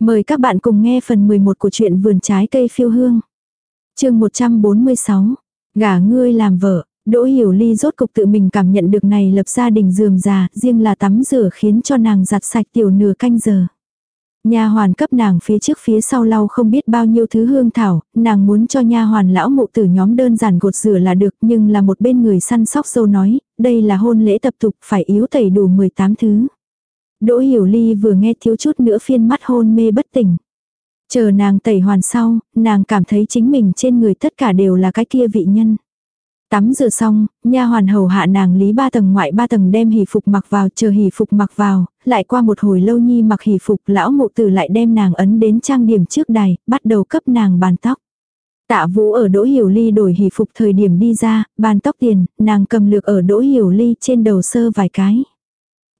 Mời các bạn cùng nghe phần 11 của truyện vườn trái cây phiêu hương. chương 146. Gả ngươi làm vợ. Đỗ Hiểu Ly rốt cục tự mình cảm nhận được này lập gia đình dườm già, riêng là tắm rửa khiến cho nàng giặt sạch tiểu nửa canh giờ. Nha hoàn cấp nàng phía trước phía sau lau không biết bao nhiêu thứ hương thảo, nàng muốn cho nha hoàn lão mụ tử nhóm đơn giản gột rửa là được, nhưng là một bên người săn sóc dâu nói, đây là hôn lễ tập tục, phải yếu tẩy đủ 18 thứ. Đỗ Hiểu Ly vừa nghe thiếu chút nữa phiên mắt hôn mê bất tỉnh. Chờ nàng tẩy hoàn sau, nàng cảm thấy chính mình trên người tất cả đều là cái kia vị nhân. Tắm rửa xong, nha hoàn hầu hạ nàng lý ba tầng ngoại ba tầng đem hỷ phục mặc vào, chờ hỷ phục mặc vào, lại qua một hồi lâu nhi mặc hỷ phục, lão mụ tử lại đem nàng ấn đến trang điểm trước đài, bắt đầu cấp nàng bàn tóc. Tạ vũ ở đỗ hiểu ly đổi hỷ phục thời điểm đi ra, bàn tóc tiền, nàng cầm lược ở đỗ hiểu ly trên đầu sơ vài cái.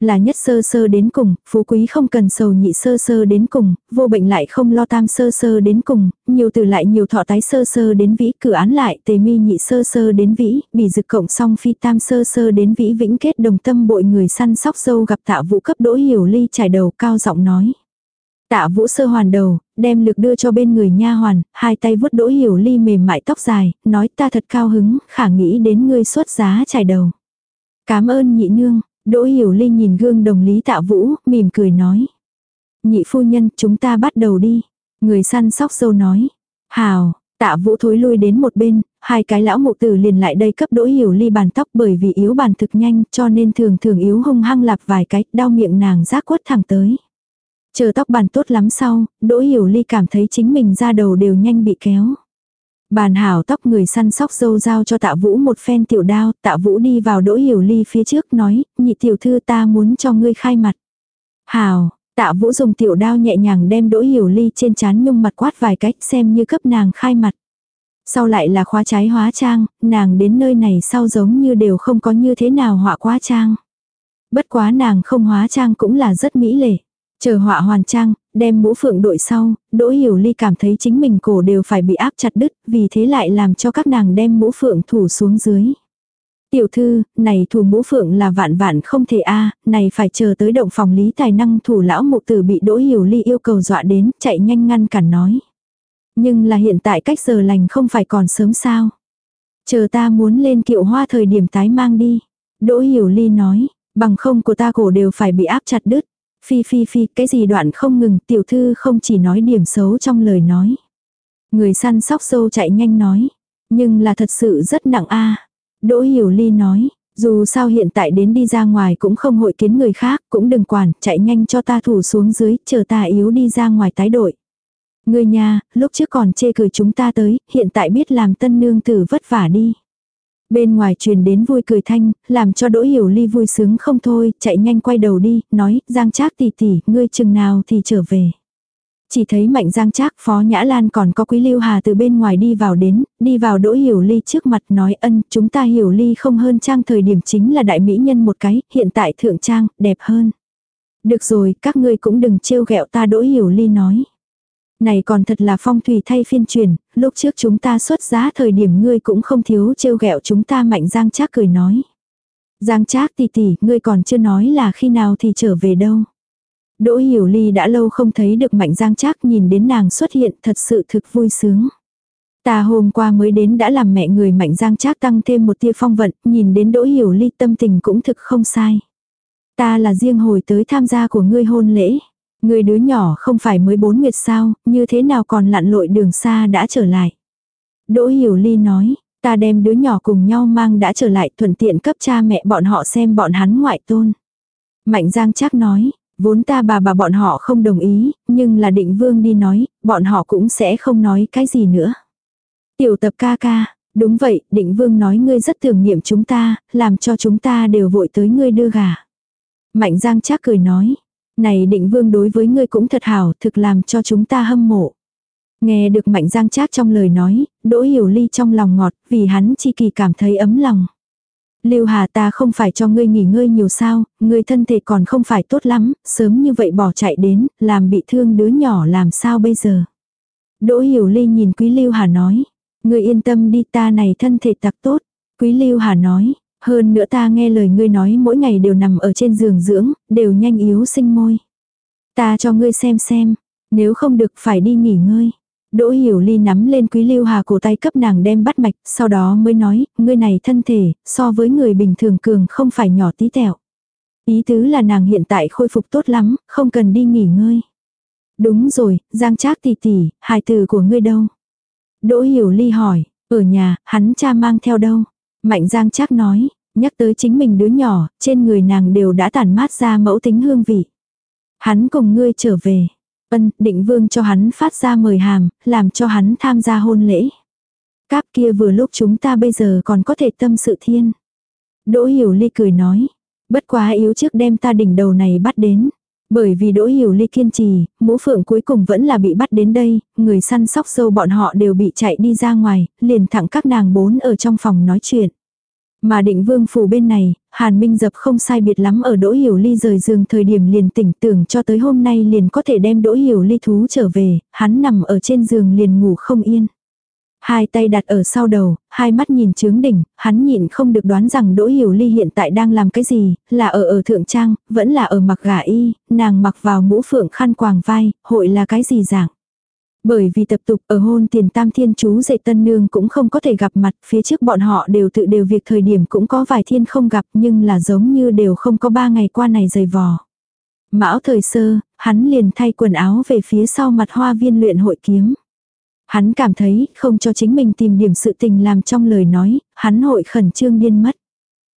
Là nhất sơ sơ đến cùng, phú quý không cần sầu nhị sơ sơ đến cùng, vô bệnh lại không lo tam sơ sơ đến cùng, nhiều từ lại nhiều thọ tái sơ sơ đến vĩ, cử án lại tề mi nhị sơ sơ đến vĩ, bỉ dực cộng song phi tam sơ sơ đến vĩ vĩnh kết đồng tâm bội người săn sóc dâu gặp tạ vũ cấp đỗ hiểu ly trải đầu cao giọng nói. Tạ vũ sơ hoàn đầu, đem lực đưa cho bên người nha hoàn, hai tay vuốt đỗ hiểu ly mềm mại tóc dài, nói ta thật cao hứng, khả nghĩ đến ngươi xuất giá trải đầu. Cảm ơn nhị nương, Đỗ Hiểu Ly nhìn gương đồng Lý Tạ Vũ, mỉm cười nói. Nhị phu nhân, chúng ta bắt đầu đi. Người săn sóc dâu nói. Hào, Tạ Vũ thối lui đến một bên, hai cái lão mụ tử liền lại đây cấp Đỗ Hiểu Ly bàn tóc bởi vì yếu bàn thực nhanh cho nên thường thường yếu hung hăng lạp vài cái, đau miệng nàng rác quất thẳng tới. Chờ tóc bàn tốt lắm sau, Đỗ Hiểu Ly cảm thấy chính mình ra đầu đều nhanh bị kéo. Bàn hảo tóc người săn sóc dâu giao cho tạ vũ một phen tiểu đao, tạ vũ đi vào đỗ hiểu ly phía trước nói, nhị tiểu thư ta muốn cho ngươi khai mặt. Hảo, tạ vũ dùng tiểu đao nhẹ nhàng đem đỗ hiểu ly trên chán nhung mặt quát vài cách xem như cấp nàng khai mặt. Sau lại là khóa trái hóa trang, nàng đến nơi này sau giống như đều không có như thế nào họa quá trang. Bất quá nàng không hóa trang cũng là rất mỹ lệ. Chờ họa hoàn trang, đem mũ phượng đội sau, Đỗ Hiểu Ly cảm thấy chính mình cổ đều phải bị áp chặt đứt, vì thế lại làm cho các nàng đem mũ phượng thủ xuống dưới. Tiểu thư, này thủ mũ phượng là vạn vạn không thể a này phải chờ tới động phòng lý tài năng thủ lão mục tử bị Đỗ Hiểu Ly yêu cầu dọa đến, chạy nhanh ngăn cản nói. Nhưng là hiện tại cách giờ lành không phải còn sớm sao. Chờ ta muốn lên kiệu hoa thời điểm tái mang đi. Đỗ Hiểu Ly nói, bằng không của ta cổ đều phải bị áp chặt đứt. Phi phi phi, cái gì đoạn không ngừng, tiểu thư không chỉ nói điểm xấu trong lời nói. Người săn sóc sâu chạy nhanh nói. Nhưng là thật sự rất nặng a Đỗ Hiểu Ly nói. Dù sao hiện tại đến đi ra ngoài cũng không hội kiến người khác, cũng đừng quản, chạy nhanh cho ta thủ xuống dưới, chờ ta yếu đi ra ngoài tái đội. Người nhà, lúc trước còn chê cười chúng ta tới, hiện tại biết làm tân nương tử vất vả đi. Bên ngoài truyền đến vui cười thanh, làm cho Đỗ Hiểu Ly vui sướng không thôi, chạy nhanh quay đầu đi, nói, Giang Trác tỷ tỷ, ngươi chừng nào thì trở về. Chỉ thấy Mạnh Giang Trác Phó Nhã Lan còn có Quý Lưu Hà từ bên ngoài đi vào đến, đi vào Đỗ Hiểu Ly trước mặt nói ân, chúng ta Hiểu Ly không hơn trang thời điểm chính là đại mỹ nhân một cái, hiện tại thượng trang, đẹp hơn. Được rồi, các ngươi cũng đừng trêu ghẹo ta Đỗ Hiểu Ly nói. Này còn thật là phong thủy thay phiên truyền, lúc trước chúng ta xuất giá thời điểm ngươi cũng không thiếu trêu ghẹo chúng ta mạnh giang trác cười nói. Giang trác tỷ tỷ, ngươi còn chưa nói là khi nào thì trở về đâu. Đỗ Hiểu Ly đã lâu không thấy được Mạnh Giang Trác nhìn đến nàng xuất hiện thật sự thực vui sướng. Ta hôm qua mới đến đã làm mẹ người Mạnh Giang Trác tăng thêm một tia phong vận, nhìn đến Đỗ Hiểu Ly tâm tình cũng thực không sai. Ta là riêng hồi tới tham gia của ngươi hôn lễ. Người đứa nhỏ không phải mới bốn nguyệt sao, như thế nào còn lặn lội đường xa đã trở lại. Đỗ Hiểu Ly nói, ta đem đứa nhỏ cùng nhau mang đã trở lại thuận tiện cấp cha mẹ bọn họ xem bọn hắn ngoại tôn. Mạnh Giang chắc nói, vốn ta bà bà bọn họ không đồng ý, nhưng là định vương đi nói, bọn họ cũng sẽ không nói cái gì nữa. Tiểu tập ca ca, đúng vậy, định vương nói ngươi rất tưởng niệm chúng ta, làm cho chúng ta đều vội tới ngươi đưa gà. Mạnh Giang chắc cười nói, này định vương đối với ngươi cũng thật hảo, thực làm cho chúng ta hâm mộ. Nghe được mạnh giang trác trong lời nói, đỗ hiểu ly trong lòng ngọt, vì hắn chi kỳ cảm thấy ấm lòng. Lưu Hà ta không phải cho ngươi nghỉ ngơi nhiều sao, ngươi thân thể còn không phải tốt lắm, sớm như vậy bỏ chạy đến, làm bị thương đứa nhỏ làm sao bây giờ. Đỗ Hiểu Ly nhìn Quý Lưu Hà nói, ngươi yên tâm đi ta này thân thể tặc tốt. Quý Lưu Hà nói, hơn nữa ta nghe lời ngươi nói mỗi ngày đều nằm ở trên giường dưỡng, đều nhanh yếu sinh môi. Ta cho ngươi xem xem. Nếu không được phải đi nghỉ ngơi. Đỗ Hiểu Ly nắm lên Quý Lưu Hà cổ tay cấp nàng đem bắt mạch, sau đó mới nói, ngươi này thân thể, so với người bình thường cường không phải nhỏ tí tẹo. Ý tứ là nàng hiện tại khôi phục tốt lắm, không cần đi nghỉ ngơi. Đúng rồi, Giang Trác tỷ tỷ, hài tử của ngươi đâu? Đỗ Hiểu Ly hỏi, ở nhà, hắn cha mang theo đâu? Mạnh Giang Trác nói, nhắc tới chính mình đứa nhỏ, trên người nàng đều đã tản mát ra mẫu tính hương vị. Hắn cùng ngươi trở về. Ân, định vương cho hắn phát ra mời hàm, làm cho hắn tham gia hôn lễ. Cáp kia vừa lúc chúng ta bây giờ còn có thể tâm sự thiên. Đỗ Hiểu Ly cười nói. Bất quá yếu trước đem ta đỉnh đầu này bắt đến. Bởi vì Đỗ Hiểu Ly kiên trì, mũ phượng cuối cùng vẫn là bị bắt đến đây, người săn sóc sâu bọn họ đều bị chạy đi ra ngoài, liền thẳng các nàng bốn ở trong phòng nói chuyện. Mà định vương phủ bên này, Hàn Minh dập không sai biệt lắm ở Đỗ Hiểu Ly rời giường thời điểm liền tỉnh tưởng cho tới hôm nay liền có thể đem Đỗ Hiểu Ly thú trở về, hắn nằm ở trên giường liền ngủ không yên. Hai tay đặt ở sau đầu, hai mắt nhìn trướng đỉnh, hắn nhịn không được đoán rằng Đỗ Hiểu Ly hiện tại đang làm cái gì, là ở ở thượng trang, vẫn là ở mặc gà y, nàng mặc vào mũ phượng khăn quàng vai, hội là cái gì dạng. Bởi vì tập tục ở hôn tiền tam thiên chú dạy tân nương cũng không có thể gặp mặt, phía trước bọn họ đều tự đều việc thời điểm cũng có vài thiên không gặp nhưng là giống như đều không có ba ngày qua này dày vò. Mão thời sơ, hắn liền thay quần áo về phía sau mặt hoa viên luyện hội kiếm. Hắn cảm thấy không cho chính mình tìm điểm sự tình làm trong lời nói, hắn hội khẩn trương điên mất.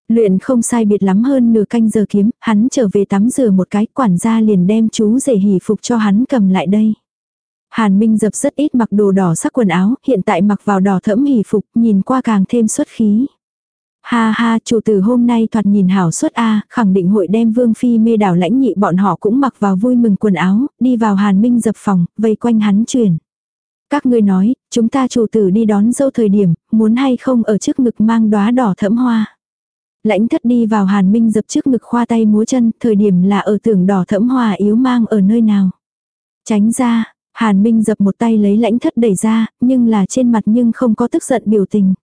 Luyện không sai biệt lắm hơn nửa canh giờ kiếm, hắn trở về tắm rửa một cái quản gia liền đem chú rể hỉ phục cho hắn cầm lại đây. Hàn Minh dập rất ít mặc đồ đỏ sắc quần áo, hiện tại mặc vào đỏ thẫm hỉ phục, nhìn qua càng thêm xuất khí. Ha ha, chủ tử hôm nay thoạt nhìn hảo xuất a, khẳng định hội đem Vương phi mê đảo lãnh nhị bọn họ cũng mặc vào vui mừng quần áo, đi vào Hàn Minh dập phòng, vây quanh hắn truyền. Các ngươi nói, chúng ta chủ tử đi đón dâu thời điểm, muốn hay không ở trước ngực mang đóa đỏ thẫm hoa. Lãnh thất đi vào Hàn Minh dập trước ngực khoa tay múa chân, thời điểm là ở tưởng đỏ thẫm hoa yếu mang ở nơi nào. Tránh ra, Hàn Minh dập một tay lấy lãnh thất đẩy ra, nhưng là trên mặt nhưng không có tức giận biểu tình.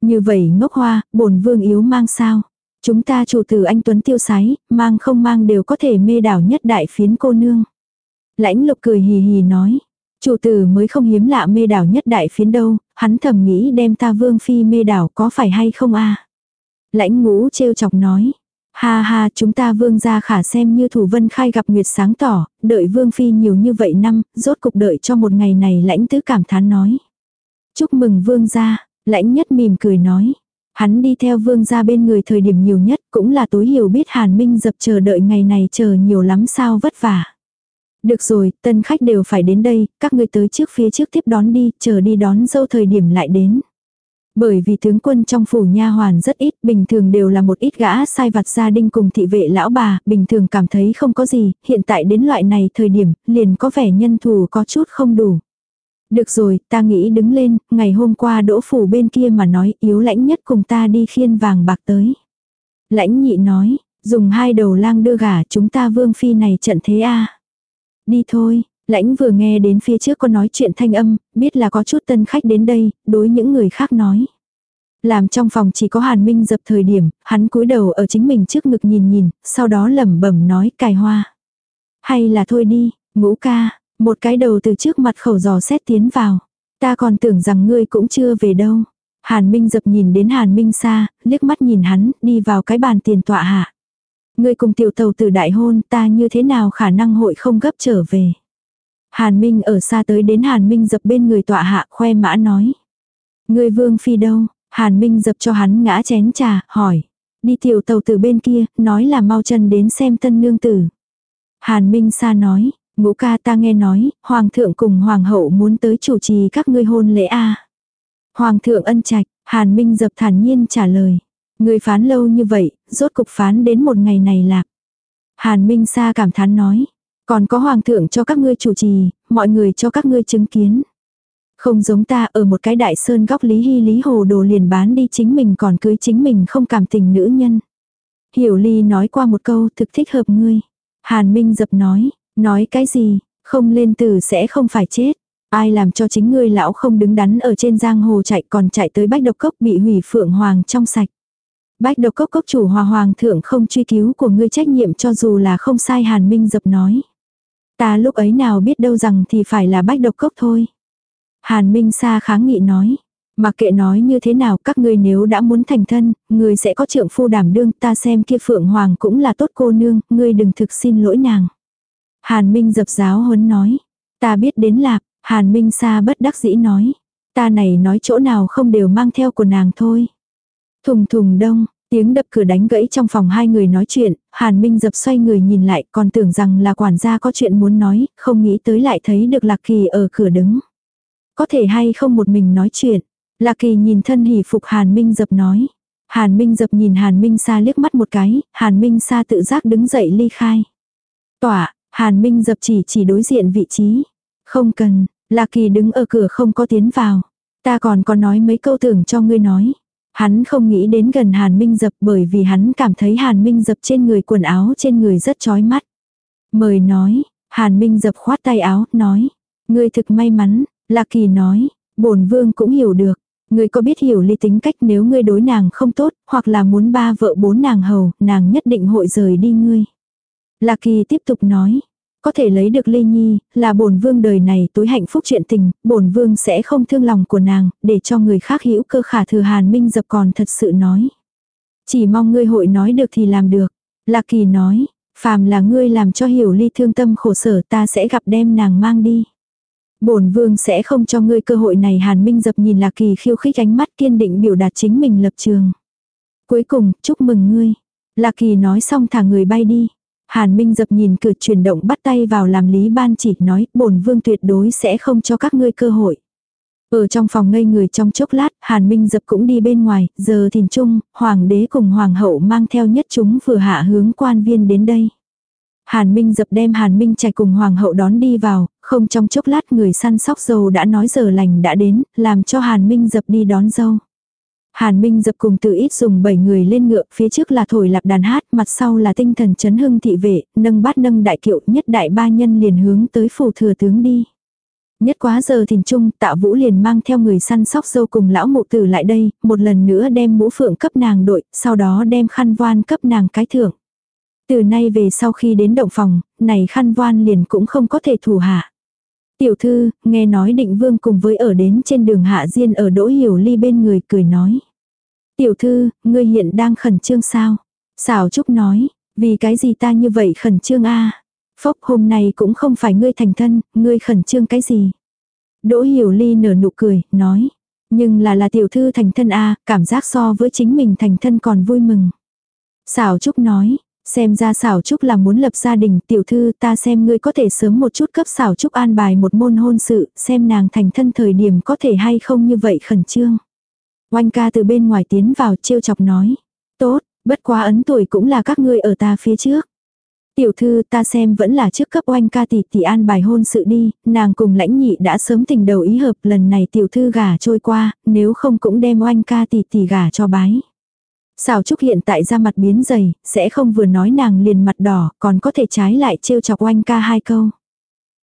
Như vậy ngốc hoa, bổn vương yếu mang sao. Chúng ta chủ tử anh Tuấn tiêu sái, mang không mang đều có thể mê đảo nhất đại phiến cô nương. Lãnh lục cười hì hì nói. Chủ tử mới không hiếm lạ mê đảo nhất đại phiến đâu, hắn thầm nghĩ đem ta vương phi mê đảo có phải hay không a Lãnh ngũ trêu chọc nói. Ha ha chúng ta vương gia khả xem như thủ vân khai gặp nguyệt sáng tỏ, đợi vương phi nhiều như vậy năm, rốt cục đợi cho một ngày này lãnh tứ cảm thán nói. Chúc mừng vương gia, lãnh nhất mỉm cười nói. Hắn đi theo vương gia bên người thời điểm nhiều nhất cũng là tối hiểu biết hàn minh dập chờ đợi ngày này chờ nhiều lắm sao vất vả. Được rồi, tân khách đều phải đến đây, các ngươi tới trước phía trước tiếp đón đi, chờ đi đón dâu thời điểm lại đến. Bởi vì tướng quân trong phủ nha hoàn rất ít, bình thường đều là một ít gã sai vặt gia đình cùng thị vệ lão bà, bình thường cảm thấy không có gì, hiện tại đến loại này thời điểm, liền có vẻ nhân thù có chút không đủ. Được rồi, ta nghĩ đứng lên, ngày hôm qua đỗ phủ bên kia mà nói yếu lãnh nhất cùng ta đi khiên vàng bạc tới. Lãnh nhị nói, dùng hai đầu lang đưa gả chúng ta vương phi này trận thế a Đi thôi, lãnh vừa nghe đến phía trước có nói chuyện thanh âm, biết là có chút tân khách đến đây, đối những người khác nói. Làm trong phòng chỉ có Hàn Minh dập thời điểm, hắn cúi đầu ở chính mình trước ngực nhìn nhìn, sau đó lẩm bẩm nói cài hoa. Hay là thôi đi, ngũ ca, một cái đầu từ trước mặt khẩu giò xét tiến vào. Ta còn tưởng rằng ngươi cũng chưa về đâu. Hàn Minh dập nhìn đến Hàn Minh xa, liếc mắt nhìn hắn, đi vào cái bàn tiền tọa hạ. Ngươi cùng tiểu tàu từ đại hôn ta như thế nào khả năng hội không gấp trở về. Hàn Minh ở xa tới đến Hàn Minh dập bên người tọa hạ khoe mã nói. Ngươi vương phi đâu? Hàn Minh dập cho hắn ngã chén trà, hỏi. Đi tiểu tàu từ bên kia, nói là mau chân đến xem tân nương tử. Hàn Minh xa nói, ngũ ca ta nghe nói, hoàng thượng cùng hoàng hậu muốn tới chủ trì các ngươi hôn lễ a. Hoàng thượng ân trạch, Hàn Minh dập thản nhiên trả lời. Người phán lâu như vậy, rốt cục phán đến một ngày này lạc. Hàn Minh Sa cảm thán nói. Còn có hoàng thượng cho các ngươi chủ trì, mọi người cho các ngươi chứng kiến. Không giống ta ở một cái đại sơn góc lý hy lý hồ đồ liền bán đi chính mình còn cưới chính mình không cảm tình nữ nhân. Hiểu ly nói qua một câu thực thích hợp ngươi. Hàn Minh dập nói, nói cái gì, không lên tử sẽ không phải chết. Ai làm cho chính ngươi lão không đứng đắn ở trên giang hồ chạy còn chạy tới bách độc cốc bị hủy phượng hoàng trong sạch. Bách độc cốc cốc chủ hòa hoàng thượng không truy cứu của ngươi trách nhiệm cho dù là không sai hàn minh dập nói. Ta lúc ấy nào biết đâu rằng thì phải là bách độc cốc thôi. Hàn Minh Sa kháng nghị nói. Mặc kệ nói như thế nào các ngươi nếu đã muốn thành thân, ngươi sẽ có trượng phu đảm đương ta xem kia Phượng Hoàng cũng là tốt cô nương, ngươi đừng thực xin lỗi nàng. Hàn Minh dập giáo huấn nói. Ta biết đến lạc, Hàn Minh Sa bất đắc dĩ nói. Ta này nói chỗ nào không đều mang theo của nàng thôi. Thùng thùng đông, tiếng đập cửa đánh gãy trong phòng hai người nói chuyện, Hàn Minh dập xoay người nhìn lại còn tưởng rằng là quản gia có chuyện muốn nói, không nghĩ tới lại thấy được Lạc Kỳ ở cửa đứng. Có thể hay không một mình nói chuyện. Lạc Kỳ nhìn thân hỉ phục Hàn Minh dập nói. Hàn Minh dập nhìn Hàn Minh Sa liếc mắt một cái, Hàn Minh Sa tự giác đứng dậy ly khai. Tỏa, Hàn Minh dập chỉ chỉ đối diện vị trí. Không cần, Lạc Kỳ đứng ở cửa không có tiến vào. Ta còn có nói mấy câu tưởng cho ngươi nói. Hắn không nghĩ đến gần Hàn Minh dập bởi vì hắn cảm thấy Hàn Minh dập trên người quần áo trên người rất chói mắt. Mời nói, Hàn Minh dập khoát tay áo, nói. Ngươi thực may mắn, Lạc Kỳ nói, bổn vương cũng hiểu được. Ngươi có biết hiểu ly tính cách nếu ngươi đối nàng không tốt, hoặc là muốn ba vợ bốn nàng hầu, nàng nhất định hội rời đi ngươi. Lạc Kỳ tiếp tục nói, có thể lấy được Lê Nhi, là bổn vương đời này tối hạnh phúc chuyện tình, bổn vương sẽ không thương lòng của nàng, để cho người khác hữu cơ khả thừa Hàn Minh dập còn thật sự nói. Chỉ mong ngươi hội nói được thì làm được. Lạc Kỳ nói, phàm là ngươi làm cho hiểu ly thương tâm khổ sở ta sẽ gặp đem nàng mang đi. Bổn vương sẽ không cho ngươi cơ hội này Hàn Minh dập nhìn Lạc Kỳ khiêu khích ánh mắt kiên định biểu đạt chính mình lập trường. Cuối cùng, chúc mừng ngươi. Lạc Kỳ nói xong thả người bay đi. Hàn Minh dập nhìn cửa chuyển động bắt tay vào làm lý ban chỉ nói bổn vương tuyệt đối sẽ không cho các ngươi cơ hội. Ở trong phòng ngây người trong chốc lát, Hàn Minh dập cũng đi bên ngoài, giờ thìn trung, hoàng đế cùng hoàng hậu mang theo nhất chúng vừa hạ hướng quan viên đến đây. Hàn Minh dập đem Hàn Minh chạy cùng hoàng hậu đón đi vào, không trong chốc lát người săn sóc dâu đã nói giờ lành đã đến, làm cho Hàn Minh dập đi đón dâu. Hàn Minh dập cùng từ ít dùng 7 người lên ngựa, phía trước là thổi lạp đàn hát, mặt sau là tinh thần chấn hưng thị vệ, nâng bát nâng đại kiệu, nhất đại ba nhân liền hướng tới phủ thừa tướng đi. Nhất quá giờ thìn trung, tạ vũ liền mang theo người săn sóc dâu cùng lão mụ tử lại đây, một lần nữa đem mũ phượng cấp nàng đội, sau đó đem khăn voan cấp nàng cái thưởng. Từ nay về sau khi đến động phòng, này khăn voan liền cũng không có thể thủ hạ. Tiểu thư, nghe nói định vương cùng với ở đến trên đường hạ diên ở đỗ hiểu ly bên người cười nói. Tiểu thư, ngươi hiện đang khẩn trương sao? Xảo Trúc nói, vì cái gì ta như vậy khẩn trương a Phốc hôm nay cũng không phải ngươi thành thân, ngươi khẩn trương cái gì? Đỗ hiểu ly nở nụ cười, nói. Nhưng là là tiểu thư thành thân a cảm giác so với chính mình thành thân còn vui mừng. Xảo Trúc nói, Xem ra xảo trúc là muốn lập gia đình tiểu thư ta xem ngươi có thể sớm một chút cấp xảo trúc an bài một môn hôn sự, xem nàng thành thân thời điểm có thể hay không như vậy khẩn trương. Oanh ca từ bên ngoài tiến vào trêu chọc nói. Tốt, bất quá ấn tuổi cũng là các ngươi ở ta phía trước. Tiểu thư ta xem vẫn là trước cấp oanh ca tỷ tỷ an bài hôn sự đi, nàng cùng lãnh nhị đã sớm tình đầu ý hợp lần này tiểu thư gả trôi qua, nếu không cũng đem oanh ca tỷ tỷ gả cho bái. Xào Trúc hiện tại ra mặt biến dày, sẽ không vừa nói nàng liền mặt đỏ, còn có thể trái lại trêu chọc oanh ca hai câu.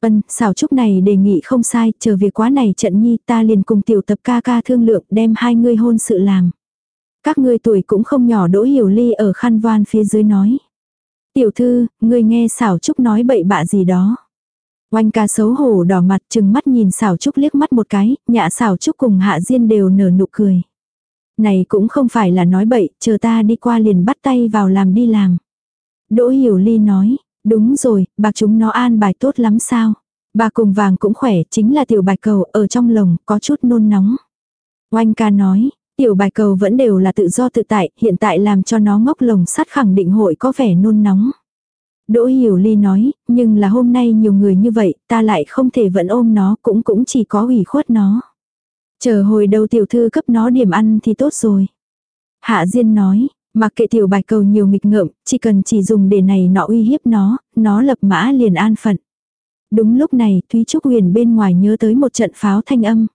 Ân, xào Trúc này đề nghị không sai, chờ việc quá này trận nhi ta liền cùng tiểu tập ca ca thương lượng đem hai người hôn sự làm. Các ngươi tuổi cũng không nhỏ đỗ hiểu ly ở khăn van phía dưới nói. Tiểu thư, ngươi nghe xảo trúc nói bậy bạ gì đó. Oanh ca xấu hổ đỏ mặt chừng mắt nhìn xảo trúc liếc mắt một cái, nhạ xảo trúc cùng hạ diên đều nở nụ cười. Này cũng không phải là nói bậy, chờ ta đi qua liền bắt tay vào làm đi làm. Đỗ Hiểu Ly nói, đúng rồi, bạc chúng nó an bài tốt lắm sao. Bà cùng vàng cũng khỏe, chính là tiểu bạch cầu ở trong lồng, có chút nôn nóng. Oanh ca nói, tiểu bạch cầu vẫn đều là tự do tự tại, hiện tại làm cho nó ngốc lồng sắt khẳng định hội có vẻ nôn nóng. Đỗ Hiểu Ly nói, nhưng là hôm nay nhiều người như vậy, ta lại không thể vẫn ôm nó, cũng cũng chỉ có ủy khuất nó. Chờ hồi đầu tiểu thư cấp nó điểm ăn thì tốt rồi. Hạ Diên nói, mặc kệ tiểu bạch cầu nhiều nghịch ngợm, chỉ cần chỉ dùng để này nọ uy hiếp nó, nó lập mã liền an phận. Đúng lúc này, Thúy Trúc Huyền bên ngoài nhớ tới một trận pháo thanh âm.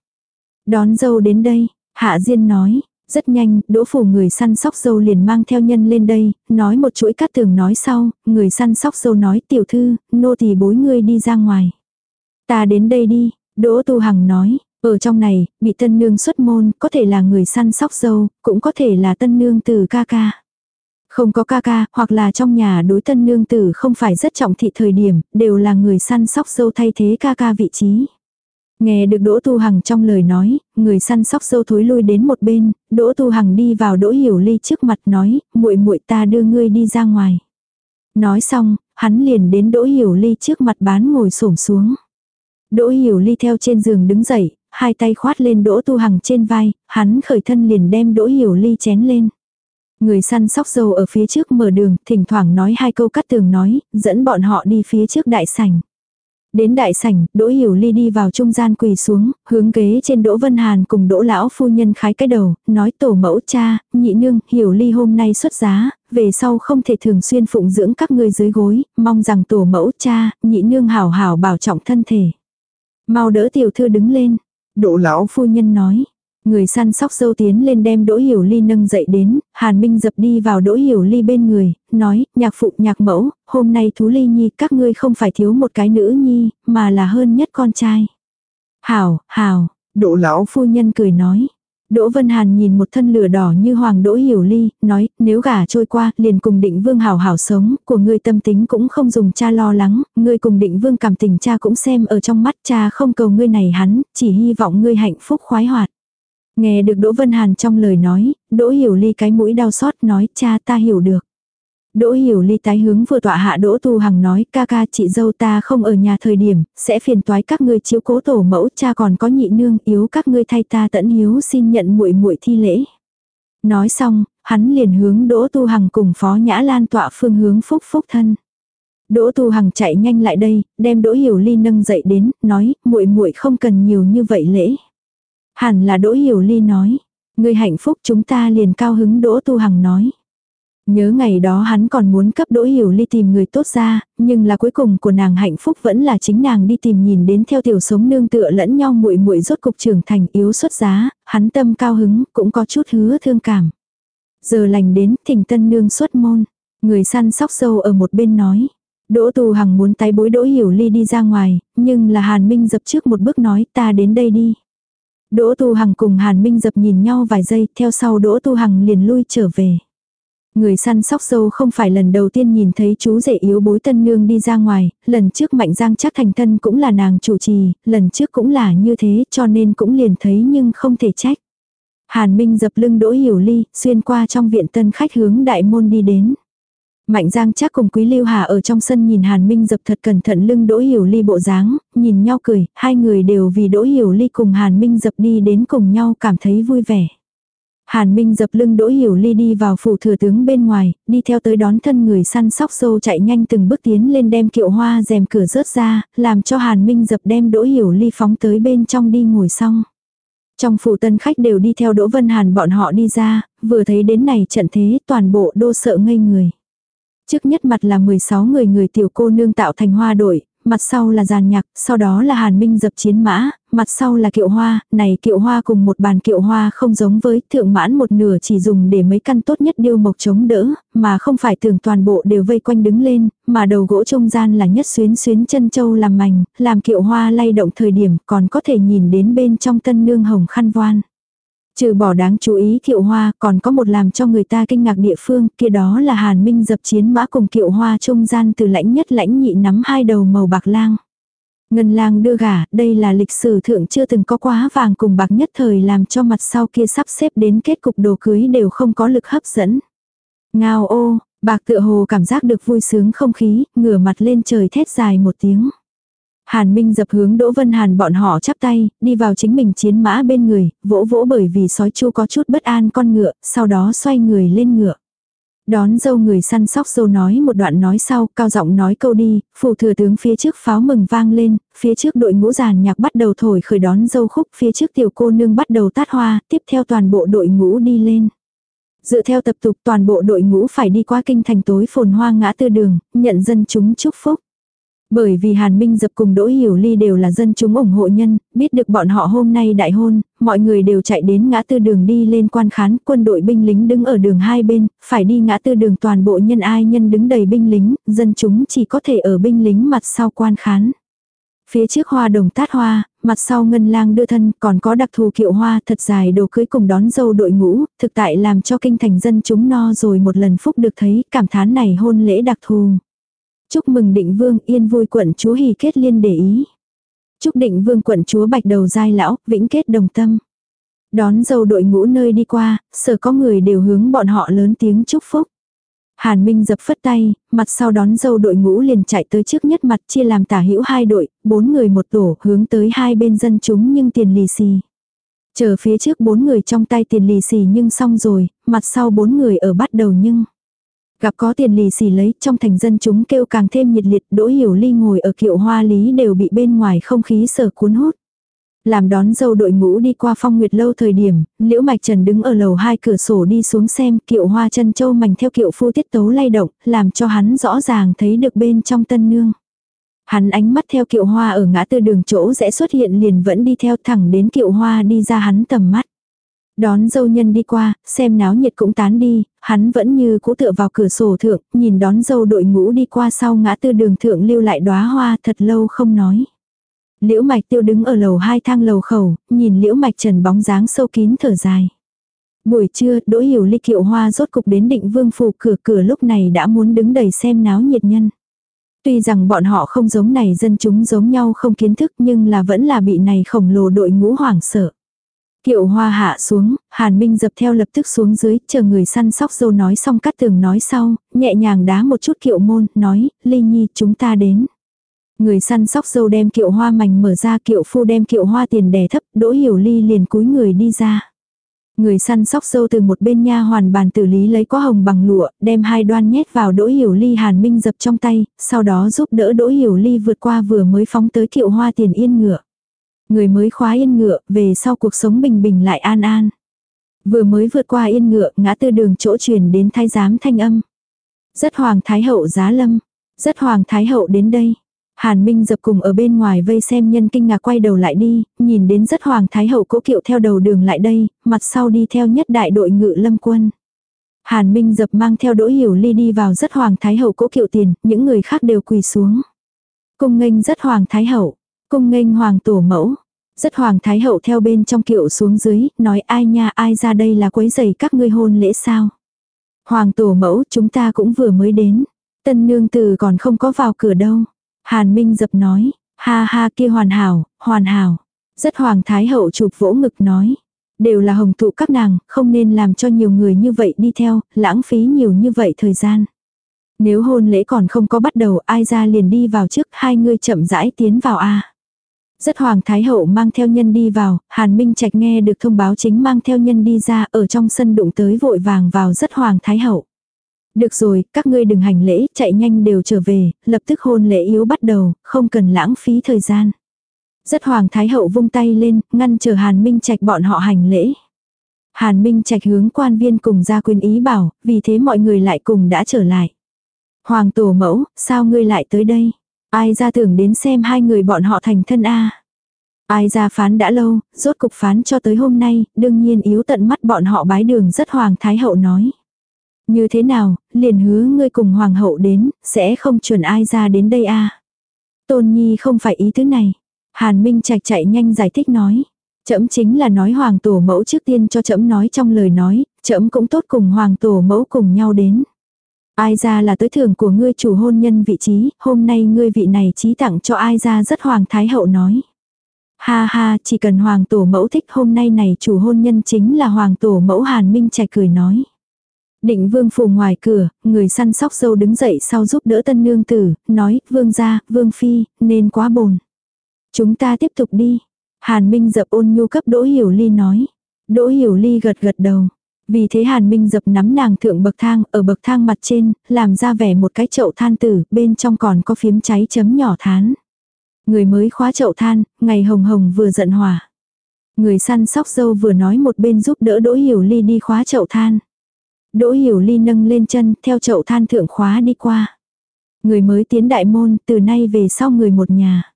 Đón dâu đến đây, Hạ Diên nói, rất nhanh, đỗ phủ người săn sóc dâu liền mang theo nhân lên đây, nói một chuỗi cát tường nói sau, người săn sóc dâu nói tiểu thư, nô tỳ bối ngươi đi ra ngoài. Ta đến đây đi, đỗ tu hằng nói, ở trong này, bị tân nương xuất môn, có thể là người săn sóc dâu, cũng có thể là tân nương từ ca ca. Không có ca ca, hoặc là trong nhà đối tân nương tử không phải rất trọng thị thời điểm, đều là người săn sóc dâu thay thế ca ca vị trí. Nghe được Đỗ Tu Hằng trong lời nói, người săn sóc dâu thối lui đến một bên, Đỗ Tu Hằng đi vào Đỗ Hiểu Ly trước mặt nói, muội muội ta đưa ngươi đi ra ngoài. Nói xong, hắn liền đến Đỗ Hiểu Ly trước mặt bán ngồi xổm xuống. Đỗ Hiểu Ly theo trên giường đứng dậy, hai tay khoát lên Đỗ Tu Hằng trên vai, hắn khởi thân liền đem Đỗ Hiểu Ly chén lên. Người săn sóc dầu ở phía trước mở đường, thỉnh thoảng nói hai câu cắt tường nói, dẫn bọn họ đi phía trước đại sảnh. Đến đại sảnh, Đỗ Hiểu Ly đi vào trung gian quỳ xuống, hướng kế trên Đỗ Vân Hàn cùng Đỗ lão phu nhân khái cái đầu, nói tổ mẫu cha, nhị nương, Hiểu Ly hôm nay xuất giá, về sau không thể thường xuyên phụng dưỡng các ngươi dưới gối, mong rằng tổ mẫu cha, nhị nương hảo hảo bảo trọng thân thể. Mau đỡ tiểu thư đứng lên. Đỗ lão phu nhân nói, Người săn sóc dâu tiến lên đem Đỗ Hiểu Ly nâng dậy đến, Hàn Minh dập đi vào Đỗ Hiểu Ly bên người, nói, nhạc phụ nhạc mẫu, hôm nay Thú Ly Nhi các ngươi không phải thiếu một cái nữ nhi, mà là hơn nhất con trai. Hảo, hảo, Đỗ lão phu nhân cười nói. Đỗ Vân Hàn nhìn một thân lửa đỏ như hoàng Đỗ Hiểu Ly, nói, nếu gả trôi qua, liền cùng định vương hảo hảo sống, của ngươi tâm tính cũng không dùng cha lo lắng, ngươi cùng định vương cảm tình cha cũng xem ở trong mắt cha không cầu ngươi này hắn, chỉ hy vọng ngươi hạnh phúc khoái hoạt. Nghe được Đỗ Vân Hàn trong lời nói, Đỗ Hiểu Ly cái mũi đau xót nói cha ta hiểu được. Đỗ Hiểu Ly tái hướng vừa tọa hạ Đỗ Tu Hằng nói ca ca chị dâu ta không ở nhà thời điểm, sẽ phiền toái các ngươi chiếu cố tổ mẫu cha còn có nhị nương yếu các ngươi thay ta tận hiếu xin nhận muội muội thi lễ. Nói xong, hắn liền hướng Đỗ Tu Hằng cùng Phó Nhã Lan tọa phương hướng phúc phúc thân. Đỗ Tu Hằng chạy nhanh lại đây, đem Đỗ Hiểu Ly nâng dậy đến, nói, muội muội không cần nhiều như vậy lễ. Hẳn là Đỗ Hiểu Ly nói. Người hạnh phúc chúng ta liền cao hứng Đỗ Tu Hằng nói. Nhớ ngày đó hắn còn muốn cấp Đỗ Hiểu Ly tìm người tốt ra, nhưng là cuối cùng của nàng hạnh phúc vẫn là chính nàng đi tìm nhìn đến theo tiểu sống nương tựa lẫn nhau muội muội rốt cục trưởng thành yếu xuất giá, hắn tâm cao hứng, cũng có chút hứa thương cảm. Giờ lành đến, thỉnh tân nương xuất môn. Người săn sóc sâu ở một bên nói. Đỗ Tu Hằng muốn tái bối Đỗ Hiểu Ly đi ra ngoài, nhưng là Hàn Minh dập trước một bước nói ta đến đây đi. Đỗ Tu Hằng cùng Hàn Minh dập nhìn nhau vài giây, theo sau Đỗ Tu Hằng liền lui trở về. Người săn sóc dâu không phải lần đầu tiên nhìn thấy chú rể yếu bối tân nương đi ra ngoài, lần trước mạnh giang chắc thành thân cũng là nàng chủ trì, lần trước cũng là như thế cho nên cũng liền thấy nhưng không thể trách. Hàn Minh dập lưng đỗ hiểu ly, xuyên qua trong viện tân khách hướng đại môn đi đến. Mạnh Giang chắc cùng Quý Lưu Hà ở trong sân nhìn Hàn Minh dập thật cẩn thận lưng Đỗ Hiểu Ly bộ dáng, nhìn nhau cười, hai người đều vì Đỗ Hiểu Ly cùng Hàn Minh dập đi đến cùng nhau cảm thấy vui vẻ. Hàn Minh dập lưng Đỗ Hiểu Ly đi vào phủ thừa tướng bên ngoài, đi theo tới đón thân người săn sóc sâu chạy nhanh từng bước tiến lên đem kiệu hoa rèm cửa rớt ra, làm cho Hàn Minh dập đem Đỗ Hiểu Ly phóng tới bên trong đi ngồi xong. Trong phủ tân khách đều đi theo Đỗ Vân Hàn bọn họ đi ra, vừa thấy đến này trận thế toàn bộ đô sợ ngây người. Trước nhất mặt là 16 người người tiểu cô nương tạo thành hoa đội, mặt sau là giàn nhạc, sau đó là hàn minh dập chiến mã, mặt sau là kiệu hoa, này kiệu hoa cùng một bàn kiệu hoa không giống với thượng mãn một nửa chỉ dùng để mấy căn tốt nhất điêu mộc chống đỡ, mà không phải tưởng toàn bộ đều vây quanh đứng lên, mà đầu gỗ trung gian là nhất xuyến xuyến chân châu làm mảnh, làm kiệu hoa lay động thời điểm còn có thể nhìn đến bên trong tân nương hồng khăn voan. Trừ bỏ đáng chú ý kiệu hoa còn có một làm cho người ta kinh ngạc địa phương kia đó là hàn minh dập chiến mã cùng kiệu hoa trung gian từ lãnh nhất lãnh nhị nắm hai đầu màu bạc lang. Ngân lang đưa gả, đây là lịch sử thượng chưa từng có quá vàng cùng bạc nhất thời làm cho mặt sau kia sắp xếp đến kết cục đồ cưới đều không có lực hấp dẫn. Ngao ô, bạc tựa hồ cảm giác được vui sướng không khí, ngửa mặt lên trời thét dài một tiếng. Hàn Minh dập hướng Đỗ Vân Hàn bọn họ chắp tay, đi vào chính mình chiến mã bên người, vỗ vỗ bởi vì sói chu có chút bất an con ngựa, sau đó xoay người lên ngựa. Đón dâu người săn sóc dâu nói một đoạn nói sau, cao giọng nói câu đi, phù thừa tướng phía trước pháo mừng vang lên, phía trước đội ngũ giàn nhạc bắt đầu thổi khởi đón dâu khúc, phía trước tiểu cô nương bắt đầu tát hoa, tiếp theo toàn bộ đội ngũ đi lên. Dựa theo tập tục toàn bộ đội ngũ phải đi qua kinh thành tối phồn hoa ngã tư đường, nhận dân chúng chúc phúc. Bởi vì Hàn Minh Dập cùng Đỗ Hiểu Ly đều là dân chúng ủng hộ nhân, biết được bọn họ hôm nay đại hôn, mọi người đều chạy đến ngã tư đường đi lên quan khán, quân đội binh lính đứng ở đường hai bên, phải đi ngã tư đường toàn bộ nhân ai nhân đứng đầy binh lính, dân chúng chỉ có thể ở binh lính mặt sau quan khán. Phía trước hoa đồng tát hoa, mặt sau ngân lang đưa thân, còn có đặc thù kiệu hoa thật dài đồ cưới cùng đón dâu đội ngũ, thực tại làm cho kinh thành dân chúng no rồi một lần phúc được thấy, cảm thán này hôn lễ đặc thù. Chúc mừng định vương yên vui quận chúa hì kết liên để ý. Chúc định vương quận chúa bạch đầu giai lão, vĩnh kết đồng tâm. Đón dâu đội ngũ nơi đi qua, sở có người đều hướng bọn họ lớn tiếng chúc phúc. Hàn Minh dập phất tay, mặt sau đón dâu đội ngũ liền chạy tới trước nhất mặt chia làm tả hữu hai đội, bốn người một tổ hướng tới hai bên dân chúng nhưng tiền lì xì. Chờ phía trước bốn người trong tay tiền lì xì nhưng xong rồi, mặt sau bốn người ở bắt đầu nhưng. Gặp có tiền lì xì lấy, trong thành dân chúng kêu càng thêm nhiệt liệt, đỗ hiểu ly ngồi ở kiệu hoa lý đều bị bên ngoài không khí sở cuốn hút. Làm đón dâu đội ngũ đi qua phong nguyệt lâu thời điểm, liễu mạch trần đứng ở lầu hai cửa sổ đi xuống xem kiệu hoa chân châu mảnh theo kiệu phu tiết tấu lay động, làm cho hắn rõ ràng thấy được bên trong tân nương. Hắn ánh mắt theo kiệu hoa ở ngã tư đường chỗ sẽ xuất hiện liền vẫn đi theo thẳng đến kiệu hoa đi ra hắn tầm mắt. Đón dâu nhân đi qua, xem náo nhiệt cũng tán đi, hắn vẫn như cũ tựa vào cửa sổ thượng, nhìn đón dâu đội ngũ đi qua sau ngã tư đường thượng lưu lại đóa hoa thật lâu không nói. Liễu mạch tiêu đứng ở lầu hai thang lầu khẩu, nhìn liễu mạch trần bóng dáng sâu kín thở dài. Buổi trưa, đỗ hiểu ly kiệu hoa rốt cục đến định vương phủ cửa cửa lúc này đã muốn đứng đầy xem náo nhiệt nhân. Tuy rằng bọn họ không giống này dân chúng giống nhau không kiến thức nhưng là vẫn là bị này khổng lồ đội ngũ hoảng sợ. Kiệu hoa hạ xuống, Hàn Minh dập theo lập tức xuống dưới, chờ người săn sóc dâu nói xong cắt tường nói sau, nhẹ nhàng đá một chút kiệu môn, nói, Ly Nhi chúng ta đến. Người săn sóc dâu đem kiệu hoa mảnh mở ra kiệu phu đem kiệu hoa tiền đè thấp, đỗ hiểu ly liền cúi người đi ra. Người săn sóc dâu từ một bên nha hoàn bàn tử lý lấy có hồng bằng lụa, đem hai đoan nhét vào đỗ hiểu ly hàn minh dập trong tay, sau đó giúp đỡ đỗ hiểu ly vượt qua vừa mới phóng tới kiệu hoa tiền yên ngựa. Người mới khóa yên ngựa, về sau cuộc sống bình bình lại an an. Vừa mới vượt qua yên ngựa, ngã tư đường chỗ truyền đến thái giám thanh âm. Rất hoàng thái hậu giá lâm. Rất hoàng thái hậu đến đây. Hàn Minh dập cùng ở bên ngoài vây xem nhân kinh ngạc quay đầu lại đi, nhìn đến rất hoàng thái hậu cỗ kiệu theo đầu đường lại đây, mặt sau đi theo nhất đại đội ngự lâm quân. Hàn Minh dập mang theo đỗ hiểu ly đi vào rất hoàng thái hậu cỗ kiệu tiền, những người khác đều quỳ xuống. Cung nghênh rất hoàng thái hậu, cung nghênh hoàng tổ mẫu. Rất hoàng thái hậu theo bên trong kiệu xuống dưới, nói ai nha ai ra đây là quấy giày các ngươi hôn lễ sao. Hoàng tổ mẫu chúng ta cũng vừa mới đến. Tân nương tử còn không có vào cửa đâu. Hàn Minh dập nói, ha ha kia hoàn hảo, hoàn hảo. Rất hoàng thái hậu chụp vỗ ngực nói. Đều là hồng tụ các nàng, không nên làm cho nhiều người như vậy đi theo, lãng phí nhiều như vậy thời gian. Nếu hôn lễ còn không có bắt đầu ai ra liền đi vào trước hai người chậm rãi tiến vào a rất hoàng thái hậu mang theo nhân đi vào, hàn minh trạch nghe được thông báo chính mang theo nhân đi ra ở trong sân đụng tới vội vàng vào rất hoàng thái hậu. Được rồi, các ngươi đừng hành lễ, chạy nhanh đều trở về, lập tức hôn lễ yếu bắt đầu, không cần lãng phí thời gian. Rất hoàng thái hậu vung tay lên, ngăn chờ Hàn Minh Trạch bọn họ hành lễ. Hàn Minh Trạch hướng quan viên cùng ra quyên ý bảo, vì thế mọi người lại cùng đã trở lại. Hoàng tổ mẫu, sao ngươi lại tới đây? Ai ra tưởng đến xem hai người bọn họ thành thân a Ai ra phán đã lâu, rốt cục phán cho tới hôm nay, đương nhiên yếu tận mắt bọn họ bái đường rất hoàng thái hậu nói. Như thế nào, liền hứa ngươi cùng hoàng hậu đến, sẽ không chuẩn ai ra đến đây a à? Tôn Nhi không phải ý thứ này. Hàn Minh Trạch chạy nhanh giải thích nói. Trẫm chính là nói hoàng tổ mẫu trước tiên cho trẫm nói trong lời nói, trẫm cũng tốt cùng hoàng tổ mẫu cùng nhau đến. Ai ra là tới thưởng của ngươi chủ hôn nhân vị trí, hôm nay ngươi vị này trí tặng cho ai ra rất hoàng thái hậu nói. Ha ha, chỉ cần hoàng tổ mẫu thích hôm nay này chủ hôn nhân chính là hoàng tổ mẫu Hàn Minh Trạch cười nói. Định vương phủ ngoài cửa, người săn sóc dâu đứng dậy sau giúp đỡ tân nương tử, nói, vương gia, vương phi, nên quá bồn. Chúng ta tiếp tục đi. Hàn Minh dập ôn nhu cấp Đỗ Hiểu Ly nói. Đỗ Hiểu Ly gật gật đầu. Vì thế Hàn Minh dập nắm nàng thượng bậc thang, ở bậc thang mặt trên, làm ra vẻ một cái chậu than tử, bên trong còn có phiếm cháy chấm nhỏ thán. Người mới khóa chậu than, ngày hồng hồng vừa giận hỏa. Người săn sóc dâu vừa nói một bên giúp đỡ Đỗ Hiểu Ly đi khóa chậu than. Đỗ Hiểu Ly nâng lên chân, theo chậu than thượng khóa đi qua. Người mới tiến đại môn, từ nay về sau người một nhà.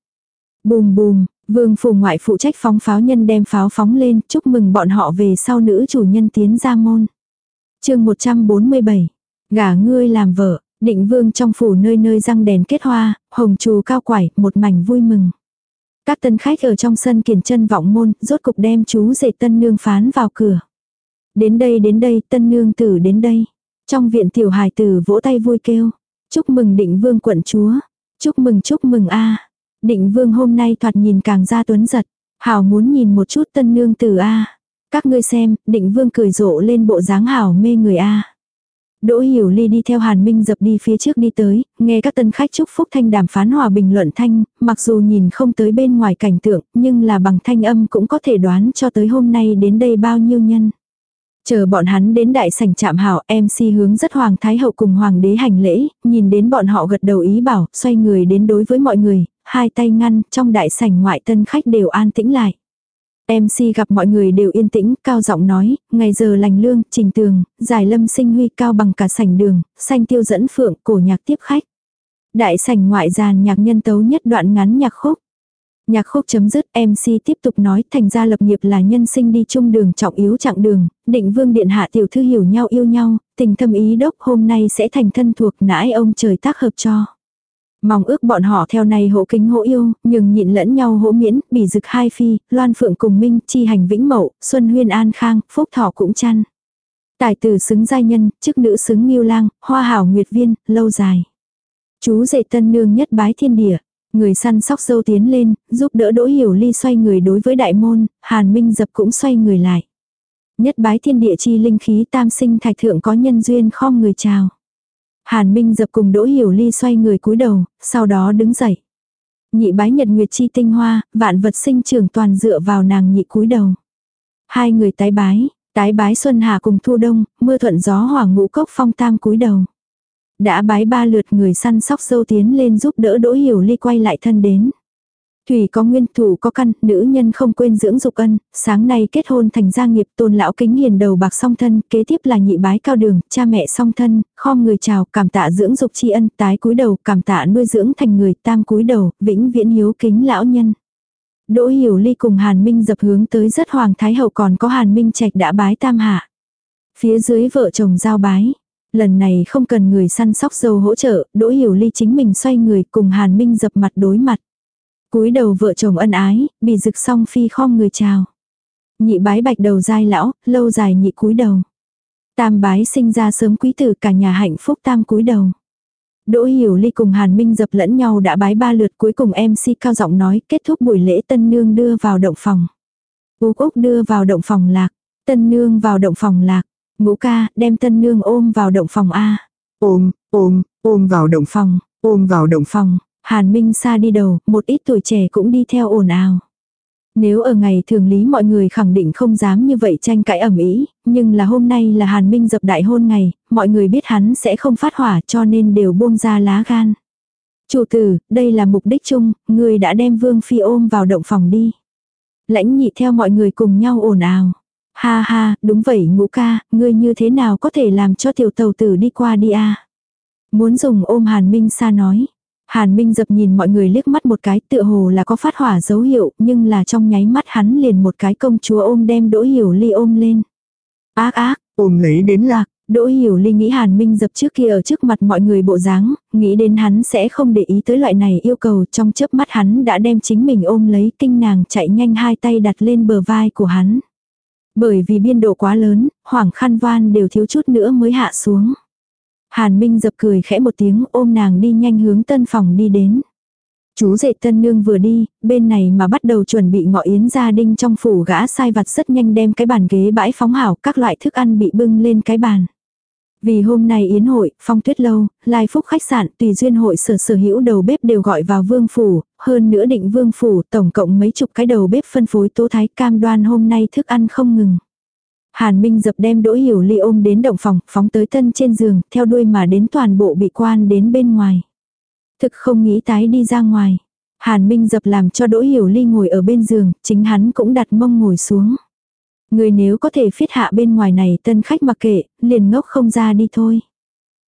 Bùm bùm, vương phủ ngoại phụ trách phóng pháo nhân đem pháo phóng lên, chúc mừng bọn họ về sau nữ chủ nhân tiến ra môn. chương 147, gả ngươi làm vợ, định vương trong phủ nơi nơi răng đèn kết hoa, hồng trù cao quải, một mảnh vui mừng. Các tân khách ở trong sân kiền chân vọng môn, rốt cục đem chú rể tân nương phán vào cửa. Đến đây đến đây, tân nương tử đến đây. Trong viện tiểu hài tử vỗ tay vui kêu. Chúc mừng định vương quận chúa. Chúc mừng chúc mừng a Định vương hôm nay thoạt nhìn càng ra tuấn giật. Hảo muốn nhìn một chút tân nương tử a Các ngươi xem, định vương cười rộ lên bộ dáng hảo mê người a Đỗ Hiểu Ly đi theo Hàn Minh dập đi phía trước đi tới, nghe các tân khách chúc phúc thanh đàm phán hòa bình luận thanh, mặc dù nhìn không tới bên ngoài cảnh tượng, nhưng là bằng thanh âm cũng có thể đoán cho tới hôm nay đến đây bao nhiêu nhân. Chờ bọn hắn đến đại sảnh chạm hảo, MC hướng rất Hoàng Thái Hậu cùng Hoàng đế hành lễ, nhìn đến bọn họ gật đầu ý bảo, xoay người đến đối với mọi người, hai tay ngăn, trong đại sảnh ngoại tân khách đều an tĩnh lại. MC gặp mọi người đều yên tĩnh, cao giọng nói, ngày giờ lành lương, trình tường, giải lâm sinh huy cao bằng cả sảnh đường, xanh tiêu dẫn phượng, cổ nhạc tiếp khách. Đại sảnh ngoại giàn nhạc nhân tấu nhất đoạn ngắn nhạc khúc. Nhạc khúc chấm dứt MC tiếp tục nói thành ra lập nghiệp là nhân sinh đi chung đường trọng yếu chặng đường, định vương điện hạ tiểu thư hiểu nhau yêu nhau, tình thâm ý đốc hôm nay sẽ thành thân thuộc nãi ông trời tác hợp cho. Mong ước bọn họ theo này hộ kính hộ yêu, nhưng nhịn lẫn nhau hỗ miễn, bỉ dực hai phi, loan phượng cùng minh, chi hành vĩnh mậu, xuân huyên an khang, phúc thọ cũng chăn. Tài tử xứng giai nhân, chức nữ xứng nghiêu lang, hoa hảo nguyệt viên, lâu dài. Chú rể tân nương nhất bái thiên địa. Người săn sóc dâu tiến lên, giúp đỡ Đỗ Hiểu Ly xoay người đối với đại môn, Hàn Minh dập cũng xoay người lại. Nhất bái thiên địa chi linh khí tam sinh thạch thượng có nhân duyên khom người chào. Hàn Minh dập cùng Đỗ Hiểu Ly xoay người cúi đầu, sau đó đứng dậy. Nhị bái nhật nguyệt chi tinh hoa, vạn vật sinh trưởng toàn dựa vào nàng nhị cúi đầu. Hai người tái bái, tái bái xuân hà cùng thu đông, mưa thuận gió hỏa ngũ cốc phong tam cúi đầu. Đã bái ba lượt người săn sóc dâu tiến lên giúp đỡ Đỗ Hiểu Ly quay lại thân đến. Thủy có nguyên thủ có căn, nữ nhân không quên dưỡng dục ân, sáng nay kết hôn thành gia nghiệp tôn lão kính hiền đầu bạc song thân, kế tiếp là nhị bái cao đường, cha mẹ song thân, khom người chào, cảm tạ dưỡng dục tri ân, tái cúi đầu, cảm tạ nuôi dưỡng thành người, tam cúi đầu, vĩnh viễn hiếu kính lão nhân. Đỗ Hiểu Ly cùng Hàn Minh dập hướng tới rất hoàng thái hậu còn có Hàn Minh Trạch đã bái tam hạ. Phía dưới vợ chồng giao bái. Lần này không cần người săn sóc dâu hỗ trợ, Đỗ Hiểu Ly chính mình xoay người cùng Hàn Minh dập mặt đối mặt cúi đầu vợ chồng ân ái, bị rực song phi khom người chào. Nhị bái bạch đầu dai lão, lâu dài nhị cúi đầu. Tam bái sinh ra sớm quý tử cả nhà hạnh phúc tam cúi đầu. Đỗ Hiểu Ly cùng Hàn Minh dập lẫn nhau đã bái ba lượt cuối cùng MC cao giọng nói kết thúc buổi lễ tân nương đưa vào động phòng. Ú Úc đưa vào động phòng lạc, tân nương vào động phòng lạc, ngũ ca đem tân nương ôm vào động phòng A. Ôm, ôm, ôm vào động phòng, ôm vào động phòng. Hàn Minh Sa đi đầu, một ít tuổi trẻ cũng đi theo ồn ào. Nếu ở ngày thường lý mọi người khẳng định không dám như vậy tranh cãi ẩm ý, nhưng là hôm nay là Hàn Minh dập đại hôn ngày, mọi người biết hắn sẽ không phát hỏa cho nên đều buông ra lá gan. Chủ tử, đây là mục đích chung, người đã đem Vương Phi ôm vào động phòng đi. Lãnh nhị theo mọi người cùng nhau ồn ào. Ha ha, đúng vậy ngũ ca, ngươi như thế nào có thể làm cho tiểu tàu tử đi qua đi à? Muốn dùng ôm Hàn Minh Sa nói. Hàn Minh dập nhìn mọi người liếc mắt một cái tựa hồ là có phát hỏa dấu hiệu nhưng là trong nháy mắt hắn liền một cái công chúa ôm đem Đỗ Hiểu Ly ôm lên. Ác ác, ôm lấy đến lạc. Đỗ Hiểu Ly nghĩ Hàn Minh dập trước kia ở trước mặt mọi người bộ dáng, nghĩ đến hắn sẽ không để ý tới loại này yêu cầu trong chớp mắt hắn đã đem chính mình ôm lấy kinh nàng chạy nhanh hai tay đặt lên bờ vai của hắn. Bởi vì biên độ quá lớn, hoảng khăn van đều thiếu chút nữa mới hạ xuống. Hàn Minh dập cười khẽ một tiếng ôm nàng đi nhanh hướng tân phòng đi đến. Chú rể tân nương vừa đi, bên này mà bắt đầu chuẩn bị ngọ yến gia đinh trong phủ gã sai vặt rất nhanh đem cái bàn ghế bãi phóng hảo các loại thức ăn bị bưng lên cái bàn. Vì hôm nay yến hội, phong tuyết lâu, lai phúc khách sạn, tùy duyên hội sở sở hữu đầu bếp đều gọi vào vương phủ, hơn nữa định vương phủ, tổng cộng mấy chục cái đầu bếp phân phối tố thái cam đoan hôm nay thức ăn không ngừng. Hàn Minh dập đem Đỗ Hiểu Ly ôm đến động phòng, phóng tới thân trên giường, theo đuôi mà đến toàn bộ bị quan đến bên ngoài. Thực không nghĩ tái đi ra ngoài. Hàn Minh dập làm cho Đỗ Hiểu Ly ngồi ở bên giường, chính hắn cũng đặt mông ngồi xuống. Người nếu có thể phiết hạ bên ngoài này tân khách mặc kệ, liền ngốc không ra đi thôi.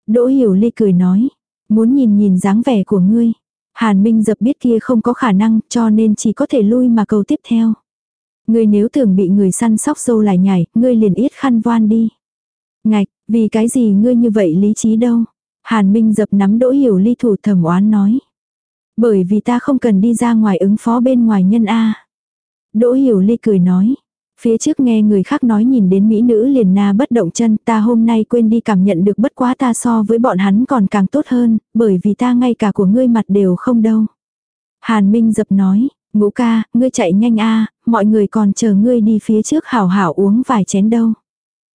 Đỗ Hiểu Ly cười nói, muốn nhìn nhìn dáng vẻ của ngươi. Hàn Minh dập biết kia không có khả năng cho nên chỉ có thể lui mà cầu tiếp theo. Ngươi nếu tưởng bị người săn sóc dâu lại nhảy, ngươi liền ít khăn voan đi. Ngạch, vì cái gì ngươi như vậy lý trí đâu? Hàn Minh dập nắm đỗ hiểu ly thủ thầm oán nói. Bởi vì ta không cần đi ra ngoài ứng phó bên ngoài nhân A. Đỗ Hiểu Ly cười nói. Phía trước nghe người khác nói nhìn đến mỹ nữ liền na bất động chân ta hôm nay quên đi cảm nhận được bất quá ta so với bọn hắn còn càng tốt hơn, bởi vì ta ngay cả của ngươi mặt đều không đâu. Hàn Minh dập nói, ngũ ca, ngươi chạy nhanh a mọi người còn chờ ngươi đi phía trước hảo hảo uống vài chén đâu.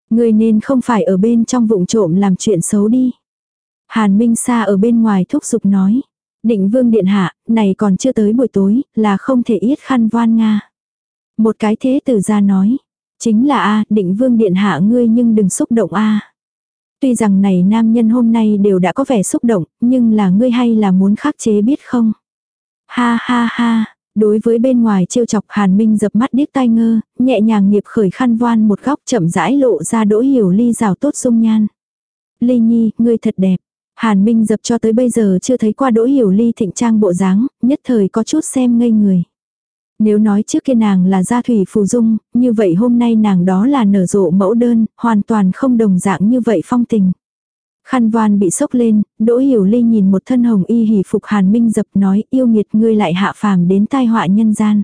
Ngươi nên không phải ở bên trong vụng trộm làm chuyện xấu đi. Hàn Minh Sa ở bên ngoài thúc giục nói. Định vương điện hạ, này còn chưa tới buổi tối, là không thể yết khăn voan Nga. Một cái thế tử ra nói. Chính là a định vương điện hạ ngươi nhưng đừng xúc động a Tuy rằng này nam nhân hôm nay đều đã có vẻ xúc động, nhưng là ngươi hay là muốn khắc chế biết không? Ha ha ha, đối với bên ngoài trêu chọc Hàn Minh dập mắt điếc tai ngơ, nhẹ nhàng nghiệp khởi khăn voan một góc chậm rãi lộ ra đỗ hiểu ly rào tốt dung nhan. Ly nhi, ngươi thật đẹp. Hàn Minh dập cho tới bây giờ chưa thấy qua đỗ hiểu ly thịnh trang bộ dáng, nhất thời có chút xem ngây người. Nếu nói trước kia nàng là gia thủy phù dung, như vậy hôm nay nàng đó là nở rộ mẫu đơn, hoàn toàn không đồng dạng như vậy phong tình. Khăn voan bị sốc lên, Đỗ Hiểu Ly nhìn một thân hồng y hỉ phục Hàn Minh dập nói yêu nghiệt ngươi lại hạ phàm đến tai họa nhân gian.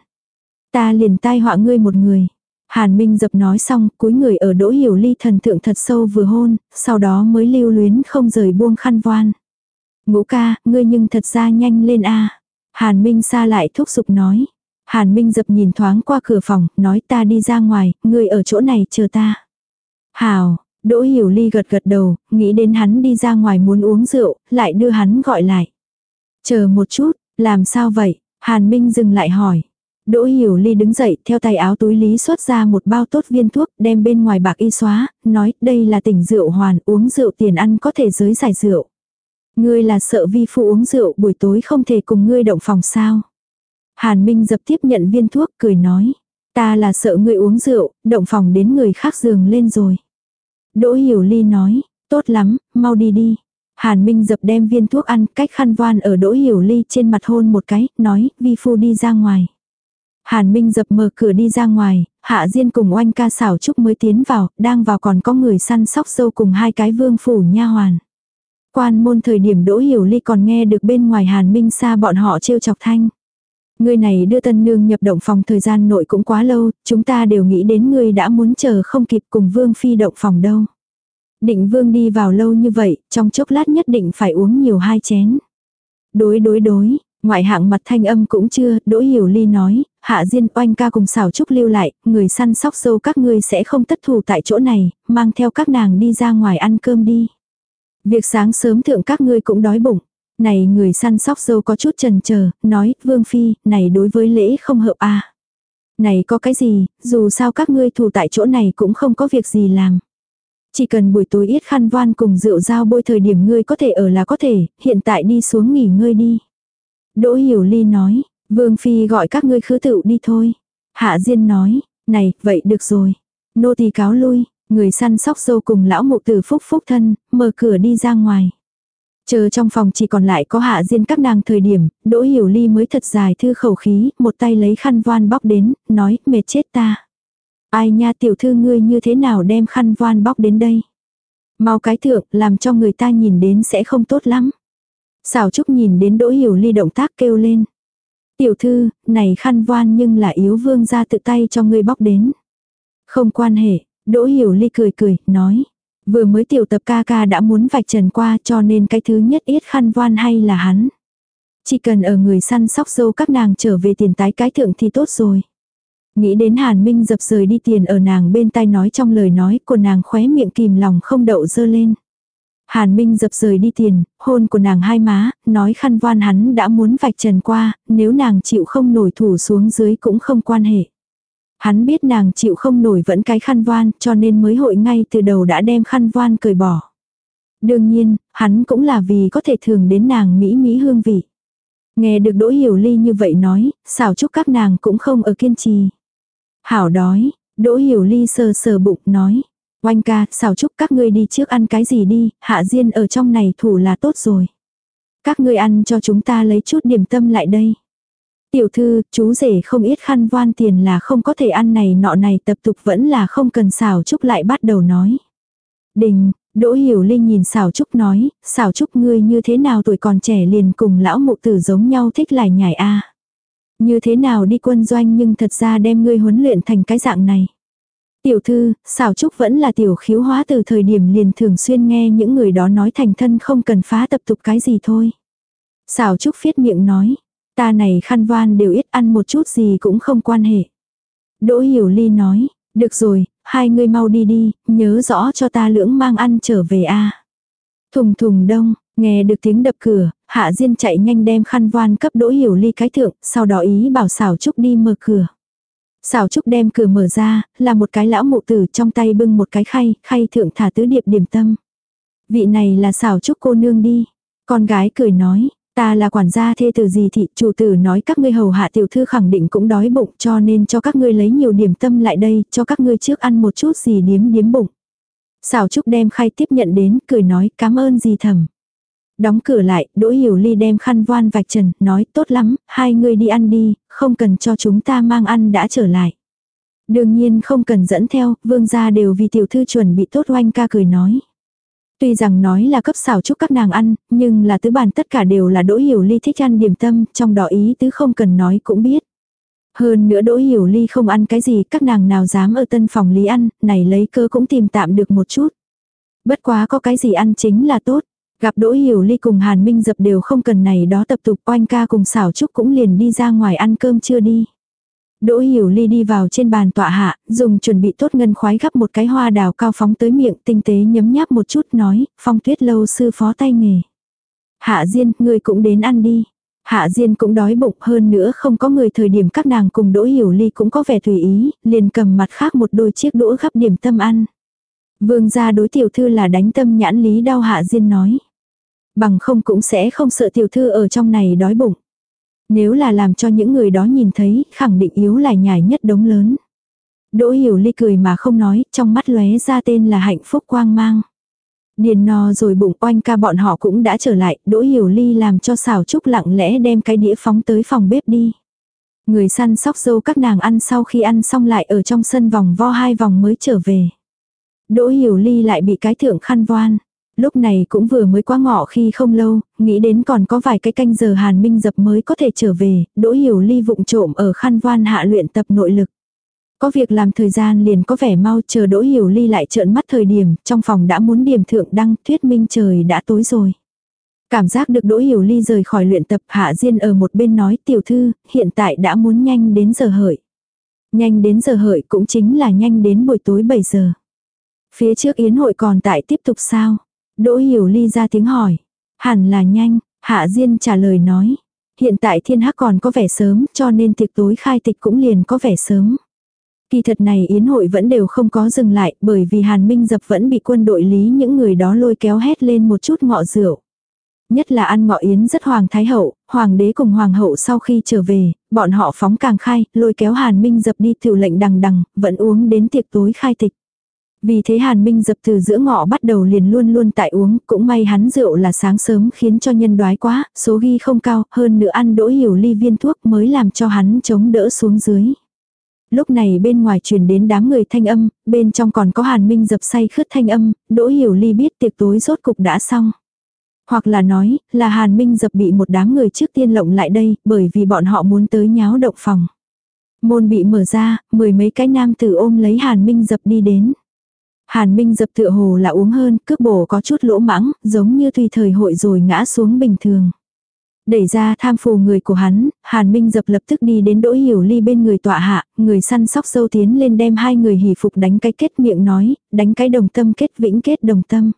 Ta liền tai họa ngươi một người. Hàn Minh dập nói xong, cúi người ở Đỗ Hiểu Ly thần thượng thật sâu vừa hôn, sau đó mới lưu luyến không rời buông khăn voan. Ngũ ca, ngươi nhưng thật ra nhanh lên a. Hàn Minh xa lại thúc giục nói. Hàn Minh dập nhìn thoáng qua cửa phòng, nói ta đi ra ngoài, ngươi ở chỗ này chờ ta. Hào, Đỗ Hiểu Ly gật gật đầu, nghĩ đến hắn đi ra ngoài muốn uống rượu, lại đưa hắn gọi lại. Chờ một chút, làm sao vậy? Hàn Minh dừng lại hỏi. Đỗ Hiểu Ly đứng dậy, theo tay áo túi lý xuất ra một bao tốt viên thuốc, đem bên ngoài bạc y xóa, nói đây là tỉnh rượu hoàn, uống rượu tiền ăn có thể giới giải rượu. Ngươi là sợ vi phụ uống rượu buổi tối không thể cùng ngươi động phòng sao. Hàn Minh dập tiếp nhận viên thuốc cười nói. Ta là sợ ngươi uống rượu, động phòng đến người khác giường lên rồi. Đỗ Hiểu Ly nói, tốt lắm, mau đi đi. Hàn Minh dập đem viên thuốc ăn cách khăn voan ở Đỗ Hiểu Ly trên mặt hôn một cái, nói, vi phu đi ra ngoài. Hàn Minh dập mở cửa đi ra ngoài, Hạ Diên cùng oanh ca xảo trúc mới tiến vào, đang vào còn có người săn sóc dâu cùng hai cái vương phủ nha hoàn. Quan môn thời điểm Đỗ Hiểu Ly còn nghe được bên ngoài Hàn Minh xa bọn họ trêu chọc thanh. Người này đưa tân nương nhập động phòng thời gian nội cũng quá lâu, chúng ta đều nghĩ đến người đã muốn chờ không kịp cùng vương phi động phòng đâu. Định vương đi vào lâu như vậy, trong chốc lát nhất định phải uống nhiều hai chén. Đối đối đối, ngoại hạng mặt thanh âm cũng chưa, đỗ hiểu ly nói, hạ diên oanh ca cùng xảo trúc lưu lại, người săn sóc dâu các ngươi sẽ không tất thù tại chỗ này, mang theo các nàng đi ra ngoài ăn cơm đi. Việc sáng sớm thượng các ngươi cũng đói bụng. Này người săn sóc dâu có chút trần chờ nói, Vương Phi, này đối với lễ không hợp a à. Này có cái gì, dù sao các ngươi thủ tại chỗ này cũng không có việc gì làm. Chỉ cần buổi tối ít khăn voan cùng rượu dao bôi thời điểm ngươi có thể ở là có thể, hiện tại đi xuống nghỉ ngơi đi. Đỗ Hiểu Ly nói, Vương Phi gọi các ngươi khứ tự đi thôi. Hạ Diên nói, này, vậy được rồi. Nô tỳ cáo lui, người săn sóc dâu cùng lão mụ tử phúc phúc thân, mở cửa đi ra ngoài. Chờ trong phòng chỉ còn lại có hạ diên các nàng thời điểm, Đỗ Hiểu Ly mới thật dài thư khẩu khí, một tay lấy khăn voan bóc đến, nói, mệt chết ta. Ai nha tiểu thư ngươi như thế nào đem khăn voan bóc đến đây. Mau cái thượng, làm cho người ta nhìn đến sẽ không tốt lắm. Xảo Trúc nhìn đến Đỗ Hiểu Ly động tác kêu lên. Tiểu thư, này khăn voan nhưng là yếu vương ra tự tay cho ngươi bóc đến. Không quan hệ, Đỗ Hiểu Ly cười cười, nói. Vừa mới tiểu tập ca ca đã muốn vạch trần qua cho nên cái thứ nhất ít khăn voan hay là hắn. Chỉ cần ở người săn sóc dâu các nàng trở về tiền tái cái thượng thì tốt rồi. Nghĩ đến Hàn Minh dập rời đi tiền ở nàng bên tai nói trong lời nói của nàng khóe miệng kìm lòng không đậu dơ lên. Hàn Minh dập rời đi tiền, hôn của nàng hai má, nói khăn voan hắn đã muốn vạch trần qua, nếu nàng chịu không nổi thủ xuống dưới cũng không quan hệ. Hắn biết nàng chịu không nổi vẫn cái khăn voan cho nên mới hội ngay từ đầu đã đem khăn voan cởi bỏ. Đương nhiên, hắn cũng là vì có thể thường đến nàng mỹ mỹ hương vị. Nghe được Đỗ Hiểu Ly như vậy nói, xảo chúc các nàng cũng không ở kiên trì. Hảo đói, Đỗ Hiểu Ly sờ sờ bụng nói. Oanh ca, xảo chúc các ngươi đi trước ăn cái gì đi, hạ diên ở trong này thủ là tốt rồi. Các ngươi ăn cho chúng ta lấy chút điểm tâm lại đây. Tiểu thư, chú rể không ít khăn voan tiền là không có thể ăn này nọ này tập tục vẫn là không cần xào trúc lại bắt đầu nói. Đình, Đỗ Hiểu linh nhìn xào trúc nói, xào trúc ngươi như thế nào tuổi còn trẻ liền cùng lão mụ tử giống nhau thích lại nhảy a Như thế nào đi quân doanh nhưng thật ra đem ngươi huấn luyện thành cái dạng này. Tiểu thư, xào trúc vẫn là tiểu khiếu hóa từ thời điểm liền thường xuyên nghe những người đó nói thành thân không cần phá tập tục cái gì thôi. Xào trúc phiết miệng nói, ta này khăn van đều ít ăn một chút gì cũng không quan hệ. Đỗ Hiểu Ly nói, được rồi, hai người mau đi đi, nhớ rõ cho ta lưỡng mang ăn trở về a. Thùng thùng đông, nghe được tiếng đập cửa, Hạ Diên chạy nhanh đem khăn van cấp Đỗ Hiểu Ly cái thượng, sau đó ý bảo xảo trúc đi mở cửa. Xảo trúc đem cửa mở ra, là một cái lão mụ tử trong tay bưng một cái khay, khay thượng thả tứ điệp điểm tâm. Vị này là xảo trúc cô nương đi. Con gái cười nói, ta là quản gia thê tử gì thị, chủ tử nói các ngươi hầu hạ tiểu thư khẳng định cũng đói bụng cho nên cho các ngươi lấy nhiều điểm tâm lại đây, cho các ngươi trước ăn một chút gì điếm điếm bụng. Xảo trúc đem khay tiếp nhận đến, cười nói cảm ơn gì thầm. Đóng cửa lại, Đỗ Hiểu Ly đem khăn voan vạch trần, nói tốt lắm, hai người đi ăn đi, không cần cho chúng ta mang ăn đã trở lại. Đương nhiên không cần dẫn theo, vương gia đều vì tiểu thư chuẩn bị tốt oanh ca cười nói. Tuy rằng nói là cấp xào chúc các nàng ăn, nhưng là tứ bàn tất cả đều là Đỗ Hiểu Ly thích ăn điểm tâm, trong đó ý tứ không cần nói cũng biết. Hơn nữa Đỗ Hiểu Ly không ăn cái gì, các nàng nào dám ở tân phòng lý ăn, này lấy cơ cũng tìm tạm được một chút. Bất quá có cái gì ăn chính là tốt. Gặp Đỗ Hiểu Ly cùng Hàn Minh Dập đều không cần này đó tập tục oanh ca cùng xảo trúc cũng liền đi ra ngoài ăn cơm chưa đi. Đỗ Hiểu Ly đi vào trên bàn tọa hạ, dùng chuẩn bị tốt ngân khoái gắp một cái hoa đào cao phóng tới miệng tinh tế nhấm nháp một chút nói, phong tuyết lâu sư phó tay nghề. Hạ Diên, ngươi cũng đến ăn đi. Hạ Diên cũng đói bụng hơn nữa không có người thời điểm các nàng cùng Đỗ Hiểu Ly cũng có vẻ tùy ý, liền cầm mặt khác một đôi chiếc đũa gắp điểm tâm ăn. Vương gia đối tiểu thư là đánh tâm nhãn lý đau Hạ Diên nói. Bằng không cũng sẽ không sợ tiểu thư ở trong này đói bụng. Nếu là làm cho những người đó nhìn thấy, khẳng định yếu lại nhảy nhất đống lớn. Đỗ hiểu ly cười mà không nói, trong mắt lóe ra tên là hạnh phúc quang mang. Điền no rồi bụng oanh ca bọn họ cũng đã trở lại, đỗ hiểu ly làm cho xào trúc lặng lẽ đem cái đĩa phóng tới phòng bếp đi. Người săn sóc dâu các nàng ăn sau khi ăn xong lại ở trong sân vòng vo hai vòng mới trở về. Đỗ hiểu ly lại bị cái thượng khăn voan. Lúc này cũng vừa mới qua ngọ khi không lâu, nghĩ đến còn có vài cái canh giờ Hàn Minh dập mới có thể trở về, Đỗ Hiểu Ly vụng trộm ở khăn voan hạ luyện tập nội lực. Có việc làm thời gian liền có vẻ mau chờ Đỗ Hiểu Ly lại trợn mắt thời điểm, trong phòng đã muốn điểm thượng đăng, thuyết minh trời đã tối rồi. Cảm giác được Đỗ Hiểu Ly rời khỏi luyện tập Hạ Diên ở một bên nói tiểu thư, hiện tại đã muốn nhanh đến giờ hợi. Nhanh đến giờ hợi cũng chính là nhanh đến buổi tối 7 giờ. Phía trước yến hội còn tại tiếp tục sao? Đỗ Hiểu Ly ra tiếng hỏi. Hẳn là nhanh, Hạ Diên trả lời nói. Hiện tại thiên hắc còn có vẻ sớm cho nên tiệc tối khai tịch cũng liền có vẻ sớm. Kỳ thật này yến hội vẫn đều không có dừng lại bởi vì Hàn Minh Dập vẫn bị quân đội lý những người đó lôi kéo hét lên một chút ngọ rượu. Nhất là ăn ngọ yến rất hoàng thái hậu, hoàng đế cùng hoàng hậu sau khi trở về, bọn họ phóng càng khai, lôi kéo Hàn Minh Dập đi tiểu lệnh đằng đằng, vẫn uống đến tiệc tối khai tịch. Vì thế Hàn Minh dập từ giữa ngọ bắt đầu liền luôn luôn tại uống, cũng may hắn rượu là sáng sớm khiến cho nhân đoái quá, số ghi không cao, hơn nữa ăn đỗ hiểu ly viên thuốc mới làm cho hắn chống đỡ xuống dưới. Lúc này bên ngoài truyền đến đám người thanh âm, bên trong còn có Hàn Minh dập say khướt thanh âm, đỗ hiểu ly biết tiệc tối rốt cục đã xong. Hoặc là nói, là Hàn Minh dập bị một đám người trước tiên lộng lại đây, bởi vì bọn họ muốn tới nháo động phòng. Môn bị mở ra, mười mấy cái nam tử ôm lấy Hàn Minh dập đi đến. Hàn Minh dập tựa hồ là uống hơn, cước bổ có chút lỗ mãng, giống như tùy thời hội rồi ngã xuống bình thường. Đẩy ra tham phù người của hắn, Hàn Minh dập lập tức đi đến đỗ hiểu ly bên người tọa hạ, người săn sóc sâu tiến lên đem hai người hỉ phục đánh cái kết miệng nói, đánh cái đồng tâm kết vĩnh kết đồng tâm.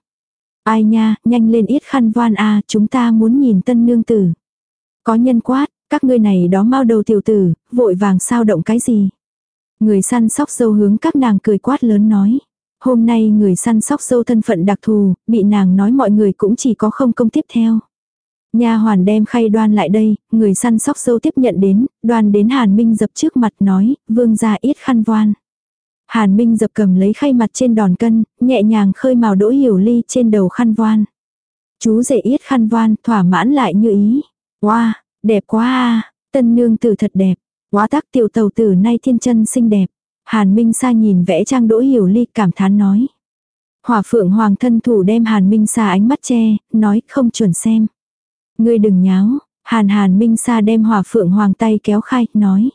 Ai nha, nhanh lên ít khăn voan a chúng ta muốn nhìn tân nương tử. Có nhân quát, các ngươi này đó mau đầu tiểu tử, vội vàng sao động cái gì. Người săn sóc sâu hướng các nàng cười quát lớn nói. Hôm nay người săn sóc dâu thân phận đặc thù, bị nàng nói mọi người cũng chỉ có không công tiếp theo. Nha hoàn đem khay đoan lại đây, người săn sóc dâu tiếp nhận đến, đoan đến Hàn Minh dập trước mặt nói, vương gia ít khăn voan. Hàn Minh dập cầm lấy khay mặt trên đòn cân, nhẹ nhàng khơi màu đỗ hiểu ly trên đầu khăn voan. Chú rể ít khăn voan, thỏa mãn lại như ý. Wow, đẹp quá à, tân nương tử thật đẹp. Quá tác tiểu tàu tử nay thiên chân xinh đẹp. Hàn Minh Sa nhìn vẽ trang đỗ hiểu ly cảm thán nói. Hỏa phượng hoàng thân thủ đem Hàn Minh Sa ánh mắt che, nói không chuẩn xem. Ngươi đừng nháo, Hàn Hàn Minh Sa đem hỏa phượng hoàng tay kéo khai, nói.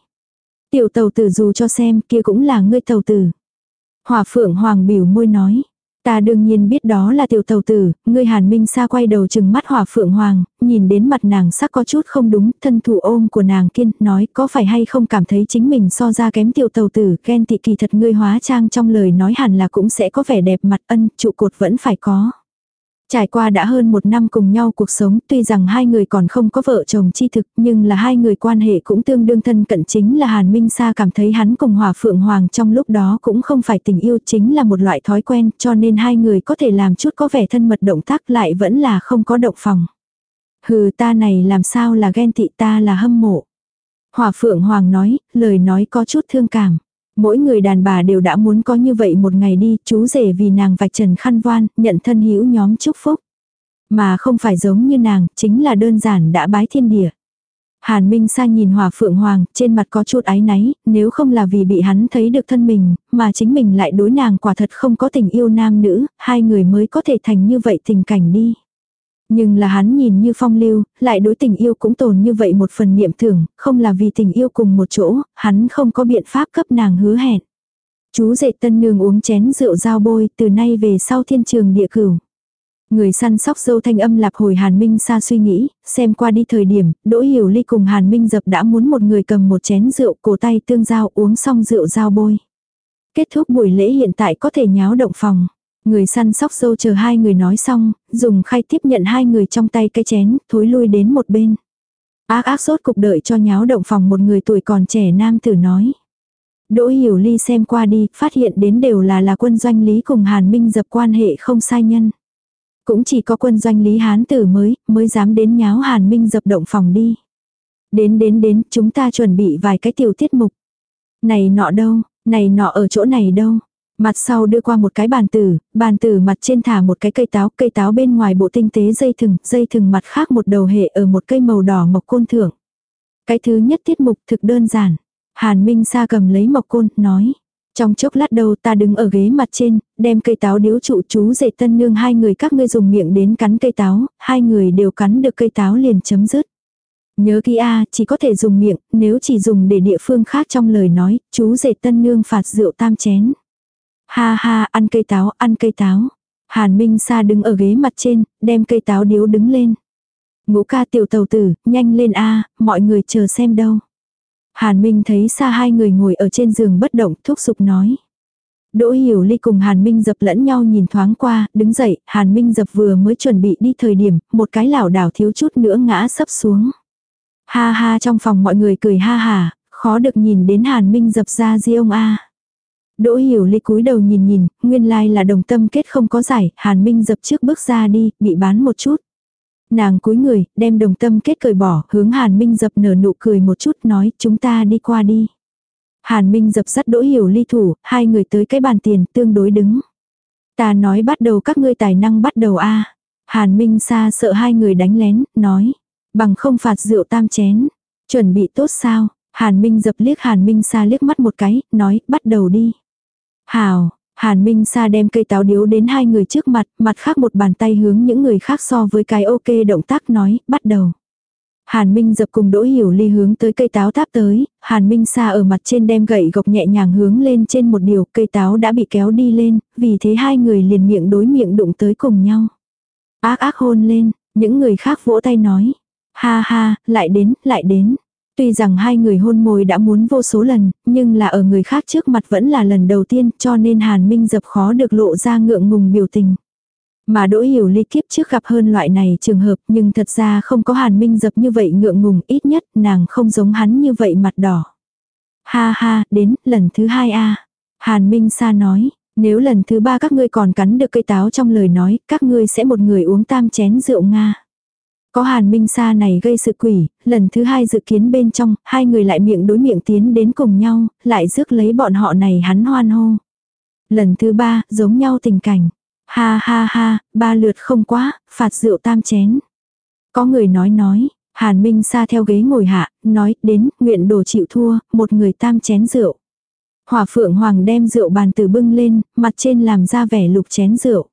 Tiểu tàu tử dù cho xem kia cũng là ngươi tàu tử. Hỏa phượng hoàng biểu môi nói. Ta đương nhiên biết đó là tiểu tàu tử, ngươi hàn minh sa quay đầu chừng mắt hỏa phượng hoàng, nhìn đến mặt nàng sắc có chút không đúng, thân thủ ôm của nàng kiên, nói có phải hay không cảm thấy chính mình so ra kém tiểu tàu tử, ghen tị kỳ thật ngươi hóa trang trong lời nói hẳn là cũng sẽ có vẻ đẹp mặt ân, trụ cột vẫn phải có. Trải qua đã hơn một năm cùng nhau cuộc sống, tuy rằng hai người còn không có vợ chồng chi thực, nhưng là hai người quan hệ cũng tương đương thân cận chính là Hàn Minh Sa cảm thấy hắn cùng Hòa Phượng Hoàng trong lúc đó cũng không phải tình yêu chính là một loại thói quen, cho nên hai người có thể làm chút có vẻ thân mật động tác lại vẫn là không có động phòng. Hừ ta này làm sao là ghen tị ta là hâm mộ. Hòa Phượng Hoàng nói, lời nói có chút thương cảm. Mỗi người đàn bà đều đã muốn có như vậy một ngày đi, chú rể vì nàng vạch trần khăn voan, nhận thân hữu nhóm chúc phúc. Mà không phải giống như nàng, chính là đơn giản đã bái thiên địa. Hàn Minh Sa nhìn Hòa Phượng Hoàng, trên mặt có chút áy náy, nếu không là vì bị hắn thấy được thân mình, mà chính mình lại đối nàng quả thật không có tình yêu nam nữ, hai người mới có thể thành như vậy tình cảnh đi. Nhưng là hắn nhìn như phong lưu, lại đối tình yêu cũng tồn như vậy một phần niệm thưởng, không là vì tình yêu cùng một chỗ, hắn không có biện pháp cấp nàng hứa hẹn. Chú dệt tân nương uống chén rượu dao bôi, từ nay về sau thiên trường địa cửu. Người săn sóc dâu thanh âm lạp hồi Hàn Minh xa suy nghĩ, xem qua đi thời điểm, Đỗ Hiểu Ly cùng Hàn Minh dập đã muốn một người cầm một chén rượu cổ tay tương giao uống xong rượu dao bôi. Kết thúc buổi lễ hiện tại có thể nháo động phòng. Người săn sóc dâu chờ hai người nói xong, dùng khay tiếp nhận hai người trong tay cái chén, thối lui đến một bên. Ác ác sốt cục đợi cho nháo động phòng một người tuổi còn trẻ nam tử nói. Đỗ hiểu ly xem qua đi, phát hiện đến đều là là quân doanh lý cùng Hàn Minh dập quan hệ không sai nhân. Cũng chỉ có quân doanh lý hán tử mới, mới dám đến nháo Hàn Minh dập động phòng đi. Đến đến đến, chúng ta chuẩn bị vài cái tiểu tiết mục. Này nọ đâu, này nọ ở chỗ này đâu. Mặt sau đưa qua một cái bàn tử, bàn tử mặt trên thả một cái cây táo, cây táo bên ngoài bộ tinh tế dây thừng, dây thừng mặt khác một đầu hệ ở một cây màu đỏ mộc côn thưởng. Cái thứ nhất tiết mục thực đơn giản. Hàn Minh Sa cầm lấy mộc côn, nói. Trong chốc lát đầu ta đứng ở ghế mặt trên, đem cây táo điếu trụ chú dệ tân nương hai người các ngươi dùng miệng đến cắn cây táo, hai người đều cắn được cây táo liền chấm dứt. Nhớ kỹ a chỉ có thể dùng miệng, nếu chỉ dùng để địa phương khác trong lời nói, chú dệ tân nương phạt rượu tam chén. Ha ha, ăn cây táo, ăn cây táo. Hàn Minh Sa đứng ở ghế mặt trên, đem cây táo điếu đứng lên. Ngũ ca tiểu tàu tử, nhanh lên a mọi người chờ xem đâu. Hàn Minh thấy xa hai người ngồi ở trên giường bất động, thúc giục nói. Đỗ Hiểu Ly cùng Hàn Minh dập lẫn nhau nhìn thoáng qua, đứng dậy, Hàn Minh dập vừa mới chuẩn bị đi thời điểm, một cái lảo đảo thiếu chút nữa ngã sấp xuống. Ha ha trong phòng mọi người cười ha hà, khó được nhìn đến Hàn Minh dập ra di ông a. Đỗ hiểu ly cúi đầu nhìn nhìn, nguyên lai là đồng tâm kết không có giải, hàn minh dập trước bước ra đi, bị bán một chút. Nàng cúi người, đem đồng tâm kết cởi bỏ, hướng hàn minh dập nở nụ cười một chút nói chúng ta đi qua đi. Hàn minh dập dắt đỗ hiểu ly thủ, hai người tới cái bàn tiền tương đối đứng. Ta nói bắt đầu các ngươi tài năng bắt đầu a Hàn minh xa sợ hai người đánh lén, nói. Bằng không phạt rượu tam chén. Chuẩn bị tốt sao? Hàn minh dập liếc hàn minh xa liếc mắt một cái, nói bắt đầu đi. Hào, Hàn Minh Sa đem cây táo điếu đến hai người trước mặt, mặt khác một bàn tay hướng những người khác so với cái ok động tác nói, bắt đầu. Hàn Minh dập cùng đỗ hiểu ly hướng tới cây táo táp tới, Hàn Minh Sa ở mặt trên đem gậy gộc nhẹ nhàng hướng lên trên một điều, cây táo đã bị kéo đi lên, vì thế hai người liền miệng đối miệng đụng tới cùng nhau. Ác ác hôn lên, những người khác vỗ tay nói. Ha ha, lại đến, lại đến. Tuy rằng hai người hôn môi đã muốn vô số lần, nhưng là ở người khác trước mặt vẫn là lần đầu tiên cho nên Hàn Minh dập khó được lộ ra ngượng ngùng biểu tình. Mà đỗ hiểu ly kiếp trước gặp hơn loại này trường hợp nhưng thật ra không có Hàn Minh dập như vậy ngượng ngùng ít nhất nàng không giống hắn như vậy mặt đỏ. Ha ha, đến lần thứ hai a Hàn Minh sa nói, nếu lần thứ ba các ngươi còn cắn được cây táo trong lời nói, các ngươi sẽ một người uống tam chén rượu Nga. Có hàn minh sa này gây sự quỷ, lần thứ hai dự kiến bên trong, hai người lại miệng đối miệng tiến đến cùng nhau, lại rước lấy bọn họ này hắn hoan hô. Lần thứ ba, giống nhau tình cảnh. Ha ha ha, ba lượt không quá, phạt rượu tam chén. Có người nói nói, hàn minh sa theo ghế ngồi hạ, nói đến, nguyện đồ chịu thua, một người tam chén rượu. Hỏa phượng hoàng đem rượu bàn từ bưng lên, mặt trên làm ra vẻ lục chén rượu.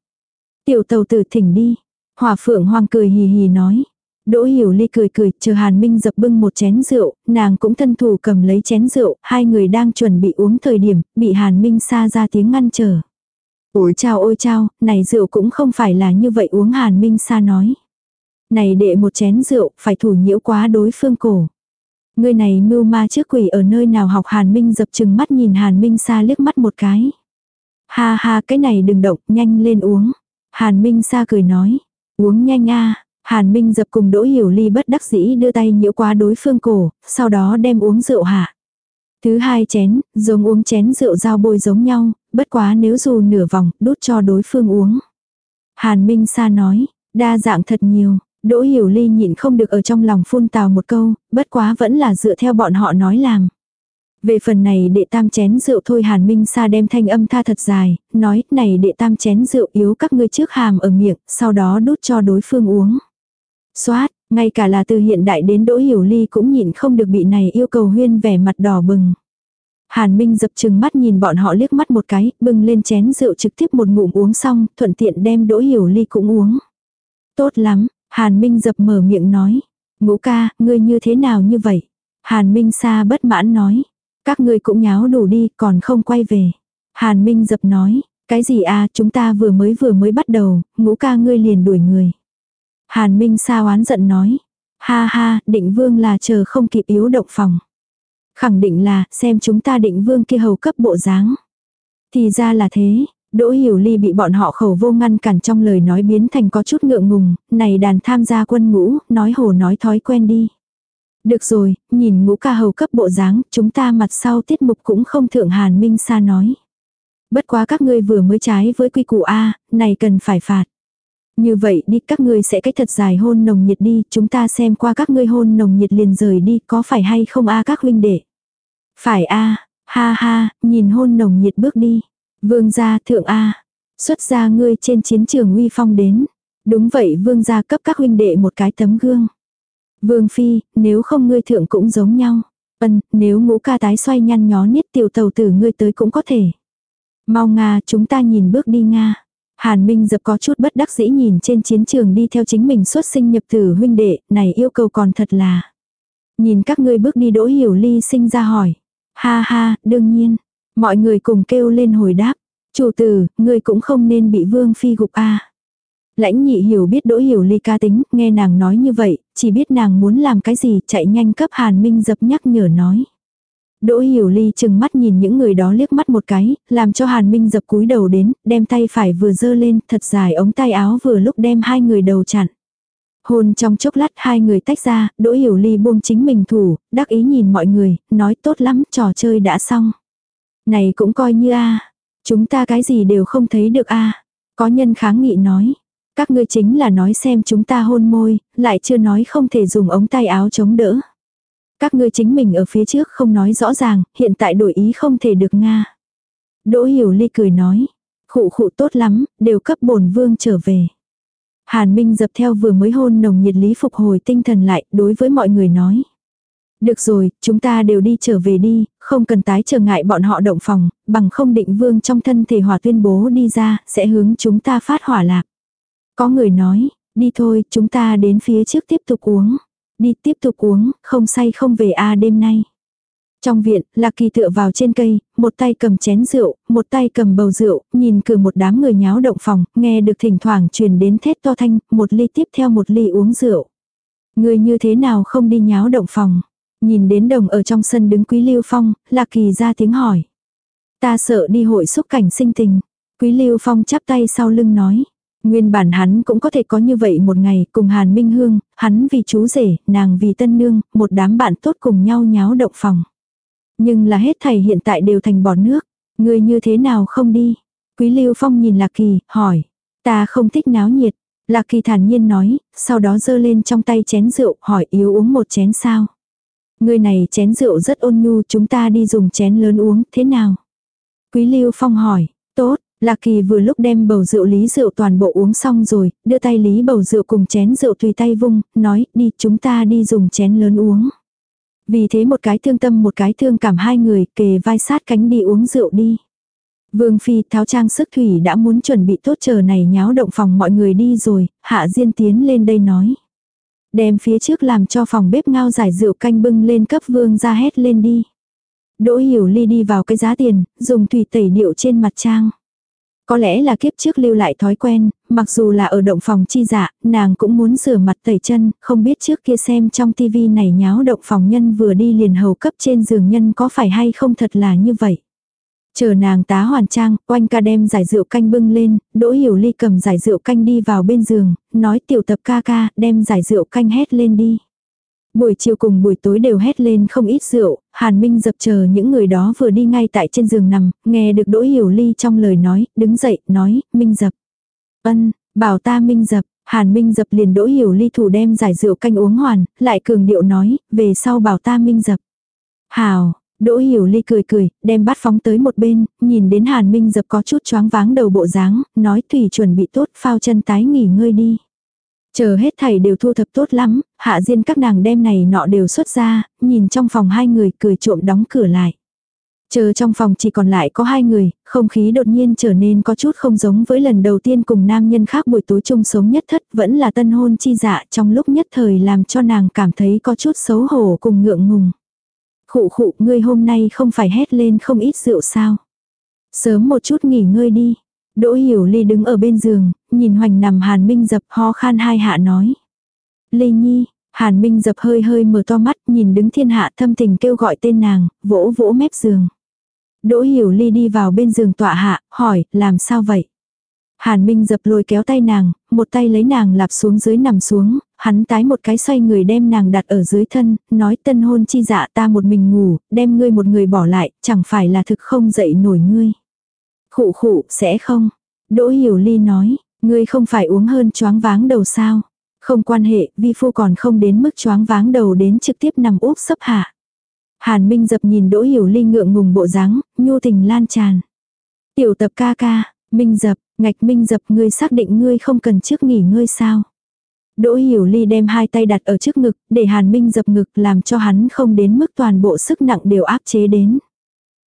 Tiểu tàu tử thỉnh đi. Hỏa phượng hoàng cười hì hì nói. Đỗ hiểu ly cười cười, chờ Hàn Minh dập bưng một chén rượu, nàng cũng thân thủ cầm lấy chén rượu, hai người đang chuẩn bị uống thời điểm, bị Hàn Minh xa ra tiếng ngăn trở. Ôi chao ôi chao, này rượu cũng không phải là như vậy uống Hàn Minh xa nói. Này đệ một chén rượu, phải thủ nhiễu quá đối phương cổ. Người này mưu ma trước quỷ ở nơi nào học Hàn Minh dập chừng mắt nhìn Hàn Minh xa liếc mắt một cái. Ha ha cái này đừng động, nhanh lên uống. Hàn Minh xa cười nói. Uống nhanh a Hàn Minh dập cùng Đỗ Hiểu Ly bất đắc dĩ đưa tay nhiễu qua đối phương cổ, sau đó đem uống rượu hạ. Thứ hai chén, giống uống chén rượu dao bôi giống nhau, bất quá nếu dù nửa vòng, đút cho đối phương uống. Hàn Minh Sa nói, đa dạng thật nhiều, Đỗ Hiểu Ly nhịn không được ở trong lòng phun tào một câu, bất quá vẫn là dựa theo bọn họ nói làm. Về phần này đệ tam chén rượu thôi Hàn Minh Sa đem thanh âm tha thật dài, nói này đệ tam chén rượu yếu các ngươi trước hàm ở miệng, sau đó đút cho đối phương uống. Xoát, ngay cả là từ hiện đại đến Đỗ Hiểu Ly cũng nhịn không được bị này yêu cầu huyên vẻ mặt đỏ bừng. Hàn Minh dập chừng mắt nhìn bọn họ liếc mắt một cái, bưng lên chén rượu trực tiếp một ngụm uống xong, thuận tiện đem Đỗ Hiểu Ly cũng uống. Tốt lắm, Hàn Minh dập mở miệng nói. Ngũ ca, ngươi như thế nào như vậy? Hàn Minh Sa bất mãn nói. Các ngươi cũng nháo đủ đi, còn không quay về. Hàn Minh dập nói. Cái gì à, chúng ta vừa mới vừa mới bắt đầu, ngũ ca ngươi liền đuổi người. Hàn Minh Sa oán giận nói. Ha ha, định vương là chờ không kịp yếu động phòng. Khẳng định là, xem chúng ta định vương kia hầu cấp bộ dáng. Thì ra là thế, Đỗ Hiểu Ly bị bọn họ khẩu vô ngăn cản trong lời nói biến thành có chút ngượng ngùng, này đàn tham gia quân ngũ, nói hồ nói thói quen đi. Được rồi, nhìn ngũ ca hầu cấp bộ dáng, chúng ta mặt sau tiết mục cũng không thượng Hàn Minh Sa nói. Bất quá các ngươi vừa mới trái với quy củ A, này cần phải phạt. Như vậy đi các ngươi sẽ cách thật dài hôn nồng nhiệt đi, chúng ta xem qua các ngươi hôn nồng nhiệt liền rời đi, có phải hay không a các huynh đệ. Phải a ha ha, nhìn hôn nồng nhiệt bước đi. Vương gia thượng a xuất ra ngươi trên chiến trường uy phong đến. Đúng vậy vương gia cấp các huynh đệ một cái tấm gương. Vương phi, nếu không ngươi thượng cũng giống nhau. Ân, nếu ngũ ca tái xoay nhăn nhó niết tiểu tàu tử ngươi tới cũng có thể. Mau Nga, chúng ta nhìn bước đi Nga. Hàn Minh dập có chút bất đắc dĩ nhìn trên chiến trường đi theo chính mình xuất sinh nhập tử huynh đệ, này yêu cầu còn thật là. Nhìn các ngươi bước đi đỗ hiểu ly sinh ra hỏi. Ha ha, đương nhiên. Mọi người cùng kêu lên hồi đáp. Chủ tử, ngươi cũng không nên bị vương phi gục a. Lãnh nhị hiểu biết đỗ hiểu ly ca tính, nghe nàng nói như vậy, chỉ biết nàng muốn làm cái gì, chạy nhanh cấp hàn minh dập nhắc nhở nói. Đỗ Hiểu Ly chừng mắt nhìn những người đó liếc mắt một cái, làm cho Hàn Minh dập cúi đầu đến, đem tay phải vừa dơ lên, thật dài ống tay áo vừa lúc đem hai người đầu chặn. Hôn trong chốc lát hai người tách ra, Đỗ Hiểu Ly buông chính mình thủ, đắc ý nhìn mọi người, nói tốt lắm, trò chơi đã xong. Này cũng coi như a chúng ta cái gì đều không thấy được a Có nhân kháng nghị nói. Các ngươi chính là nói xem chúng ta hôn môi, lại chưa nói không thể dùng ống tay áo chống đỡ. Các ngươi chính mình ở phía trước không nói rõ ràng, hiện tại đổi ý không thể được Nga. Đỗ Hiểu Ly cười nói, khụ khụ tốt lắm, đều cấp bổn vương trở về. Hàn Minh dập theo vừa mới hôn nồng nhiệt lý phục hồi tinh thần lại, đối với mọi người nói. Được rồi, chúng ta đều đi trở về đi, không cần tái trở ngại bọn họ động phòng, bằng không định vương trong thân thể hỏa tuyên bố đi ra, sẽ hướng chúng ta phát hỏa lạc. Có người nói, đi thôi, chúng ta đến phía trước tiếp tục uống. Đi tiếp tục uống, không say không về a đêm nay. Trong viện, Lạc Kỳ tựa vào trên cây, một tay cầm chén rượu, một tay cầm bầu rượu, nhìn cửa một đám người nháo động phòng, nghe được thỉnh thoảng truyền đến thét to thanh, một ly tiếp theo một ly uống rượu. Người như thế nào không đi nháo động phòng? Nhìn đến đồng ở trong sân đứng Quý Lưu Phong, Lạc Kỳ ra tiếng hỏi. Ta sợ đi hội xúc cảnh sinh tình. Quý Lưu Phong chắp tay sau lưng nói. Nguyên bản hắn cũng có thể có như vậy một ngày cùng Hàn Minh Hương, hắn vì chú rể, nàng vì tân nương, một đám bạn tốt cùng nhau nháo động phòng. Nhưng là hết thầy hiện tại đều thành bỏ nước. Người như thế nào không đi? Quý Lưu Phong nhìn Lạc Kỳ, hỏi. Ta không thích náo nhiệt. Lạc Kỳ thản nhiên nói, sau đó giơ lên trong tay chén rượu, hỏi yếu uống một chén sao. Người này chén rượu rất ôn nhu, chúng ta đi dùng chén lớn uống, thế nào? Quý Lưu Phong hỏi, tốt, Lạc Kỳ vừa lúc đem bầu rượu lý rượu toàn bộ uống xong rồi, đưa tay lý bầu rượu cùng chén rượu tùy tay vung, nói đi chúng ta đi dùng chén lớn uống. Vì thế một cái thương tâm một cái thương cảm hai người kề vai sát cánh đi uống rượu đi. Vương Phi tháo trang sức thủy đã muốn chuẩn bị tốt chờ này nháo động phòng mọi người đi rồi, Hạ Diên tiến lên đây nói. Đem phía trước làm cho phòng bếp ngao giải rượu canh bưng lên cấp vương ra hét lên đi. Đỗ hiểu ly đi vào cái giá tiền, dùng thủy tẩy điệu trên mặt trang. Có lẽ là kiếp trước lưu lại thói quen, mặc dù là ở động phòng chi dạ, nàng cũng muốn rửa mặt tẩy chân, không biết trước kia xem trong tivi này nháo động phòng nhân vừa đi liền hầu cấp trên giường nhân có phải hay không thật là như vậy. Chờ nàng tá hoàn trang, oanh ca đem giải rượu canh bưng lên, đỗ hiểu ly cầm giải rượu canh đi vào bên giường, nói tiểu tập ca ca, đem giải rượu canh hét lên đi. Buổi chiều cùng buổi tối đều hét lên không ít rượu, Hàn Minh dập chờ những người đó vừa đi ngay tại trên giường nằm, nghe được Đỗ Hiểu Ly trong lời nói, đứng dậy, nói, Minh dập. Ân, bảo ta Minh dập, Hàn Minh dập liền Đỗ Hiểu Ly thủ đem giải rượu canh uống hoàn, lại cường điệu nói, về sau bảo ta Minh dập. Hào, Đỗ Hiểu Ly cười cười, đem bát phóng tới một bên, nhìn đến Hàn Minh dập có chút choáng váng đầu bộ dáng, nói Thủy chuẩn bị tốt, phao chân tái nghỉ ngơi đi. Chờ hết thảy đều thu thập tốt lắm, hạ diên các nàng đem này nọ đều xuất ra, nhìn trong phòng hai người cười trộm đóng cửa lại. Chờ trong phòng chỉ còn lại có hai người, không khí đột nhiên trở nên có chút không giống với lần đầu tiên cùng nam nhân khác buổi tối chung sống nhất thất vẫn là tân hôn chi dạ trong lúc nhất thời làm cho nàng cảm thấy có chút xấu hổ cùng ngượng ngùng. Khụ khụ ngươi hôm nay không phải hét lên không ít rượu sao. Sớm một chút nghỉ ngơi đi. Đỗ hiểu ly đứng ở bên giường, nhìn hoành nằm hàn minh dập ho khan hai hạ nói. Lê nhi, hàn minh dập hơi hơi mở to mắt nhìn đứng thiên hạ thâm tình kêu gọi tên nàng, vỗ vỗ mép giường. Đỗ hiểu ly đi vào bên giường tọa hạ, hỏi, làm sao vậy? Hàn Minh dập lôi kéo tay nàng, một tay lấy nàng lạp xuống dưới nằm xuống, hắn tái một cái xoay người đem nàng đặt ở dưới thân, nói tân hôn chi dạ ta một mình ngủ, đem ngươi một người bỏ lại, chẳng phải là thực không dậy nổi ngươi. Khụ khụ, sẽ không. Đỗ Hiểu Ly nói, ngươi không phải uống hơn choáng váng đầu sao. Không quan hệ, vi phu còn không đến mức choáng váng đầu đến trực tiếp nằm úp sấp hạ. Hàn Minh dập nhìn Đỗ Hiểu Ly ngượng ngùng bộ dáng, nhu tình lan tràn. Tiểu tập ca ca, Minh dập, ngạch Minh dập ngươi xác định ngươi không cần trước nghỉ ngơi sao. Đỗ Hiểu Ly đem hai tay đặt ở trước ngực, để Hàn Minh dập ngực làm cho hắn không đến mức toàn bộ sức nặng đều áp chế đến.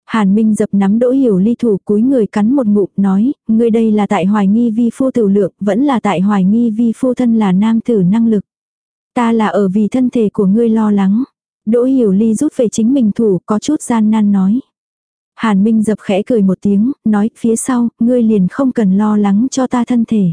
Hàn Minh dập nắm Đỗ Hiểu Ly thủ cúi người cắn một ngụm nói, ngươi đây là tại hoài nghi vi phu tử lượng, vẫn là tại hoài nghi vi phu thân là nam tử năng lực. Ta là ở vì thân thể của ngươi lo lắng. Đỗ Hiểu Ly rút về chính mình thủ có chút gian nan nói. Hàn Minh dập khẽ cười một tiếng, nói phía sau, ngươi liền không cần lo lắng cho ta thân thể.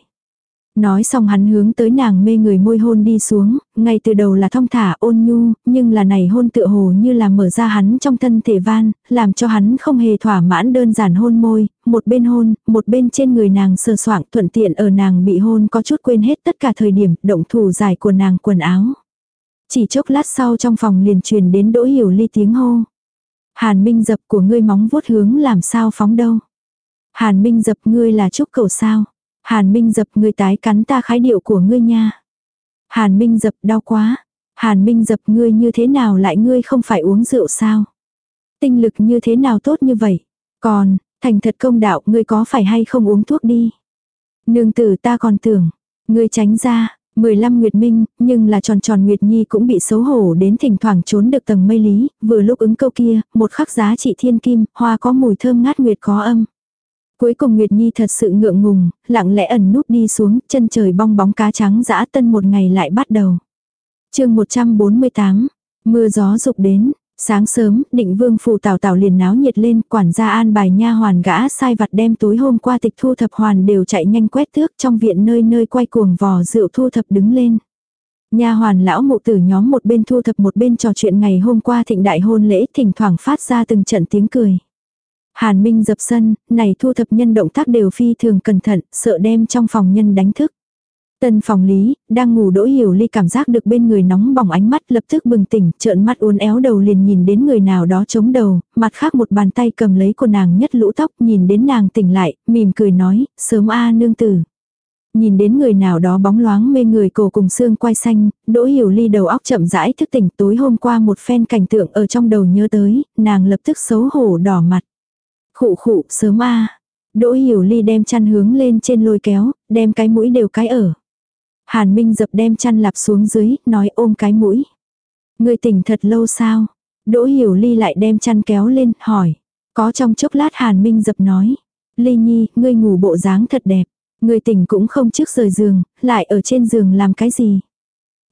Nói xong hắn hướng tới nàng mê người môi hôn đi xuống, ngay từ đầu là thong thả ôn nhu, nhưng là này hôn tựa hồ như là mở ra hắn trong thân thể van, làm cho hắn không hề thỏa mãn đơn giản hôn môi, một bên hôn, một bên trên người nàng sờ soạng thuận tiện ở nàng bị hôn có chút quên hết tất cả thời điểm động thủ giải của nàng quần áo. Chỉ chốc lát sau trong phòng liền truyền đến đỗ hiểu ly tiếng hô. Hàn Minh dập của ngươi móng vuốt hướng làm sao phóng đâu. Hàn Minh dập ngươi là trúc cầu sao. Hàn Minh dập ngươi tái cắn ta khái điệu của ngươi nha. Hàn Minh dập đau quá. Hàn Minh dập ngươi như thế nào lại ngươi không phải uống rượu sao? Tinh lực như thế nào tốt như vậy? Còn, thành thật công đạo ngươi có phải hay không uống thuốc đi? Nương tử ta còn tưởng, ngươi tránh ra, 15 Nguyệt Minh, nhưng là tròn tròn Nguyệt Nhi cũng bị xấu hổ đến thỉnh thoảng trốn được tầng mây lý, vừa lúc ứng câu kia, một khắc giá trị thiên kim, hoa có mùi thơm ngát Nguyệt có âm. Cuối cùng Nguyệt Nhi thật sự ngượng ngùng, lặng lẽ ẩn núp đi xuống, chân trời bong bóng cá trắng dã tân một ngày lại bắt đầu. chương 148, mưa gió dục đến, sáng sớm, định vương phủ tào tào liền náo nhiệt lên, quản gia an bài nha hoàn gã sai vặt đem tối hôm qua tịch thu thập hoàn đều chạy nhanh quét thước trong viện nơi nơi quay cuồng vò rượu thu thập đứng lên. Nha hoàn lão mụ tử nhóm một bên thu thập một bên trò chuyện ngày hôm qua thịnh đại hôn lễ thỉnh thoảng phát ra từng trận tiếng cười. Hàn Minh dập sân, này thu thập nhân động tác đều phi thường cẩn thận, sợ đem trong phòng nhân đánh thức. Tân phòng lý, đang ngủ đỗ hiểu ly cảm giác được bên người nóng bỏng ánh mắt lập tức bừng tỉnh, trợn mắt uốn éo đầu liền nhìn đến người nào đó chống đầu, mặt khác một bàn tay cầm lấy của nàng nhất lũ tóc nhìn đến nàng tỉnh lại, mỉm cười nói, sớm a nương tử. Nhìn đến người nào đó bóng loáng mê người cổ cùng xương quai xanh, đỗ hiểu ly đầu óc chậm rãi thức tỉnh tối hôm qua một phen cảnh tượng ở trong đầu nhớ tới, nàng lập tức xấu hổ đỏ mặt. Khụ khụ, sớm a Đỗ hiểu ly đem chăn hướng lên trên lôi kéo, đem cái mũi đều cái ở. Hàn Minh dập đem chăn lặp xuống dưới, nói ôm cái mũi. Người tỉnh thật lâu sao? Đỗ Hiểu Ly lại đem chăn kéo lên, hỏi. Có trong chốc lát Hàn Minh dập nói. Ly Nhi, ngươi ngủ bộ dáng thật đẹp. Ngươi tỉnh cũng không trước rời giường, lại ở trên giường làm cái gì.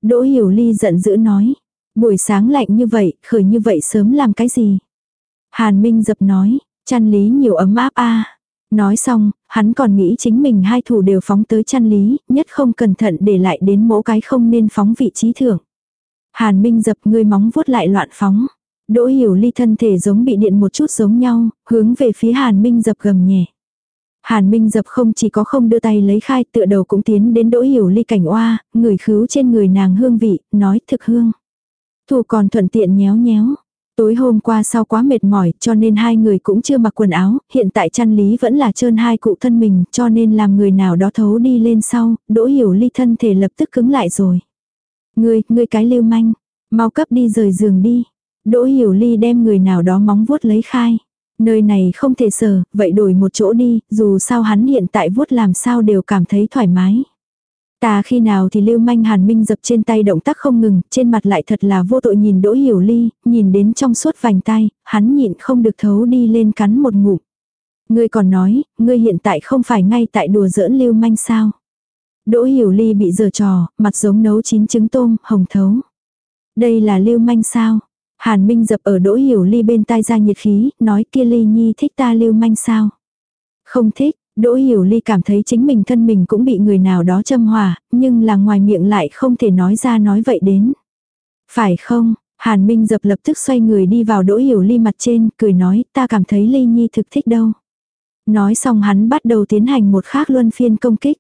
Đỗ Hiểu Ly giận dữ nói. Buổi sáng lạnh như vậy, khởi như vậy sớm làm cái gì. Hàn Minh dập nói, chăn lý nhiều ấm áp a Nói xong, hắn còn nghĩ chính mình hai thủ đều phóng tới chăn lý, nhất không cẩn thận để lại đến mỗi cái không nên phóng vị trí thưởng. Hàn Minh dập ngươi móng vuốt lại loạn phóng. Đỗ hiểu ly thân thể giống bị điện một chút giống nhau, hướng về phía Hàn Minh dập gầm nhẹ. Hàn Minh dập không chỉ có không đưa tay lấy khai tựa đầu cũng tiến đến đỗ hiểu ly cảnh oa, người khứu trên người nàng hương vị, nói thực hương. Thủ còn thuận tiện nhéo nhéo. Tối hôm qua sau quá mệt mỏi cho nên hai người cũng chưa mặc quần áo, hiện tại chăn lý vẫn là trơn hai cụ thân mình cho nên làm người nào đó thấu đi lên sau, đỗ hiểu ly thân thể lập tức cứng lại rồi. Ngươi, ngươi cái lưu manh, mau cấp đi rời giường đi. Đỗ hiểu ly đem người nào đó móng vuốt lấy khai. Nơi này không thể sờ, vậy đổi một chỗ đi, dù sao hắn hiện tại vuốt làm sao đều cảm thấy thoải mái. Ta khi nào thì lưu manh hàn minh dập trên tay động tác không ngừng, trên mặt lại thật là vô tội nhìn đỗ hiểu ly, nhìn đến trong suốt vành tay, hắn nhịn không được thấu đi lên cắn một ngụm. Ngươi còn nói, ngươi hiện tại không phải ngay tại đùa giỡn lưu manh sao. Đỗ hiểu ly bị dở trò, mặt giống nấu chín trứng tôm, hồng thấu. Đây là lưu manh sao? Hàn Minh dập ở đỗ hiểu ly bên tai ra nhiệt khí, nói kia ly nhi thích ta lưu manh sao? Không thích, Đỗ Hiểu Ly cảm thấy chính mình thân mình cũng bị người nào đó châm hòa, nhưng là ngoài miệng lại không thể nói ra nói vậy đến. Phải không? Hàn Minh dập lập tức xoay người đi vào Đỗ Hiểu Ly mặt trên, cười nói, ta cảm thấy Ly Nhi thực thích đâu. Nói xong hắn bắt đầu tiến hành một khác luân phiên công kích.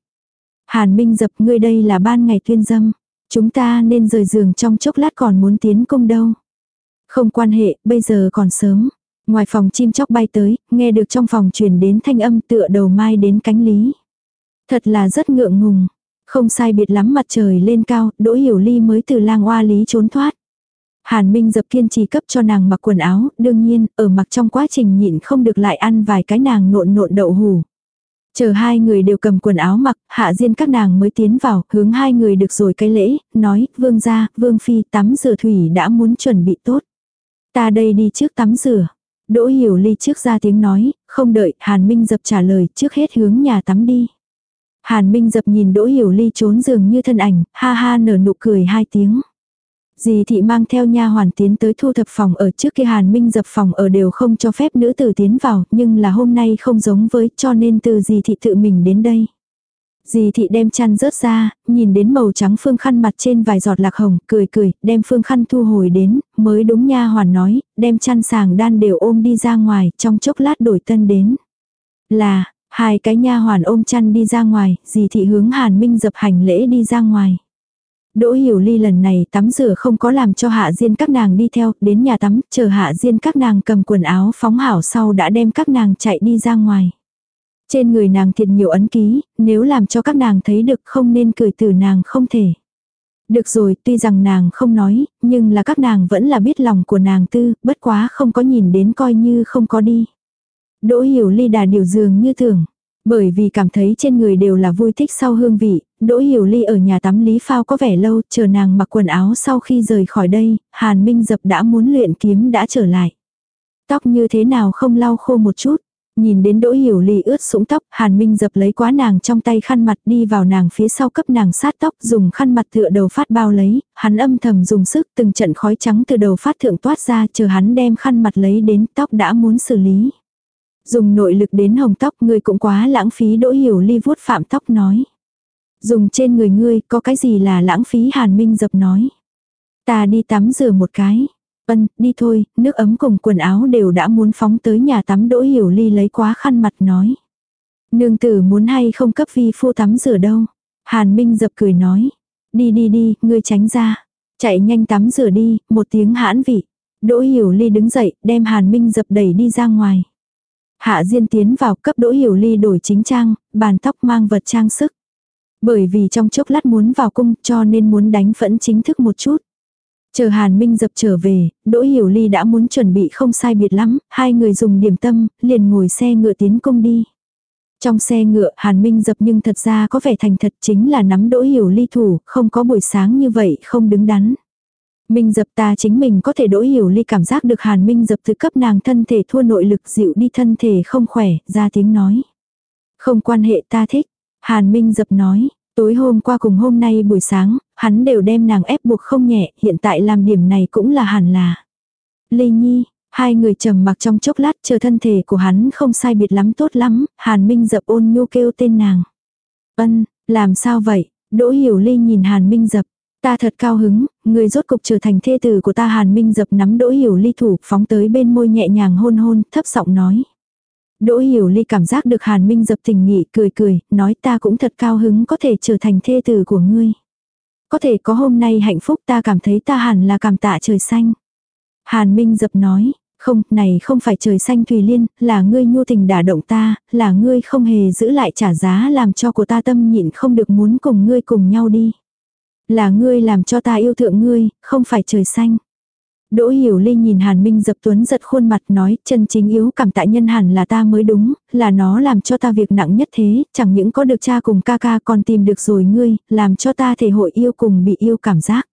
Hàn Minh dập ngươi đây là ban ngày tuyên dâm. Chúng ta nên rời giường trong chốc lát còn muốn tiến công đâu. Không quan hệ, bây giờ còn sớm. Ngoài phòng chim chóc bay tới, nghe được trong phòng truyền đến thanh âm tựa đầu mai đến cánh lý. Thật là rất ngượng ngùng. Không sai biệt lắm mặt trời lên cao, đỗ hiểu ly mới từ lang oa lý trốn thoát. Hàn Minh dập kiên trì cấp cho nàng mặc quần áo, đương nhiên, ở mặc trong quá trình nhịn không được lại ăn vài cái nàng nộn nộn đậu hủ. Chờ hai người đều cầm quần áo mặc, hạ diên các nàng mới tiến vào, hướng hai người được rồi cái lễ, nói, vương gia, vương phi tắm rửa thủy đã muốn chuẩn bị tốt. Ta đây đi trước tắm rửa. Đỗ hiểu ly trước ra tiếng nói, không đợi, Hàn Minh dập trả lời, trước hết hướng nhà tắm đi. Hàn Minh dập nhìn Đỗ hiểu ly trốn giường như thân ảnh, ha ha nở nụ cười hai tiếng. Dì thị mang theo nha hoàn tiến tới thu thập phòng ở trước kia Hàn Minh dập phòng ở đều không cho phép nữ tử tiến vào, nhưng là hôm nay không giống với cho nên từ dì thị tự mình đến đây. Dì thị đem chăn rớt ra, nhìn đến màu trắng phương khăn mặt trên vài giọt lạc hồng, cười cười, đem phương khăn thu hồi đến, mới đúng nha hoàn nói, đem chăn sàng đan đều ôm đi ra ngoài, trong chốc lát đổi tân đến. Là, hai cái nha hoàn ôm chăn đi ra ngoài, dì thị hướng hàn minh dập hành lễ đi ra ngoài. Đỗ Hiểu Ly lần này tắm rửa không có làm cho Hạ Diên các nàng đi theo, đến nhà tắm, chờ Hạ Diên các nàng cầm quần áo phóng hảo sau đã đem các nàng chạy đi ra ngoài. Trên người nàng thiệt nhiều ấn ký, nếu làm cho các nàng thấy được không nên cười từ nàng không thể. Được rồi, tuy rằng nàng không nói, nhưng là các nàng vẫn là biết lòng của nàng tư, bất quá không có nhìn đến coi như không có đi. Đỗ hiểu ly đà điều dường như thường. Bởi vì cảm thấy trên người đều là vui thích sau hương vị, Đỗ Hiểu Ly ở nhà tắm Lý Phao có vẻ lâu, chờ nàng mặc quần áo sau khi rời khỏi đây, Hàn Minh Dập đã muốn luyện kiếm đã trở lại. Tóc như thế nào không lau khô một chút, Nhìn đến đỗ hiểu ly ướt sũng tóc, hàn minh dập lấy quá nàng trong tay khăn mặt đi vào nàng phía sau cấp nàng sát tóc dùng khăn mặt tựa đầu phát bao lấy, hắn âm thầm dùng sức từng trận khói trắng từ đầu phát thượng toát ra chờ hắn đem khăn mặt lấy đến tóc đã muốn xử lý. Dùng nội lực đến hồng tóc ngươi cũng quá lãng phí đỗ hiểu ly vuốt phạm tóc nói. Dùng trên người ngươi có cái gì là lãng phí hàn minh dập nói. Ta đi tắm rửa một cái. Ân, đi thôi, nước ấm cùng quần áo đều đã muốn phóng tới nhà tắm đỗ hiểu ly lấy quá khăn mặt nói. Nương tử muốn hay không cấp vi phu tắm rửa đâu. Hàn Minh dập cười nói. Đi đi đi, ngươi tránh ra. Chạy nhanh tắm rửa đi, một tiếng hãn vị. Đỗ hiểu ly đứng dậy, đem Hàn Minh dập đẩy đi ra ngoài. Hạ Diên tiến vào cấp Đỗ Hiểu Ly đổi chính trang, bàn tóc mang vật trang sức. Bởi vì trong chốc lát muốn vào cung cho nên muốn đánh phẫn chính thức một chút. Chờ Hàn Minh dập trở về, Đỗ Hiểu Ly đã muốn chuẩn bị không sai biệt lắm, hai người dùng điểm tâm, liền ngồi xe ngựa tiến công đi. Trong xe ngựa Hàn Minh dập nhưng thật ra có vẻ thành thật chính là nắm Đỗ Hiểu Ly thủ, không có buổi sáng như vậy không đứng đắn. Minh dập ta chính mình có thể đỗ hiểu ly cảm giác được hàn minh dập từ cấp nàng thân thể thua nội lực dịu đi thân thể không khỏe, ra tiếng nói. Không quan hệ ta thích. Hàn minh dập nói, tối hôm qua cùng hôm nay buổi sáng, hắn đều đem nàng ép buộc không nhẹ, hiện tại làm điểm này cũng là hẳn là. Lê nhi, hai người trầm mặc trong chốc lát chờ thân thể của hắn không sai biệt lắm tốt lắm, hàn minh dập ôn nhu kêu tên nàng. Ân, làm sao vậy? Đỗ hiểu ly nhìn hàn minh dập. Ta thật cao hứng, người rốt cục trở thành thê tử của ta Hàn Minh dập nắm Đỗ Hiểu Ly thủ, phóng tới bên môi nhẹ nhàng hôn hôn, thấp giọng nói. Đỗ Hiểu Ly cảm giác được Hàn Minh dập tình nghị, cười cười, nói ta cũng thật cao hứng có thể trở thành thê tử của ngươi. Có thể có hôm nay hạnh phúc ta cảm thấy ta hẳn là cảm tạ trời xanh. Hàn Minh dập nói, không, này không phải trời xanh Thùy Liên, là ngươi nhu tình đả động ta, là ngươi không hề giữ lại trả giá làm cho của ta tâm nhịn không được muốn cùng ngươi cùng nhau đi. Là ngươi làm cho ta yêu thượng ngươi, không phải trời xanh. Đỗ Hiểu Ly nhìn Hàn Minh dập tuấn giật khuôn mặt nói chân chính yếu cảm tạ nhân hẳn là ta mới đúng, là nó làm cho ta việc nặng nhất thế, chẳng những có được cha cùng ca ca còn tìm được rồi ngươi, làm cho ta thể hội yêu cùng bị yêu cảm giác.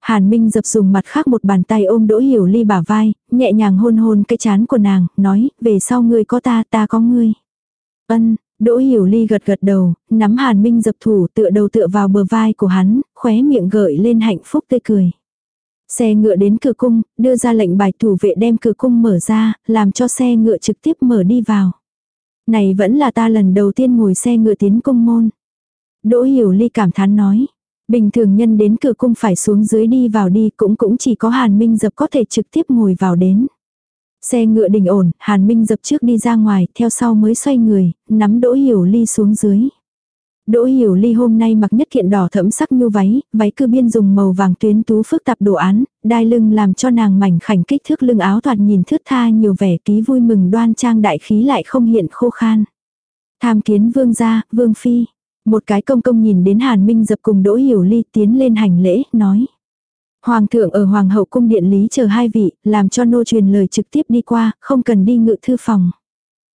Hàn Minh dập dùng mặt khác một bàn tay ôm Đỗ Hiểu Ly bả vai, nhẹ nhàng hôn hôn cái chán của nàng, nói, về sau ngươi có ta, ta có ngươi. Ân, Đỗ Hiểu Ly gật gật đầu, nắm Hàn Minh dập thủ tựa đầu tựa vào bờ vai của hắn, khóe miệng gợi lên hạnh phúc tươi cười. Xe ngựa đến cửa cung, đưa ra lệnh bài thủ vệ đem cửa cung mở ra, làm cho xe ngựa trực tiếp mở đi vào. Này vẫn là ta lần đầu tiên ngồi xe ngựa tiến cung môn. Đỗ Hiểu Ly cảm thán nói. Bình thường nhân đến cửa cung phải xuống dưới đi vào đi cũng cũng chỉ có Hàn Minh dập có thể trực tiếp ngồi vào đến. Xe ngựa đình ổn, Hàn Minh dập trước đi ra ngoài, theo sau mới xoay người, nắm Đỗ Hiểu Ly xuống dưới. Đỗ Hiểu Ly hôm nay mặc nhất kiện đỏ thẫm sắc nhu váy, váy cư biên dùng màu vàng tuyến tú phức tạp đồ án, đai lưng làm cho nàng mảnh khảnh kích thước lưng áo thoạt nhìn thướt tha nhiều vẻ ký vui mừng đoan trang đại khí lại không hiện khô khan. Tham kiến vương gia, vương phi. Một cái công công nhìn đến Hàn Minh dập cùng Đỗ Hiểu Ly tiến lên hành lễ, nói. Hoàng thượng ở Hoàng hậu cung điện lý chờ hai vị, làm cho nô truyền lời trực tiếp đi qua, không cần đi ngự thư phòng.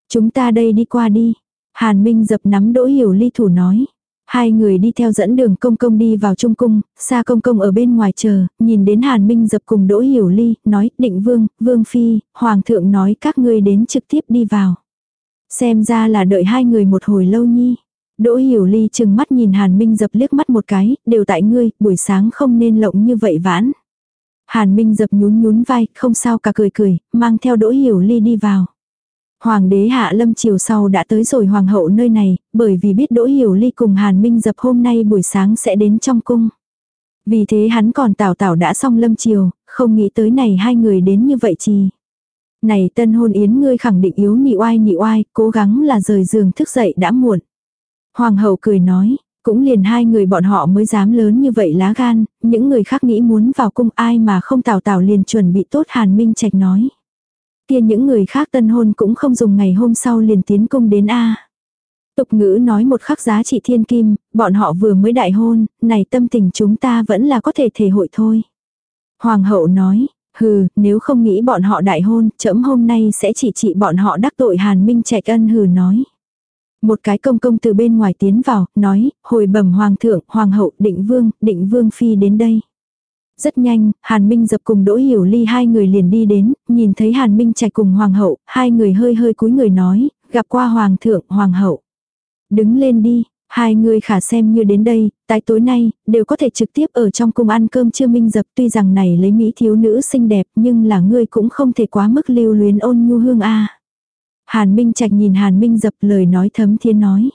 Chúng ta đây đi qua đi. Hàn Minh dập nắm Đỗ Hiểu Ly thủ nói. Hai người đi theo dẫn đường công công đi vào trung cung, xa công công ở bên ngoài chờ, nhìn đến Hàn Minh dập cùng Đỗ Hiểu Ly, nói, định vương, vương phi, hoàng thượng nói các ngươi đến trực tiếp đi vào. Xem ra là đợi hai người một hồi lâu nhi. Đỗ Hiểu Ly chừng mắt nhìn Hàn Minh dập liếc mắt một cái, đều tại ngươi, buổi sáng không nên lộng như vậy vãn. Hàn Minh dập nhún nhún vai, không sao cả cười cười, mang theo Đỗ Hiểu Ly đi vào. Hoàng đế hạ lâm chiều sau đã tới rồi hoàng hậu nơi này, bởi vì biết Đỗ Hiểu Ly cùng Hàn Minh dập hôm nay buổi sáng sẽ đến trong cung. Vì thế hắn còn tảo tảo đã xong lâm chiều, không nghĩ tới này hai người đến như vậy chi. Này tân hôn yến ngươi khẳng định yếu nhị oai nhị oai, cố gắng là rời giường thức dậy đã muộn. Hoàng hậu cười nói, cũng liền hai người bọn họ mới dám lớn như vậy lá gan, những người khác nghĩ muốn vào cung ai mà không tào tào liền chuẩn bị tốt Hàn Minh Trạch nói. Kia những người khác tân hôn cũng không dùng ngày hôm sau liền tiến cung đến A. Tục ngữ nói một khắc giá trị thiên kim, bọn họ vừa mới đại hôn, này tâm tình chúng ta vẫn là có thể thể hội thôi. Hoàng hậu nói, hừ, nếu không nghĩ bọn họ đại hôn, trẫm hôm nay sẽ chỉ trị bọn họ đắc tội Hàn Minh Trạch ân hừ nói. Một cái công công từ bên ngoài tiến vào, nói, hồi bẩm hoàng thượng, hoàng hậu, định vương, định vương phi đến đây. Rất nhanh, Hàn Minh dập cùng Đỗ Hiểu Ly hai người liền đi đến, nhìn thấy Hàn Minh chạy cùng hoàng hậu, hai người hơi hơi cúi người nói, gặp qua hoàng thượng, hoàng hậu. Đứng lên đi, hai người khả xem như đến đây, tại tối nay, đều có thể trực tiếp ở trong cung ăn cơm chưa minh dập tuy rằng này lấy mỹ thiếu nữ xinh đẹp nhưng là ngươi cũng không thể quá mức lưu luyến ôn nhu hương a Hàn Minh Trạch nhìn Hàn Minh dập lời nói thấm thiên nói.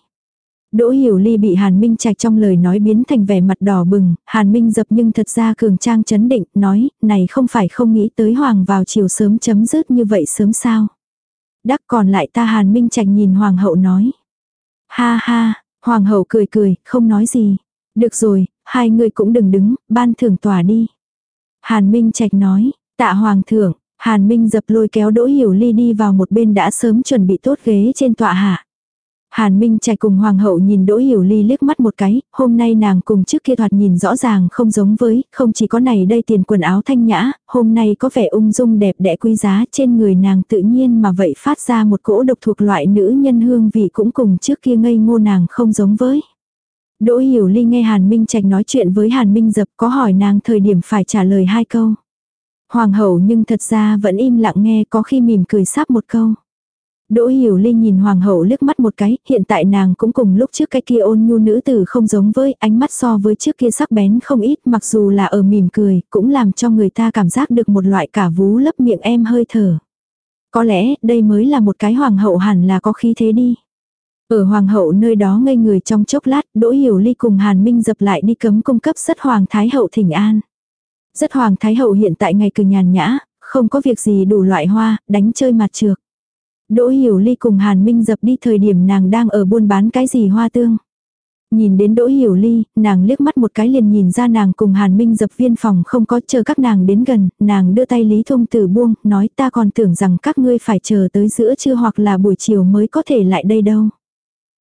Đỗ Hiểu Ly bị Hàn Minh Trạch trong lời nói biến thành vẻ mặt đỏ bừng, Hàn Minh dập nhưng thật ra cường trang chấn định, nói, này không phải không nghĩ tới Hoàng vào chiều sớm chấm dứt như vậy sớm sao. Đắc còn lại ta Hàn Minh Trạch nhìn Hoàng hậu nói. Ha ha, Hoàng hậu cười cười, không nói gì. Được rồi, hai người cũng đừng đứng, ban thưởng tòa đi. Hàn Minh Trạch nói, tạ Hoàng thượng, Hàn Minh dập lôi kéo Đỗ Hiểu Ly đi vào một bên đã sớm chuẩn bị tốt ghế trên tọa hạ. Hàn Minh chạy cùng Hoàng hậu nhìn Đỗ Hiểu Ly liếc mắt một cái, hôm nay nàng cùng trước kia thoạt nhìn rõ ràng không giống với, không chỉ có này đây tiền quần áo thanh nhã, hôm nay có vẻ ung dung đẹp đẽ quý giá trên người nàng tự nhiên mà vậy phát ra một cỗ độc thuộc loại nữ nhân hương vị cũng cùng trước kia ngây ngô nàng không giống với. Đỗ Hiểu Ly nghe Hàn Minh Trạch nói chuyện với Hàn Minh Dập có hỏi nàng thời điểm phải trả lời hai câu. Hoàng hậu nhưng thật ra vẫn im lặng nghe có khi mỉm cười sắp một câu. Đỗ Hiểu Ly nhìn hoàng hậu liếc mắt một cái, hiện tại nàng cũng cùng lúc trước cái kia ôn nhu nữ tử không giống với ánh mắt so với trước kia sắc bén không ít mặc dù là ở mỉm cười, cũng làm cho người ta cảm giác được một loại cả vú lấp miệng em hơi thở. Có lẽ đây mới là một cái hoàng hậu hẳn là có khí thế đi. Ở hoàng hậu nơi đó ngây người trong chốc lát, Đỗ Hiểu Ly cùng Hàn Minh dập lại đi cấm cung cấp rất hoàng thái hậu thỉnh an. Rất hoàng thái hậu hiện tại ngày cử nhàn nhã, không có việc gì đủ loại hoa, đánh chơi mặt trược. Đỗ Hiểu Ly cùng Hàn Minh dập đi thời điểm nàng đang ở buôn bán cái gì hoa tương. Nhìn đến Đỗ Hiểu Ly, nàng liếc mắt một cái liền nhìn ra nàng cùng Hàn Minh dập viên phòng không có chờ các nàng đến gần, nàng đưa tay Lý Thông Tử buông, nói ta còn tưởng rằng các ngươi phải chờ tới giữa trưa hoặc là buổi chiều mới có thể lại đây đâu.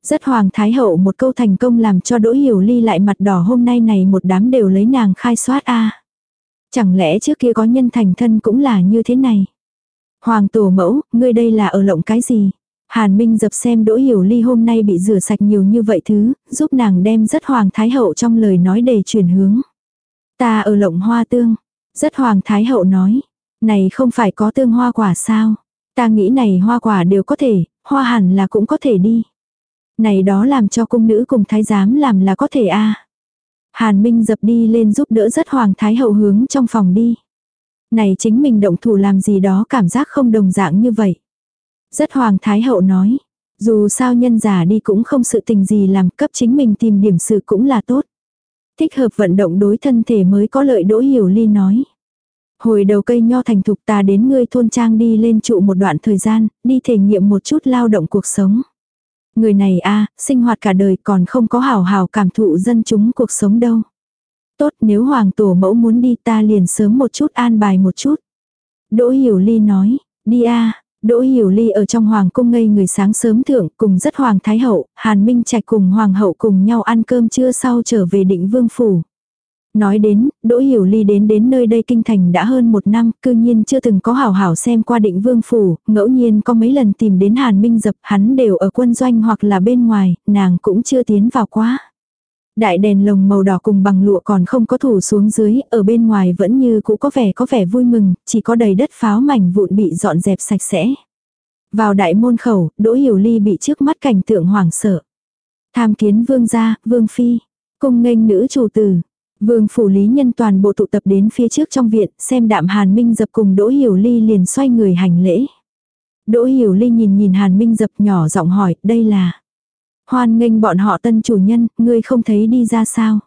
Rất hoàng thái hậu một câu thành công làm cho Đỗ Hiểu Ly lại mặt đỏ hôm nay này một đám đều lấy nàng khai soát a Chẳng lẽ trước kia có nhân thành thân cũng là như thế này. Hoàng tổ mẫu, ngươi đây là ở lộng cái gì? Hàn Minh dập xem Đỗ Hiểu Ly hôm nay bị rửa sạch nhiều như vậy thứ, giúp nàng đem rất hoàng thái hậu trong lời nói để chuyển hướng. Ta ở lộng hoa tương. Rất hoàng thái hậu nói. Này không phải có tương hoa quả sao? Ta nghĩ này hoa quả đều có thể, hoa hẳn là cũng có thể đi. Này đó làm cho cung nữ cùng thái giám làm là có thể a Hàn Minh dập đi lên giúp đỡ rất hoàng thái hậu hướng trong phòng đi. Này chính mình động thủ làm gì đó cảm giác không đồng dạng như vậy. Rất hoàng thái hậu nói. Dù sao nhân giả đi cũng không sự tình gì làm cấp chính mình tìm điểm sự cũng là tốt. Thích hợp vận động đối thân thể mới có lợi đỗ hiểu ly nói. Hồi đầu cây nho thành thục ta đến ngươi thôn trang đi lên trụ một đoạn thời gian, đi thể nghiệm một chút lao động cuộc sống. Người này a sinh hoạt cả đời còn không có hào hào cảm thụ dân chúng cuộc sống đâu. Tốt nếu hoàng tổ mẫu muốn đi ta liền sớm một chút an bài một chút. Đỗ Hiểu Ly nói, đi a Đỗ Hiểu Ly ở trong hoàng cung ngây người sáng sớm thượng cùng rất hoàng thái hậu, Hàn Minh Trạch cùng hoàng hậu cùng nhau ăn cơm trưa sau trở về định vương phủ. Nói đến, Đỗ Hiểu Ly đến đến nơi đây kinh thành đã hơn một năm, cư nhiên chưa từng có hảo hảo xem qua định vương phủ, ngẫu nhiên có mấy lần tìm đến Hàn Minh Dập, hắn đều ở quân doanh hoặc là bên ngoài, nàng cũng chưa tiến vào quá. Đại đèn lồng màu đỏ cùng bằng lụa còn không có thủ xuống dưới, ở bên ngoài vẫn như cũ có vẻ có vẻ vui mừng, chỉ có đầy đất pháo mảnh vụn bị dọn dẹp sạch sẽ. Vào đại môn khẩu, Đỗ Hiểu Ly bị trước mắt cảnh tượng hoảng sợ. Tham kiến vương gia, vương phi, cung nghênh nữ chủ tử, Vương phủ lý nhân toàn bộ tụ tập đến phía trước trong viện, xem đạm Hàn Minh dập cùng Đỗ Hiểu Ly liền xoay người hành lễ. Đỗ Hiểu Ly nhìn nhìn Hàn Minh dập nhỏ giọng hỏi, đây là. Hoan nghênh bọn họ tân chủ nhân, ngươi không thấy đi ra sao?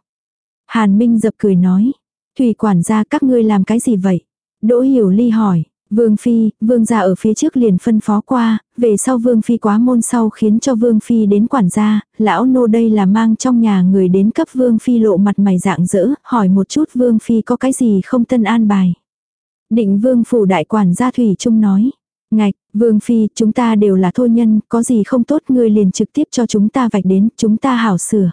Hàn Minh dập cười nói, Thủy quản gia các ngươi làm cái gì vậy? Đỗ Hiểu Ly hỏi, Vương Phi, Vương gia ở phía trước liền phân phó qua, về sau Vương Phi quá môn sau khiến cho Vương Phi đến quản gia, lão nô đây là mang trong nhà người đến cấp Vương Phi lộ mặt mày dạng dỡ, hỏi một chút Vương Phi có cái gì không tân an bài. Định Vương Phủ đại quản gia Thủy Trung nói, ngạch, Vương Phi, chúng ta đều là thô nhân, có gì không tốt người liền trực tiếp cho chúng ta vạch đến, chúng ta hảo sửa.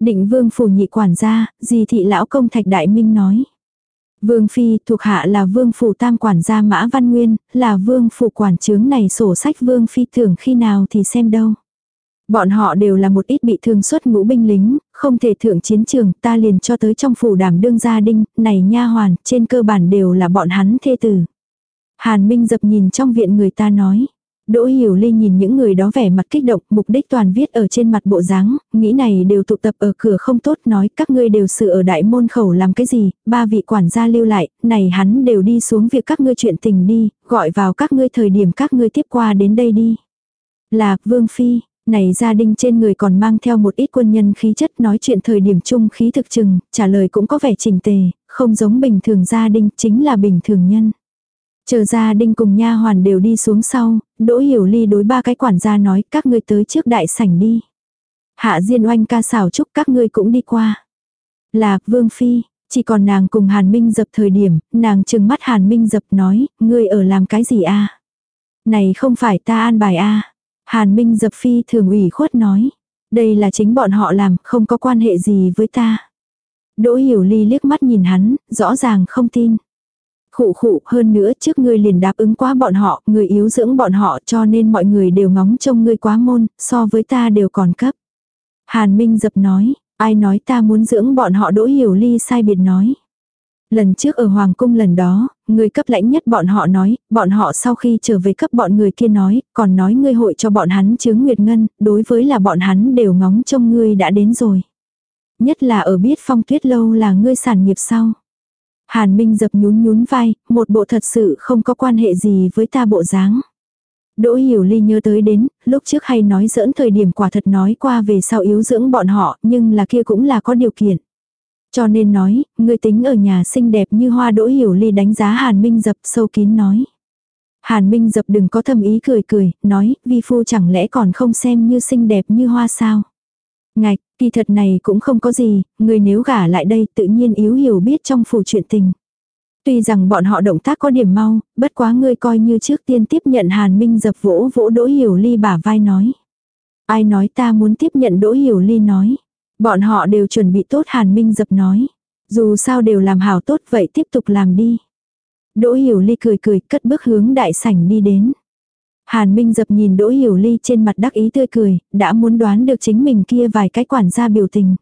Định Vương Phủ nhị quản gia, gì thị lão công thạch đại minh nói. Vương Phi thuộc hạ là Vương Phủ Tam quản gia Mã Văn Nguyên, là Vương Phủ quản chướng này sổ sách Vương Phi thưởng khi nào thì xem đâu. Bọn họ đều là một ít bị thương xuất ngũ binh lính, không thể thượng chiến trường, ta liền cho tới trong phủ đảm đương gia đinh, này nha hoàn, trên cơ bản đều là bọn hắn thê tử. Hàn Minh dập nhìn trong viện người ta nói, Đỗ Hiểu Ly nhìn những người đó vẻ mặt kích động, mục đích toàn viết ở trên mặt bộ dáng, nghĩ này đều tụ tập ở cửa không tốt nói các ngươi đều sự ở đại môn khẩu làm cái gì, ba vị quản gia lưu lại, này hắn đều đi xuống việc các ngươi chuyện tình đi, gọi vào các ngươi thời điểm các ngươi tiếp qua đến đây đi. Là, Vương Phi, này gia đình trên người còn mang theo một ít quân nhân khí chất nói chuyện thời điểm chung khí thực chừng, trả lời cũng có vẻ chỉnh tề, không giống bình thường gia đình, chính là bình thường nhân. Chờ ra đinh cùng nha hoàn đều đi xuống sau, Đỗ Hiểu Ly đối ba cái quản gia nói các ngươi tới trước đại sảnh đi. Hạ Diên Oanh ca xảo chúc các ngươi cũng đi qua. Là Vương Phi, chỉ còn nàng cùng Hàn Minh dập thời điểm, nàng trừng mắt Hàn Minh dập nói, ngươi ở làm cái gì a? Này không phải ta an bài a. Hàn Minh dập phi thường ủy khuất nói, đây là chính bọn họ làm, không có quan hệ gì với ta. Đỗ Hiểu Ly liếc mắt nhìn hắn, rõ ràng không tin. Khụ khụ hơn nữa trước ngươi liền đáp ứng quá bọn họ, người yếu dưỡng bọn họ cho nên mọi người đều ngóng trông ngươi quá môn, so với ta đều còn cấp. Hàn Minh dập nói, Ai nói ta muốn dưỡng bọn họ đỗ hiểu ly sai biệt nói. Lần trước ở Hoàng cung lần đó, người cấp lãnh nhất bọn họ nói, bọn họ sau khi trở về cấp bọn người kia nói, còn nói ngươi hội cho bọn hắn chứa nguyệt ngân, đối với là bọn hắn đều ngóng trông ngươi đã đến rồi. Nhất là ở biết phong tuyết lâu là ngươi sản nghiệp sau. Hàn Minh dập nhún nhún vai, một bộ thật sự không có quan hệ gì với ta bộ dáng. Đỗ Hiểu Ly nhớ tới đến, lúc trước hay nói giỡn thời điểm quả thật nói qua về sau yếu dưỡng bọn họ, nhưng là kia cũng là có điều kiện. Cho nên nói, người tính ở nhà xinh đẹp như hoa Đỗ Hiểu Ly đánh giá Hàn Minh dập sâu kín nói. Hàn Minh dập đừng có thầm ý cười cười, nói, vi phu chẳng lẽ còn không xem như xinh đẹp như hoa sao. Ngạch, kỳ thật này cũng không có gì, người nếu gả lại đây tự nhiên yếu hiểu biết trong phủ chuyện tình. Tuy rằng bọn họ động tác có điểm mau, bất quá ngươi coi như trước tiên tiếp nhận Hàn Minh dập vỗ vỗ Đỗ Hiểu Ly bả vai nói. Ai nói ta muốn tiếp nhận Đỗ Hiểu Ly nói. Bọn họ đều chuẩn bị tốt Hàn Minh dập nói. Dù sao đều làm hảo tốt vậy tiếp tục làm đi. Đỗ Hiểu Ly cười cười cất bước hướng đại sảnh đi đến. Hàn Minh dập nhìn Đỗ Hiểu Ly trên mặt đắc ý tươi cười, đã muốn đoán được chính mình kia vài cái quản gia biểu tình.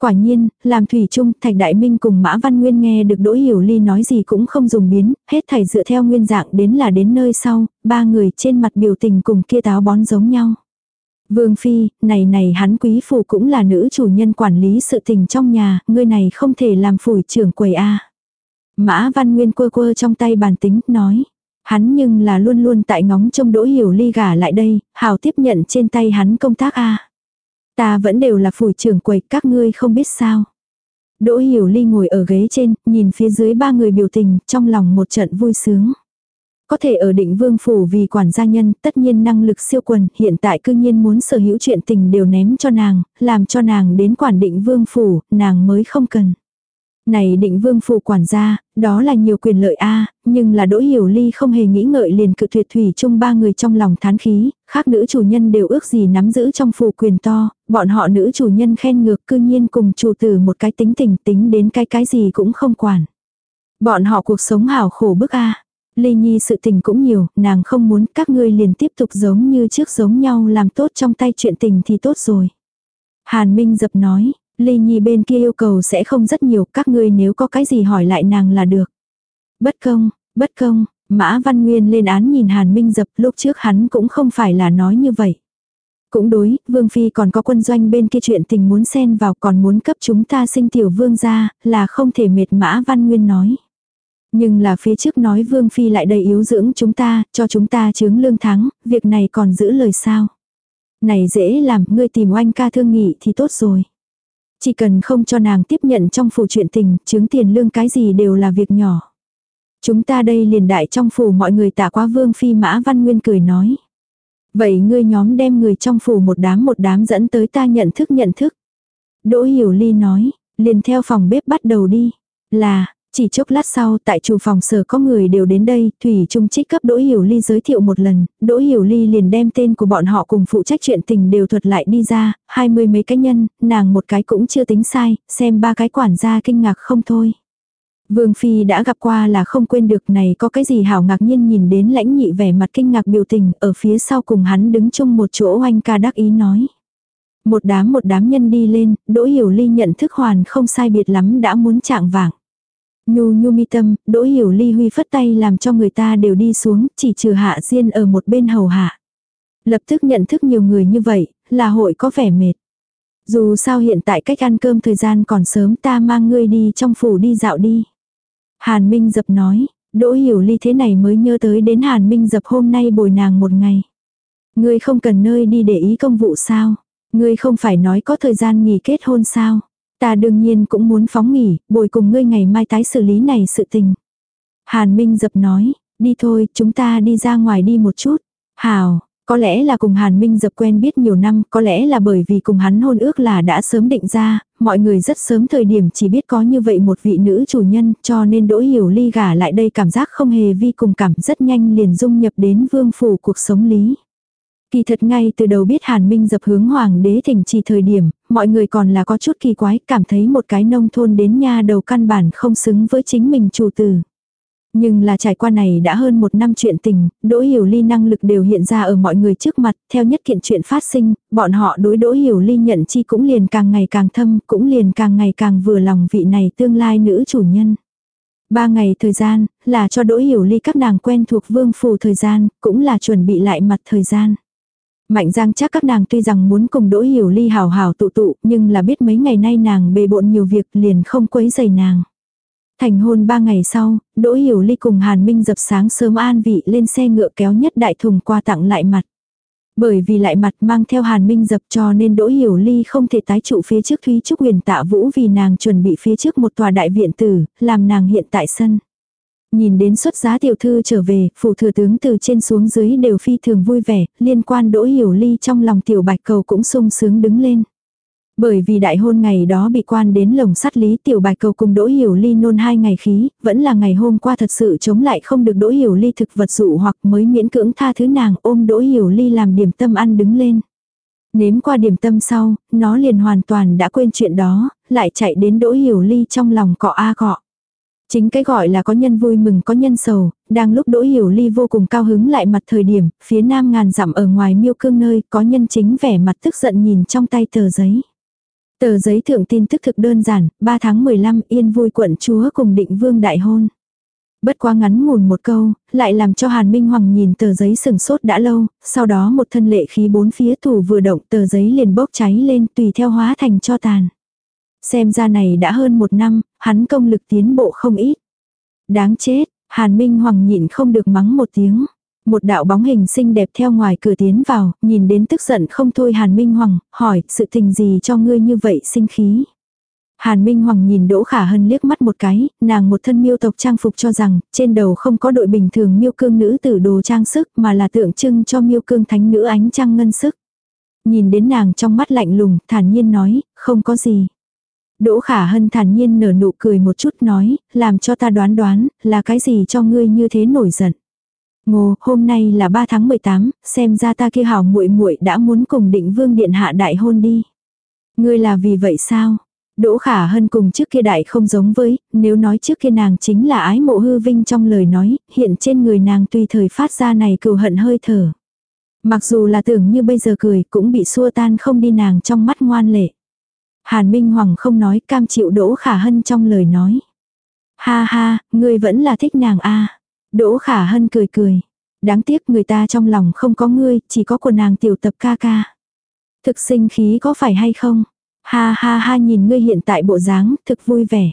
Quả nhiên, làm thủy chung, Thạch Đại Minh cùng Mã Văn Nguyên nghe được Đỗ Hiểu Ly nói gì cũng không dùng biến, hết thảy dựa theo nguyên dạng đến là đến nơi sau, ba người trên mặt biểu tình cùng kia táo bón giống nhau. Vương Phi, này này hắn quý phủ cũng là nữ chủ nhân quản lý sự tình trong nhà, ngươi này không thể làm phủi trưởng quầy A. Mã Văn Nguyên quơ quơ trong tay bàn tính, nói. Hắn nhưng là luôn luôn tại ngóng trông đỗ hiểu ly gả lại đây, hào tiếp nhận trên tay hắn công tác A. Ta vẫn đều là phủ trưởng quầy, các ngươi không biết sao. Đỗ hiểu ly ngồi ở ghế trên, nhìn phía dưới ba người biểu tình, trong lòng một trận vui sướng. Có thể ở định vương phủ vì quản gia nhân, tất nhiên năng lực siêu quần, hiện tại cư nhiên muốn sở hữu chuyện tình đều ném cho nàng, làm cho nàng đến quản định vương phủ, nàng mới không cần. Này định vương phủ quản gia, đó là nhiều quyền lợi a nhưng là đỗ hiểu ly không hề nghĩ ngợi liền cự tuyệt thủy chung ba người trong lòng thán khí, khác nữ chủ nhân đều ước gì nắm giữ trong phủ quyền to, bọn họ nữ chủ nhân khen ngược cư nhiên cùng chủ tử một cái tính tình tính đến cái cái gì cũng không quản. Bọn họ cuộc sống hảo khổ bức a Ly Nhi sự tình cũng nhiều, nàng không muốn các ngươi liền tiếp tục giống như trước giống nhau làm tốt trong tay chuyện tình thì tốt rồi. Hàn Minh dập nói, Ly Nhi bên kia yêu cầu sẽ không rất nhiều, các ngươi nếu có cái gì hỏi lại nàng là được. Bất công, bất công, Mã Văn Nguyên lên án nhìn Hàn Minh dập lúc trước hắn cũng không phải là nói như vậy. Cũng đối, Vương Phi còn có quân doanh bên kia chuyện tình muốn xen vào còn muốn cấp chúng ta sinh tiểu vương ra, là không thể mệt Mã Văn Nguyên nói. Nhưng là phía trước nói Vương Phi lại đầy yếu dưỡng chúng ta, cho chúng ta chướng lương thắng, việc này còn giữ lời sao. Này dễ làm, ngươi tìm oanh ca thương nghị thì tốt rồi. Chỉ cần không cho nàng tiếp nhận trong phủ chuyện tình, chứng tiền lương cái gì đều là việc nhỏ. Chúng ta đây liền đại trong phủ mọi người tạ quá vương phi mã văn nguyên cười nói. Vậy ngươi nhóm đem người trong phủ một đám một đám dẫn tới ta nhận thức nhận thức. Đỗ hiểu ly nói, liền theo phòng bếp bắt đầu đi. Là, chỉ chốc lát sau tại chủ phòng sở có người đều đến đây, Thủy Trung trích cấp Đỗ Hiểu Ly giới thiệu một lần, Đỗ Hiểu Ly liền đem tên của bọn họ cùng phụ trách chuyện tình đều thuật lại đi ra, hai mươi mấy cái nhân, nàng một cái cũng chưa tính sai, xem ba cái quản gia kinh ngạc không thôi. Vương Phi đã gặp qua là không quên được này có cái gì hảo ngạc nhiên nhìn đến lãnh nhị vẻ mặt kinh ngạc biểu tình ở phía sau cùng hắn đứng chung một chỗ oanh ca đắc ý nói. Một đám một đám nhân đi lên, Đỗ Hiểu Ly nhận thức hoàn không sai biệt lắm đã muốn trạng vàng. Nhu nhu mi tâm, đỗ hiểu ly huy phất tay làm cho người ta đều đi xuống, chỉ trừ hạ diên ở một bên hầu hạ. Lập tức nhận thức nhiều người như vậy, là hội có vẻ mệt. Dù sao hiện tại cách ăn cơm thời gian còn sớm ta mang ngươi đi trong phủ đi dạo đi. Hàn Minh dập nói, đỗ hiểu ly thế này mới nhớ tới đến Hàn Minh dập hôm nay bồi nàng một ngày. Ngươi không cần nơi đi để ý công vụ sao? Ngươi không phải nói có thời gian nghỉ kết hôn sao? Ta đương nhiên cũng muốn phóng nghỉ, bồi cùng ngươi ngày mai tái xử lý này sự tình. Hàn Minh dập nói, đi thôi, chúng ta đi ra ngoài đi một chút. Hào, có lẽ là cùng Hàn Minh dập quen biết nhiều năm, có lẽ là bởi vì cùng hắn hôn ước là đã sớm định ra, mọi người rất sớm thời điểm chỉ biết có như vậy một vị nữ chủ nhân, cho nên đỗ hiểu ly gả lại đây cảm giác không hề vi cùng cảm rất nhanh liền dung nhập đến vương phủ cuộc sống lý. Kỳ thật ngay từ đầu biết Hàn Minh dập hướng hoàng đế thỉnh chỉ thời điểm, mọi người còn là có chút kỳ quái, cảm thấy một cái nông thôn đến nha đầu căn bản không xứng với chính mình chủ tử. Nhưng là trải qua này đã hơn một năm chuyện tình, Đỗ Hiểu Ly năng lực đều hiện ra ở mọi người trước mặt, theo nhất kiện chuyện phát sinh, bọn họ đối Đỗ Hiểu Ly nhận chi cũng liền càng ngày càng thâm, cũng liền càng ngày càng vừa lòng vị này tương lai nữ chủ nhân. Ba ngày thời gian, là cho Đỗ Hiểu Ly các nàng quen thuộc vương phù thời gian, cũng là chuẩn bị lại mặt thời gian. Mạnh Giang chắc các nàng tuy rằng muốn cùng Đỗ Hiểu Ly hào hào tụ tụ, nhưng là biết mấy ngày nay nàng bề bộn nhiều việc liền không quấy giày nàng. Thành hôn ba ngày sau, Đỗ Hiểu Ly cùng Hàn Minh dập sáng sớm an vị lên xe ngựa kéo nhất đại thùng qua tặng lại mặt. Bởi vì lại mặt mang theo Hàn Minh dập cho nên Đỗ Hiểu Ly không thể tái trụ phía trước Thúy Trúc huyền tạ vũ vì nàng chuẩn bị phía trước một tòa đại viện tử, làm nàng hiện tại sân. Nhìn đến xuất giá tiểu thư trở về, phủ thừa tướng từ trên xuống dưới đều phi thường vui vẻ, liên quan Đỗ Hiểu Ly trong lòng tiểu bạch cầu cũng sung sướng đứng lên. Bởi vì đại hôn ngày đó bị quan đến lồng sắt lý tiểu bạch cầu cùng đỗ hiểu ly nôn hai ngày khí, vẫn là ngày hôm qua thật sự chống lại không được đỗ hiểu ly thực vật dụ hoặc mới miễn cưỡng tha thứ nàng ôm đỗ hiểu ly làm điểm tâm ăn đứng lên. Nếm qua điểm tâm sau, nó liền hoàn toàn đã quên chuyện đó, lại chạy đến đỗ hiểu ly trong lòng cọ a cọ. Chính cái gọi là có nhân vui mừng có nhân sầu, đang lúc Đỗ Hiểu Ly vô cùng cao hứng lại mặt thời điểm, phía nam ngàn dặm ở ngoài miêu cương nơi có nhân chính vẻ mặt tức giận nhìn trong tay tờ giấy. Tờ giấy thượng tin tức thực đơn giản, 3 tháng 15 yên vui quận chúa cùng định vương đại hôn. Bất quá ngắn ngủn một câu, lại làm cho Hàn Minh Hoàng nhìn tờ giấy sừng sốt đã lâu, sau đó một thân lệ khí bốn phía thủ vừa động tờ giấy liền bốc cháy lên tùy theo hóa thành cho tàn. Xem ra này đã hơn một năm, hắn công lực tiến bộ không ít. Đáng chết, Hàn Minh Hoàng nhịn không được mắng một tiếng. Một đạo bóng hình xinh đẹp theo ngoài cửa tiến vào, nhìn đến tức giận không thôi Hàn Minh Hoàng, hỏi sự tình gì cho ngươi như vậy sinh khí. Hàn Minh Hoàng nhìn Đỗ Khả Hân liếc mắt một cái, nàng một thân miêu tộc trang phục cho rằng, trên đầu không có đội bình thường miêu cương nữ tử đồ trang sức mà là tượng trưng cho miêu cương thánh nữ ánh trăng ngân sức. Nhìn đến nàng trong mắt lạnh lùng, thản nhiên nói, không có gì. Đỗ Khả Hân thản nhiên nở nụ cười một chút nói, làm cho ta đoán đoán, là cái gì cho ngươi như thế nổi giận. Ngô, hôm nay là 3 tháng 18, xem ra ta kia hảo muội muội đã muốn cùng định vương điện hạ đại hôn đi. Ngươi là vì vậy sao? Đỗ khả hân cùng trước kia đại không giống với, nếu nói trước kia nàng chính là ái mộ hư vinh trong lời nói, hiện trên người nàng tùy thời phát ra này cừu hận hơi thở. Mặc dù là tưởng như bây giờ cười cũng bị xua tan không đi nàng trong mắt ngoan lệ. Hàn Minh Hoàng không nói cam chịu Đỗ Khả Hân trong lời nói. Ha ha, ngươi vẫn là thích nàng a Đỗ khả hân cười cười. Đáng tiếc người ta trong lòng không có ngươi, chỉ có của nàng tiểu tập ca ca. Thực sinh khí có phải hay không? Ha ha ha nhìn ngươi hiện tại bộ dáng, thực vui vẻ.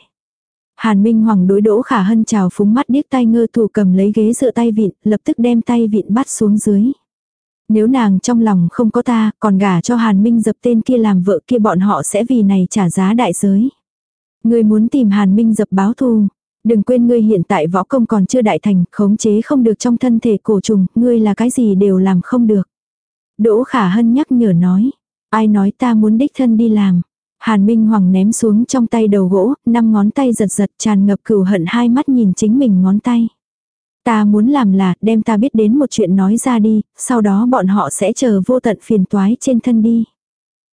Hàn Minh Hoàng đối đỗ khả hân chào phúng mắt điếc tay ngơ thủ cầm lấy ghế dựa tay vịn, lập tức đem tay vịn bắt xuống dưới. Nếu nàng trong lòng không có ta, còn gả cho Hàn Minh dập tên kia làm vợ kia bọn họ sẽ vì này trả giá đại giới. Ngươi muốn tìm Hàn Minh dập báo thù, Đừng quên ngươi hiện tại võ công còn chưa đại thành, khống chế không được trong thân thể cổ trùng, ngươi là cái gì đều làm không được. Đỗ khả hân nhắc nhở nói. Ai nói ta muốn đích thân đi làm. Hàn Minh Hoàng ném xuống trong tay đầu gỗ, năm ngón tay giật giật tràn ngập cừu hận hai mắt nhìn chính mình ngón tay. Ta muốn làm là đem ta biết đến một chuyện nói ra đi, sau đó bọn họ sẽ chờ vô tận phiền toái trên thân đi.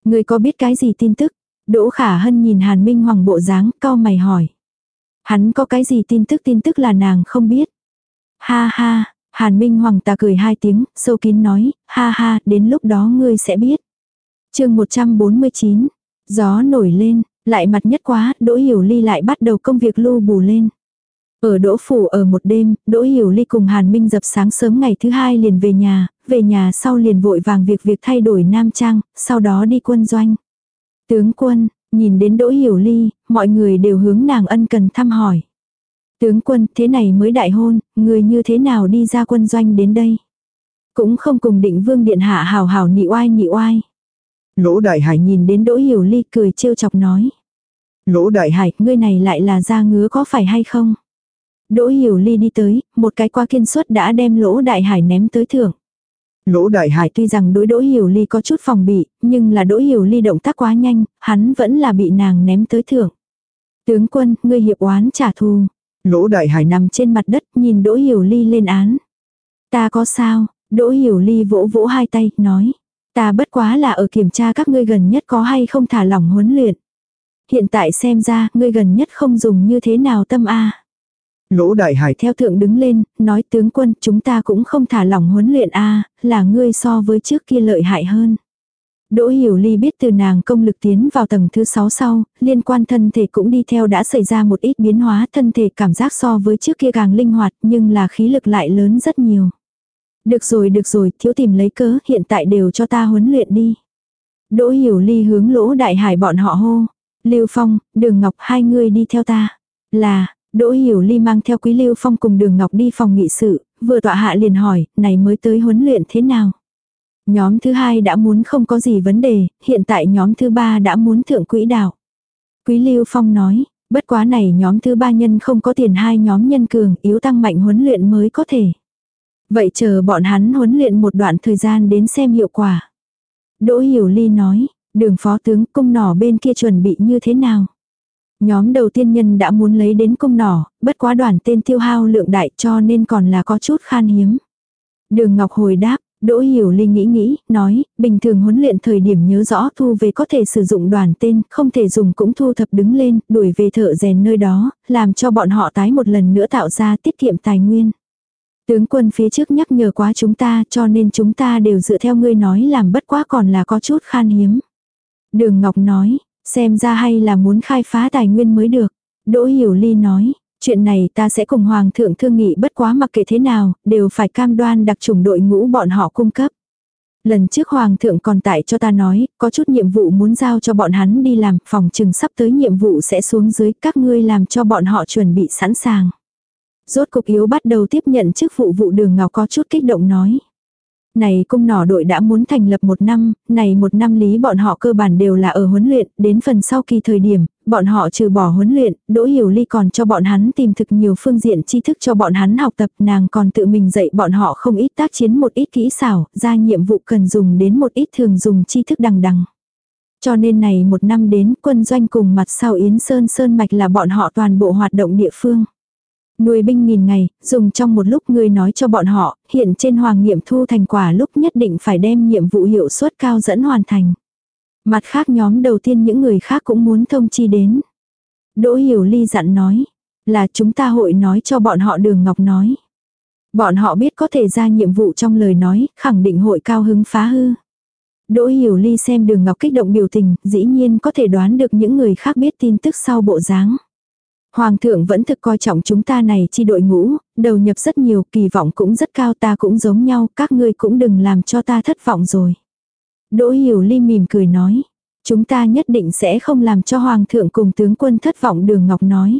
người có biết cái gì tin tức? Đỗ Khả Hân nhìn Hàn Minh Hoàng bộ dáng, cao mày hỏi. Hắn có cái gì tin tức tin tức là nàng không biết. Ha ha, Hàn Minh Hoàng ta cười hai tiếng, sâu kín nói, ha ha, đến lúc đó ngươi sẽ biết. chương 149, gió nổi lên, lại mặt nhất quá, Đỗ Hiểu Ly lại bắt đầu công việc lưu bù lên. Ở Đỗ Phủ ở một đêm, Đỗ Hiểu Ly cùng Hàn Minh dập sáng sớm ngày thứ hai liền về nhà, về nhà sau liền vội vàng việc việc thay đổi nam trang, sau đó đi quân doanh. Tướng quân, Nhìn đến Đỗ Hiểu Ly, mọi người đều hướng nàng ân cần thăm hỏi. Tướng quân, thế này mới đại hôn, người như thế nào đi ra quân doanh đến đây? Cũng không cùng định vương điện hạ hào hào nị oai nị oai. Lỗ đại hải nhìn đến Đỗ Hiểu Ly cười trêu chọc nói. Lỗ đại hải, ngươi này lại là da ngứa có phải hay không? Đỗ Hiểu Ly đi tới, một cái qua kiên suất đã đem lỗ đại hải ném tới thưởng. Lỗ đại hải tuy rằng đối đỗ hiểu ly có chút phòng bị, nhưng là đỗ hiểu ly động tác quá nhanh, hắn vẫn là bị nàng ném tới thưởng. Tướng quân, ngươi hiệp oán trả thù. Lỗ đại hải nằm trên mặt đất nhìn đỗ hiểu ly lên án. Ta có sao, đỗ hiểu ly vỗ vỗ hai tay, nói. Ta bất quá là ở kiểm tra các ngươi gần nhất có hay không thả lỏng huấn luyện. Hiện tại xem ra, ngươi gần nhất không dùng như thế nào tâm a Lỗ Đại Hải Theo thượng đứng lên, nói tướng quân chúng ta cũng không thả lỏng huấn luyện a là ngươi so với trước kia lợi hại hơn. Đỗ Hiểu Ly biết từ nàng công lực tiến vào tầng thứ 6 sau, liên quan thân thể cũng đi theo đã xảy ra một ít biến hóa thân thể cảm giác so với trước kia càng linh hoạt nhưng là khí lực lại lớn rất nhiều. Được rồi được rồi, thiếu tìm lấy cớ, hiện tại đều cho ta huấn luyện đi. Đỗ Hiểu Ly hướng lỗ đại hải bọn họ hô. Lưu Phong, Đường Ngọc hai người đi theo ta. Là, Đỗ Hiểu Ly mang theo Quý Lưu Phong cùng Đường Ngọc đi phòng nghị sự, vừa tọa hạ liền hỏi, này mới tới huấn luyện thế nào? Nhóm thứ hai đã muốn không có gì vấn đề, hiện tại nhóm thứ ba đã muốn thượng quỹ đạo. Quý Lưu Phong nói, bất quá này nhóm thứ ba nhân không có tiền hai nhóm nhân cường, yếu tăng mạnh huấn luyện mới có thể. Vậy chờ bọn hắn huấn luyện một đoạn thời gian đến xem hiệu quả. Đỗ Hiểu Ly nói, đường phó tướng cung nỏ bên kia chuẩn bị như thế nào? Nhóm đầu tiên nhân đã muốn lấy đến cung nỏ, bất quá đoàn tên tiêu hao lượng đại cho nên còn là có chút khan hiếm. Đường Ngọc hồi đáp, Đỗ Hiểu Ly nghĩ nghĩ, nói, bình thường huấn luyện thời điểm nhớ rõ thu về có thể sử dụng đoàn tên, không thể dùng cũng thu thập đứng lên, đuổi về thợ rèn nơi đó, làm cho bọn họ tái một lần nữa tạo ra tiết kiệm tài nguyên. Tướng quân phía trước nhắc nhở quá chúng ta cho nên chúng ta đều dựa theo ngươi nói làm bất quá còn là có chút khan hiếm. Đường Ngọc nói, xem ra hay là muốn khai phá tài nguyên mới được. Đỗ Hiểu Ly nói, chuyện này ta sẽ cùng Hoàng thượng thương nghị bất quá mặc kệ thế nào, đều phải cam đoan đặc trùng đội ngũ bọn họ cung cấp. Lần trước Hoàng thượng còn tại cho ta nói, có chút nhiệm vụ muốn giao cho bọn hắn đi làm, phòng trừng sắp tới nhiệm vụ sẽ xuống dưới, các ngươi làm cho bọn họ chuẩn bị sẵn sàng. Rốt cục yếu bắt đầu tiếp nhận chức vụ vụ đường Ngào có chút kích động nói. Này cung nỏ đội đã muốn thành lập một năm, này một năm lý bọn họ cơ bản đều là ở huấn luyện, đến phần sau kỳ thời điểm, bọn họ trừ bỏ huấn luyện, Đỗ Hiểu Ly còn cho bọn hắn tìm thực nhiều phương diện tri thức cho bọn hắn học tập, nàng còn tự mình dạy bọn họ không ít tác chiến một ít kỹ xảo, ra nhiệm vụ cần dùng đến một ít thường dùng tri thức đằng đằng. Cho nên này một năm đến quân doanh cùng mặt sau Yến Sơn Sơn Mạch là bọn họ toàn bộ hoạt động địa phương. Nuôi binh nghìn ngày, dùng trong một lúc người nói cho bọn họ, hiện trên hoàng nghiệm thu thành quả lúc nhất định phải đem nhiệm vụ hiệu suất cao dẫn hoàn thành. Mặt khác nhóm đầu tiên những người khác cũng muốn thông chi đến. Đỗ Hiểu Ly dặn nói, là chúng ta hội nói cho bọn họ đường ngọc nói. Bọn họ biết có thể ra nhiệm vụ trong lời nói, khẳng định hội cao hứng phá hư. Đỗ Hiểu Ly xem đường ngọc kích động biểu tình, dĩ nhiên có thể đoán được những người khác biết tin tức sau bộ dáng. Hoàng thượng vẫn thực coi trọng chúng ta này chi đội ngũ, đầu nhập rất nhiều, kỳ vọng cũng rất cao ta cũng giống nhau, các ngươi cũng đừng làm cho ta thất vọng rồi. Đỗ Hiểu Ly mỉm cười nói, chúng ta nhất định sẽ không làm cho Hoàng thượng cùng tướng quân thất vọng đường Ngọc nói.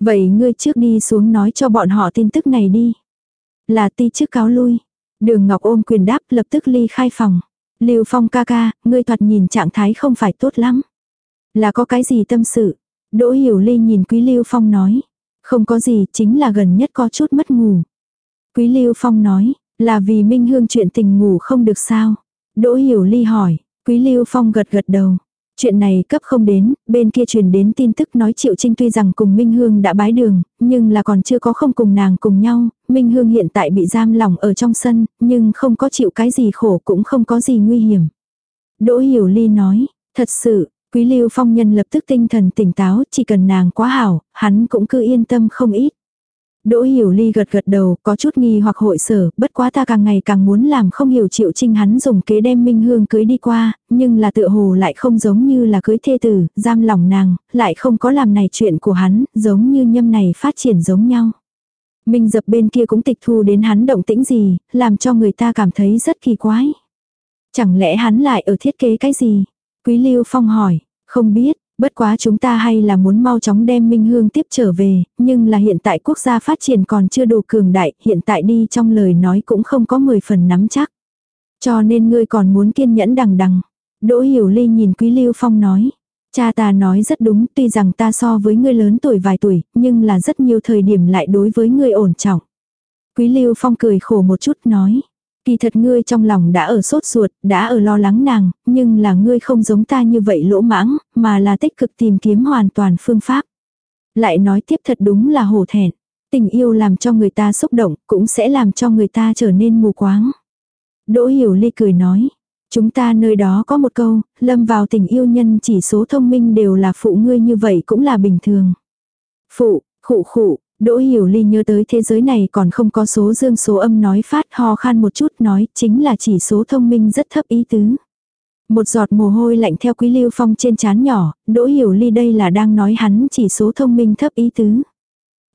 Vậy ngươi trước đi xuống nói cho bọn họ tin tức này đi. Là ti trước cáo lui. Đường Ngọc ôm quyền đáp lập tức ly khai phòng. Lưu Phong ca ca, ngươi thoạt nhìn trạng thái không phải tốt lắm. Là có cái gì tâm sự? Đỗ Hiểu Ly nhìn Quý Lưu Phong nói. Không có gì, chính là gần nhất có chút mất ngủ. Quý Lưu Phong nói, là vì Minh Hương chuyện tình ngủ không được sao. Đỗ Hiểu Ly hỏi, Quý Lưu Phong gật gật đầu. Chuyện này cấp không đến, bên kia truyền đến tin tức nói Triệu Trinh tuy rằng cùng Minh Hương đã bái đường, nhưng là còn chưa có không cùng nàng cùng nhau, Minh Hương hiện tại bị giam lỏng ở trong sân, nhưng không có chịu cái gì khổ cũng không có gì nguy hiểm. Đỗ Hiểu Ly nói, thật sự, Quý Lưu Phong nhân lập tức tinh thần tỉnh táo, chỉ cần nàng quá hảo, hắn cũng cứ yên tâm không ít. Đỗ Hiểu Ly gật gật đầu, có chút nghi hoặc hội sở, bất quá ta càng ngày càng muốn làm không hiểu Triệu Trinh hắn dùng kế đem Minh Hương cưới đi qua, nhưng là tựa hồ lại không giống như là cưới thê tử, giam lòng nàng, lại không có làm này chuyện của hắn, giống như nhâm này phát triển giống nhau. Minh dập bên kia cũng tịch thu đến hắn động tĩnh gì, làm cho người ta cảm thấy rất kỳ quái. Chẳng lẽ hắn lại ở thiết kế cái gì? Quý Lưu Phong hỏi, không biết, bất quá chúng ta hay là muốn mau chóng đem Minh Hương tiếp trở về, nhưng là hiện tại quốc gia phát triển còn chưa đủ cường đại, hiện tại đi trong lời nói cũng không có 10 phần nắm chắc. Cho nên ngươi còn muốn kiên nhẫn đằng đằng. Đỗ Hiểu Ly nhìn Quý Lưu Phong nói. Cha ta nói rất đúng, tuy rằng ta so với ngươi lớn tuổi vài tuổi, nhưng là rất nhiều thời điểm lại đối với ngươi ổn trọng. Quý Lưu Phong cười khổ một chút nói. Kỳ thật ngươi trong lòng đã ở sốt ruột, đã ở lo lắng nàng, nhưng là ngươi không giống ta như vậy lỗ mãng, mà là tích cực tìm kiếm hoàn toàn phương pháp. Lại nói tiếp thật đúng là hổ thẹn. Tình yêu làm cho người ta xúc động, cũng sẽ làm cho người ta trở nên mù quáng. Đỗ Hiểu Ly cười nói. Chúng ta nơi đó có một câu, lâm vào tình yêu nhân chỉ số thông minh đều là phụ ngươi như vậy cũng là bình thường. Phụ, khụ khụ, Đỗ Hiểu Ly nhớ tới thế giới này còn không có số dương số âm nói phát ho khan một chút nói chính là chỉ số thông minh rất thấp ý tứ. Một giọt mồ hôi lạnh theo quý lưu phong trên chán nhỏ, Đỗ Hiểu Ly đây là đang nói hắn chỉ số thông minh thấp ý tứ.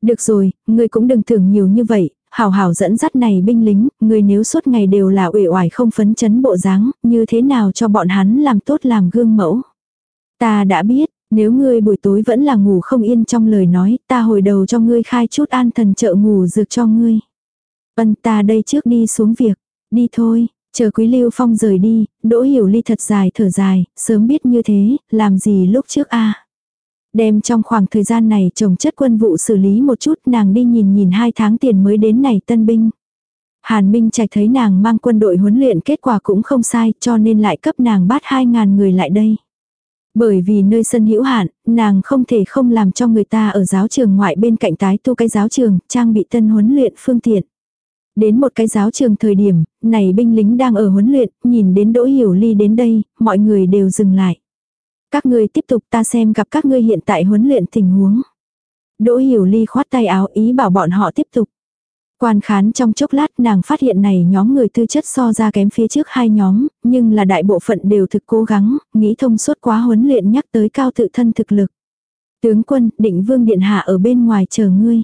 Được rồi, ngươi cũng đừng tưởng nhiều như vậy, hảo hảo dẫn dắt này binh lính, ngươi nếu suốt ngày đều là uể oải không phấn chấn bộ dáng, như thế nào cho bọn hắn làm tốt làm gương mẫu. Ta đã biết, nếu ngươi buổi tối vẫn là ngủ không yên trong lời nói, ta hồi đầu cho ngươi khai chút an thần trợ ngủ dược cho ngươi. Vân ta đây trước đi xuống việc, đi thôi, chờ quý lưu phong rời đi, đỗ hiểu ly thật dài thở dài, sớm biết như thế, làm gì lúc trước a Đem trong khoảng thời gian này chồng chất quân vụ xử lý một chút nàng đi nhìn nhìn hai tháng tiền mới đến này tân binh. Hàn Minh Trạch thấy nàng mang quân đội huấn luyện kết quả cũng không sai cho nên lại cấp nàng bắt 2.000 người lại đây. Bởi vì nơi sân hữu hạn, nàng không thể không làm cho người ta ở giáo trường ngoại bên cạnh tái tu cái giáo trường, trang bị tân huấn luyện phương tiện. Đến một cái giáo trường thời điểm, này binh lính đang ở huấn luyện, nhìn đến Đỗ Hiểu Ly đến đây, mọi người đều dừng lại. Các ngươi tiếp tục ta xem gặp các ngươi hiện tại huấn luyện tình huống. Đỗ Hiểu Ly khoát tay áo ý bảo bọn họ tiếp tục. Quan khán trong chốc lát nàng phát hiện này nhóm người tư chất so ra kém phía trước hai nhóm, nhưng là đại bộ phận đều thực cố gắng, nghĩ thông suốt quá huấn luyện nhắc tới cao tự thân thực lực. Tướng quân, định vương điện hạ ở bên ngoài chờ ngươi.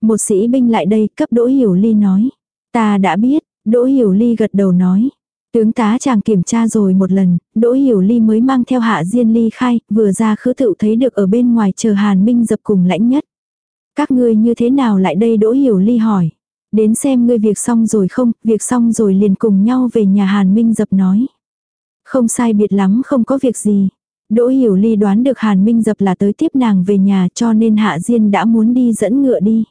Một sĩ binh lại đây cấp Đỗ Hiểu Ly nói. Ta đã biết, Đỗ Hiểu Ly gật đầu nói. Tướng tá chàng kiểm tra rồi một lần, Đỗ Hiểu Ly mới mang theo hạ Diên Ly khai, vừa ra khứ tự thấy được ở bên ngoài chờ Hàn Minh dập cùng lãnh nhất. Các ngươi như thế nào lại đây Đỗ Hiểu Ly hỏi. Đến xem ngươi việc xong rồi không, việc xong rồi liền cùng nhau về nhà Hàn Minh dập nói. Không sai biệt lắm không có việc gì. Đỗ Hiểu Ly đoán được Hàn Minh dập là tới tiếp nàng về nhà cho nên Hạ Diên đã muốn đi dẫn ngựa đi.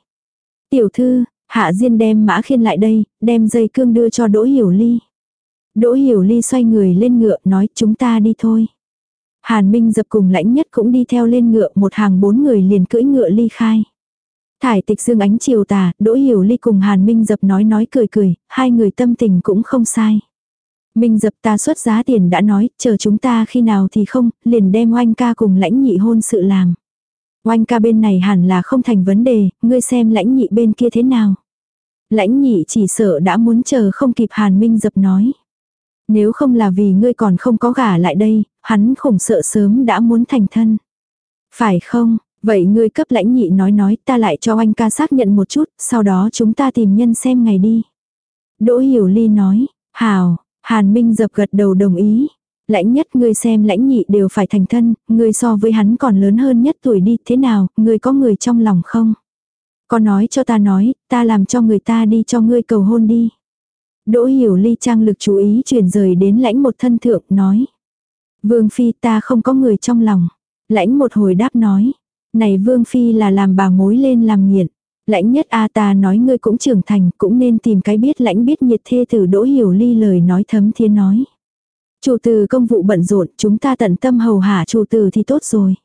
Tiểu thư, Hạ Diên đem mã khiên lại đây, đem dây cương đưa cho Đỗ Hiểu Ly. Đỗ Hiểu Ly xoay người lên ngựa nói chúng ta đi thôi. Hàn Minh dập cùng lãnh nhất cũng đi theo lên ngựa một hàng bốn người liền cưỡi ngựa ly khai. Thải tịch dương ánh chiều tà, Đỗ Hiểu Ly cùng Hàn Minh dập nói nói cười cười, hai người tâm tình cũng không sai. Minh dập ta xuất giá tiền đã nói, chờ chúng ta khi nào thì không, liền đem oanh ca cùng lãnh nhị hôn sự làm. Oanh ca bên này hẳn là không thành vấn đề, ngươi xem lãnh nhị bên kia thế nào. Lãnh nhị chỉ sợ đã muốn chờ không kịp Hàn Minh dập nói. Nếu không là vì ngươi còn không có gả lại đây, hắn khủng sợ sớm đã muốn thành thân. Phải không, vậy ngươi cấp lãnh nhị nói nói ta lại cho anh ca xác nhận một chút, sau đó chúng ta tìm nhân xem ngày đi. Đỗ Hiểu Ly nói, hào, Hàn Minh dập gật đầu đồng ý. Lãnh nhất ngươi xem lãnh nhị đều phải thành thân, ngươi so với hắn còn lớn hơn nhất tuổi đi, thế nào, ngươi có người trong lòng không? Có nói cho ta nói, ta làm cho người ta đi cho ngươi cầu hôn đi. Đỗ hiểu ly trang lực chú ý chuyển rời đến lãnh một thân thượng nói. Vương Phi ta không có người trong lòng. Lãnh một hồi đáp nói. Này Vương Phi là làm bà mối lên làm nghiện. Lãnh nhất A ta nói ngươi cũng trưởng thành cũng nên tìm cái biết lãnh biết nhiệt thê tử đỗ hiểu ly lời nói thấm thiên nói. Chủ tử công vụ bận rộn chúng ta tận tâm hầu hạ chủ tử thì tốt rồi.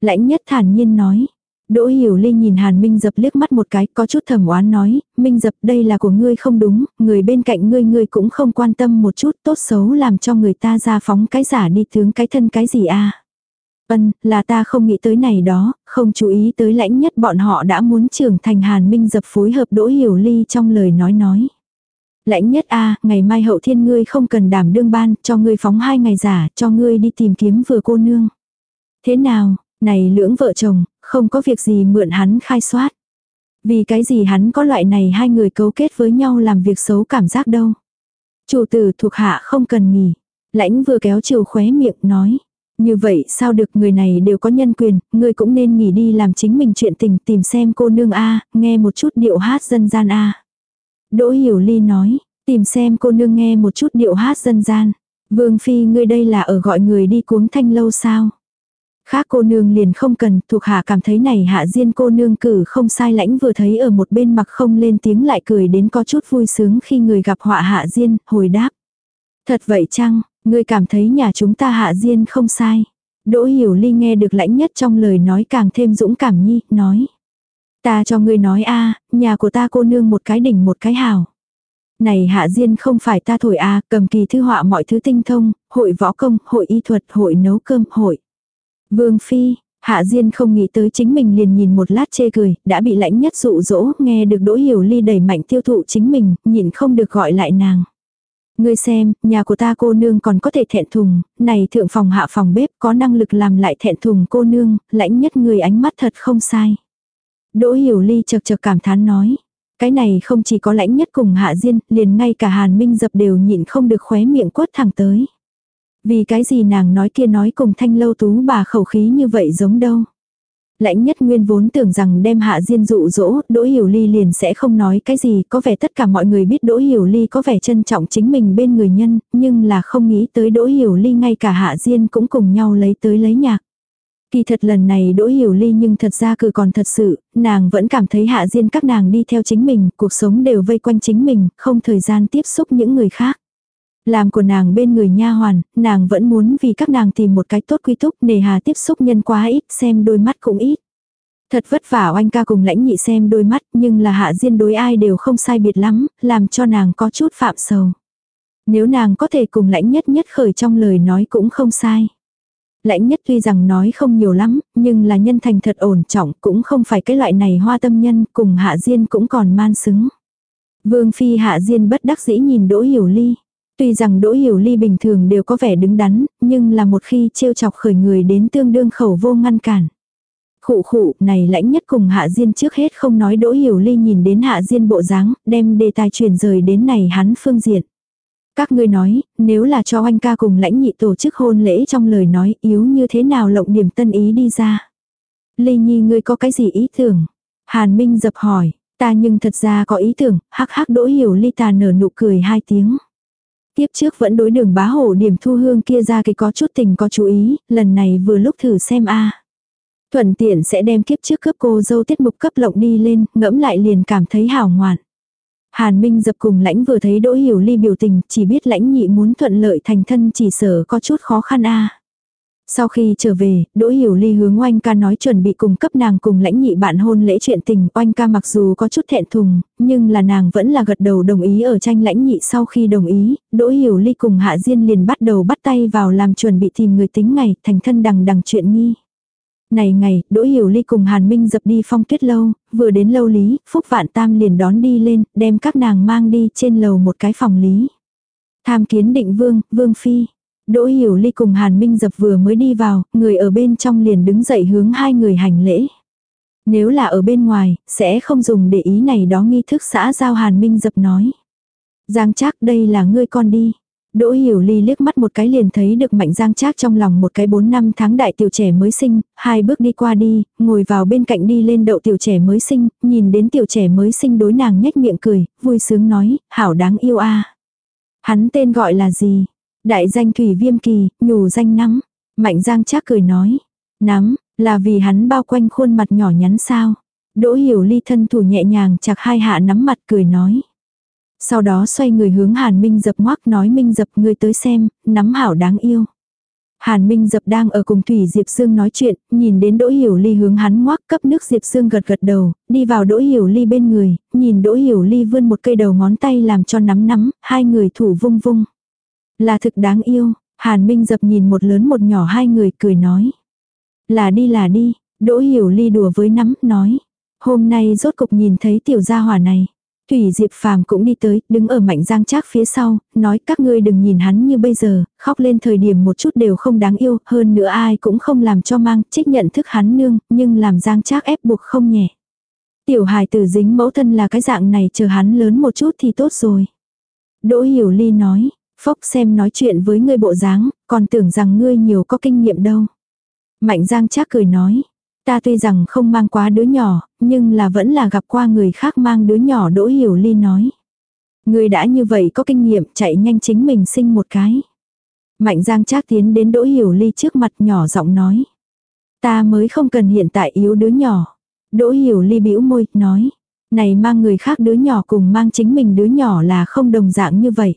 Lãnh nhất thản nhiên nói. Đỗ Hiểu ly nhìn Hàn Minh Dập liếc mắt một cái, có chút thầm oán nói, Minh Dập đây là của ngươi không đúng, người bên cạnh ngươi ngươi cũng không quan tâm một chút, tốt xấu làm cho người ta ra phóng cái giả đi tướng cái thân cái gì a à. Ân, là ta không nghĩ tới này đó, không chú ý tới lãnh nhất bọn họ đã muốn trưởng thành Hàn Minh Dập phối hợp Đỗ Hiểu Ly trong lời nói nói. Lãnh nhất a ngày mai hậu thiên ngươi không cần đảm đương ban, cho ngươi phóng hai ngày giả, cho ngươi đi tìm kiếm vừa cô nương. Thế nào, này lưỡng vợ chồng, không có việc gì mượn hắn khai soát. Vì cái gì hắn có loại này hai người cấu kết với nhau làm việc xấu cảm giác đâu. Chủ tử thuộc hạ không cần nghỉ. Lãnh vừa kéo chiều khóe miệng nói. Như vậy sao được người này đều có nhân quyền, người cũng nên nghỉ đi làm chính mình chuyện tình tìm xem cô nương A, nghe một chút điệu hát dân gian A. Đỗ Hiểu Ly nói, tìm xem cô nương nghe một chút điệu hát dân gian. Vương Phi ngươi đây là ở gọi người đi cuống thanh lâu sao? Khác cô nương liền không cần, thuộc hạ cảm thấy này hạ diên cô nương cử không sai lãnh vừa thấy ở một bên mặc không lên tiếng lại cười đến có chút vui sướng khi người gặp họa hạ diên, hồi đáp. Thật vậy chăng, ngươi cảm thấy nhà chúng ta hạ diên không sai. Đỗ hiểu ly nghe được lãnh nhất trong lời nói càng thêm dũng cảm nhi, nói. Ta cho ngươi nói a nhà của ta cô nương một cái đỉnh một cái hào. Này hạ diên không phải ta thổi a cầm kỳ thư họa mọi thứ tinh thông, hội võ công, hội y thuật, hội nấu cơm, hội. Vương Phi, Hạ Diên không nghĩ tới chính mình liền nhìn một lát chê cười, đã bị lãnh nhất dụ dỗ, nghe được Đỗ Hiểu Ly đẩy mạnh tiêu thụ chính mình, nhìn không được gọi lại nàng. Ngươi xem, nhà của ta cô nương còn có thể thẹn thùng, này thượng phòng hạ phòng bếp có năng lực làm lại thẹn thùng cô nương, lãnh nhất người ánh mắt thật không sai. Đỗ Hiểu Ly chật chật cảm thán nói. Cái này không chỉ có lãnh nhất cùng hạ diên, liền ngay cả hàn minh dập đều nhịn không được khóe miệng quất thẳng tới. Vì cái gì nàng nói kia nói cùng thanh lâu tú bà khẩu khí như vậy giống đâu. Lãnh nhất nguyên vốn tưởng rằng đem hạ diên dụ dỗ, Đỗ Hiểu Ly liền sẽ không nói cái gì, có vẻ tất cả mọi người biết Đỗ Hiểu Ly có vẻ trân trọng chính mình bên người nhân, nhưng là không nghĩ tới Đỗ Hiểu Ly ngay cả hạ diên cũng cùng nhau lấy tới lấy nhạc. Kỳ thật lần này Đỗ Hiểu Ly nhưng thật ra cử còn thật sự, nàng vẫn cảm thấy hạ diên các nàng đi theo chính mình, cuộc sống đều vây quanh chính mình, không thời gian tiếp xúc những người khác. Làm của nàng bên người nha hoàn, nàng vẫn muốn vì các nàng tìm một cái tốt quy túc nề hà tiếp xúc nhân quá ít, xem đôi mắt cũng ít. Thật vất vả oanh ca cùng lãnh nhị xem đôi mắt, nhưng là hạ diên đối ai đều không sai biệt lắm, làm cho nàng có chút phạm sầu. Nếu nàng có thể cùng lãnh nhất nhất khởi trong lời nói cũng không sai. Lãnh nhất tuy rằng nói không nhiều lắm, nhưng là nhân thành thật ổn trọng, cũng không phải cái loại này hoa tâm nhân, cùng hạ diên cũng còn man xứng. Vương phi hạ diên bất đắc dĩ nhìn đỗ hiểu ly. Tuy rằng Đỗ Hiểu Ly bình thường đều có vẻ đứng đắn, nhưng là một khi trêu chọc khởi người đến tương đương khẩu vô ngăn cản. Khụ khụ, này lãnh nhất cùng Hạ Diên trước hết không nói Đỗ Hiểu Ly nhìn đến Hạ Diên bộ dáng, đem đề tài chuyển rời đến này hắn phương diện. Các ngươi nói, nếu là cho anh ca cùng lãnh nhị tổ chức hôn lễ trong lời nói yếu như thế nào lộng điểm tân ý đi ra. Ly Nhi ngươi có cái gì ý tưởng? Hàn Minh dập hỏi, ta nhưng thật ra có ý tưởng, hắc hắc Đỗ Hiểu Ly ta nở nụ cười hai tiếng. Tiếp trước vẫn đối đường bá hổ điểm thu hương kia ra cái có chút tình có chú ý, lần này vừa lúc thử xem a Thuận tiện sẽ đem kiếp trước cướp cô dâu tiết mục cấp lộng đi lên, ngẫm lại liền cảm thấy hào ngoạn. Hàn Minh dập cùng lãnh vừa thấy đỗ hiểu ly biểu tình, chỉ biết lãnh nhị muốn thuận lợi thành thân chỉ sở có chút khó khăn a sau khi trở về, Đỗ Hiểu Ly hướng Oanh ca nói chuẩn bị cùng cấp nàng cùng lãnh nhị bạn hôn lễ chuyện tình. Oanh ca mặc dù có chút thẹn thùng, nhưng là nàng vẫn là gật đầu đồng ý ở tranh lãnh nhị sau khi đồng ý. Đỗ Hiểu Ly cùng Hạ Diên liền bắt đầu bắt tay vào làm chuẩn bị tìm người tính ngày, thành thân đằng đằng chuyện nghi. Này ngày, Đỗ Hiểu Ly cùng Hàn Minh dập đi phong tuyết lâu, vừa đến lâu lý, Phúc Vạn Tam liền đón đi lên, đem các nàng mang đi trên lầu một cái phòng lý. Tham kiến định vương, vương phi. Đỗ Hiểu Ly cùng Hàn Minh Dập vừa mới đi vào, người ở bên trong liền đứng dậy hướng hai người hành lễ. Nếu là ở bên ngoài, sẽ không dùng để ý này đó nghi thức xã giao Hàn Minh Dập nói. Giang Trác đây là ngươi con đi. Đỗ Hiểu Ly liếc mắt một cái liền thấy được Mạnh Giang Trác trong lòng một cái 4 năm tháng đại tiểu trẻ mới sinh, hai bước đi qua đi, ngồi vào bên cạnh đi lên đậu tiểu trẻ mới sinh, nhìn đến tiểu trẻ mới sinh đối nàng nhếch miệng cười, vui sướng nói, hảo đáng yêu a. Hắn tên gọi là gì? Đại danh thủy viêm kỳ, nhủ danh nắm. Mạnh giang chắc cười nói. Nắm, là vì hắn bao quanh khuôn mặt nhỏ nhắn sao. Đỗ hiểu ly thân thủ nhẹ nhàng chặt hai hạ nắm mặt cười nói. Sau đó xoay người hướng Hàn Minh dập ngoác nói Minh dập người tới xem, nắm hảo đáng yêu. Hàn Minh dập đang ở cùng Thủy Diệp Sương nói chuyện, nhìn đến Đỗ Hiểu Ly hướng hắn ngoác cấp nước Diệp Sương gật gật đầu, đi vào Đỗ Hiểu Ly bên người, nhìn Đỗ Hiểu Ly vươn một cây đầu ngón tay làm cho nắm nắm, hai người thủ vung vung. Là thực đáng yêu, Hàn Minh dập nhìn một lớn một nhỏ hai người cười nói. Là đi là đi, Đỗ Hiểu Ly đùa với nắm, nói. Hôm nay rốt cục nhìn thấy tiểu gia hỏa này. Thủy Diệp Phàm cũng đi tới, đứng ở mạnh giang trác phía sau, nói các ngươi đừng nhìn hắn như bây giờ, khóc lên thời điểm một chút đều không đáng yêu, hơn nữa ai cũng không làm cho mang, trích nhận thức hắn nương, nhưng làm giang trác ép buộc không nhẹ. Tiểu hài tử dính mẫu thân là cái dạng này chờ hắn lớn một chút thì tốt rồi. Đỗ Hiểu Ly nói, Phốc xem nói chuyện với ngươi bộ dáng, còn tưởng rằng ngươi nhiều có kinh nghiệm đâu. Mạnh Giang chắc cười nói, ta tuy rằng không mang quá đứa nhỏ, nhưng là vẫn là gặp qua người khác mang đứa nhỏ đỗ hiểu ly nói. Ngươi đã như vậy có kinh nghiệm chạy nhanh chính mình sinh một cái. Mạnh Giang Trác tiến đến Đỗ Hiểu Ly trước mặt nhỏ giọng nói. Ta mới không cần hiện tại yếu đứa nhỏ. Đỗ Hiểu Ly bĩu môi, nói. Này mang người khác đứa nhỏ cùng mang chính mình đứa nhỏ là không đồng dạng như vậy.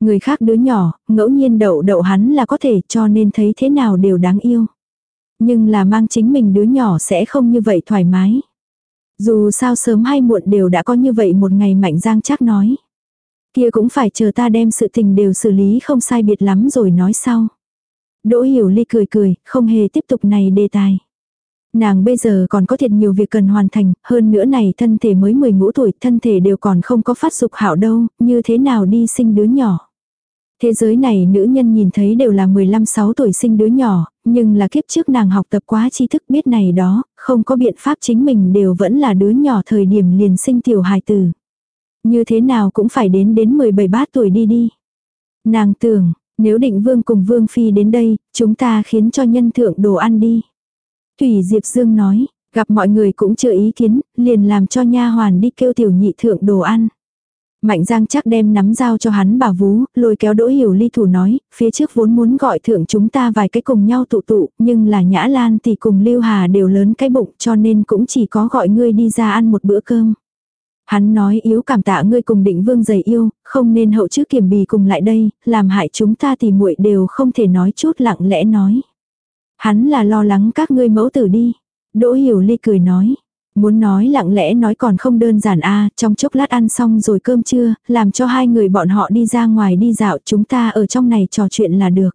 Người khác đứa nhỏ, ngẫu nhiên đậu đậu hắn là có thể cho nên thấy thế nào đều đáng yêu. Nhưng là mang chính mình đứa nhỏ sẽ không như vậy thoải mái. Dù sao sớm hay muộn đều đã có như vậy một ngày mạnh giang chắc nói. Kia cũng phải chờ ta đem sự tình đều xử lý không sai biệt lắm rồi nói sau. Đỗ hiểu ly cười cười, không hề tiếp tục này đề tài. Nàng bây giờ còn có thiệt nhiều việc cần hoàn thành, hơn nữa này thân thể mới 10 ngũ tuổi, thân thể đều còn không có phát dục hảo đâu, như thế nào đi sinh đứa nhỏ. Thế giới này nữ nhân nhìn thấy đều là 15-6 tuổi sinh đứa nhỏ, nhưng là kiếp trước nàng học tập quá tri thức biết này đó, không có biện pháp chính mình đều vẫn là đứa nhỏ thời điểm liền sinh tiểu hài tử. Như thế nào cũng phải đến đến 17 bát tuổi đi đi. Nàng tưởng, nếu định vương cùng vương phi đến đây, chúng ta khiến cho nhân thượng đồ ăn đi. Thủy Diệp Dương nói, gặp mọi người cũng chưa ý kiến, liền làm cho nha hoàn đi kêu tiểu nhị thượng đồ ăn. Mạnh Giang chắc đem nắm dao cho hắn bà vú, lôi kéo đỗ hiểu ly thủ nói, phía trước vốn muốn gọi thượng chúng ta vài cái cùng nhau tụ tụ, nhưng là Nhã Lan thì cùng Lưu Hà đều lớn cái bụng cho nên cũng chỉ có gọi ngươi đi ra ăn một bữa cơm. Hắn nói yếu cảm tạ ngươi cùng định vương dày yêu, không nên hậu trước kiểm bì cùng lại đây, làm hại chúng ta thì muội đều không thể nói chút lặng lẽ nói. Hắn là lo lắng các ngươi mẫu tử đi. Đỗ hiểu ly cười nói. Muốn nói lặng lẽ nói còn không đơn giản a trong chốc lát ăn xong rồi cơm trưa, làm cho hai người bọn họ đi ra ngoài đi dạo chúng ta ở trong này trò chuyện là được.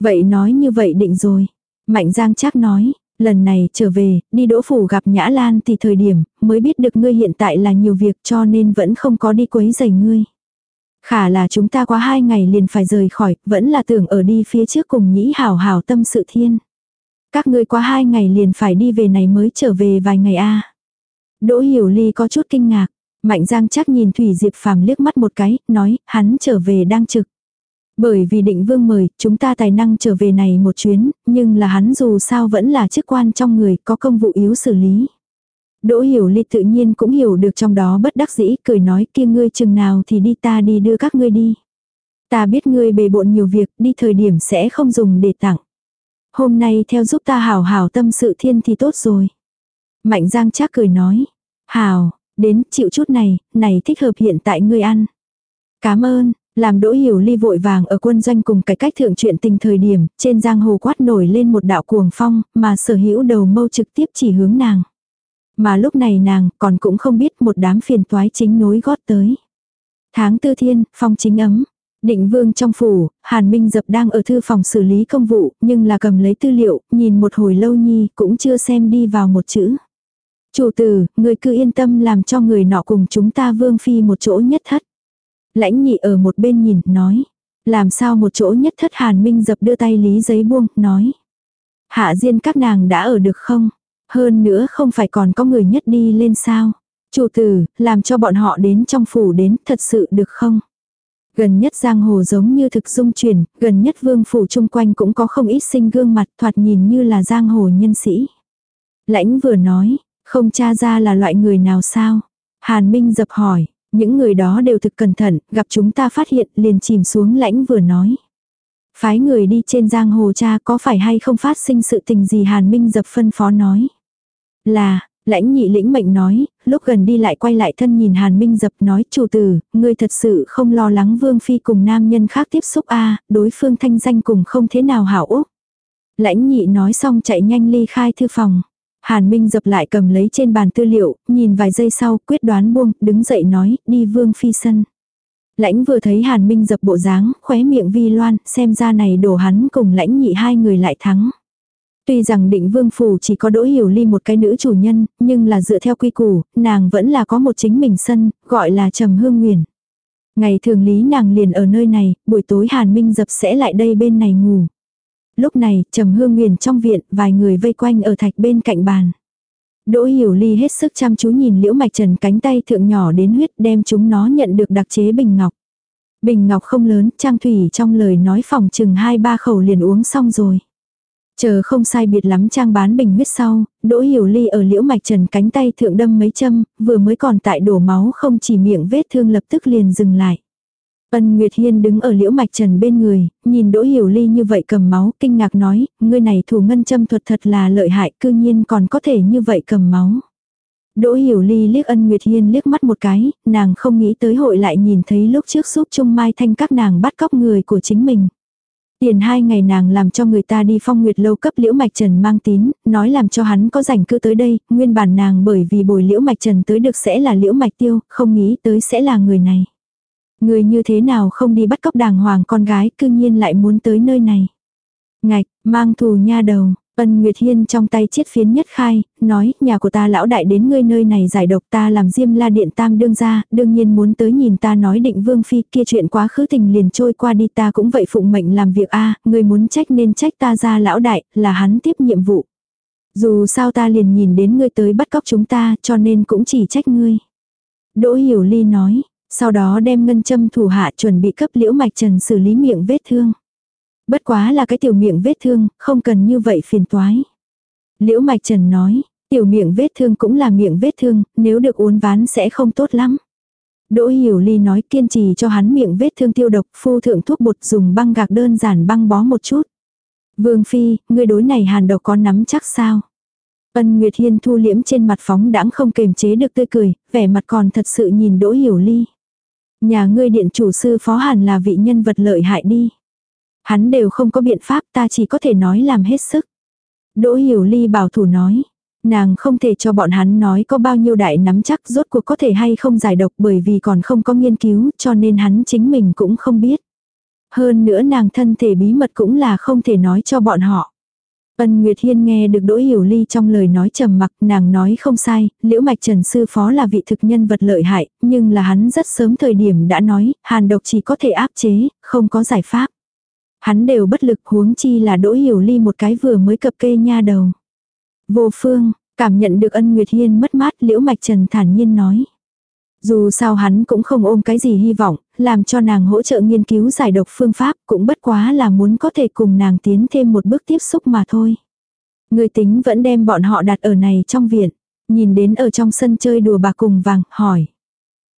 Vậy nói như vậy định rồi. Mạnh Giang chắc nói, lần này trở về, đi đỗ phủ gặp Nhã Lan thì thời điểm, mới biết được ngươi hiện tại là nhiều việc cho nên vẫn không có đi quấy giày ngươi. Khả là chúng ta quá hai ngày liền phải rời khỏi, vẫn là tưởng ở đi phía trước cùng nhĩ hảo hảo tâm sự thiên. Các ngươi qua hai ngày liền phải đi về này mới trở về vài ngày a Đỗ Hiểu Ly có chút kinh ngạc. Mạnh Giang chắc nhìn Thủy Diệp Phàm liếc mắt một cái, nói, hắn trở về đang trực. Bởi vì định vương mời, chúng ta tài năng trở về này một chuyến, nhưng là hắn dù sao vẫn là chức quan trong người, có công vụ yếu xử lý. Đỗ hiểu ly tự nhiên cũng hiểu được trong đó bất đắc dĩ, cười nói kia ngươi chừng nào thì đi ta đi đưa các ngươi đi. Ta biết ngươi bề bộn nhiều việc, đi thời điểm sẽ không dùng để tặng. Hôm nay theo giúp ta hảo hảo tâm sự thiên thì tốt rồi. Mạnh giang chắc cười nói. Hảo, đến chịu chút này, này thích hợp hiện tại ngươi ăn. Cảm ơn, làm đỗ hiểu ly vội vàng ở quân doanh cùng cái cách thượng chuyện tình thời điểm, trên giang hồ quát nổi lên một đạo cuồng phong, mà sở hữu đầu mâu trực tiếp chỉ hướng nàng. Mà lúc này nàng còn cũng không biết một đám phiền toái chính nối gót tới. Tháng tư thiên, phong chính ấm. Định vương trong phủ, Hàn Minh Dập đang ở thư phòng xử lý công vụ, nhưng là cầm lấy tư liệu, nhìn một hồi lâu nhi, cũng chưa xem đi vào một chữ. Chủ tử, người cứ yên tâm làm cho người nọ cùng chúng ta vương phi một chỗ nhất thất. Lãnh nhị ở một bên nhìn, nói. Làm sao một chỗ nhất thất Hàn Minh Dập đưa tay lý giấy buông, nói. Hạ diên các nàng đã ở được không? Hơn nữa không phải còn có người nhất đi lên sao. Chủ tử, làm cho bọn họ đến trong phủ đến thật sự được không? Gần nhất giang hồ giống như thực dung chuyển, gần nhất vương phủ chung quanh cũng có không ít sinh gương mặt thoạt nhìn như là giang hồ nhân sĩ. Lãnh vừa nói, không tra ra là loại người nào sao? Hàn Minh dập hỏi, những người đó đều thực cẩn thận, gặp chúng ta phát hiện liền chìm xuống lãnh vừa nói. Phái người đi trên giang hồ cha có phải hay không phát sinh sự tình gì Hàn Minh dập phân phó nói. Là, lãnh nhị lĩnh mệnh nói, lúc gần đi lại quay lại thân nhìn Hàn Minh dập nói chủ tử, ngươi thật sự không lo lắng Vương Phi cùng nam nhân khác tiếp xúc a đối phương thanh danh cùng không thế nào hảo úc. Lãnh nhị nói xong chạy nhanh ly khai thư phòng. Hàn Minh dập lại cầm lấy trên bàn tư liệu, nhìn vài giây sau quyết đoán buông, đứng dậy nói, đi Vương Phi sân. Lãnh vừa thấy Hàn Minh dập bộ dáng, khóe miệng vi loan, xem ra này đổ hắn cùng lãnh nhị hai người lại thắng. Tuy rằng định vương phủ chỉ có đỗ hiểu ly một cái nữ chủ nhân, nhưng là dựa theo quy củ, nàng vẫn là có một chính mình sân, gọi là trầm hương nguyền. Ngày thường lý nàng liền ở nơi này, buổi tối hàn minh dập sẽ lại đây bên này ngủ. Lúc này, trầm hương nguyền trong viện, vài người vây quanh ở thạch bên cạnh bàn. Đỗ hiểu ly hết sức chăm chú nhìn liễu mạch trần cánh tay thượng nhỏ đến huyết đem chúng nó nhận được đặc chế bình ngọc. Bình ngọc không lớn, trang thủy trong lời nói phòng chừng hai ba khẩu liền uống xong rồi. Chờ không sai biệt lắm trang bán bình huyết sau, đỗ hiểu ly ở liễu mạch trần cánh tay thượng đâm mấy châm, vừa mới còn tại đổ máu không chỉ miệng vết thương lập tức liền dừng lại. Ân Nguyệt Hiên đứng ở liễu mạch trần bên người, nhìn đỗ hiểu ly như vậy cầm máu, kinh ngạc nói, ngươi này thủ ngân châm thuật thật là lợi hại, cư nhiên còn có thể như vậy cầm máu. Đỗ hiểu ly liếc ân Nguyệt Hiên liếc mắt một cái, nàng không nghĩ tới hội lại nhìn thấy lúc trước giúp Trung Mai Thanh các nàng bắt cóc người của chính mình. Tiền hai ngày nàng làm cho người ta đi phong nguyệt lâu cấp liễu mạch trần mang tín, nói làm cho hắn có rảnh cư tới đây, nguyên bản nàng bởi vì bồi liễu mạch trần tới được sẽ là liễu mạch tiêu, không nghĩ tới sẽ là người này. Người như thế nào không đi bắt cóc đàng hoàng con gái cư nhiên lại muốn tới nơi này. Ngạch, mang thù nha đầu. Ân Nguyệt Hiên trong tay chiết phiến nhất khai, nói, nhà của ta lão đại đến ngươi nơi này giải độc ta làm diêm la điện tam đương ra, đương nhiên muốn tới nhìn ta nói định vương phi kia chuyện quá khứ tình liền trôi qua đi ta cũng vậy phụng mệnh làm việc a ngươi muốn trách nên trách ta ra lão đại, là hắn tiếp nhiệm vụ. Dù sao ta liền nhìn đến ngươi tới bắt cóc chúng ta cho nên cũng chỉ trách ngươi. Đỗ Hiểu Ly nói, sau đó đem ngân châm thủ hạ chuẩn bị cấp liễu mạch trần xử lý miệng vết thương. Bất quá là cái tiểu miệng vết thương, không cần như vậy phiền toái. Liễu Mạch Trần nói, tiểu miệng vết thương cũng là miệng vết thương, nếu được uốn ván sẽ không tốt lắm. Đỗ Hiểu Ly nói kiên trì cho hắn miệng vết thương tiêu độc, phu thượng thuốc bột dùng băng gạc đơn giản băng bó một chút. Vương Phi, người đối này hàn độc có nắm chắc sao? Ân Nguyệt Hiên thu liễm trên mặt phóng đãng không kềm chế được tươi cười, vẻ mặt còn thật sự nhìn Đỗ Hiểu Ly. Nhà ngươi điện chủ sư phó hàn là vị nhân vật lợi hại đi. Hắn đều không có biện pháp ta chỉ có thể nói làm hết sức. Đỗ Hiểu Ly bảo thủ nói. Nàng không thể cho bọn hắn nói có bao nhiêu đại nắm chắc rốt cuộc có thể hay không giải độc bởi vì còn không có nghiên cứu cho nên hắn chính mình cũng không biết. Hơn nữa nàng thân thể bí mật cũng là không thể nói cho bọn họ. Ân Nguyệt Hiên nghe được Đỗ Hiểu Ly trong lời nói trầm mặc, nàng nói không sai, Liễu Mạch Trần Sư Phó là vị thực nhân vật lợi hại, nhưng là hắn rất sớm thời điểm đã nói, hàn độc chỉ có thể áp chế, không có giải pháp. Hắn đều bất lực huống chi là Đỗ Hiểu Ly một cái vừa mới cập kê nha đầu. Vô phương, cảm nhận được ân Nguyệt Hiên mất mát Liễu Mạch Trần thản nhiên nói. Dù sao hắn cũng không ôm cái gì hy vọng, làm cho nàng hỗ trợ nghiên cứu giải độc phương pháp cũng bất quá là muốn có thể cùng nàng tiến thêm một bước tiếp xúc mà thôi. Người tính vẫn đem bọn họ đặt ở này trong viện, nhìn đến ở trong sân chơi đùa bà cùng vàng, hỏi.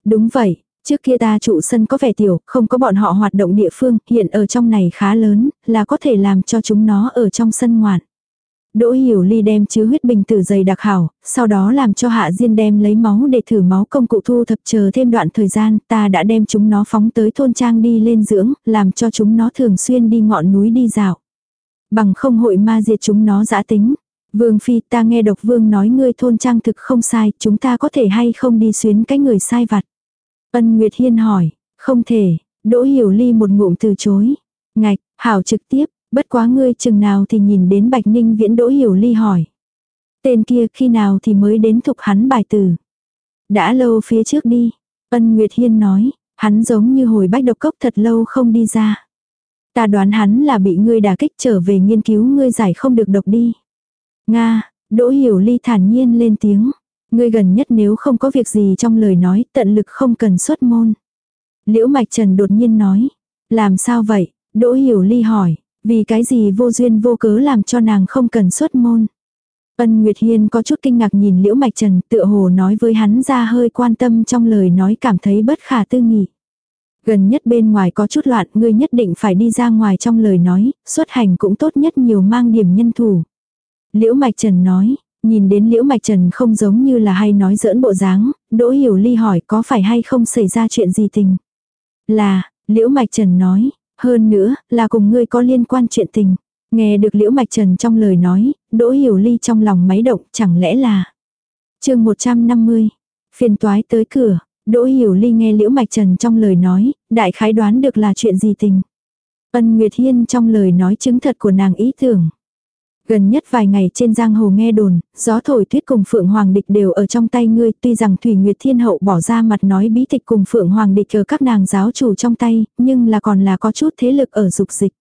Đúng vậy, trước kia ta trụ sân có vẻ tiểu, không có bọn họ hoạt động địa phương, hiện ở trong này khá lớn, là có thể làm cho chúng nó ở trong sân ngoạn. Đỗ Hiểu Ly đem chứa huyết bình tử dày đặc hảo, sau đó làm cho Hạ Diên đem lấy máu để thử máu công cụ thu thập chờ thêm đoạn thời gian, ta đã đem chúng nó phóng tới thôn trang đi lên dưỡng, làm cho chúng nó thường xuyên đi ngọn núi đi dạo. Bằng không hội ma diệt chúng nó giã tính. Vương Phi ta nghe độc vương nói ngươi thôn trang thực không sai, chúng ta có thể hay không đi xuyến cái người sai vặt. Ân Nguyệt Hiên hỏi, không thể, Đỗ Hiểu Ly một ngụm từ chối. Ngạch, hảo trực tiếp, Bất quá ngươi chừng nào thì nhìn đến Bạch Ninh Viễn Đỗ Hiểu Ly hỏi. Tên kia khi nào thì mới đến thục hắn bài từ. Đã lâu phía trước đi. Ân Nguyệt Hiên nói, hắn giống như hồi bách độc cốc thật lâu không đi ra. Ta đoán hắn là bị ngươi đả kích trở về nghiên cứu ngươi giải không được độc đi. Nga, Đỗ Hiểu Ly thản nhiên lên tiếng. Ngươi gần nhất nếu không có việc gì trong lời nói tận lực không cần xuất môn. Liễu Mạch Trần đột nhiên nói. Làm sao vậy? Đỗ Hiểu Ly hỏi. Vì cái gì vô duyên vô cớ làm cho nàng không cần xuất môn. Ân Nguyệt Hiên có chút kinh ngạc nhìn Liễu Mạch Trần tựa hồ nói với hắn ra hơi quan tâm trong lời nói cảm thấy bất khả tư nghị. Gần nhất bên ngoài có chút loạn ngươi nhất định phải đi ra ngoài trong lời nói, xuất hành cũng tốt nhất nhiều mang điểm nhân thủ. Liễu Mạch Trần nói, nhìn đến Liễu Mạch Trần không giống như là hay nói giỡn bộ dáng, Đỗ Hiểu Ly hỏi có phải hay không xảy ra chuyện gì tình. Là, Liễu Mạch Trần nói, hơn nữa, là cùng ngươi có liên quan chuyện tình. Nghe được Liễu Mạch Trần trong lời nói, Đỗ Hiểu Ly trong lòng máy động, chẳng lẽ là... chương 150, phiền toái tới cửa, Đỗ Hiểu Ly nghe Liễu Mạch Trần trong lời nói, đại khái đoán được là chuyện gì tình. Ân Nguyệt Hiên trong lời nói chứng thật của nàng ý tưởng. Gần nhất vài ngày trên giang hồ nghe đồn, gió thổi tuyết cùng Phượng Hoàng Địch đều ở trong tay ngươi, tuy rằng Thủy Nguyệt Thiên Hậu bỏ ra mặt nói bí tịch cùng Phượng Hoàng Địch ở các nàng giáo chủ trong tay, nhưng là còn là có chút thế lực ở dục dịch.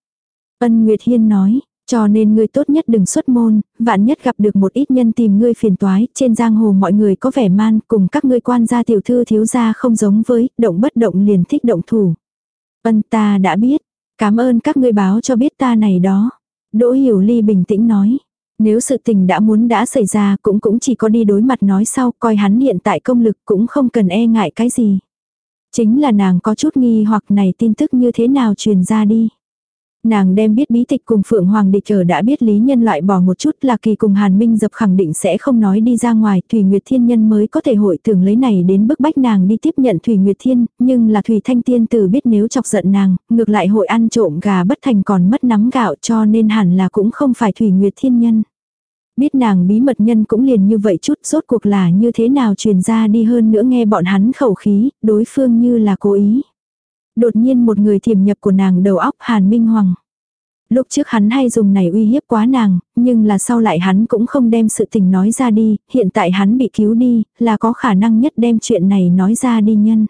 Ân Nguyệt Hiên nói, cho nên ngươi tốt nhất đừng xuất môn, vạn nhất gặp được một ít nhân tìm ngươi phiền toái, trên giang hồ mọi người có vẻ man, cùng các ngươi quan gia tiểu thư thiếu gia không giống với, động bất động liền thích động thủ. Ân ta đã biết, cảm ơn các ngươi báo cho biết ta này đó. Đỗ Hiểu Ly bình tĩnh nói. Nếu sự tình đã muốn đã xảy ra, cũng cũng chỉ có đi đối mặt nói sau, coi hắn hiện tại công lực cũng không cần e ngại cái gì. Chính là nàng có chút nghi hoặc này tin tức như thế nào truyền ra đi. Nàng đem biết bí tịch cùng Phượng Hoàng địch ở đã biết lý nhân loại bỏ một chút là kỳ cùng Hàn Minh dập khẳng định sẽ không nói đi ra ngoài, Thủy Nguyệt Thiên Nhân mới có thể hội tưởng lấy này đến bức bách nàng đi tiếp nhận Thủy Nguyệt Thiên, nhưng là Thủy Thanh Tiên tử biết nếu chọc giận nàng, ngược lại hội ăn trộm gà bất thành còn mất nắm gạo cho nên hẳn là cũng không phải Thủy Nguyệt Thiên Nhân. Biết nàng bí mật nhân cũng liền như vậy chút rốt cuộc là như thế nào truyền ra đi hơn nữa nghe bọn hắn khẩu khí, đối phương như là cố ý. Đột nhiên một người thiểm nhập của nàng đầu óc Hàn Minh Hoàng. Lúc trước hắn hay dùng này uy hiếp quá nàng, nhưng là sau lại hắn cũng không đem sự tình nói ra đi, hiện tại hắn bị cứu đi, là có khả năng nhất đem chuyện này nói ra đi nhân.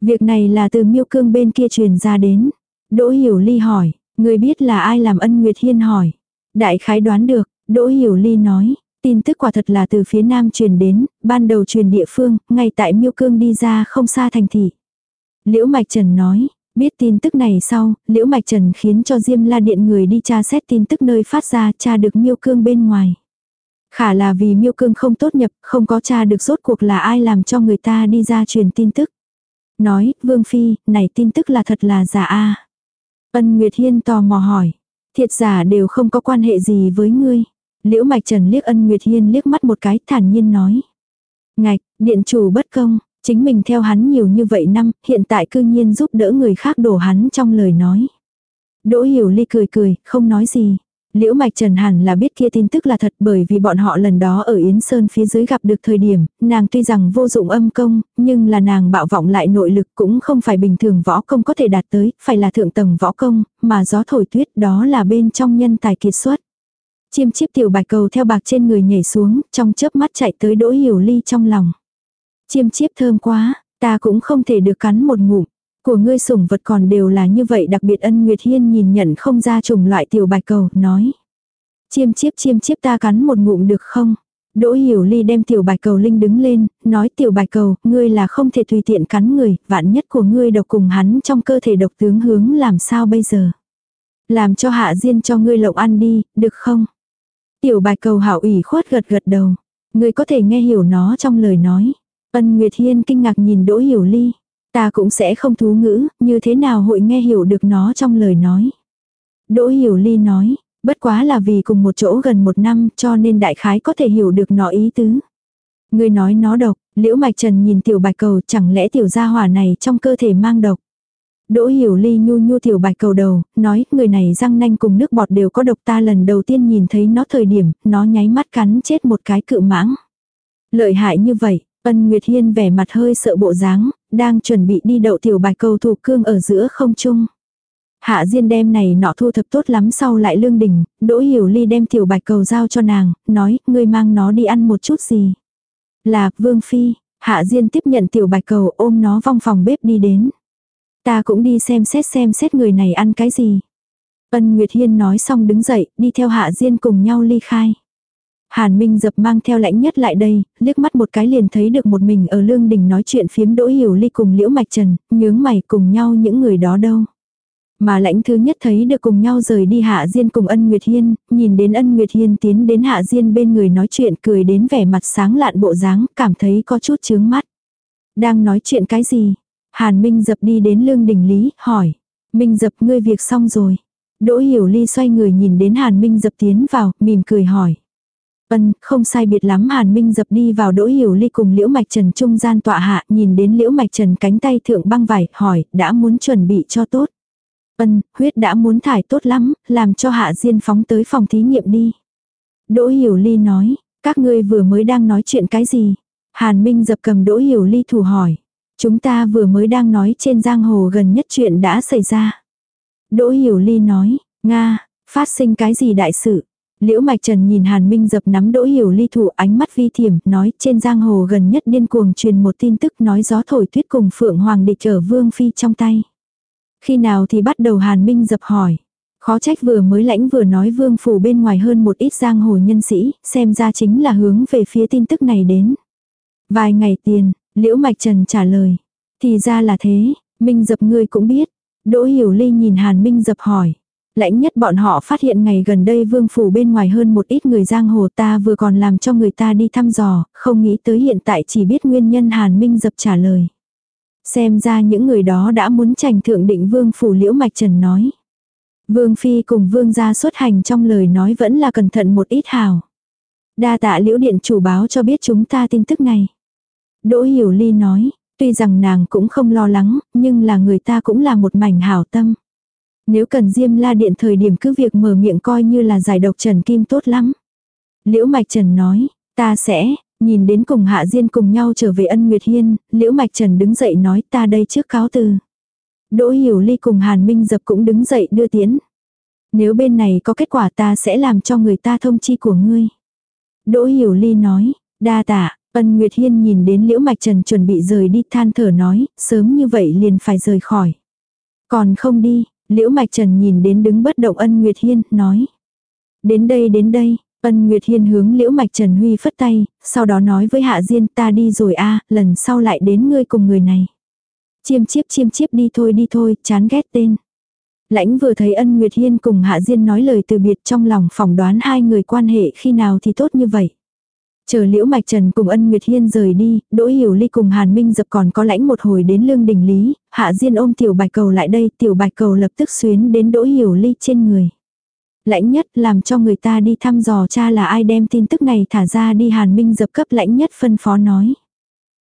Việc này là từ miêu cương bên kia truyền ra đến. Đỗ Hiểu Ly hỏi, người biết là ai làm ân Nguyệt Hiên hỏi. Đại khái đoán được, Đỗ Hiểu Ly nói, tin tức quả thật là từ phía nam truyền đến, ban đầu truyền địa phương, ngay tại miêu cương đi ra không xa thành thị. Liễu Mạch Trần nói, biết tin tức này sau, Liễu Mạch Trần khiến cho Diêm La Điện người đi tra xét tin tức nơi phát ra tra được miêu cương bên ngoài. Khả là vì miêu cương không tốt nhập, không có tra được rốt cuộc là ai làm cho người ta đi ra truyền tin tức. Nói, Vương Phi, này tin tức là thật là giả a Ân Nguyệt Hiên tò mò hỏi. Thiệt giả đều không có quan hệ gì với ngươi. Liễu Mạch Trần liếc ân Nguyệt Hiên liếc mắt một cái thản nhiên nói. Ngạch, điện chủ bất công, chính mình theo hắn nhiều như vậy năm, hiện tại cư nhiên giúp đỡ người khác đổ hắn trong lời nói. Đỗ Hiểu Ly cười cười, không nói gì. Liễu Mạch Trần hẳn là biết kia tin tức là thật bởi vì bọn họ lần đó ở Yến Sơn phía dưới gặp được thời điểm, nàng tuy rằng vô dụng âm công, nhưng là nàng bạo vọng lại nội lực cũng không phải bình thường võ công có thể đạt tới, phải là thượng tầng võ công, mà gió thổi tuyết đó là bên trong nhân tài kiệt xuất. Chiêm chiếp tiểu bạch cầu theo bạc trên người nhảy xuống, trong chớp mắt chạy tới Đỗ Hiểu Ly trong lòng. Chiêm chiếp thơm quá, ta cũng không thể được cắn một ngụm. Của ngươi sủng vật còn đều là như vậy đặc biệt ân Nguyệt Hiên nhìn nhận không ra chủng loại tiểu bạch cầu, nói. Chiêm chiếp chiêm chiếp ta cắn một ngụm được không? Đỗ Hiểu Ly đem tiểu bạch cầu linh đứng lên, nói tiểu bạch cầu, ngươi là không thể tùy tiện cắn người, vạn nhất của ngươi độc cùng hắn trong cơ thể độc tướng hướng làm sao bây giờ? Làm cho hạ diên cho ngươi lộng ăn đi, được không? Tiểu bạch cầu hảo ủy khuất gật gật đầu. Ngươi có thể nghe hiểu nó trong lời nói. Ân Nguyệt Hiên kinh ngạc nhìn Đỗ Hiểu Ly. Ta cũng sẽ không thú ngữ, như thế nào hội nghe hiểu được nó trong lời nói. Đỗ Hiểu Ly nói, bất quá là vì cùng một chỗ gần một năm cho nên đại khái có thể hiểu được nó ý tứ. Người nói nó độc, liễu mạch trần nhìn tiểu bạch cầu chẳng lẽ tiểu gia hỏa này trong cơ thể mang độc. Đỗ hiểu ly nhu nhu tiểu bạch cầu đầu, nói người này răng nanh cùng nước bọt đều có độc ta lần đầu tiên nhìn thấy nó thời điểm, nó nháy mắt cắn chết một cái cự mãng. Lợi hại như vậy, ân Nguyệt Hiên vẻ mặt hơi sợ bộ dáng, đang chuẩn bị đi đậu tiểu bạch cầu thủ cương ở giữa không trung. Hạ Diên đem này nọ thu thập tốt lắm sau lại lương đỉnh. Đỗ Hiểu Ly đem tiểu bạch cầu giao cho nàng, nói, ngươi mang nó đi ăn một chút gì. Là, Vương Phi, Hạ Diên tiếp nhận tiểu bạch cầu ôm nó vong phòng bếp đi đến. Ta cũng đi xem xét xem xét người này ăn cái gì. Ân Nguyệt Hiên nói xong đứng dậy, đi theo Hạ Diên cùng nhau ly khai. Hàn Minh dập mang theo lãnh nhất lại đây, liếc mắt một cái liền thấy được một mình ở lương đình nói chuyện phiếm đỗ hiểu ly cùng liễu mạch trần, nhướng mày cùng nhau những người đó đâu. Mà lãnh thứ nhất thấy được cùng nhau rời đi Hạ Diên cùng ân Nguyệt Hiên, nhìn đến ân Nguyệt Hiên tiến đến Hạ Diên bên người nói chuyện cười đến vẻ mặt sáng lạn bộ dáng, cảm thấy có chút chướng mắt. Đang nói chuyện cái gì? Hàn Minh dập đi đến lương đình lý, hỏi. Minh dập ngươi việc xong rồi. Đỗ hiểu ly xoay người nhìn đến Hàn Minh dập tiến vào, mỉm cười hỏi. Ân, không sai biệt lắm Hàn Minh dập đi vào đỗ hiểu ly cùng Liễu Mạch Trần trung gian tọa hạ, nhìn đến Liễu Mạch Trần cánh tay thượng băng vải, hỏi, đã muốn chuẩn bị cho tốt. Ân, huyết đã muốn thải tốt lắm, làm cho Hạ Diên phóng tới phòng thí nghiệm đi. Đỗ hiểu ly nói, các ngươi vừa mới đang nói chuyện cái gì? Hàn Minh dập cầm đỗ hiểu ly thủ hỏi. Chúng ta vừa mới đang nói trên giang hồ gần nhất chuyện đã xảy ra. Đỗ hiểu ly nói, Nga, phát sinh cái gì đại sự? Liễu Mạch Trần nhìn Hàn Minh dập nắm đỗ hiểu ly thủ ánh mắt vi thiểm, nói trên giang hồ gần nhất điên cuồng truyền một tin tức nói gió thổi tuyết cùng Phượng Hoàng địch ở Vương Phi trong tay. Khi nào thì bắt đầu Hàn Minh dập hỏi. Khó trách vừa mới lãnh vừa nói vương phủ bên ngoài hơn một ít giang hồ nhân sĩ, xem ra chính là hướng về phía tin tức này đến. Vài ngày tiền, Liễu Mạch Trần trả lời. Thì ra là thế, Minh dập ngươi cũng biết. Đỗ Hiểu Ly nhìn Hàn Minh dập hỏi. Lãnh nhất bọn họ phát hiện ngày gần đây vương phủ bên ngoài hơn một ít người giang hồ ta vừa còn làm cho người ta đi thăm dò, không nghĩ tới hiện tại chỉ biết nguyên nhân Hàn Minh dập trả lời. Xem ra những người đó đã muốn tranh thượng định vương phủ liễu mạch trần nói. Vương Phi cùng vương gia xuất hành trong lời nói vẫn là cẩn thận một ít hào. Đa tạ liễu điện chủ báo cho biết chúng ta tin tức này. Đỗ Hiểu Ly nói, tuy rằng nàng cũng không lo lắng, nhưng là người ta cũng là một mảnh hảo tâm. Nếu cần Diêm La Điện thời điểm cứ việc mở miệng coi như là giải độc Trần Kim tốt lắm. Liễu Mạch Trần nói, ta sẽ, nhìn đến cùng Hạ Diên cùng nhau trở về ân Nguyệt Hiên, Liễu Mạch Trần đứng dậy nói ta đây trước cáo từ. Đỗ Hiểu Ly cùng Hàn Minh Dập cũng đứng dậy đưa tiến. Nếu bên này có kết quả ta sẽ làm cho người ta thông chi của ngươi. Đỗ Hiểu Ly nói, đa tạ, Ân Nguyệt Hiên nhìn đến Liễu Mạch Trần chuẩn bị rời đi than thở nói, sớm như vậy liền phải rời khỏi. Còn không đi, Liễu Mạch Trần nhìn đến đứng bất động Ân Nguyệt Hiên, nói. Đến đây đến đây, Ân Nguyệt Hiên hướng Liễu Mạch Trần Huy phất tay, sau đó nói với Hạ Diên ta đi rồi a lần sau lại đến ngươi cùng người này. Chiêm chiếp chiêm chiếp đi thôi đi thôi, chán ghét tên. Lãnh vừa thấy ân Nguyệt Hiên cùng Hạ Diên nói lời từ biệt trong lòng phỏng đoán hai người quan hệ khi nào thì tốt như vậy. Chờ Liễu Mạch Trần cùng ân Nguyệt Hiên rời đi, Đỗ Hiểu Ly cùng Hàn Minh dập còn có lãnh một hồi đến lương đình lý, Hạ Diên ôm Tiểu Bạch Cầu lại đây, Tiểu Bạch Cầu lập tức xuyến đến Đỗ Hiểu Ly trên người. Lãnh nhất làm cho người ta đi thăm dò cha là ai đem tin tức này thả ra đi Hàn Minh dập cấp lãnh nhất phân phó nói.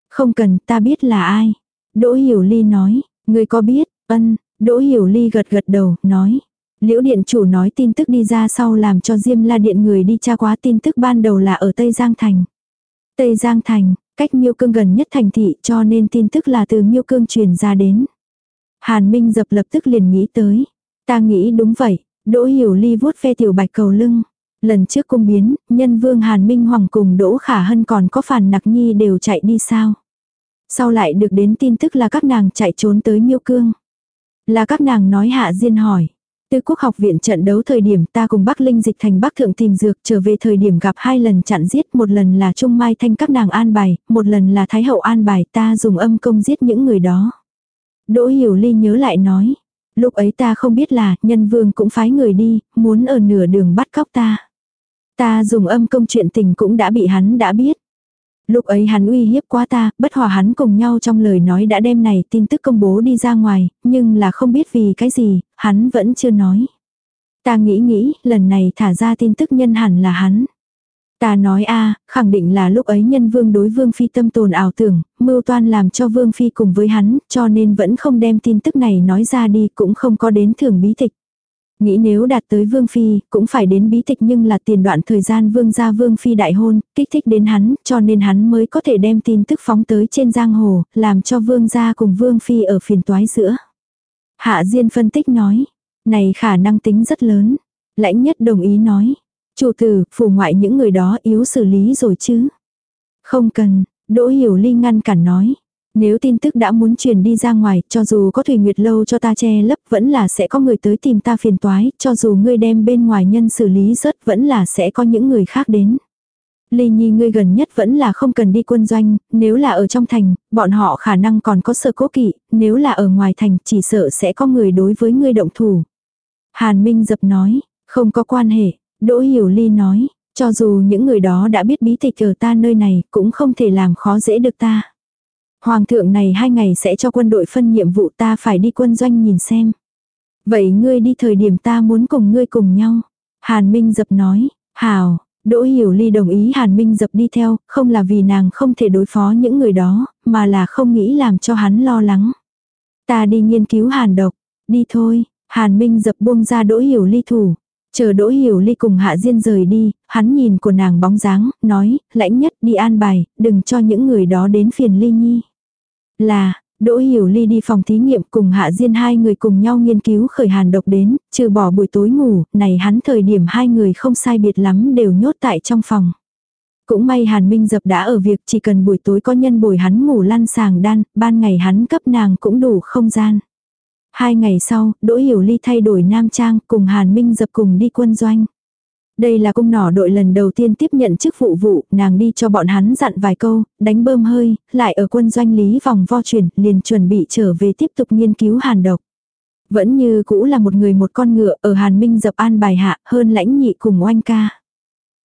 Không cần, ta biết là ai. Đỗ Hiểu Ly nói, người có biết, ân, Đỗ Hiểu Ly gật gật đầu, nói. Liễu điện chủ nói tin tức đi ra sau làm cho Diêm La điện người đi tra quá tin tức ban đầu là ở Tây Giang Thành. Tây Giang Thành, cách Miêu Cương gần nhất thành thị cho nên tin tức là từ Miêu Cương truyền ra đến. Hàn Minh dập lập tức liền nghĩ tới. Ta nghĩ đúng vậy, Đỗ Hiểu Ly vuốt phe tiểu bạch cầu lưng. Lần trước cung biến, nhân vương Hàn Minh Hoàng cùng Đỗ Khả Hân còn có phản nặc nhi đều chạy đi sao. Sau lại được đến tin tức là các nàng chạy trốn tới Miêu Cương. Là các nàng nói Hạ Diên hỏi. Tư quốc học viện trận đấu thời điểm ta cùng Bắc Linh dịch thành Bắc Thượng tìm dược trở về thời điểm gặp hai lần chặn giết một lần là Trung Mai Thanh các nàng an bài, một lần là Thái Hậu an bài ta dùng âm công giết những người đó. Đỗ Hiểu Ly nhớ lại nói. Lúc ấy ta không biết là nhân vương cũng phái người đi, muốn ở nửa đường bắt cóc ta. Ta dùng âm công chuyện tình cũng đã bị hắn đã biết. Lúc ấy hắn uy hiếp quá ta, bất hòa hắn cùng nhau trong lời nói đã đem này tin tức công bố đi ra ngoài, nhưng là không biết vì cái gì, hắn vẫn chưa nói. Ta nghĩ nghĩ, lần này thả ra tin tức nhân hẳn là hắn. Ta nói a khẳng định là lúc ấy nhân vương đối vương phi tâm tồn ảo tưởng, mưu toan làm cho vương phi cùng với hắn, cho nên vẫn không đem tin tức này nói ra đi cũng không có đến thưởng bí tịch. Nghĩ nếu đạt tới vương phi, cũng phải đến bí tịch nhưng là tiền đoạn thời gian vương gia vương phi đại hôn, kích thích đến hắn, cho nên hắn mới có thể đem tin tức phóng tới trên giang hồ, làm cho vương gia cùng vương phi ở phiền toái giữa. Hạ Diên phân tích nói, này khả năng tính rất lớn. Lãnh nhất đồng ý nói, chủ tử, phủ ngoại những người đó yếu xử lý rồi chứ. Không cần, Đỗ Hiểu Ly ngăn cản nói, nếu tin tức đã muốn truyền đi ra ngoài, cho dù có Thủy Nguyệt Lâu cho ta che lấp, vẫn là sẽ có người tới tìm ta phiền toái, cho dù ngươi đem bên ngoài nhân xử lý rớt, vẫn là sẽ có những người khác đến. Ly Nhi ngươi gần nhất vẫn là không cần đi quân doanh, nếu là ở trong thành, bọn họ khả năng còn có sợ cố kỵ, nếu là ở ngoài thành, chỉ sợ sẽ có người đối với ngươi động thủ. Hàn Minh dập nói, không có quan hệ, Đỗ Hiểu Ly nói, cho dù những người đó đã biết bí tịch ở ta nơi này, cũng không thể làm khó dễ được ta. Hoàng thượng này hai ngày sẽ cho quân đội phân nhiệm vụ ta phải đi quân doanh nhìn xem. Vậy ngươi đi thời điểm ta muốn cùng ngươi cùng nhau. Hàn Minh dập nói, hào, Đỗ Hiểu Ly đồng ý Hàn Minh dập đi theo, không là vì nàng không thể đối phó những người đó, mà là không nghĩ làm cho hắn lo lắng. Ta đi nghiên cứu Hàn độc, đi thôi, Hàn Minh dập buông ra Đỗ Hiểu Ly thủ. Chờ Đỗ Hiểu Ly cùng Hạ Diên rời đi, hắn nhìn của nàng bóng dáng, nói, lãnh nhất đi an bài, đừng cho những người đó đến phiền Ly Nhi. Là, Đỗ Hiểu Ly đi phòng thí nghiệm cùng Hạ Diên hai người cùng nhau nghiên cứu khởi hàn độc đến, trừ bỏ buổi tối ngủ, này hắn thời điểm hai người không sai biệt lắm đều nhốt tại trong phòng. Cũng may Hàn Minh Dập đã ở việc chỉ cần buổi tối có nhân bồi hắn ngủ lăn sàng đan, ban ngày hắn cấp nàng cũng đủ không gian. Hai ngày sau, Đỗ Hiểu Ly thay đổi nam trang cùng Hàn Minh Dập cùng đi quân doanh. Đây là cung nỏ đội lần đầu tiên tiếp nhận chức vụ vụ, nàng đi cho bọn hắn dặn vài câu, đánh bơm hơi, lại ở quân doanh lý vòng vo chuyển, liền chuẩn bị trở về tiếp tục nghiên cứu hàn độc. Vẫn như cũ là một người một con ngựa ở Hàn Minh dập an bài hạ hơn lãnh nhị cùng oanh ca.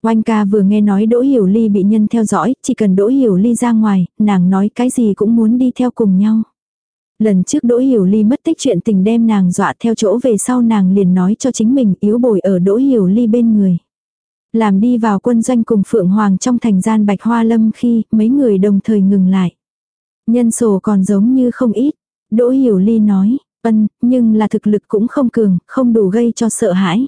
Oanh ca vừa nghe nói Đỗ Hiểu Ly bị nhân theo dõi, chỉ cần Đỗ Hiểu Ly ra ngoài, nàng nói cái gì cũng muốn đi theo cùng nhau. Lần trước Đỗ Hiểu Ly mất tích chuyện tình đem nàng dọa theo chỗ về sau nàng liền nói cho chính mình yếu bồi ở Đỗ Hiểu Ly bên người. Làm đi vào quân doanh cùng Phượng Hoàng trong thành gian Bạch Hoa Lâm khi mấy người đồng thời ngừng lại. Nhân sổ còn giống như không ít. Đỗ Hiểu Ly nói, ân, nhưng là thực lực cũng không cường, không đủ gây cho sợ hãi.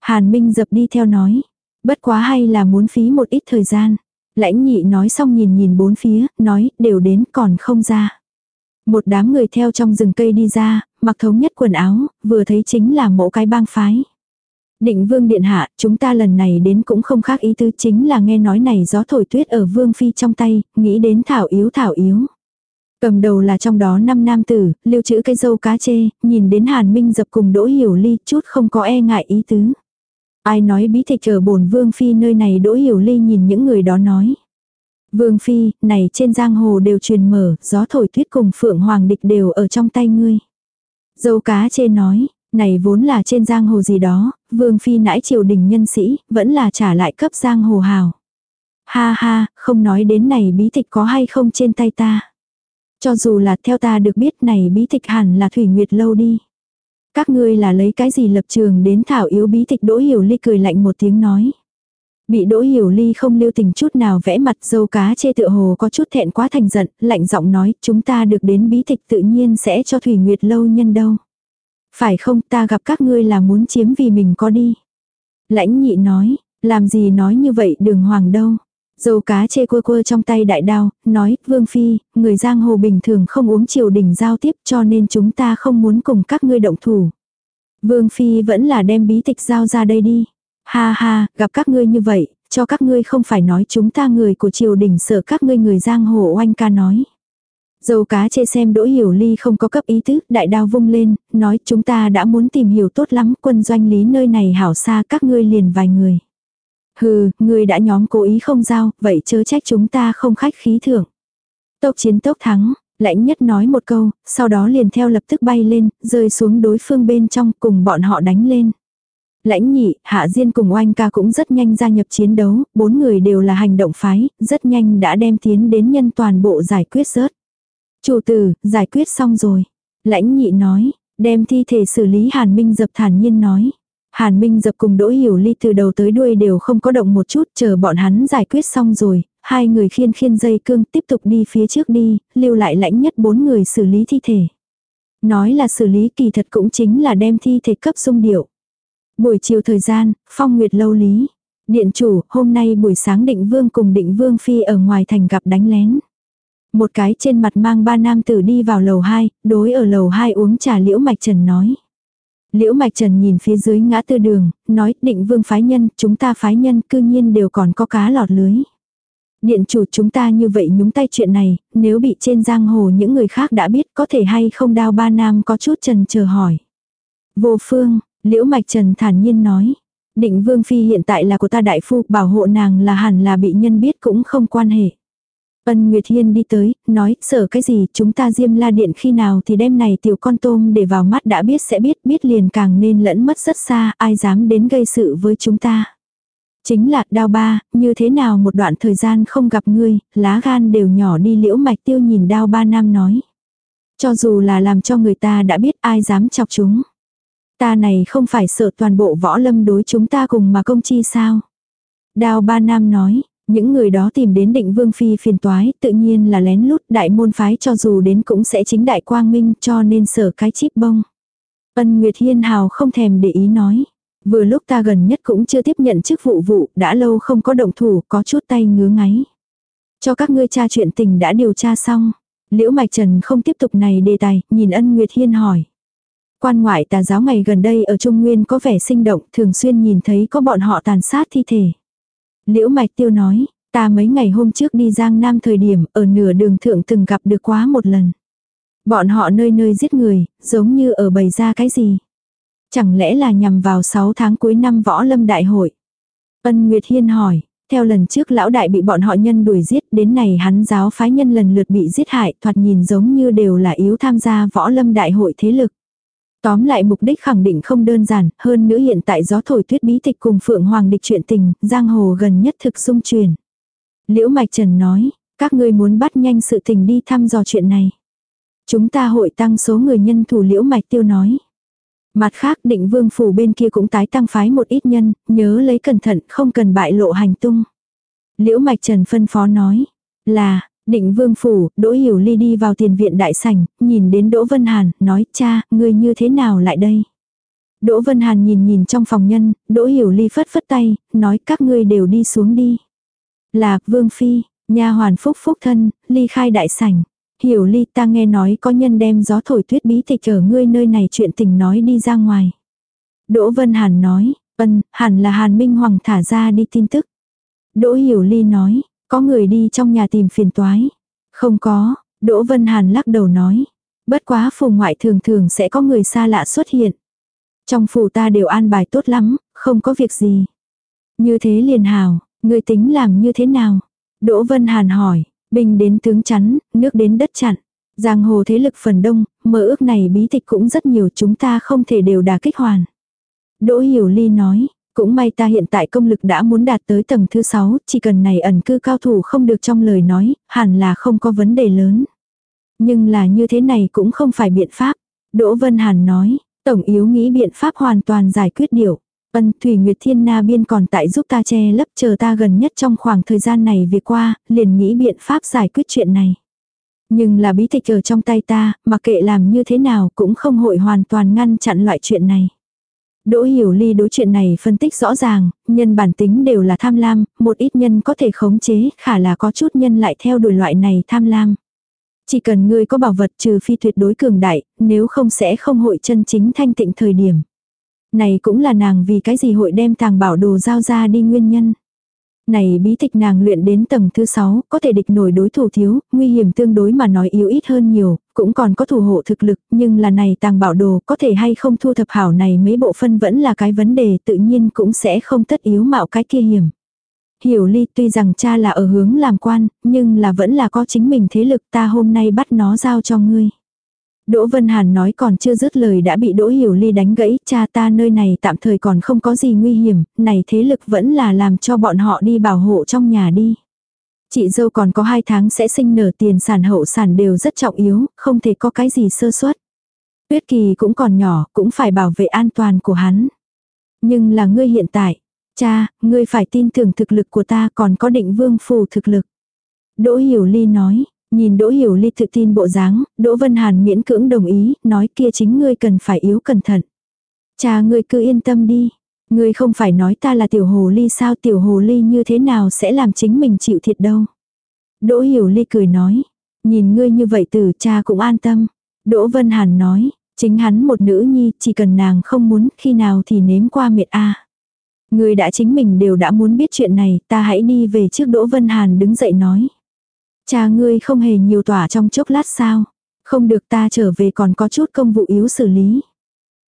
Hàn Minh dập đi theo nói, bất quá hay là muốn phí một ít thời gian. Lãnh nhị nói xong nhìn nhìn bốn phía, nói, đều đến còn không ra. Một đám người theo trong rừng cây đi ra, mặc thống nhất quần áo, vừa thấy chính là mộ cái bang phái. Định vương điện hạ, chúng ta lần này đến cũng không khác ý tứ chính là nghe nói này gió thổi tuyết ở vương phi trong tay, nghĩ đến thảo yếu thảo yếu. Cầm đầu là trong đó năm nam tử, lưu trữ cái dâu cá chê, nhìn đến hàn minh dập cùng đỗ hiểu ly chút không có e ngại ý tứ. Ai nói bí tịch ở bổn vương phi nơi này đỗ hiểu ly nhìn những người đó nói. Vương phi, này trên giang hồ đều truyền mở, gió thổi tuyết cùng phượng hoàng địch đều ở trong tay ngươi. Dâu cá chê nói, này vốn là trên giang hồ gì đó, vương phi nãi triều đình nhân sĩ, vẫn là trả lại cấp giang hồ hào. Ha ha, không nói đến này bí tịch có hay không trên tay ta. Cho dù là theo ta được biết này bí tịch hẳn là thủy nguyệt lâu đi. Các ngươi là lấy cái gì lập trường đến thảo yếu bí tịch đỗ hiểu ly cười lạnh một tiếng nói. Bị đỗ hiểu ly không lưu tình chút nào vẽ mặt dâu cá chê tựa hồ có chút thẹn quá thành giận, lạnh giọng nói chúng ta được đến bí tịch tự nhiên sẽ cho thủy nguyệt lâu nhân đâu. Phải không ta gặp các ngươi là muốn chiếm vì mình có đi. Lãnh nhị nói, làm gì nói như vậy đường hoàng đâu. Dâu cá chê quơ quơ trong tay đại đao, nói, Vương Phi, người giang hồ bình thường không uống triều đình giao tiếp cho nên chúng ta không muốn cùng các ngươi động thủ. Vương Phi vẫn là đem bí tịch giao ra đây đi. Ha ha, gặp các ngươi như vậy, cho các ngươi không phải nói chúng ta người của triều đình sợ các ngươi người giang hồ oanh ca nói. Dâu cá chê xem đỗ hiểu ly không có cấp ý tứ, đại đao vung lên, nói chúng ta đã muốn tìm hiểu tốt lắm quân doanh lý nơi này hảo xa các ngươi liền vài người. Hừ, ngươi đã nhóm cố ý không giao, vậy chớ trách chúng ta không khách khí thưởng. Tốc chiến tốc thắng, lãnh nhất nói một câu, sau đó liền theo lập tức bay lên, rơi xuống đối phương bên trong cùng bọn họ đánh lên. Lãnh nhị, hạ diên cùng oanh ca cũng rất nhanh gia nhập chiến đấu, bốn người đều là hành động phái, rất nhanh đã đem tiến đến nhân toàn bộ giải quyết rớt. Chủ tử, giải quyết xong rồi. Lãnh nhị nói, đem thi thể xử lý hàn minh dập thản nhiên nói. Hàn Minh dập cùng Đỗ Hiểu Ly từ đầu tới đuôi đều không có động một chút, chờ bọn hắn giải quyết xong rồi, hai người khiên khiên dây cương tiếp tục đi phía trước đi, lưu lại lãnh nhất bốn người xử lý thi thể. Nói là xử lý kỳ thật cũng chính là đem thi thể cấp dung điệu. Buổi chiều thời gian, phong nguyệt lâu lý. Điện chủ, hôm nay buổi sáng định vương cùng định vương phi ở ngoài thành gặp đánh lén. Một cái trên mặt mang ba nam tử đi vào lầu 2, đối ở lầu 2 uống trà liễu mạch trần nói. Liễu Mạch Trần nhìn phía dưới ngã tư đường, nói định vương phái nhân, chúng ta phái nhân cư nhiên đều còn có cá lọt lưới. Điện chủ chúng ta như vậy nhúng tay chuyện này, nếu bị trên giang hồ những người khác đã biết có thể hay không đao ba nam có chút trần chờ hỏi. Vô phương, Liễu Mạch Trần thản nhiên nói. Định vương phi hiện tại là của ta đại phu, bảo hộ nàng là hẳn là bị nhân biết cũng không quan hệ. Ân Nguyệt Hiên đi tới, nói, sợ cái gì, chúng ta diêm la điện khi nào thì đem này tiểu con tôm để vào mắt đã biết sẽ biết, biết liền càng nên lẫn mất rất xa, ai dám đến gây sự với chúng ta. Chính là, đao ba, như thế nào một đoạn thời gian không gặp ngươi, lá gan đều nhỏ đi liễu mạch tiêu nhìn đao ba nam nói. Cho dù là làm cho người ta đã biết ai dám chọc chúng. Ta này không phải sợ toàn bộ võ lâm đối chúng ta cùng mà công chi sao. Đào ba nam nói, những người đó tìm đến định vương phi phiền toái, tự nhiên là lén lút đại môn phái cho dù đến cũng sẽ chính đại quang minh cho nên sở cái chip bông. Ân Nguyệt Hiên Hào không thèm để ý nói. Vừa lúc ta gần nhất cũng chưa tiếp nhận chức vụ vụ, đã lâu không có động thủ, có chút tay ngứa ngáy. Cho các ngươi tra chuyện tình đã điều tra xong. Liễu Mạch Trần không tiếp tục này đề tài, nhìn ân Nguyệt Hiên hỏi. Quan ngoại tà giáo ngày gần đây ở Trung Nguyên có vẻ sinh động, thường xuyên nhìn thấy có bọn họ tàn sát thi thể. Liễu Mạch Tiêu nói, ta mấy ngày hôm trước đi Giang Nam thời điểm ở nửa đường thượng từng gặp được quá một lần. Bọn họ nơi nơi giết người, giống như ở bày ra cái gì. Chẳng lẽ là nhằm vào 6 tháng cuối năm võ lâm đại hội. Ân Nguyệt Hiên hỏi, theo lần trước lão đại bị bọn họ nhân đuổi giết đến này hắn giáo phái nhân lần lượt bị giết hại thoạt nhìn giống như đều là yếu tham gia võ lâm đại hội thế lực. Tóm lại mục đích khẳng định không đơn giản, hơn nữa hiện tại gió thổi tuyết bí tịch cùng Phượng Hoàng địch chuyện tình, giang hồ gần nhất thực dung truyền. Liễu Mạch Trần nói, các ngươi muốn bắt nhanh sự tình đi thăm dò chuyện này. Chúng ta hội tăng số người nhân thủ Liễu Mạch Tiêu nói. Mặt khác định vương phủ bên kia cũng tái tăng phái một ít nhân, nhớ lấy cẩn thận không cần bại lộ hành tung. Liễu Mạch Trần phân phó nói, là, Định vương phủ, Đỗ Hiểu Ly đi vào tiền viện đại sảnh, nhìn đến Đỗ Vân Hàn, nói cha, ngươi như thế nào lại đây? Đỗ Vân Hàn nhìn nhìn trong phòng nhân, Đỗ Hiểu Ly phất phất tay, nói các ngươi đều đi xuống đi. Là, Vương Phi, nha hoàn phúc phúc thân, ly khai đại sảnh. Hiểu Ly ta nghe nói có nhân đem gió thổi tuyết bí tịch ở ngươi nơi này chuyện tình nói đi ra ngoài. Đỗ Vân Hàn nói, Ân, hẳn là Hàn Minh Hoàng thả ra đi tin tức. Đỗ Hiểu Ly nói, có người đi trong nhà tìm phiền toái. Không có, Đỗ Vân Hàn lắc đầu nói. Bất quá phủ ngoại thường thường sẽ có người xa lạ xuất hiện. Trong phủ ta đều an bài tốt lắm, không có việc gì. Như thế liền hào, người tính làm như thế nào? Đỗ Vân Hàn hỏi, bình đến tướng chắn, nước đến đất chặn. Giang hồ thế lực phần đông, mơ ước này bí tịch cũng rất nhiều chúng ta không thể đều đả kích hoàn. Đỗ Hiểu Ly nói, cũng may ta hiện tại công lực đã muốn đạt tới tầng thứ 6, chỉ cần này ẩn cư cao thủ không được trong lời nói, hẳn là không có vấn đề lớn. Nhưng là như thế này cũng không phải biện pháp. Đỗ Vân Hàn nói, Tổng yếu nghĩ biện pháp hoàn toàn giải quyết điều. Ân Thủy Nguyệt Thiên Na Biên còn tại giúp ta che lấp chờ ta gần nhất trong khoảng thời gian này việc qua, liền nghĩ biện pháp giải quyết chuyện này. Nhưng là bí tịch ở trong tay ta, mà kệ làm như thế nào cũng không hội hoàn toàn ngăn chặn loại chuyện này. Đỗ Hiểu Ly đối chuyện này phân tích rõ ràng, nhân bản tính đều là tham lam, một ít nhân có thể khống chế, khả là có chút nhân lại theo đuổi loại này tham lam. Chỉ cần ngươi có bảo vật trừ phi tuyệt đối cường đại, nếu không sẽ không hội chân chính thanh tịnh thời điểm. Này cũng là nàng vì cái gì hội đem tàng bảo đồ giao ra đi nguyên nhân. Này bí tịch nàng luyện đến tầng thứ 6, có thể địch nổi đối thủ thiếu, nguy hiểm tương đối mà nói yếu ít hơn nhiều, cũng còn có thủ hộ thực lực, nhưng là này tàng bảo đồ có thể hay không thu thập hảo này mấy bộ phân vẫn là cái vấn đề tự nhiên cũng sẽ không tất yếu mạo cái kia hiểm. Hiểu ly tuy rằng cha là ở hướng làm quan, nhưng là vẫn là có chính mình thế lực ta hôm nay bắt nó giao cho ngươi. Đỗ Vân Hàn nói còn chưa dứt lời đã bị Đỗ Hiểu Ly đánh gãy, cha ta nơi này tạm thời còn không có gì nguy hiểm, này thế lực vẫn là làm cho bọn họ đi bảo hộ trong nhà đi. Chị dâu còn có hai tháng sẽ sinh nở tiền sản hậu sản đều rất trọng yếu, không thể có cái gì sơ suất. Tuyết kỳ cũng còn nhỏ, cũng phải bảo vệ an toàn của hắn. Nhưng là ngươi hiện tại, cha, ngươi phải tin tưởng thực lực của ta còn có định vương phù thực lực. Đỗ Hiểu Ly nói, Nhìn Đỗ Hiểu Ly tự tin bộ dáng, Đỗ Vân Hàn miễn cưỡng đồng ý, nói kia chính ngươi cần phải yếu cẩn thận. Cha ngươi cứ yên tâm đi. Ngươi không phải nói ta là tiểu hồ ly sao tiểu hồ ly như thế nào sẽ làm chính mình chịu thiệt đâu. Đỗ Hiểu Ly cười nói. Nhìn ngươi như vậy từ cha cũng an tâm. Đỗ Vân Hàn nói. Chính hắn một nữ nhi chỉ cần nàng không muốn khi nào thì nếm qua miệt a. Ngươi đã chính mình đều đã muốn biết chuyện này ta hãy đi về trước Đỗ Vân Hàn đứng dậy nói. Cha ngươi không hề nhiều tỏa trong chốc lát sao. Không được ta trở về còn có chút công vụ yếu xử lý.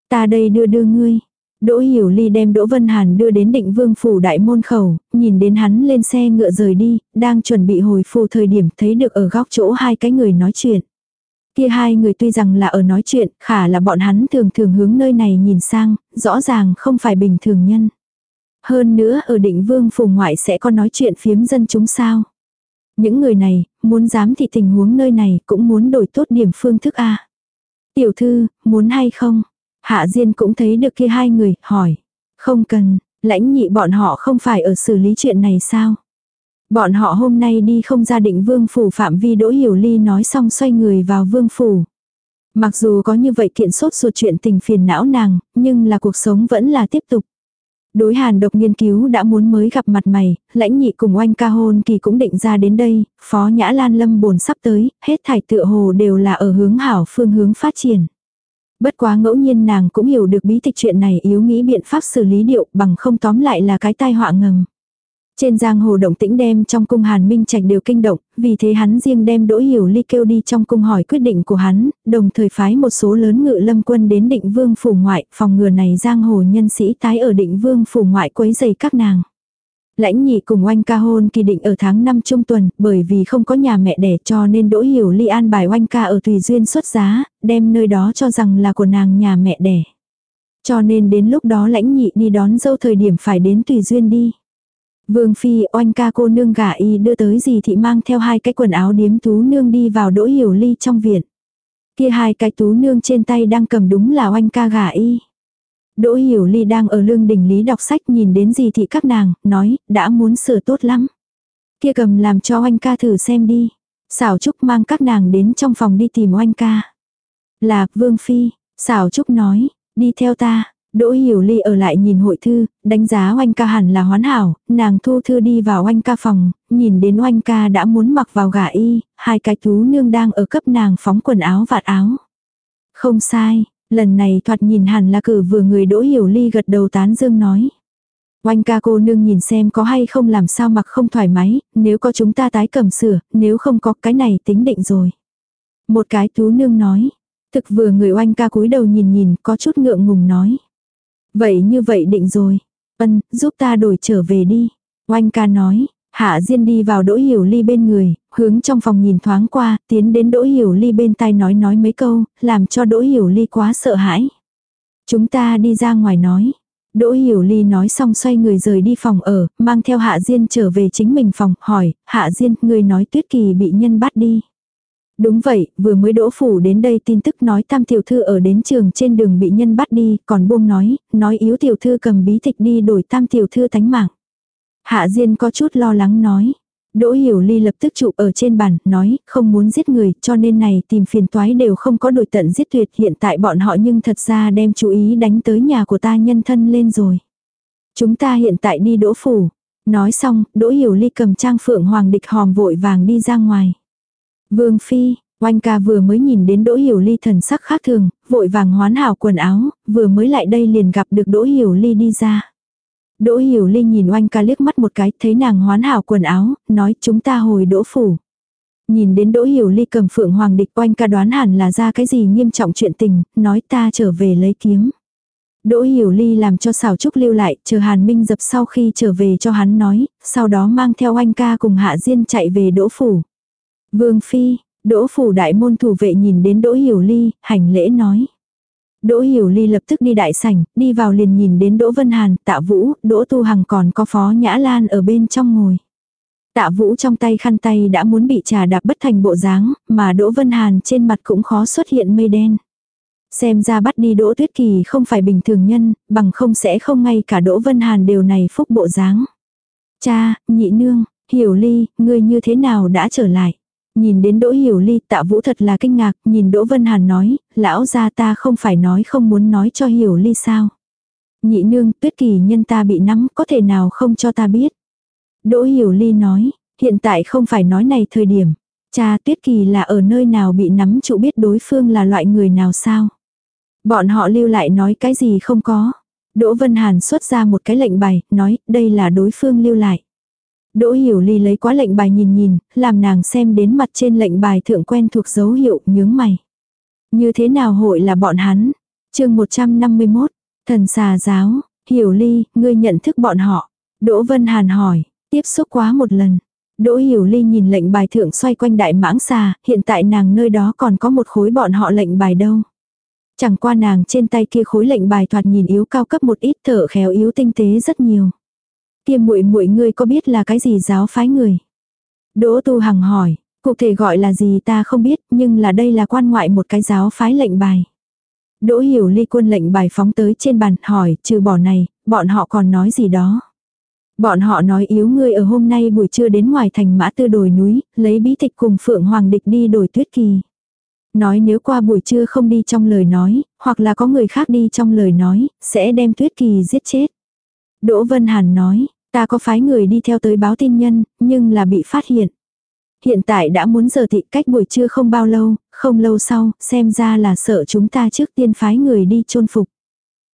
Ta đây đưa đưa ngươi. Đỗ Hiểu Ly đem Đỗ Vân Hàn đưa đến định vương phủ đại môn khẩu, nhìn đến hắn lên xe ngựa rời đi, đang chuẩn bị hồi phù thời điểm thấy được ở góc chỗ hai cái người nói chuyện. Kia hai người tuy rằng là ở nói chuyện, khả là bọn hắn thường thường hướng nơi này nhìn sang, rõ ràng không phải bình thường nhân. Hơn nữa ở định vương phủ ngoại sẽ có nói chuyện phiếm dân chúng sao. Những người này, muốn dám thì tình huống nơi này cũng muốn đổi tốt điểm phương thức A. Tiểu thư, muốn hay không? Hạ Diên cũng thấy được kia hai người, hỏi. Không cần, lãnh nhị bọn họ không phải ở xử lý chuyện này sao? Bọn họ hôm nay đi không ra định vương phủ phạm vi đỗ hiểu ly nói xong xoay người vào vương phủ. Mặc dù có như vậy kiện sốt ruột chuyện tình phiền não nàng, nhưng là cuộc sống vẫn là tiếp tục. Đối hàn độc nghiên cứu đã muốn mới gặp mặt mày, lãnh nhị cùng oanh ca hôn kỳ cũng định ra đến đây, phó nhã lan lâm bồn sắp tới, hết thải tựa hồ đều là ở hướng hảo phương hướng phát triển. Bất quá ngẫu nhiên nàng cũng hiểu được bí tịch chuyện này yếu nghĩ biện pháp xử lý điệu bằng không tóm lại là cái tai họa ngầm. Trên giang hồ động tĩnh đem trong cung Hàn Minh Trạch đều kinh động, vì thế hắn riêng đem Đỗ Hiểu Ly kêu đi trong cung hỏi quyết định của hắn, đồng thời phái một số lớn ngự lâm quân đến định vương phủ ngoại, phòng ngừa này giang hồ nhân sĩ tái ở định vương phủ ngoại quấy dày các nàng. Lãnh nhị cùng oanh ca hôn kỳ định ở tháng 5 trung tuần, bởi vì không có nhà mẹ đẻ cho nên Đỗ Hiểu Ly an bài oanh ca ở Tùy Duyên xuất giá, đem nơi đó cho rằng là của nàng nhà mẹ đẻ. Cho nên đến lúc đó lãnh nhị đi đón dâu thời điểm phải đến Tùy Duyên đi. Vương Phi oanh ca cô nương gả y đưa tới gì thị mang theo hai cái quần áo điếm tú nương đi vào đỗ hiểu ly trong viện. Kia hai cái tú nương trên tay đang cầm đúng là oanh ca gả y. Đỗ hiểu ly đang ở lương đỉnh lý đọc sách nhìn đến gì thị các nàng, nói, đã muốn sửa tốt lắm. Kia cầm làm cho oanh ca thử xem đi. Xảo Trúc mang các nàng đến trong phòng đi tìm oanh ca. Là, Vương Phi, Xảo Trúc nói, đi theo ta, Đỗ Hiểu Ly ở lại nhìn hội thư, đánh giá oanh ca hẳn là hoán hảo, nàng thu thư đi vào oanh ca phòng, nhìn đến oanh ca đã muốn mặc vào gà y, hai cái tú nương đang ở cấp nàng phóng quần áo vạt áo. Không sai, Lần này thoạt nhìn hẳn là cử vừa người đỗ hiểu ly gật đầu tán dương nói. Oanh ca cô nương nhìn xem có hay không làm sao mặc không thoải mái, nếu có chúng ta tái cầm sửa, nếu không có cái này tính định rồi. Một cái tú nương nói, thực vừa người oanh ca cúi đầu nhìn nhìn có chút ngượng ngùng nói. Vậy như vậy định rồi, ân, giúp ta đổi trở về đi. Oanh ca nói, Hạ Diên đi vào Đỗ Hiểu Ly bên người, hướng trong phòng nhìn thoáng qua, tiến đến Đỗ Hiểu Ly bên tai nói nói mấy câu, làm cho Đỗ Hiểu Ly quá sợ hãi. Chúng ta đi ra ngoài nói. Đỗ Hiểu Ly nói xong xoay người rời đi phòng ở, mang theo Hạ Diên trở về chính mình phòng, hỏi, Hạ Diên, người nói Tuyết Kỳ bị nhân bắt đi. Đúng vậy, vừa mới đỗ phủ đến đây tin tức nói tam tiểu thư ở đến trường trên đường bị nhân bắt đi, còn buông nói, nói yếu tiểu thư cầm bí tịch đi đổi tam tiểu thư tánh mạng. Hạ Diên có chút lo lắng nói. Đỗ Hiểu Ly lập tức trụ ở trên bàn, nói, không muốn giết người, cho nên này tìm phiền toái đều không có đổi tận giết tuyệt. Hiện tại bọn họ nhưng thật ra đem chú ý đánh tới nhà của ta nhân thân lên rồi. Chúng ta hiện tại đi đỗ phủ. Nói xong, Đỗ Hiểu Ly cầm trang phượng hoàng địch hòm vội vàng đi ra ngoài. Vương Phi, Oanh ca vừa mới nhìn đến Đỗ Hiểu Ly thần sắc khác thường, vội vàng hoán hảo quần áo, vừa mới lại đây liền gặp được Đỗ Hiểu Ly đi ra. Đỗ Hiểu Ly nhìn oanh ca liếc mắt một cái, thấy nàng hoán hảo quần áo, nói chúng ta hồi đỗ phủ. Nhìn đến Đỗ Hiểu Ly cầm phượng hoàng địch oanh ca đoán hẳn là ra cái gì nghiêm trọng chuyện tình, nói ta trở về lấy kiếm. Đỗ Hiểu Ly làm cho xào trúc lưu lại, chờ Hàn Minh dập sau khi trở về cho hắn nói, sau đó mang theo oanh ca cùng Hạ Diên chạy về Đỗ Phủ. Vương Phi, Đỗ Phủ đại môn thủ vệ nhìn đến Đỗ Hiểu Ly, hành lễ nói. Đỗ Hiểu Ly lập tức đi đại sảnh, đi vào liền nhìn đến Đỗ Vân Hàn, Tạ Vũ, Đỗ Tu Hằng còn có Phó Nhã Lan ở bên trong ngồi. Tạ Vũ trong tay khăn tay đã muốn bị trà đạp bất thành bộ dáng, mà Đỗ Vân Hàn trên mặt cũng khó xuất hiện mây đen. Xem ra bắt đi Đỗ Tuyết Kỳ không phải bình thường nhân, bằng không sẽ không ngay cả Đỗ Vân Hàn đều này phúc bộ dáng. Cha, nhị nương, Hiểu Ly, ngươi như thế nào đã trở lại? Nhìn đến Đỗ Hiểu Ly tạ vũ thật là kinh ngạc, nhìn Đỗ Vân Hàn nói, lão gia ta không phải nói không muốn nói cho Hiểu Ly sao. Nhị nương, tuyết kỳ nhân ta bị nắm, có thể nào không cho ta biết. Đỗ Hiểu Ly nói, hiện tại không phải nói này thời điểm. Cha tuyết kỳ là ở nơi nào bị nắm trụ biết đối phương là loại người nào sao. Bọn họ lưu lại nói cái gì không có. Đỗ Vân Hàn xuất ra một cái lệnh bài, nói đây là đối phương lưu lại. Đỗ Hiểu Ly lấy quá lệnh bài nhìn nhìn, làm nàng xem đến mặt trên lệnh bài thượng quen thuộc dấu hiệu nhướng mày. Như thế nào hội là bọn hắn? chương 151, thần xà giáo, Hiểu Ly, ngươi nhận thức bọn họ. Đỗ Vân Hàn hỏi, tiếp xúc quá một lần. Đỗ Hiểu Ly nhìn lệnh bài thượng xoay quanh đại mãng xà, hiện tại nàng nơi đó còn có một khối bọn họ lệnh bài đâu. Chẳng qua nàng trên tay kia khối lệnh bài thoạt nhìn yếu cao cấp một ít thở khéo yếu tinh tế rất nhiều. Kia muội muội ngươi có biết là cái gì giáo phái người? Đỗ Tu Hằng hỏi, cụ thể gọi là gì ta không biết, nhưng là đây là quan ngoại một cái giáo phái lệnh bài. Đỗ Hiểu Ly quân lệnh bài phóng tới trên bàn hỏi, trừ bỏ này, bọn họ còn nói gì đó. Bọn họ nói yếu ngươi ở hôm nay buổi trưa đến ngoài thành mã tư đồi núi, lấy bí tịch cùng Phượng Hoàng địch đi đổi tuyết kỳ. Nói nếu qua buổi trưa không đi trong lời nói, hoặc là có người khác đi trong lời nói, sẽ đem tuyết kỳ giết chết. Đỗ Vân Hàn nói, Ta có phái người đi theo tới báo tin nhân, nhưng là bị phát hiện. Hiện tại đã muốn giờ thị cách buổi trưa không bao lâu, không lâu sau, xem ra là sợ chúng ta trước tiên phái người đi chôn phục.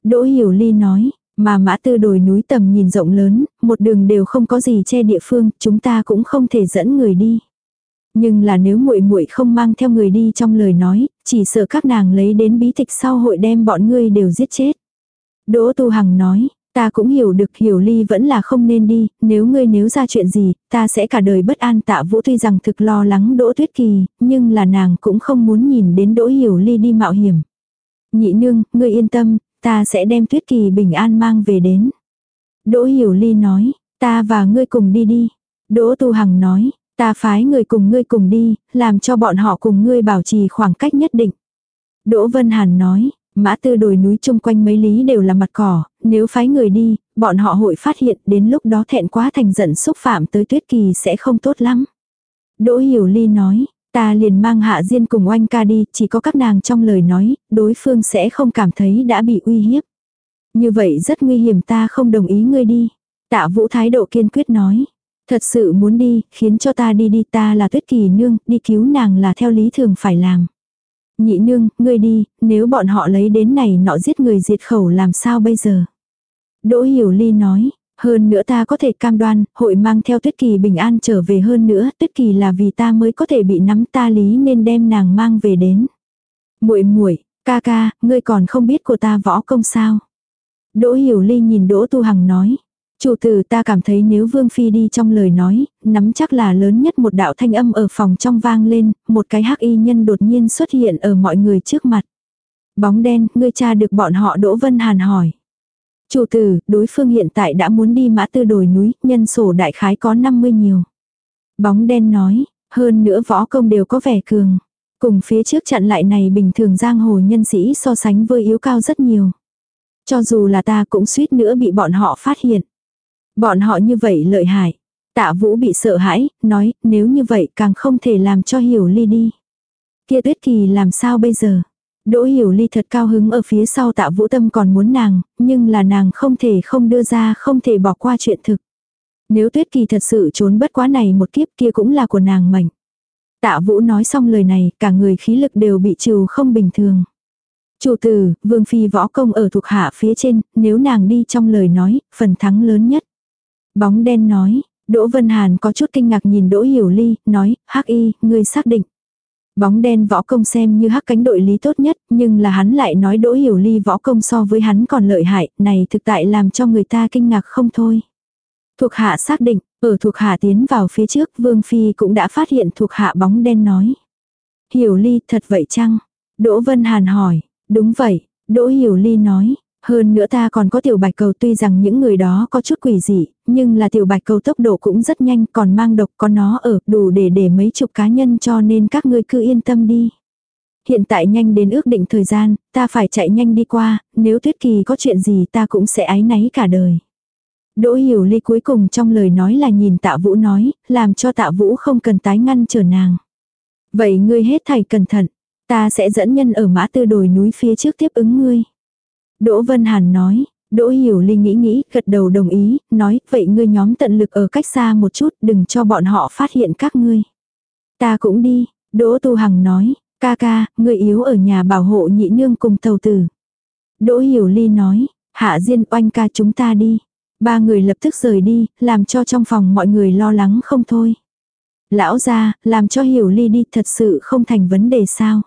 Đỗ Hiểu Ly nói, mà mã tư đồi núi tầm nhìn rộng lớn, một đường đều không có gì che địa phương, chúng ta cũng không thể dẫn người đi. Nhưng là nếu muội muội không mang theo người đi trong lời nói, chỉ sợ các nàng lấy đến bí tịch sau hội đem bọn ngươi đều giết chết. Đỗ Tu Hằng nói, Ta cũng hiểu được hiểu ly vẫn là không nên đi, nếu ngươi nếu ra chuyện gì, ta sẽ cả đời bất an tạ vũ tuy rằng thực lo lắng đỗ tuyết kỳ, nhưng là nàng cũng không muốn nhìn đến đỗ hiểu ly đi mạo hiểm. Nhị nương, ngươi yên tâm, ta sẽ đem tuyết kỳ bình an mang về đến. Đỗ hiểu ly nói, ta và ngươi cùng đi đi. Đỗ tu hằng nói, ta phái người cùng ngươi cùng đi, làm cho bọn họ cùng ngươi bảo trì khoảng cách nhất định. Đỗ Vân Hàn nói, Mã tư đồi núi chung quanh mấy lý đều là mặt cỏ, nếu phái người đi, bọn họ hội phát hiện đến lúc đó thẹn quá thành giận xúc phạm tới tuyết kỳ sẽ không tốt lắm. Đỗ Hiểu Ly nói, ta liền mang hạ diên cùng oanh ca đi, chỉ có các nàng trong lời nói, đối phương sẽ không cảm thấy đã bị uy hiếp. Như vậy rất nguy hiểm ta không đồng ý ngươi đi. Tạ vũ thái độ kiên quyết nói. Thật sự muốn đi, khiến cho ta đi đi ta là tuyết kỳ nương, đi cứu nàng là theo lý thường phải làm nhị nương, ngươi đi, nếu bọn họ lấy đến này nọ giết người diệt khẩu làm sao bây giờ. Đỗ Hiểu Ly nói, hơn nữa ta có thể cam đoan, hội mang theo Tuyết Kỳ bình an trở về hơn nữa, Tuyết Kỳ là vì ta mới có thể bị nắm ta lý nên đem nàng mang về đến. Muội muội, ca ca, ngươi còn không biết của ta võ công sao? Đỗ Hiểu Ly nhìn Đỗ Tu Hằng nói, chủ tử ta cảm thấy nếu Vương Phi đi trong lời nói, nắm chắc là lớn nhất một đạo thanh âm ở phòng trong vang lên, một cái hắc y nhân đột nhiên xuất hiện ở mọi người trước mặt. Bóng đen, ngươi cha được bọn họ Đỗ Vân Hàn hỏi. Chủ tử, đối phương hiện tại đã muốn đi mã tư đồi núi, nhân sổ đại khái có 50 nhiều. Bóng đen nói, hơn nữa võ công đều có vẻ cường. Cùng phía trước chặn lại này bình thường giang hồ nhân sĩ so sánh với yếu cao rất nhiều. Cho dù là ta cũng suýt nữa bị bọn họ phát hiện. Bọn họ như vậy lợi hại. Tạ vũ bị sợ hãi, nói nếu như vậy càng không thể làm cho hiểu ly đi. Kia tuyết kỳ làm sao bây giờ? Đỗ hiểu ly thật cao hứng ở phía sau tạ vũ tâm còn muốn nàng, nhưng là nàng không thể không đưa ra không thể bỏ qua chuyện thực. Nếu tuyết kỳ thật sự trốn bất quá này một kiếp kia cũng là của nàng mệnh. Tạ vũ nói xong lời này, cả người khí lực đều bị trừ không bình thường. Chủ tử, vương phi võ công ở thuộc hạ phía trên, nếu nàng đi trong lời nói, phần thắng lớn nhất. Bóng đen nói, Đỗ Vân Hàn có chút kinh ngạc nhìn Đỗ Hiểu Ly, nói, hắc y, ngươi xác định. Bóng đen võ công xem như hắc cánh đội lý tốt nhất, nhưng là hắn lại nói Đỗ Hiểu Ly võ công so với hắn còn lợi hại, này thực tại làm cho người ta kinh ngạc không thôi. Thuộc hạ xác định, ở thuộc hạ tiến vào phía trước Vương Phi cũng đã phát hiện thuộc hạ bóng đen nói. Hiểu Ly thật vậy chăng? Đỗ Vân Hàn hỏi, đúng vậy, Đỗ Hiểu Ly nói, hơn nữa ta còn có tiểu bạch cầu tuy rằng những người đó có chút quỷ dị, nhưng là tiểu bạch cầu tốc độ cũng rất nhanh còn mang độc có nó ở đủ để để mấy chục cá nhân cho nên các ngươi cứ yên tâm đi. Hiện tại nhanh đến ước định thời gian, ta phải chạy nhanh đi qua, nếu tuyết kỳ có chuyện gì ta cũng sẽ ái náy cả đời. Đỗ hiểu ly cuối cùng trong lời nói là nhìn tạ vũ nói, làm cho tạ vũ không cần tái ngăn trở nàng. Vậy ngươi hết thầy cẩn thận, ta sẽ dẫn nhân ở mã tư đồi núi phía trước tiếp ứng ngươi. Đỗ Vân Hàn nói, Đỗ Hiểu Ly nghĩ nghĩ, gật đầu đồng ý, nói, vậy ngươi nhóm tận lực ở cách xa một chút, đừng cho bọn họ phát hiện các ngươi. Ta cũng đi, Đỗ Tu Hằng nói, ca ca, ngươi yếu ở nhà bảo hộ nhị nương cùng tàu tử. Đỗ Hiểu Ly nói, hạ diên oanh ca chúng ta đi. Ba người lập tức rời đi, làm cho trong phòng mọi người lo lắng không thôi. Lão ra, làm cho Hiểu Ly đi thật sự không thành vấn đề sao.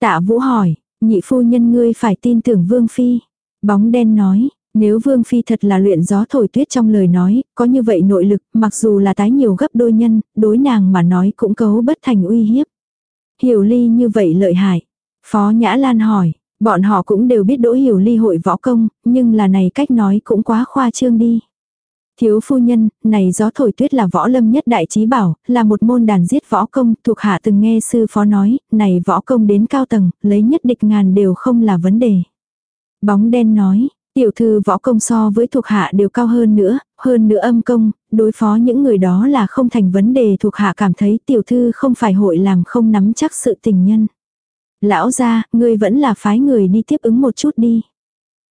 Tạ Vũ hỏi, Nhị phu nhân ngươi phải tin tưởng Vương Phi. Bóng đen nói, nếu Vương Phi thật là luyện gió thổi tuyết trong lời nói, có như vậy nội lực, mặc dù là tái nhiều gấp đôi nhân, đối nàng mà nói cũng cấu bất thành uy hiếp. Hiểu ly như vậy lợi hại. Phó Nhã Lan hỏi, bọn họ cũng đều biết đỗ hiểu ly hội võ công, nhưng là này cách nói cũng quá khoa trương đi. Thiếu phu nhân, này gió thổi tuyết là võ lâm nhất đại trí bảo, là một môn đàn giết võ công, thuộc hạ từng nghe sư phó nói, này võ công đến cao tầng, lấy nhất địch ngàn đều không là vấn đề. Bóng đen nói, tiểu thư võ công so với thuộc hạ đều cao hơn nữa, hơn nữa âm công, đối phó những người đó là không thành vấn đề thuộc hạ cảm thấy tiểu thư không phải hội làm không nắm chắc sự tình nhân. Lão gia, ngươi vẫn là phái người đi tiếp ứng một chút đi.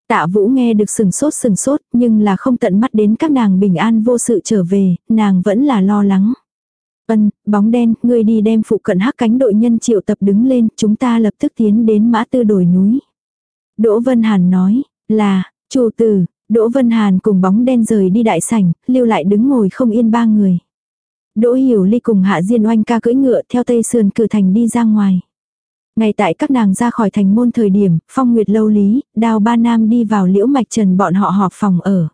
Tạ Vũ nghe được sừng sốt sừng sốt, nhưng là không tận mắt đến các nàng bình an vô sự trở về, nàng vẫn là lo lắng. Ân, bóng đen, ngươi đi đem phụ cận hắc cánh đội nhân triệu tập đứng lên, chúng ta lập tức tiến đến mã tư đồi núi. Đỗ Vân Hàn nói, là, chủ tử, Đỗ Vân Hàn cùng bóng đen rời đi đại sảnh, lưu lại đứng ngồi không yên ba người. Đỗ Hiểu Ly cùng Hạ Diên Oanh ca cưỡi ngựa theo tây sườn cửa thành đi ra ngoài. Ngay tại các nàng ra khỏi thành môn thời điểm, phong nguyệt lâu lý, đào ba nam đi vào liễu mạch trần bọn họ họp phòng ở.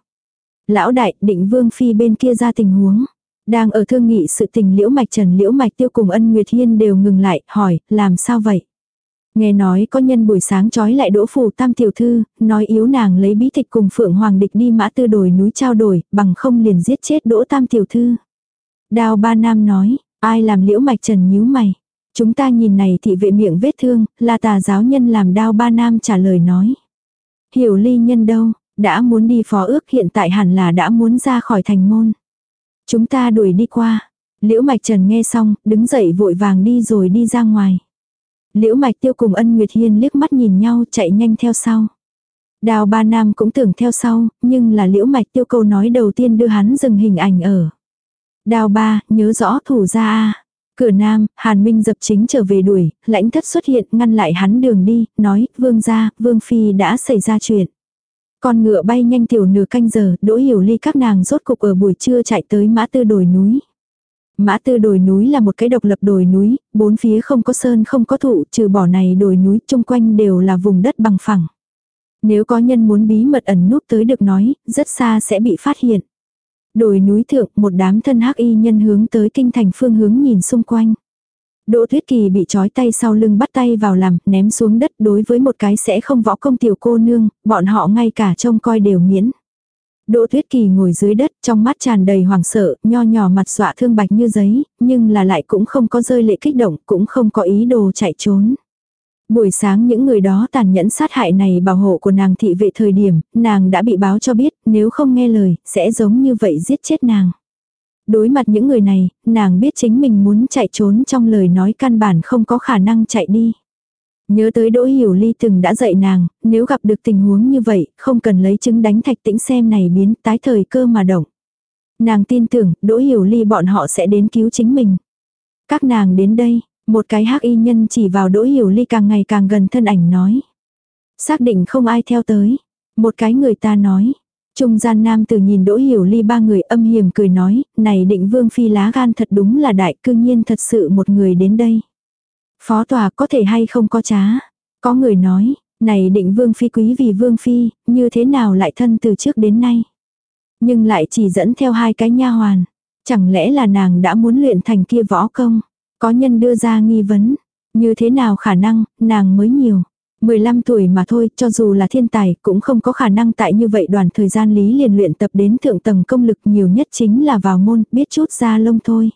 Lão đại, định vương phi bên kia ra tình huống. Đang ở thương nghị sự tình liễu mạch trần liễu mạch tiêu cùng ân nguyệt hiên đều ngừng lại, hỏi, làm sao vậy? Nghe nói có nhân buổi sáng trói lại đỗ phủ tam tiểu thư, nói yếu nàng lấy bí tịch cùng phượng hoàng địch đi mã tư đồi núi trao đổi, bằng không liền giết chết đỗ tam tiểu thư. Đào ba nam nói, ai làm liễu mạch trần nhíu mày. Chúng ta nhìn này thị vệ miệng vết thương, là tà giáo nhân làm đao ba nam trả lời nói. Hiểu ly nhân đâu, đã muốn đi phó ước hiện tại hẳn là đã muốn ra khỏi thành môn. Chúng ta đuổi đi qua. Liễu Mạch Trần nghe xong, đứng dậy vội vàng đi rồi đi ra ngoài. Liễu Mạch Tiêu cùng ân Nguyệt Hiên liếc mắt nhìn nhau chạy nhanh theo sau. Đào ba nam cũng tưởng theo sau, nhưng là Liễu Mạch Tiêu câu nói đầu tiên đưa hắn dừng hình ảnh ở. Đào ba, nhớ rõ thủ ra a Cửa nam, Hàn Minh dập chính trở về đuổi, lãnh thất xuất hiện ngăn lại hắn đường đi, nói, vương gia, vương phi đã xảy ra chuyện. Con ngựa bay nhanh tiểu nửa canh giờ, đỗ hiểu ly các nàng rốt cục ở buổi trưa chạy tới mã tư đồi núi. Mã tư đồi núi là một cái độc lập đồi núi, bốn phía không có sơn không có thụ, trừ bỏ này đồi núi chung quanh đều là vùng đất bằng phẳng. Nếu có nhân muốn bí mật ẩn núp tới được nói, rất xa sẽ bị phát hiện. Đồi núi thượng, một đám thân hắc y nhân hướng tới kinh thành phương hướng nhìn xung quanh. Đỗ Tuyết Kỳ bị trói tay sau lưng bắt tay vào làm, ném xuống đất đối với một cái sẽ không võ công tiểu cô nương, bọn họ ngay cả trông coi đều miễn. Đỗ Tuyết Kỳ ngồi dưới đất, trong mắt tràn đầy hoảng sợ, nho nhỏ mặt dọa thương bạch như giấy, nhưng là lại cũng không có rơi lệ kích động, cũng không có ý đồ chạy trốn. Buổi sáng những người đó tàn nhẫn sát hại này bảo hộ của nàng thị vệ thời điểm, nàng đã bị báo cho biết, nếu không nghe lời, sẽ giống như vậy giết chết nàng. Đối mặt những người này, nàng biết chính mình muốn chạy trốn trong lời nói căn bản không có khả năng chạy đi. Nhớ tới Đỗ Hiểu Ly từng đã dạy nàng, nếu gặp được tình huống như vậy, không cần lấy chứng đánh thạch tĩnh xem này biến tái thời cơ mà động. Nàng tin tưởng, Đỗ Hiểu Ly bọn họ sẽ đến cứu chính mình. Các nàng đến đây, một cái hắc y nhân chỉ vào Đỗ Hiểu Ly càng ngày càng gần thân ảnh nói. Xác định không ai theo tới. Một cái người ta nói. Trung gian nam tử nhìn Đỗ Hiểu Ly ba người âm hiểm cười nói, này định vương phi lá gan thật đúng là đại cư nhiên thật sự một người đến đây. Phó tòa có thể hay không có trá. Có người nói, này định vương phi quý vì vương phi, như thế nào lại thân từ trước đến nay. Nhưng lại chỉ dẫn theo hai cái nha hoàn. Chẳng lẽ là nàng đã muốn luyện thành kia võ công. Có nhân đưa ra nghi vấn. Như thế nào khả năng, nàng mới nhiều. 15 tuổi mà thôi, cho dù là thiên tài, cũng không có khả năng tại như vậy đoàn thời gian lý liền luyện tập đến thượng tầng công lực nhiều nhất chính là vào môn, biết chút ra lông thôi.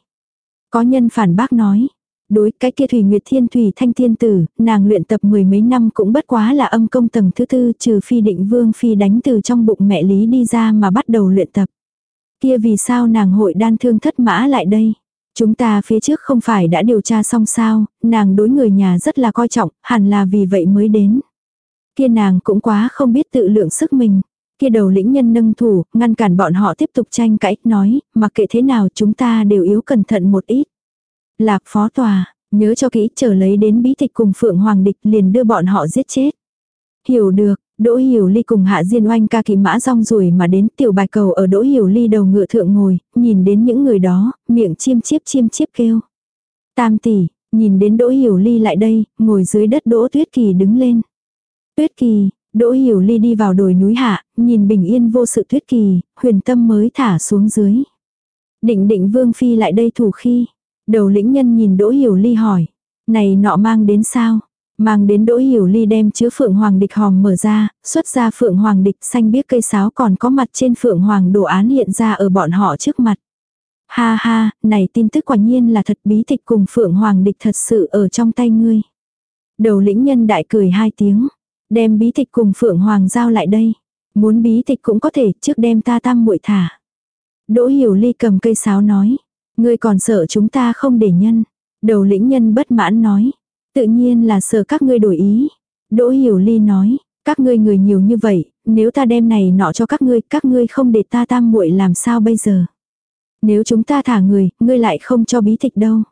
Có nhân phản bác nói, đối cái kia Thủy Nguyệt Thiên Thủy Thanh Thiên Tử, nàng luyện tập mười mấy năm cũng bất quá là âm công tầng thứ tư trừ phi định vương phi đánh từ trong bụng mẹ lý đi ra mà bắt đầu luyện tập. Kia vì sao nàng hội đan thương thất mã lại đây? Chúng ta phía trước không phải đã điều tra xong sao, nàng đối người nhà rất là coi trọng, hẳn là vì vậy mới đến. Kia nàng cũng quá không biết tự lượng sức mình. Kia đầu lĩnh nhân nâng thủ, ngăn cản bọn họ tiếp tục tranh cãi, nói, mặc kệ thế nào chúng ta đều yếu cẩn thận một ít. Lạc phó tòa, nhớ cho kỹ chờ lấy đến bí tịch cùng Phượng Hoàng Địch liền đưa bọn họ giết chết. Hiểu được, Đỗ Hiểu Ly cùng Hạ Diên Oanh ca kỵ mã rong ruổi mà đến tiểu bài cầu ở Đỗ Hiểu Ly đầu ngựa thượng ngồi, nhìn đến những người đó, miệng chiêm chiếp chiêm chiếp kêu. Tam tỷ, nhìn đến Đỗ Hiểu Ly lại đây, ngồi dưới đất Đỗ Tuyết Kỳ đứng lên. Tuyết Kỳ, Đỗ Hiểu Ly đi vào đồi núi hạ, nhìn bình yên vô sự Tuyết Kỳ, huyền tâm mới thả xuống dưới. Định định Vương Phi lại đây thủ khi. Đầu lĩnh nhân nhìn Đỗ Hiểu Ly hỏi. Này nọ mang đến sao? Mang đến đỗ hiểu ly đem chứa phượng hoàng địch hòm mở ra, xuất ra phượng hoàng địch xanh biếc cây sáo còn có mặt trên phượng hoàng đồ án hiện ra ở bọn họ trước mặt. Ha ha, này tin tức quả nhiên là thật bí tịch cùng phượng hoàng địch thật sự ở trong tay ngươi. Đầu lĩnh nhân đại cười hai tiếng, đem bí tịch cùng phượng hoàng giao lại đây. Muốn bí tịch cũng có thể trước đem ta tam muội thả. Đỗ hiểu ly cầm cây sáo nói, ngươi còn sợ chúng ta không để nhân. Đầu lĩnh nhân bất mãn nói, Tự nhiên là sợ các ngươi đổi ý. Đỗ Hiểu Ly nói, các ngươi người nhiều như vậy, nếu ta đem này nọ cho các ngươi, các ngươi không để ta tam muội làm sao bây giờ? Nếu chúng ta thả người, ngươi lại không cho bí tịch đâu.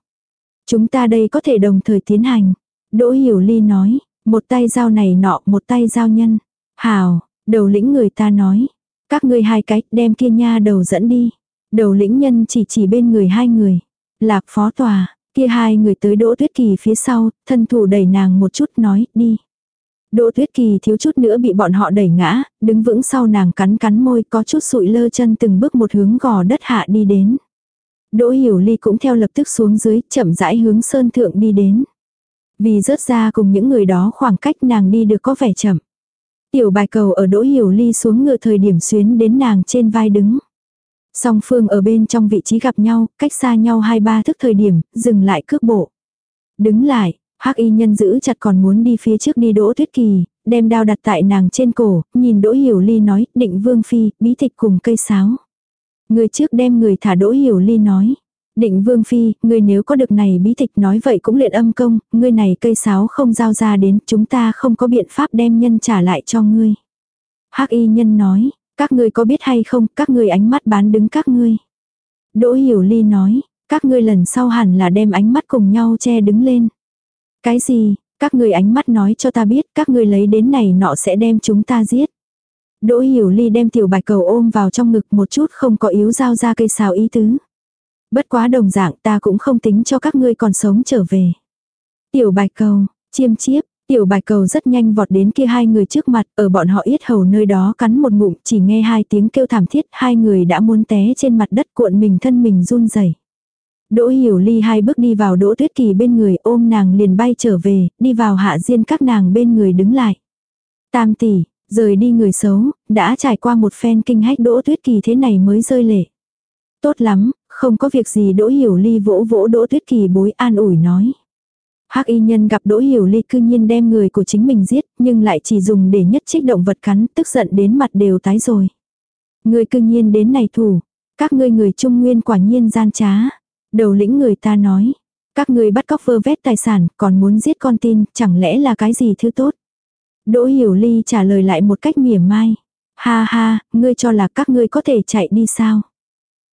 Chúng ta đây có thể đồng thời tiến hành. Đỗ Hiểu Ly nói, một tay giao này nọ, một tay giao nhân. Hào, đầu lĩnh người ta nói, các ngươi hai cách đem kia nha đầu dẫn đi. Đầu lĩnh nhân chỉ chỉ bên người hai người. Lạc phó tòa, Kia hai người tới Đỗ Tuyết Kỳ phía sau, thân thủ đẩy nàng một chút nói, đi. Đỗ Tuyết Kỳ thiếu chút nữa bị bọn họ đẩy ngã, đứng vững sau nàng cắn cắn môi có chút sụi lơ chân từng bước một hướng gò đất hạ đi đến. Đỗ Hiểu Ly cũng theo lập tức xuống dưới, chậm rãi hướng sơn thượng đi đến. Vì rớt ra cùng những người đó khoảng cách nàng đi được có vẻ chậm. Tiểu bài cầu ở Đỗ Hiểu Ly xuống ngựa thời điểm xuyến đến nàng trên vai đứng. Song phương ở bên trong vị trí gặp nhau, cách xa nhau hai ba thức thời điểm, dừng lại cước bộ. Đứng lại, hắc y nhân giữ chặt còn muốn đi phía trước đi đỗ tuyết kỳ, đem đao đặt tại nàng trên cổ, nhìn đỗ hiểu ly nói, định vương phi, bí tịch cùng cây sáo. Người trước đem người thả đỗ hiểu ly nói. Định vương phi, người nếu có được này bí tịch nói vậy cũng luyện âm công, ngươi này cây sáo không giao ra đến, chúng ta không có biện pháp đem nhân trả lại cho ngươi. hắc y nhân nói, các ngươi có biết hay không, các ngươi ánh mắt bán đứng các ngươi. Đỗ Hiểu Ly nói, Các ngươi lần sau hẳn là đem ánh mắt cùng nhau che đứng lên. Cái gì, các ngươi ánh mắt nói cho ta biết các ngươi lấy đến này nọ sẽ đem chúng ta giết. Đỗ hiểu ly đem tiểu bạch cầu ôm vào trong ngực một chút không có yếu giao ra cây xào ý tứ. Bất quá đồng dạng ta cũng không tính cho các ngươi còn sống trở về. Tiểu bạch cầu, chiêm chiếp, tiểu bài cầu rất nhanh vọt đến kia hai người trước mặt, ở bọn họ yết hầu nơi đó cắn một ngụm, chỉ nghe hai tiếng kêu thảm thiết, hai người đã muốn té trên mặt đất cuộn mình thân mình run rẩy. Đỗ hiểu ly hai bước đi vào đỗ tuyết kỳ bên người ôm nàng liền bay trở về, đi vào hạ diên các nàng bên người đứng lại. Tam tỷ, rời đi người xấu, đã trải qua một phen kinh hách đỗ tuyết kỳ thế này mới rơi lệ. Tốt lắm, không có việc gì đỗ hiểu ly vỗ vỗ đỗ tuyết kỳ bối an ủi nói. Hắc y nhân gặp Đỗ Hiểu Ly cư nhiên đem người của chính mình giết, nhưng lại chỉ dùng để nhất trích động vật cắn, tức giận đến mặt đều tái rồi. Người cư nhiên đến này thủ, các ngươi người trung nguyên quả nhiên gian trá. Đầu lĩnh người ta nói, các ngươi bắt cóc vơ vét tài sản, còn muốn giết con tin, chẳng lẽ là cái gì thứ tốt. Đỗ Hiểu Ly trả lời lại một cách mỉa mai. Ha ha, ngươi cho là các ngươi có thể chạy đi sao?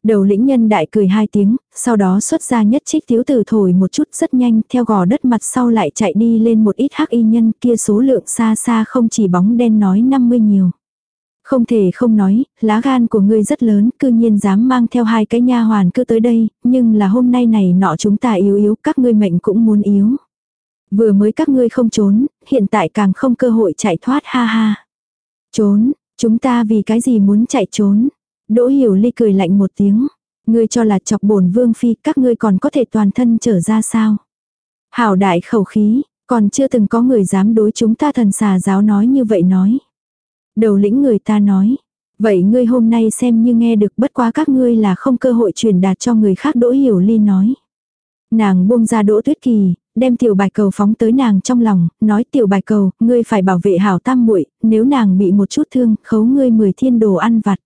Đầu lĩnh nhân đại cười hai tiếng, sau đó xuất ra nhất trích thiếu tử thổi một chút rất nhanh theo gò đất mặt sau lại chạy đi lên một ít hắc y nhân kia số lượng xa xa không chỉ bóng đen nói 50 nhiều. Không thể không nói, lá gan của ngươi rất lớn, cư nhiên dám mang theo hai cái nha hoàn cứ tới đây, nhưng là hôm nay này nọ chúng ta yếu yếu, các ngươi mệnh cũng muốn yếu. Vừa mới các ngươi không trốn, hiện tại càng không cơ hội chạy thoát ha ha. Trốn, chúng ta vì cái gì muốn chạy trốn? Đỗ hiểu ly cười lạnh một tiếng. Ngươi cho là chọc bổn vương phi các ngươi còn có thể toàn thân trở ra sao. Hảo đại khẩu khí, còn chưa từng có người dám đối chúng ta thần xà giáo nói như vậy nói. Đầu lĩnh người ta nói. Vậy ngươi hôm nay xem như nghe được bất quá các ngươi là không cơ hội truyền đạt cho người khác đỗ hiểu ly nói. Nàng buông ra đỗ tuyết kỳ, đem tiểu bài cầu phóng tới nàng trong lòng, nói tiểu bài cầu, ngươi phải bảo vệ hảo tam muội nếu nàng bị một chút thương, khấu ngươi mười thiên đồ ăn vặt.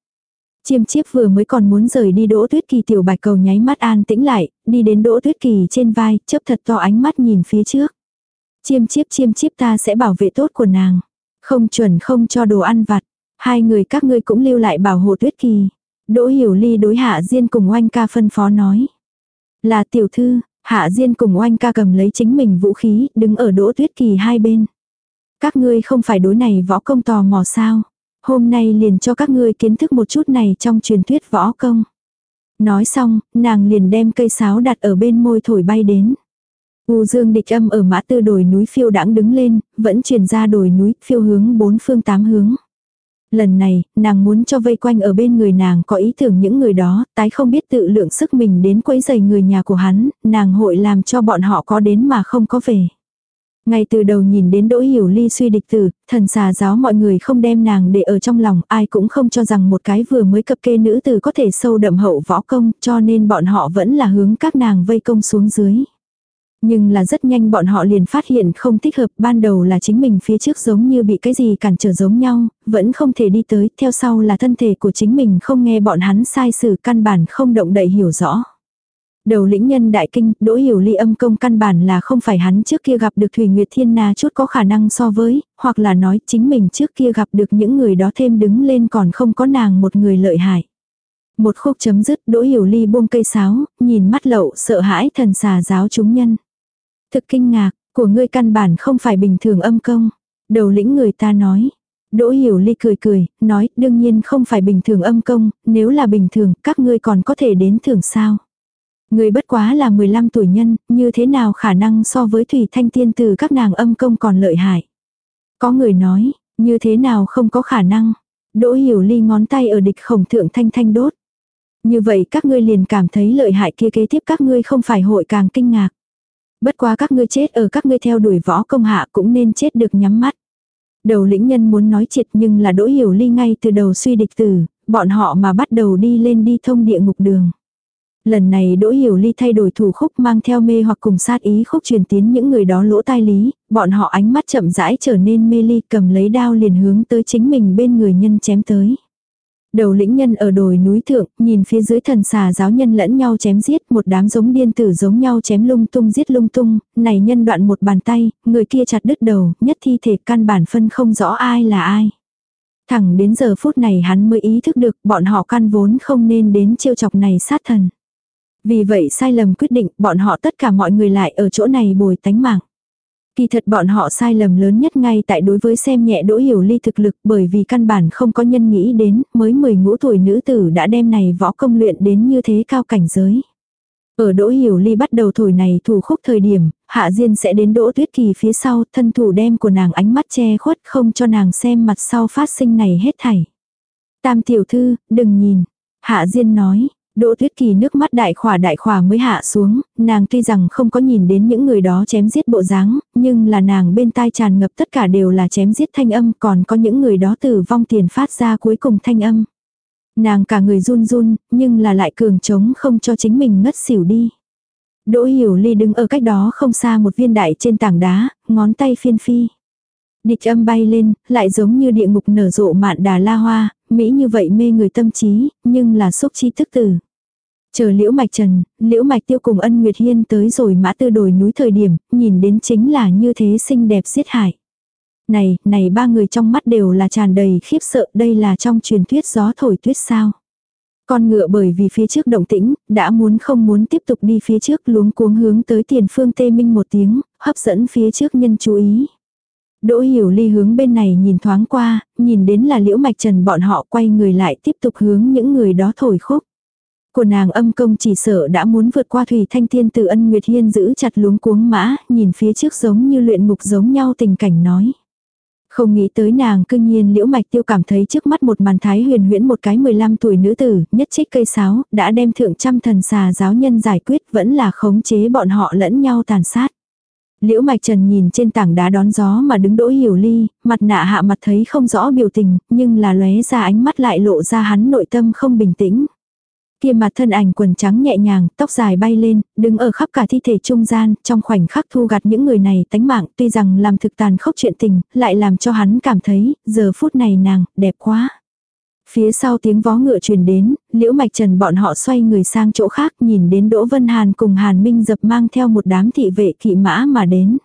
Chiêm chiếp vừa mới còn muốn rời đi đỗ tuyết kỳ tiểu bạch cầu nháy mắt an tĩnh lại, đi đến đỗ tuyết kỳ trên vai, chớp thật to ánh mắt nhìn phía trước. Chiêm chiếp chiêm chiếp ta sẽ bảo vệ tốt của nàng. Không chuẩn không cho đồ ăn vặt. Hai người các ngươi cũng lưu lại bảo hộ tuyết kỳ. Đỗ hiểu ly đối hạ diên cùng oanh ca phân phó nói. Là tiểu thư, hạ diên cùng oanh ca cầm lấy chính mình vũ khí, đứng ở đỗ tuyết kỳ hai bên. Các ngươi không phải đối này võ công tò mò sao. Hôm nay liền cho các ngươi kiến thức một chút này trong truyền thuyết võ công. Nói xong, nàng liền đem cây sáo đặt ở bên môi thổi bay đến. U dương địch âm ở mã tư đồi núi phiêu đãng đứng lên, vẫn truyền ra đồi núi, phiêu hướng bốn phương tám hướng. Lần này, nàng muốn cho vây quanh ở bên người nàng có ý tưởng những người đó, tái không biết tự lượng sức mình đến quấy giày người nhà của hắn, nàng hội làm cho bọn họ có đến mà không có về. Ngay từ đầu nhìn đến Đỗ Hiểu Ly suy địch tử, thần xà giáo mọi người không đem nàng để ở trong lòng, ai cũng không cho rằng một cái vừa mới cập kê nữ tử có thể sâu đậm hậu võ công, cho nên bọn họ vẫn là hướng các nàng vây công xuống dưới. Nhưng là rất nhanh bọn họ liền phát hiện không thích hợp, ban đầu là chính mình phía trước giống như bị cái gì cản trở giống nhau, vẫn không thể đi tới, theo sau là thân thể của chính mình không nghe bọn hắn sai sự căn bản không động đậy hiểu rõ. Đầu lĩnh nhân đại kinh, đỗ hiểu ly âm công căn bản là không phải hắn trước kia gặp được Thủy Nguyệt Thiên Na chút có khả năng so với, hoặc là nói chính mình trước kia gặp được những người đó thêm đứng lên còn không có nàng một người lợi hại. Một khúc chấm dứt đỗ hiểu ly buông cây sáo, nhìn mắt lậu sợ hãi thần xà giáo chúng nhân. Thực kinh ngạc, của ngươi căn bản không phải bình thường âm công. Đầu lĩnh người ta nói. Đỗ hiểu ly cười cười, nói đương nhiên không phải bình thường âm công, nếu là bình thường các ngươi còn có thể đến thưởng sao. Người bất quá là 15 tuổi nhân, như thế nào khả năng so với Thủy Thanh Tiên từ các nàng âm công còn lợi hại. Có người nói, như thế nào không có khả năng. Đỗ hiểu ly ngón tay ở địch khổng thượng thanh thanh đốt. Như vậy các ngươi liền cảm thấy lợi hại kia kế tiếp các ngươi không phải hội càng kinh ngạc. Bất quá các ngươi chết ở các ngươi theo đuổi võ công hạ cũng nên chết được nhắm mắt. Đầu lĩnh nhân muốn nói triệt nhưng là đỗ hiểu ly ngay từ đầu suy địch tử, bọn họ mà bắt đầu đi lên đi thông địa ngục đường. Lần này Đỗ Hiểu Ly thay đổi thủ khúc mang theo mê hoặc cùng sát ý khúc truyền tiến những người đó lỗ tai lý, bọn họ ánh mắt chậm rãi trở nên mê ly cầm lấy đao liền hướng tới chính mình bên người nhân chém tới. Đầu lĩnh nhân ở đồi núi thượng, nhìn phía dưới thần xà giáo nhân lẫn nhau chém giết, một đám giống điên tử giống nhau chém lung tung giết lung tung, này nhân đoạn một bàn tay, người kia chặt đứt đầu, nhất thi thể căn bản phân không rõ ai là ai. Thẳng đến giờ phút này hắn mới ý thức được bọn họ căn vốn không nên đến chiêu chọc này sát thần. Vì vậy sai lầm quyết định bọn họ tất cả mọi người lại ở chỗ này bồi tánh mạng. Kỳ thật bọn họ sai lầm lớn nhất ngay tại đối với xem nhẹ đỗ hiểu ly thực lực bởi vì căn bản không có nhân nghĩ đến mới 10 ngũ tuổi nữ tử đã đem này võ công luyện đến như thế cao cảnh giới. Ở Đỗ Hiểu Ly bắt đầu thổi này thủ khúc thời điểm, Hạ Diên sẽ đến Đỗ Tuyết Kỳ phía sau, thân thủ đem của nàng ánh mắt che khuất không cho nàng xem mặt sau phát sinh này hết thảy. Tam tiểu thư, đừng nhìn. Hạ Diên nói, Đỗ Tuyết Kỳ nước mắt đại khỏa đại khỏa mới hạ xuống, nàng tuy rằng không có nhìn đến những người đó chém giết bộ dáng, nhưng là nàng bên tai tràn ngập tất cả đều là chém giết thanh âm, còn có những người đó tử vong tiền phát ra cuối cùng thanh âm. Nàng cả người run run, nhưng là lại cường trống không cho chính mình ngất xỉu đi. Đỗ Hiểu Ly đứng ở cách đó không xa một viên đại trên tảng đá, ngón tay phiên phi. Địch âm bay lên, lại giống như địa ngục nở rộ mạn đà la hoa, Mỹ như vậy mê người tâm trí, nhưng là xúc chi thức tử. Chờ liễu mạch trần, liễu mạch tiêu cùng ân nguyệt hiên tới rồi mã tư đồi núi thời điểm, nhìn đến chính là như thế xinh đẹp giết hại. Này, này ba người trong mắt đều là tràn đầy khiếp sợ, đây là trong truyền thuyết gió thổi tuyết sao. Con ngựa bởi vì phía trước động tĩnh, đã muốn không muốn tiếp tục đi phía trước luống cuống hướng tới tiền phương tê minh một tiếng, hấp dẫn phía trước nhân chú ý. Đỗ hiểu ly hướng bên này nhìn thoáng qua, nhìn đến là liễu mạch trần bọn họ quay người lại tiếp tục hướng những người đó thổi khúc. Của nàng âm công chỉ sợ đã muốn vượt qua thủy thanh thiên từ ân nguyệt hiên giữ chặt luống cuống mã, nhìn phía trước giống như luyện ngục giống nhau tình cảnh nói. Không nghĩ tới nàng cương nhiên liễu mạch tiêu cảm thấy trước mắt một màn thái huyền huyễn một cái 15 tuổi nữ tử, nhất trích cây sáo, đã đem thượng trăm thần xà giáo nhân giải quyết vẫn là khống chế bọn họ lẫn nhau tàn sát. Liễu Mạch Trần nhìn trên tảng đá đón gió mà đứng đỗ hiểu ly, mặt nạ hạ mặt thấy không rõ biểu tình, nhưng là lóe ra ánh mắt lại lộ ra hắn nội tâm không bình tĩnh. Kia mặt thân ảnh quần trắng nhẹ nhàng, tóc dài bay lên, đứng ở khắp cả thi thể trung gian, trong khoảnh khắc thu gặt những người này tánh mạng, tuy rằng làm thực tàn khốc chuyện tình, lại làm cho hắn cảm thấy, giờ phút này nàng, đẹp quá. Phía sau tiếng vó ngựa truyền đến, liễu mạch trần bọn họ xoay người sang chỗ khác nhìn đến Đỗ Vân Hàn cùng Hàn Minh dập mang theo một đám thị vệ kỵ mã mà đến.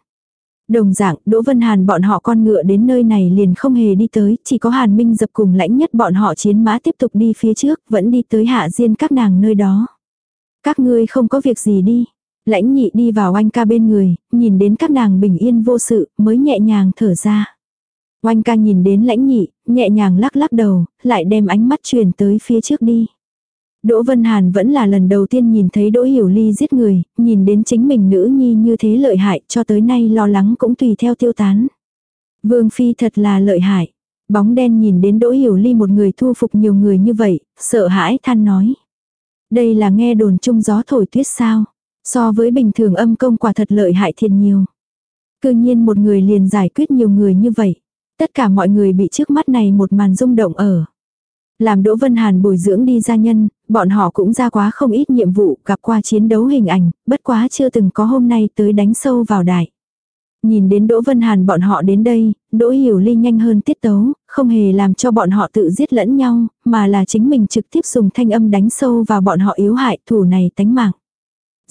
Đồng dạng, Đỗ Vân Hàn bọn họ con ngựa đến nơi này liền không hề đi tới, chỉ có Hàn Minh dập cùng lãnh nhất bọn họ chiến mã tiếp tục đi phía trước, vẫn đi tới hạ diên các nàng nơi đó. Các ngươi không có việc gì đi. Lãnh nhị đi vào anh ca bên người, nhìn đến các nàng bình yên vô sự, mới nhẹ nhàng thở ra. Oanh ca nhìn đến lãnh nhị, nhẹ nhàng lắc lắc đầu, lại đem ánh mắt truyền tới phía trước đi. Đỗ Vân Hàn vẫn là lần đầu tiên nhìn thấy Đỗ Hiểu Ly giết người, nhìn đến chính mình nữ nhi như thế lợi hại cho tới nay lo lắng cũng tùy theo tiêu tán. Vương Phi thật là lợi hại. Bóng đen nhìn đến Đỗ Hiểu Ly một người thu phục nhiều người như vậy, sợ hãi than nói. Đây là nghe đồn chung gió thổi tuyết sao. So với bình thường âm công quả thật lợi hại thiệt nhiều. Cư nhiên một người liền giải quyết nhiều người như vậy. Tất cả mọi người bị trước mắt này một màn rung động ở. Làm Đỗ Vân Hàn bồi dưỡng đi gia nhân, bọn họ cũng ra quá không ít nhiệm vụ, gặp qua chiến đấu hình ảnh, bất quá chưa từng có hôm nay tới đánh sâu vào đại. Nhìn đến Đỗ Vân Hàn bọn họ đến đây, Đỗ Hiểu Ly nhanh hơn tiết tấu, không hề làm cho bọn họ tự giết lẫn nhau, mà là chính mình trực tiếp dùng thanh âm đánh sâu vào bọn họ yếu hại thủ này tánh mạng.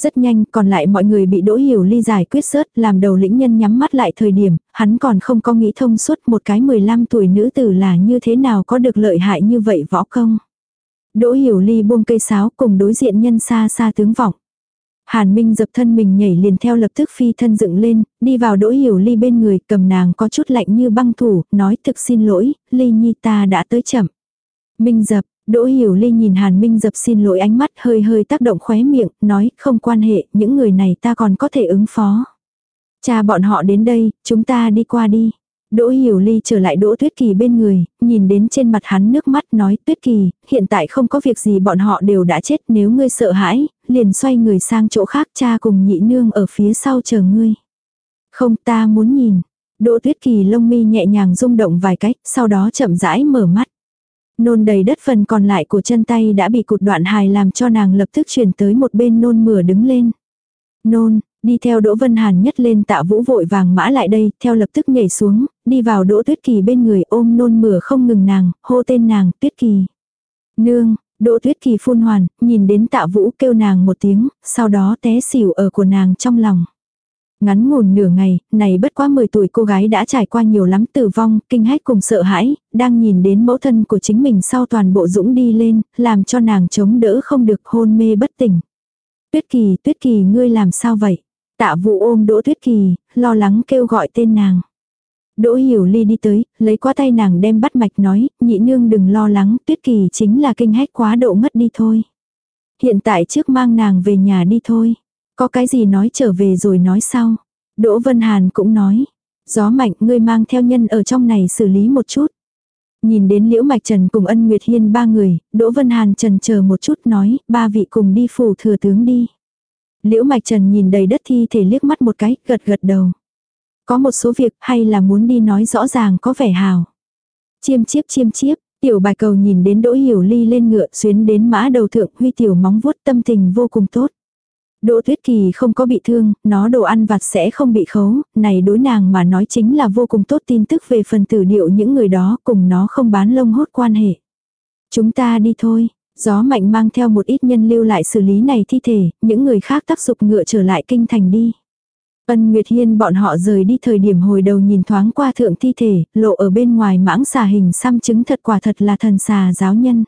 Rất nhanh, còn lại mọi người bị Đỗ Hiểu Ly giải quyết sớt, làm đầu lĩnh nhân nhắm mắt lại thời điểm, hắn còn không có nghĩ thông suốt một cái 15 tuổi nữ tử là như thế nào có được lợi hại như vậy võ công. Đỗ Hiểu Ly buông cây sáo cùng đối diện nhân xa xa tướng vọng. Hàn Minh dập thân mình nhảy liền theo lập tức phi thân dựng lên, đi vào Đỗ Hiểu Ly bên người, cầm nàng có chút lạnh như băng thủ, nói thực xin lỗi, Ly Nhi ta đã tới chậm. Minh dập, Đỗ Hiểu Ly nhìn Hàn Minh dập xin lỗi ánh mắt hơi hơi tác động khóe miệng, nói không quan hệ, những người này ta còn có thể ứng phó. Cha bọn họ đến đây, chúng ta đi qua đi. Đỗ Hiểu Ly trở lại Đỗ Tuyết Kỳ bên người, nhìn đến trên mặt hắn nước mắt nói Tuyết Kỳ, hiện tại không có việc gì bọn họ đều đã chết nếu ngươi sợ hãi, liền xoay người sang chỗ khác cha cùng nhị nương ở phía sau chờ ngươi. Không ta muốn nhìn. Đỗ Tuyết Kỳ lông mi nhẹ nhàng rung động vài cách, sau đó chậm rãi mở mắt. Nôn đầy đất phần còn lại của chân tay đã bị cụt đoạn hài làm cho nàng lập tức chuyển tới một bên nôn mửa đứng lên. Nôn, đi theo Đỗ Vân Hàn nhất lên tạ vũ vội vàng mã lại đây, theo lập tức nhảy xuống, đi vào Đỗ Tuyết Kỳ bên người ôm nôn mửa không ngừng nàng, hô tên nàng, Tuyết Kỳ. Nương, Đỗ Tuyết Kỳ phun hoàn, nhìn đến tạ vũ kêu nàng một tiếng, sau đó té xỉu ở của nàng trong lòng. Ngắn ngủn nửa ngày, này bất quá 10 tuổi cô gái đã trải qua nhiều lắm tử vong, kinh hách cùng sợ hãi, đang nhìn đến mẫu thân của chính mình sau toàn bộ dũng đi lên, làm cho nàng chống đỡ không được hôn mê bất tỉnh. Tuyết Kỳ, Tuyết Kỳ ngươi làm sao vậy? Tạ vụ ôm Đỗ Tuyết Kỳ, lo lắng kêu gọi tên nàng. Đỗ Hiểu Ly đi tới, lấy qua tay nàng đem bắt mạch nói, nhị nương đừng lo lắng, Tuyết Kỳ chính là kinh hách quá độ ngất đi thôi. Hiện tại trước mang nàng về nhà đi thôi. Có cái gì nói trở về rồi nói sau. Đỗ Vân Hàn cũng nói. Gió mạnh ngươi mang theo nhân ở trong này xử lý một chút. Nhìn đến Liễu Mạch Trần cùng ân Nguyệt Hiên ba người, Đỗ Vân Hàn trần chờ một chút nói, ba vị cùng đi phủ thừa tướng đi. Liễu Mạch Trần nhìn đầy đất thi thể liếc mắt một cái, gật gật đầu. Có một số việc hay là muốn đi nói rõ ràng có vẻ hào. Chiêm chiếp chiêm chiếp, tiểu bài cầu nhìn đến Đỗ Hiểu Ly lên ngựa xuyến đến mã đầu thượng huy tiểu móng vuốt tâm tình vô cùng tốt. Đỗ Tuyết Kỳ không có bị thương, nó đồ ăn vặt sẽ không bị khấu, này đối nàng mà nói chính là vô cùng tốt tin tức về phần tử điệu những người đó cùng nó không bán lông hốt quan hệ. Chúng ta đi thôi, gió mạnh mang theo một ít nhân lưu lại xử lý này thi thể, những người khác tác dục ngựa trở lại kinh thành đi. Ân Nguyệt Hiên bọn họ rời đi thời điểm hồi đầu nhìn thoáng qua thượng thi thể, lộ ở bên ngoài mãng xà hình xăm chứng thật quả thật là thần xà giáo nhân.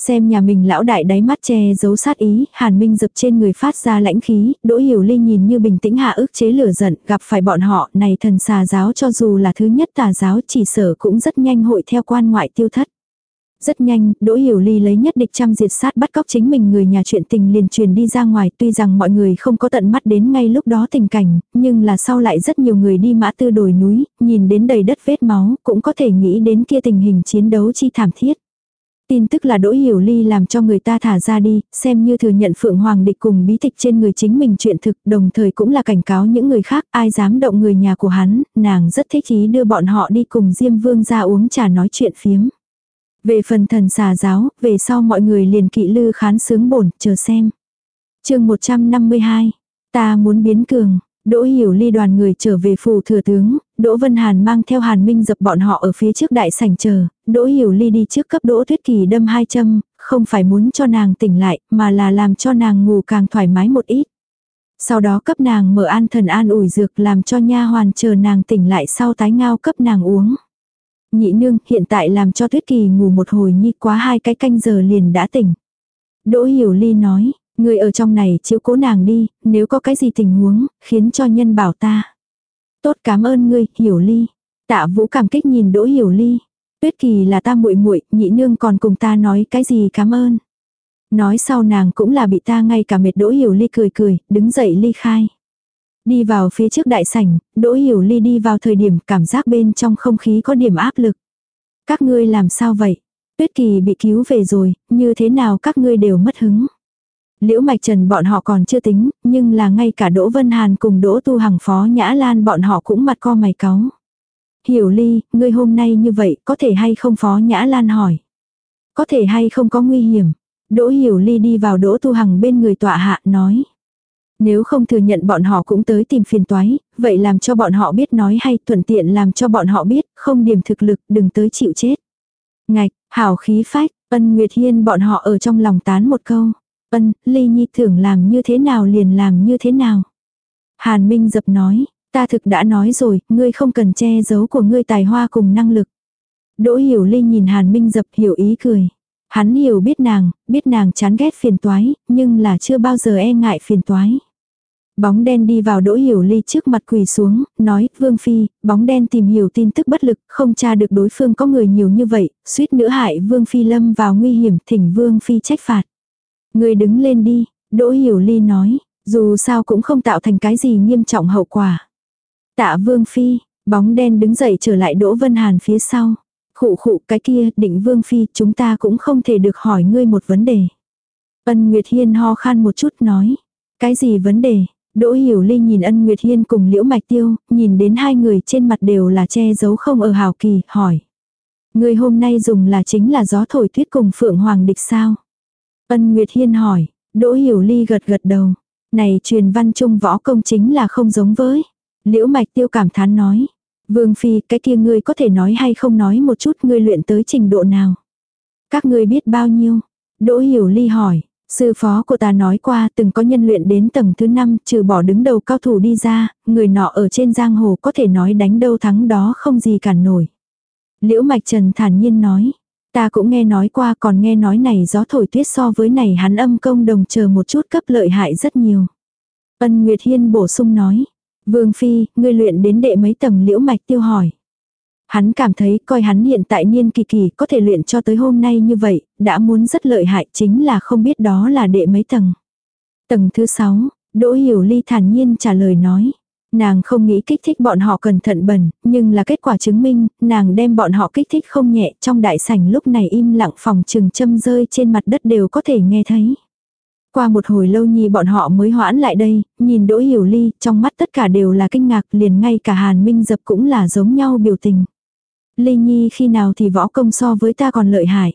Xem nhà mình lão đại đáy mắt che giấu sát ý, hàn minh dập trên người phát ra lãnh khí, đỗ hiểu linh nhìn như bình tĩnh hạ ức chế lửa giận, gặp phải bọn họ, này thần xà giáo cho dù là thứ nhất tà giáo chỉ sở cũng rất nhanh hội theo quan ngoại tiêu thất. Rất nhanh, Đỗ Hiểu Ly lấy nhất địch trăm diệt sát bắt cóc chính mình người nhà chuyện tình liền truyền đi ra ngoài tuy rằng mọi người không có tận mắt đến ngay lúc đó tình cảnh, nhưng là sau lại rất nhiều người đi mã tư đồi núi, nhìn đến đầy đất vết máu, cũng có thể nghĩ đến kia tình hình chiến đấu chi thảm thiết. Tin tức là Đỗ Hiểu Ly làm cho người ta thả ra đi, xem như thừa nhận Phượng Hoàng địch cùng bí tịch trên người chính mình chuyện thực, đồng thời cũng là cảnh cáo những người khác, ai dám động người nhà của hắn, nàng rất thích ý đưa bọn họ đi cùng Diêm Vương ra uống trà nói chuyện phiếm. Về phần thần xà giáo, về sau mọi người liền kỵ lư khán sướng bổn, chờ xem. chương 152, ta muốn biến cường, Đỗ Hiểu Ly đoàn người trở về phủ thừa tướng, Đỗ Vân Hàn mang theo Hàn Minh dập bọn họ ở phía trước đại sảnh chờ, Đỗ Hiểu Ly đi trước cấp Đỗ Tuyết Kỳ đâm hai châm, không phải muốn cho nàng tỉnh lại, mà là làm cho nàng ngủ càng thoải mái một ít. Sau đó cấp nàng mở an thần an ủi dược làm cho nha hoàn chờ nàng tỉnh lại sau tái ngao cấp nàng uống. Nhị nương hiện tại làm cho Tuyết Kỳ ngủ một hồi nhi quá hai cái canh giờ liền đã tỉnh. Đỗ Hiểu Ly nói, người ở trong này chiếu cố nàng đi, nếu có cái gì tình huống, khiến cho nhân bảo ta. Tốt cảm ơn ngươi, Hiểu Ly. Tạ Vũ cảm kích nhìn Đỗ Hiểu Ly. Tuyết Kỳ là ta muội muội, nhị nương còn cùng ta nói cái gì cảm ơn. Nói sau nàng cũng là bị ta ngay cả mệt Đỗ Hiểu Ly cười cười, đứng dậy ly khai. Đi vào phía trước đại sảnh, Đỗ Hiểu Ly đi vào thời điểm cảm giác bên trong không khí có điểm áp lực. Các ngươi làm sao vậy? Tuyết Kỳ bị cứu về rồi, như thế nào các ngươi đều mất hứng. Liễu Mạch Trần bọn họ còn chưa tính, nhưng là ngay cả Đỗ Vân Hàn cùng Đỗ Tu Hằng Phó Nhã Lan bọn họ cũng mặt co mày cáu. Hiểu Ly, ngươi hôm nay như vậy có thể hay không Phó Nhã Lan hỏi. Có thể hay không có nguy hiểm. Đỗ Hiểu Ly đi vào Đỗ Tu Hằng bên người tọa hạ nói. Nếu không thừa nhận bọn họ cũng tới tìm phiền toái, vậy làm cho bọn họ biết nói hay thuận tiện làm cho bọn họ biết, không điểm thực lực, đừng tới chịu chết. Ngạch, hảo khí phách, ân Nguyệt Hiên bọn họ ở trong lòng tán một câu. Ân, Ly Nhi thưởng làm như thế nào liền làm như thế nào. Hàn Minh dập nói, ta thực đã nói rồi, ngươi không cần che giấu của ngươi tài hoa cùng năng lực. Đỗ Hiểu Ly nhìn Hàn Minh dập hiểu ý cười. Hắn hiểu biết nàng, biết nàng chán ghét phiền toái, nhưng là chưa bao giờ e ngại phiền toái. Bóng đen đi vào đỗ hiểu ly trước mặt quỳ xuống, nói, Vương Phi, bóng đen tìm hiểu tin tức bất lực, không tra được đối phương có người nhiều như vậy, suýt nữa hại Vương Phi lâm vào nguy hiểm, thỉnh Vương Phi trách phạt. Người đứng lên đi, đỗ hiểu ly nói, dù sao cũng không tạo thành cái gì nghiêm trọng hậu quả. Tạ Vương Phi, bóng đen đứng dậy trở lại Đỗ Vân Hàn phía sau. Khụ khụ cái kia, định Vương Phi, chúng ta cũng không thể được hỏi ngươi một vấn đề. Ân Nguyệt Hiên ho khan một chút nói. Cái gì vấn đề? Đỗ Hiểu Ly nhìn ân Nguyệt Hiên cùng Liễu Mạch Tiêu, nhìn đến hai người trên mặt đều là che giấu không ở hào kỳ, hỏi. Người hôm nay dùng là chính là gió thổi tuyết cùng Phượng Hoàng địch sao? Ân Nguyệt Hiên hỏi, Đỗ Hiểu Ly gật gật đầu. Này truyền văn trung võ công chính là không giống với. Liễu Mạch Tiêu cảm thán nói. Vương Phi, cái kia ngươi có thể nói hay không nói một chút ngươi luyện tới trình độ nào? Các ngươi biết bao nhiêu? Đỗ Hiểu Ly hỏi, Sư phó của ta nói qua từng có nhân luyện đến tầng thứ 5 trừ bỏ đứng đầu cao thủ đi ra, người nọ ở trên giang hồ có thể nói đánh đâu thắng đó không gì cản nổi. Liễu Mạch Trần thản nhiên nói. Ta cũng nghe nói qua còn nghe nói này gió thổi tuyết so với này hắn âm công đồng chờ một chút cấp lợi hại rất nhiều. Ân Nguyệt Hiên bổ sung nói. Vương Phi, ngươi luyện đến đệ mấy tầng liễu mạch tiêu hỏi. Hắn cảm thấy coi hắn hiện tại niên kỳ kỳ có thể luyện cho tới hôm nay như vậy, đã muốn rất lợi hại chính là không biết đó là đệ mấy tầng. Tầng thứ sáu, Đỗ Hiểu Ly thản nhiên trả lời nói. Nàng không nghĩ kích thích bọn họ cẩn thận bẩn, nhưng là kết quả chứng minh, nàng đem bọn họ kích thích không nhẹ trong đại sảnh lúc này im lặng phòng trừng châm rơi trên mặt đất đều có thể nghe thấy. Qua một hồi lâu nhi bọn họ mới hoãn lại đây, nhìn Đỗ Hiểu Ly, trong mắt tất cả đều là kinh ngạc liền ngay cả Hàn Minh Dập cũng là giống nhau biểu tình. Ly Nhi khi nào thì võ công so với ta còn lợi hại.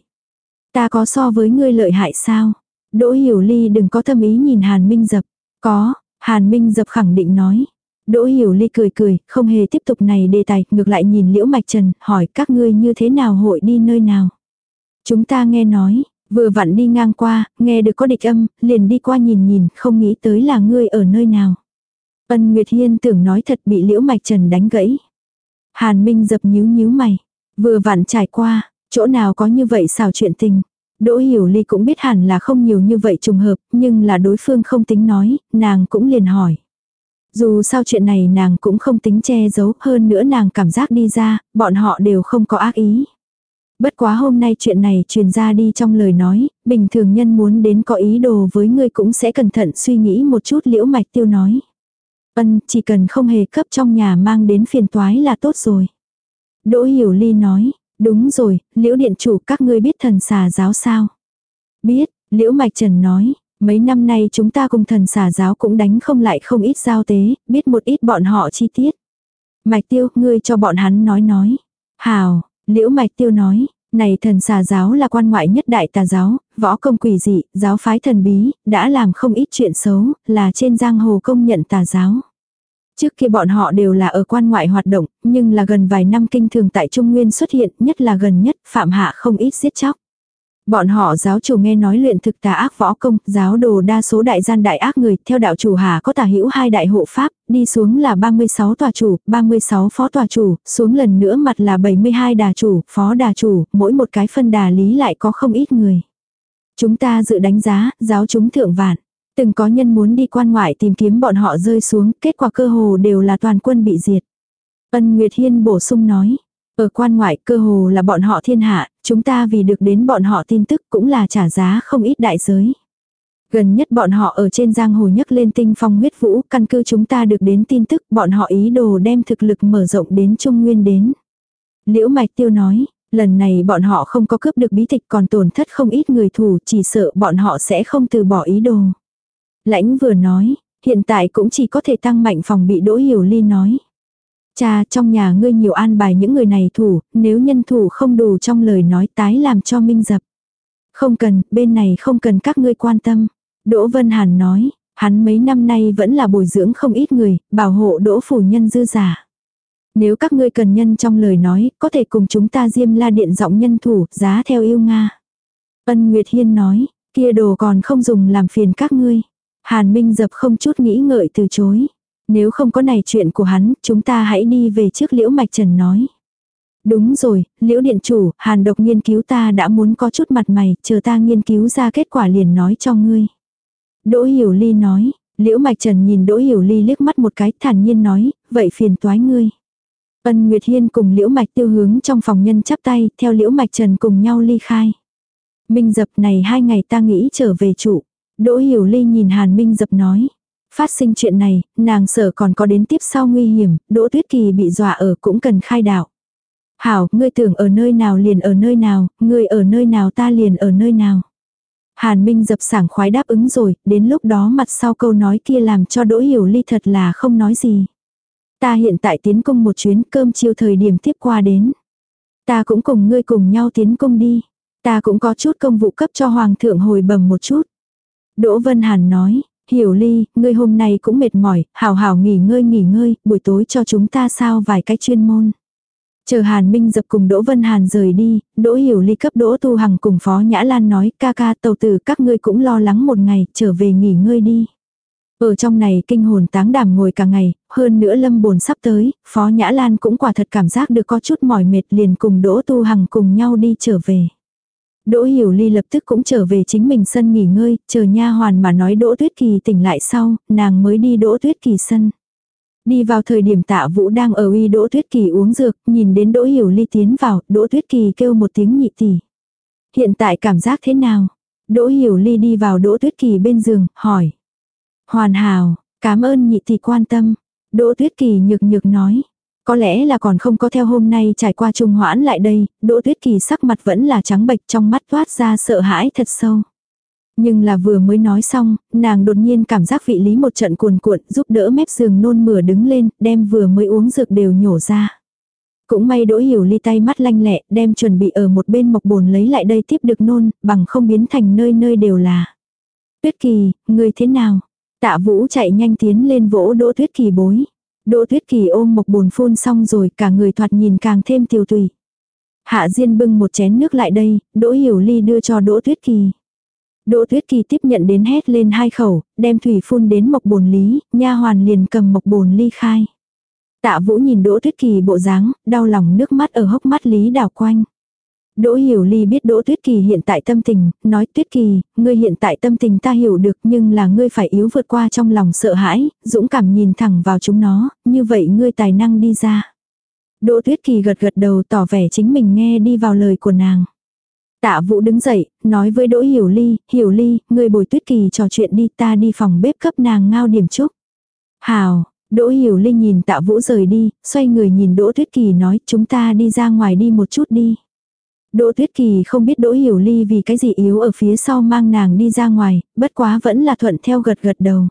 Ta có so với ngươi lợi hại sao? Đỗ Hiểu Ly đừng có tâm ý nhìn Hàn Minh Dập. Có, Hàn Minh Dập khẳng định nói. Đỗ Hiểu Ly cười cười, không hề tiếp tục này đề tài, ngược lại nhìn Liễu Mạch Trần, hỏi các ngươi như thế nào hội đi nơi nào. Chúng ta nghe nói, vừa vặn đi ngang qua, nghe được có địch âm, liền đi qua nhìn nhìn, không nghĩ tới là ngươi ở nơi nào. Ân Nguyệt Hiên tưởng nói thật bị Liễu Mạch Trần đánh gãy. Hàn Minh dập nhíu nhíu mày, vừa vặn trải qua, chỗ nào có như vậy xào chuyện tình. Đỗ Hiểu Ly cũng biết hẳn là không nhiều như vậy trùng hợp, nhưng là đối phương không tính nói, nàng cũng liền hỏi. Dù sao chuyện này nàng cũng không tính che giấu, hơn nữa nàng cảm giác đi ra, bọn họ đều không có ác ý. Bất quá hôm nay chuyện này truyền ra đi trong lời nói, bình thường nhân muốn đến có ý đồ với ngươi cũng sẽ cẩn thận suy nghĩ một chút liễu mạch tiêu nói. Ân, chỉ cần không hề cấp trong nhà mang đến phiền toái là tốt rồi. Đỗ Hiểu Ly nói, đúng rồi, liễu điện chủ các ngươi biết thần xà giáo sao? Biết, liễu mạch trần nói, mấy năm nay chúng ta cùng thần xà giáo cũng đánh không lại không ít giao tế, biết một ít bọn họ chi tiết. Mạch tiêu, ngươi cho bọn hắn nói nói. Hào, liễu mạch tiêu nói, này thần xà giáo là quan ngoại nhất đại tà giáo, võ công quỷ dị, giáo phái thần bí, đã làm không ít chuyện xấu, là trên giang hồ công nhận tà giáo. Trước kia bọn họ đều là ở quan ngoại hoạt động, nhưng là gần vài năm kinh thường tại Trung Nguyên xuất hiện, nhất là gần nhất, phạm hạ không ít giết chóc. Bọn họ giáo chủ nghe nói luyện thực tà ác võ công, giáo đồ đa số đại gian đại ác người, theo đạo chủ hà có tà hữu hai đại hộ pháp, đi xuống là 36 tòa chủ, 36 phó tòa chủ, xuống lần nữa mặt là 72 đà chủ, phó đà chủ, mỗi một cái phân đà lý lại có không ít người. Chúng ta dự đánh giá, giáo chúng thượng vạn. Từng có nhân muốn đi quan ngoại tìm kiếm bọn họ rơi xuống, kết quả cơ hồ đều là toàn quân bị diệt. Ân Nguyệt Hiên bổ sung nói. Ở quan ngoại cơ hồ là bọn họ thiên hạ, chúng ta vì được đến bọn họ tin tức cũng là trả giá không ít đại giới. Gần nhất bọn họ ở trên giang hồ nhấc lên tinh phong huyết vũ, căn cứ chúng ta được đến tin tức bọn họ ý đồ đem thực lực mở rộng đến Trung Nguyên đến. Liễu Mạch Tiêu nói, lần này bọn họ không có cướp được bí tịch còn tổn thất không ít người thủ chỉ sợ bọn họ sẽ không từ bỏ ý đồ. Lãnh vừa nói, hiện tại cũng chỉ có thể tăng mạnh phòng bị Đỗ Hiểu Ly nói. Cha, trong nhà ngươi nhiều an bài những người này thủ, nếu nhân thủ không đủ trong lời nói tái làm cho minh dập. Không cần, bên này không cần các ngươi quan tâm. Đỗ Vân Hàn nói, hắn mấy năm nay vẫn là bồi dưỡng không ít người, bảo hộ đỗ phủ nhân dư giả. Nếu các ngươi cần nhân trong lời nói, có thể cùng chúng ta diêm la điện giọng nhân thủ, giá theo yêu Nga. Ân Nguyệt Hiên nói, kia đồ còn không dùng làm phiền các ngươi. Hàn Minh dập không chút nghĩ ngợi từ chối. Nếu không có này chuyện của hắn, chúng ta hãy đi về trước Liễu Mạch Trần nói. Đúng rồi, Liễu Điện Chủ, Hàn độc nghiên cứu ta đã muốn có chút mặt mày, chờ ta nghiên cứu ra kết quả liền nói cho ngươi. Đỗ Hiểu Ly nói, Liễu Mạch Trần nhìn Đỗ Hiểu Ly liếc mắt một cái thản nhiên nói, vậy phiền toái ngươi. Ân Nguyệt Hiên cùng Liễu Mạch tiêu hướng trong phòng nhân chắp tay, theo Liễu Mạch Trần cùng nhau ly khai. Minh dập này hai ngày ta nghĩ trở về trụ. Đỗ Hiểu Ly nhìn Hàn Minh dập nói. Phát sinh chuyện này, nàng sợ còn có đến tiếp sau nguy hiểm, Đỗ Tuyết Kỳ bị dọa ở cũng cần khai đạo. Hảo, ngươi tưởng ở nơi nào liền ở nơi nào, ngươi ở nơi nào ta liền ở nơi nào. Hàn Minh dập sảng khoái đáp ứng rồi, đến lúc đó mặt sau câu nói kia làm cho Đỗ Hiểu Ly thật là không nói gì. Ta hiện tại tiến công một chuyến cơm chiều thời điểm tiếp qua đến. Ta cũng cùng ngươi cùng nhau tiến công đi. Ta cũng có chút công vụ cấp cho Hoàng thượng hồi bẩm một chút. Đỗ Vân Hàn nói, Hiểu Ly, ngươi hôm nay cũng mệt mỏi, hào hào nghỉ ngơi nghỉ ngơi, buổi tối cho chúng ta sao vài cái chuyên môn. Chờ Hàn Minh dập cùng Đỗ Vân Hàn rời đi, Đỗ Hiểu Ly cấp Đỗ Tu Hằng cùng Phó Nhã Lan nói ca ca tàu tử các ngươi cũng lo lắng một ngày, trở về nghỉ ngơi đi. Ở trong này kinh hồn táng đảm ngồi cả ngày, hơn nữa lâm bồn sắp tới, Phó Nhã Lan cũng quả thật cảm giác được có chút mỏi mệt liền cùng Đỗ Tu Hằng cùng nhau đi trở về. Đỗ Hiểu Ly lập tức cũng trở về chính mình sân nghỉ ngơi, chờ nha hoàn mà nói Đỗ Tuyết Kỳ tỉnh lại sau, nàng mới đi Đỗ Tuyết Kỳ sân. Đi vào thời điểm tạ vũ đang ở uy Đỗ Tuyết Kỳ uống dược, nhìn đến Đỗ Hiểu Ly tiến vào, Đỗ Tuyết Kỳ kêu một tiếng nhị tỷ. Hiện tại cảm giác thế nào? Đỗ Hiểu Ly đi vào Đỗ Tuyết Kỳ bên giường, hỏi. Hoàn hảo, cảm ơn nhị tỷ quan tâm. Đỗ Tuyết Kỳ nhược nhược nói. Có lẽ là còn không có theo hôm nay trải qua trung hoãn lại đây, Đỗ Tuyết Kỳ sắc mặt vẫn là trắng bệch trong mắt toát ra sợ hãi thật sâu. Nhưng là vừa mới nói xong, nàng đột nhiên cảm giác vị lý một trận cuồn cuộn giúp đỡ mép giường nôn mửa đứng lên, đem vừa mới uống dược đều nhổ ra. Cũng may đỗ hiểu ly tay mắt lanh lẹ, đem chuẩn bị ở một bên mộc bồn lấy lại đây tiếp được nôn, bằng không biến thành nơi nơi đều là. Tuyết kỳ, người thế nào? Tạ vũ chạy nhanh tiến lên vỗ đỗ tuyết kỳ bối. Đỗ tuyết kỳ ôm mộc bồn phun xong rồi cả người thoạt nhìn càng thêm tiêu tùy. Hạ Diên bưng một chén nước lại đây, Đỗ Hiểu Ly đưa cho Đỗ Tuyết Kỳ. Đỗ Tuyết Kỳ tiếp nhận đến hét lên hai khẩu, đem thủy phun đến mộc bồn lý, nha hoàn liền cầm mộc bồn ly khai. Tạ Vũ nhìn Đỗ Tuyết Kỳ bộ dáng, đau lòng nước mắt ở hốc mắt lý đảo quanh. Đỗ Hiểu Ly biết Đỗ Tuyết Kỳ hiện tại tâm tình, nói Tuyết Kỳ, ngươi hiện tại tâm tình ta hiểu được nhưng là ngươi phải yếu vượt qua trong lòng sợ hãi, dũng cảm nhìn thẳng vào chúng nó, như vậy ngươi tài năng đi ra. Đỗ Tuyết Kỳ gật gật đầu tỏ vẻ chính mình nghe đi vào lời của nàng. Tạ Vũ đứng dậy, nói với Đỗ Hiểu Ly, Hiểu Ly, ngươi bồi Tuyết Kỳ trò chuyện đi ta đi phòng bếp cấp nàng ngao điểm chúc. Hào, Đỗ Hiểu Ly nhìn Tạ Vũ rời đi, xoay người nhìn Đỗ Tuyết Kỳ nói chúng ta đi ra ngoài đi một chút đi. Đỗ Tuyết Kỳ không biết Đỗ Hiểu Ly vì cái gì yếu ở phía sau mang nàng đi ra ngoài, bất quá vẫn là thuận theo gật gật đầu.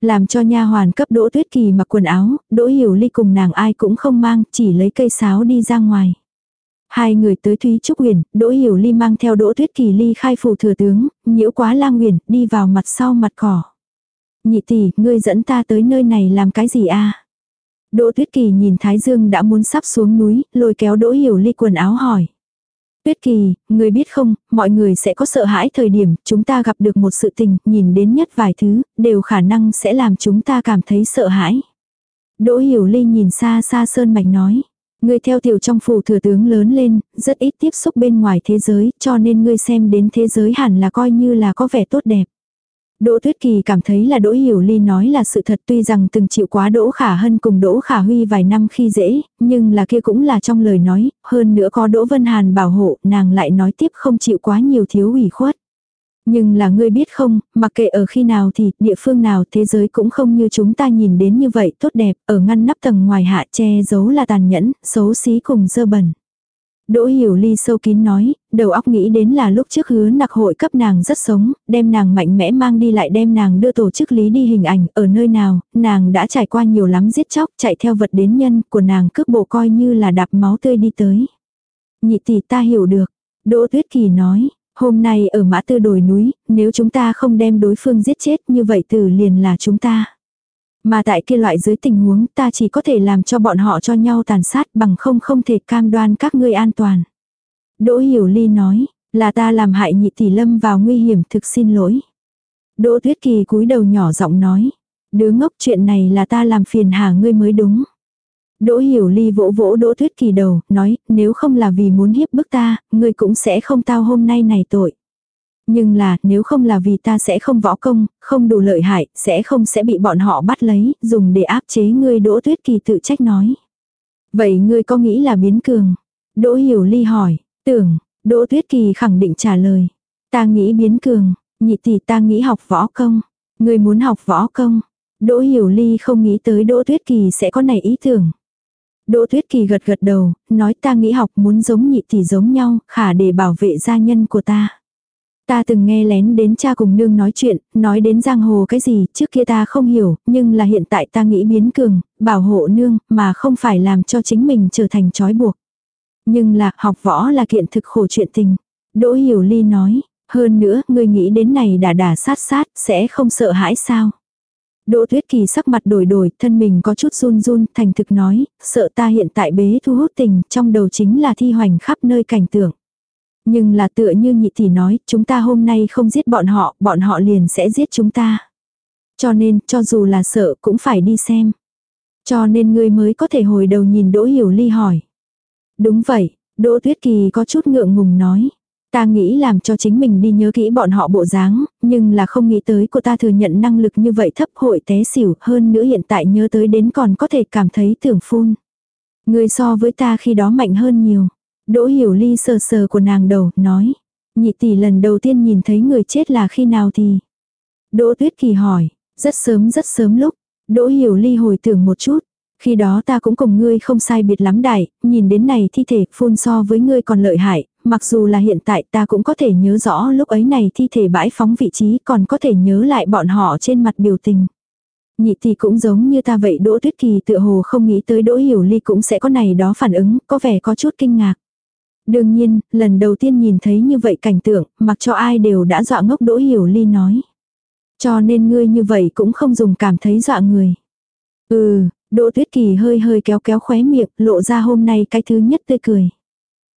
Làm cho nha hoàn cấp Đỗ Tuyết Kỳ mặc quần áo, Đỗ Hiểu Ly cùng nàng ai cũng không mang, chỉ lấy cây sáo đi ra ngoài. Hai người tới Thúy Trúc Huyền, Đỗ Hiểu Ly mang theo Đỗ Tuyết Kỳ ly khai phủ thừa tướng, nhiễu quá lang huyền, đi vào mặt sau mặt cỏ. Nhị tỷ, ngươi dẫn ta tới nơi này làm cái gì a? Đỗ Tuyết Kỳ nhìn Thái Dương đã muốn sắp xuống núi, lôi kéo Đỗ Hiểu Ly quần áo hỏi. Tuyết Kỳ, người biết không, mọi người sẽ có sợ hãi thời điểm chúng ta gặp được một sự tình, nhìn đến nhất vài thứ, đều khả năng sẽ làm chúng ta cảm thấy sợ hãi. Đỗ Hiểu Ly nhìn xa xa Sơn Mạch nói. Ngươi theo tiểu trong phủ thừa tướng lớn lên, rất ít tiếp xúc bên ngoài thế giới, cho nên ngươi xem đến thế giới hẳn là coi như là có vẻ tốt đẹp. Đỗ Tuyết Kỳ cảm thấy là Đỗ Hiểu Ly nói là sự thật tuy rằng từng chịu quá Đỗ Khả Hân cùng Đỗ Khả Huy vài năm khi dễ, nhưng là kia cũng là trong lời nói, hơn nữa có Đỗ Vân Hàn bảo hộ, nàng lại nói tiếp không chịu quá nhiều thiếu ủy khuất. Nhưng là ngươi biết không, mặc kệ ở khi nào thì địa phương nào thế giới cũng không như chúng ta nhìn đến như vậy tốt đẹp, ở ngăn nắp tầng ngoài hạ che giấu là tàn nhẫn, xấu xí cùng dơ bẩn. Đỗ hiểu ly sâu kín nói, đầu óc nghĩ đến là lúc trước hứa nặc hội cấp nàng rất sống, đem nàng mạnh mẽ mang đi lại đem nàng đưa tổ chức lý đi hình ảnh ở nơi nào, nàng đã trải qua nhiều lắm giết chóc chạy theo vật đến nhân của nàng cước bộ coi như là đạp máu tươi đi tới. Nhị tỷ ta hiểu được, Đỗ Tuyết Kỳ nói, hôm nay ở mã tư đồi núi, nếu chúng ta không đem đối phương giết chết như vậy từ liền là chúng ta. Mà tại kia loại dưới tình huống ta chỉ có thể làm cho bọn họ cho nhau tàn sát bằng không không thể cam đoan các ngươi an toàn. Đỗ Hiểu Ly nói, là ta làm hại nhị tỷ lâm vào nguy hiểm thực xin lỗi. Đỗ Tuyết Kỳ cúi đầu nhỏ giọng nói, đứa ngốc chuyện này là ta làm phiền hà ngươi mới đúng. Đỗ Hiểu Ly vỗ vỗ Đỗ Tuyết Kỳ đầu, nói, nếu không là vì muốn hiếp bức ta, ngươi cũng sẽ không tao hôm nay này tội. Nhưng là, nếu không là vì ta sẽ không võ công, không đủ lợi hại, sẽ không sẽ bị bọn họ bắt lấy, dùng để áp chế ngươi Đỗ Tuyết Kỳ tự trách nói. Vậy ngươi có nghĩ là biến cường? Đỗ Hiểu Ly hỏi, tưởng, Đỗ Tuyết Kỳ khẳng định trả lời. Ta nghĩ biến cường, nhị tỷ ta nghĩ học võ công. Ngươi muốn học võ công. Đỗ Hiểu Ly không nghĩ tới Đỗ Tuyết Kỳ sẽ có này ý tưởng. Đỗ Tuyết Kỳ gật gật đầu, nói ta nghĩ học muốn giống nhị tỷ giống nhau, khả để bảo vệ gia nhân của ta. Ta từng nghe lén đến cha cùng nương nói chuyện, nói đến giang hồ cái gì, trước kia ta không hiểu, nhưng là hiện tại ta nghĩ biến cường, bảo hộ nương, mà không phải làm cho chính mình trở thành trói buộc. Nhưng là, học võ là kiện thực khổ chuyện tình. Đỗ Hiểu Ly nói, hơn nữa, người nghĩ đến này đã đả sát sát, sẽ không sợ hãi sao. Đỗ Tuyết Kỳ sắc mặt đổi đổi, thân mình có chút run run, thành thực nói, sợ ta hiện tại bế thu hút tình, trong đầu chính là thi hoành khắp nơi cảnh tượng. Nhưng là tựa như nhị tỷ nói, chúng ta hôm nay không giết bọn họ, bọn họ liền sẽ giết chúng ta. Cho nên, cho dù là sợ cũng phải đi xem. Cho nên ngươi mới có thể hồi đầu nhìn Đỗ Hiểu Ly hỏi. Đúng vậy, Đỗ Tuyết Kỳ có chút ngượng ngùng nói. Ta nghĩ làm cho chính mình đi nhớ kỹ bọn họ bộ dáng, nhưng là không nghĩ tới cô ta thừa nhận năng lực như vậy thấp hội té xỉu hơn nữa hiện tại nhớ tới đến còn có thể cảm thấy tưởng phun. Người so với ta khi đó mạnh hơn nhiều. Đỗ hiểu ly sờ sờ của nàng đầu, nói. Nhị tỷ lần đầu tiên nhìn thấy người chết là khi nào thì. Đỗ tuyết kỳ hỏi, rất sớm rất sớm lúc. Đỗ hiểu ly hồi tưởng một chút. Khi đó ta cũng cùng ngươi không sai biệt lắm đại, nhìn đến này thi thể phun so với ngươi còn lợi hại, mặc dù là hiện tại ta cũng có thể nhớ rõ lúc ấy này thi thể bãi phóng vị trí còn có thể nhớ lại bọn họ trên mặt biểu tình. Nhị tỷ cũng giống như ta vậy Đỗ Tuyết Kỳ tựa hồ không nghĩ tới Đỗ Hiểu Ly cũng sẽ có này đó phản ứng, có vẻ có chút kinh ngạc. Đương nhiên, lần đầu tiên nhìn thấy như vậy cảnh tượng, mặc cho ai đều đã dọa ngốc Đỗ Hiểu Ly nói. Cho nên ngươi như vậy cũng không dùng cảm thấy dọa người. Ừ, Đỗ Tuyết Kỳ hơi hơi kéo kéo khóe miệng, lộ ra hôm nay cái thứ nhất tươi cười.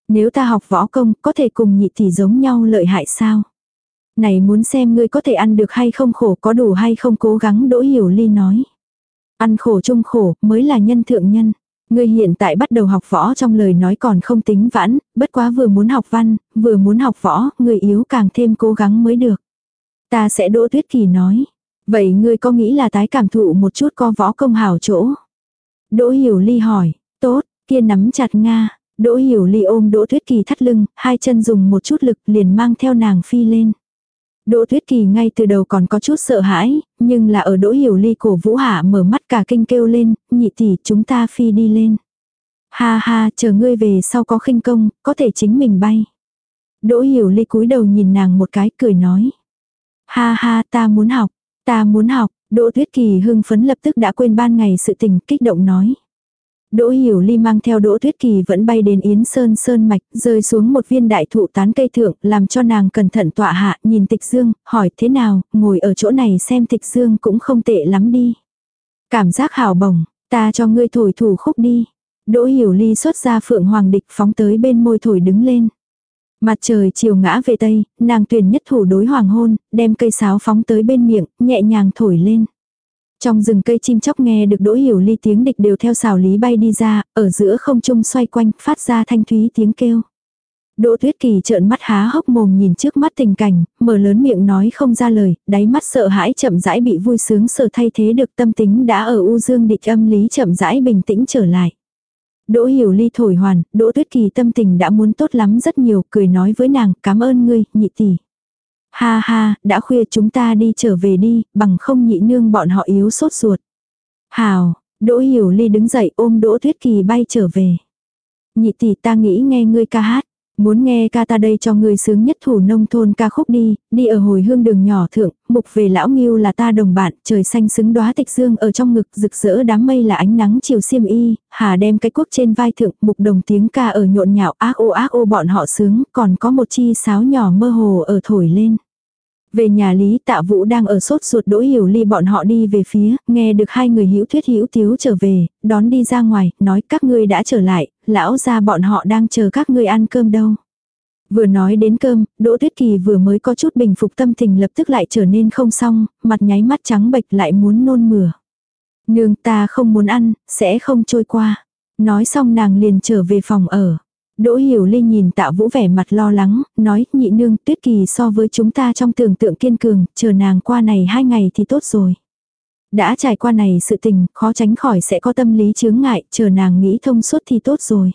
Nếu ta học võ công, có thể cùng nhị tỷ giống nhau lợi hại sao? Này muốn xem ngươi có thể ăn được hay không khổ, có đủ hay không cố gắng Đỗ Hiểu Ly nói. Ăn khổ chung khổ, mới là nhân thượng nhân. Ngươi hiện tại bắt đầu học võ trong lời nói còn không tính vãn, bất quá vừa muốn học văn, vừa muốn học võ, người yếu càng thêm cố gắng mới được. Ta sẽ Đỗ Tuyết Kỳ nói. Vậy ngươi có nghĩ là tái cảm thụ một chút có võ công hảo chỗ? Đỗ Hiểu Ly hỏi, tốt, kia nắm chặt Nga. Đỗ Hiểu Ly ôm Đỗ Tuyết Kỳ thắt lưng, hai chân dùng một chút lực liền mang theo nàng phi lên. Đỗ Tuyết Kỳ ngay từ đầu còn có chút sợ hãi, nhưng là ở Đỗ Hiểu Ly cổ vũ hạ mở mắt cả kinh kêu lên, nhị tỷ chúng ta phi đi lên. Ha ha, chờ ngươi về sau có khinh công, có thể chính mình bay. Đỗ Hiểu Ly cúi đầu nhìn nàng một cái cười nói. Ha ha, ta muốn học, ta muốn học, Đỗ Tuyết Kỳ hưng phấn lập tức đã quên ban ngày sự tình kích động nói. Đỗ Hiểu Ly mang theo Đỗ Tuyết Kỳ vẫn bay đến Yến Sơn Sơn Mạch, rơi xuống một viên đại thụ tán cây thượng, làm cho nàng cẩn thận tọa hạ, nhìn Tịch Dương, hỏi thế nào, ngồi ở chỗ này xem Tịch Dương cũng không tệ lắm đi. Cảm giác hào bổng, ta cho ngươi thổi thủ khúc đi. Đỗ Hiểu Ly xuất ra Phượng Hoàng Địch phóng tới bên môi thổi đứng lên. Mặt trời chiều ngã về tây, nàng tuyển nhất thủ đối hoàng hôn, đem cây sáo phóng tới bên miệng, nhẹ nhàng thổi lên. Trong rừng cây chim chóc nghe được đỗ hiểu ly tiếng địch đều theo xào lý bay đi ra, ở giữa không trung xoay quanh, phát ra thanh thúy tiếng kêu. Đỗ Tuyết Kỳ trợn mắt há hốc mồm nhìn trước mắt tình cảnh, mở lớn miệng nói không ra lời, đáy mắt sợ hãi chậm rãi bị vui sướng sợ thay thế được tâm tính đã ở u dương địch âm lý chậm rãi bình tĩnh trở lại. Đỗ Hiểu Ly thổi hoàn, Đỗ Tuyết Kỳ tâm tình đã muốn tốt lắm rất nhiều, cười nói với nàng, cảm ơn ngươi, nhị tỷ. Ha ha, đã khuya chúng ta đi trở về đi, bằng không nhị nương bọn họ yếu sốt ruột. Hào, Đỗ Hiểu Ly đứng dậy ôm Đỗ Tuyết Kỳ bay trở về. Nhị tỷ ta nghĩ nghe ngươi ca hát. Muốn nghe ca ta đây cho người sướng nhất thủ nông thôn ca khúc đi, đi ở hồi hương đường nhỏ thượng, mục về lão nghiêu là ta đồng bạn, trời xanh xứng đóa tịch dương ở trong ngực, rực rỡ đám mây là ánh nắng chiều xiêm y, hà đem cái quốc trên vai thượng, mục đồng tiếng ca ở nhộn nhạo ác ô ác ô bọn họ sướng, còn có một chi sáo nhỏ mơ hồ ở thổi lên. Về nhà Lý Tạ Vũ đang ở sốt ruột đỗ hiểu ly bọn họ đi về phía, nghe được hai người hữu thuyết hữu tiếu trở về, đón đi ra ngoài, nói các ngươi đã trở lại, lão ra bọn họ đang chờ các ngươi ăn cơm đâu. Vừa nói đến cơm, Đỗ Tuyết Kỳ vừa mới có chút bình phục tâm tình lập tức lại trở nên không xong, mặt nháy mắt trắng bệch lại muốn nôn mửa. Nương ta không muốn ăn, sẽ không trôi qua. Nói xong nàng liền trở về phòng ở. Đỗ Hiểu Ly nhìn tạ vũ vẻ mặt lo lắng, nói nhị nương tuyết kỳ so với chúng ta trong tưởng tượng kiên cường, chờ nàng qua này hai ngày thì tốt rồi. Đã trải qua này sự tình, khó tránh khỏi sẽ có tâm lý chướng ngại, chờ nàng nghĩ thông suốt thì tốt rồi.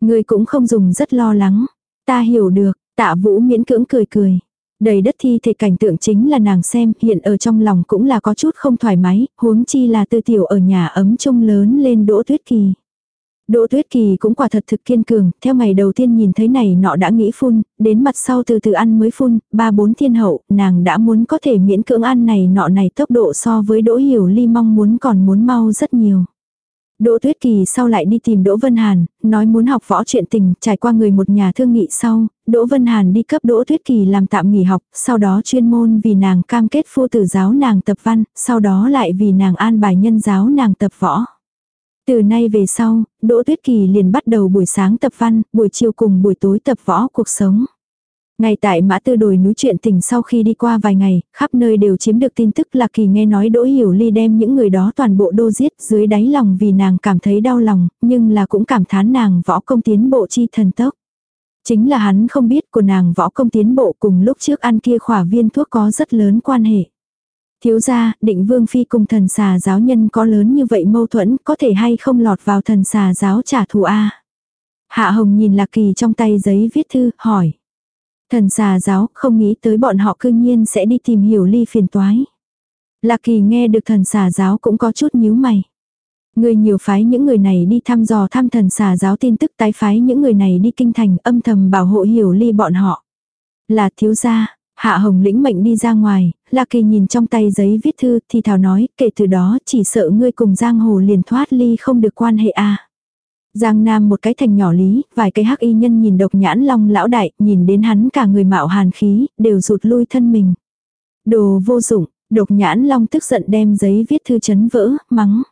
Người cũng không dùng rất lo lắng. Ta hiểu được, tạ vũ miễn cưỡng cười cười. Đầy đất thi thể cảnh tượng chính là nàng xem, hiện ở trong lòng cũng là có chút không thoải mái, huống chi là tư tiểu ở nhà ấm chung lớn lên đỗ tuyết kỳ. Đỗ Tuyết Kỳ cũng quả thật thực kiên cường, theo ngày đầu tiên nhìn thấy này nọ đã nghĩ phun, đến mặt sau từ từ ăn mới phun, ba bốn thiên hậu, nàng đã muốn có thể miễn cưỡng ăn này nọ này tốc độ so với Đỗ Hiểu Ly mong muốn còn muốn mau rất nhiều. Đỗ Tuyết Kỳ sau lại đi tìm Đỗ Vân Hàn, nói muốn học võ chuyện tình, trải qua người một nhà thương nghị sau, Đỗ Vân Hàn đi cấp Đỗ Tuyết Kỳ làm tạm nghỉ học, sau đó chuyên môn vì nàng cam kết phu tử giáo nàng tập văn, sau đó lại vì nàng an bài nhân giáo nàng tập võ. Từ nay về sau, Đỗ Tuyết Kỳ liền bắt đầu buổi sáng tập văn, buổi chiều cùng buổi tối tập võ cuộc sống. Ngay tại mã tư đồi núi chuyện tình sau khi đi qua vài ngày, khắp nơi đều chiếm được tin tức là kỳ nghe nói Đỗ Hiểu Ly đem những người đó toàn bộ đô giết dưới đáy lòng vì nàng cảm thấy đau lòng, nhưng là cũng cảm thán nàng võ công tiến bộ chi thần tốc. Chính là hắn không biết của nàng võ công tiến bộ cùng lúc trước ăn kia khỏa viên thuốc có rất lớn quan hệ. Thiếu gia, định vương phi cùng thần xà giáo nhân có lớn như vậy mâu thuẫn có thể hay không lọt vào thần xà giáo trả thù A. Hạ Hồng nhìn Lạc Kỳ trong tay giấy viết thư, hỏi. Thần xà giáo không nghĩ tới bọn họ cương nhiên sẽ đi tìm hiểu ly phiền toái. Lạc Kỳ nghe được thần xà giáo cũng có chút nhíu mày. Người nhiều phái những người này đi thăm dò thăm thần xà giáo tin tức tái phái những người này đi kinh thành âm thầm bảo hộ hiểu ly bọn họ. Là thiếu gia, Hạ Hồng lĩnh mệnh đi ra ngoài, La Kỳ nhìn trong tay giấy viết thư thì thảo nói kể từ đó chỉ sợ ngươi cùng Giang Hồ liền thoát ly không được quan hệ a Giang Nam một cái thành nhỏ lý, vài cái hắc y nhân nhìn độc nhãn long lão đại, nhìn đến hắn cả người mạo hàn khí, đều rụt lui thân mình. Đồ vô dụng, độc nhãn long tức giận đem giấy viết thư chấn vỡ, mắng.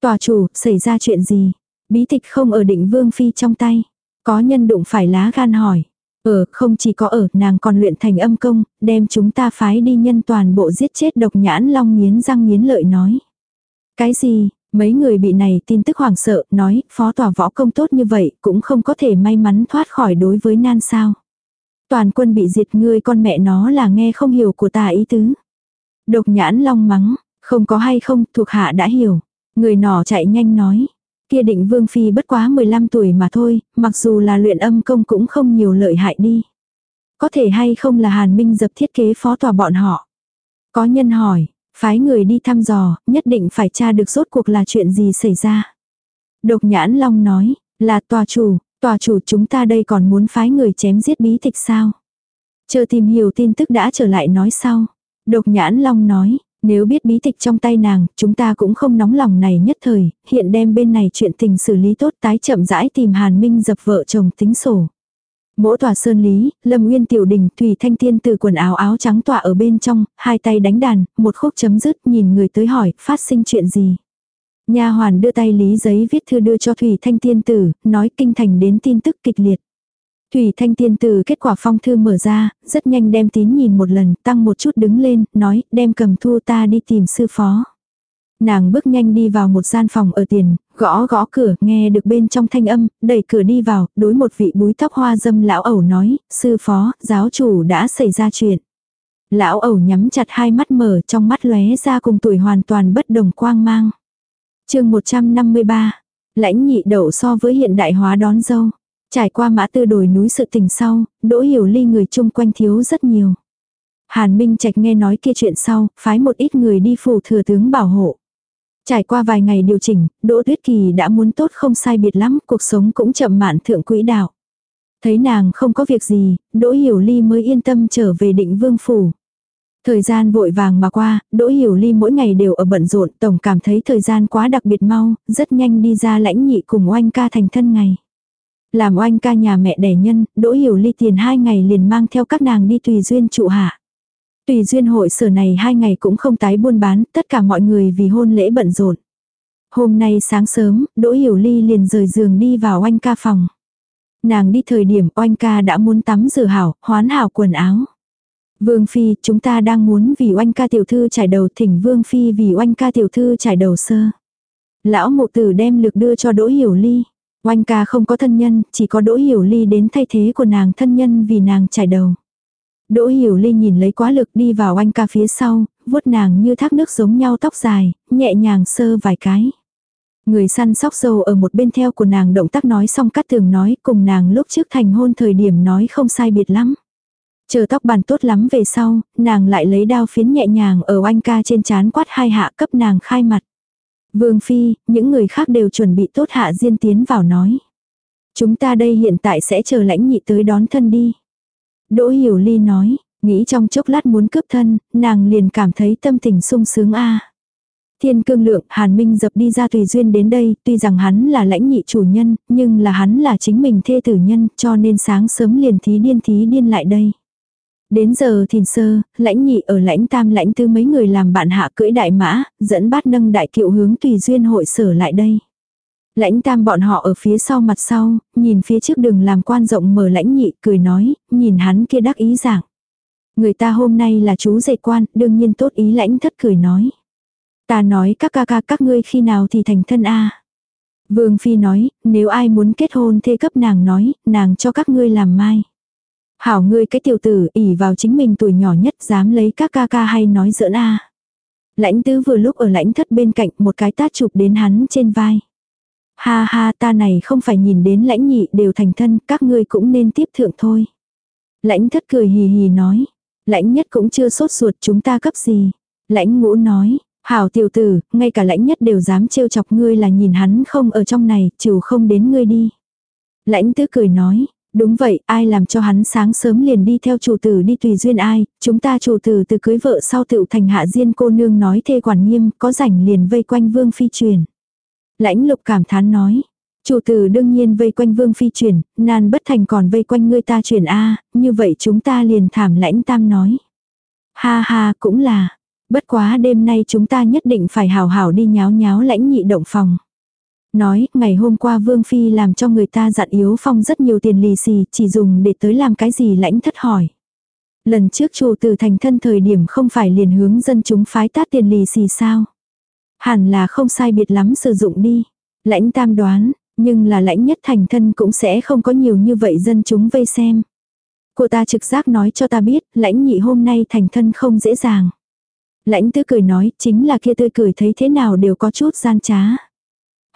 Tòa chủ, xảy ra chuyện gì? Bí tịch không ở định vương phi trong tay. Có nhân đụng phải lá gan hỏi. Ở, không chỉ có ở, nàng còn luyện thành âm công, đem chúng ta phái đi nhân toàn bộ giết chết độc nhãn long nghiến răng nghiến lợi nói. Cái gì, mấy người bị này tin tức hoảng sợ, nói, phó tòa võ công tốt như vậy, cũng không có thể may mắn thoát khỏi đối với nan sao. Toàn quân bị diệt ngươi con mẹ nó là nghe không hiểu của ta ý tứ. Độc nhãn long mắng, không có hay không, thuộc hạ đã hiểu. Người nọ chạy nhanh nói. Kia định vương phi bất quá 15 tuổi mà thôi, mặc dù là luyện âm công cũng không nhiều lợi hại đi. Có thể hay không là hàn minh dập thiết kế phó tòa bọn họ. Có nhân hỏi, phái người đi thăm dò, nhất định phải tra được rốt cuộc là chuyện gì xảy ra. Độc nhãn long nói, là tòa chủ, tòa chủ chúng ta đây còn muốn phái người chém giết bí tịch sao. Chờ tìm hiểu tin tức đã trở lại nói sau. Độc nhãn long nói, nếu biết bí tịch trong tay nàng, chúng ta cũng không nóng lòng này nhất thời, hiện đem bên này chuyện tình xử lý tốt tái chậm rãi tìm Hàn Minh dập vợ chồng tính sổ. Mỗi tòa sơn lý, Lâm Nguyên tiểu đình, Thủy Thanh Tiên từ quần áo áo trắng tỏa ở bên trong, hai tay đánh đàn, một khúc chấm dứt, nhìn người tới hỏi, phát sinh chuyện gì. Nha hoàn đưa tay lý giấy viết thư đưa cho Thủy Thanh Tiên tử, nói kinh thành đến tin tức kịch liệt. Thủy Thanh Tiên từ kết quả phong thư mở ra, rất nhanh đem tín nhìn một lần, tăng một chút đứng lên, nói, đem cầm thu ta đi tìm sư phó. Nàng bước nhanh đi vào một gian phòng ở tiền, gõ gõ cửa, nghe được bên trong thanh âm, đẩy cửa đi vào, đối một vị búi tóc hoa dâm lão ẩu nói, sư phó, giáo chủ đã xảy ra chuyện. Lão ẩu nhắm chặt hai mắt mở trong mắt lóe ra cùng tuổi hoàn toàn bất đồng quang mang. chương 153, lãnh nhị đậu so với hiện đại hóa đón dâu. Trải qua mã tư đồi núi sự tình sau, đỗ hiểu ly người chung quanh thiếu rất nhiều. Hàn Minh Trạch nghe nói kia chuyện sau, phái một ít người đi phủ thừa tướng bảo hộ. Trải qua vài ngày điều chỉnh, Đỗ Tuyết Kỳ đã muốn tốt không sai biệt lắm, cuộc sống cũng chậm mạn thượng quỹ đạo. Thấy nàng không có việc gì, Đỗ Hiểu Ly mới yên tâm trở về định vương phủ. Thời gian vội vàng mà qua, Đỗ Hiểu Ly mỗi ngày đều ở bận rộn, tổng cảm thấy thời gian quá đặc biệt mau, rất nhanh đi ra lãnh nhị cùng oanh ca thành thân ngày. Làm oanh ca nhà mẹ đẻ nhân, Đỗ Hiểu Ly tiền hai ngày liền mang theo các nàng đi tùy duyên trụ hạ. Tùy duyên hội sở này hai ngày cũng không tái buôn bán, tất cả mọi người vì hôn lễ bận rộn. Hôm nay sáng sớm, Đỗ Hiểu Ly liền rời giường đi vào oanh ca phòng. Nàng đi thời điểm oanh ca đã muốn tắm rửa hảo, hoán hảo quần áo. Vương Phi, chúng ta đang muốn vì oanh ca tiểu thư trải đầu thỉnh Vương Phi vì oanh ca tiểu thư trải đầu sơ. Lão mộ tử đem lực đưa cho Đỗ Hiểu Ly. Oanh ca không có thân nhân, chỉ có Đỗ Hiểu Ly đến thay thế của nàng thân nhân vì nàng trải đầu. Đỗ Hiểu Ly nhìn lấy quá lực đi vào oanh ca phía sau, vuốt nàng như thác nước giống nhau tóc dài, nhẹ nhàng sơ vài cái. Người săn sóc dâu ở một bên theo của nàng động tác nói xong cắt tường nói cùng nàng lúc trước thành hôn thời điểm nói không sai biệt lắm. Chờ tóc bàn tốt lắm về sau, nàng lại lấy đao phiến nhẹ nhàng ở oanh ca trên chán quát hai hạ cấp nàng khai mặt. Vương Phi, những người khác đều chuẩn bị tốt hạ diên tiến vào nói. Chúng ta đây hiện tại sẽ chờ lãnh nhị tới đón thân đi. Đỗ Hiểu Ly nói, nghĩ trong chốc lát muốn cướp thân, nàng liền cảm thấy tâm tình sung sướng a. Thiên cương lượng, Hàn Minh dập đi ra tùy duyên đến đây, tuy rằng hắn là lãnh nhị chủ nhân, nhưng là hắn là chính mình thê tử nhân, cho nên sáng sớm liền thí điên thí điên lại đây. Đến giờ thìn sơ, lãnh nhị ở lãnh tam lãnh tư mấy người làm bạn hạ cưỡi đại mã, dẫn bát nâng đại kiệu hướng tùy duyên hội sở lại đây. Lãnh tam bọn họ ở phía sau mặt sau, nhìn phía trước đường làm quan rộng mở lãnh nhị, cười nói, nhìn hắn kia đắc ý dạng. Người ta hôm nay là chú dạy quan, đương nhiên tốt ý lãnh thất cười nói. Ta nói các ca ca các ngươi khi nào thì thành thân a Vương Phi nói, nếu ai muốn kết hôn thê cấp nàng nói, nàng cho các ngươi làm mai. Hảo ngươi cái tiểu tử ỉ vào chính mình tuổi nhỏ nhất dám lấy các ca ca hay nói giỡn a Lãnh tứ vừa lúc ở lãnh thất bên cạnh một cái tát chụp đến hắn trên vai. Ha ha ta này không phải nhìn đến lãnh nhị đều thành thân các ngươi cũng nên tiếp thượng thôi. Lãnh thất cười hì hì nói. Lãnh nhất cũng chưa sốt ruột chúng ta cấp gì. Lãnh ngũ nói. Hảo tiểu tử, ngay cả lãnh nhất đều dám trêu chọc ngươi là nhìn hắn không ở trong này, trừ không đến ngươi đi. Lãnh tứ cười nói, Đúng vậy, ai làm cho hắn sáng sớm liền đi theo chủ tử đi tùy duyên ai, chúng ta chủ tử từ cưới vợ sau tựu thành hạ diên cô nương nói thê quản nghiêm, có rảnh liền vây quanh vương phi truyền. Lãnh lục cảm thán nói, chủ tử đương nhiên vây quanh vương phi truyền, nan bất thành còn vây quanh ngươi ta truyền A, như vậy chúng ta liền thảm lãnh tam nói. Ha ha, cũng là, bất quá đêm nay chúng ta nhất định phải hào hảo đi nháo nháo lãnh nhị động phòng. Nói, ngày hôm qua Vương Phi làm cho người ta dặn Yếu Phong rất nhiều tiền lì xì, chỉ dùng để tới làm cái gì lãnh thất hỏi. Lần trước chủ từ thành thân thời điểm không phải liền hướng dân chúng phái tát tiền lì xì sao. Hẳn là không sai biệt lắm sử dụng đi. Lãnh tam đoán, nhưng là lãnh nhất thành thân cũng sẽ không có nhiều như vậy dân chúng vây xem. Cô ta trực giác nói cho ta biết, lãnh nhị hôm nay thành thân không dễ dàng. Lãnh tứ cười nói, chính là kia tươi cười thấy thế nào đều có chút gian trá.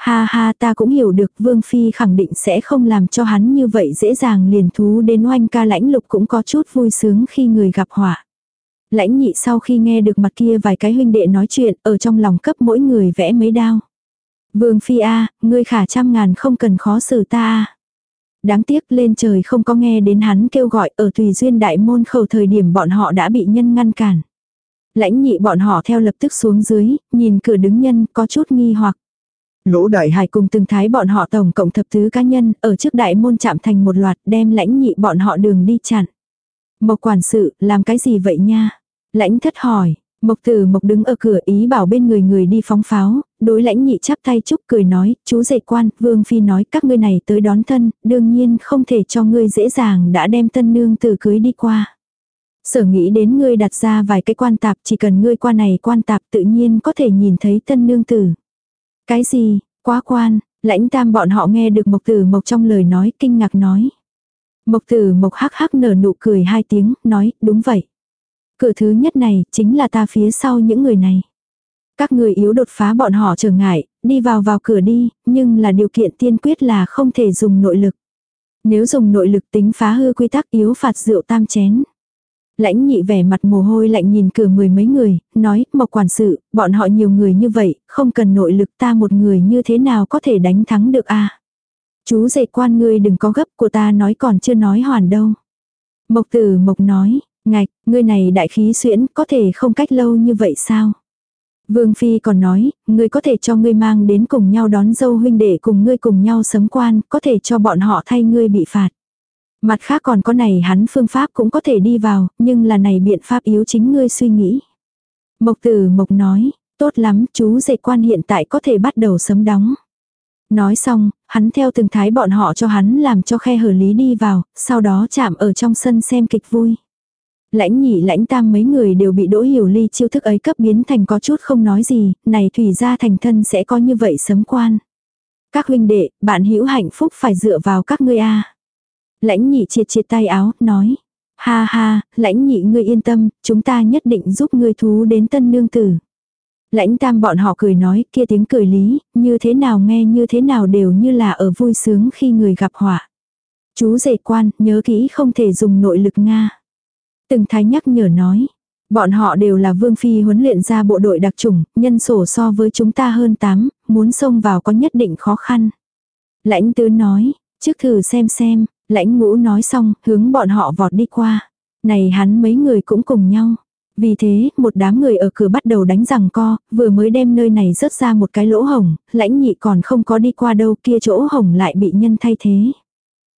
Ha ha ta cũng hiểu được Vương Phi khẳng định sẽ không làm cho hắn như vậy dễ dàng liền thú đến oanh ca lãnh lục cũng có chút vui sướng khi người gặp họa. Lãnh nhị sau khi nghe được mặt kia vài cái huynh đệ nói chuyện ở trong lòng cấp mỗi người vẽ mấy đao. Vương Phi A, ngươi khả trăm ngàn không cần khó xử ta A. Đáng tiếc lên trời không có nghe đến hắn kêu gọi ở tùy duyên đại môn khẩu thời điểm bọn họ đã bị nhân ngăn cản. Lãnh nhị bọn họ theo lập tức xuống dưới, nhìn cửa đứng nhân có chút nghi hoặc. Lỗ đại hải cùng từng thái bọn họ tổng cộng thập thứ cá nhân ở trước đại môn chạm thành một loạt đem lãnh nhị bọn họ đường đi chặn. Mộc quản sự, làm cái gì vậy nha? Lãnh thất hỏi, Mộc tử mộc đứng ở cửa ý bảo bên người người đi phóng pháo, đối lãnh nhị chắp tay chúc cười nói, chú dạy quan, vương phi nói các ngươi này tới đón thân, đương nhiên không thể cho ngươi dễ dàng đã đem tân nương từ cưới đi qua. Sở nghĩ đến ngươi đặt ra vài cái quan tạp chỉ cần ngươi qua này quan tạp tự nhiên có thể nhìn thấy tân nương tử. Cái gì, quá quan, lãnh tam bọn họ nghe được mộc tử mộc trong lời nói kinh ngạc nói. Mộc tử mộc hắc hắc nở nụ cười hai tiếng, nói, đúng vậy. Cửa thứ nhất này, chính là ta phía sau những người này. Các người yếu đột phá bọn họ trở ngại, đi vào vào cửa đi, nhưng là điều kiện tiên quyết là không thể dùng nội lực. Nếu dùng nội lực tính phá hư quy tắc yếu phạt rượu tam chén. Lãnh nhị vẻ mặt mồ hôi lạnh nhìn cửa mười mấy người, nói, mộc quản sự, bọn họ nhiều người như vậy, không cần nội lực ta một người như thế nào có thể đánh thắng được a Chú dạy quan ngươi đừng có gấp của ta nói còn chưa nói hoàn đâu. Mộc tử mộc nói, ngạch, ngươi này đại khí xuyễn có thể không cách lâu như vậy sao? Vương Phi còn nói, ngươi có thể cho ngươi mang đến cùng nhau đón dâu huynh đệ cùng ngươi cùng nhau sấm quan, có thể cho bọn họ thay ngươi bị phạt. Mặt khác còn có này hắn phương pháp cũng có thể đi vào, nhưng là này biện pháp yếu chính ngươi suy nghĩ. Mộc tử mộc nói, tốt lắm, chú dạy quan hiện tại có thể bắt đầu sớm đóng. Nói xong, hắn theo từng thái bọn họ cho hắn làm cho khe hở lý đi vào, sau đó chạm ở trong sân xem kịch vui. Lãnh nhị lãnh tam mấy người đều bị đỗ hiểu ly chiêu thức ấy cấp biến thành có chút không nói gì, này thủy ra thành thân sẽ có như vậy sớm quan. Các huynh đệ, bạn hữu hạnh phúc phải dựa vào các ngươi a Lãnh nhị triệt triệt tay áo, nói. Ha ha, lãnh nhị ngươi yên tâm, chúng ta nhất định giúp ngươi thú đến tân nương tử. Lãnh tam bọn họ cười nói, kia tiếng cười lý, như thế nào nghe như thế nào đều như là ở vui sướng khi người gặp họa. Chú rể quan, nhớ kỹ không thể dùng nội lực Nga. Từng thái nhắc nhở nói, bọn họ đều là vương phi huấn luyện ra bộ đội đặc chủng, nhân sổ so với chúng ta hơn 8, muốn xông vào có nhất định khó khăn. Lãnh tứ nói, trước thử xem xem, Lãnh ngũ nói xong, hướng bọn họ vọt đi qua. Này hắn mấy người cũng cùng nhau. Vì thế, một đám người ở cửa bắt đầu đánh rằng co, vừa mới đem nơi này rớt ra một cái lỗ hồng, lãnh nhị còn không có đi qua đâu kia chỗ hồng lại bị nhân thay thế.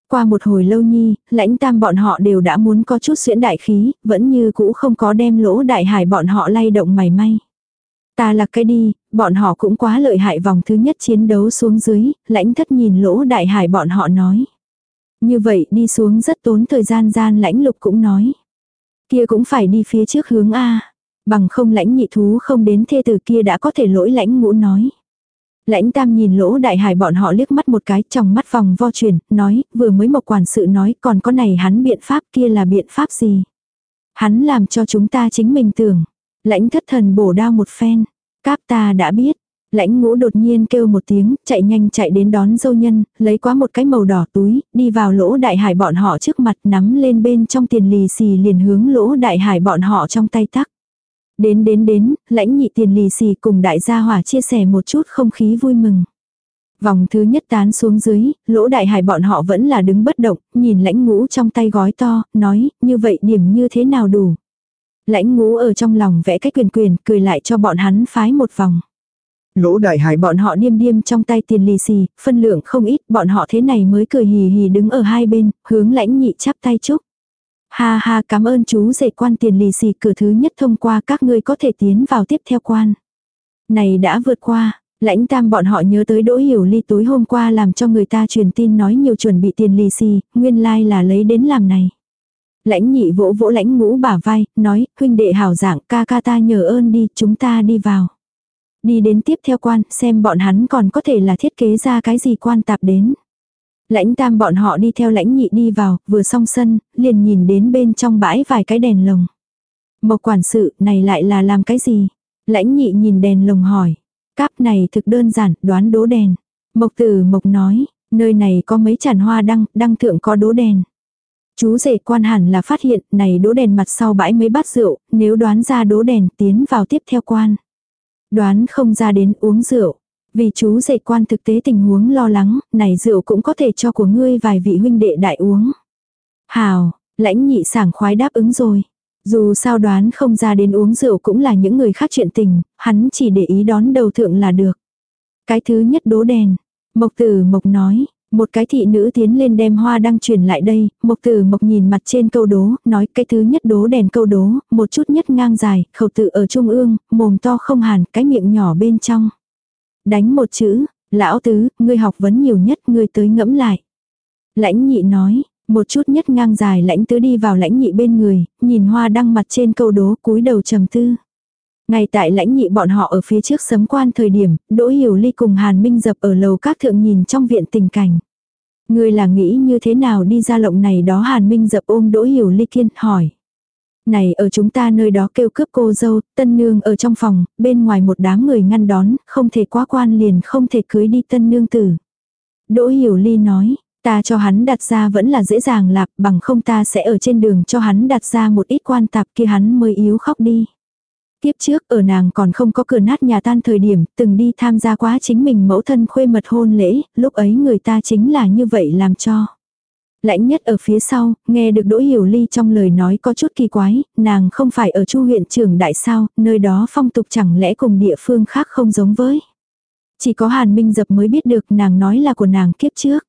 Qua một hồi lâu nhi, lãnh tam bọn họ đều đã muốn có chút xuyễn đại khí, vẫn như cũ không có đem lỗ đại hải bọn họ lay động mày may. Ta là cái đi, bọn họ cũng quá lợi hại vòng thứ nhất chiến đấu xuống dưới, lãnh thất nhìn lỗ đại hải bọn họ nói. Như vậy đi xuống rất tốn thời gian gian lãnh lục cũng nói. Kia cũng phải đi phía trước hướng A. Bằng không lãnh nhị thú không đến thê tử kia đã có thể lỗi lãnh ngũ nói. Lãnh tam nhìn lỗ đại hải bọn họ liếc mắt một cái trong mắt vòng vo chuyển, nói, vừa mới mộc quản sự nói còn có này hắn biện pháp kia là biện pháp gì. Hắn làm cho chúng ta chính mình tưởng. Lãnh thất thần bổ đao một phen. Cáp ta đã biết. Lãnh ngũ đột nhiên kêu một tiếng, chạy nhanh chạy đến đón dâu nhân, lấy quá một cái màu đỏ túi, đi vào lỗ đại hải bọn họ trước mặt nắm lên bên trong tiền lì xì liền hướng lỗ đại hải bọn họ trong tay tắc. Đến đến đến, lãnh nhị tiền lì xì cùng đại gia hỏa chia sẻ một chút không khí vui mừng. Vòng thứ nhất tán xuống dưới, lỗ đại hải bọn họ vẫn là đứng bất động, nhìn lãnh ngũ trong tay gói to, nói, như vậy điểm như thế nào đủ. Lãnh ngũ ở trong lòng vẽ cách quyền quyền, cười lại cho bọn hắn phái một vòng. Lỗ đại hải Bọn họ điêm điêm trong tay tiền lì xì, phân lượng không ít, bọn họ thế này mới cười hì hì đứng ở hai bên, hướng lãnh nhị chắp tay chúc. Ha ha cảm ơn chú dạy quan tiền lì xì cửa thứ nhất thông qua các ngươi có thể tiến vào tiếp theo quan. Này đã vượt qua, lãnh tam bọn họ nhớ tới đỗ hiểu ly tối hôm qua làm cho người ta truyền tin nói nhiều chuẩn bị tiền lì xì, nguyên lai like là lấy đến làm này. Lãnh nhị vỗ vỗ lãnh ngũ bả vai, nói, huynh đệ hảo dạng ca ca ta nhờ ơn đi, chúng ta đi vào. Đi đến tiếp theo quan, xem bọn hắn còn có thể là thiết kế ra cái gì quan tạp đến. Lãnh tam bọn họ đi theo lãnh nhị đi vào, vừa xong sân, liền nhìn đến bên trong bãi vài cái đèn lồng. Mộc quản sự, này lại là làm cái gì? Lãnh nhị nhìn đèn lồng hỏi. Cáp này thực đơn giản, đoán đố đèn. Mộc tử mộc nói, nơi này có mấy chản hoa đăng, đăng thượng có đố đèn. Chú rể quan hẳn là phát hiện, này đố đèn mặt sau bãi mấy bát rượu, nếu đoán ra đố đèn tiến vào tiếp theo quan. Đoán không ra đến uống rượu. Vì chú dạy quan thực tế tình huống lo lắng, này rượu cũng có thể cho của ngươi vài vị huynh đệ đại uống. Hào, lãnh nhị sảng khoái đáp ứng rồi. Dù sao đoán không ra đến uống rượu cũng là những người khác chuyện tình, hắn chỉ để ý đón đầu thượng là được. Cái thứ nhất đố đèn. Mộc tử mộc nói, một cái thị nữ tiến lên đem hoa đăng truyền lại đây, mộc tử mộc nhìn mặt trên câu đố, nói cái thứ nhất đố đèn câu đố, một chút nhất ngang dài, khẩu tự ở trung ương, mồm to không hàn, cái miệng nhỏ bên trong. Đánh một chữ, lão tứ, ngươi học vấn nhiều nhất, ngươi tới ngẫm lại. Lãnh nhị nói, một chút nhất ngang dài lãnh tứ đi vào lãnh nhị bên người, nhìn hoa đăng mặt trên câu đố cúi đầu trầm tư. Ngay tại lãnh nhị bọn họ ở phía trước sấm quan thời điểm, Đỗ Hiểu Ly cùng Hàn Minh dập ở lầu các thượng nhìn trong viện tình cảnh. Người là nghĩ như thế nào đi ra lộng này đó Hàn Minh dập ôm Đỗ Hiểu Ly kiên hỏi. Này ở chúng ta nơi đó kêu cướp cô dâu, tân nương ở trong phòng, bên ngoài một đám người ngăn đón, không thể quá quan liền không thể cưới đi tân nương tử. Đỗ Hiểu Ly nói, ta cho hắn đặt ra vẫn là dễ dàng lạp bằng không ta sẽ ở trên đường cho hắn đặt ra một ít quan tạp kia hắn mới yếu khóc đi. Tiếp trước ở nàng còn không có cửa nát nhà tan thời điểm, từng đi tham gia quá chính mình mẫu thân khuê mật hôn lễ, lúc ấy người ta chính là như vậy làm cho. Lãnh nhất ở phía sau, nghe được Đỗ Hiểu Ly trong lời nói có chút kỳ quái, nàng không phải ở chu huyện trưởng đại sao, nơi đó phong tục chẳng lẽ cùng địa phương khác không giống với. Chỉ có Hàn Minh Dập mới biết được nàng nói là của nàng kiếp trước.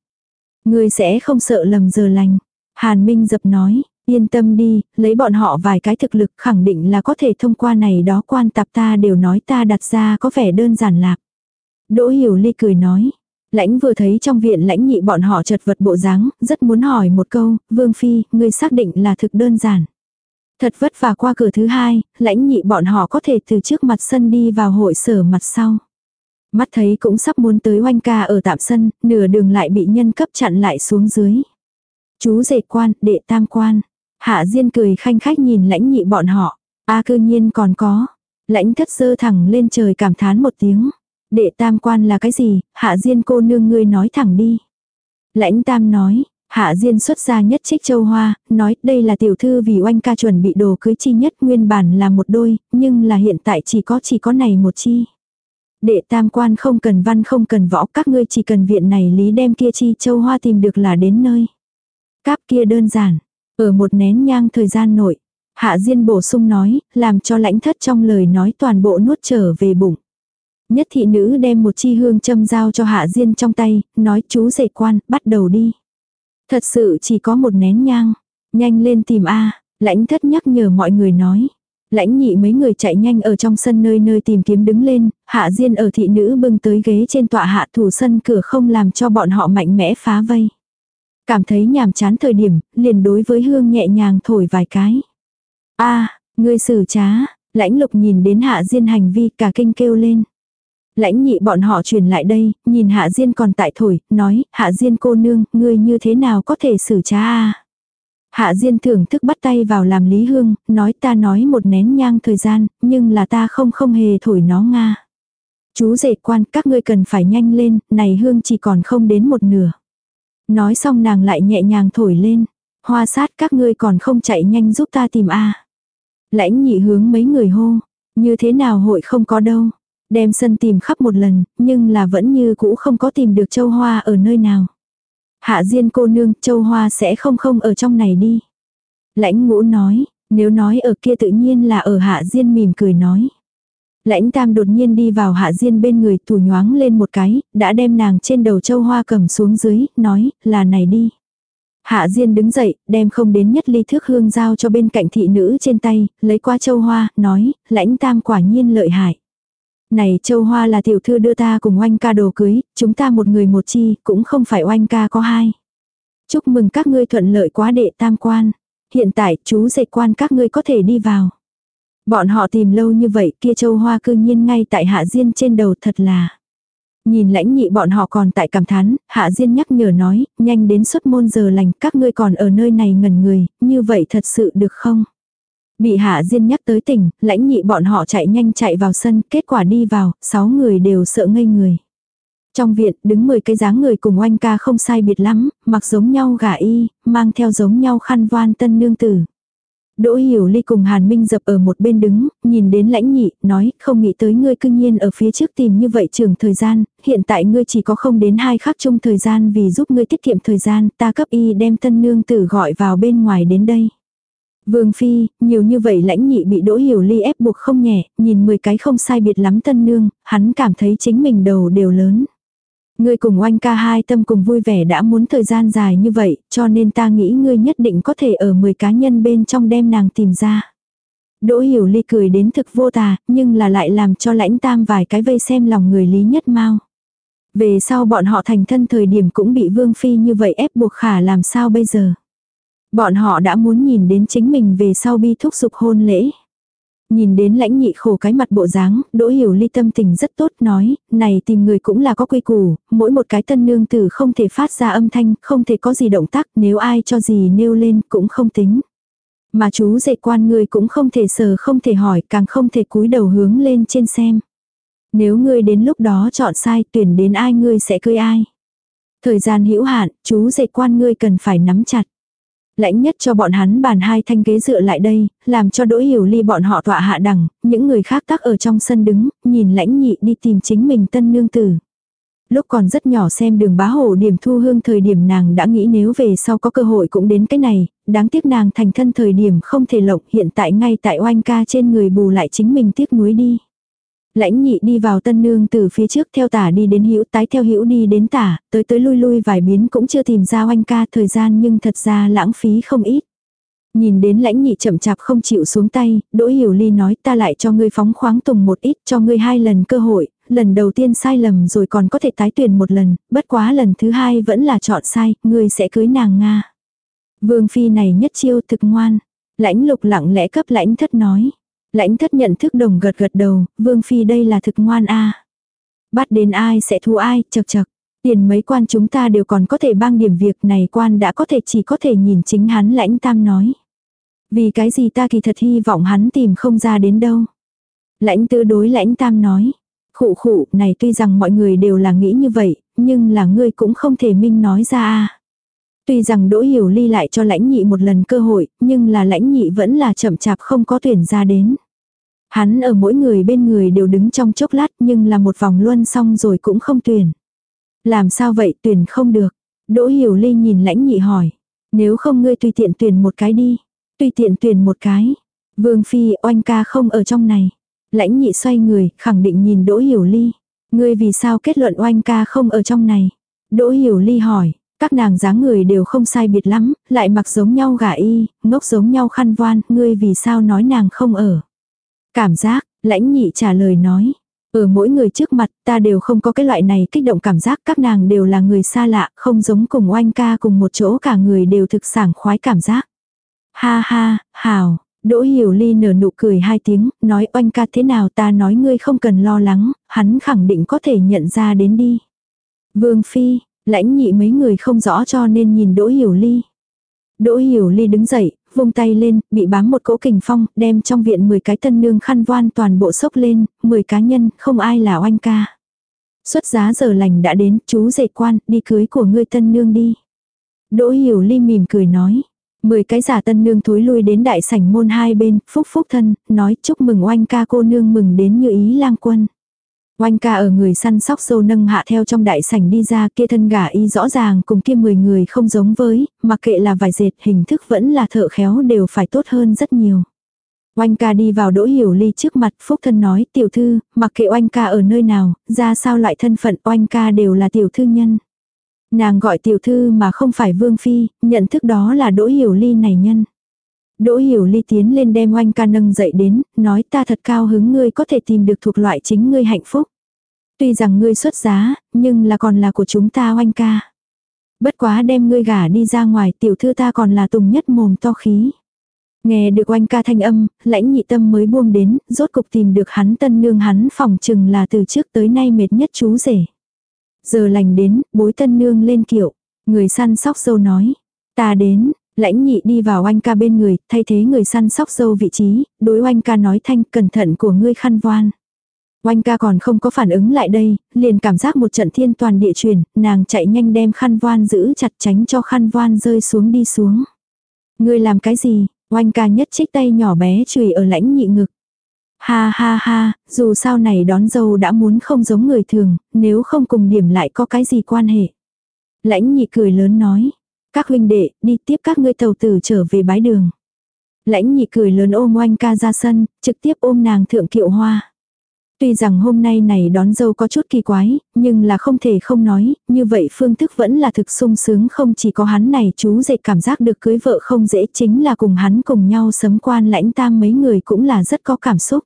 Người sẽ không sợ lầm giờ lành. Hàn Minh Dập nói, yên tâm đi, lấy bọn họ vài cái thực lực khẳng định là có thể thông qua này đó quan tạp ta đều nói ta đặt ra có vẻ đơn giản lạc. Đỗ Hiểu Ly cười nói, Lãnh vừa thấy trong viện lãnh nhị bọn họ chật vật bộ dáng, rất muốn hỏi một câu, Vương Phi, ngươi xác định là thực đơn giản. Thật vất vả qua cửa thứ hai, lãnh nhị bọn họ có thể từ trước mặt sân đi vào hội sở mặt sau. Mắt thấy cũng sắp muốn tới oanh ca ở tạm sân, nửa đường lại bị nhân cấp chặn lại xuống dưới. Chú rể quan, đệ tam quan. Hạ Diên cười khanh khách nhìn lãnh nhị bọn họ. A cư nhiên còn có. Lãnh thất sơ thẳng lên trời cảm thán một tiếng. Đệ tam quan là cái gì, hạ diên cô nương ngươi nói thẳng đi. Lãnh tam nói, hạ diên xuất ra nhất trích châu hoa, nói đây là tiểu thư vì oanh ca chuẩn bị đồ cưới chi nhất nguyên bản là một đôi, nhưng là hiện tại chỉ có chỉ có này một chi. Đệ tam quan không cần văn không cần võ các ngươi chỉ cần viện này lý đem kia chi châu hoa tìm được là đến nơi. Cáp kia đơn giản, ở một nén nhang thời gian nội. Hạ Diên bổ sung nói, làm cho lãnh thất trong lời nói toàn bộ nuốt trở về bụng. Nhất thị nữ đem một chi hương châm giao cho hạ diên trong tay, nói chú dạy quan, bắt đầu đi. Thật sự chỉ có một nén nhang. Nhanh lên tìm A, lãnh thất nhắc nhở mọi người nói. Lãnh nhị mấy người chạy nhanh ở trong sân nơi nơi tìm kiếm đứng lên, hạ diên ở thị nữ bưng tới ghế trên tọa hạ thủ sân cửa không làm cho bọn họ mạnh mẽ phá vây. Cảm thấy nhàm chán thời điểm, liền đối với hương nhẹ nhàng thổi vài cái. a ngươi xử trá, lãnh lục nhìn đến hạ diên hành vi cả kinh kêu lên. Lãnh nhị bọn họ truyền lại đây, nhìn Hạ Diên còn tại thổi, nói, Hạ Diên cô nương, ngươi như thế nào có thể xử trá a Hạ Diên thưởng thức bắt tay vào làm Lý Hương, nói ta nói một nén nhang thời gian, nhưng là ta không không hề thổi nó nga. Chú rể quan, các ngươi cần phải nhanh lên, này Hương chỉ còn không đến một nửa. Nói xong nàng lại nhẹ nhàng thổi lên. Hoa sát các ngươi còn không chạy nhanh giúp ta tìm a Lãnh nhị hướng mấy người hô. Như thế nào hội không có đâu. Đem sân tìm khắp một lần, nhưng là vẫn như cũ không có tìm được châu hoa ở nơi nào. Hạ Diên cô nương, châu hoa sẽ không không ở trong này đi. Lãnh ngũ nói, nếu nói ở kia tự nhiên là ở Hạ Diên mỉm cười nói. Lãnh tam đột nhiên đi vào Hạ Diên bên người thủ nhoáng lên một cái, đã đem nàng trên đầu châu hoa cầm xuống dưới, nói, là này đi. Hạ Diên đứng dậy, đem không đến nhất ly thước hương giao cho bên cạnh thị nữ trên tay, lấy qua châu hoa, nói, lãnh tam quả nhiên lợi hại. Này châu hoa là tiểu thư đưa ta cùng oanh ca đồ cưới, chúng ta một người một chi, cũng không phải oanh ca có hai. Chúc mừng các ngươi thuận lợi quá đệ tam quan. Hiện tại chú dệt quan các ngươi có thể đi vào. Bọn họ tìm lâu như vậy kia châu hoa cư nhiên ngay tại hạ diên trên đầu thật là. Nhìn lãnh nhị bọn họ còn tại cảm thán, hạ diên nhắc nhở nói, nhanh đến xuất môn giờ lành, các ngươi còn ở nơi này ngần người, như vậy thật sự được không? Bị hạ diên nhắc tới tỉnh, lãnh nhị bọn họ chạy nhanh chạy vào sân, kết quả đi vào, sáu người đều sợ ngây người. Trong viện, đứng 10 cái dáng người cùng oanh ca không sai biệt lắm, mặc giống nhau gả y, mang theo giống nhau khăn voan tân nương tử. Đỗ Hiểu Ly cùng Hàn Minh dập ở một bên đứng, nhìn đến lãnh nhị, nói, không nghĩ tới ngươi cương nhiên ở phía trước tìm như vậy trường thời gian, hiện tại ngươi chỉ có không đến hai khắc chung thời gian vì giúp ngươi tiết kiệm thời gian, ta cấp y đem tân nương tử gọi vào bên ngoài đến đây. Vương Phi, nhiều như vậy lãnh nhị bị Đỗ Hiểu Ly ép buộc không nhẹ, nhìn 10 cái không sai biệt lắm tân nương, hắn cảm thấy chính mình đầu đều lớn. Ngươi cùng oanh ca hai tâm cùng vui vẻ đã muốn thời gian dài như vậy, cho nên ta nghĩ ngươi nhất định có thể ở 10 cá nhân bên trong đem nàng tìm ra. Đỗ hiểu ly cười đến thực vô tà, nhưng là lại làm cho lãnh tam vài cái vây xem lòng người lý nhất mau. Về sau bọn họ thành thân thời điểm cũng bị vương phi như vậy ép buộc khả làm sao bây giờ. Bọn họ đã muốn nhìn đến chính mình về sau bi thúc dục hôn lễ. Nhìn đến lãnh nhị khổ cái mặt bộ dáng, đỗ hiểu ly tâm tình rất tốt nói, này tìm người cũng là có quy củ, mỗi một cái tân nương tử không thể phát ra âm thanh, không thể có gì động tác, nếu ai cho gì nêu lên cũng không tính. Mà chú dạy quan người cũng không thể sờ không thể hỏi, càng không thể cúi đầu hướng lên trên xem. Nếu ngươi đến lúc đó chọn sai tuyển đến ai ngươi sẽ cưới ai. Thời gian hữu hạn, chú dạy quan ngươi cần phải nắm chặt lãnh nhất cho bọn hắn bàn hai thanh ghế dựa lại đây, làm cho đỗ hiểu ly bọn họ tọa hạ đẳng, những người khác tắc ở trong sân đứng, nhìn lãnh nhị đi tìm chính mình tân nương tử. Lúc còn rất nhỏ xem đường bá hổ điểm thu hương thời điểm nàng đã nghĩ nếu về sau có cơ hội cũng đến cái này, đáng tiếc nàng thành thân thời điểm không thể lộng hiện tại ngay tại oanh ca trên người bù lại chính mình tiếc nuối đi. Lãnh nhị đi vào tân nương từ phía trước theo tả đi đến hữu tái theo hữu đi đến tả, tới tới lui lui vài biến cũng chưa tìm ra oanh ca thời gian nhưng thật ra lãng phí không ít. Nhìn đến lãnh nhị chậm chạp không chịu xuống tay, Đỗ Hiểu Ly nói ta lại cho ngươi phóng khoáng tùng một ít cho ngươi hai lần cơ hội, lần đầu tiên sai lầm rồi còn có thể tái tuyển một lần, bất quá lần thứ hai vẫn là chọn sai, ngươi sẽ cưới nàng Nga. Vương Phi này nhất chiêu thực ngoan, lãnh lục lặng lẽ cấp lãnh thất nói. Lãnh thất nhận thức đồng gật gật đầu, vương phi đây là thực ngoan a Bắt đến ai sẽ thu ai, chật chật. Tiền mấy quan chúng ta đều còn có thể bang điểm việc này quan đã có thể chỉ có thể nhìn chính hắn lãnh tam nói. Vì cái gì ta kỳ thật hy vọng hắn tìm không ra đến đâu. Lãnh tứ đối lãnh tam nói. Khụ khụ, này tuy rằng mọi người đều là nghĩ như vậy, nhưng là ngươi cũng không thể minh nói ra a Tuy rằng Đỗ Hiểu Ly lại cho lãnh nhị một lần cơ hội, nhưng là lãnh nhị vẫn là chậm chạp không có tuyển ra đến. Hắn ở mỗi người bên người đều đứng trong chốc lát nhưng là một vòng luân xong rồi cũng không tuyển. Làm sao vậy tuyển không được? Đỗ Hiểu Ly nhìn lãnh nhị hỏi. Nếu không ngươi tùy tiện tuyển một cái đi. Tùy tiện tuyển một cái. Vương Phi oanh ca không ở trong này. Lãnh nhị xoay người khẳng định nhìn Đỗ Hiểu Ly. Ngươi vì sao kết luận oanh ca không ở trong này? Đỗ Hiểu Ly hỏi. Các nàng dáng người đều không sai biệt lắm, lại mặc giống nhau gả y, ngốc giống nhau khăn voan, ngươi vì sao nói nàng không ở. Cảm giác, lãnh nhị trả lời nói. Ở mỗi người trước mặt ta đều không có cái loại này kích động cảm giác các nàng đều là người xa lạ, không giống cùng oanh ca cùng một chỗ cả người đều thực sảng khoái cảm giác. Ha ha, hào, Đỗ Hiểu Ly nở nụ cười hai tiếng, nói oanh ca thế nào ta nói ngươi không cần lo lắng, hắn khẳng định có thể nhận ra đến đi. Vương Phi, lãnh nhị mấy người không rõ cho nên nhìn Đỗ Hiểu Ly. Đỗ Hiểu Ly đứng dậy, vung tay lên, bị bám một cỗ kình phong, đem trong viện 10 cái tân nương khăn voan toàn bộ sốc lên, 10 cá nhân, không ai là oanh ca. Xuất giá giờ lành đã đến, chú dệt quan, đi cưới của ngươi tân nương đi. Đỗ Hiểu Ly mỉm cười nói. Mười cái giả tân nương thối lui đến đại sảnh môn hai bên, phúc phúc thân, nói chúc mừng oanh ca cô nương mừng đến như ý lang quân. Oanh ca ở người săn sóc dâu nâng hạ theo trong đại sảnh đi ra kia thân gà y rõ ràng cùng kia mười người không giống với, mặc kệ là vải dệt hình thức vẫn là thợ khéo đều phải tốt hơn rất nhiều. Oanh ca đi vào đỗ hiểu ly trước mặt phúc thân nói tiểu thư, mặc kệ oanh ca ở nơi nào, ra sao loại thân phận oanh ca đều là tiểu thư nhân. Nàng gọi tiểu thư mà không phải vương phi, nhận thức đó là đỗ hiểu ly này nhân. Đỗ hiểu ly tiến lên đem oanh ca nâng dậy đến, nói ta thật cao hứng ngươi có thể tìm được thuộc loại chính ngươi hạnh phúc. Tuy rằng ngươi xuất giá, nhưng là còn là của chúng ta oanh ca. Bất quá đem ngươi gả đi ra ngoài tiểu thư ta còn là tùng nhất mồm to khí. Nghe được oanh ca thanh âm, lãnh nhị tâm mới buông đến, rốt cục tìm được hắn tân nương hắn phòng chừng là từ trước tới nay mệt nhất chú rể. Giờ lành đến, bối tân nương lên kiệu. Người săn sóc dâu nói. Ta đến, lãnh nhị đi vào oanh ca bên người, thay thế người săn sóc dâu vị trí, đối oanh ca nói thanh cẩn thận của ngươi khăn voan. Oanh ca còn không có phản ứng lại đây, liền cảm giác một trận thiên toàn địa chuyển nàng chạy nhanh đem khăn voan giữ chặt tránh cho khăn voan rơi xuống đi xuống. Ngươi làm cái gì? Oanh ca nhất trích tay nhỏ bé chùy ở lãnh nhị ngực. Ha ha ha, dù sao này đón dâu đã muốn không giống người thường, nếu không cùng điểm lại có cái gì quan hệ. Lãnh nhị cười lớn nói, các huynh đệ, đi tiếp các ngươi tàu tử trở về bái đường. Lãnh nhị cười lớn ôm oanh ca ra sân, trực tiếp ôm nàng thượng kiệu hoa. Tuy rằng hôm nay này đón dâu có chút kỳ quái, nhưng là không thể không nói, như vậy phương thức vẫn là thực sung sướng không chỉ có hắn này chú dệt cảm giác được cưới vợ không dễ chính là cùng hắn cùng nhau sấm quan lãnh tam mấy người cũng là rất có cảm xúc.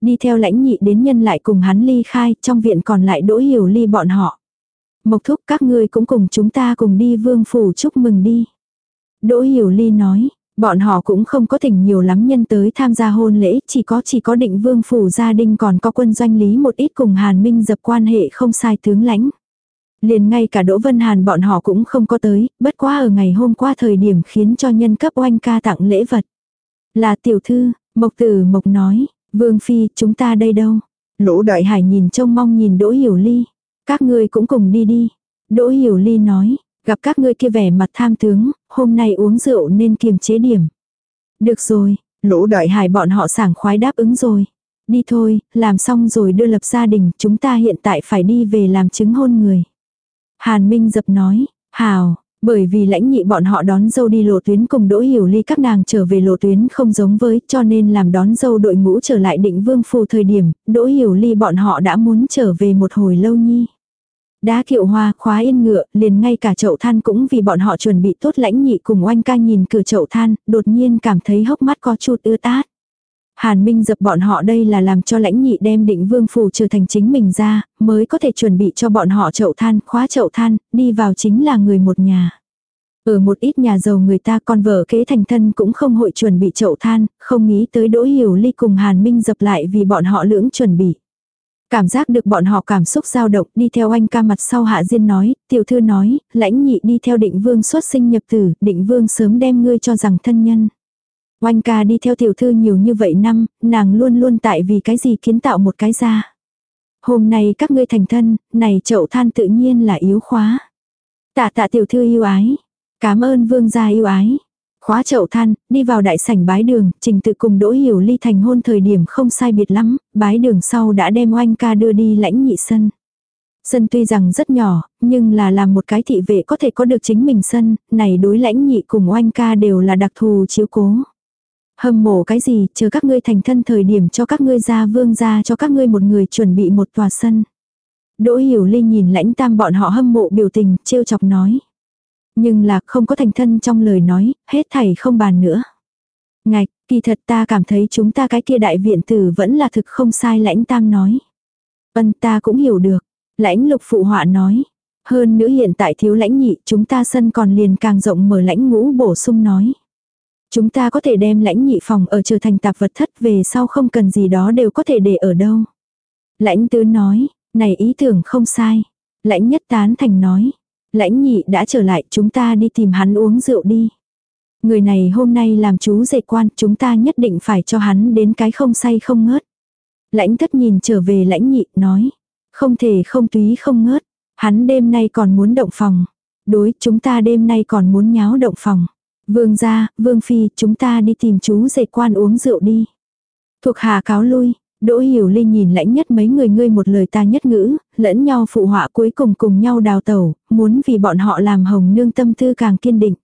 Đi theo lãnh nhị đến nhân lại cùng hắn ly khai, trong viện còn lại đỗ hiểu ly bọn họ. Mộc thúc các ngươi cũng cùng chúng ta cùng đi vương phủ chúc mừng đi. Đỗ hiểu ly nói, bọn họ cũng không có thỉnh nhiều lắm nhân tới tham gia hôn lễ, chỉ có chỉ có định vương phủ gia đình còn có quân doanh lý một ít cùng Hàn Minh dập quan hệ không sai tướng lãnh. Liền ngay cả Đỗ Vân Hàn bọn họ cũng không có tới, bất quá ở ngày hôm qua thời điểm khiến cho nhân cấp oanh ca tặng lễ vật. Là tiểu thư, Mộc Tử Mộc nói, Vương Phi, chúng ta đây đâu? Lỗ đại hải nhìn trông mong nhìn Đỗ Hiểu Ly. Các ngươi cũng cùng đi đi. Đỗ Hiểu Ly nói, gặp các ngươi kia vẻ mặt tham tướng, hôm nay uống rượu nên kiềm chế điểm. Được rồi, lỗ đại hải bọn họ sảng khoái đáp ứng rồi. Đi thôi, làm xong rồi đưa lập gia đình, chúng ta hiện tại phải đi về làm chứng hôn người. Hàn Minh dập nói, hào, bởi vì lãnh nhị bọn họ đón dâu đi lộ tuyến cùng đỗ hiểu ly các nàng trở về lộ tuyến không giống với cho nên làm đón dâu đội ngũ trở lại định vương phù thời điểm, đỗ hiểu ly bọn họ đã muốn trở về một hồi lâu nhi. Đá kiệu hoa khóa yên ngựa, liền ngay cả chậu than cũng vì bọn họ chuẩn bị tốt lãnh nhị cùng oanh ca nhìn cửa chậu than, đột nhiên cảm thấy hốc mắt có chút ưa tát. Hàn Minh dập bọn họ đây là làm cho lãnh nhị đem định vương phù trở thành chính mình ra, mới có thể chuẩn bị cho bọn họ chậu than, khóa chậu than, đi vào chính là người một nhà. Ở một ít nhà giàu người ta con vợ kế thành thân cũng không hội chuẩn bị chậu than, không nghĩ tới đỗ hiểu ly cùng Hàn Minh dập lại vì bọn họ lưỡng chuẩn bị. Cảm giác được bọn họ cảm xúc dao động đi theo anh ca mặt sau hạ diên nói, tiểu thư nói, lãnh nhị đi theo định vương xuất sinh nhập tử, định vương sớm đem ngươi cho rằng thân nhân. Oanh ca đi theo tiểu thư nhiều như vậy năm, nàng luôn luôn tại vì cái gì kiến tạo một cái ra. Hôm nay các ngươi thành thân, này chậu than tự nhiên là yếu khóa. Tạ tạ tiểu thư yêu ái. Cảm ơn vương gia yêu ái. Khóa chậu than, đi vào đại sảnh bái đường, trình tự cùng đỗ hiểu ly thành hôn thời điểm không sai biệt lắm, bái đường sau đã đem oanh ca đưa đi lãnh nhị sân. Sân tuy rằng rất nhỏ, nhưng là làm một cái thị vệ có thể có được chính mình sân, này đối lãnh nhị cùng oanh ca đều là đặc thù chiếu cố. Hâm mộ cái gì, chờ các ngươi thành thân thời điểm cho các ngươi ra vương ra cho các ngươi một người chuẩn bị một tòa sân. Đỗ hiểu ly nhìn lãnh tam bọn họ hâm mộ biểu tình, trêu chọc nói. Nhưng là không có thành thân trong lời nói, hết thảy không bàn nữa. Ngạch, kỳ thật ta cảm thấy chúng ta cái kia đại viện tử vẫn là thực không sai lãnh tam nói. Vân ta cũng hiểu được. Lãnh lục phụ họa nói. Hơn nữa hiện tại thiếu lãnh nhị chúng ta sân còn liền càng rộng mở lãnh ngũ bổ sung nói. Chúng ta có thể đem lãnh nhị phòng ở trở thành tạp vật thất về sau không cần gì đó đều có thể để ở đâu. Lãnh tứ nói, này ý tưởng không sai. Lãnh nhất tán thành nói, lãnh nhị đã trở lại chúng ta đi tìm hắn uống rượu đi. Người này hôm nay làm chú dệ quan chúng ta nhất định phải cho hắn đến cái không say không ngớt. Lãnh thất nhìn trở về lãnh nhị nói, không thể không túy không ngớt, hắn đêm nay còn muốn động phòng. Đối chúng ta đêm nay còn muốn nháo động phòng. Vương gia, vương phi, chúng ta đi tìm chú dệt quan uống rượu đi. Thuộc hạ cáo lui, Đỗ Hiểu Linh nhìn lãnh nhất mấy người ngươi một lời ta nhất ngữ, lẫn nhau phụ họa cuối cùng cùng nhau đào tẩu, muốn vì bọn họ làm hồng nương tâm tư càng kiên định.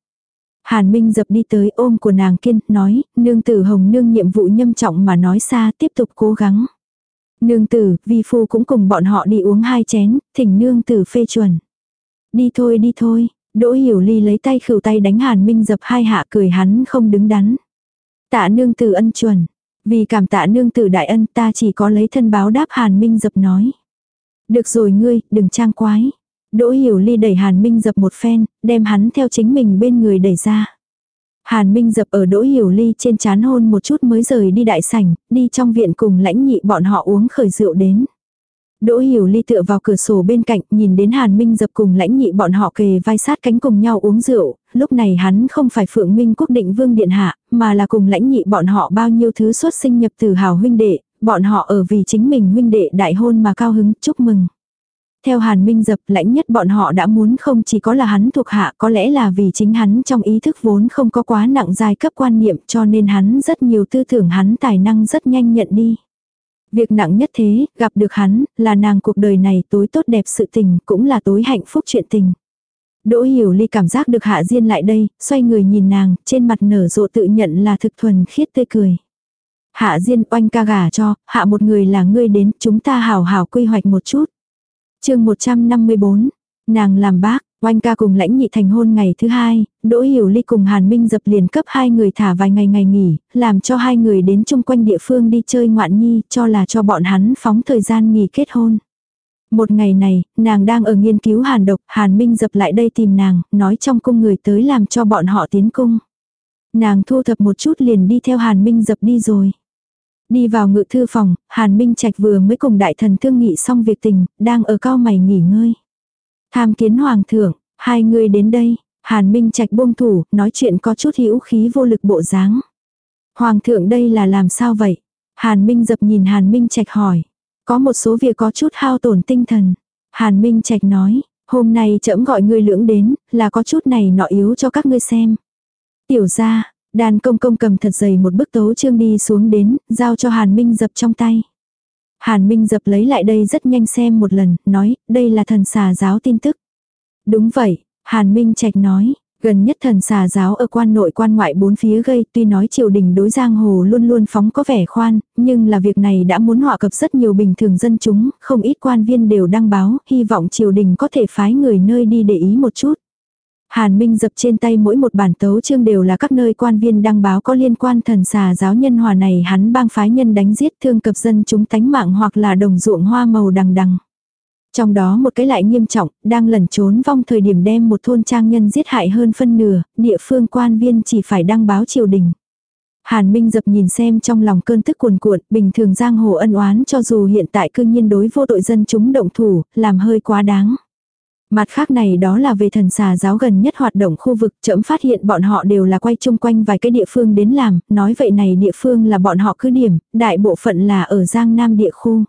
Hàn Minh dập đi tới ôm của nàng kiên, nói, nương tử hồng nương nhiệm vụ nhâm trọng mà nói xa tiếp tục cố gắng. Nương tử, vi phu cũng cùng bọn họ đi uống hai chén, thỉnh nương tử phê chuẩn. Đi thôi đi thôi, Đỗ Hiểu Ly lấy tay khửu tay đánh Hàn Minh dập hai hạ cười hắn không đứng đắn. Tạ nương tử ân chuẩn. Vì cảm tạ nương tử đại ân ta chỉ có lấy thân báo đáp Hàn Minh dập nói. Được rồi ngươi, đừng trang quái. Đỗ Hiểu Ly đẩy Hàn Minh dập một phen, đem hắn theo chính mình bên người đẩy ra. Hàn Minh dập ở Đỗ Hiểu Ly trên chán hôn một chút mới rời đi đại sảnh, đi trong viện cùng lãnh nhị bọn họ uống khởi rượu đến. Đỗ Hiểu Ly tựa vào cửa sổ bên cạnh, nhìn đến Hàn Minh dập cùng lãnh nhị bọn họ kề vai sát cánh cùng nhau uống rượu, lúc này hắn không phải Phượng Minh quốc định vương điện hạ, mà là cùng lãnh nhị bọn họ bao nhiêu thứ xuất sinh nhập từ hào huynh đệ, bọn họ ở vì chính mình huynh đệ đại hôn mà cao hứng, chúc mừng. Theo Hàn Minh dập lãnh nhất bọn họ đã muốn không chỉ có là hắn thuộc hạ có lẽ là vì chính hắn trong ý thức vốn không có quá nặng giai cấp quan niệm cho nên hắn rất nhiều tư tưởng hắn tài năng rất nhanh nhận đi. Việc nặng nhất thế, gặp được hắn, là nàng cuộc đời này tối tốt đẹp sự tình, cũng là tối hạnh phúc chuyện tình. Đỗ hiểu ly cảm giác được hạ diên lại đây, xoay người nhìn nàng, trên mặt nở rộ tự nhận là thực thuần khiết tươi cười. Hạ diên oanh ca gà cho, hạ một người là ngươi đến, chúng ta hào hào quy hoạch một chút. chương 154, nàng làm bác, Oanh ca cùng lãnh nhị thành hôn ngày thứ hai, Đỗ Hiểu Ly cùng Hàn Minh dập liền cấp hai người thả vài ngày ngày nghỉ, làm cho hai người đến chung quanh địa phương đi chơi ngoạn nhi, cho là cho bọn hắn phóng thời gian nghỉ kết hôn. Một ngày này, nàng đang ở nghiên cứu hàn độc, Hàn Minh dập lại đây tìm nàng, nói trong cung người tới làm cho bọn họ tiến cung. Nàng thu thập một chút liền đi theo Hàn Minh dập đi rồi. Đi vào ngự thư phòng, Hàn Minh Trạch vừa mới cùng đại thần thương nghị xong việc tình, đang ở cao mày nghỉ ngơi. Tham kiến hoàng thượng, hai người đến đây, Hàn Minh Trạch buông thủ, nói chuyện có chút hữu khí vô lực bộ dáng. Hoàng thượng đây là làm sao vậy? Hàn Minh dập nhìn Hàn Minh Trạch hỏi. Có một số việc có chút hao tổn tinh thần. Hàn Minh Trạch nói, hôm nay trẫm gọi ngươi lưỡng đến, là có chút này nọ yếu cho các ngươi xem. Tiểu ra, đàn công công cầm thật dày một bức tấu chương đi xuống đến, giao cho Hàn Minh dập trong tay. Hàn Minh dập lấy lại đây rất nhanh xem một lần, nói, đây là thần xà giáo tin tức. Đúng vậy, Hàn Minh Trạch nói, gần nhất thần xà giáo ở quan nội quan ngoại bốn phía gây, tuy nói triều đình đối giang hồ luôn luôn phóng có vẻ khoan, nhưng là việc này đã muốn họa cập rất nhiều bình thường dân chúng, không ít quan viên đều đăng báo, hy vọng triều đình có thể phái người nơi đi để ý một chút. Hàn Minh dập trên tay mỗi một bản tấu chương đều là các nơi quan viên đăng báo có liên quan thần xà giáo nhân hòa này hắn bang phái nhân đánh giết thương cập dân chúng tánh mạng hoặc là đồng ruộng hoa màu đằng đằng. Trong đó một cái lại nghiêm trọng, đang lẩn trốn vong thời điểm đem một thôn trang nhân giết hại hơn phân nửa, địa phương quan viên chỉ phải đăng báo triều đình. Hàn Minh dập nhìn xem trong lòng cơn tức cuồn cuộn, bình thường giang hồ ân oán cho dù hiện tại cương nhiên đối vô tội dân chúng động thủ, làm hơi quá đáng. Mặt khác này đó là về thần xà giáo gần nhất hoạt động khu vực, trẫm phát hiện bọn họ đều là quay chung quanh vài cái địa phương đến làm, nói vậy này địa phương là bọn họ cứ điểm, đại bộ phận là ở Giang Nam địa khu.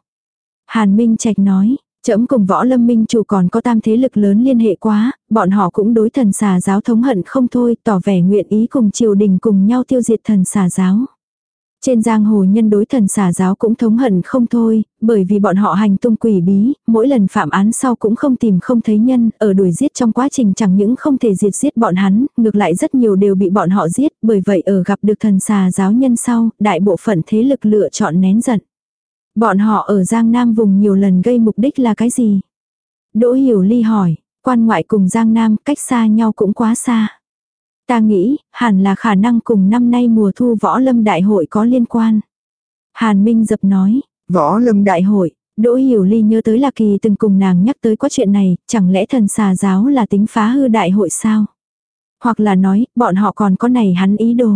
Hàn Minh Trạch nói, trẫm cùng võ lâm minh chủ còn có tam thế lực lớn liên hệ quá, bọn họ cũng đối thần xà giáo thống hận không thôi, tỏ vẻ nguyện ý cùng triều đình cùng nhau tiêu diệt thần xà giáo. Trên giang hồ nhân đối thần xả giáo cũng thống hận không thôi, bởi vì bọn họ hành tung quỷ bí, mỗi lần phạm án sau cũng không tìm không thấy nhân, ở đuổi giết trong quá trình chẳng những không thể diệt giết bọn hắn, ngược lại rất nhiều đều bị bọn họ giết, bởi vậy ở gặp được thần xà giáo nhân sau, đại bộ phận thế lực lựa chọn nén giận. Bọn họ ở Giang Nam vùng nhiều lần gây mục đích là cái gì? Đỗ Hiểu Ly hỏi, quan ngoại cùng Giang Nam cách xa nhau cũng quá xa. Ta nghĩ, hẳn là khả năng cùng năm nay mùa thu võ lâm đại hội có liên quan. Hàn Minh dập nói, Võ lâm đại hội. Đỗ Hiểu Ly nhớ tới là kỳ từng cùng nàng nhắc tới quá chuyện này, chẳng lẽ thần xà giáo là tính phá hư đại hội sao? Hoặc là nói, bọn họ còn có này hắn ý đồ.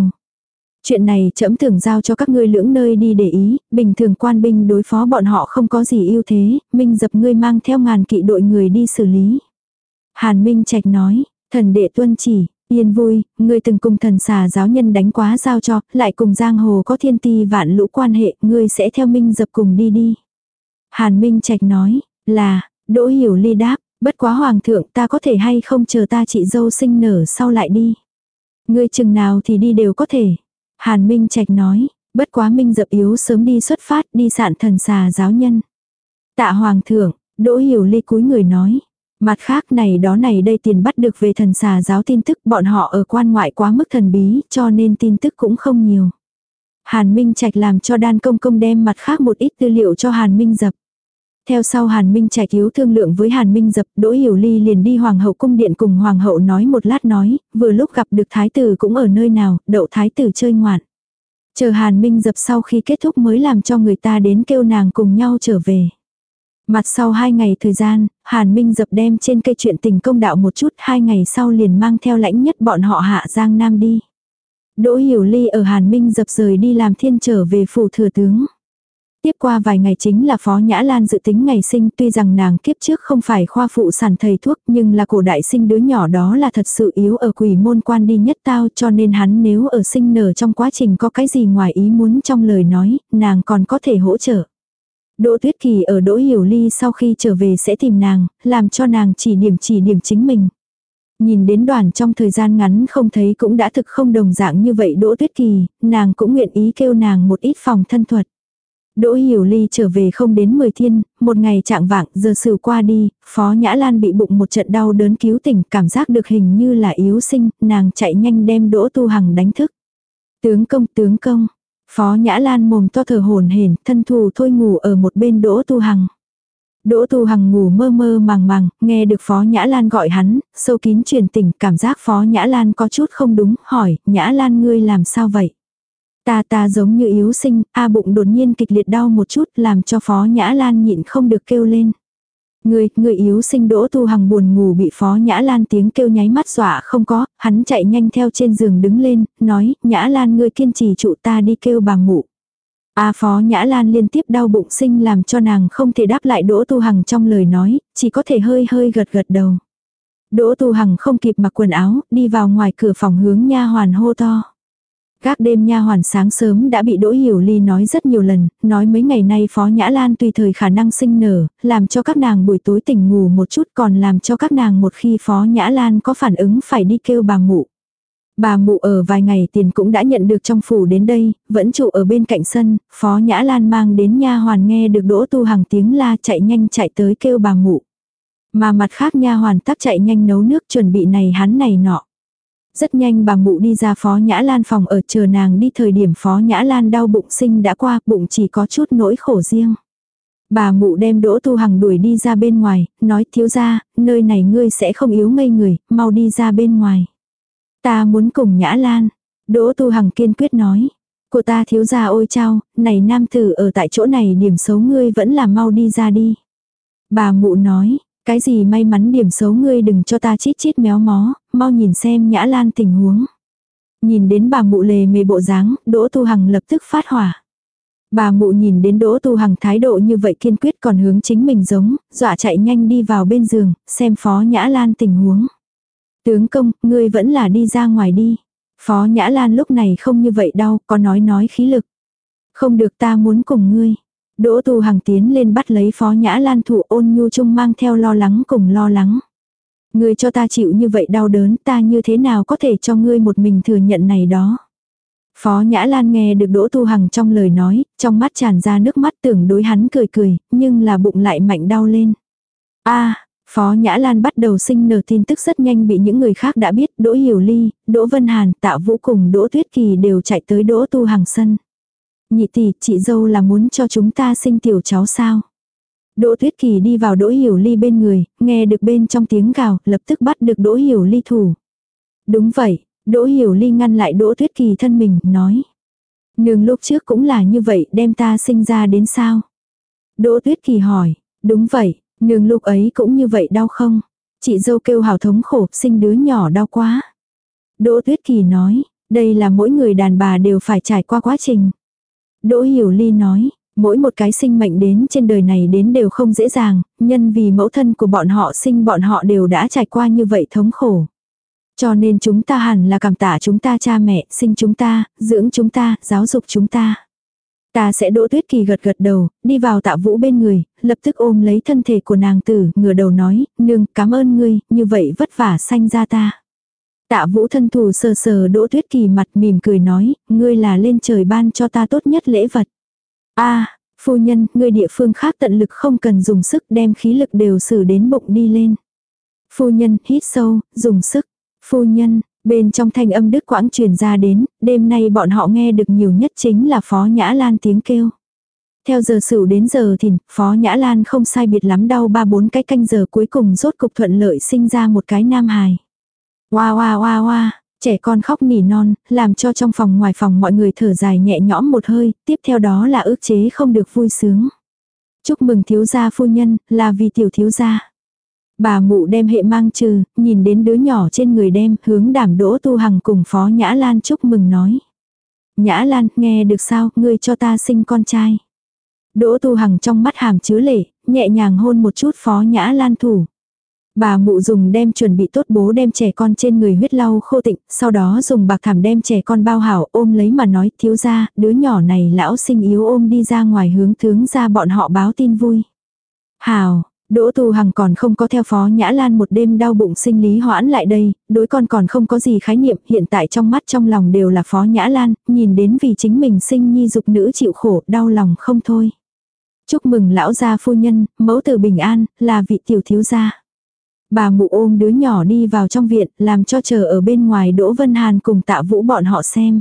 Chuyện này trẫm tưởng giao cho các ngươi lưỡng nơi đi để ý, bình thường quan binh đối phó bọn họ không có gì ưu thế, minh dập ngươi mang theo ngàn kỵ đội người đi xử lý. Hàn Minh Trạch nói, thần đệ tuân chỉ, yên vui, ngươi từng cùng thần xà giáo nhân đánh quá giao cho, lại cùng giang hồ có thiên ti vạn lũ quan hệ, ngươi sẽ theo minh dập cùng đi đi. Hàn Minh Trạch nói, là, Đỗ Hiểu Ly đáp, bất quá hoàng thượng ta có thể hay không chờ ta chị dâu sinh nở sau lại đi. Ngươi chừng nào thì đi đều có thể. Hàn Minh Trạch nói, bất quá Minh dập yếu sớm đi xuất phát đi sạn thần xà giáo nhân. Tạ Hoàng thượng, Đỗ Hiểu Ly cúi người nói. Mặt khác này đó này đây tiền bắt được về thần xà giáo tin tức bọn họ ở quan ngoại quá mức thần bí cho nên tin tức cũng không nhiều. Hàn Minh Trạch làm cho đan công công đem mặt khác một ít tư liệu cho Hàn Minh dập. Theo sau Hàn Minh Trạch yếu thương lượng với Hàn Minh dập, Đỗ Hiểu Ly liền đi Hoàng hậu cung điện cùng Hoàng hậu nói một lát nói, vừa lúc gặp được Thái tử cũng ở nơi nào, đậu Thái tử chơi ngoạn. Chờ Hàn Minh dập sau khi kết thúc mới làm cho người ta đến kêu nàng cùng nhau trở về. Mặt sau hai ngày thời gian, Hàn Minh dập đem trên cây chuyện tình công đạo một chút, hai ngày sau liền mang theo lãnh nhất bọn họ hạ Giang Nam đi. Đỗ Hiểu Ly ở Hàn Minh dập rời đi làm thiên trở về phủ thừa tướng. Tiếp qua vài ngày chính là Phó Nhã Lan dự tính ngày sinh tuy rằng nàng kiếp trước không phải khoa phụ sản thầy thuốc nhưng là cổ đại sinh đứa nhỏ đó là thật sự yếu ở quỷ môn quan đi nhất tao cho nên hắn nếu ở sinh nở trong quá trình có cái gì ngoài ý muốn trong lời nói, nàng còn có thể hỗ trợ. Đỗ Tuyết Kỳ ở Đỗ Hiểu Ly sau khi trở về sẽ tìm nàng, làm cho nàng chỉ điểm chỉ điểm chính mình. Nhìn đến đoàn trong thời gian ngắn không thấy cũng đã thực không đồng dạng như vậy Đỗ Tuyết Kỳ, nàng cũng nguyện ý kêu nàng một ít phòng thân thuật. Đỗ Hiểu Ly trở về không đến 10 thiên, một ngày trạng vạng giờ sửu qua đi, Phó Nhã Lan bị bụng một trận đau đớn cứu tỉnh, cảm giác được hình như là yếu sinh, nàng chạy nhanh đem Đỗ Tu Hằng đánh thức. Tướng công, tướng công. Phó Nhã Lan mồm to thở hồn hển, thân thù thôi ngủ ở một bên Đỗ Tu Hằng. Đỗ Tu Hằng ngủ mơ mơ màng màng, nghe được Phó Nhã Lan gọi hắn, sâu kín truyền tỉnh, cảm giác Phó Nhã Lan có chút không đúng, hỏi, Nhã Lan ngươi làm sao vậy? Ta ta giống như yếu sinh, a bụng đột nhiên kịch liệt đau một chút làm cho Phó Nhã Lan nhịn không được kêu lên. Người, người yếu sinh đỗ tu hằng buồn ngủ bị Phó Nhã Lan tiếng kêu nháy mắt dọa không có, hắn chạy nhanh theo trên giường đứng lên, nói, Nhã Lan ngươi kiên trì trụ ta đi kêu bà mụ. A Phó Nhã Lan liên tiếp đau bụng sinh làm cho nàng không thể đáp lại Đỗ Tu Hằng trong lời nói, chỉ có thể hơi hơi gật gật đầu. Đỗ Tu Hằng không kịp mặc quần áo, đi vào ngoài cửa phòng hướng nha hoàn hô to. Các đêm nha hoàn sáng sớm đã bị Đỗ Hiểu Ly nói rất nhiều lần, nói mấy ngày nay Phó Nhã Lan tùy thời khả năng sinh nở, làm cho các nàng buổi tối tỉnh ngủ một chút còn làm cho các nàng một khi Phó Nhã Lan có phản ứng phải đi kêu bà mụ. Bà mụ ở vài ngày tiền cũng đã nhận được trong phủ đến đây, vẫn trụ ở bên cạnh sân, Phó Nhã Lan mang đến nha hoàn nghe được Đỗ Tu Hằng tiếng la chạy nhanh chạy tới kêu bà mụ. Mà mặt khác nha hoàn tắc chạy nhanh nấu nước chuẩn bị này hắn này nọ. Rất nhanh bà mụ đi ra phó nhã lan phòng ở chờ nàng đi thời điểm phó nhã lan đau bụng sinh đã qua, bụng chỉ có chút nỗi khổ riêng. Bà mụ đem đỗ tu hằng đuổi đi ra bên ngoài, nói thiếu ra, nơi này ngươi sẽ không yếu ngây người, mau đi ra bên ngoài. Ta muốn cùng nhã lan. Đỗ tu hằng kiên quyết nói. Của ta thiếu ra ôi chao, này nam tử ở tại chỗ này điểm xấu ngươi vẫn là mau đi ra đi. Bà mụ nói, cái gì may mắn điểm xấu ngươi đừng cho ta chít chít méo mó, mau nhìn xem nhã lan tình huống. Nhìn đến bà mụ lề mề bộ dáng, Đỗ Tu Hằng lập tức phát hỏa. Bà mụ nhìn đến Đỗ Tu Hằng thái độ như vậy kiên quyết còn hướng chính mình giống, dọa chạy nhanh đi vào bên giường, xem Phó Nhã Lan tình huống. Tướng công, ngươi vẫn là đi ra ngoài đi. Phó Nhã Lan lúc này không như vậy đâu, có nói nói khí lực. Không được ta muốn cùng ngươi. Đỗ Tu Hằng tiến lên bắt lấy Phó Nhã Lan thụ ôn nhu chung mang theo lo lắng cùng lo lắng. Ngươi cho ta chịu như vậy đau đớn ta như thế nào có thể cho ngươi một mình thừa nhận này đó. Phó Nhã Lan nghe được Đỗ Tu Hằng trong lời nói, trong mắt tràn ra nước mắt tưởng đối hắn cười cười, nhưng là bụng lại mạnh đau lên. a Phó Nhã Lan bắt đầu sinh nở tin tức rất nhanh bị những người khác đã biết, Đỗ Hiểu Ly, Đỗ Vân Hàn, Tạ Vũ cùng Đỗ Tuyết Kỳ đều chạy tới Đỗ Tu Hằng sân. Nhị tỷ, chị dâu là muốn cho chúng ta sinh tiểu cháu sao? Đỗ Tuyết Kỳ đi vào Đỗ Hiểu Ly bên người, nghe được bên trong tiếng gào, lập tức bắt được Đỗ Hiểu Ly thủ. Đúng vậy, Đỗ Hiểu Ly ngăn lại Đỗ Tuyết Kỳ thân mình, nói. Nương lúc trước cũng là như vậy, đem ta sinh ra đến sao? Đỗ Tuyết Kỳ hỏi, đúng vậy, nương lúc ấy cũng như vậy đau không? Chị dâu kêu hào thống khổ, sinh đứa nhỏ đau quá. Đỗ Tuyết Kỳ nói, Đây là mỗi người đàn bà đều phải trải qua quá trình. Đỗ Hiểu Ly nói, mỗi một cái sinh mệnh đến trên đời này đến đều không dễ dàng, nhân vì mẫu thân của bọn họ sinh bọn họ đều đã trải qua như vậy thống khổ. Cho nên chúng ta hẳn là cảm tạ chúng ta cha mẹ, sinh chúng ta, dưỡng chúng ta, giáo dục chúng ta. Ta sẽ đỗ tuyết kỳ gật gật đầu, đi vào tạ vũ bên người, lập tức ôm lấy thân thể của nàng tử, ngửa đầu nói, nương, cảm ơn ngươi, như vậy vất vả sanh ra ta. Tạ vũ thân thủ sờ sờ đỗ tuyết kỳ mặt mỉm cười nói, ngươi là lên trời ban cho ta tốt nhất lễ vật. a phu nhân, ngươi địa phương khác tận lực không cần dùng sức đem khí lực đều xử đến bụng đi lên. Phu nhân, hít sâu, dùng sức. Phu nhân, bên trong thanh âm đức quãng truyền ra đến, đêm nay bọn họ nghe được nhiều nhất chính là Phó Nhã Lan tiếng kêu. Theo giờ sửu đến giờ thì Phó Nhã Lan không sai biệt lắm đau ba bốn cái canh giờ cuối cùng rốt cục thuận lợi sinh ra một cái nam hài. Hoa hoa hoa hoa, trẻ con khóc nỉ non, làm cho trong phòng ngoài phòng mọi người thở dài nhẹ nhõm một hơi, tiếp theo đó là ước chế không được vui sướng. Chúc mừng thiếu gia phu nhân, là vì tiểu thiếu gia. Bà mụ đem hệ mang trừ, nhìn đến đứa nhỏ trên người đem, hướng đảm đỗ tu hằng cùng phó Nhã Lan chúc mừng nói. Nhã Lan, nghe được sao, ngươi cho ta sinh con trai. Đỗ tu hằng trong mắt hàm chứa lệ, nhẹ nhàng hôn một chút phó Nhã Lan thủ. Bà mụ dùng đem chuẩn bị tốt bố đem trẻ con trên người huyết lau khô tịnh, sau đó dùng bạc thảm đem trẻ con bao hảo ôm lấy mà nói thiếu ra, đứa nhỏ này lão sinh yếu ôm đi ra ngoài hướng tướng ra bọn họ báo tin vui. Hào, Đỗ Tu Hằng còn không có theo phó Nhã Lan một đêm đau bụng sinh lý hoãn lại đây, đối con còn không có gì khái niệm, hiện tại trong mắt trong lòng đều là phó Nhã Lan, nhìn đến vì chính mình sinh nhi dục nữ chịu khổ, đau lòng không thôi. Chúc mừng lão gia phu nhân, mẫu tử bình an, là vị tiểu thiếu gia. Bà mụ ôm đứa nhỏ đi vào trong viện, làm cho chờ ở bên ngoài Đỗ Vân Hàn cùng tạ vũ bọn họ xem.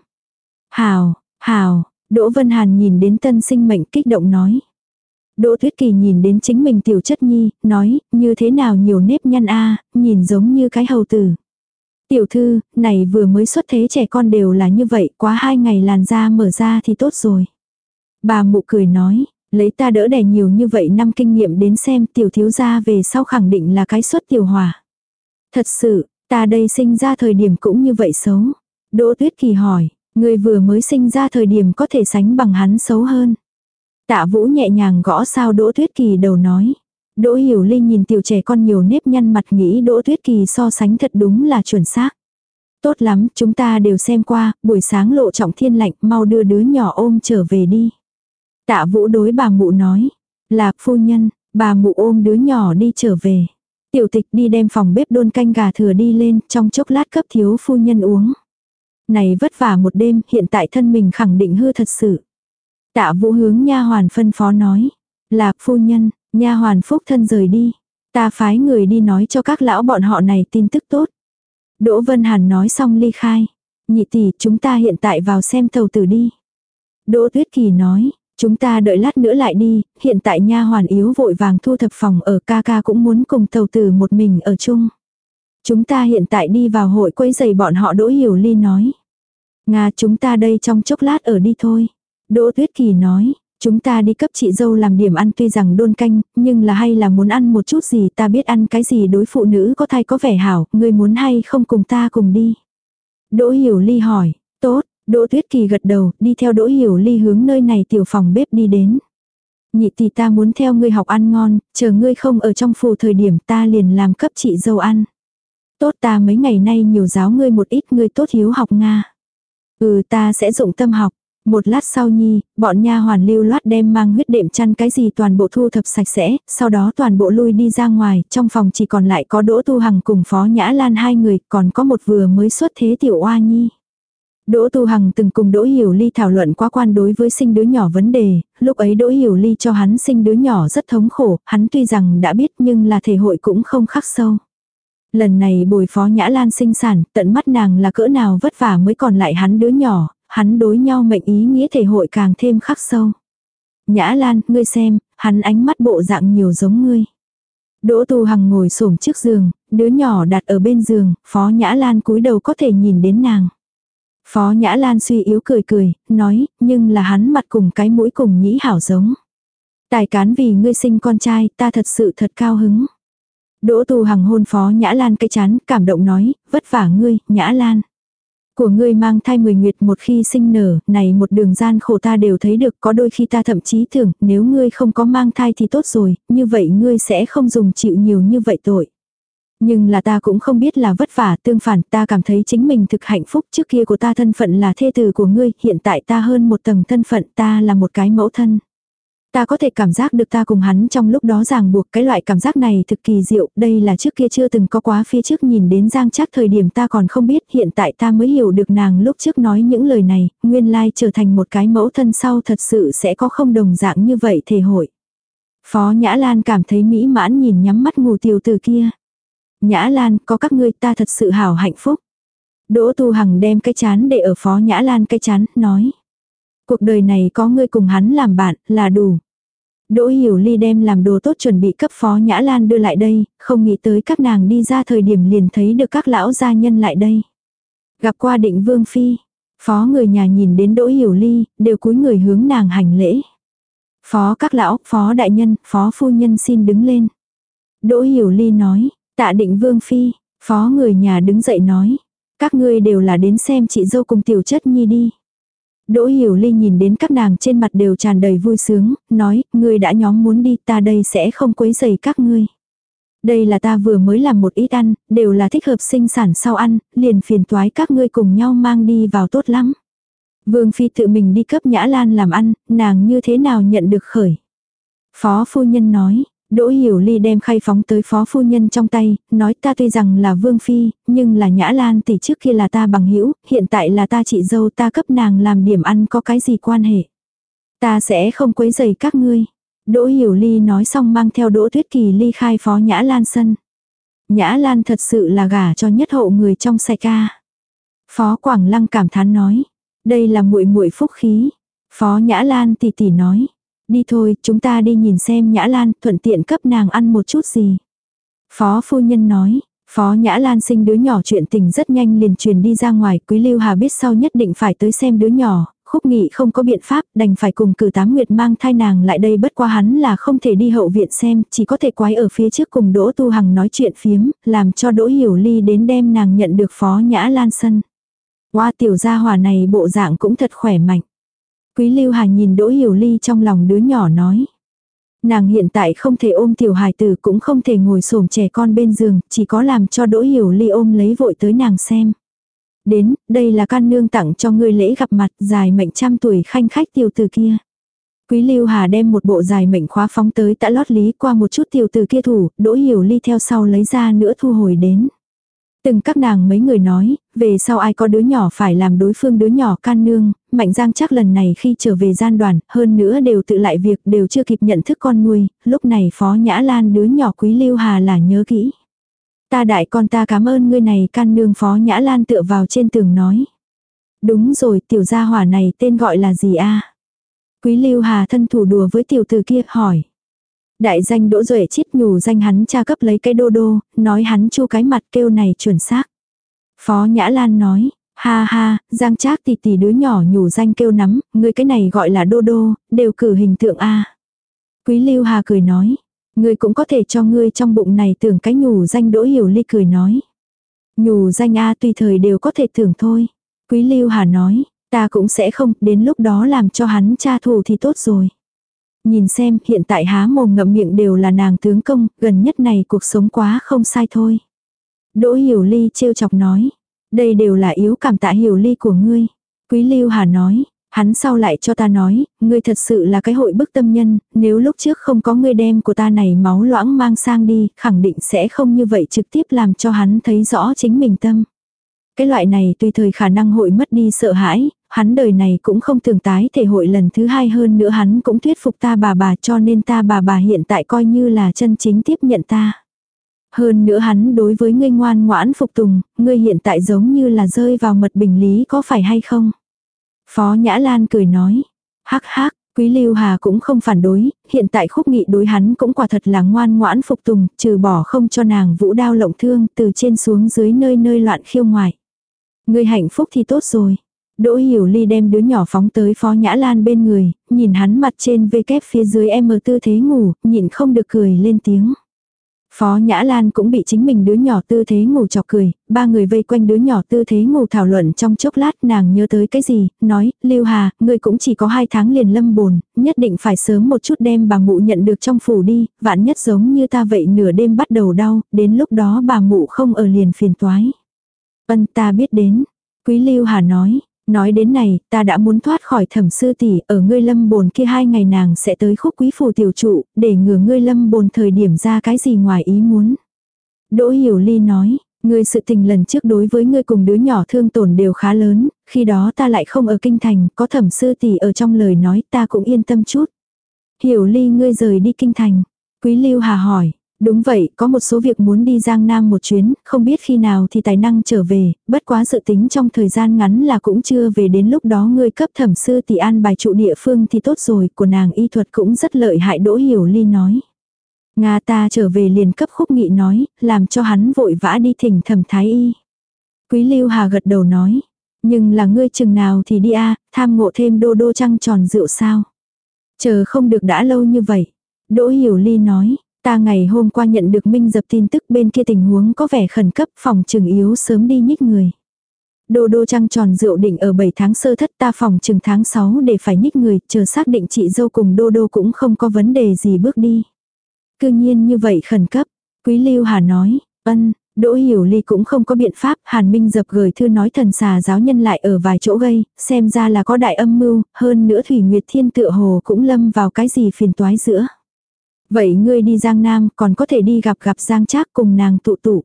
Hào, hào, Đỗ Vân Hàn nhìn đến tân sinh mệnh kích động nói. Đỗ Tuyết Kỳ nhìn đến chính mình tiểu chất nhi, nói, như thế nào nhiều nếp nhăn a nhìn giống như cái hầu tử. Tiểu thư, này vừa mới xuất thế trẻ con đều là như vậy, quá hai ngày làn da mở ra thì tốt rồi. Bà mụ cười nói, lấy ta đỡ đẻ nhiều như vậy năm kinh nghiệm đến xem tiểu thiếu gia về sau khẳng định là cái xuất tiểu hòa. Thật sự, ta đây sinh ra thời điểm cũng như vậy xấu. Đỗ Tuyết Kỳ hỏi, người vừa mới sinh ra thời điểm có thể sánh bằng hắn xấu hơn. Tạ Vũ nhẹ nhàng gõ sao Đỗ Tuyết Kỳ đầu nói. Đỗ Hiểu Linh nhìn tiểu trẻ con nhiều nếp nhăn mặt nghĩ Đỗ Tuyết Kỳ so sánh thật đúng là chuẩn xác. Tốt lắm, chúng ta đều xem qua, buổi sáng lộ trọng thiên lạnh, mau đưa đứa nhỏ ôm trở về đi. Tạ Vũ đối bà mụ nói, là phu nhân, bà mụ ôm đứa nhỏ đi trở về. Tiểu tịch đi đem phòng bếp đôn canh gà thừa đi lên, trong chốc lát cấp thiếu phu nhân uống. Này vất vả một đêm, hiện tại thân mình khẳng định hư thật sự. Tạ vũ hướng nha hoàn phân phó nói. Là phu nhân, nha hoàn phúc thân rời đi. Ta phái người đi nói cho các lão bọn họ này tin tức tốt. Đỗ Vân Hàn nói xong ly khai. Nhị tỷ chúng ta hiện tại vào xem thầu tử đi. Đỗ Tuyết Kỳ nói. Chúng ta đợi lát nữa lại đi, hiện tại nha hoàn yếu vội vàng thu thập phòng ở ca ca cũng muốn cùng tàu tử một mình ở chung. Chúng ta hiện tại đi vào hội quấy giày bọn họ đỗ hiểu ly nói. Nga chúng ta đây trong chốc lát ở đi thôi. Đỗ Tuyết Kỳ nói, chúng ta đi cấp chị dâu làm điểm ăn tuy rằng đôn canh, nhưng là hay là muốn ăn một chút gì ta biết ăn cái gì đối phụ nữ có thai có vẻ hảo, người muốn hay không cùng ta cùng đi. Đỗ Hiểu Ly hỏi, tốt, Đỗ Tuyết Kỳ gật đầu, đi theo Đỗ Hiểu Ly hướng nơi này tiểu phòng bếp đi đến. Nhị tỷ ta muốn theo ngươi học ăn ngon, chờ ngươi không ở trong phủ thời điểm ta liền làm cấp chị dâu ăn. Tốt ta mấy ngày nay nhiều giáo ngươi một ít ngươi tốt hiếu học Nga. Ừ ta sẽ dụng tâm học. Một lát sau nhi, bọn nha hoàn lưu loát đem mang huyết đệm chăn cái gì toàn bộ thu thập sạch sẽ, sau đó toàn bộ lui đi ra ngoài, trong phòng chỉ còn lại có Đỗ Tu Hằng cùng Phó Nhã Lan hai người, còn có một vừa mới xuất thế tiểu oa nhi. Đỗ Tu Hằng từng cùng Đỗ Hiểu Ly thảo luận quá quan đối với sinh đứa nhỏ vấn đề, lúc ấy Đỗ Hiểu Ly cho hắn sinh đứa nhỏ rất thống khổ, hắn tuy rằng đã biết nhưng là thể hội cũng không khắc sâu. Lần này bồi phó Nhã Lan sinh sản, tận mắt nàng là cỡ nào vất vả mới còn lại hắn đứa nhỏ, hắn đối nhau mệnh ý nghĩa thể hội càng thêm khắc sâu. Nhã Lan, ngươi xem, hắn ánh mắt bộ dạng nhiều giống ngươi. Đỗ Tu Hằng ngồi xổm trước giường, đứa nhỏ đặt ở bên giường, Phó Nhã Lan cúi đầu có thể nhìn đến nàng. Phó Nhã Lan suy yếu cười cười, nói, nhưng là hắn mặt cùng cái mũi cùng nhĩ hảo giống. Tài cán vì ngươi sinh con trai, ta thật sự thật cao hứng. Đỗ Tu Hằng hôn Phó Nhã Lan cái chán, cảm động nói, vất vả ngươi, Nhã Lan. Của ngươi mang thai mười nguyệt một khi sinh nở, này một đường gian khổ ta đều thấy được, có đôi khi ta thậm chí tưởng, nếu ngươi không có mang thai thì tốt rồi, như vậy ngươi sẽ không dùng chịu nhiều như vậy tội. Nhưng là ta cũng không biết là vất vả, tương phản ta cảm thấy chính mình thực hạnh phúc trước kia của ta thân phận là thê tử của ngươi, hiện tại ta hơn một tầng thân phận ta là một cái mẫu thân. Ta có thể cảm giác được ta cùng hắn trong lúc đó ràng buộc cái loại cảm giác này thực kỳ diệu, đây là trước kia chưa từng có quá phía trước nhìn đến Giang chắc thời điểm ta còn không biết, hiện tại ta mới hiểu được nàng lúc trước nói những lời này, nguyên lai trở thành một cái mẫu thân sau thật sự sẽ có không đồng dạng như vậy thể hội. Phó Nhã Lan cảm thấy mỹ mãn nhìn nhắm mắt ngủ tiểu từ kia. Nhã Lan, có các ngươi ta thật sự hảo hạnh phúc. Đỗ Tu Hằng đem cái chán để ở Phó Nhã Lan cái chán, nói. Cuộc đời này có ngươi cùng hắn làm bạn, là đủ. Đỗ Hiểu Ly đem làm đồ tốt chuẩn bị cấp Phó Nhã Lan đưa lại đây, không nghĩ tới các nàng đi ra thời điểm liền thấy được các lão gia nhân lại đây. Gặp qua định Vương Phi, Phó người nhà nhìn đến Đỗ Hiểu Ly, đều cúi người hướng nàng hành lễ. Phó các lão, phó đại nhân, phó phu nhân xin đứng lên. Đỗ Hiểu Ly nói, tạ định Vương Phi, phó người nhà đứng dậy nói. Các ngươi đều là đến xem chị dâu cùng tiểu chất nhi đi. Đỗ Hiểu Ly nhìn đến các nàng trên mặt đều tràn đầy vui sướng, nói, ngươi đã nhóm muốn đi, ta đây sẽ không quấy rầy các ngươi. Đây là ta vừa mới làm một ít ăn, đều là thích hợp sinh sản sau ăn, liền phiền toái các ngươi cùng nhau mang đi vào tốt lắm. Vương Phi tự mình đi cấp Nhã Lan làm ăn, nàng như thế nào nhận được khởi. Phó phu nhân nói, Đỗ Hiểu Ly đem khay phóng tới phó phu nhân trong tay, nói ta tuy rằng là vương phi, nhưng là Nhã Lan tỷ trước kia là ta bằng hữu, hiện tại là ta chị dâu ta cấp nàng làm điểm ăn có cái gì quan hệ. Ta sẽ không quấy rầy các ngươi. Đỗ Hiểu Ly nói xong mang theo Đỗ Tuyết Kỳ ly khai phó Nhã Lan sân. Nhã Lan thật sự là gả cho nhất hộ người trong sai ca. Phó Quảng Lăng cảm thán nói, đây là muội muội phúc khí. Phó Nhã Lan tỷ tỷ nói, Đi thôi, chúng ta đi nhìn xem Nhã Lan, thuận tiện cấp nàng ăn một chút gì. Phó phu nhân nói, Phó Nhã Lan sinh đứa nhỏ chuyện tình rất nhanh liền truyền đi ra ngoài, Quý Lưu Hà biết sau nhất định phải tới xem đứa nhỏ, khúc nghị không có biện pháp, đành phải cùng cử tám nguyệt mang thai nàng lại đây bất qua hắn là không thể đi hậu viện xem, chỉ có thể quái ở phía trước cùng Đỗ Tu Hằng nói chuyện phiếm, làm cho Đỗ Hiểu Ly đến đem nàng nhận được Phó Nhã Lan sân. Qua tiểu gia hòa này bộ dạng cũng thật khỏe mạnh. Quý Lưu Hà nhìn Đỗ Hiểu Ly trong lòng đứa nhỏ nói. Nàng hiện tại không thể ôm tiểu hài tử cũng không thể ngồi xổm trẻ con bên giường, chỉ có làm cho Đỗ Hiểu Ly ôm lấy vội tới nàng xem. Đến, đây là can nương tặng cho ngươi lễ gặp mặt, dài mệnh trăm tuổi khanh khách tiểu tử kia. Quý Lưu Hà đem một bộ dài mệnh khóa phóng tới tạ lót lý qua một chút tiểu tử kia thủ, Đỗ Hiểu Ly theo sau lấy ra nữa thu hồi đến. Từng các nàng mấy người nói, về sau ai có đứa nhỏ phải làm đối phương đứa nhỏ can nương, Mạnh Giang chắc lần này khi trở về gian đoàn, hơn nữa đều tự lại việc đều chưa kịp nhận thức con nuôi, lúc này Phó Nhã Lan đứa nhỏ quý Lưu Hà là nhớ kỹ. Ta đại con ta cảm ơn ngươi này can nương Phó Nhã Lan tựa vào trên tường nói. Đúng rồi tiểu gia hỏa này tên gọi là gì a Quý Lưu Hà thân thủ đùa với tiểu tử kia hỏi. Đại danh đỗ duệ chít nhủ danh hắn cha cấp lấy cái đô đô, nói hắn chu cái mặt kêu này chuẩn xác. Phó Nhã Lan nói, ha ha, giang trác tỷ tỷ đứa nhỏ nhủ danh kêu nắm, người cái này gọi là đô đô, đều cử hình tượng A. Quý Lưu Hà cười nói, người cũng có thể cho ngươi trong bụng này tưởng cái nhủ danh đỗ hiểu ly cười nói. Nhủ danh A tùy thời đều có thể tưởng thôi. Quý Lưu Hà nói, ta cũng sẽ không, đến lúc đó làm cho hắn cha thù thì tốt rồi. Nhìn xem, hiện tại há mồm ngậm miệng đều là nàng tướng công, gần nhất này cuộc sống quá không sai thôi. Đỗ Hiểu Ly trêu chọc nói, đây đều là yếu cảm tạ Hiểu Ly của ngươi. Quý Lưu Hà nói, hắn sau lại cho ta nói, ngươi thật sự là cái hội bức tâm nhân, nếu lúc trước không có ngươi đem của ta này máu loãng mang sang đi, khẳng định sẽ không như vậy trực tiếp làm cho hắn thấy rõ chính mình tâm. Cái loại này tùy thời khả năng hội mất đi sợ hãi, hắn đời này cũng không thường tái thể hội lần thứ hai hơn nữa hắn cũng thuyết phục ta bà bà cho nên ta bà bà hiện tại coi như là chân chính tiếp nhận ta. Hơn nữa hắn đối với ngươi ngoan ngoãn phục tùng, ngươi hiện tại giống như là rơi vào mật bình lý có phải hay không? Phó Nhã Lan cười nói, hắc hắc, Quý Lưu Hà cũng không phản đối, hiện tại khúc nghị đối hắn cũng quả thật là ngoan ngoãn phục tùng, trừ bỏ không cho nàng vũ đao lộng thương từ trên xuống dưới nơi nơi loạn khiêu ngoài. Ngươi hạnh phúc thì tốt rồi. Đỗ Hiểu Ly đem đứa nhỏ phóng tới Phó Nhã Lan bên người, nhìn hắn mặt trên vê kép phía dưới em ở tư thế ngủ, nhịn không được cười lên tiếng. Phó Nhã Lan cũng bị chính mình đứa nhỏ tư thế ngủ chọc cười, ba người vây quanh đứa nhỏ tư thế ngủ thảo luận trong chốc lát nàng nhớ tới cái gì, nói, Lưu Hà, ngươi cũng chỉ có hai tháng liền lâm bồn, nhất định phải sớm một chút đem bà mụ nhận được trong phủ đi, vạn nhất giống như ta vậy nửa đêm bắt đầu đau, đến lúc đó bà mụ không ở liền phiền toái. Ân ta biết đến, Quý Lưu Hà nói, Nói đến này, ta đã muốn thoát khỏi thẩm sư tỷ, ở ngươi lâm bồn kia hai ngày nàng sẽ tới khúc quý phủ tiểu trụ, để ngừa ngươi lâm bồn thời điểm ra cái gì ngoài ý muốn. Đỗ Hiểu Ly nói, ngươi sự tình lần trước đối với ngươi cùng đứa nhỏ thương tổn đều khá lớn, khi đó ta lại không ở kinh thành, có thẩm sư tỷ ở trong lời nói ta cũng yên tâm chút. Hiểu Ly ngươi rời đi kinh thành. Quý Lưu Hà hỏi, Đúng vậy, có một số việc muốn đi Giang Nam một chuyến, không biết khi nào thì tài năng trở về, bất quá dự tính trong thời gian ngắn là cũng chưa về đến lúc đó ngươi cấp thẩm sư tỷ an bài trụ địa phương thì tốt rồi, của nàng y thuật cũng rất lợi hại Đỗ Hiểu Ly nói. Nga ta trở về liền cấp khúc nghị nói, làm cho hắn vội vã đi thỉnh thẩm thái y. Quý Lưu Hà gật đầu nói, nhưng là ngươi chừng nào thì đi a tham ngộ thêm đô đô trăng tròn rượu sao. Chờ không được đã lâu như vậy. Đỗ Hiểu Ly nói, Ta ngày hôm qua nhận được minh dập tin tức bên kia tình huống có vẻ khẩn cấp phòng trừng yếu sớm đi nhích người. Đô đô trăng tròn rượu định ở 7 tháng sơ thất ta phòng trừng tháng 6 để phải nhích người, chờ xác định chị dâu cùng đô đô cũng không có vấn đề gì bước đi. Cư nhiên như vậy khẩn cấp, Quý Lưu Hà nói, ân, Đỗ Hiểu Ly cũng không có biện pháp, Hàn Minh dập gửi thư nói thần xà giáo nhân lại ở vài chỗ gây, xem ra là có đại âm mưu, hơn nữa Thủy Nguyệt Thiên tựa hồ cũng lâm vào cái gì phiền toái giữa. Vậy ngươi đi Giang Nam còn có thể đi gặp gặp Giang Trác cùng nàng tụ tụ.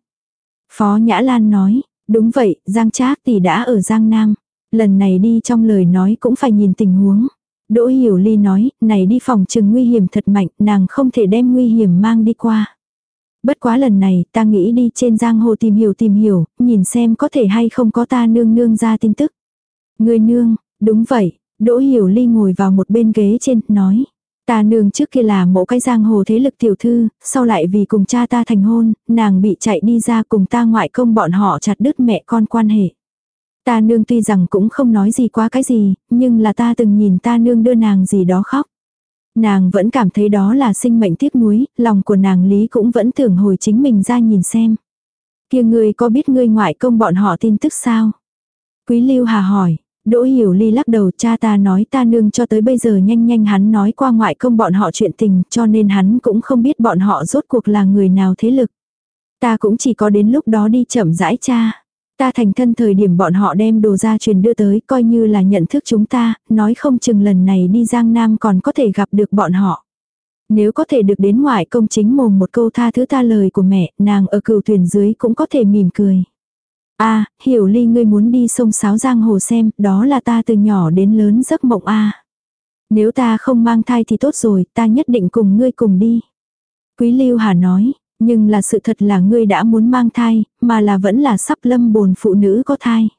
Phó Nhã Lan nói, đúng vậy, Giang Trác tỷ đã ở Giang Nam. Lần này đi trong lời nói cũng phải nhìn tình huống. Đỗ Hiểu Ly nói, này đi phòng trừng nguy hiểm thật mạnh, nàng không thể đem nguy hiểm mang đi qua. Bất quá lần này, ta nghĩ đi trên giang hồ tìm hiểu tìm hiểu, nhìn xem có thể hay không có ta nương nương ra tin tức. Người nương, đúng vậy, Đỗ Hiểu Ly ngồi vào một bên ghế trên, nói. Ta nương trước kia là mộ cái giang hồ thế lực tiểu thư, sau lại vì cùng cha ta thành hôn, nàng bị chạy đi ra cùng ta ngoại công bọn họ chặt đứt mẹ con quan hệ. Ta nương tuy rằng cũng không nói gì quá cái gì, nhưng là ta từng nhìn ta nương đưa nàng gì đó khóc. Nàng vẫn cảm thấy đó là sinh mệnh tiếc nuối, lòng của nàng lý cũng vẫn tưởng hồi chính mình ra nhìn xem. kia ngươi có biết ngươi ngoại công bọn họ tin tức sao? Quý Lưu Hà hỏi, Đỗ Hiểu Ly lắc đầu cha ta nói ta nương cho tới bây giờ nhanh nhanh hắn nói qua ngoại công bọn họ chuyện tình cho nên hắn cũng không biết bọn họ rốt cuộc là người nào thế lực. Ta cũng chỉ có đến lúc đó đi chậm rãi cha. Ta thành thân thời điểm bọn họ đem đồ gia truyền đưa tới coi như là nhận thức chúng ta, nói không chừng lần này đi Giang Nam còn có thể gặp được bọn họ. Nếu có thể được đến ngoại công chính mồm một câu tha thứ ta lời của mẹ, nàng ở cửu thuyền dưới cũng có thể mỉm cười a hiểu ly ngươi muốn đi sông sáo giang hồ xem, đó là ta từ nhỏ đến lớn giấc mộng a Nếu ta không mang thai thì tốt rồi, ta nhất định cùng ngươi cùng đi. Quý Lưu Hà nói, nhưng là sự thật là ngươi đã muốn mang thai, mà là vẫn là sắp lâm bồn phụ nữ có thai.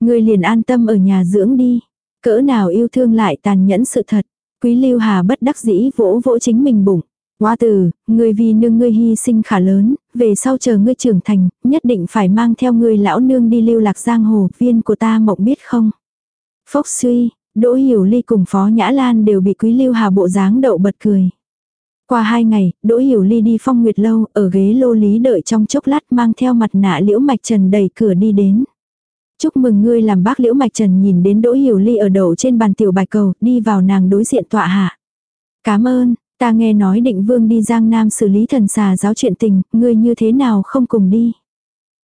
Ngươi liền an tâm ở nhà dưỡng đi. Cỡ nào yêu thương lại tàn nhẫn sự thật. Quý Lưu Hà bất đắc dĩ vỗ vỗ chính mình bụng. Hoa tử, ngươi vì nương ngươi hy sinh khả lớn, về sau chờ ngươi trưởng thành, nhất định phải mang theo ngươi lão nương đi lưu lạc giang hồ, viên của ta mộng biết không. Phốc suy, Đỗ Hiểu Ly cùng Phó Nhã Lan đều bị Quý Lưu Hà bộ dáng đậu bật cười. Qua hai ngày, Đỗ Hiểu Ly đi phong nguyệt lâu, ở ghế lô lý đợi trong chốc lát mang theo mặt nạ liễu mạch trần đẩy cửa đi đến. Chúc mừng ngươi làm bác liễu mạch trần nhìn đến Đỗ Hiểu Ly ở đầu trên bàn tiểu bài cầu, đi vào nàng đối diện tọa hạ. Cảm ơn, Ta nghe nói định vương đi Giang Nam xử lý thần xà giáo chuyện tình, ngươi như thế nào không cùng đi?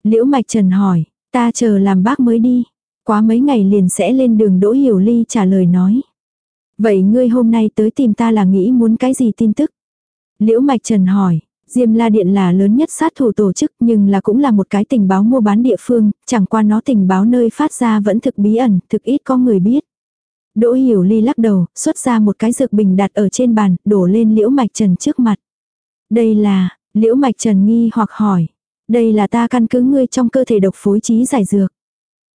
Liễu Mạch Trần hỏi, ta chờ làm bác mới đi. Quá mấy ngày liền sẽ lên đường Đỗ Hiểu Ly trả lời nói. Vậy ngươi hôm nay tới tìm ta là nghĩ muốn cái gì tin tức? Liễu Mạch Trần hỏi, Diêm La Điện là lớn nhất sát thủ tổ chức nhưng là cũng là một cái tình báo mua bán địa phương, chẳng qua nó tình báo nơi phát ra vẫn thực bí ẩn, thực ít có người biết. Đỗ Hiểu Ly lắc đầu, xuất ra một cái dược bình đặt ở trên bàn, đổ lên Liễu Mạch Trần trước mặt. Đây là, Liễu Mạch Trần nghi hoặc hỏi. Đây là ta căn cứ ngươi trong cơ thể độc phối trí giải dược.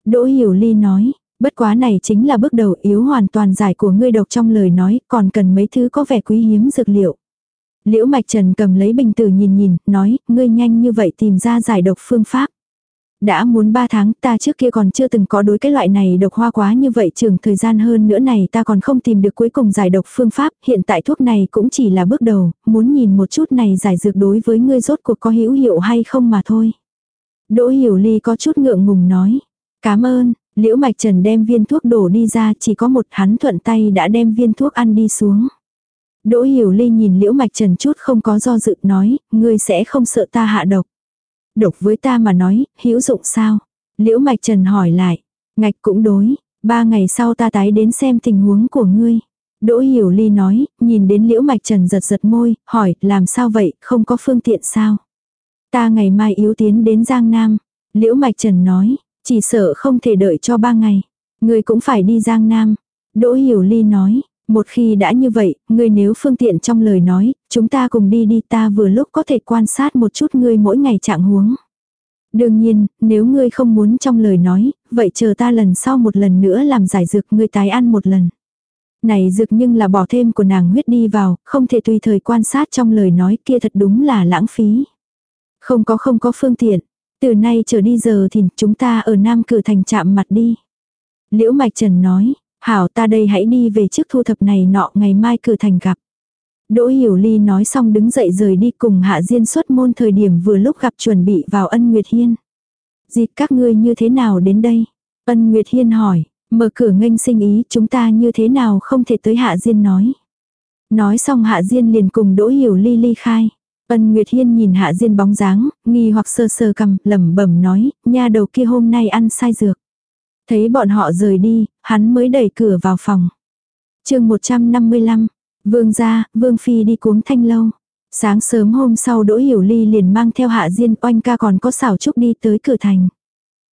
Đỗ Hiểu Ly nói, bất quá này chính là bước đầu yếu hoàn toàn giải của ngươi độc trong lời nói, còn cần mấy thứ có vẻ quý hiếm dược liệu. Liễu Mạch Trần cầm lấy bình tử nhìn nhìn, nói, ngươi nhanh như vậy tìm ra giải độc phương pháp. Đã muốn 3 tháng ta trước kia còn chưa từng có đối cái loại này độc hoa quá như vậy trường thời gian hơn nữa này ta còn không tìm được cuối cùng giải độc phương pháp. Hiện tại thuốc này cũng chỉ là bước đầu, muốn nhìn một chút này giải dược đối với ngươi rốt cuộc có hữu hiệu hay không mà thôi. Đỗ Hiểu Ly có chút ngượng ngùng nói. Cảm ơn, Liễu Mạch Trần đem viên thuốc đổ đi ra chỉ có một hắn thuận tay đã đem viên thuốc ăn đi xuống. Đỗ Hiểu Ly nhìn Liễu Mạch Trần chút không có do dự nói, ngươi sẽ không sợ ta hạ độc. Độc với ta mà nói, hữu dụng sao? Liễu Mạch Trần hỏi lại. Ngạch cũng đối, ba ngày sau ta tái đến xem tình huống của ngươi. Đỗ Hiểu Ly nói, nhìn đến Liễu Mạch Trần giật giật môi, hỏi, làm sao vậy, không có phương tiện sao? Ta ngày mai yếu tiến đến Giang Nam. Liễu Mạch Trần nói, chỉ sợ không thể đợi cho ba ngày. Ngươi cũng phải đi Giang Nam. Đỗ Hiểu Ly nói, một khi đã như vậy, ngươi nếu phương tiện trong lời nói, chúng ta cùng đi đi ta vừa lúc có thể quan sát một chút ngươi mỗi ngày trạng huống. Đương nhiên, nếu ngươi không muốn trong lời nói, vậy chờ ta lần sau một lần nữa làm giải dược ngươi tái ăn một lần. Này dược nhưng là bỏ thêm của nàng huyết đi vào, không thể tùy thời quan sát trong lời nói kia thật đúng là lãng phí. Không có không có phương tiện. Từ nay trở đi giờ thì chúng ta ở Nam Cử Thành chạm mặt đi. Liễu Mạch Trần nói, hảo ta đây hãy đi về trước thu thập này nọ ngày mai Cử Thành gặp. Đỗ Hiểu Ly nói xong đứng dậy rời đi cùng Hạ Diên xuất môn thời điểm vừa lúc gặp chuẩn bị vào ân Nguyệt Hiên. Dịp các ngươi như thế nào đến đây? Ân Nguyệt Hiên hỏi, mở cửa nghênh sinh ý chúng ta như thế nào không thể tới Hạ Diên nói. Nói xong Hạ Diên liền cùng Đỗ Hiểu Ly ly khai. Ân Nguyệt Hiên nhìn Hạ Diên bóng dáng, nghi hoặc sơ sơ cầm, lẩm bẩm nói, nha đầu kia hôm nay ăn sai dược. Thấy bọn họ rời đi, hắn mới đẩy cửa vào phòng. chương 155, Vương gia, Vương Phi đi cuống thanh lâu. Sáng sớm hôm sau Đỗ Hiểu Ly liền mang theo Hạ Diên oanh ca còn có xảo trúc đi tới cửa thành.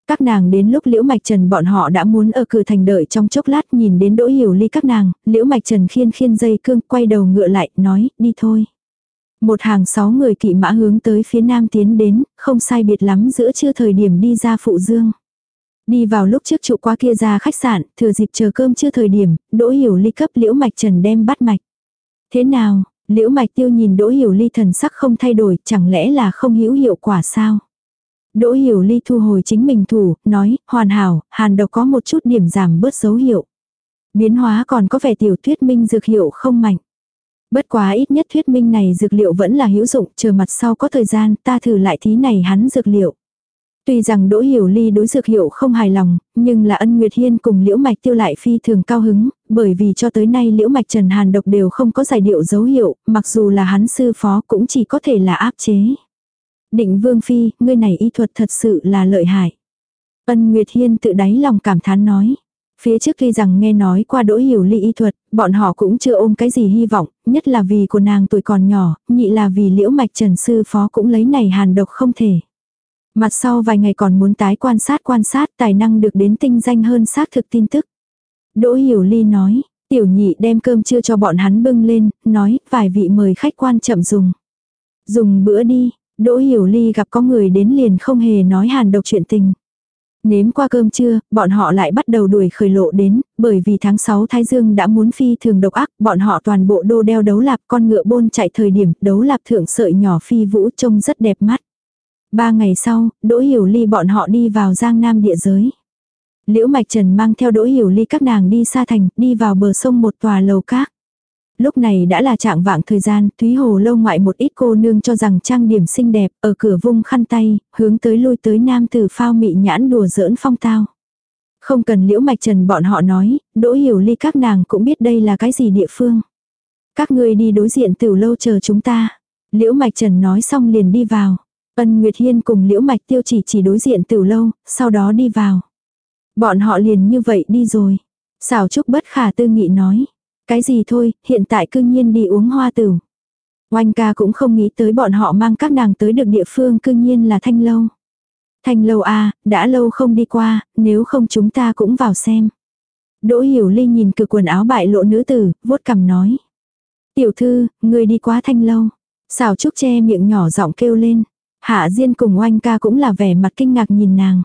Các nàng đến lúc Liễu Mạch Trần bọn họ đã muốn ở cửa thành đợi trong chốc lát nhìn đến Đỗ Hiểu Ly các nàng, Liễu Mạch Trần khiên khiên dây cương quay đầu ngựa lại, nói, đi thôi. Một hàng sáu người kỵ mã hướng tới phía nam tiến đến, không sai biệt lắm giữa trưa thời điểm đi ra phụ dương. Đi vào lúc trước trụ qua kia ra khách sạn, thừa dịp chờ cơm chưa thời điểm, Đỗ Hiểu Ly cấp Liễu Mạch Trần đem bắt mạch. Thế nào, Liễu Mạch Tiêu nhìn Đỗ Hiểu Ly thần sắc không thay đổi, chẳng lẽ là không hữu hiệu quả sao? Đỗ Hiểu Ly thu hồi chính mình thủ, nói, hoàn hảo, hàn độc có một chút điểm giảm bớt dấu hiệu. Biến hóa còn có vẻ tiểu thuyết minh dược hiệu không mạnh. Bất quá ít nhất thuyết minh này dược liệu vẫn là hữu dụng, chờ mặt sau có thời gian ta thử lại thí này hắn dược liệu. Tuy rằng Đỗ Hiểu Ly đối dược hiệu không hài lòng, nhưng là ân Nguyệt Hiên cùng Liễu Mạch Tiêu lại phi thường cao hứng, bởi vì cho tới nay Liễu Mạch Trần Hàn độc đều không có giải điệu dấu hiệu, mặc dù là hắn sư phó cũng chỉ có thể là áp chế. Định Vương Phi, ngươi này y thuật thật sự là lợi hại. Ân Nguyệt Hiên tự đáy lòng cảm thán nói. Phía trước khi rằng nghe nói qua đỗ hiểu ly y thuật, bọn họ cũng chưa ôm cái gì hy vọng, nhất là vì của nàng tuổi còn nhỏ, nhị là vì liễu mạch trần sư phó cũng lấy này hàn độc không thể. Mặt sau vài ngày còn muốn tái quan sát quan sát tài năng được đến tinh danh hơn xác thực tin tức. Đỗ hiểu ly nói, tiểu nhị đem cơm trưa cho bọn hắn bưng lên, nói vài vị mời khách quan chậm dùng. Dùng bữa đi, Đỗ hiểu ly gặp có người đến liền không hề nói hàn độc chuyện tình. Nếm qua cơm trưa, bọn họ lại bắt đầu đuổi khởi lộ đến, bởi vì tháng 6 Thái Dương đã muốn phi thường độc ác, bọn họ toàn bộ đô đeo đấu lạp con ngựa bôn chạy thời điểm đấu lạp thượng sợi nhỏ phi vũ trông rất đẹp mắt. Ba ngày sau, Đỗ Hiểu Ly bọn họ đi vào Giang Nam địa giới. Liễu Mạch Trần mang theo Đỗ Hiểu Ly các nàng đi xa thành, đi vào bờ sông một tòa lầu cát. Lúc này đã là trạng vạng thời gian, Thúy Hồ lâu ngoại một ít cô nương cho rằng trang điểm xinh đẹp, ở cửa vung khăn tay, hướng tới lui tới nam tử phao mị nhãn đùa giỡn phong tao. Không cần liễu mạch trần bọn họ nói, đỗ hiểu ly các nàng cũng biết đây là cái gì địa phương. Các ngươi đi đối diện tiểu lâu chờ chúng ta. Liễu mạch trần nói xong liền đi vào. Ân Nguyệt Hiên cùng liễu mạch tiêu chỉ chỉ đối diện từ lâu, sau đó đi vào. Bọn họ liền như vậy đi rồi. Xảo Trúc bất khả tư nghị nói. Cái gì thôi, hiện tại cương nhiên đi uống hoa tử. Oanh ca cũng không nghĩ tới bọn họ mang các nàng tới được địa phương cương nhiên là thanh lâu. Thanh lâu a à, đã lâu không đi qua, nếu không chúng ta cũng vào xem. Đỗ hiểu ly nhìn cực quần áo bại lộ nữ tử, vuốt cằm nói. Tiểu thư, người đi quá thanh lâu. Xào trúc che miệng nhỏ giọng kêu lên. Hạ Diên cùng oanh ca cũng là vẻ mặt kinh ngạc nhìn nàng.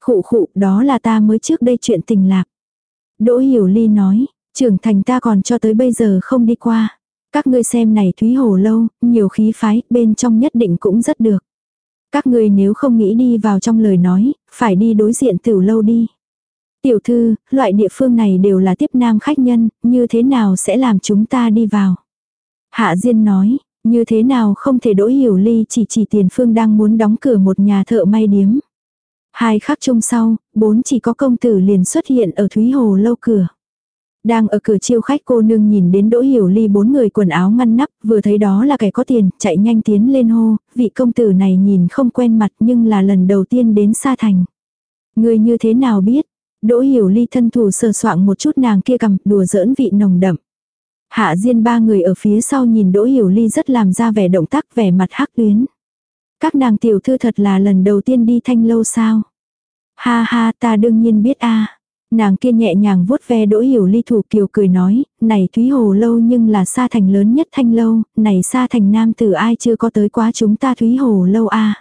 Khụ khụ, đó là ta mới trước đây chuyện tình lạc. Đỗ hiểu ly nói, Trưởng thành ta còn cho tới bây giờ không đi qua. Các ngươi xem này Thúy Hồ lâu, nhiều khí phái, bên trong nhất định cũng rất được. Các ngươi nếu không nghĩ đi vào trong lời nói, phải đi đối diện tiểu lâu đi. Tiểu thư, loại địa phương này đều là tiếp nam khách nhân, như thế nào sẽ làm chúng ta đi vào? Hạ Diên nói, như thế nào không thể đỗ hiểu ly chỉ chỉ tiền phương đang muốn đóng cửa một nhà thợ may điếm. Hai khắc chung sau, bốn chỉ có công tử liền xuất hiện ở Thúy Hồ lâu cửa. Đang ở cửa chiêu khách cô nương nhìn đến Đỗ Hiểu Ly bốn người quần áo ngăn nắp, vừa thấy đó là kẻ có tiền, chạy nhanh tiến lên hô, vị công tử này nhìn không quen mặt nhưng là lần đầu tiên đến xa Thành. Người như thế nào biết? Đỗ Hiểu Ly thân thủ sờ soạng một chút nàng kia cầm, đùa giỡn vị nồng đậm. Hạ Diên ba người ở phía sau nhìn Đỗ Hiểu Ly rất làm ra vẻ động tác vẻ mặt hắc tuyến. Các nàng tiểu thư thật là lần đầu tiên đi thanh lâu sao? Ha ha ta đương nhiên biết a Nàng kia nhẹ nhàng vuốt ve đỗ hiểu ly thủ kiều cười nói, này Thúy Hồ lâu nhưng là xa thành lớn nhất thanh lâu, này xa thành nam tử ai chưa có tới quá chúng ta Thúy Hồ lâu a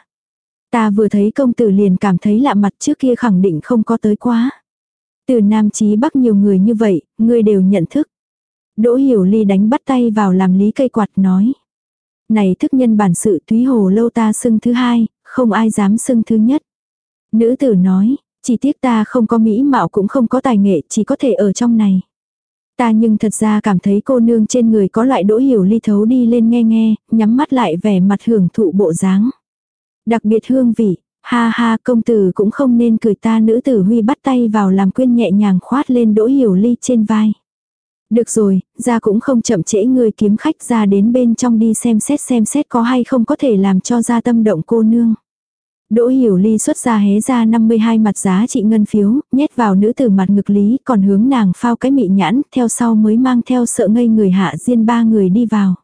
Ta vừa thấy công tử liền cảm thấy lạ mặt trước kia khẳng định không có tới quá. Từ Nam Chí Bắc nhiều người như vậy, người đều nhận thức. Đỗ Hiểu Ly đánh bắt tay vào làm lý cây quạt nói. Này thức nhân bản sự túy Hồ lâu ta xưng thứ hai, không ai dám xưng thứ nhất. Nữ tử nói, chỉ tiếc ta không có mỹ mạo cũng không có tài nghệ, chỉ có thể ở trong này. Ta nhưng thật ra cảm thấy cô nương trên người có loại đỗ hiểu ly thấu đi lên nghe nghe, nhắm mắt lại vẻ mặt hưởng thụ bộ dáng. Đặc biệt hương vị, ha ha công tử cũng không nên cười ta nữ tử huy bắt tay vào làm quyên nhẹ nhàng khoát lên đỗ hiểu ly trên vai. Được rồi, ra cũng không chậm trễ người kiếm khách ra đến bên trong đi xem xét xem xét có hay không có thể làm cho ra tâm động cô nương. Đỗ Hiểu Ly xuất ra hé ra 52 mặt giá trị ngân phiếu, nhét vào nữ tử mặt ngực lý, còn hướng nàng phao cái mị nhãn, theo sau mới mang theo sợ ngây người hạ diên ba người đi vào.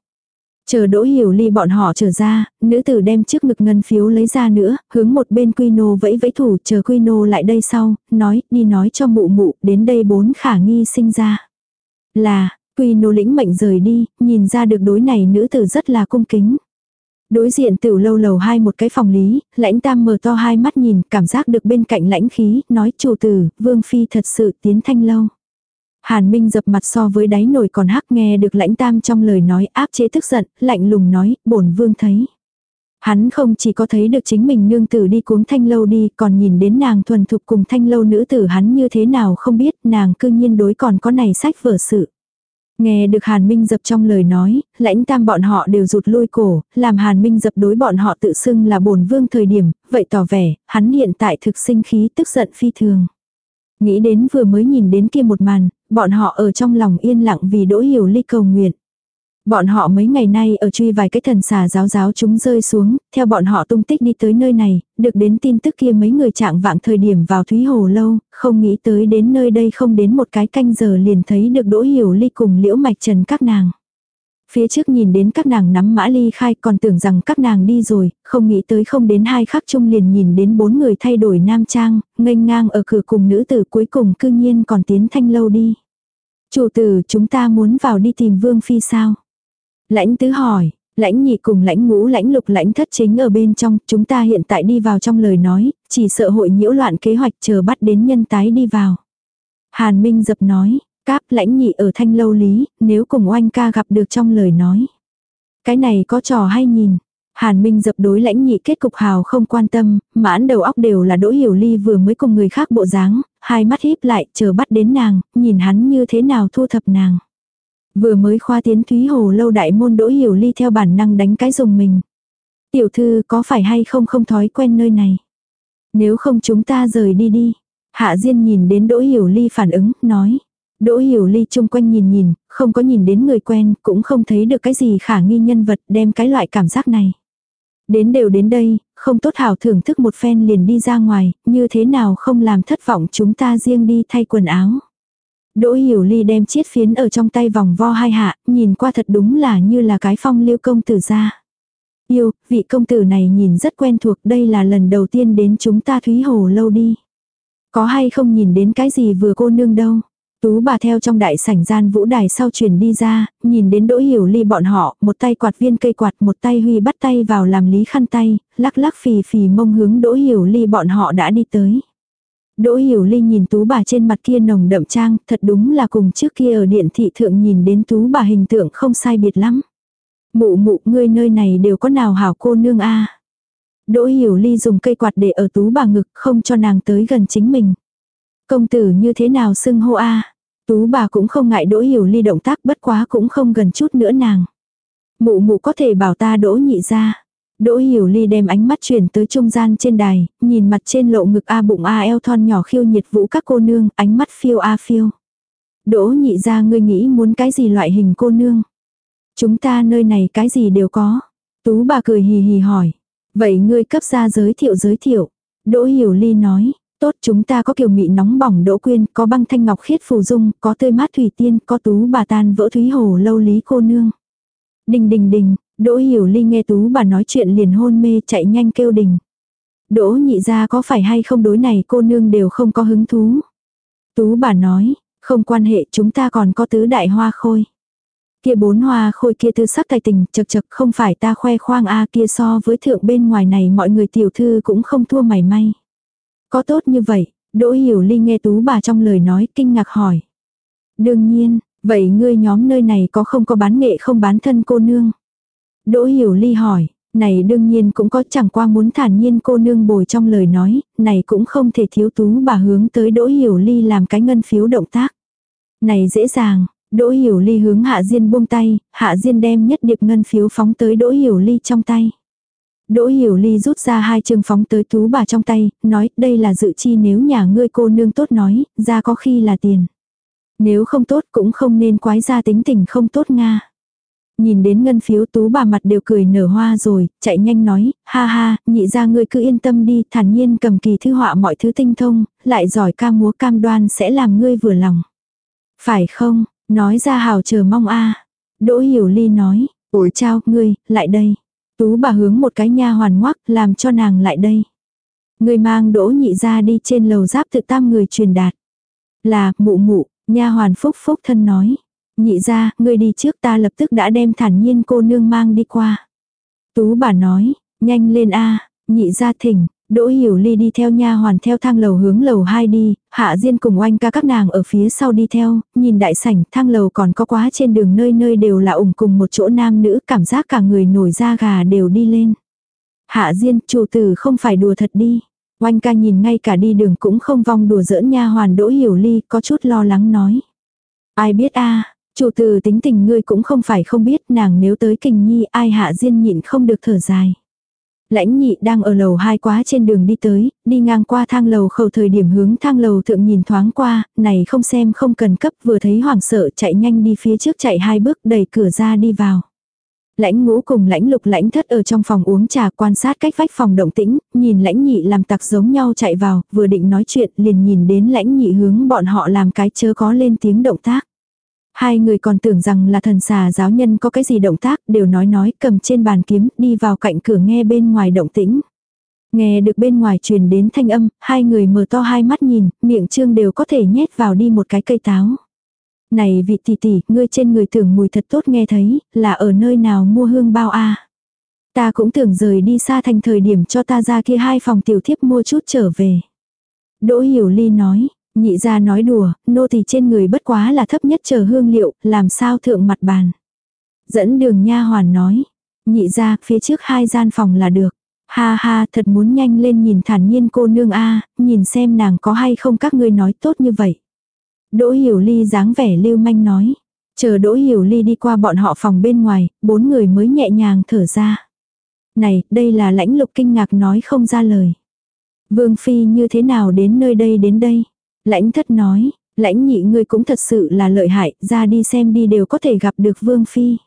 Chờ Đỗ Hiểu Ly bọn họ trở ra, nữ tử đem trước ngực ngân phiếu lấy ra nữa, hướng một bên Quy Nô vẫy vẫy thủ, chờ Quy Nô lại đây sau, nói, đi nói cho mụ mụ, đến đây bốn khả nghi sinh ra. Là, Quy Nô lĩnh mệnh rời đi, nhìn ra được đối này nữ tử rất là cung kính. Đối diện tiểu lâu lầu hai một cái phòng lý, lãnh tam mở to hai mắt nhìn, cảm giác được bên cạnh lãnh khí, nói chủ tử, vương phi thật sự tiến thanh lâu. Hàn Minh dập mặt so với đáy nổi còn hắc nghe được lãnh tam trong lời nói áp chế tức giận, lạnh lùng nói, bổn vương thấy. Hắn không chỉ có thấy được chính mình nương tử đi cuống thanh lâu đi, còn nhìn đến nàng thuần thục cùng thanh lâu nữ tử hắn như thế nào không biết, nàng cư nhiên đối còn có này sách vở sự. Nghe được Hàn Minh dập trong lời nói, lãnh tam bọn họ đều rụt lui cổ, làm Hàn Minh dập đối bọn họ tự xưng là bổn vương thời điểm, vậy tỏ vẻ, hắn hiện tại thực sinh khí tức giận phi thường. Nghĩ đến vừa mới nhìn đến kia một màn, bọn họ ở trong lòng yên lặng vì đỗ hiểu ly cầu nguyện. Bọn họ mấy ngày nay ở truy vài cái thần xà giáo giáo chúng rơi xuống, theo bọn họ tung tích đi tới nơi này, được đến tin tức kia mấy người trạng vạng thời điểm vào Thúy Hồ Lâu, không nghĩ tới đến nơi đây không đến một cái canh giờ liền thấy được Đỗ Hiểu Ly cùng Liễu Mạch Trần các nàng. Phía trước nhìn đến các nàng nắm mã ly khai còn tưởng rằng các nàng đi rồi, không nghĩ tới không đến hai khắc chung liền nhìn đến bốn người thay đổi nam trang, nghênh ngang ở cửa cùng nữ tử cuối cùng cư nhiên còn tiến thanh lâu đi. Chủ tử chúng ta muốn vào đi tìm vương phi sao? Lãnh tứ hỏi, lãnh nhị cùng lãnh ngũ lãnh lục lãnh thất chính ở bên trong, chúng ta hiện tại đi vào trong lời nói, chỉ sợ hội nhiễu loạn kế hoạch chờ bắt đến nhân tái đi vào. Hàn Minh dập nói, cáp lãnh nhị ở thanh lâu lý, nếu cùng oanh ca gặp được trong lời nói. Cái này có trò hay nhìn. Hàn Minh dập đối lãnh nhị kết cục hào không quan tâm, mãn đầu óc đều là đỗ hiểu ly vừa mới cùng người khác bộ dáng, hai mắt híp lại chờ bắt đến nàng, nhìn hắn như thế nào thu thập nàng. Vừa mới khoa tiến Thúy Hồ lâu đại môn đỗ hiểu ly theo bản năng đánh cái dùng mình. Tiểu thư có phải hay không không thói quen nơi này. Nếu không chúng ta rời đi đi. Hạ Diên nhìn đến Đỗ Hiểu Ly phản ứng, nói. Đỗ Hiểu Ly chung quanh nhìn nhìn, không có nhìn đến người quen, cũng không thấy được cái gì khả nghi nhân vật đem cái loại cảm giác này. Đến đều đến đây, không tốt hảo thưởng thức một phen liền đi ra ngoài, như thế nào không làm thất vọng chúng ta riêng đi thay quần áo. Đỗ Hiểu Ly đem chiết phiến ở trong tay vòng vo hai hạ, nhìn qua thật đúng là như là cái phong lưu công tử ra. Yêu, vị công tử này nhìn rất quen thuộc đây là lần đầu tiên đến chúng ta Thúy Hồ lâu đi. Có hay không nhìn đến cái gì vừa cô nương đâu. Tú bà theo trong đại sảnh gian vũ đài sau chuyển đi ra, nhìn đến đỗ hiểu ly bọn họ, một tay quạt viên cây quạt, một tay huy bắt tay vào làm lý khăn tay, lắc lắc phì phì mông hướng đỗ hiểu ly bọn họ đã đi tới. Đỗ Hiểu Linh nhìn tú bà trên mặt kia nồng đậm trang, thật đúng là cùng trước kia ở điện thị thượng nhìn đến tú bà hình tượng không sai biệt lắm. Mụ mụ ngươi nơi này đều có nào hảo cô nương a Đỗ Hiểu Ly dùng cây quạt để ở tú bà ngực không cho nàng tới gần chính mình. Công tử như thế nào xưng hô a Tú bà cũng không ngại Đỗ Hiểu Ly động tác bất quá cũng không gần chút nữa nàng. Mụ mụ có thể bảo ta đỗ nhị ra. Đỗ Hiểu Ly đem ánh mắt chuyển tới trung gian trên đài, nhìn mặt trên lộ ngực A bụng A eo thon nhỏ khiêu nhiệt vũ các cô nương, ánh mắt phiêu A phiêu. Đỗ nhị ra ngươi nghĩ muốn cái gì loại hình cô nương. Chúng ta nơi này cái gì đều có. Tú bà cười hì hì hỏi. Vậy ngươi cấp ra giới thiệu giới thiệu. Đỗ Hiểu Ly nói, tốt chúng ta có kiều mị nóng bỏng đỗ quyên, có băng thanh ngọc khiết phù dung, có tươi mát thủy tiên, có tú bà tan vỡ thúy hồ lâu lý cô nương. Đình đình đình, Đỗ Hiểu Ly nghe tú bà nói chuyện liền hôn mê chạy nhanh kêu đình. Đỗ nhị ra có phải hay không đối này cô nương đều không có hứng thú. Tú bà nói, không quan hệ chúng ta còn có tứ đại hoa khôi. Kia bốn hoa khôi kia tư sắc tài tình chật chật không phải ta khoe khoang a kia so với thượng bên ngoài này mọi người tiểu thư cũng không thua mảy may. Có tốt như vậy, Đỗ Hiểu Ly nghe tú bà trong lời nói kinh ngạc hỏi. Đương nhiên, vậy ngươi nhóm nơi này có không có bán nghệ không bán thân cô nương? Đỗ Hiểu Ly hỏi, này đương nhiên cũng có chẳng qua muốn thản nhiên cô nương bồi trong lời nói, này cũng không thể thiếu tú bà hướng tới Đỗ Hiểu Ly làm cái ngân phiếu động tác. Này dễ dàng, Đỗ Hiểu Ly hướng Hạ Diên buông tay, Hạ Diên đem nhất điệp ngân phiếu phóng tới Đỗ Hiểu Ly trong tay. Đỗ Hiểu Ly rút ra hai chương phóng tới tú bà trong tay, nói đây là dự chi nếu nhà ngươi cô nương tốt nói, ra có khi là tiền. Nếu không tốt cũng không nên quái ra tính tình không tốt nga. Nhìn đến ngân phiếu tú bà mặt đều cười nở hoa rồi, chạy nhanh nói, ha ha, nhị ra ngươi cứ yên tâm đi, thản nhiên cầm kỳ thư họa mọi thứ tinh thông, lại giỏi ca múa cam đoan sẽ làm ngươi vừa lòng. Phải không, nói ra hào chờ mong a Đỗ hiểu ly nói, ủi trao ngươi, lại đây. Tú bà hướng một cái nha hoàn ngoắc, làm cho nàng lại đây. Người mang đỗ nhị ra đi trên lầu giáp tự tam người truyền đạt. Là, mụ mụ, nha hoàn phúc phúc thân nói. Nhị ra, ngươi đi trước ta lập tức đã đem thản nhiên cô nương mang đi qua. Tú bà nói, nhanh lên a nhị ra thỉnh, Đỗ Hiểu Ly đi theo nha hoàn theo thang lầu hướng lầu 2 đi, Hạ Diên cùng oanh ca các nàng ở phía sau đi theo, nhìn đại sảnh thang lầu còn có quá trên đường nơi nơi đều là ủng cùng một chỗ nam nữ, cảm giác cả người nổi da gà đều đi lên. Hạ Diên, chủ tử không phải đùa thật đi. Oanh ca nhìn ngay cả đi đường cũng không vong đùa giỡn nha hoàn Đỗ Hiểu Ly, có chút lo lắng nói. Ai biết a chủ từ tính tình ngươi cũng không phải không biết nàng nếu tới kình nhi ai Hạ Diên nhịn không được thở dài. Lãnh nhị đang ở lầu hai quá trên đường đi tới, đi ngang qua thang lầu khẩu thời điểm hướng thang lầu thượng nhìn thoáng qua, này không xem không cần cấp vừa thấy hoảng sợ chạy nhanh đi phía trước chạy hai bước đẩy cửa ra đi vào. Lãnh ngũ cùng lãnh lục lãnh thất ở trong phòng uống trà quan sát cách vách phòng động tĩnh, nhìn lãnh nhị làm tặc giống nhau chạy vào, vừa định nói chuyện liền nhìn đến lãnh nhị hướng bọn họ làm cái chớ có lên tiếng động tác. Hai người còn tưởng rằng là thần xà giáo nhân có cái gì động tác, đều nói nói cầm trên bàn kiếm, đi vào cạnh cửa nghe bên ngoài động tĩnh. Nghe được bên ngoài truyền đến thanh âm, hai người mở to hai mắt nhìn, miệng trương đều có thể nhét vào đi một cái cây táo. Này vị tỷ tỷ, ngươi trên người tưởng mùi thật tốt nghe thấy, là ở nơi nào mua hương bao a Ta cũng tưởng rời đi xa thành thời điểm cho ta ra kia hai phòng tiểu thiếp mua chút trở về. Đỗ Hiểu Ly nói, Nhị ra nói đùa, nô tỳ trên người bất quá là thấp nhất chờ hương liệu, làm sao thượng mặt bàn. Dẫn đường nha hoàn nói. Nhị ra, phía trước hai gian phòng là được. Ha ha, thật muốn nhanh lên nhìn thản nhiên cô nương a nhìn xem nàng có hay không các ngươi nói tốt như vậy. Đỗ Hiểu Ly dáng vẻ lưu manh nói. Chờ Đỗ Hiểu Ly đi qua bọn họ phòng bên ngoài, bốn người mới nhẹ nhàng thở ra. Này, đây là lãnh lục kinh ngạc nói không ra lời. Vương Phi như thế nào đến nơi đây đến đây? Lãnh thất nói, lãnh nhị ngươi cũng thật sự là lợi hại, ra đi xem đi đều có thể gặp được vương phi.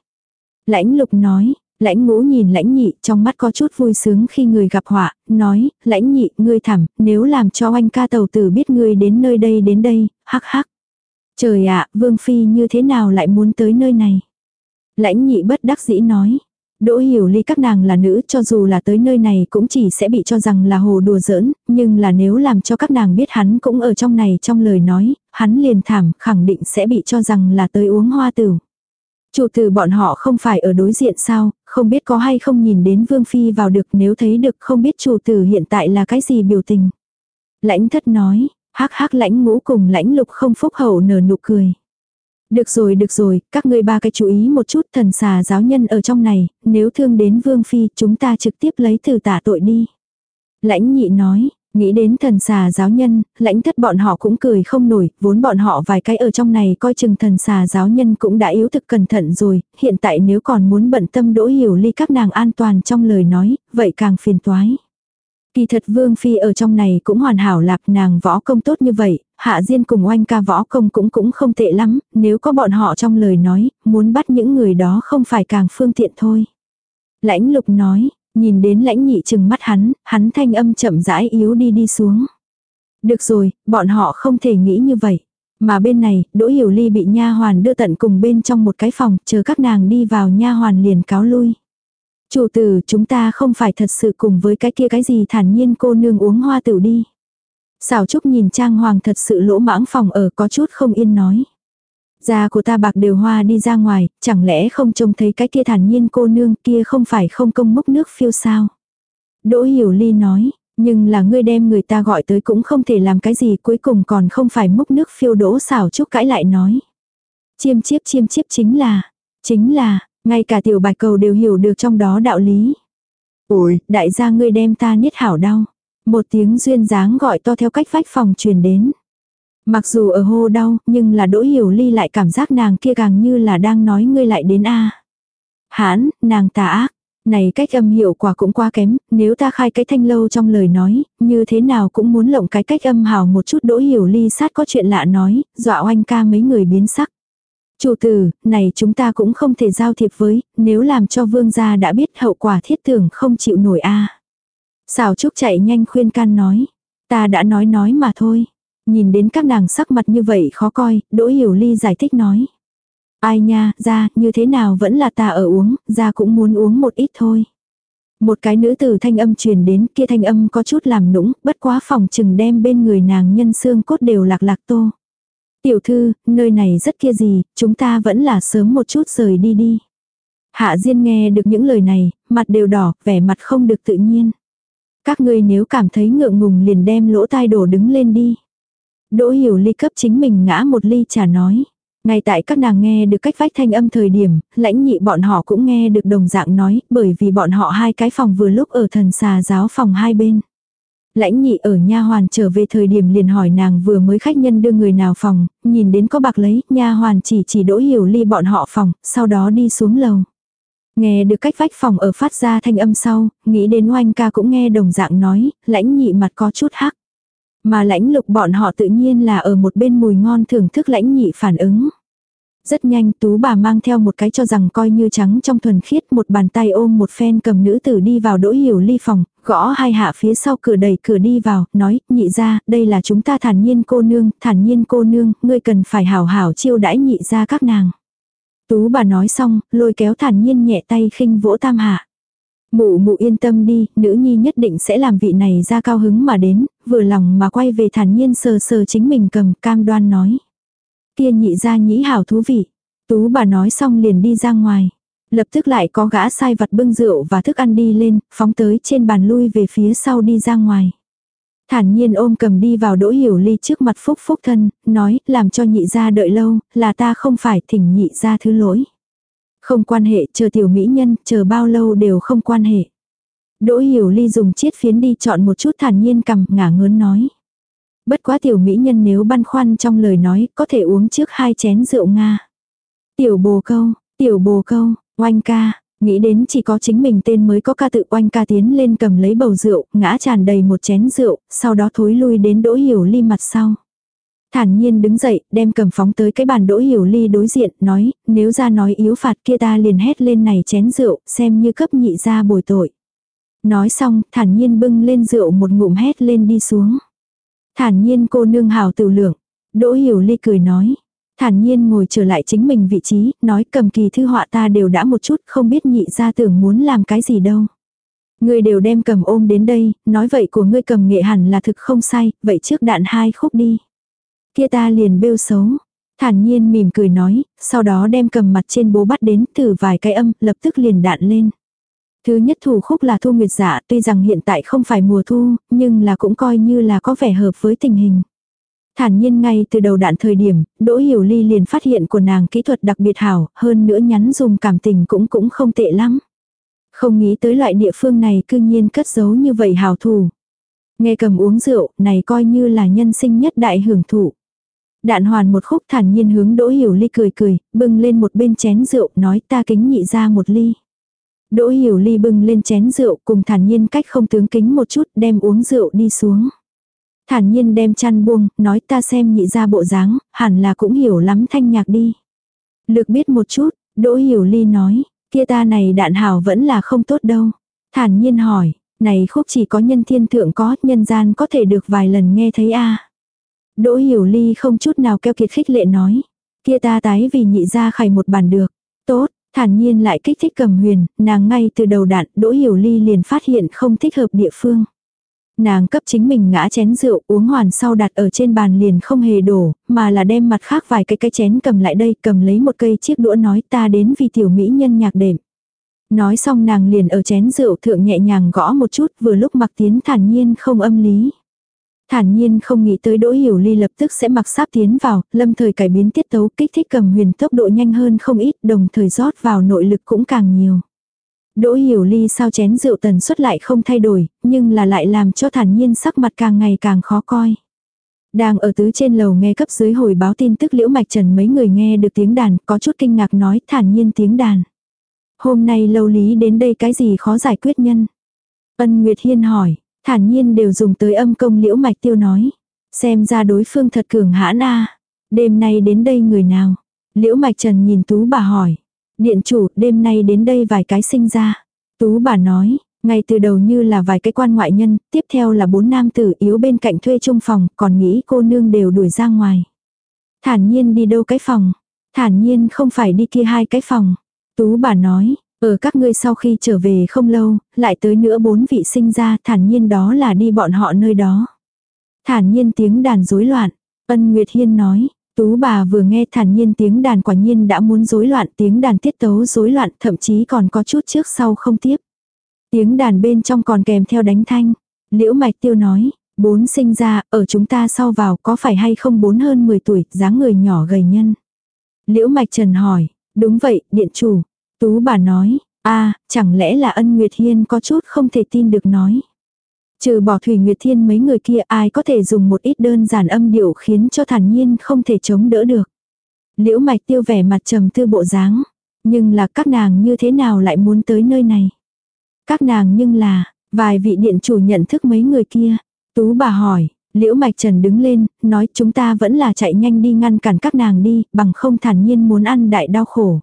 Lãnh lục nói, lãnh ngũ nhìn lãnh nhị trong mắt có chút vui sướng khi người gặp họa, nói, lãnh nhị ngươi thảm, nếu làm cho anh ca tàu tử biết ngươi đến nơi đây đến đây, hắc hắc. Trời ạ, vương phi như thế nào lại muốn tới nơi này? Lãnh nhị bất đắc dĩ nói, Đỗ hiểu ly các nàng là nữ cho dù là tới nơi này cũng chỉ sẽ bị cho rằng là hồ đùa giỡn, nhưng là nếu làm cho các nàng biết hắn cũng ở trong này trong lời nói, hắn liền thảm khẳng định sẽ bị cho rằng là tới uống hoa tử. Chủ tử bọn họ không phải ở đối diện sao, không biết có hay không nhìn đến Vương Phi vào được nếu thấy được không biết chủ tử hiện tại là cái gì biểu tình. Lãnh thất nói, hắc hắc lãnh ngũ cùng lãnh lục không phúc hậu nở nụ cười. Được rồi được rồi, các ngươi ba cái chú ý một chút thần xà giáo nhân ở trong này, nếu thương đến vương phi chúng ta trực tiếp lấy từ tả tội đi. Lãnh nhị nói, nghĩ đến thần xà giáo nhân, lãnh thất bọn họ cũng cười không nổi, vốn bọn họ vài cái ở trong này coi chừng thần xà giáo nhân cũng đã yếu thực cẩn thận rồi, hiện tại nếu còn muốn bận tâm đỗ hiểu ly các nàng an toàn trong lời nói, vậy càng phiền toái. Kỳ thật Vương Phi ở trong này cũng hoàn hảo lạc nàng võ công tốt như vậy, Hạ Diên cùng oanh ca võ công cũng cũng không tệ lắm, nếu có bọn họ trong lời nói, muốn bắt những người đó không phải càng phương tiện thôi. Lãnh lục nói, nhìn đến lãnh nhị chừng mắt hắn, hắn thanh âm chậm rãi yếu đi đi xuống. Được rồi, bọn họ không thể nghĩ như vậy. Mà bên này, Đỗ Hiểu Ly bị nha hoàn đưa tận cùng bên trong một cái phòng, chờ các nàng đi vào nha hoàn liền cáo lui. Chủ tử, chúng ta không phải thật sự cùng với cái kia cái gì thản nhiên cô nương uống hoa tử đi. Xảo Trúc nhìn Trang Hoàng thật sự lỗ mãng phòng ở có chút không yên nói. Da của ta bạc đều hoa đi ra ngoài, chẳng lẽ không trông thấy cái kia thản nhiên cô nương kia không phải không công mốc nước phiêu sao. Đỗ Hiểu Ly nói, nhưng là ngươi đem người ta gọi tới cũng không thể làm cái gì cuối cùng còn không phải mốc nước phiêu đỗ xảo Trúc cãi lại nói. Chiêm chiếp chiêm chiếp chính là, chính là, ngay cả tiểu bạch cầu đều hiểu được trong đó đạo lý. Ôi, đại gia ngươi đem ta niết hảo đau. Một tiếng duyên dáng gọi to theo cách vách phòng truyền đến. Mặc dù ở hô đau, nhưng là đỗ hiểu ly lại cảm giác nàng kia càng như là đang nói ngươi lại đến a Hãn, nàng tà ác. Này cách âm hiệu quả cũng quá kém, nếu ta khai cái thanh lâu trong lời nói, như thế nào cũng muốn lộng cái cách âm hào một chút đỗ hiểu ly sát có chuyện lạ nói, dọa oanh ca mấy người biến sắc. Chủ tử, này chúng ta cũng không thể giao thiệp với, nếu làm cho vương gia đã biết hậu quả thiết tưởng không chịu nổi a. À. Xào Trúc chạy nhanh khuyên can nói, ta đã nói nói mà thôi. Nhìn đến các nàng sắc mặt như vậy khó coi, Đỗ Hiểu Ly giải thích nói. Ai nha, ra, như thế nào vẫn là ta ở uống, ra cũng muốn uống một ít thôi. Một cái nữ tử thanh âm truyền đến kia thanh âm có chút làm nũng, bất quá phòng chừng đem bên người nàng nhân xương cốt đều lạc lạc tô. Tiểu thư, nơi này rất kia gì, chúng ta vẫn là sớm một chút rời đi đi. Hạ Diên nghe được những lời này, mặt đều đỏ, vẻ mặt không được tự nhiên. Các ngươi nếu cảm thấy ngượng ngùng liền đem lỗ tai đổ đứng lên đi. Đỗ hiểu ly cấp chính mình ngã một ly trà nói. Ngay tại các nàng nghe được cách vách thanh âm thời điểm, lãnh nhị bọn họ cũng nghe được đồng dạng nói, bởi vì bọn họ hai cái phòng vừa lúc ở thần xà giáo phòng hai bên. Lãnh nhị ở nha hoàn trở về thời điểm liền hỏi nàng vừa mới khách nhân đưa người nào phòng, nhìn đến có bạc lấy, nha hoàn chỉ chỉ đỗ hiểu ly bọn họ phòng, sau đó đi xuống lầu. Nghe được cách vách phòng ở phát ra thanh âm sau, nghĩ đến oanh ca cũng nghe đồng dạng nói, lãnh nhị mặt có chút hắc. Mà lãnh lục bọn họ tự nhiên là ở một bên mùi ngon thưởng thức lãnh nhị phản ứng. Rất nhanh tú bà mang theo một cái cho rằng coi như trắng trong thuần khiết một bàn tay ôm một phen cầm nữ tử đi vào đỗ hiểu ly phòng, gõ hai hạ phía sau cửa đẩy cửa đi vào, nói, nhị ra, đây là chúng ta thản nhiên cô nương, thản nhiên cô nương, ngươi cần phải hảo hảo chiêu đãi nhị ra các nàng. Tú bà nói xong, lôi kéo thản nhiên nhẹ tay khinh vỗ tam hạ. Mụ mụ yên tâm đi, nữ nhi nhất định sẽ làm vị này ra cao hứng mà đến, vừa lòng mà quay về thản nhiên sờ sờ chính mình cầm cam đoan nói. Kia nhị ra nhĩ hảo thú vị. Tú bà nói xong liền đi ra ngoài. Lập tức lại có gã sai vặt bưng rượu và thức ăn đi lên, phóng tới trên bàn lui về phía sau đi ra ngoài. Thản nhiên ôm cầm đi vào đỗ hiểu ly trước mặt phúc phúc thân, nói, làm cho nhị ra đợi lâu, là ta không phải thỉnh nhị ra thứ lỗi. Không quan hệ, chờ tiểu mỹ nhân, chờ bao lâu đều không quan hệ. Đỗ hiểu ly dùng chiết phiến đi chọn một chút thản nhiên cầm, ngả ngớn nói. Bất quá tiểu mỹ nhân nếu băn khoăn trong lời nói, có thể uống trước hai chén rượu Nga. Tiểu bồ câu, tiểu bồ câu, oanh ca, nghĩ đến chỉ có chính mình tên mới có ca tự oanh ca tiến lên cầm lấy bầu rượu, ngã tràn đầy một chén rượu, sau đó thối lui đến đỗ hiểu ly mặt sau. Thản nhiên đứng dậy, đem cầm phóng tới cái bàn đỗ hiểu ly đối diện, nói, nếu ra nói yếu phạt kia ta liền hét lên này chén rượu, xem như cấp nhị ra bồi tội. Nói xong, thản nhiên bưng lên rượu một ngụm hét lên đi xuống. Thản nhiên cô nương hào tự lượng. Đỗ hiểu ly cười nói. Thản nhiên ngồi trở lại chính mình vị trí, nói cầm kỳ thư họa ta đều đã một chút, không biết nhị ra tưởng muốn làm cái gì đâu. Ngươi đều đem cầm ôm đến đây, nói vậy của ngươi cầm nghệ hẳn là thực không sai, vậy trước đạn hai khúc đi. Kia ta liền bêu xấu. Thản nhiên mỉm cười nói, sau đó đem cầm mặt trên bố bắt đến thử vài cái âm, lập tức liền đạn lên. Thứ nhất thủ khúc là thu nguyệt dạ, tuy rằng hiện tại không phải mùa thu, nhưng là cũng coi như là có vẻ hợp với tình hình. Thản nhiên ngay từ đầu đạn thời điểm, Đỗ Hiểu Ly liền phát hiện của nàng kỹ thuật đặc biệt hảo, hơn nữa nhắn dùng cảm tình cũng cũng không tệ lắm. Không nghĩ tới loại địa phương này cư nhiên cất giấu như vậy hảo thủ. Nghe cầm uống rượu, này coi như là nhân sinh nhất đại hưởng thụ. Đạn hoàn một khúc thản nhiên hướng Đỗ Hiểu Ly cười cười, bưng lên một bên chén rượu, nói ta kính nhị ra một ly. Đỗ Hiểu Ly bưng lên chén rượu cùng thản nhiên cách không tướng kính một chút đem uống rượu đi xuống. Thản nhiên đem chăn buông, nói ta xem nhị ra bộ dáng, hẳn là cũng hiểu lắm thanh nhạc đi. Lược biết một chút, Đỗ Hiểu Ly nói, kia ta này đạn hảo vẫn là không tốt đâu. Thản nhiên hỏi, này khúc chỉ có nhân thiên thượng có, nhân gian có thể được vài lần nghe thấy a Đỗ Hiểu Ly không chút nào keo kiệt khích lệ nói, kia ta tái vì nhị ra khải một bản được. Tốt, thản nhiên lại kích thích cầm huyền, nàng ngay từ đầu đạn, Đỗ Hiểu Ly liền phát hiện không thích hợp địa phương. Nàng cấp chính mình ngã chén rượu uống hoàn sau đặt ở trên bàn liền không hề đổ, mà là đem mặt khác vài cái cái chén cầm lại đây cầm lấy một cây chiếc đũa nói ta đến vì tiểu mỹ nhân nhạc đệm. Nói xong nàng liền ở chén rượu thượng nhẹ nhàng gõ một chút vừa lúc mặc tiến thản nhiên không âm lý. Thản nhiên không nghĩ tới Đỗ Hiểu Ly lập tức sẽ mặc sáp tiến vào, lâm thời cải biến tiết tấu kích thích cầm huyền tốc độ nhanh hơn không ít đồng thời rót vào nội lực cũng càng nhiều. Đỗ hiểu ly sao chén rượu tần suất lại không thay đổi, nhưng là lại làm cho thản nhiên sắc mặt càng ngày càng khó coi. Đang ở tứ trên lầu nghe cấp dưới hồi báo tin tức liễu mạch trần mấy người nghe được tiếng đàn, có chút kinh ngạc nói thản nhiên tiếng đàn. Hôm nay lâu lý đến đây cái gì khó giải quyết nhân. Ân Nguyệt Hiên hỏi, thản nhiên đều dùng tới âm công liễu mạch tiêu nói. Xem ra đối phương thật cường hãn a Đêm nay đến đây người nào? Liễu mạch trần nhìn tú bà hỏi. Điện chủ, đêm nay đến đây vài cái sinh ra. Tú bà nói, ngay từ đầu như là vài cái quan ngoại nhân, tiếp theo là bốn nam tử yếu bên cạnh thuê chung phòng, còn nghĩ cô nương đều đuổi ra ngoài. Thản nhiên đi đâu cái phòng? Thản nhiên không phải đi kia hai cái phòng. Tú bà nói, ở các ngươi sau khi trở về không lâu, lại tới nữa bốn vị sinh ra, thản nhiên đó là đi bọn họ nơi đó. Thản nhiên tiếng đàn rối loạn. Ân Nguyệt Hiên nói, Tú bà vừa nghe thản nhiên tiếng đàn quả nhiên đã muốn rối loạn tiếng đàn tiết tấu rối loạn thậm chí còn có chút trước sau không tiếp. Tiếng đàn bên trong còn kèm theo đánh thanh. Liễu mạch tiêu nói, bốn sinh ra, ở chúng ta sau vào có phải hay không bốn hơn 10 tuổi, dáng người nhỏ gầy nhân. Liễu mạch trần hỏi, đúng vậy, điện chủ. Tú bà nói, a chẳng lẽ là ân Nguyệt Hiên có chút không thể tin được nói. Trừ bỏ Thủy Nguyệt Thiên mấy người kia ai có thể dùng một ít đơn giản âm điệu khiến cho thản nhiên không thể chống đỡ được. Liễu mạch tiêu vẻ mặt trầm tư bộ dáng. Nhưng là các nàng như thế nào lại muốn tới nơi này? Các nàng nhưng là, vài vị điện chủ nhận thức mấy người kia. Tú bà hỏi, liễu mạch trần đứng lên, nói chúng ta vẫn là chạy nhanh đi ngăn cản các nàng đi, bằng không thản nhiên muốn ăn đại đau khổ.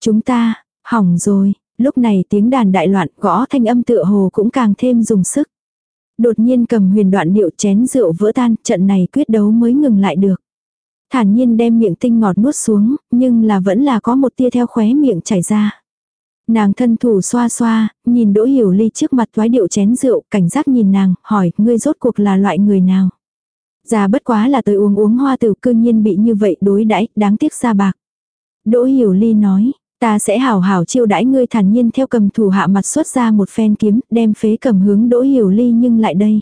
Chúng ta, hỏng rồi, lúc này tiếng đàn đại loạn gõ thanh âm tựa hồ cũng càng thêm dùng sức. Đột nhiên cầm huyền đoạn điệu chén rượu vỡ tan, trận này quyết đấu mới ngừng lại được. Thản nhiên đem miệng tinh ngọt nuốt xuống, nhưng là vẫn là có một tia theo khóe miệng chảy ra. Nàng thân thủ xoa xoa, nhìn đỗ hiểu ly trước mặt toái điệu chén rượu, cảnh giác nhìn nàng, hỏi, ngươi rốt cuộc là loại người nào? Già bất quá là tới uống uống hoa tử cư nhiên bị như vậy đối đãi đáng tiếc ra bạc. Đỗ hiểu ly nói, Ta sẽ hảo hảo chiêu đãi ngươi thản nhiên theo cầm thủ hạ mặt xuất ra một phen kiếm, đem phế cầm hướng Đỗ Hiểu Ly nhưng lại đây.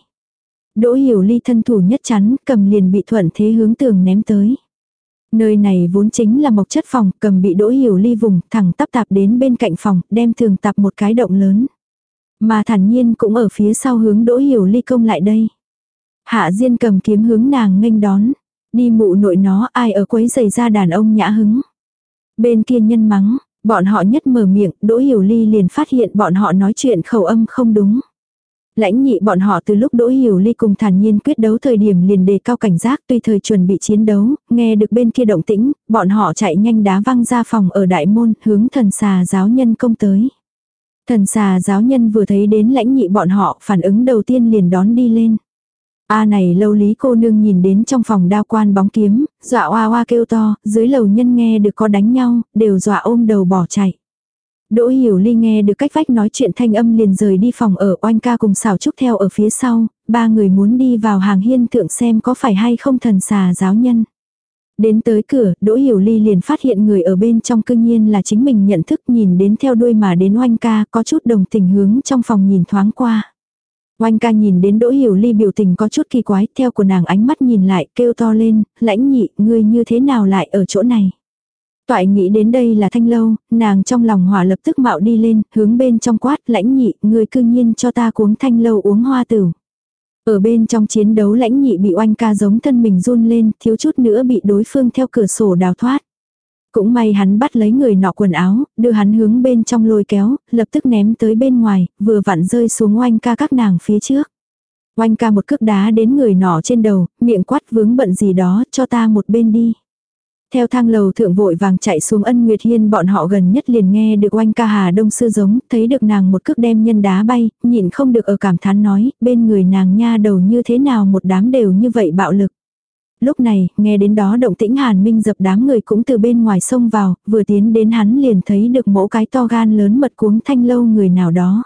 Đỗ Hiểu Ly thân thủ nhất chắn, cầm liền bị thuận thế hướng tường ném tới. Nơi này vốn chính là mộc chất phòng, cầm bị Đỗ Hiểu Ly vùng, thẳng tắp tạp đến bên cạnh phòng, đem thường tạp một cái động lớn. Mà thản nhiên cũng ở phía sau hướng Đỗ Hiểu Ly công lại đây. Hạ Diên cầm kiếm hướng nàng nghênh đón. Đi mụ nội nó ai ở quấy giày ra đàn ông nhã hứng. Bên kia nhân mắng, Bọn họ nhất mở miệng, Đỗ Hiểu Ly liền phát hiện bọn họ nói chuyện khẩu âm không đúng. Lãnh nhị bọn họ từ lúc Đỗ Hiểu Ly cùng thản nhiên quyết đấu thời điểm liền đề cao cảnh giác tuy thời chuẩn bị chiến đấu, nghe được bên kia động tĩnh, bọn họ chạy nhanh đá văng ra phòng ở đại môn hướng thần xà giáo nhân công tới. Thần xà giáo nhân vừa thấy đến lãnh nhị bọn họ phản ứng đầu tiên liền đón đi lên. A này lâu lý cô nương nhìn đến trong phòng đao quan bóng kiếm, dọa oa oa kêu to, dưới lầu nhân nghe được có đánh nhau, đều dọa ôm đầu bỏ chạy. Đỗ hiểu ly nghe được cách vách nói chuyện thanh âm liền rời đi phòng ở oanh ca cùng xảo trúc theo ở phía sau, ba người muốn đi vào hàng hiên thượng xem có phải hay không thần xà giáo nhân. Đến tới cửa, Đỗ Hiểu Ly liền phát hiện người ở bên trong cương nhiên là chính mình nhận thức nhìn đến theo đuôi mà đến oanh ca có chút đồng tình hướng trong phòng nhìn thoáng qua. Oanh ca nhìn đến Đỗ Hiểu Ly biểu tình có chút kỳ quái, theo của nàng ánh mắt nhìn lại, kêu to lên, lãnh nhị, ngươi như thế nào lại ở chỗ này. Toại nghĩ đến đây là thanh lâu, nàng trong lòng hỏa lập tức mạo đi lên, hướng bên trong quát, lãnh nhị, ngươi cư nhiên cho ta cuống thanh lâu uống hoa tử. Ở bên trong chiến đấu lãnh nhị bị oanh ca giống thân mình run lên, thiếu chút nữa bị đối phương theo cửa sổ đào thoát. Cũng may hắn bắt lấy người nọ quần áo, đưa hắn hướng bên trong lôi kéo, lập tức ném tới bên ngoài, vừa vặn rơi xuống oanh ca các nàng phía trước. Oanh ca một cước đá đến người nọ trên đầu, miệng quát vướng bận gì đó, cho ta một bên đi. Theo thang lầu thượng vội vàng chạy xuống ân nguyệt hiên bọn họ gần nhất liền nghe được oanh ca hà đông sư giống, thấy được nàng một cước đem nhân đá bay, nhịn không được ở cảm thán nói, bên người nàng nha đầu như thế nào một đám đều như vậy bạo lực. Lúc này, nghe đến đó động tĩnh hàn minh dập đám người cũng từ bên ngoài sông vào, vừa tiến đến hắn liền thấy được mẫu cái to gan lớn mật cuống thanh lâu người nào đó.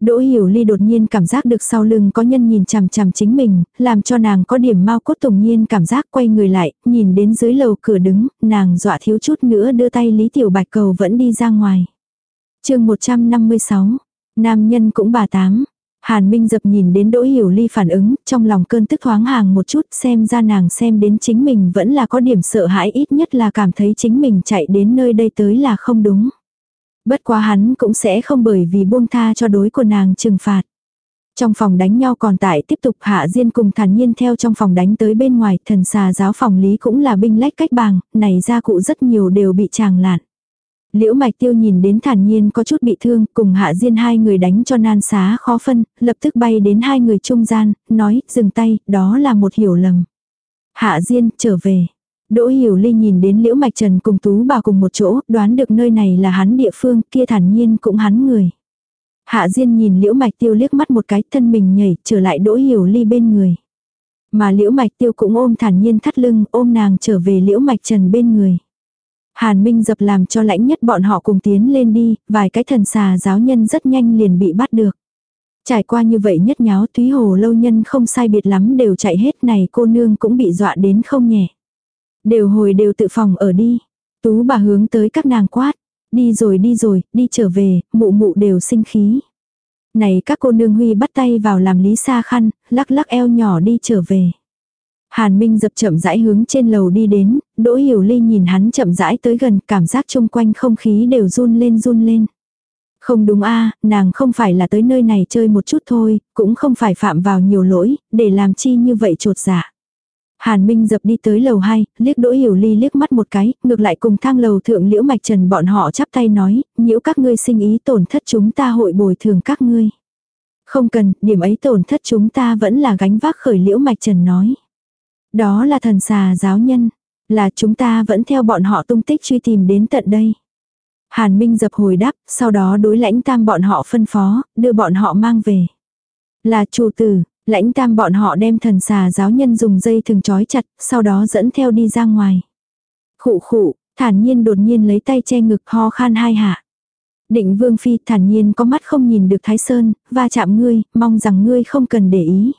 Đỗ Hiểu Ly đột nhiên cảm giác được sau lưng có nhân nhìn chằm chằm chính mình, làm cho nàng có điểm mau cốt tùng nhiên cảm giác quay người lại, nhìn đến dưới lầu cửa đứng, nàng dọa thiếu chút nữa đưa tay Lý Tiểu Bạch Cầu vẫn đi ra ngoài. chương 156, nam nhân cũng bà tám. Hàn Minh dập nhìn đến Đỗ Hiểu Ly phản ứng, trong lòng cơn tức thoáng hàng một chút xem ra nàng xem đến chính mình vẫn là có điểm sợ hãi ít nhất là cảm thấy chính mình chạy đến nơi đây tới là không đúng. Bất quá hắn cũng sẽ không bởi vì buông tha cho đối của nàng trừng phạt. Trong phòng đánh nhau còn tại tiếp tục hạ diên cùng thản nhiên theo trong phòng đánh tới bên ngoài, thần xà giáo phòng lý cũng là binh lách cách bàng, này ra cụ rất nhiều đều bị tràng lạn. Liễu mạch tiêu nhìn đến thản nhiên có chút bị thương, cùng hạ diên hai người đánh cho nan xá khó phân, lập tức bay đến hai người trung gian, nói, dừng tay, đó là một hiểu lầm. Hạ diên, trở về. Đỗ Hiểu Ly nhìn đến Liễu Mạch Trần cùng Tú bà cùng một chỗ, đoán được nơi này là hắn địa phương, kia thản nhiên cũng hắn người. Hạ Diên nhìn Liễu Mạch Tiêu liếc mắt một cái, thân mình nhảy, trở lại Đỗ Hiểu Ly bên người. Mà Liễu Mạch Tiêu cũng ôm thản nhiên thắt lưng, ôm nàng trở về Liễu Mạch Trần bên người. Hàn Minh dập làm cho lãnh nhất bọn họ cùng tiến lên đi, vài cái thần xà giáo nhân rất nhanh liền bị bắt được. Trải qua như vậy nhất nháo Thúy Hồ lâu nhân không sai biệt lắm đều chạy hết này cô nương cũng bị dọa đến không nhẹ. Đều hồi đều tự phòng ở đi. Tú bà hướng tới các nàng quát. Đi rồi đi rồi, đi trở về, mụ mụ đều sinh khí. Này các cô nương huy bắt tay vào làm lý xa khăn, lắc lắc eo nhỏ đi trở về. Hàn Minh dập chậm rãi hướng trên lầu đi đến, Đỗ Hiểu Ly nhìn hắn chậm rãi tới gần, cảm giác chung quanh không khí đều run lên run lên. Không đúng a, nàng không phải là tới nơi này chơi một chút thôi, cũng không phải phạm vào nhiều lỗi, để làm chi như vậy trột dạ. Hàn Minh dập đi tới lầu 2, liếc Đỗ Hiểu Ly liếc mắt một cái, ngược lại cùng thang lầu thượng Liễu Mạch Trần bọn họ chắp tay nói, nhiễu các ngươi sinh ý tổn thất chúng ta hội bồi thường các ngươi. Không cần, điểm ấy tổn thất chúng ta vẫn là gánh vác khởi Liễu Mạch Trần nói. Đó là thần xà giáo nhân, là chúng ta vẫn theo bọn họ tung tích truy tìm đến tận đây. Hàn Minh dập hồi đáp, sau đó đối lãnh tam bọn họ phân phó, đưa bọn họ mang về. Là chủ tử, Lãnh tam bọn họ đem thần xà giáo nhân dùng dây thừng trói chặt, sau đó dẫn theo đi ra ngoài. Khụ khụ, thản nhiên đột nhiên lấy tay che ngực ho khan hai hạ. Định vương phi thản nhiên có mắt không nhìn được thái sơn, va chạm ngươi, mong rằng ngươi không cần để ý.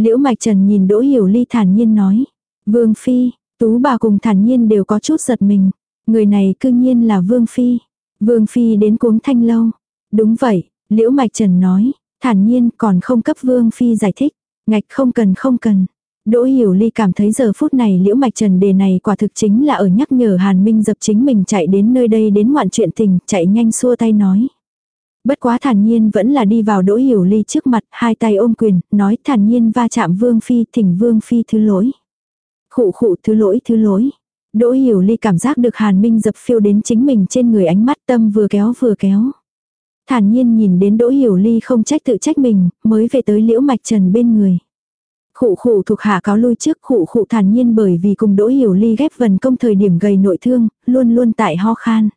Liễu mạch trần nhìn đỗ hiểu ly thản nhiên nói. Vương phi, tú bà cùng thản nhiên đều có chút giật mình. Người này cư nhiên là vương phi. Vương phi đến cuống thanh lâu. Đúng vậy, liễu mạch trần nói, Thản nhiên còn không cấp vương phi giải thích. Ngạch không cần không cần. Đỗ Hiểu Ly cảm thấy giờ phút này liễu mạch trần đề này quả thực chính là ở nhắc nhở Hàn Minh dập chính mình chạy đến nơi đây đến ngoạn chuyện tình, chạy nhanh xua tay nói. Bất quá thản nhiên vẫn là đi vào Đỗ Hiểu Ly trước mặt, hai tay ôm quyền, nói thản nhiên va chạm Vương Phi, thỉnh Vương Phi thứ lỗi. Khụ khụ thứ lỗi thứ lỗi. Đỗ Hiểu Ly cảm giác được Hàn Minh dập phiêu đến chính mình trên người ánh mắt tâm vừa kéo vừa kéo. Thản nhiên nhìn đến Đỗ Hiểu Ly không trách tự trách mình, mới về tới Liễu Mạch Trần bên người. Khụ khụ thuộc hạ cáo lui trước khụ khụ thản nhiên bởi vì cùng Đỗ Hiểu Ly ghép vần công thời điểm gầy nội thương, luôn luôn tại ho khan.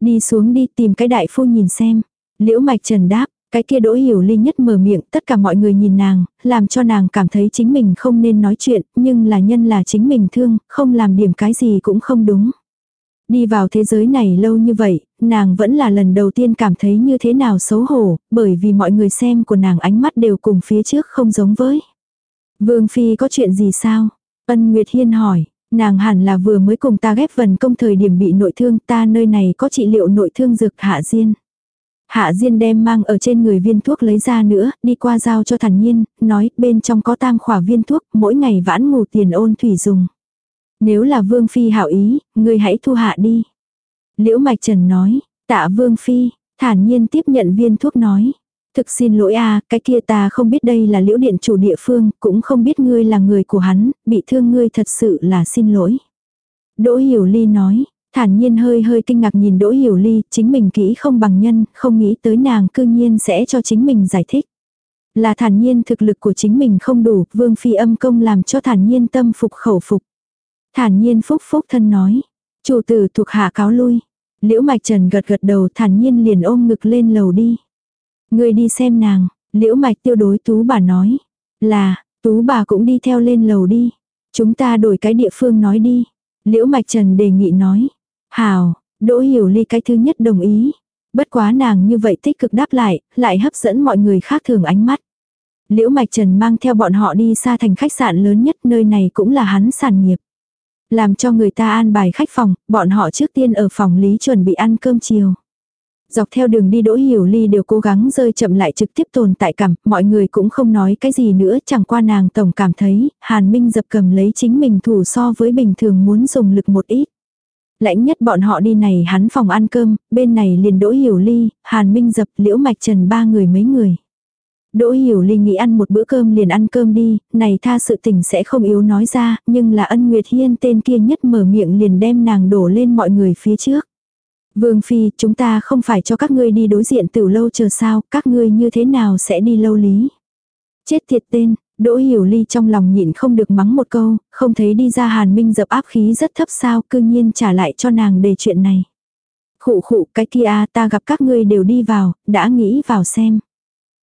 Đi xuống đi tìm cái đại phu nhìn xem. Liễu Mạch Trần đáp, cái kia Đỗ Hiểu Ly nhất mở miệng, tất cả mọi người nhìn nàng, làm cho nàng cảm thấy chính mình không nên nói chuyện, nhưng là nhân là chính mình thương, không làm điểm cái gì cũng không đúng. Đi vào thế giới này lâu như vậy, nàng vẫn là lần đầu tiên cảm thấy như thế nào xấu hổ, bởi vì mọi người xem của nàng ánh mắt đều cùng phía trước không giống với. Vương Phi có chuyện gì sao? Ân Nguyệt Hiên hỏi, nàng hẳn là vừa mới cùng ta ghép vần công thời điểm bị nội thương ta nơi này có trị liệu nội thương dược hạ diên. Hạ Diên đem mang ở trên người viên thuốc lấy ra nữa, đi qua giao cho thản nhiên, nói bên trong có tam khỏa viên thuốc, mỗi ngày vãn ngủ tiền ôn thủy dùng. Nếu là Vương Phi hảo ý, người hãy thu hạ đi. Liễu Mạch Trần nói, tạ Vương Phi, thản nhiên tiếp nhận viên thuốc nói. Thực xin lỗi a cái kia ta không biết đây là liễu điện chủ địa phương, cũng không biết ngươi là người của hắn, bị thương ngươi thật sự là xin lỗi. Đỗ Hiểu Ly nói, thản nhiên hơi hơi kinh ngạc nhìn Đỗ Hiểu Ly, chính mình kỹ không bằng nhân, không nghĩ tới nàng cư nhiên sẽ cho chính mình giải thích. Là thản nhiên thực lực của chính mình không đủ, vương phi âm công làm cho thản nhiên tâm phục khẩu phục. Thản nhiên phúc phúc thân nói, chủ tử thuộc hạ cáo lui. Liễu Mạch Trần gật gật đầu thản nhiên liền ôm ngực lên lầu đi. Người đi xem nàng, liễu mạch tiêu đối tú bà nói. Là, tú bà cũng đi theo lên lầu đi. Chúng ta đổi cái địa phương nói đi. Liễu mạch trần đề nghị nói. Hào, đỗ hiểu ly cái thứ nhất đồng ý. Bất quá nàng như vậy tích cực đáp lại, lại hấp dẫn mọi người khác thường ánh mắt. Liễu Mạch Trần mang theo bọn họ đi xa thành khách sạn lớn nhất nơi này cũng là hắn sản nghiệp. Làm cho người ta an bài khách phòng, bọn họ trước tiên ở phòng lý chuẩn bị ăn cơm chiều. Dọc theo đường đi Đỗ Hiểu Ly đều cố gắng rơi chậm lại trực tiếp tồn tại cảm, mọi người cũng không nói cái gì nữa, chẳng qua nàng tổng cảm thấy, Hàn Minh dập cầm lấy chính mình thủ so với bình thường muốn dùng lực một ít. Lãnh nhất bọn họ đi này hắn phòng ăn cơm, bên này liền Đỗ Hiểu Ly, Hàn Minh dập, Liễu Mạch Trần ba người mấy người. Đỗ Hiểu Ly nghĩ ăn một bữa cơm liền ăn cơm đi, này tha sự tình sẽ không yếu nói ra, nhưng là ân Nguyệt Hiên tên kia nhất mở miệng liền đem nàng đổ lên mọi người phía trước. Vương Phi, chúng ta không phải cho các ngươi đi đối diện từ lâu chờ sao, các ngươi như thế nào sẽ đi lâu lý. Chết thiệt tên, Đỗ Hiểu Ly trong lòng nhịn không được mắng một câu, không thấy đi ra Hàn Minh dập áp khí rất thấp sao, cư nhiên trả lại cho nàng đề chuyện này. Khụ khụ, cái kia à, ta gặp các ngươi đều đi vào, đã nghĩ vào xem.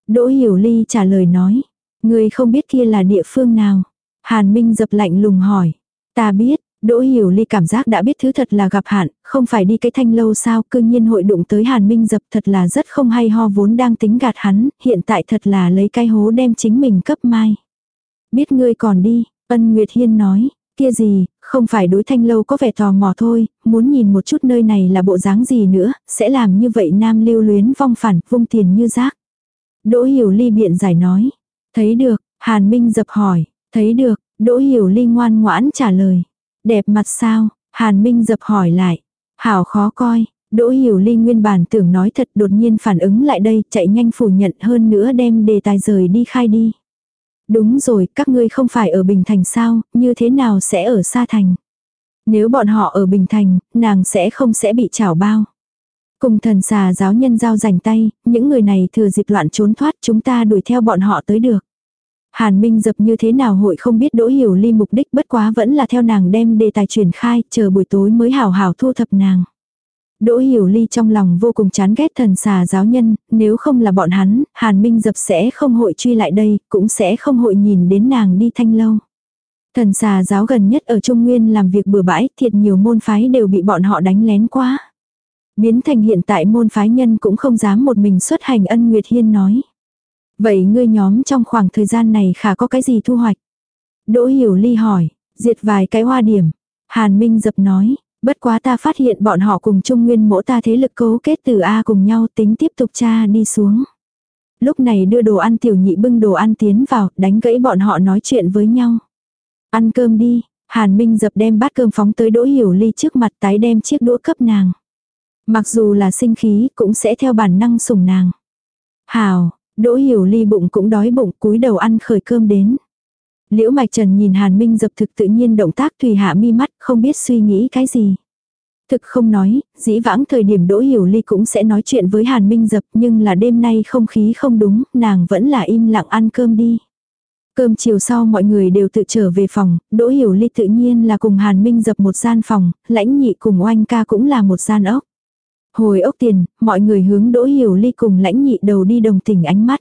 Đỗ Hiểu Ly trả lời nói, ngươi không biết kia là địa phương nào. Hàn Minh dập lạnh lùng hỏi, ta biết, Đỗ Hiểu Ly cảm giác đã biết thứ thật là gặp hạn, không phải đi cái thanh lâu sao, cư nhiên hội đụng tới Hàn Minh dập thật là rất không hay ho vốn đang tính gạt hắn, hiện tại thật là lấy cái hố đem chính mình cấp mai. Biết ngươi còn đi, ân Nguyệt Hiên nói, kia gì, không phải đối thanh lâu có vẻ tò mò thôi, muốn nhìn một chút nơi này là bộ dáng gì nữa, sẽ làm như vậy nam lưu luyến vong phản, vung tiền như rác. Đỗ Hiểu Ly biện giải nói, thấy được, Hàn Minh dập hỏi, thấy được, Đỗ Hiểu Ly ngoan ngoãn trả lời. Đẹp mặt sao? Hàn Minh dập hỏi lại. Hảo khó coi. Đỗ Hiểu Ly nguyên bản tưởng nói thật đột nhiên phản ứng lại đây, chạy nhanh phủ nhận hơn nữa đem đề tài rời đi khai đi. Đúng rồi, các ngươi không phải ở Bình Thành sao, như thế nào sẽ ở Sa Thành? Nếu bọn họ ở Bình Thành, nàng sẽ không sẽ bị trảo bao. Cùng thần xà giáo nhân giao rảnh tay, những người này thừa dịp loạn trốn thoát chúng ta đuổi theo bọn họ tới được. Hàn Minh dập như thế nào hội không biết Đỗ Hiểu Ly mục đích bất quá vẫn là theo nàng đem đề tài truyền khai, chờ buổi tối mới hảo hảo thu thập nàng. Đỗ Hiểu Ly trong lòng vô cùng chán ghét thần xà giáo nhân, nếu không là bọn hắn, Hàn Minh dập sẽ không hội truy lại đây, cũng sẽ không hội nhìn đến nàng đi thanh lâu. Thần xà giáo gần nhất ở Trung Nguyên làm việc bừa bãi, thiệt nhiều môn phái đều bị bọn họ đánh lén quá. Biến thành hiện tại môn phái nhân cũng không dám một mình xuất hành ân Nguyệt Hiên nói. Vậy ngươi nhóm trong khoảng thời gian này khả có cái gì thu hoạch? Đỗ Hiểu Ly hỏi, diệt vài cái hoa điểm. Hàn Minh dập nói, bất quá ta phát hiện bọn họ cùng Trung Nguyên mỗ ta thế lực cấu kết từ A cùng nhau tính tiếp tục tra đi xuống. Lúc này đưa đồ ăn tiểu nhị bưng đồ ăn tiến vào, đánh gãy bọn họ nói chuyện với nhau. Ăn cơm đi, Hàn Minh dập đem bát cơm phóng tới Đỗ Hiểu Ly trước mặt tái đem chiếc đũa cấp nàng. Mặc dù là sinh khí cũng sẽ theo bản năng sủng nàng. Hào, Đỗ hiểu ly bụng cũng đói bụng cúi đầu ăn khởi cơm đến. Liễu Mạch Trần nhìn Hàn Minh dập thực tự nhiên động tác tùy hạ mi mắt không biết suy nghĩ cái gì. Thực không nói, dĩ vãng thời điểm Đỗ Hiểu Ly cũng sẽ nói chuyện với Hàn Minh dập nhưng là đêm nay không khí không đúng, nàng vẫn là im lặng ăn cơm đi. Cơm chiều sau mọi người đều tự trở về phòng, Đỗ Hiểu Ly tự nhiên là cùng Hàn Minh dập một gian phòng, lãnh nhị cùng oanh ca cũng là một gian ốc. Hồi ốc tiền, mọi người hướng Đỗ Hiểu Ly cùng lãnh nhị đầu đi đồng tình ánh mắt.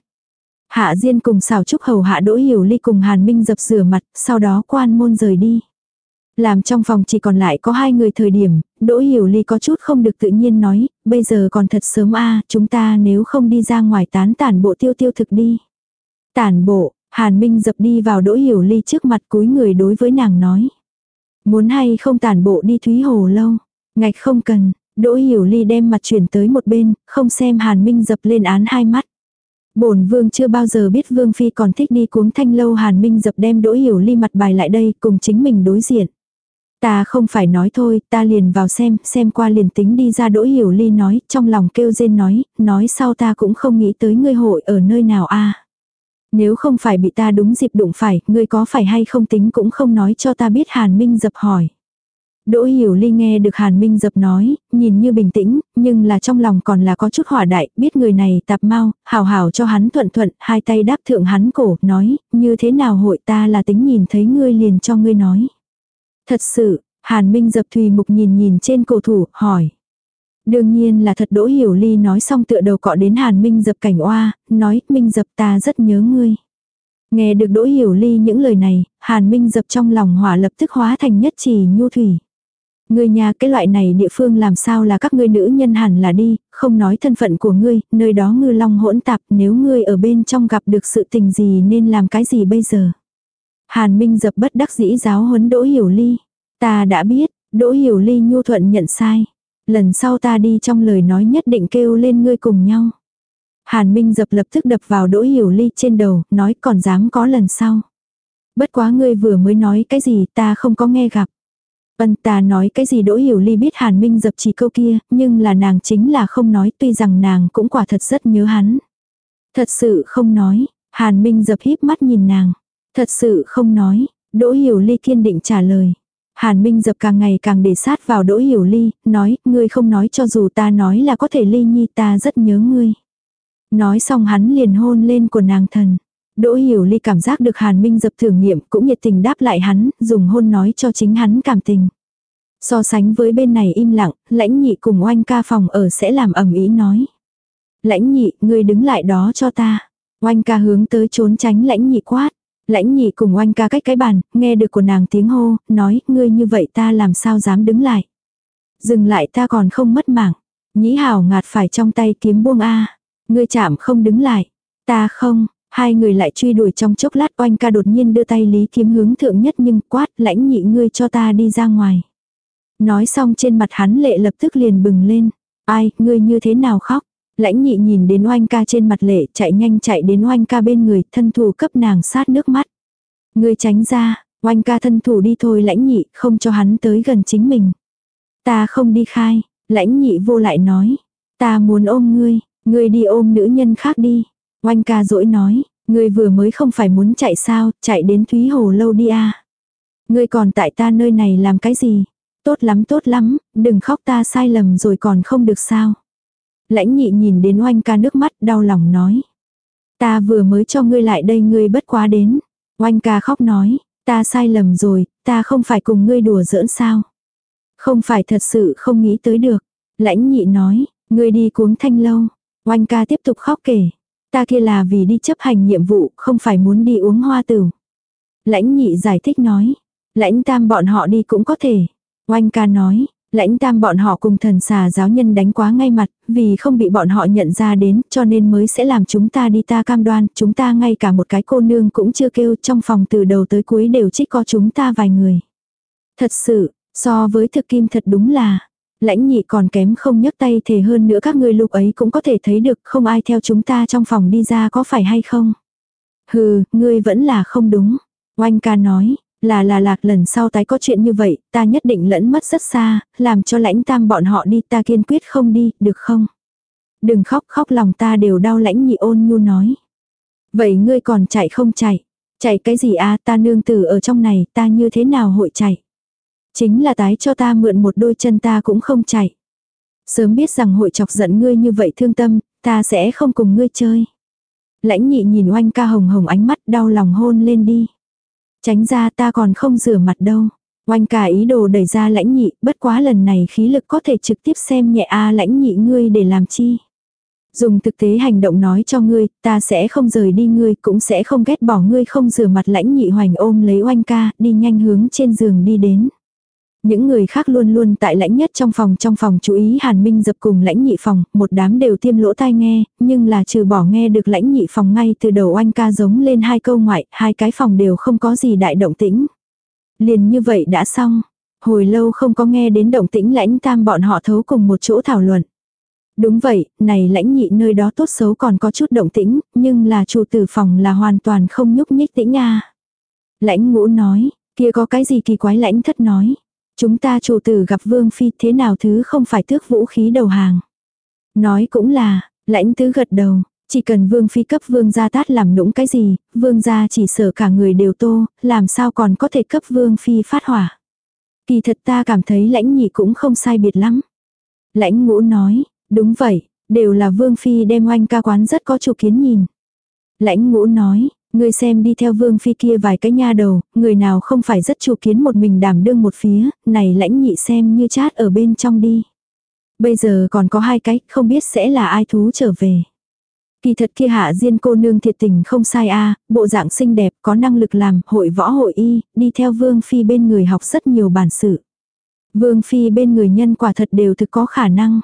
Hạ Diên cùng xào trúc hầu hạ Đỗ Hiểu Ly cùng Hàn Minh dập rửa mặt, sau đó quan môn rời đi. Làm trong phòng chỉ còn lại có hai người thời điểm, Đỗ Hiểu Ly có chút không được tự nhiên nói, bây giờ còn thật sớm a chúng ta nếu không đi ra ngoài tán tản bộ tiêu tiêu thực đi. Tản bộ, Hàn Minh dập đi vào Đỗ Hiểu Ly trước mặt cúi người đối với nàng nói. Muốn hay không tản bộ đi Thúy Hồ lâu, ngạch không cần, Đỗ Hiểu Ly đem mặt chuyển tới một bên, không xem Hàn Minh dập lên án hai mắt. Bổn vương chưa bao giờ biết vương phi còn thích đi cuống thanh lâu Hàn Minh dập đem Đỗ Hiểu Ly mặt bài lại đây cùng chính mình đối diện. Ta không phải nói thôi, ta liền vào xem, xem qua liền tính đi ra Đỗ Hiểu Ly nói, trong lòng kêu rên nói, nói sau ta cũng không nghĩ tới ngươi hội ở nơi nào a. Nếu không phải bị ta đúng dịp đụng phải, ngươi có phải hay không tính cũng không nói cho ta biết Hàn Minh dập hỏi. Đỗ Hiểu Ly nghe được Hàn Minh dập nói, nhìn như bình tĩnh, nhưng là trong lòng còn là có chút hỏa đại, biết người này tạp mau, hào hào cho hắn thuận thuận, hai tay đáp thượng hắn cổ, nói, như thế nào hội ta là tính nhìn thấy ngươi liền cho ngươi nói. Thật sự, Hàn Minh dập thùy mục nhìn nhìn trên cổ thủ, hỏi. Đương nhiên là thật Đỗ Hiểu Ly nói xong tựa đầu cọ đến Hàn Minh dập cảnh oa, nói, Minh dập ta rất nhớ ngươi. Nghe được Đỗ Hiểu Ly những lời này, Hàn Minh dập trong lòng hỏa lập tức hóa thành nhất trì nhu thủy. Ngươi nhà cái loại này địa phương làm sao là các ngươi nữ nhân hẳn là đi, không nói thân phận của ngươi, nơi đó ngư long hỗn tạp nếu ngươi ở bên trong gặp được sự tình gì nên làm cái gì bây giờ. Hàn Minh dập bất đắc dĩ giáo huấn Đỗ Hiểu Ly. Ta đã biết, Đỗ Hiểu Ly nhu thuận nhận sai. Lần sau ta đi trong lời nói nhất định kêu lên ngươi cùng nhau. Hàn Minh dập lập tức đập vào Đỗ Hiểu Ly trên đầu, nói còn dám có lần sau. Bất quá ngươi vừa mới nói cái gì ta không có nghe gặp. Ân ta nói cái gì Đỗ Hiểu Ly biết Hàn Minh dập chỉ câu kia, nhưng là nàng chính là không nói tuy rằng nàng cũng quả thật rất nhớ hắn. Thật sự không nói, Hàn Minh dập híp mắt nhìn nàng. Thật sự không nói, Đỗ Hiểu Ly kiên định trả lời. Hàn Minh dập càng ngày càng để sát vào Đỗ Hiểu Ly, nói, ngươi không nói cho dù ta nói là có thể Ly Nhi ta rất nhớ ngươi. Nói xong hắn liền hôn lên của nàng thần. Đỗ Hiểu Ly cảm giác được Hàn Minh dập thử nghiệm cũng nhiệt tình đáp lại hắn, dùng hôn nói cho chính hắn cảm tình. So sánh với bên này im lặng, lãnh nhị cùng oanh ca phòng ở sẽ làm ẩm ý nói. Lãnh nhị, ngươi đứng lại đó cho ta. Oanh ca hướng tới trốn tránh lãnh nhị quát. Lãnh nhị cùng oanh ca cách cái bàn, nghe được của nàng tiếng hô, nói, ngươi như vậy ta làm sao dám đứng lại. Dừng lại ta còn không mất mạng. Nhĩ hảo ngạt phải trong tay kiếm buông A. Ngươi chạm không đứng lại. Ta không, hai người lại truy đuổi trong chốc lát oanh ca đột nhiên đưa tay lý kiếm hướng thượng nhất nhưng quát lãnh nhị ngươi cho ta đi ra ngoài. Nói xong trên mặt hắn lệ lập tức liền bừng lên. Ai, ngươi như thế nào khóc? Lãnh nhị nhìn đến oanh ca trên mặt lệ chạy nhanh chạy đến oanh ca bên người thân thủ cấp nàng sát nước mắt. Ngươi tránh ra, oanh ca thân thủ đi thôi lãnh nhị không cho hắn tới gần chính mình. Ta không đi khai, lãnh nhị vô lại nói. Ta muốn ôm ngươi, ngươi đi ôm nữ nhân khác đi. Oanh ca dỗi nói, ngươi vừa mới không phải muốn chạy sao, chạy đến Thúy Hồ lâu đi à. Ngươi còn tại ta nơi này làm cái gì? Tốt lắm tốt lắm, đừng khóc ta sai lầm rồi còn không được sao. Lãnh nhị nhìn đến oanh ca nước mắt đau lòng nói. Ta vừa mới cho ngươi lại đây ngươi bất quá đến. Oanh ca khóc nói, ta sai lầm rồi, ta không phải cùng ngươi đùa giỡn sao. Không phải thật sự không nghĩ tới được. Lãnh nhị nói, ngươi đi cuống thanh lâu. Oanh ca tiếp tục khóc kể. Ta kia là vì đi chấp hành nhiệm vụ, không phải muốn đi uống hoa tử. Lãnh nhị giải thích nói. Lãnh tam bọn họ đi cũng có thể. Oanh ca nói, lãnh tam bọn họ cùng thần xà giáo nhân đánh quá ngay mặt, vì không bị bọn họ nhận ra đến, cho nên mới sẽ làm chúng ta đi ta cam đoan, chúng ta ngay cả một cái cô nương cũng chưa kêu trong phòng từ đầu tới cuối đều chỉ có chúng ta vài người. Thật sự, so với thực kim thật đúng là, lãnh nhị còn kém không nhấc tay thể hơn nữa các ngươi lúc ấy cũng có thể thấy được không ai theo chúng ta trong phòng đi ra có phải hay không. Hừ, ngươi vẫn là không đúng. Oanh ca nói, là là lạc lần sau tái có chuyện như vậy, ta nhất định lẫn mất rất xa, làm cho lãnh tam bọn họ đi ta kiên quyết không đi, được không? Đừng khóc khóc lòng ta đều đau lãnh nhị ôn nhu nói. Vậy ngươi còn chạy không chạy? Chạy cái gì à ta nương tử ở trong này ta như thế nào hội chạy? Chính là tái cho ta mượn một đôi chân ta cũng không chạy. Sớm biết rằng hội chọc giận ngươi như vậy thương tâm, ta sẽ không cùng ngươi chơi. Lãnh nhị nhìn oanh ca hồng hồng ánh mắt đau lòng hôn lên đi. Tránh ra ta còn không rửa mặt đâu. Oanh cả ý đồ đẩy ra lãnh nhị, bất quá lần này khí lực có thể trực tiếp xem nhẹ a lãnh nhị ngươi để làm chi. Dùng thực tế hành động nói cho ngươi, ta sẽ không rời đi ngươi, cũng sẽ không ghét bỏ ngươi không rửa mặt lãnh nhị hoành ôm lấy oanh ca, đi nhanh hướng trên giường đi đến. Những người khác luôn luôn tại lãnh nhất trong phòng trong phòng chú ý Hàn Minh dập cùng lãnh nhị phòng, một đám đều tiêm lỗ tai nghe, nhưng là trừ bỏ nghe được lãnh nhị phòng ngay từ đầu oanh ca giống lên hai câu ngoại, hai cái phòng đều không có gì đại động tĩnh. Liền như vậy đã xong. Hồi lâu không có nghe đến động tĩnh lãnh tam bọn họ thấu cùng một chỗ thảo luận. Đúng vậy, này lãnh nhị nơi đó tốt xấu còn có chút động tĩnh, nhưng là chủ tử phòng là hoàn toàn không nhúc nhích tĩnh nha Lãnh ngũ nói, kia có cái gì kỳ quái lãnh thất nói. Chúng ta chủ tử gặp vương phi thế nào thứ không phải thước vũ khí đầu hàng. Nói cũng là, lãnh tứ gật đầu, chỉ cần vương phi cấp vương gia tát làm nũng cái gì, vương gia chỉ sợ cả người đều tô, làm sao còn có thể cấp vương phi phát hỏa. Kỳ thật ta cảm thấy lãnh nhị cũng không sai biệt lắm. Lãnh ngũ nói, đúng vậy, đều là vương phi đem oanh ca quán rất có chủ kiến nhìn. Lãnh ngũ nói, ngươi xem đi theo vương phi kia vài cái nha đầu, người nào không phải rất chủ kiến một mình đảm đương một phía, này lãnh nhị xem như chát ở bên trong đi. Bây giờ còn có hai cái, không biết sẽ là ai thú trở về. Kỳ thật kia hạ diên cô nương thiệt tình không sai a bộ dạng xinh đẹp, có năng lực làm, hội võ hội y, đi theo vương phi bên người học rất nhiều bản sự. Vương phi bên người nhân quả thật đều thực có khả năng.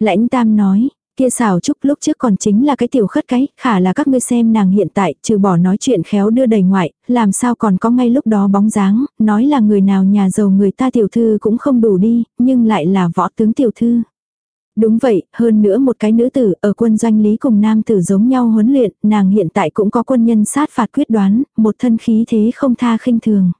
Lãnh tam nói, kia xảo trúc lúc trước còn chính là cái tiểu khất cái, khả là các ngươi xem nàng hiện tại, trừ bỏ nói chuyện khéo đưa đầy ngoại, làm sao còn có ngay lúc đó bóng dáng, nói là người nào nhà giàu người ta tiểu thư cũng không đủ đi, nhưng lại là võ tướng tiểu thư. Đúng vậy, hơn nữa một cái nữ tử ở quân doanh lý cùng nam tử giống nhau huấn luyện, nàng hiện tại cũng có quân nhân sát phạt quyết đoán, một thân khí thế không tha khinh thường.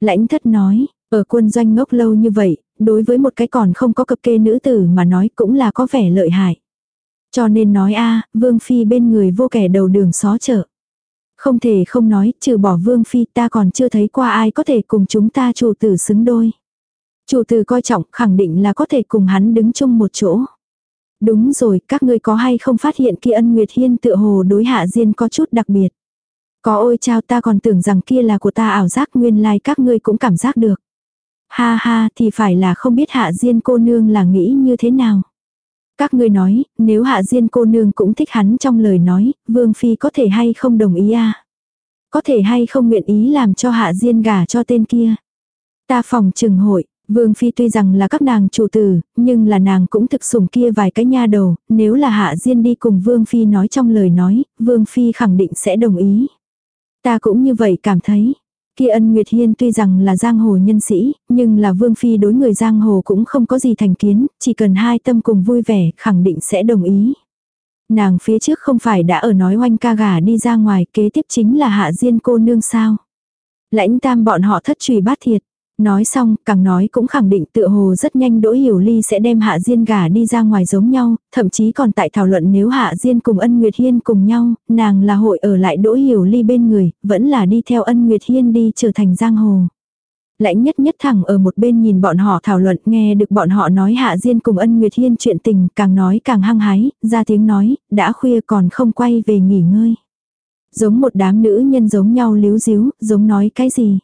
Lãnh thất nói, ở quân doanh ngốc lâu như vậy, đối với một cái còn không có cập kê nữ tử mà nói cũng là có vẻ lợi hại. Cho nên nói a vương phi bên người vô kẻ đầu đường xó chợ. Không thể không nói, trừ bỏ vương phi ta còn chưa thấy qua ai có thể cùng chúng ta chủ tử xứng đôi. Chủ tử coi trọng khẳng định là có thể cùng hắn đứng chung một chỗ. Đúng rồi, các ngươi có hay không phát hiện kia ân Nguyệt Hiên tựa hồ đối hạ diên có chút đặc biệt. Có ôi chao ta còn tưởng rằng kia là của ta ảo giác nguyên lai like các ngươi cũng cảm giác được. Ha ha thì phải là không biết hạ diên cô nương là nghĩ như thế nào. Các ngươi nói, nếu hạ diên cô nương cũng thích hắn trong lời nói, vương phi có thể hay không đồng ý à? Có thể hay không nguyện ý làm cho hạ diên gả cho tên kia. Ta phòng trừng hội, Vương Phi tuy rằng là các nàng chủ tử, nhưng là nàng cũng thực sủng kia vài cái nha đầu, nếu là Hạ Diên đi cùng Vương Phi nói trong lời nói, Vương Phi khẳng định sẽ đồng ý. Ta cũng như vậy cảm thấy. Kia ân Nguyệt Hiên tuy rằng là giang hồ nhân sĩ, nhưng là Vương Phi đối người giang hồ cũng không có gì thành kiến, chỉ cần hai tâm cùng vui vẻ, khẳng định sẽ đồng ý. Nàng phía trước không phải đã ở nói oanh ca gà đi ra ngoài, kế tiếp chính là Hạ Diên cô nương sao. Lãnh tam bọn họ thất trùy bát thiệt. Nói xong, càng nói cũng khẳng định tựa hồ rất nhanh Đỗ Hiểu Ly sẽ đem Hạ Diên gả đi ra ngoài giống nhau, thậm chí còn tại thảo luận nếu Hạ Diên cùng Ân Nguyệt Hiên cùng nhau, nàng là hội ở lại Đỗ Hiểu Ly bên người, vẫn là đi theo Ân Nguyệt Hiên đi trở thành giang hồ. Lãnh nhất nhất thẳng ở một bên nhìn bọn họ thảo luận nghe được bọn họ nói Hạ Diên cùng Ân Nguyệt Hiên chuyện tình càng nói càng hăng hái, ra tiếng nói, đã khuya còn không quay về nghỉ ngơi. Giống một đám nữ nhân giống nhau líu díu, giống nói cái gì.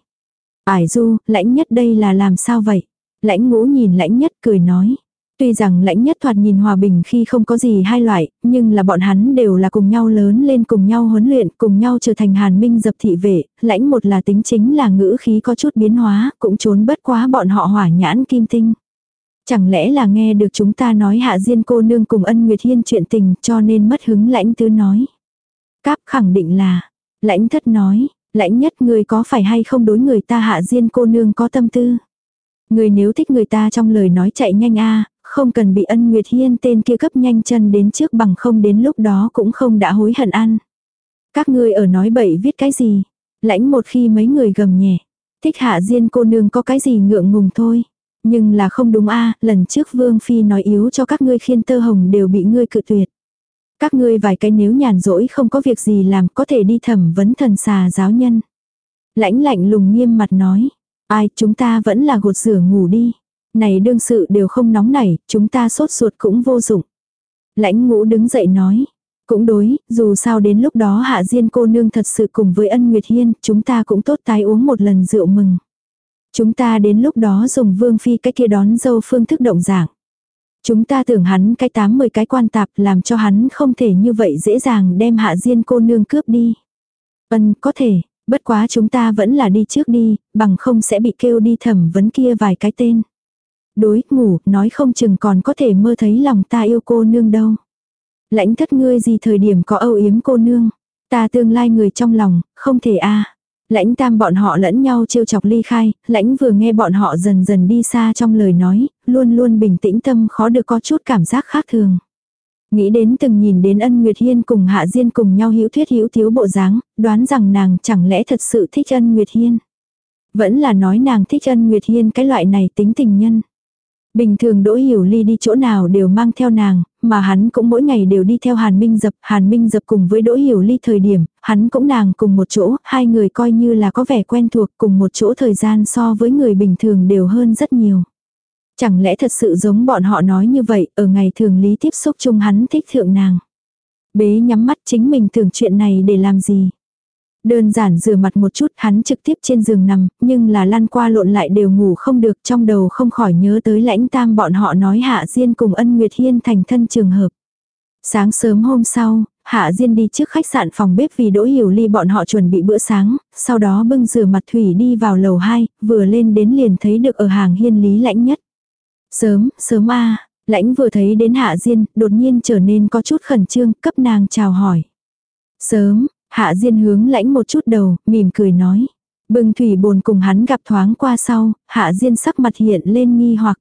Ải du, lãnh nhất đây là làm sao vậy? Lãnh ngũ nhìn lãnh nhất cười nói. Tuy rằng lãnh nhất thoạt nhìn hòa bình khi không có gì hai loại, nhưng là bọn hắn đều là cùng nhau lớn lên cùng nhau huấn luyện, cùng nhau trở thành hàn minh dập thị vệ, lãnh một là tính chính là ngữ khí có chút biến hóa, cũng trốn bất quá bọn họ hỏa nhãn kim tinh. Chẳng lẽ là nghe được chúng ta nói hạ diên cô nương cùng ân nguyệt hiên chuyện tình cho nên mất hứng lãnh tứ nói. Cáp khẳng định là, lãnh thất nói, lãnh nhất người có phải hay không đối người ta hạ diên cô nương có tâm tư. Người nếu thích người ta trong lời nói chạy nhanh a, không cần bị ân nguyệt hiên tên kia cấp nhanh chân đến trước bằng không đến lúc đó cũng không đã hối hận ăn. Các ngươi ở nói bậy viết cái gì. Lãnh một khi mấy người gầm nhẹ. Thích hạ diên cô nương có cái gì ngượng ngùng thôi. Nhưng là không đúng a, lần trước Vương Phi nói yếu cho các ngươi khiên tơ hồng đều bị ngươi cự tuyệt. Các ngươi vài cái nếu nhàn rỗi không có việc gì làm có thể đi thẩm vấn thần xà giáo nhân. Lãnh lạnh lùng nghiêm mặt nói. Ai chúng ta vẫn là gột rửa ngủ đi. Này đương sự đều không nóng nảy, chúng ta sốt ruột cũng vô dụng. Lãnh ngũ đứng dậy nói. Cũng đối, dù sao đến lúc đó hạ diên cô nương thật sự cùng với ân nguyệt hiên, chúng ta cũng tốt tái uống một lần rượu mừng. Chúng ta đến lúc đó dùng vương phi cái kia đón dâu phương thức động dạng. Chúng ta tưởng hắn cái tám mười cái quan tạp làm cho hắn không thể như vậy dễ dàng đem hạ diên cô nương cướp đi. Ân có thể, bất quá chúng ta vẫn là đi trước đi, bằng không sẽ bị kêu đi thẩm vấn kia vài cái tên. Đối, ngủ, nói không chừng còn có thể mơ thấy lòng ta yêu cô nương đâu. Lãnh thất ngươi gì thời điểm có âu yếm cô nương. Ta tương lai người trong lòng, không thể a Lãnh tam bọn họ lẫn nhau trêu chọc ly khai, lãnh vừa nghe bọn họ dần dần đi xa trong lời nói, luôn luôn bình tĩnh tâm khó được có chút cảm giác khác thường. Nghĩ đến từng nhìn đến ân Nguyệt Hiên cùng Hạ Diên cùng nhau hữu thuyết hữu thiếu bộ dáng, đoán rằng nàng chẳng lẽ thật sự thích ân Nguyệt Hiên. Vẫn là nói nàng thích ân Nguyệt Hiên cái loại này tính tình nhân. Bình thường Đỗ Hiểu Ly đi chỗ nào đều mang theo nàng, mà hắn cũng mỗi ngày đều đi theo Hàn Minh Dập. Hàn Minh Dập cùng với Đỗ Hiểu Ly thời điểm, hắn cũng nàng cùng một chỗ, hai người coi như là có vẻ quen thuộc cùng một chỗ thời gian so với người bình thường đều hơn rất nhiều. Chẳng lẽ thật sự giống bọn họ nói như vậy, ở ngày thường lý tiếp xúc chung hắn thích thượng nàng. Bế nhắm mắt chính mình tưởng chuyện này để làm gì. Đơn giản rửa mặt một chút hắn trực tiếp trên giường nằm, nhưng là lăn qua lộn lại đều ngủ không được trong đầu không khỏi nhớ tới lãnh tam bọn họ nói Hạ Diên cùng ân Nguyệt Hiên thành thân trường hợp. Sáng sớm hôm sau, Hạ Diên đi trước khách sạn phòng bếp vì Đỗ Hiểu Ly bọn họ chuẩn bị bữa sáng, sau đó bưng rửa mặt thủy đi vào lầu 2, vừa lên đến liền thấy được ở hàng hiên lý lãnh nhất. Sớm, sớm a lãnh vừa thấy đến Hạ Diên, đột nhiên trở nên có chút khẩn trương, cấp nàng chào hỏi. Sớm, Hạ Diên hướng lãnh một chút đầu, mỉm cười nói. Bưng thủy bồn cùng hắn gặp thoáng qua sau, Hạ Diên sắc mặt hiện lên nghi hoặc.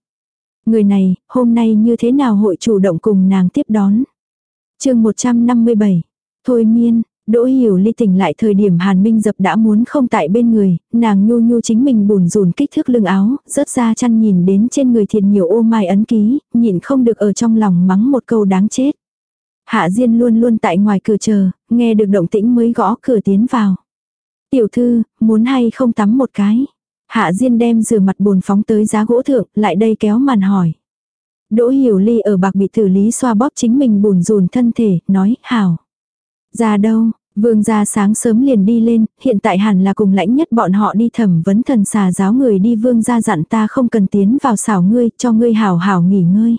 Người này, hôm nay như thế nào hội chủ động cùng nàng tiếp đón. chương 157. Thôi miên, Đỗ hiểu ly tỉnh lại thời điểm Hàn Minh dập đã muốn không tại bên người, nàng nhu nhu chính mình bùn rùn kích thước lưng áo, rớt ra chăn nhìn đến trên người thiệt nhiều ô mai ấn ký, nhịn không được ở trong lòng mắng một câu đáng chết. Hạ Diên luôn luôn tại ngoài cửa chờ, nghe được động tĩnh mới gõ cửa tiến vào. Tiểu thư, muốn hay không tắm một cái. Hạ Diên đem rửa mặt bồn phóng tới giá gỗ thượng, lại đây kéo màn hỏi. Đỗ Hiểu Ly ở bạc bị tử lý xoa bóp chính mình bùn rùn thân thể, nói, hảo. Ra đâu, vương gia sáng sớm liền đi lên, hiện tại hẳn là cùng lãnh nhất bọn họ đi thẩm vấn thần xà giáo người đi vương gia dặn ta không cần tiến vào xảo ngươi, cho ngươi hảo hảo nghỉ ngơi.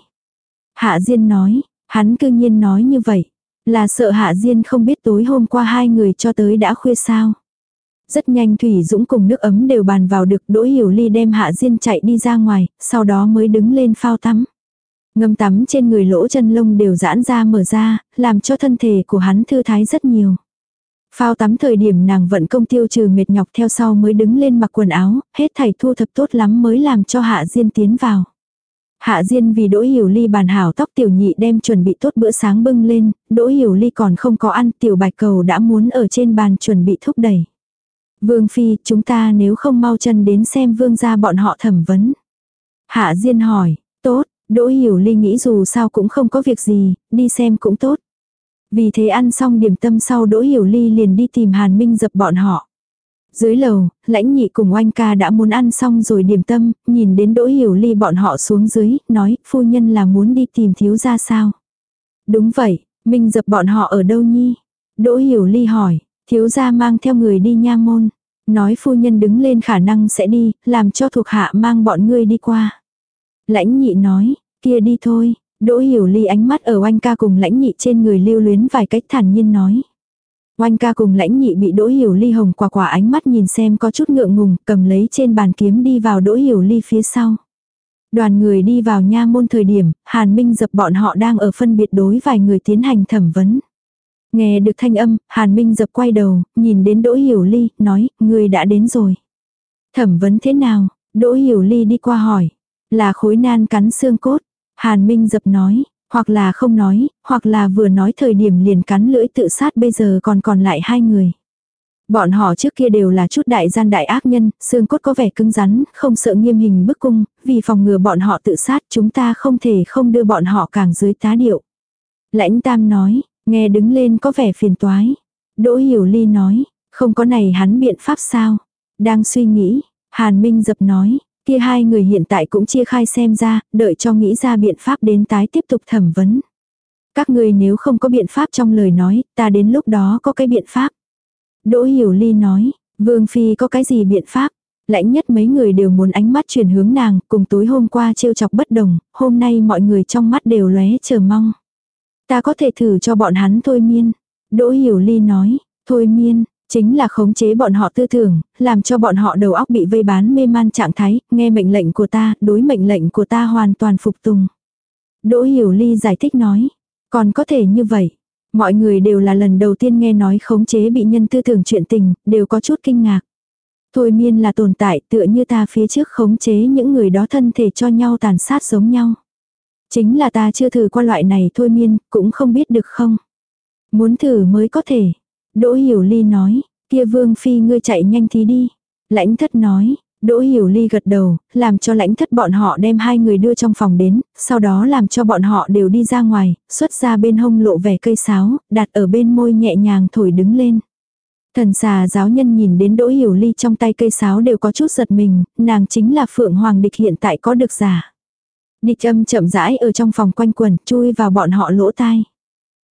Hạ Diên nói, Hắn cư nhiên nói như vậy. Là sợ Hạ Diên không biết tối hôm qua hai người cho tới đã khuya sao. Rất nhanh Thủy Dũng cùng nước ấm đều bàn vào được Đỗ Hiểu Ly đem Hạ Diên chạy đi ra ngoài, sau đó mới đứng lên phao tắm. Ngâm tắm trên người lỗ chân lông đều giãn ra mở ra, làm cho thân thể của hắn thư thái rất nhiều. Phao tắm thời điểm nàng vận công tiêu trừ mệt nhọc theo sau mới đứng lên mặc quần áo, hết thảy thu thập tốt lắm mới làm cho Hạ Diên tiến vào. Hạ Diên vì Đỗ Hiểu Ly bàn hảo tóc tiểu nhị đem chuẩn bị tốt bữa sáng bưng lên, Đỗ Hiểu Ly còn không có ăn, tiểu bạch cầu đã muốn ở trên bàn chuẩn bị thúc đẩy. Vương Phi, chúng ta nếu không mau chân đến xem vương gia bọn họ thẩm vấn. Hạ Diên hỏi, tốt, Đỗ Hiểu Ly nghĩ dù sao cũng không có việc gì, đi xem cũng tốt. Vì thế ăn xong điểm tâm sau Đỗ Hiểu Ly liền đi tìm Hàn Minh dập bọn họ. Dưới lầu, lãnh nhị cùng oanh ca đã muốn ăn xong rồi điểm tâm, nhìn đến đỗ hiểu ly bọn họ xuống dưới, nói, phu nhân là muốn đi tìm thiếu ra sao. Đúng vậy, minh dập bọn họ ở đâu nhi? Đỗ hiểu ly hỏi, thiếu gia mang theo người đi nha môn. Nói phu nhân đứng lên khả năng sẽ đi, làm cho thuộc hạ mang bọn ngươi đi qua. Lãnh nhị nói, kia đi thôi. Đỗ hiểu ly ánh mắt ở oanh ca cùng lãnh nhị trên người lưu luyến vài cách thản nhiên nói. Oanh ca cùng lãnh nhị bị đỗ hiểu ly hồng quả quả ánh mắt nhìn xem có chút ngượng ngùng, cầm lấy trên bàn kiếm đi vào đỗ hiểu ly phía sau. Đoàn người đi vào nha môn thời điểm, Hàn Minh dập bọn họ đang ở phân biệt đối vài người tiến hành thẩm vấn. Nghe được thanh âm, Hàn Minh dập quay đầu, nhìn đến Đỗ Hiểu Ly, nói, người đã đến rồi. Thẩm vấn thế nào? Đỗ Hiểu Ly đi qua hỏi. Là khối nan cắn xương cốt. Hàn Minh dập nói, hoặc là không nói, hoặc là vừa nói thời điểm liền cắn lưỡi tự sát bây giờ còn còn lại hai người. Bọn họ trước kia đều là chút đại gian đại ác nhân, xương cốt có vẻ cứng rắn, không sợ nghiêm hình bức cung, vì phòng ngừa bọn họ tự sát chúng ta không thể không đưa bọn họ càng dưới tá điệu. Lãnh Tam nói, nghe đứng lên có vẻ phiền toái. Đỗ Hiểu Ly nói, không có này hắn biện pháp sao? Đang suy nghĩ, Hàn Minh dập nói, Kia hai người hiện tại cũng chia khai xem ra, đợi cho nghĩ ra biện pháp đến tái tiếp tục thẩm vấn. Các người nếu không có biện pháp trong lời nói, ta đến lúc đó có cái biện pháp. Đỗ Hiểu Ly nói, Vương Phi có cái gì biện pháp? Lãnh nhất mấy người đều muốn ánh mắt chuyển hướng nàng, cùng tối hôm qua trêu chọc bất đồng, hôm nay mọi người trong mắt đều lóe chờ mong. Ta có thể thử cho bọn hắn thôi miên. Đỗ Hiểu Ly nói, thôi miên, Chính là khống chế bọn họ tư tưởng, làm cho bọn họ đầu óc bị vây bán mê man trạng thái, nghe mệnh lệnh của ta, đối mệnh lệnh của ta hoàn toàn phục tùng. Đỗ Hiểu Ly giải thích nói, còn có thể như vậy. Mọi người đều là lần đầu tiên nghe nói khống chế bị nhân tư tưởng chuyện tình, đều có chút kinh ngạc. Thôi miên là tồn tại tựa như ta phía trước khống chế những người đó thân thể cho nhau tàn sát giống nhau. Chính là ta chưa thử qua loại này thôi miên, cũng không biết được không. Muốn thử mới có thể. Đỗ Hiểu Ly nói, kia Vương Phi ngươi chạy nhanh thì đi. Lãnh thất nói, Đỗ Hiểu Ly gật đầu, làm cho lãnh thất bọn họ đem hai người đưa trong phòng đến, sau đó làm cho bọn họ đều đi ra ngoài, xuất ra bên hông lộ vẻ cây sáo, đặt ở bên môi nhẹ nhàng thổi đứng lên. Thần xà giáo nhân nhìn đến Đỗ Hiểu Ly trong tay cây sáo đều có chút giật mình, nàng chính là Phượng Hoàng Địch hiện tại có được giả. Địch âm chậm rãi ở trong phòng quanh quần, chui vào bọn họ lỗ tai.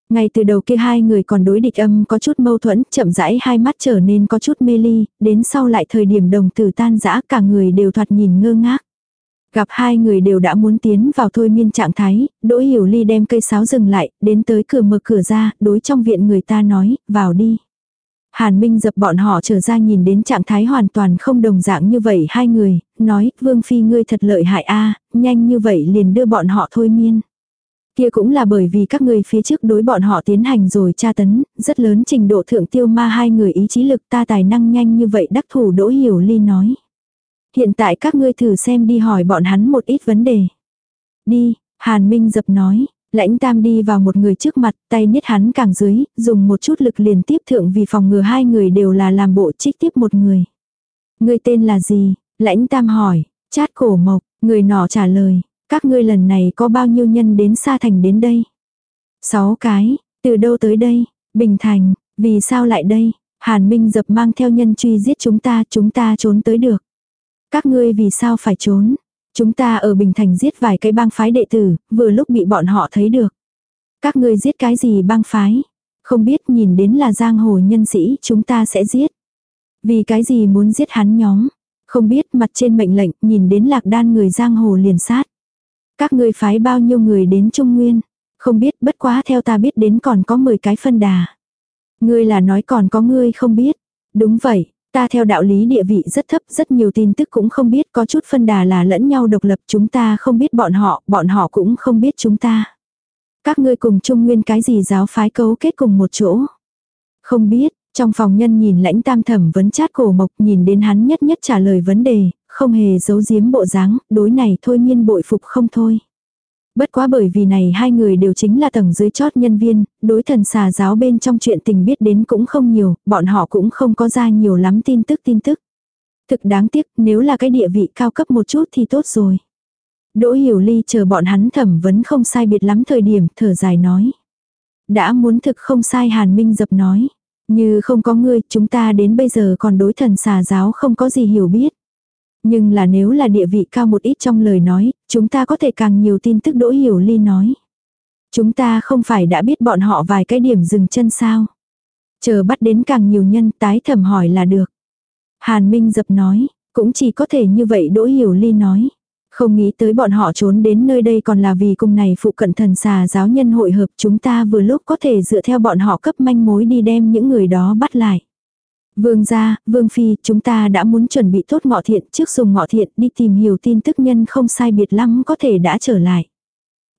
Ngay từ đầu kia hai người còn đối địch âm có chút mâu thuẫn, chậm rãi hai mắt trở nên có chút mê ly, đến sau lại thời điểm đồng tử tan rã cả người đều thoạt nhìn ngơ ngác. Gặp hai người đều đã muốn tiến vào thôi miên trạng thái, Đỗ Hiểu Ly đem cây sáo dừng lại, đến tới cửa mở cửa ra, đối trong viện người ta nói, vào đi. Hàn Minh dập bọn họ trở ra nhìn đến trạng thái hoàn toàn không đồng dạng như vậy hai người, nói, Vương Phi ngươi thật lợi hại a nhanh như vậy liền đưa bọn họ thôi miên. Kia cũng là bởi vì các người phía trước đối bọn họ tiến hành rồi tra tấn, rất lớn trình độ thượng tiêu ma hai người ý chí lực ta tài năng nhanh như vậy đắc thủ đỗ hiểu ly nói. Hiện tại các ngươi thử xem đi hỏi bọn hắn một ít vấn đề. Đi, Hàn Minh dập nói, lãnh tam đi vào một người trước mặt, tay niết hắn càng dưới, dùng một chút lực liền tiếp thượng vì phòng ngừa hai người đều là làm bộ trích tiếp một người. Người tên là gì? Lãnh tam hỏi, chát cổ mộc, người nọ trả lời, các ngươi lần này có bao nhiêu nhân đến xa thành đến đây? Sáu cái, từ đâu tới đây? Bình thành, vì sao lại đây? Hàn Minh dập mang theo nhân truy giết chúng ta, chúng ta trốn tới được. Các ngươi vì sao phải trốn? Chúng ta ở Bình Thành giết vài cái bang phái đệ tử, vừa lúc bị bọn họ thấy được. Các ngươi giết cái gì bang phái? Không biết nhìn đến là giang hồ nhân sĩ chúng ta sẽ giết. Vì cái gì muốn giết hắn nhóm? Không biết mặt trên mệnh lệnh nhìn đến lạc đan người giang hồ liền sát. Các ngươi phái bao nhiêu người đến Trung Nguyên? Không biết bất quá theo ta biết đến còn có 10 cái phân đà. Ngươi là nói còn có ngươi không biết. Đúng vậy, ta theo đạo lý địa vị rất thấp, rất nhiều tin tức cũng không biết có chút phân đà là lẫn nhau độc lập chúng ta không biết bọn họ, bọn họ cũng không biết chúng ta. Các ngươi cùng Trung Nguyên cái gì giáo phái cấu kết cùng một chỗ. Không biết, trong phòng nhân nhìn lãnh tam thẩm vấn chát cổ mộc nhìn đến hắn nhất nhất trả lời vấn đề, không hề giấu giếm bộ dáng, đối này thôi miên bội phục không thôi. Bất quá bởi vì này hai người đều chính là tầng dưới chót nhân viên, đối thần xà giáo bên trong chuyện tình biết đến cũng không nhiều, bọn họ cũng không có ra nhiều lắm tin tức tin tức. Thực đáng tiếc nếu là cái địa vị cao cấp một chút thì tốt rồi. Đỗ Hiểu Ly chờ bọn hắn thẩm vấn không sai biệt lắm thời điểm thở dài nói. Đã muốn thực không sai Hàn Minh dập nói. Như không có ngươi chúng ta đến bây giờ còn đối thần xà giáo không có gì hiểu biết. Nhưng là nếu là địa vị cao một ít trong lời nói, chúng ta có thể càng nhiều tin tức đỗ hiểu ly nói. Chúng ta không phải đã biết bọn họ vài cái điểm dừng chân sao. Chờ bắt đến càng nhiều nhân tái thẩm hỏi là được. Hàn Minh dập nói, cũng chỉ có thể như vậy đỗ hiểu ly nói. Không nghĩ tới bọn họ trốn đến nơi đây còn là vì cùng này phụ cận thần xà giáo nhân hội hợp chúng ta vừa lúc có thể dựa theo bọn họ cấp manh mối đi đem những người đó bắt lại. Vương gia, Vương Phi, chúng ta đã muốn chuẩn bị tốt ngọ thiện trước dùng ngọ thiện đi tìm hiểu tin tức nhân không sai biệt lắm có thể đã trở lại.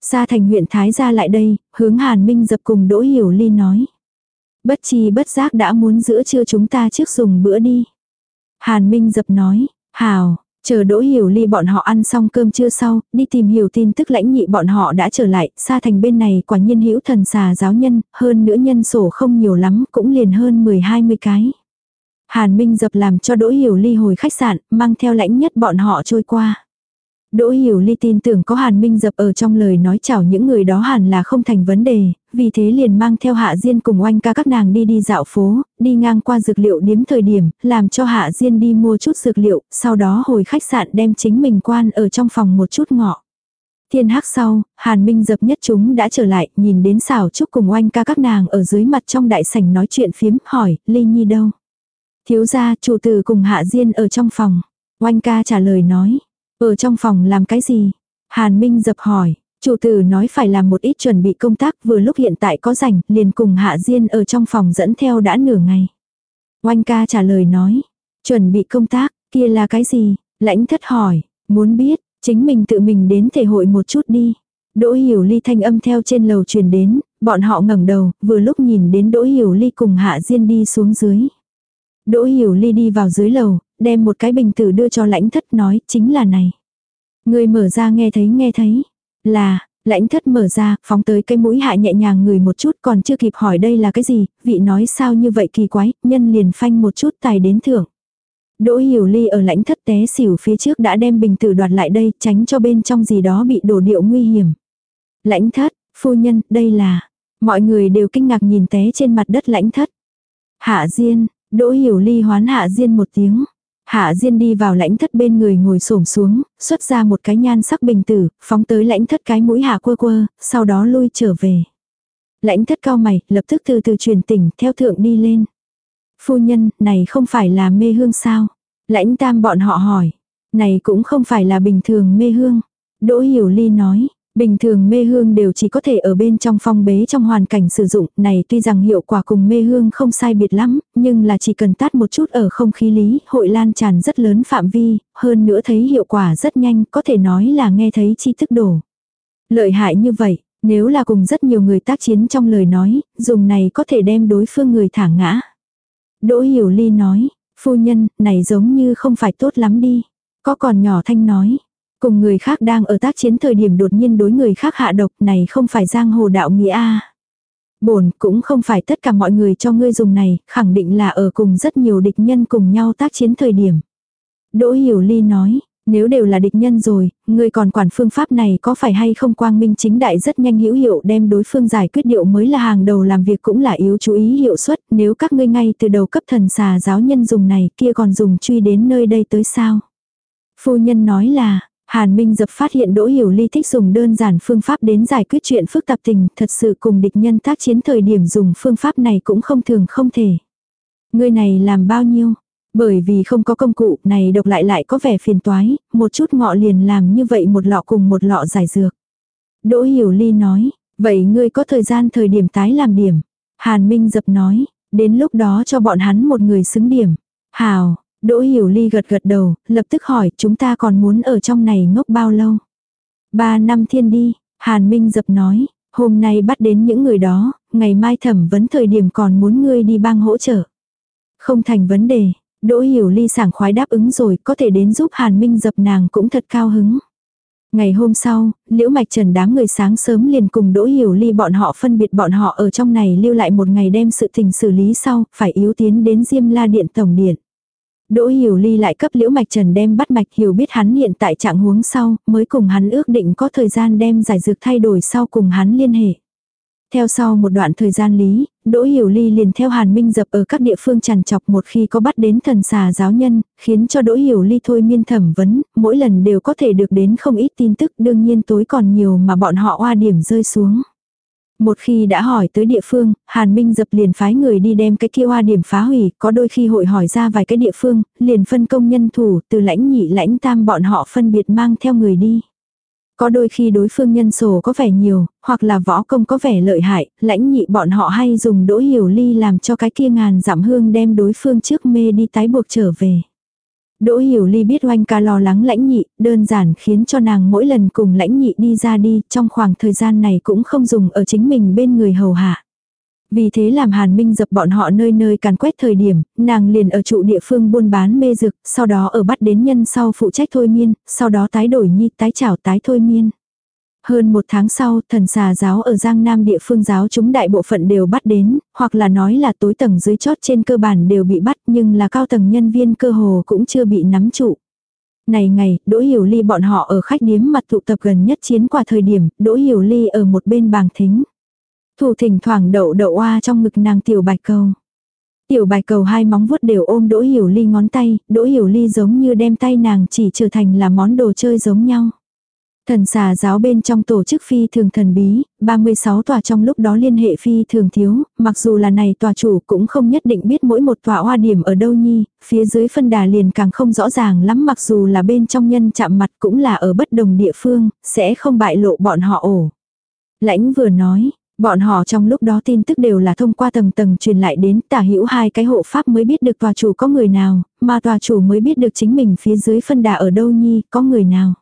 Xa thành huyện Thái gia lại đây, hướng Hàn Minh dập cùng Đỗ Hiểu Ly nói. Bất chi bất giác đã muốn giữa trưa chúng ta trước dùng bữa đi. Hàn Minh dập nói, hào, chờ Đỗ Hiểu Ly bọn họ ăn xong cơm trưa sau, đi tìm hiểu tin tức lãnh nhị bọn họ đã trở lại, xa thành bên này quả nhiên hữu thần xà giáo nhân, hơn nữa nhân sổ không nhiều lắm, cũng liền hơn 10-20 cái. Hàn Minh dập làm cho Đỗ Hiểu Ly hồi khách sạn, mang theo lãnh nhất bọn họ trôi qua. Đỗ Hiểu Ly tin tưởng có Hàn Minh dập ở trong lời nói chào những người đó hẳn là không thành vấn đề, vì thế liền mang theo Hạ Diên cùng oanh ca các nàng đi đi dạo phố, đi ngang qua dược liệu điếm thời điểm, làm cho Hạ Diên đi mua chút dược liệu, sau đó hồi khách sạn đem chính mình quan ở trong phòng một chút ngọ. Thiên hắc sau, Hàn Minh dập nhất chúng đã trở lại, nhìn đến xảo trúc cùng oanh ca các nàng ở dưới mặt trong đại sảnh nói chuyện phiếm, hỏi, Ly Nhi đâu? Thiếu gia, chủ tử cùng Hạ Diên ở trong phòng. Oanh ca trả lời nói. Ở trong phòng làm cái gì? Hàn Minh dập hỏi. Chủ tử nói phải làm một ít chuẩn bị công tác vừa lúc hiện tại có rảnh, liền cùng Hạ Diên ở trong phòng dẫn theo đã nửa ngày. Oanh ca trả lời nói. Chuẩn bị công tác, kia là cái gì? Lãnh thất hỏi. Muốn biết, chính mình tự mình đến thể hội một chút đi. Đỗ Hiểu Ly thanh âm theo trên lầu truyền đến, bọn họ ngẩng đầu, vừa lúc nhìn đến Đỗ Hiểu Ly cùng Hạ Diên đi xuống dưới. Đỗ Hiểu Ly đi vào dưới lầu, đem một cái bình tử đưa cho lãnh thất nói chính là này. Người mở ra nghe thấy nghe thấy. Là, lãnh thất mở ra, phóng tới cái mũi hạ nhẹ nhàng người một chút còn chưa kịp hỏi đây là cái gì, vị nói sao như vậy kỳ quái, nhân liền phanh một chút tài đến thưởng. Đỗ Hiểu Ly ở lãnh thất té xỉu phía trước đã đem bình tử đoạt lại đây, tránh cho bên trong gì đó bị đổ điệu nguy hiểm. Lãnh thất, phu nhân, đây là... Mọi người đều kinh ngạc nhìn té trên mặt đất lãnh thất. Hạ Diên, Đỗ Hiểu Ly hoán Hạ Diên một tiếng. Hạ Diên đi vào lãnh thất bên người ngồi xổm xuống, xuất ra một cái nhan sắc bình tử, phóng tới lãnh thất cái mũi hạ quơ quơ, sau đó lui trở về. Lãnh thất cao mày, lập tức từ từ truyền tỉnh, theo thượng đi lên. Phu nhân, này không phải là mê hương sao? Lãnh tam bọn họ hỏi. Này cũng không phải là bình thường mê hương. Đỗ Hiểu Ly nói, Bình thường mê hương đều chỉ có thể ở bên trong phong bế trong hoàn cảnh sử dụng, này tuy rằng hiệu quả cùng mê hương không sai biệt lắm, nhưng là chỉ cần tát một chút ở không khí lý, hội lan tràn rất lớn phạm vi, hơn nữa thấy hiệu quả rất nhanh, có thể nói là nghe thấy chi thức đổ. Lợi hại như vậy, nếu là cùng rất nhiều người tác chiến trong lời nói, dùng này có thể đem đối phương người thả ngã. Đỗ Hiểu Ly nói, phu nhân, này giống như không phải tốt lắm đi. Có còn nhỏ thanh nói, Cùng người khác đang ở tác chiến thời điểm đột nhiên đối người khác hạ độc này không phải giang hồ đạo nghĩa a Bổn cũng không phải tất cả mọi người cho ngươi dùng này, khẳng định là ở cùng rất nhiều địch nhân cùng nhau tác chiến thời điểm. Đỗ Hiểu Ly nói, nếu đều là địch nhân rồi, ngươi còn quản phương pháp này có phải hay không quang minh chính đại rất nhanh hữu hiệu đem đối phương giải quyết điệu mới là hàng đầu làm việc cũng là yếu chú ý hiệu suất, nếu các ngươi ngay từ đầu cấp thần xà giáo nhân dùng này kia còn dùng truy đến nơi đây tới sao. Phu nhân nói là, Hàn Minh dập phát hiện Đỗ Hiểu Ly thích dùng đơn giản phương pháp đến giải quyết chuyện phức tạp tình, thật sự cùng địch nhân tác chiến thời điểm dùng phương pháp này cũng không thường không thể. Người này làm bao nhiêu? Bởi vì không có công cụ này độc lại lại có vẻ phiền toái, một chút ngọ liền làm như vậy một lọ cùng một lọ giải dược. Đỗ Hiểu Ly nói, vậy ngươi có thời gian thời điểm tái làm điểm. Hàn Minh dập nói, đến lúc đó cho bọn hắn một người xứng điểm. Hào, Đỗ Hiểu Ly gật gật đầu, lập tức hỏi chúng ta còn muốn ở trong này ngốc bao lâu. Ba năm thiên đi, Hàn Minh dập nói, hôm nay bắt đến những người đó, ngày mai thẩm vấn thời điểm còn muốn ngươi đi bang hỗ trợ. Không thành vấn đề, Đỗ Hiểu Ly sảng khoái đáp ứng rồi, có thể đến giúp Hàn Minh dập nàng cũng thật cao hứng. Ngày hôm sau, Liễu Mạch Trần đám người sáng sớm liền cùng Đỗ Hiểu Ly bọn họ phân biệt bọn họ ở trong này lưu lại một ngày đem sự tình xử lý sau, phải yếu tiến đến Diêm La Điện Tổng Điện. Đỗ Hiểu Ly lại cấp Liễu Mạch Trần đem bắt mạch hiểu biết hắn hiện tại trạng huống sau, mới cùng hắn ước định có thời gian đem giải dược thay đổi sau cùng hắn liên hệ. Theo sau một đoạn thời gian lý, Đỗ Hiểu Ly liền theo Hàn Minh dập ở các địa phương tràn chọc một khi có bắt đến thần xà giáo nhân, khiến cho Đỗ Hiểu Ly thôi miên thẩm vấn, mỗi lần đều có thể được đến không ít tin tức đương nhiên tối còn nhiều mà bọn họ oa điểm rơi xuống. Một khi đã hỏi tới địa phương, Hàn Minh dập liền phái người đi đem cái kia hoa điểm phá hủy, có đôi khi hội hỏi ra vài cái địa phương, liền phân công nhân thủ, từ lãnh nhị lãnh tam bọn họ phân biệt mang theo người đi. Có đôi khi đối phương nhân sổ có vẻ nhiều, hoặc là võ công có vẻ lợi hại, lãnh nhị bọn họ hay dùng đỗ hiểu ly làm cho cái kia ngàn giảm hương đem đối phương trước mê đi tái buộc trở về. Đỗ Hiểu Ly biết oanh ca lo lắng lãnh nhị, đơn giản khiến cho nàng mỗi lần cùng lãnh nhị đi ra đi, trong khoảng thời gian này cũng không dùng ở chính mình bên người hầu hạ. Vì thế làm Hàn Minh dập bọn họ nơi nơi càn quét thời điểm, nàng liền ở trụ địa phương buôn bán mê dược, sau đó ở bắt đến nhân sau phụ trách thôi miên, sau đó tái đổi nhi, tái chảo tái thôi miên. Hơn một tháng sau, thần xà giáo ở Giang Nam địa phương giáo chúng đại bộ phận đều bắt đến, hoặc là nói là tối tầng dưới chót trên cơ bản đều bị bắt nhưng là cao tầng nhân viên cơ hồ cũng chưa bị nắm trụ. Này ngày, Đỗ Hiểu Ly bọn họ ở khách điếm mặt tụ tập gần nhất chiến qua thời điểm, Đỗ Hiểu Ly ở một bên bàng thính. Thủ thỉnh thoảng đậu đậu oa trong ngực nàng tiểu bạch cầu. Tiểu bạch cầu hai móng vuốt đều ôm Đỗ Hiểu Ly ngón tay, Đỗ Hiểu Ly giống như đem tay nàng chỉ trở thành là món đồ chơi giống nhau. Thần xà giáo bên trong tổ chức phi thường thần bí, 36 tòa trong lúc đó liên hệ phi thường thiếu, mặc dù là này tòa chủ cũng không nhất định biết mỗi một tòa hoa điểm ở đâu nhi, phía dưới phân đà liền càng không rõ ràng lắm mặc dù là bên trong nhân chạm mặt cũng là ở bất đồng địa phương, sẽ không bại lộ bọn họ ổ. Lãnh vừa nói, Bọn họ trong lúc đó tin tức đều là thông qua tầng tầng truyền lại đến tả hữu hai cái hộ pháp mới biết được tòa chủ có người nào, mà tòa chủ mới biết được chính mình phía dưới phân đà ở đâu nhi, có người nào.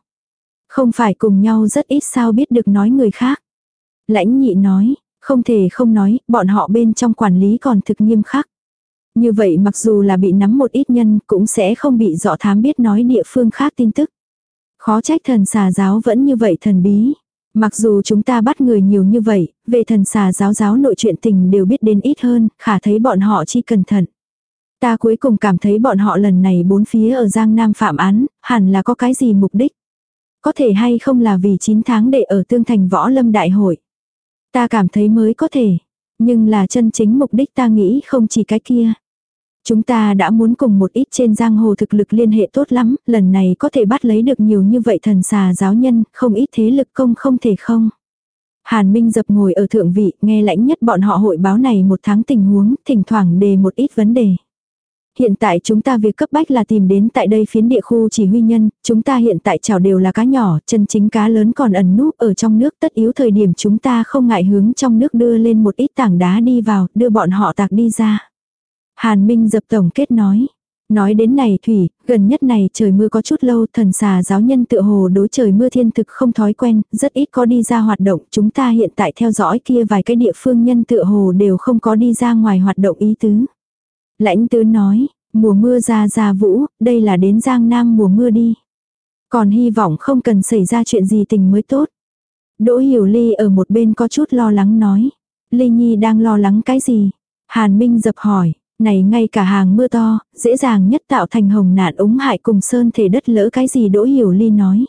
Không phải cùng nhau rất ít sao biết được nói người khác. Lãnh nhị nói, không thể không nói, bọn họ bên trong quản lý còn thực nghiêm khắc. Như vậy mặc dù là bị nắm một ít nhân cũng sẽ không bị dọ thám biết nói địa phương khác tin tức. Khó trách thần xà giáo vẫn như vậy thần bí. Mặc dù chúng ta bắt người nhiều như vậy, về thần xà giáo giáo nội chuyện tình đều biết đến ít hơn, khả thấy bọn họ chi cẩn thận. Ta cuối cùng cảm thấy bọn họ lần này bốn phía ở Giang Nam phạm án, hẳn là có cái gì mục đích. Có thể hay không là vì 9 tháng để ở tương thành võ lâm đại hội. Ta cảm thấy mới có thể. Nhưng là chân chính mục đích ta nghĩ không chỉ cái kia. Chúng ta đã muốn cùng một ít trên giang hồ thực lực liên hệ tốt lắm, lần này có thể bắt lấy được nhiều như vậy thần xà giáo nhân, không ít thế lực công không thể không. Hàn Minh dập ngồi ở thượng vị, nghe lãnh nhất bọn họ hội báo này một tháng tình huống, thỉnh thoảng đề một ít vấn đề. Hiện tại chúng ta việc cấp bách là tìm đến tại đây phiến địa khu chỉ huy nhân, chúng ta hiện tại chảo đều là cá nhỏ, chân chính cá lớn còn ẩn núp ở trong nước tất yếu thời điểm chúng ta không ngại hướng trong nước đưa lên một ít tảng đá đi vào, đưa bọn họ tạc đi ra. Hàn Minh dập tổng kết nói. Nói đến này Thủy, gần nhất này trời mưa có chút lâu, thần xà giáo nhân tự hồ đối trời mưa thiên thực không thói quen, rất ít có đi ra hoạt động, chúng ta hiện tại theo dõi kia vài cái địa phương nhân tự hồ đều không có đi ra ngoài hoạt động ý tứ. Lãnh tứ nói, mùa mưa ra ra vũ, đây là đến Giang Nam mùa mưa đi. Còn hy vọng không cần xảy ra chuyện gì tình mới tốt. Đỗ Hiểu Ly ở một bên có chút lo lắng nói. Ly Nhi đang lo lắng cái gì? Hàn Minh dập hỏi, này ngay cả hàng mưa to, dễ dàng nhất tạo thành hồng nạn ống hại cùng sơn thể đất lỡ cái gì Đỗ Hiểu Ly nói.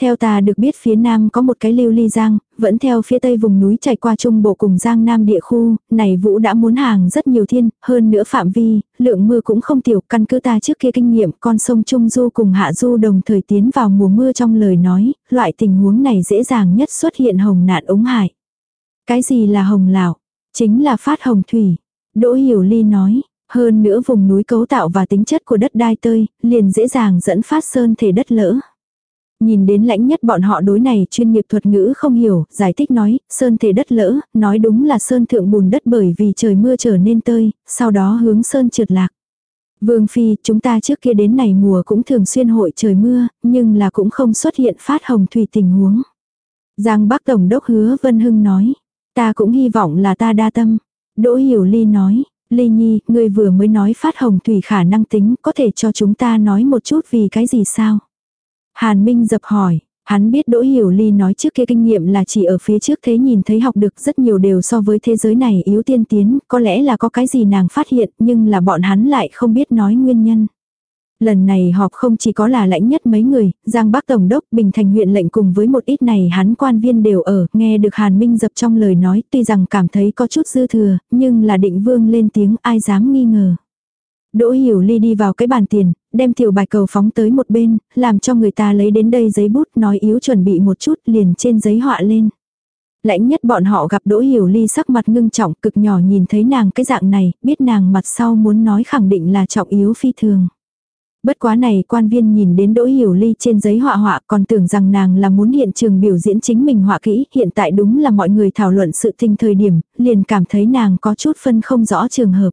Theo ta được biết phía nam có một cái lưu ly giang, vẫn theo phía tây vùng núi chảy qua trung bộ cùng giang nam địa khu, này vũ đã muốn hàng rất nhiều thiên, hơn nữa phạm vi, lượng mưa cũng không tiểu, căn cứ ta trước kia kinh nghiệm con sông Trung Du cùng Hạ Du đồng thời tiến vào mùa mưa trong lời nói, loại tình huống này dễ dàng nhất xuất hiện hồng nạn ống hải. Cái gì là hồng lão? Chính là phát hồng thủy. Đỗ Hiểu Ly nói, hơn nữa vùng núi cấu tạo và tính chất của đất đai tơi, liền dễ dàng dẫn phát sơn thể đất lỡ. Nhìn đến lãnh nhất bọn họ đối này chuyên nghiệp thuật ngữ không hiểu, giải thích nói, sơn thể đất lỡ, nói đúng là sơn thượng bùn đất bởi vì trời mưa trở nên tơi, sau đó hướng sơn trượt lạc. Vương Phi, chúng ta trước kia đến này mùa cũng thường xuyên hội trời mưa, nhưng là cũng không xuất hiện phát hồng thủy tình huống. Giang Bắc Tổng đốc hứa Vân Hưng nói, ta cũng hy vọng là ta đa tâm. Đỗ Hiểu Ly nói, Ly Nhi, ngươi vừa mới nói phát hồng thủy khả năng tính, có thể cho chúng ta nói một chút vì cái gì sao? Hàn Minh dập hỏi, hắn biết Đỗ Hiểu Ly nói trước kia kinh nghiệm là chỉ ở phía trước thế nhìn thấy học được rất nhiều đều so với thế giới này yếu tiên tiến, có lẽ là có cái gì nàng phát hiện nhưng là bọn hắn lại không biết nói nguyên nhân. Lần này họp không chỉ có là lãnh nhất mấy người, Giang Bắc Tổng đốc, Bình Thành huyện lệnh cùng với một ít này hắn quan viên đều ở, nghe được Hàn Minh dập trong lời nói tuy rằng cảm thấy có chút dư thừa, nhưng là định vương lên tiếng ai dám nghi ngờ. Đỗ Hiểu Ly đi vào cái bàn tiền, đem tiểu bài cầu phóng tới một bên, làm cho người ta lấy đến đây giấy bút nói yếu chuẩn bị một chút liền trên giấy họa lên. Lãnh nhất bọn họ gặp Đỗ Hiểu Ly sắc mặt ngưng trọng cực nhỏ nhìn thấy nàng cái dạng này, biết nàng mặt sau muốn nói khẳng định là trọng yếu phi thường. Bất quá này quan viên nhìn đến Đỗ Hiểu Ly trên giấy họa họa còn tưởng rằng nàng là muốn hiện trường biểu diễn chính mình họa kỹ, hiện tại đúng là mọi người thảo luận sự tình thời điểm, liền cảm thấy nàng có chút phân không rõ trường hợp.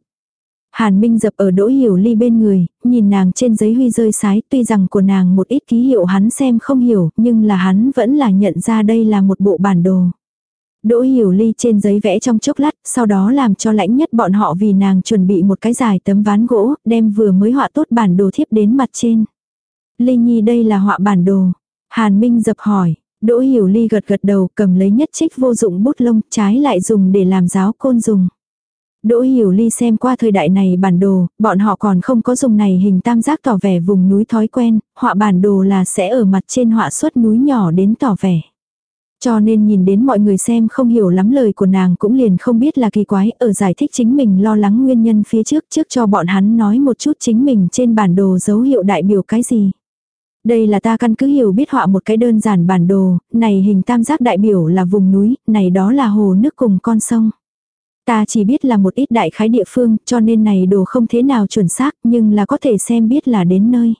Hàn Minh dập ở Đỗ Hiểu Ly bên người, nhìn nàng trên giấy huy rơi sái, tuy rằng của nàng một ít ký hiệu hắn xem không hiểu, nhưng là hắn vẫn là nhận ra đây là một bộ bản đồ. Đỗ Hiểu Ly trên giấy vẽ trong chốc lát, sau đó làm cho lãnh nhất bọn họ vì nàng chuẩn bị một cái dài tấm ván gỗ, đem vừa mới họa tốt bản đồ thiếp đến mặt trên. Ly Nhi đây là họa bản đồ. Hàn Minh dập hỏi, Đỗ Hiểu Ly gật gật đầu cầm lấy nhất trích vô dụng bút lông trái lại dùng để làm giáo côn dùng. Đỗ Hiểu Ly xem qua thời đại này bản đồ, bọn họ còn không có dùng này hình tam giác tỏ vẻ vùng núi thói quen, họa bản đồ là sẽ ở mặt trên họa suốt núi nhỏ đến tỏ vẻ. Cho nên nhìn đến mọi người xem không hiểu lắm lời của nàng cũng liền không biết là kỳ quái ở giải thích chính mình lo lắng nguyên nhân phía trước trước cho bọn hắn nói một chút chính mình trên bản đồ dấu hiệu đại biểu cái gì. Đây là ta căn cứ hiểu biết họa một cái đơn giản bản đồ, này hình tam giác đại biểu là vùng núi, này đó là hồ nước cùng con sông. Ta chỉ biết là một ít đại khái địa phương, cho nên này đồ không thế nào chuẩn xác, nhưng là có thể xem biết là đến nơi.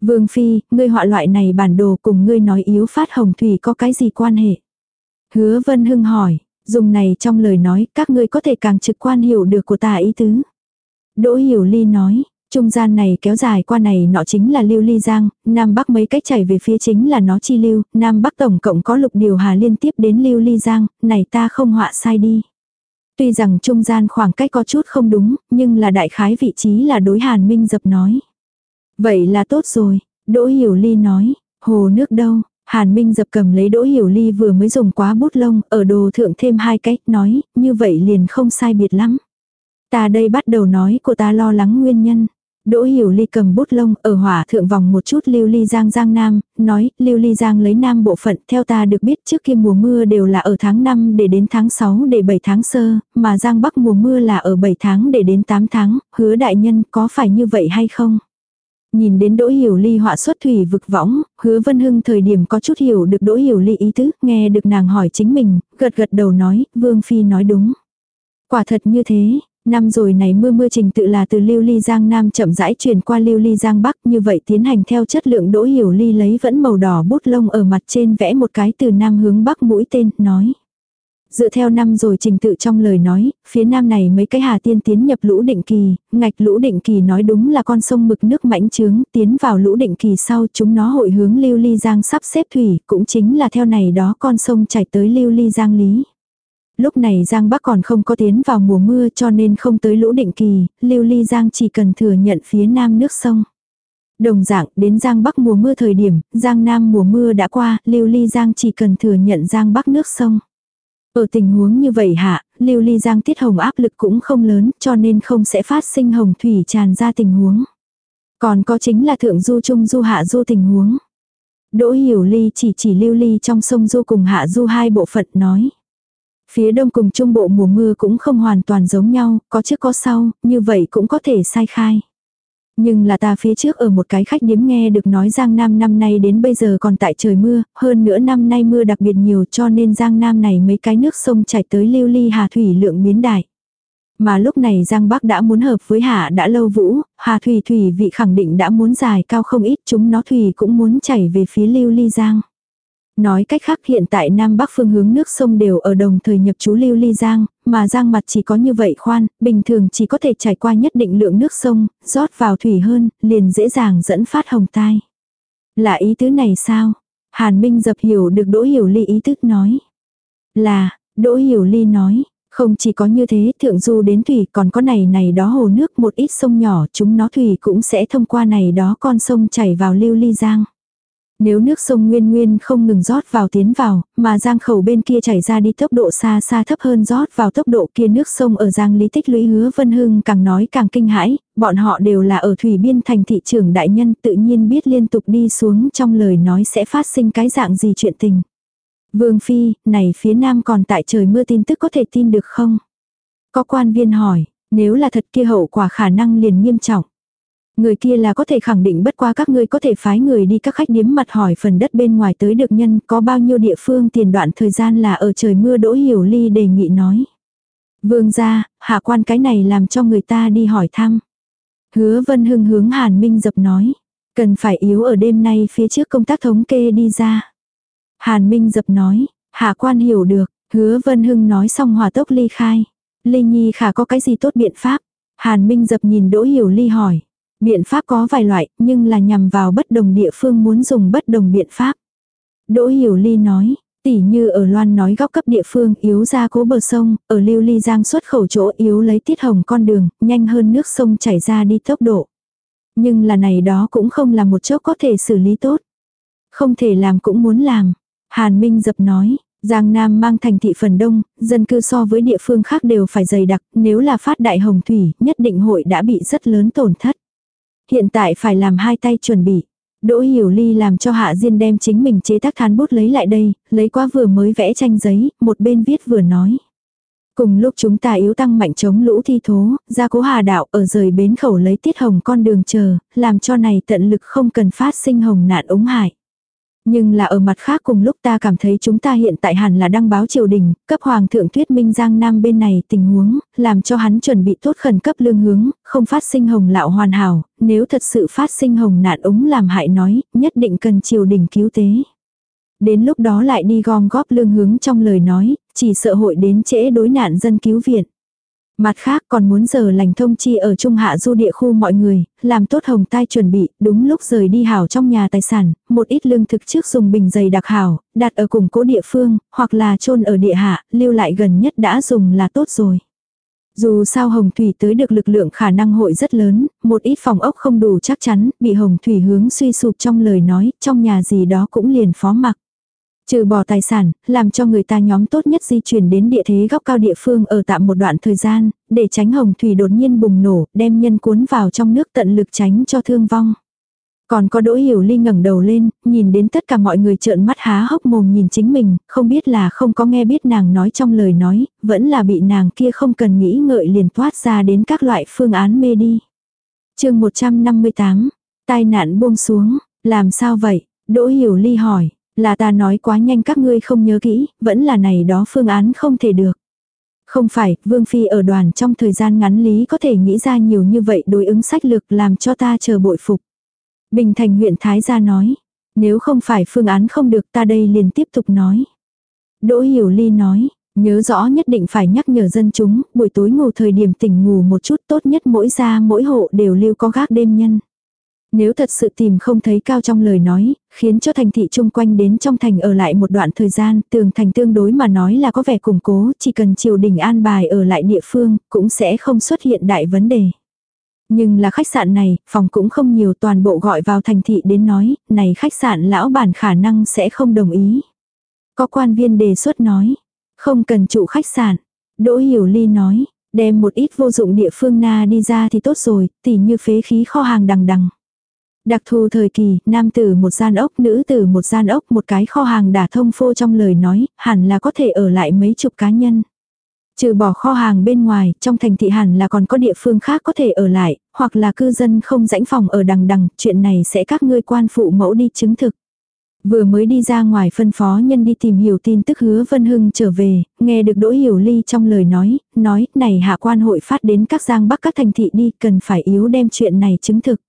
Vương Phi, ngươi họa loại này bản đồ cùng ngươi nói yếu phát hồng thủy có cái gì quan hệ? Hứa Vân Hưng hỏi, dùng này trong lời nói các ngươi có thể càng trực quan hiểu được của ta ý tứ. Đỗ Hiểu Ly nói, trung gian này kéo dài qua này nọ chính là lưu ly giang, nam bắc mấy cách chảy về phía chính là nó chi lưu, nam bắc tổng cộng có lục điều hà liên tiếp đến lưu ly giang, này ta không họa sai đi. Tuy rằng trung gian khoảng cách có chút không đúng, nhưng là đại khái vị trí là đối Hàn Minh dập nói. Vậy là tốt rồi, Đỗ Hiểu Ly nói, hồ nước đâu, Hàn Minh dập cầm lấy Đỗ Hiểu Ly vừa mới dùng quá bút lông, ở đồ thượng thêm hai cách, nói, như vậy liền không sai biệt lắm. Ta đây bắt đầu nói của ta lo lắng nguyên nhân. Đỗ Hiểu Ly cầm bút lông ở hỏa thượng vòng một chút lưu ly giang giang nam, nói lưu ly giang lấy nam bộ phận theo ta được biết trước kia mùa mưa đều là ở tháng 5 để đến tháng 6 để 7 tháng sơ, mà giang bắc mùa mưa là ở 7 tháng để đến 8 tháng, hứa đại nhân có phải như vậy hay không? Nhìn đến Đỗ Hiểu Ly họa xuất thủy vực võng, hứa vân hưng thời điểm có chút hiểu được Đỗ Hiểu Ly ý tứ, nghe được nàng hỏi chính mình, gật gật đầu nói, Vương Phi nói đúng. Quả thật như thế, năm rồi này mưa mưa trình tự là từ lưu ly giang nam chậm rãi chuyển qua lưu ly giang bắc như vậy tiến hành theo chất lượng Đỗ Hiểu Ly lấy vẫn màu đỏ bút lông ở mặt trên vẽ một cái từ nam hướng bắc mũi tên, nói. Dựa theo năm rồi trình tự trong lời nói, phía nam này mấy cái hà tiên tiến nhập lũ định kỳ, ngạch lũ định kỳ nói đúng là con sông mực nước mãnh trướng, tiến vào lũ định kỳ sau chúng nó hội hướng lưu ly giang sắp xếp thủy, cũng chính là theo này đó con sông chảy tới lưu ly giang lý. Lúc này Giang Bắc còn không có tiến vào mùa mưa cho nên không tới lũ định kỳ, lưu ly Giang chỉ cần thừa nhận phía nam nước sông. Đồng dạng, đến Giang Bắc mùa mưa thời điểm, Giang Nam mùa mưa đã qua, lưu ly Giang chỉ cần thừa nhận Giang Bắc nước sông. Ở tình huống như vậy hạ, lưu ly giang tiết hồng áp lực cũng không lớn cho nên không sẽ phát sinh hồng thủy tràn ra tình huống. Còn có chính là thượng du trung du hạ du tình huống. Đỗ hiểu ly chỉ chỉ lưu ly trong sông du cùng hạ du hai bộ phận nói. Phía đông cùng trung bộ mùa mưa cũng không hoàn toàn giống nhau, có trước có sau, như vậy cũng có thể sai khai. Nhưng là ta phía trước ở một cái khách điếm nghe được nói Giang Nam năm nay đến bây giờ còn tại trời mưa, hơn nữa năm nay mưa đặc biệt nhiều cho nên Giang Nam này mấy cái nước sông chảy tới lưu ly hà thủy lượng biến đại. Mà lúc này Giang Bắc đã muốn hợp với Hạ đã lâu vũ, Hà Thủy Thủy vị khẳng định đã muốn dài cao không ít chúng nó Thủy cũng muốn chảy về phía lưu ly Giang. Nói cách khác hiện tại Nam Bắc phương hướng nước sông đều ở đồng thời nhập chú lưu ly giang, mà giang mặt chỉ có như vậy khoan, bình thường chỉ có thể trải qua nhất định lượng nước sông, rót vào thủy hơn, liền dễ dàng dẫn phát hồng tai. Là ý tứ này sao? Hàn Minh dập hiểu được Đỗ Hiểu Ly ý tứ nói. Là, Đỗ Hiểu Ly nói, không chỉ có như thế thượng du đến thủy còn có này này đó hồ nước một ít sông nhỏ chúng nó thủy cũng sẽ thông qua này đó con sông chảy vào lưu ly giang. Nếu nước sông Nguyên Nguyên không ngừng rót vào tiến vào, mà giang khẩu bên kia chảy ra đi tốc độ xa xa thấp hơn rót vào tốc độ kia nước sông ở giang lý tích lũy hứa vân hưng càng nói càng kinh hãi, bọn họ đều là ở thủy biên thành thị trưởng đại nhân tự nhiên biết liên tục đi xuống trong lời nói sẽ phát sinh cái dạng gì chuyện tình. Vương Phi, này phía nam còn tại trời mưa tin tức có thể tin được không? Có quan viên hỏi, nếu là thật kia hậu quả khả năng liền nghiêm trọng. Người kia là có thể khẳng định bất qua các ngươi có thể phái người đi các khách điếm mặt hỏi phần đất bên ngoài tới được nhân có bao nhiêu địa phương tiền đoạn thời gian là ở trời mưa đỗ hiểu ly đề nghị nói. Vương gia, hạ quan cái này làm cho người ta đi hỏi thăm. Hứa vân hưng hướng hàn minh dập nói. Cần phải yếu ở đêm nay phía trước công tác thống kê đi ra. Hàn minh dập nói, hạ quan hiểu được, hứa vân hưng nói xong hòa tốc ly khai. Ly nhi khả có cái gì tốt biện pháp? Hàn minh dập nhìn đỗ hiểu ly hỏi. Biện pháp có vài loại, nhưng là nhằm vào bất đồng địa phương muốn dùng bất đồng biện pháp. Đỗ Hiểu Ly nói, tỉ như ở loan nói góc cấp địa phương yếu ra cố bờ sông, ở lưu ly giang xuất khẩu chỗ yếu lấy tiết hồng con đường, nhanh hơn nước sông chảy ra đi tốc độ. Nhưng là này đó cũng không là một chốc có thể xử lý tốt. Không thể làm cũng muốn làm. Hàn Minh dập nói, Giang Nam mang thành thị phần đông, dân cư so với địa phương khác đều phải dày đặc, nếu là phát đại hồng thủy, nhất định hội đã bị rất lớn tổn thất. Hiện tại phải làm hai tay chuẩn bị. Đỗ Hiểu Ly làm cho Hạ Diên đem chính mình chế tác thán bút lấy lại đây, lấy qua vừa mới vẽ tranh giấy, một bên viết vừa nói. Cùng lúc chúng ta yếu tăng mạnh chống lũ thi thố, ra cố hà đạo ở rời bến khẩu lấy tiết hồng con đường chờ, làm cho này tận lực không cần phát sinh hồng nạn ống hại. Nhưng là ở mặt khác cùng lúc ta cảm thấy chúng ta hiện tại hẳn là đăng báo triều đình, cấp hoàng thượng thuyết minh Giang Nam bên này tình huống, làm cho hắn chuẩn bị tốt khẩn cấp lương hướng, không phát sinh hồng lạo hoàn hảo, nếu thật sự phát sinh hồng nạn ống làm hại nói, nhất định cần triều đình cứu tế. Đến lúc đó lại đi gom góp lương hướng trong lời nói, chỉ sợ hội đến trễ đối nạn dân cứu viện. Mặt khác còn muốn giờ lành thông chi ở trung hạ du địa khu mọi người, làm tốt hồng tai chuẩn bị, đúng lúc rời đi hảo trong nhà tài sản, một ít lương thực trước dùng bình dày đặc hảo, đặt ở cùng cố địa phương, hoặc là chôn ở địa hạ, lưu lại gần nhất đã dùng là tốt rồi. Dù sao Hồng Thủy tới được lực lượng khả năng hội rất lớn, một ít phòng ốc không đủ chắc chắn, bị Hồng Thủy hướng suy sụp trong lời nói, trong nhà gì đó cũng liền phó mặc. Trừ bỏ tài sản, làm cho người ta nhóm tốt nhất di chuyển đến địa thế góc cao địa phương ở tạm một đoạn thời gian, để tránh hồng thủy đột nhiên bùng nổ, đem nhân cuốn vào trong nước tận lực tránh cho thương vong. Còn có Đỗ Hiểu Ly ngẩng đầu lên, nhìn đến tất cả mọi người trợn mắt há hốc mồm nhìn chính mình, không biết là không có nghe biết nàng nói trong lời nói, vẫn là bị nàng kia không cần nghĩ ngợi liền toát ra đến các loại phương án mê đi. chương 158, tai nạn buông xuống, làm sao vậy? Đỗ Hiểu Ly hỏi, là ta nói quá nhanh các ngươi không nhớ kỹ, vẫn là này đó phương án không thể được. Không phải, Vương Phi ở đoàn trong thời gian ngắn lý có thể nghĩ ra nhiều như vậy đối ứng sách lược làm cho ta chờ bội phục. Bình thành huyện Thái gia nói, nếu không phải phương án không được ta đây liền tiếp tục nói. Đỗ Hiểu Ly nói, nhớ rõ nhất định phải nhắc nhở dân chúng, buổi tối ngủ thời điểm tỉnh ngủ một chút tốt nhất mỗi gia mỗi hộ đều lưu có gác đêm nhân. Nếu thật sự tìm không thấy cao trong lời nói, khiến cho thành thị chung quanh đến trong thành ở lại một đoạn thời gian, tường thành tương đối mà nói là có vẻ củng cố, chỉ cần triều đình an bài ở lại địa phương, cũng sẽ không xuất hiện đại vấn đề. Nhưng là khách sạn này, phòng cũng không nhiều toàn bộ gọi vào thành thị đến nói, này khách sạn lão bản khả năng sẽ không đồng ý. Có quan viên đề xuất nói, không cần trụ khách sạn. Đỗ Hiểu Ly nói, đem một ít vô dụng địa phương na đi ra thì tốt rồi, tỉ như phế khí kho hàng đằng đằng. Đặc thù thời kỳ, nam tử một gian ốc, nữ tử một gian ốc, một cái kho hàng đả thông phô trong lời nói, hẳn là có thể ở lại mấy chục cá nhân. Trừ bỏ kho hàng bên ngoài, trong thành thị hẳn là còn có địa phương khác có thể ở lại, hoặc là cư dân không rãnh phòng ở đằng đằng, chuyện này sẽ các ngươi quan phụ mẫu đi chứng thực. Vừa mới đi ra ngoài phân phó nhân đi tìm hiểu tin tức hứa Vân Hưng trở về, nghe được Đỗ Hiểu Ly trong lời nói, nói, này hạ quan hội phát đến các giang bắc các thành thị đi, cần phải yếu đem chuyện này chứng thực.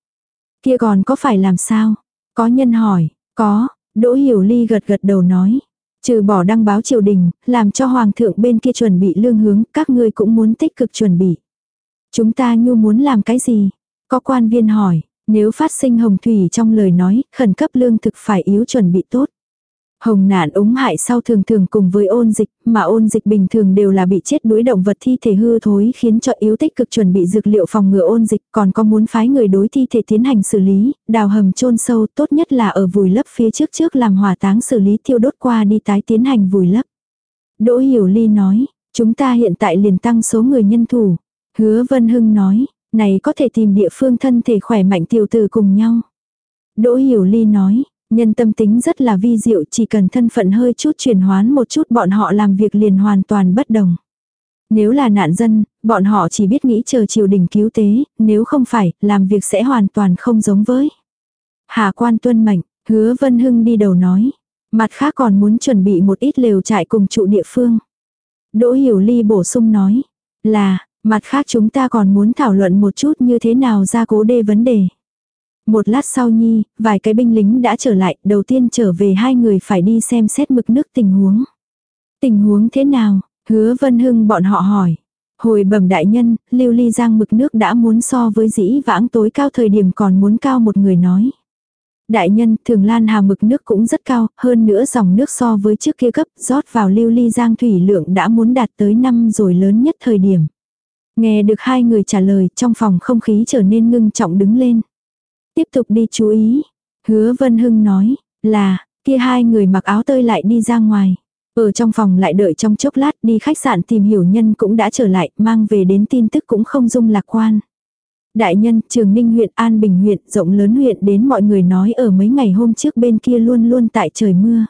Kia còn có phải làm sao? Có nhân hỏi, có, Đỗ Hiểu Ly gật gật đầu nói. Trừ bỏ đăng báo triều đình, làm cho hoàng thượng bên kia chuẩn bị lương hướng, các ngươi cũng muốn tích cực chuẩn bị. Chúng ta nhu muốn làm cái gì? Có quan viên hỏi, nếu phát sinh hồng thủy trong lời nói, khẩn cấp lương thực phải yếu chuẩn bị tốt. Hồng nạn ống hại sau thường thường cùng với ôn dịch, mà ôn dịch bình thường đều là bị chết đuối động vật thi thể hư thối khiến cho yếu tích cực chuẩn bị dược liệu phòng ngừa ôn dịch, còn có muốn phái người đối thi thể tiến hành xử lý, đào hầm chôn sâu, tốt nhất là ở vùi lấp phía trước trước làm hỏa táng xử lý tiêu đốt qua đi tái tiến hành vùi lấp. Đỗ Hiểu Ly nói, chúng ta hiện tại liền tăng số người nhân thủ. Hứa Vân Hưng nói, này có thể tìm địa phương thân thể khỏe mạnh tiểu tử cùng nhau. Đỗ Hiểu Ly nói, Nhân tâm tính rất là vi diệu chỉ cần thân phận hơi chút chuyển hoán một chút bọn họ làm việc liền hoàn toàn bất đồng. Nếu là nạn dân, bọn họ chỉ biết nghĩ chờ triều đình cứu tế, nếu không phải, làm việc sẽ hoàn toàn không giống với. Hà quan tuân mệnh, hứa Vân Hưng đi đầu nói. Mặt khác còn muốn chuẩn bị một ít lều trại cùng trụ địa phương. Đỗ Hiểu Ly bổ sung nói. Là, mặt khác chúng ta còn muốn thảo luận một chút như thế nào ra cố đê vấn đề. Một lát sau nhi, vài cái binh lính đã trở lại, đầu tiên trở về hai người phải đi xem xét mực nước tình huống. Tình huống thế nào? Hứa Vân Hưng bọn họ hỏi. Hồi bẩm đại nhân, lưu ly giang mực nước đã muốn so với dĩ vãng tối cao thời điểm còn muốn cao một người nói. Đại nhân, thường lan hà mực nước cũng rất cao, hơn nữa dòng nước so với trước kia cấp, rót vào lưu ly giang thủy lượng đã muốn đạt tới năm rồi lớn nhất thời điểm. Nghe được hai người trả lời, trong phòng không khí trở nên ngưng trọng đứng lên. Tiếp tục đi chú ý. Hứa Vân Hưng nói, là, kia hai người mặc áo tơi lại đi ra ngoài. Ở trong phòng lại đợi trong chốc lát đi khách sạn tìm hiểu nhân cũng đã trở lại, mang về đến tin tức cũng không dung lạc quan. Đại nhân, Trường Ninh huyện An Bình huyện, rộng lớn huyện đến mọi người nói ở mấy ngày hôm trước bên kia luôn luôn tại trời mưa.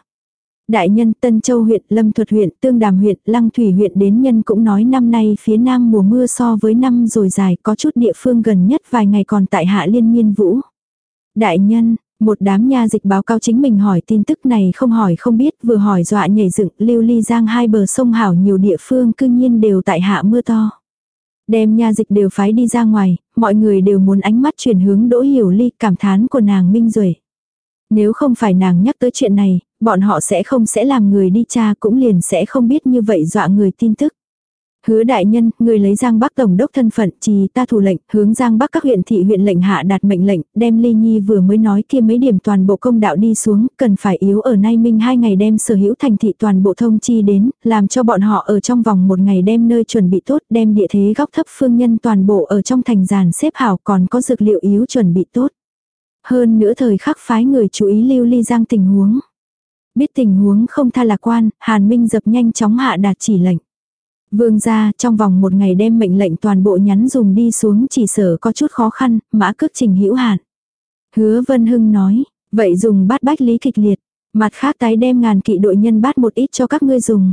Đại nhân Tân Châu huyện, Lâm Thuật huyện, Tương Đàm huyện, Lăng Thủy huyện đến nhân cũng nói năm nay phía nam mùa mưa so với năm rồi dài có chút địa phương gần nhất vài ngày còn tại hạ liên miên vũ. Đại nhân, một đám nha dịch báo cáo chính mình hỏi tin tức này không hỏi không biết vừa hỏi dọa nhảy dựng lưu ly giang hai bờ sông hảo nhiều địa phương cư nhiên đều tại hạ mưa to. Đem nha dịch đều phái đi ra ngoài, mọi người đều muốn ánh mắt chuyển hướng đỗ hiểu ly cảm thán của nàng minh duệ Nếu không phải nàng nhắc tới chuyện này, bọn họ sẽ không sẽ làm người đi cha cũng liền sẽ không biết như vậy dọa người tin tức. Hứa đại nhân, người lấy Giang Bắc Tổng đốc thân phận, trì ta thủ lệnh, hướng Giang Bắc các huyện thị huyện lệnh hạ đạt mệnh lệnh, đem Ly Nhi vừa mới nói kia mấy điểm toàn bộ công đạo đi xuống, cần phải yếu ở nay minh hai ngày đem sở hữu thành thị toàn bộ thông chi đến, làm cho bọn họ ở trong vòng một ngày đem nơi chuẩn bị tốt, đem địa thế góc thấp phương nhân toàn bộ ở trong thành giàn xếp hảo còn có dược liệu yếu chuẩn bị tốt. Hơn nữa thời khắc phái người chú ý lưu ly giang tình huống. Biết tình huống không tha lạc quan, Hàn Minh dập nhanh chóng hạ đạt chỉ lệnh. Vương gia trong vòng một ngày đem mệnh lệnh toàn bộ nhắn dùng đi xuống chỉ sở có chút khó khăn, mã cước trình hữu hạn. Hứa Vân Hưng nói, vậy dùng bát bách lý kịch liệt, mặt khác tái đem ngàn kỵ đội nhân bát một ít cho các ngươi dùng.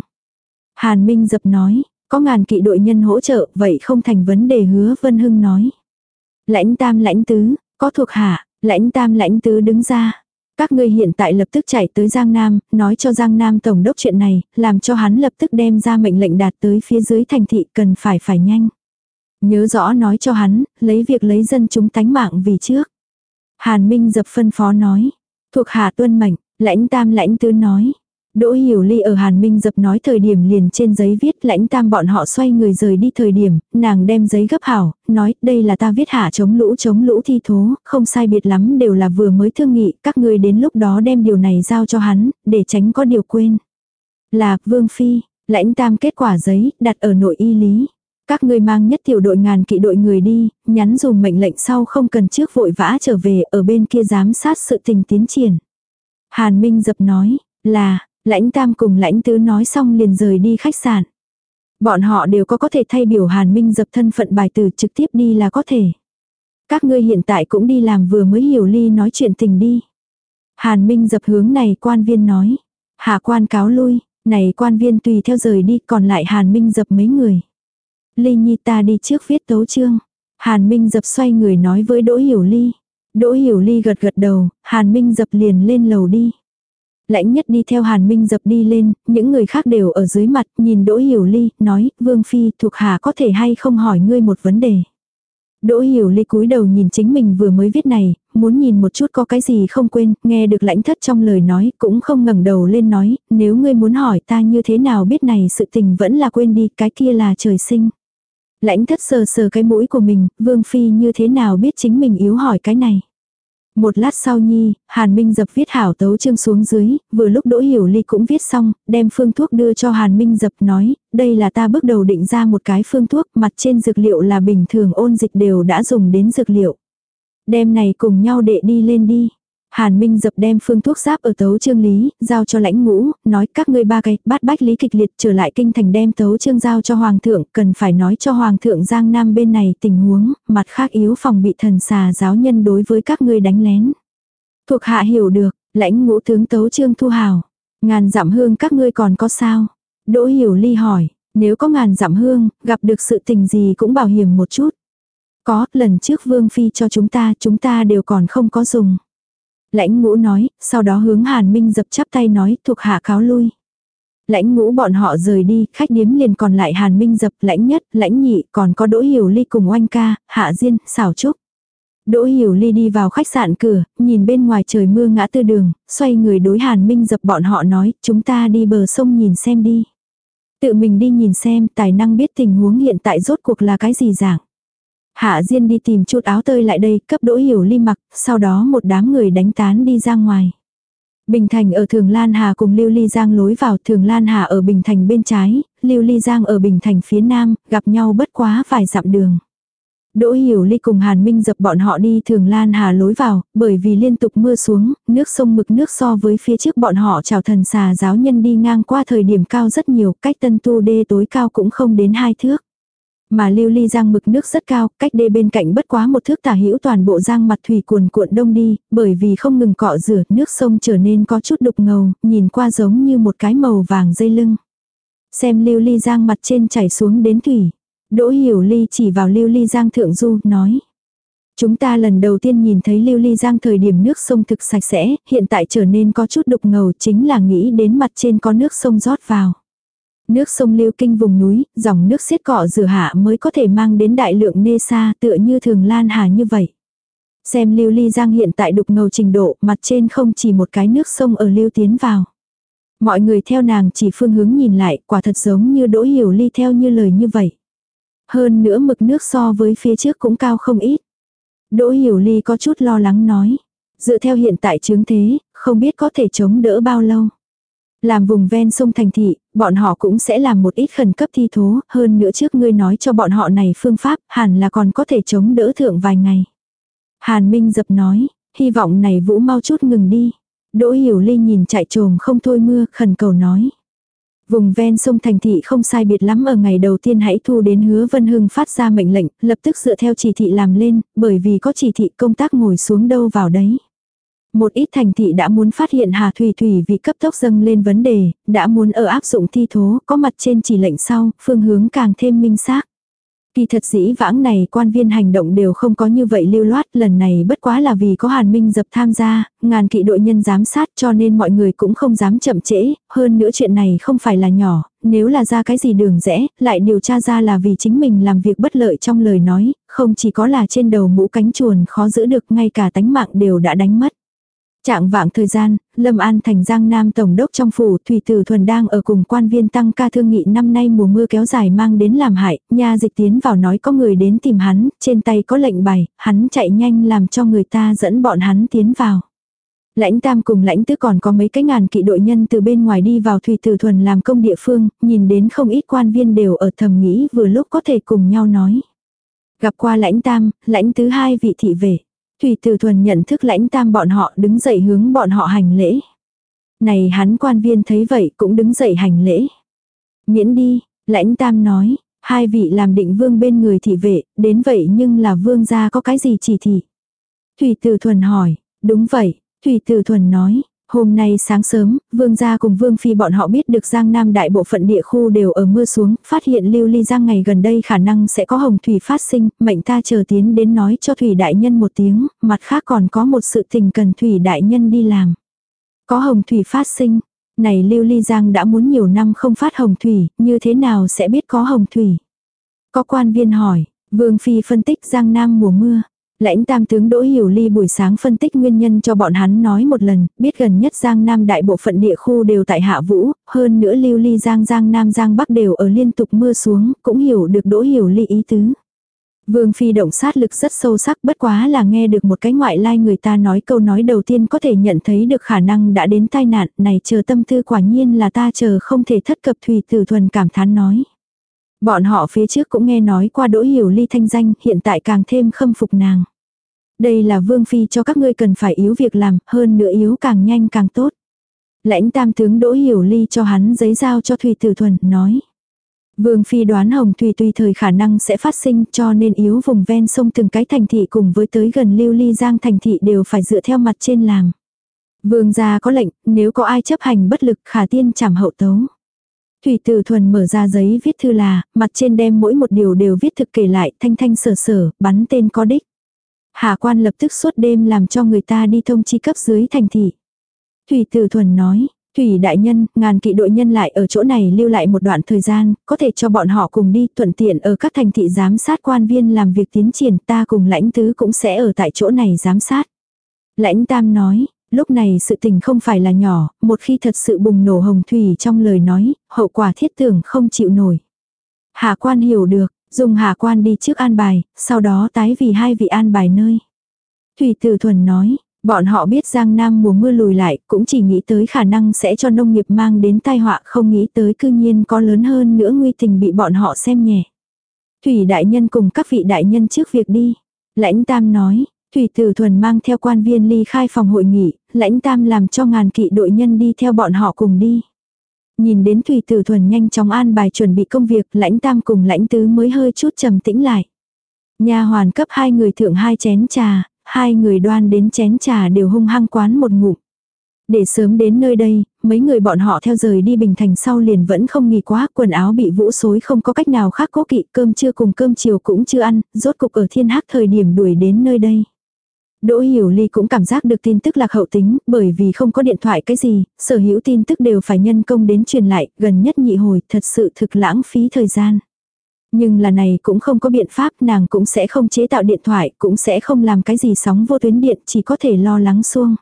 Hàn Minh dập nói, có ngàn kỵ đội nhân hỗ trợ, vậy không thành vấn đề hứa Vân Hưng nói. Lãnh tam lãnh tứ, có thuộc hạ, lãnh tam lãnh tứ đứng ra. Các ngươi hiện tại lập tức chạy tới Giang Nam, nói cho Giang Nam Tổng đốc chuyện này, làm cho hắn lập tức đem ra mệnh lệnh đạt tới phía dưới thành thị cần phải phải nhanh. Nhớ rõ nói cho hắn, lấy việc lấy dân chúng tánh mạng vì trước. Hàn Minh dập phân phó nói, thuộc hạ tuân mệnh, lãnh tam lãnh tứ nói, Đỗ Hiểu Ly ở Hàn Minh dập nói thời điểm liền trên giấy viết lãnh tam bọn họ xoay người rời đi thời điểm, nàng đem giấy gấp hảo, nói đây là ta viết hạ chống lũ chống lũ thi thố, không sai biệt lắm đều là vừa mới thương nghị, các người đến lúc đó đem điều này giao cho hắn, để tránh có điều quên. Là, Vương Phi, lãnh tam kết quả giấy, đặt ở nội y lý. Các người mang nhất tiểu đội ngàn kỵ đội người đi, nhắn dùng mệnh lệnh sau không cần trước vội vã trở về ở bên kia giám sát sự tình tiến triển. Hàn Minh dập nói, là, Lãnh Tam cùng Lãnh Tứ nói xong liền rời đi khách sạn. Bọn họ đều có có thể thay biểu Hàn Minh dập thân phận bài từ trực tiếp đi là có thể. Các ngươi hiện tại cũng đi làm vừa mới hiểu ly nói chuyện tình đi. Hàn Minh dập hướng này quan viên nói. Hạ quan cáo lui, này quan viên tùy theo rời đi còn lại Hàn Minh dập mấy người. Ly Nhi ta đi trước viết tấu chương. Hàn Minh dập xoay người nói với Đỗ Hiểu Ly. Đỗ Hiểu Ly gật gật đầu, Hàn Minh dập liền lên lầu đi. Lãnh nhất đi theo Hàn Minh dập đi lên, những người khác đều ở dưới mặt, nhìn Đỗ Hiểu Ly, nói, Vương Phi thuộc hạ có thể hay không hỏi ngươi một vấn đề. Đỗ Hiểu Ly cúi đầu nhìn chính mình vừa mới viết này, muốn nhìn một chút có cái gì không quên, nghe được lãnh thất trong lời nói, cũng không ngẩng đầu lên nói, nếu ngươi muốn hỏi ta như thế nào biết này sự tình vẫn là quên đi, cái kia là trời sinh. Lãnh thất sờ sờ cái mũi của mình, Vương Phi như thế nào biết chính mình yếu hỏi cái này. Một lát sau nhi, Hàn Minh dập viết hảo tấu chương xuống dưới, vừa lúc Đỗ Hiểu Ly cũng viết xong, đem phương thuốc đưa cho Hàn Minh dập nói, đây là ta bước đầu định ra một cái phương thuốc, mặt trên dược liệu là bình thường ôn dịch đều đã dùng đến dược liệu. Đem này cùng nhau đệ đi lên đi. Hàn Minh dập đem phương thuốc giáp ở tấu trương lý, giao cho lãnh ngũ, nói các ngươi ba cái, bát bách lý kịch liệt trở lại kinh thành đem tấu trương giao cho hoàng thượng, cần phải nói cho hoàng thượng Giang Nam bên này tình huống, mặt khác yếu phòng bị thần xà giáo nhân đối với các ngươi đánh lén. Thuộc hạ hiểu được, lãnh ngũ tướng tấu trương thu hào. Ngàn dặm hương các ngươi còn có sao? Đỗ hiểu ly hỏi, nếu có ngàn dặm hương, gặp được sự tình gì cũng bảo hiểm một chút. Có, lần trước vương phi cho chúng ta, chúng ta đều còn không có dùng. Lãnh ngũ nói, sau đó hướng Hàn Minh dập chắp tay nói thuộc hạ cáo lui. Lãnh ngũ bọn họ rời đi, khách điếm liền còn lại Hàn Minh dập, lãnh nhất, lãnh nhị, còn có Đỗ Hiểu Ly cùng oanh ca, hạ diên, xảo trúc. Đỗ Hiểu Ly đi vào khách sạn cửa, nhìn bên ngoài trời mưa ngã tư đường, xoay người đối Hàn Minh dập bọn họ nói, chúng ta đi bờ sông nhìn xem đi. Tự mình đi nhìn xem tài năng biết tình huống hiện tại rốt cuộc là cái gì dạng. Hạ Diên đi tìm chút áo tơi lại đây, cấp đỗ hiểu ly mặc, sau đó một đám người đánh tán đi ra ngoài. Bình Thành ở Thường Lan Hà cùng Lưu Ly Giang lối vào Thường Lan Hà ở Bình Thành bên trái, Lưu Ly Giang ở Bình Thành phía nam, gặp nhau bất quá vài dặm đường. Đỗ Hiểu Ly cùng Hàn Minh dập bọn họ đi Thường Lan Hà lối vào, bởi vì liên tục mưa xuống, nước sông mực nước so với phía trước bọn họ chào thần xà giáo nhân đi ngang qua thời điểm cao rất nhiều, cách tân tu đê tối cao cũng không đến hai thước. Mà lưu ly giang mực nước rất cao, cách đê bên cạnh bất quá một thước tả hữu toàn bộ giang mặt thủy cuồn cuộn đông đi, bởi vì không ngừng cọ rửa, nước sông trở nên có chút đục ngầu, nhìn qua giống như một cái màu vàng dây lưng. Xem lưu ly giang mặt trên chảy xuống đến thủy. Đỗ hiểu ly chỉ vào lưu ly giang thượng du, nói. Chúng ta lần đầu tiên nhìn thấy lưu ly giang thời điểm nước sông thực sạch sẽ, hiện tại trở nên có chút đục ngầu chính là nghĩ đến mặt trên có nước sông rót vào. Nước sông lưu kinh vùng núi, dòng nước xiết cọ rửa hạ mới có thể mang đến đại lượng nê sa tựa như thường lan hà như vậy. Xem lưu ly giang hiện tại đục ngầu trình độ, mặt trên không chỉ một cái nước sông ở lưu tiến vào. Mọi người theo nàng chỉ phương hướng nhìn lại, quả thật giống như Đỗ Hiểu Ly theo như lời như vậy. Hơn nữa mực nước so với phía trước cũng cao không ít. Đỗ Hiểu Ly có chút lo lắng nói. Dựa theo hiện tại chứng thế, không biết có thể chống đỡ bao lâu. Làm vùng ven sông thành thị, bọn họ cũng sẽ làm một ít khẩn cấp thi thố, hơn nữa trước ngươi nói cho bọn họ này phương pháp, hẳn là còn có thể chống đỡ thượng vài ngày. Hàn Minh dập nói, hy vọng này vũ mau chút ngừng đi. Đỗ Hiểu Ly nhìn chạy trồm không thôi mưa, khẩn cầu nói. Vùng ven sông thành thị không sai biệt lắm ở ngày đầu tiên hãy thu đến hứa Vân Hưng phát ra mệnh lệnh, lập tức dựa theo chỉ thị làm lên, bởi vì có chỉ thị công tác ngồi xuống đâu vào đấy. Một ít thành thị đã muốn phát hiện Hà Thủy Thủy vì cấp tốc dâng lên vấn đề, đã muốn ở áp dụng thi thố, có mặt trên chỉ lệnh sau, phương hướng càng thêm minh xác. Kỳ thật dĩ vãng này quan viên hành động đều không có như vậy lưu loát, lần này bất quá là vì có Hàn Minh dập tham gia, ngàn kỵ đội nhân giám sát cho nên mọi người cũng không dám chậm trễ, hơn nữa chuyện này không phải là nhỏ, nếu là ra cái gì đường rẽ, lại điều tra ra là vì chính mình làm việc bất lợi trong lời nói, không chỉ có là trên đầu mũ cánh chuồn khó giữ được ngay cả tánh mạng đều đã đánh mất. Trạng vạng thời gian, Lâm An thành Giang Nam Tổng đốc trong phủ Thủy Tử Thuần đang ở cùng quan viên tăng ca thương nghị năm nay mùa mưa kéo dài mang đến làm hại, nha dịch tiến vào nói có người đến tìm hắn, trên tay có lệnh bày, hắn chạy nhanh làm cho người ta dẫn bọn hắn tiến vào. Lãnh tam cùng lãnh tứ còn có mấy cái ngàn kỵ đội nhân từ bên ngoài đi vào Thủy Tử Thuần làm công địa phương, nhìn đến không ít quan viên đều ở thầm nghĩ vừa lúc có thể cùng nhau nói. Gặp qua lãnh tam, lãnh tứ hai vị thị vệ. Thủy Tử Thuần nhận thức lãnh tam bọn họ đứng dậy hướng bọn họ hành lễ. Này hắn quan viên thấy vậy cũng đứng dậy hành lễ. Miễn đi, lãnh tam nói, hai vị làm định vương bên người thị vệ, đến vậy nhưng là vương gia có cái gì chỉ thị. Thủy Tử Thuần hỏi, đúng vậy, Thủy Tử Thuần nói, Hôm nay sáng sớm, vương gia cùng vương phi bọn họ biết được Giang Nam đại bộ phận địa khu đều ở mưa xuống, phát hiện lưu ly Giang ngày gần đây khả năng sẽ có hồng thủy phát sinh, mệnh ta chờ tiến đến nói cho thủy đại nhân một tiếng, mặt khác còn có một sự tình cần thủy đại nhân đi làm. Có hồng thủy phát sinh, này lưu ly Giang đã muốn nhiều năm không phát hồng thủy, như thế nào sẽ biết có hồng thủy? Có quan viên hỏi, vương phi phân tích Giang Nam mùa mưa. Lãnh tam tướng Đỗ Hiểu Ly buổi sáng phân tích nguyên nhân cho bọn hắn nói một lần, biết gần nhất Giang Nam đại bộ phận địa khu đều tại hạ vũ, hơn nữa lưu ly Giang Giang Nam Giang Bắc đều ở liên tục mưa xuống, cũng hiểu được Đỗ Hiểu Ly ý tứ. Vương Phi động sát lực rất sâu sắc bất quá là nghe được một cái ngoại lai người ta nói câu nói đầu tiên có thể nhận thấy được khả năng đã đến tai nạn này chờ tâm tư quả nhiên là ta chờ không thể thất cập thủy tử thuần cảm thán nói. Bọn họ phía trước cũng nghe nói qua đỗ hiểu ly thanh danh, hiện tại càng thêm khâm phục nàng. Đây là vương phi cho các ngươi cần phải yếu việc làm, hơn nữa yếu càng nhanh càng tốt. Lãnh tam tướng đỗ hiểu ly cho hắn giấy giao cho Thùy Tử Thuần, nói. Vương phi đoán hồng thủy tùy thời khả năng sẽ phát sinh cho nên yếu vùng ven sông từng cái thành thị cùng với tới gần lưu ly giang thành thị đều phải dựa theo mặt trên làm. Vương gia có lệnh, nếu có ai chấp hành bất lực khả tiên chảm hậu tấu. Thủy Tử Thuần mở ra giấy viết thư là, mặt trên đem mỗi một điều đều viết thực kể lại, thanh thanh sở sở, bắn tên có đích. Hạ quan lập tức suốt đêm làm cho người ta đi thông chi cấp dưới thành thị. Thủy Tử Thuần nói, Thủy đại nhân, ngàn kỵ đội nhân lại ở chỗ này lưu lại một đoạn thời gian, có thể cho bọn họ cùng đi thuận tiện ở các thành thị giám sát quan viên làm việc tiến triển ta cùng lãnh tứ cũng sẽ ở tại chỗ này giám sát. Lãnh tam nói, Lúc này sự tình không phải là nhỏ, một khi thật sự bùng nổ hồng thủy trong lời nói, hậu quả thiết tưởng không chịu nổi. Hạ quan hiểu được, dùng hạ quan đi trước an bài, sau đó tái vì hai vị an bài nơi. Thủy tử thuần nói, bọn họ biết Giang Nam mùa mưa lùi lại, cũng chỉ nghĩ tới khả năng sẽ cho nông nghiệp mang đến tai họa không nghĩ tới cư nhiên có lớn hơn nữa nguy tình bị bọn họ xem nhẹ. Thủy đại nhân cùng các vị đại nhân trước việc đi. Lãnh Tam nói, Thủy Tử Thuần mang theo quan viên ly khai phòng hội nghị, lãnh tam làm cho ngàn kỵ đội nhân đi theo bọn họ cùng đi. Nhìn đến Thủy Tử Thuần nhanh chóng an bài chuẩn bị công việc, lãnh tam cùng lãnh tứ mới hơi chút trầm tĩnh lại. Nhà hoàn cấp hai người thượng hai chén trà, hai người đoan đến chén trà đều hung hăng quán một ngụm. Để sớm đến nơi đây, mấy người bọn họ theo rời đi Bình Thành sau liền vẫn không nghỉ quá, quần áo bị vũ xối không có cách nào khác cố kỵ, cơm trưa cùng cơm chiều cũng chưa ăn, rốt cục ở thiên hắc thời điểm đuổi đến nơi đây. Đỗ Hiểu Ly cũng cảm giác được tin tức lạc hậu tính, bởi vì không có điện thoại cái gì, sở hữu tin tức đều phải nhân công đến truyền lại, gần nhất nhị hồi, thật sự thực lãng phí thời gian. Nhưng là này cũng không có biện pháp, nàng cũng sẽ không chế tạo điện thoại, cũng sẽ không làm cái gì sóng vô tuyến điện, chỉ có thể lo lắng xuông.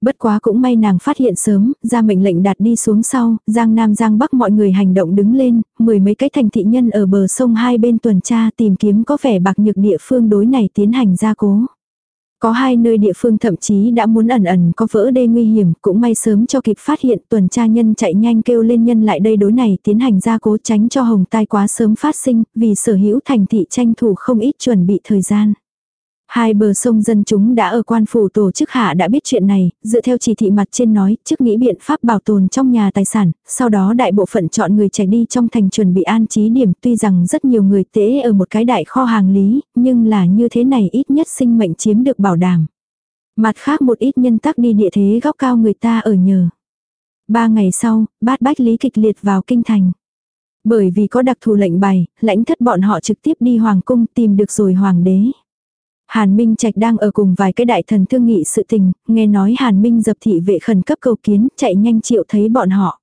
Bất quá cũng may nàng phát hiện sớm, ra mệnh lệnh đạt đi xuống sau, Giang Nam Giang Bắc mọi người hành động đứng lên, mười mấy cái thành thị nhân ở bờ sông hai bên tuần tra tìm kiếm có vẻ bạc nhược địa phương đối này tiến hành gia cố. Có hai nơi địa phương thậm chí đã muốn ẩn ẩn có vỡ đê nguy hiểm, cũng may sớm cho kịp phát hiện tuần tra nhân chạy nhanh kêu lên nhân lại đây đối này tiến hành gia cố tránh cho hồng tai quá sớm phát sinh, vì sở hữu thành thị tranh thủ không ít chuẩn bị thời gian. Hai bờ sông dân chúng đã ở quan phủ tổ chức hạ đã biết chuyện này, dựa theo chỉ thị mặt trên nói, trước nghĩ biện pháp bảo tồn trong nhà tài sản, sau đó đại bộ phận chọn người chạy đi trong thành chuẩn bị an trí điểm, tuy rằng rất nhiều người tế ở một cái đại kho hàng lý, nhưng là như thế này ít nhất sinh mệnh chiếm được bảo đảm. Mặt khác một ít nhân tắc đi địa thế góc cao người ta ở nhờ. Ba ngày sau, bát bách lý kịch liệt vào kinh thành. Bởi vì có đặc thù lệnh bày, lãnh thất bọn họ trực tiếp đi hoàng cung tìm được rồi hoàng đế. Hàn Minh Trạch đang ở cùng vài cái đại thần thương nghị sự tình, nghe nói Hàn Minh dập thị vệ khẩn cấp cầu kiến, chạy nhanh triệu thấy bọn họ.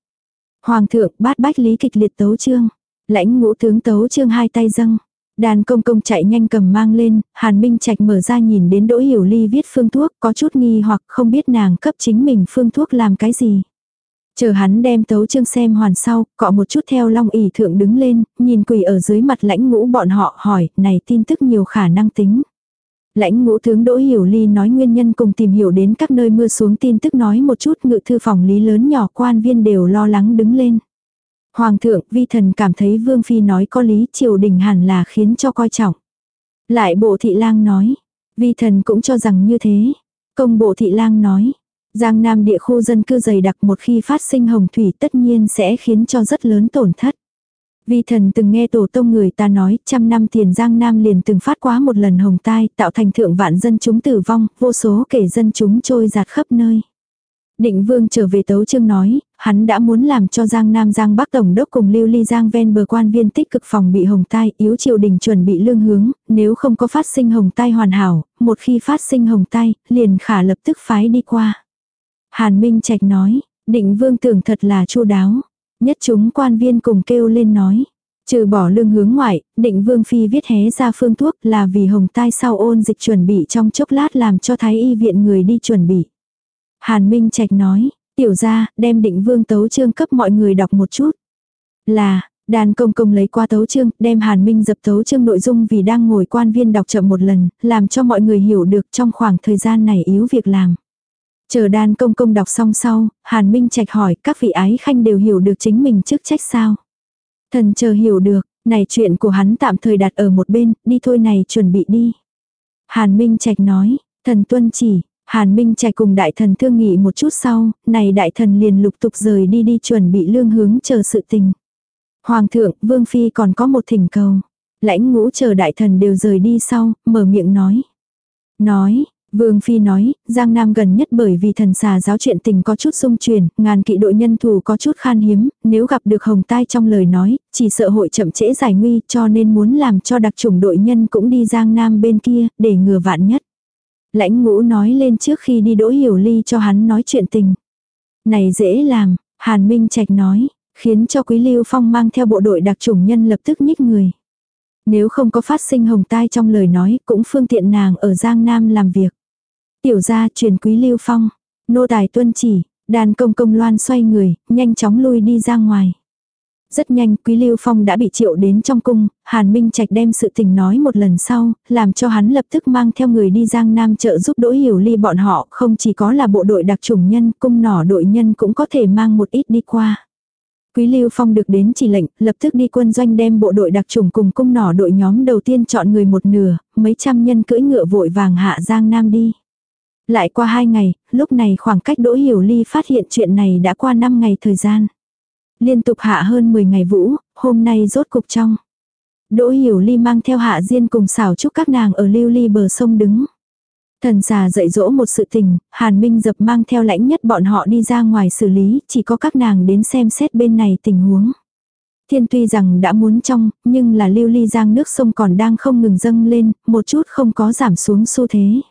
Hoàng thượng bát bách lý kịch liệt tấu trương. Lãnh ngũ tướng tấu trương hai tay dâng. Đàn công công chạy nhanh cầm mang lên, Hàn Minh Trạch mở ra nhìn đến Đỗ Hiểu Ly viết phương thuốc, có chút nghi hoặc không biết nàng cấp chính mình phương thuốc làm cái gì. Chờ hắn đem tấu chương xem hoàn sau, cọ một chút theo long ỉ thượng đứng lên, nhìn quỳ ở dưới mặt lãnh ngũ bọn họ hỏi, này tin tức nhiều khả năng tính. Lãnh ngũ tướng Đỗ Hiểu Ly nói nguyên nhân cùng tìm hiểu đến các nơi mưa xuống tin tức nói một chút ngự thư phòng lý lớn nhỏ quan viên đều lo lắng đứng lên. Hoàng thượng, vi thần cảm thấy Vương Phi nói có lý triều đình hẳn là khiến cho coi trọng. Lại bộ thị lang nói, vi thần cũng cho rằng như thế. Công bộ thị lang nói, Giang Nam địa khu dân cư dày đặc một khi phát sinh hồng thủy tất nhiên sẽ khiến cho rất lớn tổn thất. Vi thần từng nghe tổ tông người ta nói, trăm năm tiền Giang Nam liền từng phát quá một lần hồng tai, tạo thành thượng vạn dân chúng tử vong, vô số kể dân chúng trôi giạt khắp nơi. Định vương trở về tấu chương nói, hắn đã muốn làm cho Giang Nam Giang Bắc Tổng đốc cùng lưu ly Giang ven bờ quan viên tích cực phòng bị hồng tai, yếu triều đình chuẩn bị lương hướng, nếu không có phát sinh hồng tai hoàn hảo, một khi phát sinh hồng tai, liền khả lập tức phái đi qua. Hàn Minh Trạch nói, định vương tưởng thật là chu đáo. Nhất chúng quan viên cùng kêu lên nói. Trừ bỏ lương hướng ngoại, định vương phi viết hé ra phương thuốc là vì hồng tai sau ôn dịch chuẩn bị trong chốc lát làm cho thái y viện người đi chuẩn bị. Hàn Minh Trạch nói, tiểu ra, đem định vương tấu chương cấp mọi người đọc một chút. Là, đàn công công lấy qua tấu chương, đem Hàn Minh dập tấu chương nội dung vì đang ngồi quan viên đọc chậm một lần, làm cho mọi người hiểu được trong khoảng thời gian này yếu việc làm. Chờ đan công công đọc xong sau, Hàn Minh Trạch hỏi các vị ái khanh đều hiểu được chính mình chức trách sao. Thần chờ hiểu được, này chuyện của hắn tạm thời đặt ở một bên, đi thôi này chuẩn bị đi. Hàn Minh Trạch nói, thần tuân chỉ, Hàn Minh Trạch cùng đại thần thương nghị một chút sau, này đại thần liền lục tục rời đi đi chuẩn bị lương hướng chờ sự tình. Hoàng thượng, Vương Phi còn có một thỉnh cầu. Lãnh ngũ chờ đại thần đều rời đi sau, mở miệng nói. Nói, Vương Phi nói, Giang Nam gần nhất bởi vì thần xà giáo chuyện tình có chút xung truyền, ngàn kỵ đội nhân thủ có chút khan hiếm, nếu gặp được hồng tai trong lời nói, chỉ sợ hội chậm trễ giải nguy cho nên muốn làm cho đặc chủng đội nhân cũng đi Giang Nam bên kia, để ngừa vạn nhất. Lãnh ngũ nói lên trước khi đi đỗ hiểu ly cho hắn nói chuyện tình. Này dễ làm, Hàn Minh Trạch nói, khiến cho Quý Lưu Phong mang theo bộ đội đặc chủng nhân lập tức nhích người. Nếu không có phát sinh hồng tai trong lời nói, cũng phương tiện nàng ở Giang Nam làm việc. Tiểu gia truyền quý lưu phong. Nô tài tuân chỉ, đàn công công loan xoay người, nhanh chóng lui đi ra ngoài. Rất nhanh Quý Lưu Phong đã bị triệu đến trong cung, Hàn Minh Trạch đem sự tình nói một lần sau, làm cho hắn lập tức mang theo người đi Giang Nam trợ giúp Đỗ Hiểu Ly bọn họ, không chỉ có là bộ đội đặc chủng nhân, cung nỏ đội nhân cũng có thể mang một ít đi qua. Quý Lưu Phong được đến chỉ lệnh, lập tức đi quân doanh đem bộ đội đặc chủng cùng cung nỏ đội nhóm đầu tiên chọn người một nửa, mấy trăm nhân cưỡi ngựa vội vàng hạ Giang Nam đi. Lại qua hai ngày, lúc này khoảng cách Đỗ Hiểu Ly phát hiện chuyện này đã qua 5 ngày thời gian. Liên tục hạ hơn 10 ngày vũ, hôm nay rốt cục trong. Đỗ Hiểu Ly mang theo hạ diên cùng xảo chúc các nàng ở lưu ly bờ sông đứng. Thần xà dạy dỗ một sự tình, Hàn Minh dập mang theo lãnh nhất bọn họ đi ra ngoài xử lý, chỉ có các nàng đến xem xét bên này tình huống. Thiên tuy rằng đã muốn trong, nhưng là lưu ly giang nước sông còn đang không ngừng dâng lên, một chút không có giảm xuống xu thế.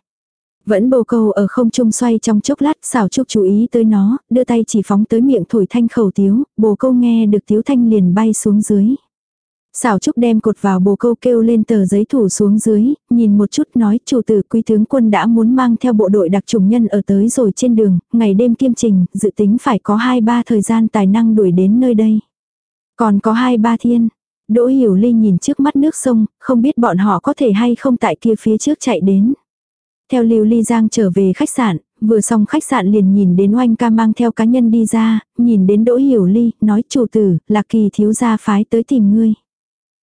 Vẫn bồ câu ở không trung xoay trong chốc lát, xảo trúc chú ý tới nó, đưa tay chỉ phóng tới miệng thổi thanh khẩu tiếu, bồ câu nghe được tiếu thanh liền bay xuống dưới. Xảo Trúc đem cột vào bồ câu kêu lên tờ giấy thủ xuống dưới, nhìn một chút nói chủ tử quý tướng quân đã muốn mang theo bộ đội đặc trùng nhân ở tới rồi trên đường, ngày đêm kiêm trình, dự tính phải có 2-3 thời gian tài năng đuổi đến nơi đây. Còn có 2-3 thiên. Đỗ Hiểu Ly nhìn trước mắt nước sông, không biết bọn họ có thể hay không tại kia phía trước chạy đến. Theo Lưu Ly Giang trở về khách sạn, vừa xong khách sạn liền nhìn đến oanh ca mang theo cá nhân đi ra, nhìn đến Đỗ Hiểu Ly, nói chủ tử, là kỳ thiếu gia phái tới tìm ngươi.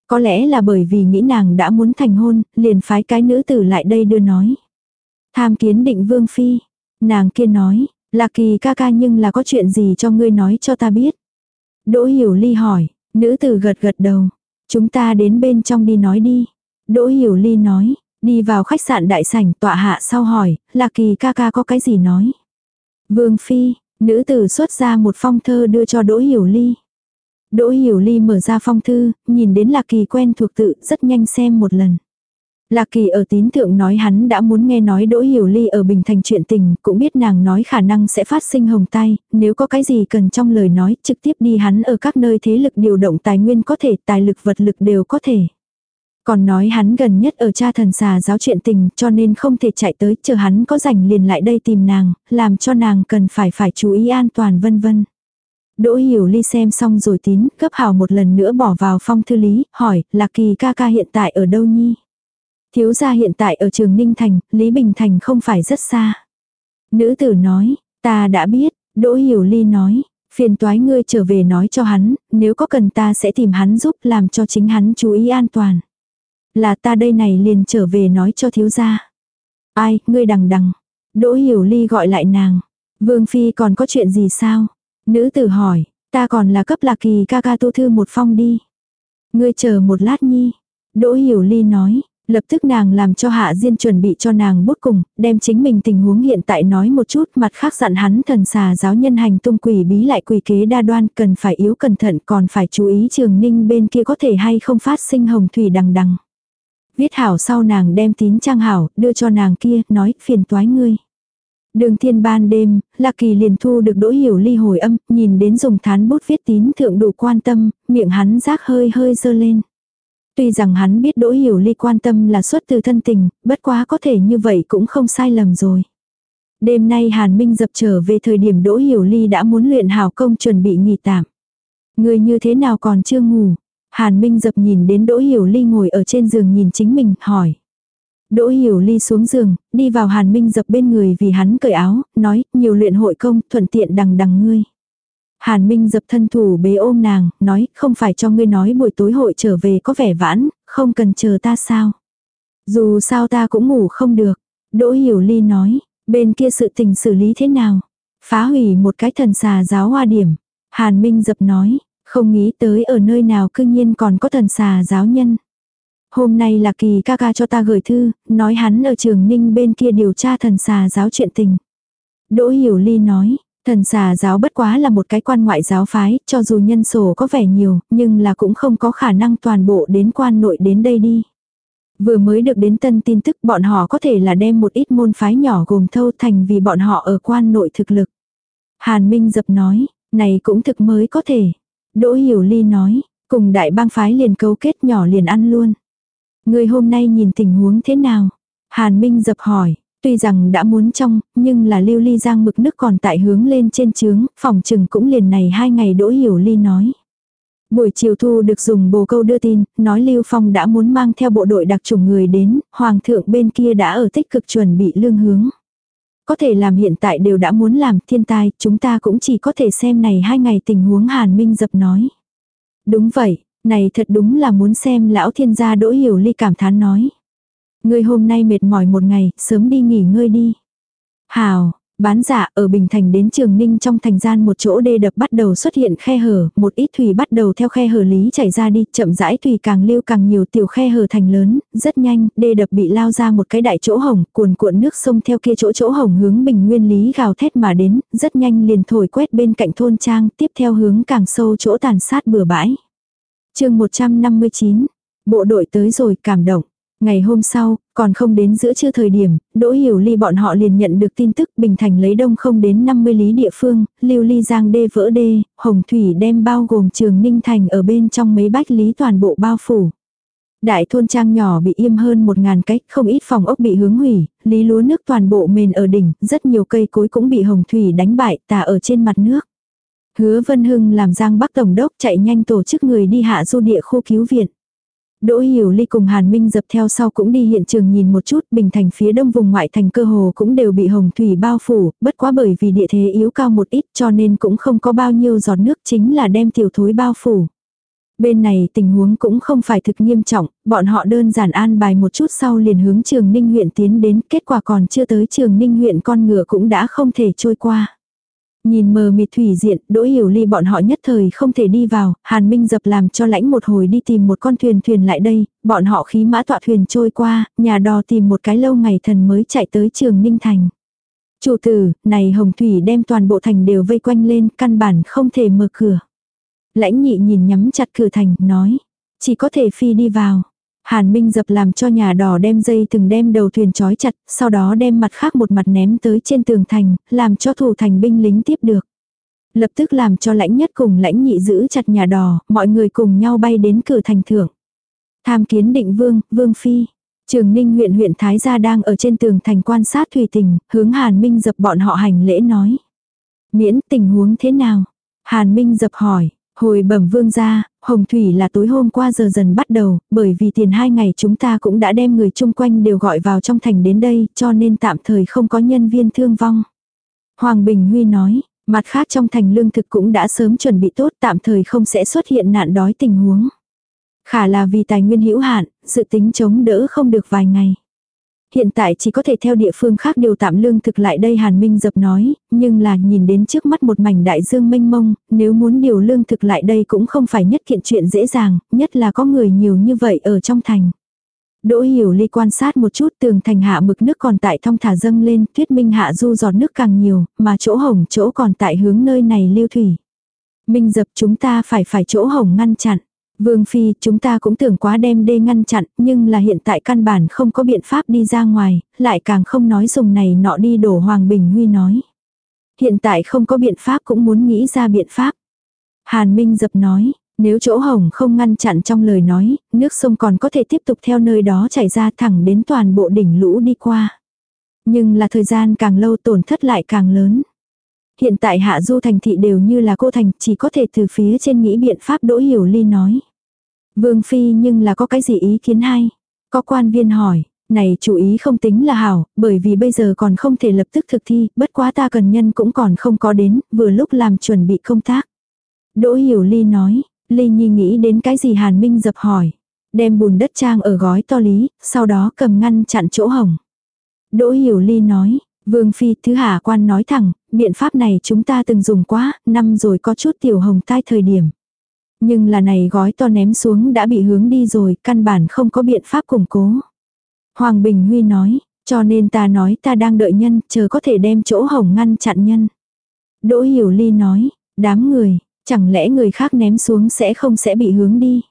Có lẽ là bởi vì nghĩ nàng đã muốn thành hôn, liền phái cái nữ tử lại đây đưa nói. Tham kiến định vương phi. Nàng kia nói, là kỳ ca ca nhưng là có chuyện gì cho ngươi nói cho ta biết. Đỗ hiểu ly hỏi, nữ tử gật gật đầu. Chúng ta đến bên trong đi nói đi. Đỗ hiểu ly nói, đi vào khách sạn đại sảnh tọa hạ sau hỏi, là kỳ ca ca có cái gì nói. Vương phi, nữ tử xuất ra một phong thơ đưa cho Đỗ hiểu ly. Đỗ Hiểu Ly mở ra phong thư, nhìn đến Lạc Kỳ quen thuộc tự, rất nhanh xem một lần. Lạc Kỳ ở tín thượng nói hắn đã muốn nghe nói Đỗ Hiểu Ly ở Bình Thành chuyện tình, cũng biết nàng nói khả năng sẽ phát sinh hồng tai, nếu có cái gì cần trong lời nói, trực tiếp đi hắn ở các nơi thế lực điều động tài nguyên có thể, tài lực vật lực đều có thể. Còn nói hắn gần nhất ở cha thần xà giáo chuyện tình cho nên không thể chạy tới, chờ hắn có rảnh liền lại đây tìm nàng, làm cho nàng cần phải phải chú ý an toàn vân vân. Đỗ Hiểu Ly xem xong rồi tín, cấp hào một lần nữa bỏ vào phong thư lý, hỏi, là kỳ ca ca hiện tại ở đâu nhi? Thiếu gia hiện tại ở trường Ninh Thành, Lý Bình Thành không phải rất xa. Nữ tử nói, ta đã biết, Đỗ Hiểu Ly nói, phiền toái ngươi trở về nói cho hắn, nếu có cần ta sẽ tìm hắn giúp làm cho chính hắn chú ý an toàn. Là ta đây này liền trở về nói cho thiếu gia. Ai, ngươi đằng đằng. Đỗ Hiểu Ly gọi lại nàng. Vương Phi còn có chuyện gì sao? Nữ tử hỏi, ta còn là cấp lạc kỳ ca ca tô thư một phong đi. Ngươi chờ một lát nhi. Đỗ Hiểu Ly nói, lập tức nàng làm cho Hạ Diên chuẩn bị cho nàng bút cùng, đem chính mình tình huống hiện tại nói một chút, mặt khác dặn hắn thần xà giáo nhân hành tung quỷ bí lại quỷ kế đa đoan, cần phải yếu cẩn thận còn phải chú ý trường ninh bên kia có thể hay không phát sinh hồng thủy đằng đằng. Viết hảo sau nàng đem tín trang hảo, đưa cho nàng kia, nói phiền toái ngươi. Đường thiên ban đêm, Lạc Kỳ liền thu được đỗ hiểu ly hồi âm, nhìn đến dùng thán bút viết tín thượng đủ quan tâm, miệng hắn rác hơi hơi dơ lên. Tuy rằng hắn biết đỗ hiểu ly quan tâm là xuất từ thân tình, bất quá có thể như vậy cũng không sai lầm rồi. Đêm nay Hàn Minh dập trở về thời điểm đỗ hiểu ly đã muốn luyện hào công chuẩn bị nghỉ tạm. Người như thế nào còn chưa ngủ? Hàn Minh dập nhìn đến đỗ hiểu ly ngồi ở trên giường nhìn chính mình, hỏi. Đỗ Hiểu Ly xuống giường, đi vào Hàn Minh dập bên người vì hắn cởi áo, nói, nhiều luyện hội công, thuận tiện đằng đằng ngươi. Hàn Minh dập thân thủ bế ôm nàng, nói, không phải cho ngươi nói buổi tối hội trở về có vẻ vãn, không cần chờ ta sao. Dù sao ta cũng ngủ không được. Đỗ Hiểu Ly nói, bên kia sự tình xử lý thế nào? Phá hủy một cái thần xà giáo hoa điểm. Hàn Minh dập nói, không nghĩ tới ở nơi nào cương nhiên còn có thần xà giáo nhân. Hôm nay là kỳ ca ca cho ta gửi thư, nói hắn ở trường ninh bên kia điều tra thần xà giáo chuyện tình. Đỗ Hiểu Ly nói, thần xà giáo bất quá là một cái quan ngoại giáo phái, cho dù nhân số có vẻ nhiều, nhưng là cũng không có khả năng toàn bộ đến quan nội đến đây đi. Vừa mới được đến tân tin tức bọn họ có thể là đem một ít môn phái nhỏ gồm thâu thành vì bọn họ ở quan nội thực lực. Hàn Minh dập nói, này cũng thực mới có thể. Đỗ Hiểu Ly nói, cùng đại bang phái liền cấu kết nhỏ liền ăn luôn. Người hôm nay nhìn tình huống thế nào? Hàn Minh dập hỏi, tuy rằng đã muốn trong, nhưng là lưu ly giang mực nước còn tại hướng lên trên trướng, phòng trừng cũng liền này hai ngày đỗ hiểu ly nói. Buổi chiều thu được dùng bồ câu đưa tin, nói Lưu Phong đã muốn mang theo bộ đội đặc chủng người đến, Hoàng thượng bên kia đã ở tích cực chuẩn bị lương hướng. Có thể làm hiện tại đều đã muốn làm thiên tai, chúng ta cũng chỉ có thể xem này hai ngày tình huống Hàn Minh dập nói. Đúng vậy, này thật đúng là muốn xem lão thiên gia đỗ hiểu ly cảm thán nói. Ngươi hôm nay mệt mỏi một ngày, sớm đi nghỉ ngơi đi. Hào, bán giả ở Bình Thành đến Trường Ninh trong thành gian một chỗ đê đập bắt đầu xuất hiện khe hở, một ít thủy bắt đầu theo khe hở lý chảy ra đi, chậm rãi thủy càng lưu càng nhiều tiểu khe hở thành lớn, rất nhanh, đê đập bị lao ra một cái đại chỗ hồng, cuồn cuộn nước sông theo kia chỗ chỗ hồng hướng bình nguyên lý gào thét mà đến, rất nhanh liền thổi quét bên cạnh thôn trang, tiếp theo hướng càng sâu chỗ tàn sát bừa bãi chương 159, bộ đội tới rồi cảm động. Ngày hôm sau, còn không đến giữa trưa thời điểm, Đỗ Hiểu Ly bọn họ liền nhận được tin tức Bình Thành lấy đông không đến 50 lý địa phương, lưu ly giang đê vỡ đê, Hồng Thủy đem bao gồm trường Ninh Thành ở bên trong mấy bách lý toàn bộ bao phủ. Đại thôn trang nhỏ bị im hơn một ngàn cách, không ít phòng ốc bị hướng hủy, lý lúa nước toàn bộ mền ở đỉnh, rất nhiều cây cối cũng bị hồng thủy đánh bại, tà ở trên mặt nước. Hứa Vân Hưng làm Giang Bắc Tổng đốc chạy nhanh tổ chức người đi hạ du địa khu cứu viện. Đỗ Hiểu Ly cùng Hàn Minh dập theo sau cũng đi hiện trường nhìn một chút, bình thành phía đông vùng ngoại thành cơ hồ cũng đều bị hồng thủy bao phủ, bất quá bởi vì địa thế yếu cao một ít cho nên cũng không có bao nhiêu giọt nước chính là đem tiểu thối bao phủ. Bên này tình huống cũng không phải thực nghiêm trọng, bọn họ đơn giản an bài một chút sau liền hướng trường Ninh huyện tiến đến, kết quả còn chưa tới trường Ninh huyện con ngựa cũng đã không thể trôi qua. Nhìn mờ mịt thủy diện, đỗ hiểu ly bọn họ nhất thời không thể đi vào, hàn minh dập làm cho lãnh một hồi đi tìm một con thuyền thuyền lại đây, bọn họ khí mã tọa thuyền trôi qua, nhà đò tìm một cái lâu ngày thần mới chạy tới trường Ninh Thành. Chủ tử, này hồng thủy đem toàn bộ thành đều vây quanh lên, căn bản không thể mở cửa. Lãnh nhị nhìn nhắm chặt cửa thành, nói. Chỉ có thể phi đi vào. Hàn Minh dập làm cho nhà đỏ đem dây từng đem đầu thuyền trói chặt, sau đó đem mặt khác một mặt ném tới trên tường thành, làm cho thủ thành binh lính tiếp được. Lập tức làm cho lãnh nhất cùng lãnh nhị giữ chặt nhà đỏ, mọi người cùng nhau bay đến cửa thành thưởng. Tham kiến định vương, vương phi. Trường Ninh huyện huyện Thái Gia đang ở trên tường thành quan sát thủy tình, hướng Hàn Minh dập bọn họ hành lễ nói. Miễn tình huống thế nào? Hàn Minh dập hỏi, Hồi bẩm vương gia, hồng thủy là tối hôm qua giờ dần bắt đầu, bởi vì tiền hai ngày chúng ta cũng đã đem người chung quanh đều gọi vào trong thành đến đây, cho nên tạm thời không có nhân viên thương vong. Hoàng Bình Huy nói, mặt khác trong thành lương thực cũng đã sớm chuẩn bị tốt tạm thời không sẽ xuất hiện nạn đói tình huống. Khả là vì tài nguyên hữu hạn, sự tính chống đỡ không được vài ngày hiện tại chỉ có thể theo địa phương khác điều tạm lương thực lại đây Hàn Minh dập nói, nhưng là nhìn đến trước mắt một mảnh đại dương mênh mông, nếu muốn điều lương thực lại đây cũng không phải nhất kiện chuyện dễ dàng, nhất là có người nhiều như vậy ở trong thành. Đỗ hiểu ly quan sát một chút tường thành hạ mực nước còn tại thong thả dâng lên, thuyết minh hạ du giọt nước càng nhiều, mà chỗ hồng chỗ còn tại hướng nơi này lưu thủy. Minh dập chúng ta phải phải chỗ hồng ngăn chặn. Vương Phi, chúng ta cũng tưởng quá đem đê ngăn chặn, nhưng là hiện tại căn bản không có biện pháp đi ra ngoài, lại càng không nói dùng này nọ đi đổ Hoàng Bình Huy nói. Hiện tại không có biện pháp cũng muốn nghĩ ra biện pháp. Hàn Minh dập nói, nếu chỗ hồng không ngăn chặn trong lời nói, nước sông còn có thể tiếp tục theo nơi đó chảy ra thẳng đến toàn bộ đỉnh lũ đi qua. Nhưng là thời gian càng lâu tổn thất lại càng lớn. Hiện tại hạ du thành thị đều như là cô thành, chỉ có thể từ phía trên nghĩ biện pháp đỗ hiểu ly nói. Vương Phi nhưng là có cái gì ý kiến hay? Có quan viên hỏi, này chủ ý không tính là hảo, bởi vì bây giờ còn không thể lập tức thực thi, bất quá ta cần nhân cũng còn không có đến, vừa lúc làm chuẩn bị công tác. Đỗ Hiểu Ly nói, Ly Nhi nghĩ đến cái gì Hàn Minh dập hỏi. Đem bùn đất trang ở gói to lý, sau đó cầm ngăn chặn chỗ hồng. Đỗ Hiểu Ly nói, Vương Phi thứ hạ quan nói thẳng, biện pháp này chúng ta từng dùng quá, năm rồi có chút tiểu hồng tai thời điểm. Nhưng là này gói to ném xuống đã bị hướng đi rồi, căn bản không có biện pháp củng cố. Hoàng Bình Huy nói, cho nên ta nói ta đang đợi nhân, chờ có thể đem chỗ hổng ngăn chặn nhân. Đỗ Hiểu Ly nói, đám người, chẳng lẽ người khác ném xuống sẽ không sẽ bị hướng đi.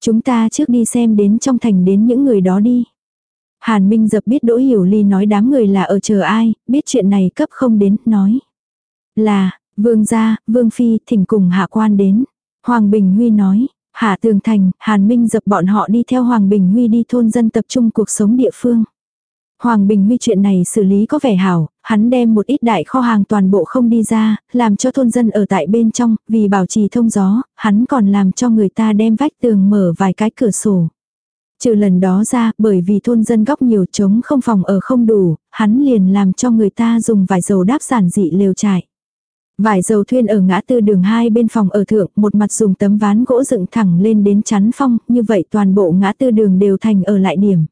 Chúng ta trước đi xem đến trong thành đến những người đó đi. Hàn Minh dập biết Đỗ Hiểu Ly nói đám người là ở chờ ai, biết chuyện này cấp không đến, nói. Là, vương gia, vương phi, thỉnh cùng hạ quan đến. Hoàng Bình Huy nói, hạ tường thành, Hàn Minh dập bọn họ đi theo Hoàng Bình Huy đi thôn dân tập trung cuộc sống địa phương. Hoàng Bình Huy chuyện này xử lý có vẻ hảo, hắn đem một ít đại kho hàng toàn bộ không đi ra, làm cho thôn dân ở tại bên trong, vì bảo trì thông gió, hắn còn làm cho người ta đem vách tường mở vài cái cửa sổ. Trừ lần đó ra, bởi vì thôn dân góc nhiều trống không phòng ở không đủ, hắn liền làm cho người ta dùng vài dầu đáp giản dị lều trại. Vải dầu thuyên ở ngã tư đường hai bên phòng ở thượng, một mặt dùng tấm ván gỗ dựng thẳng lên đến chắn phong, như vậy toàn bộ ngã tư đường đều thành ở lại điểm.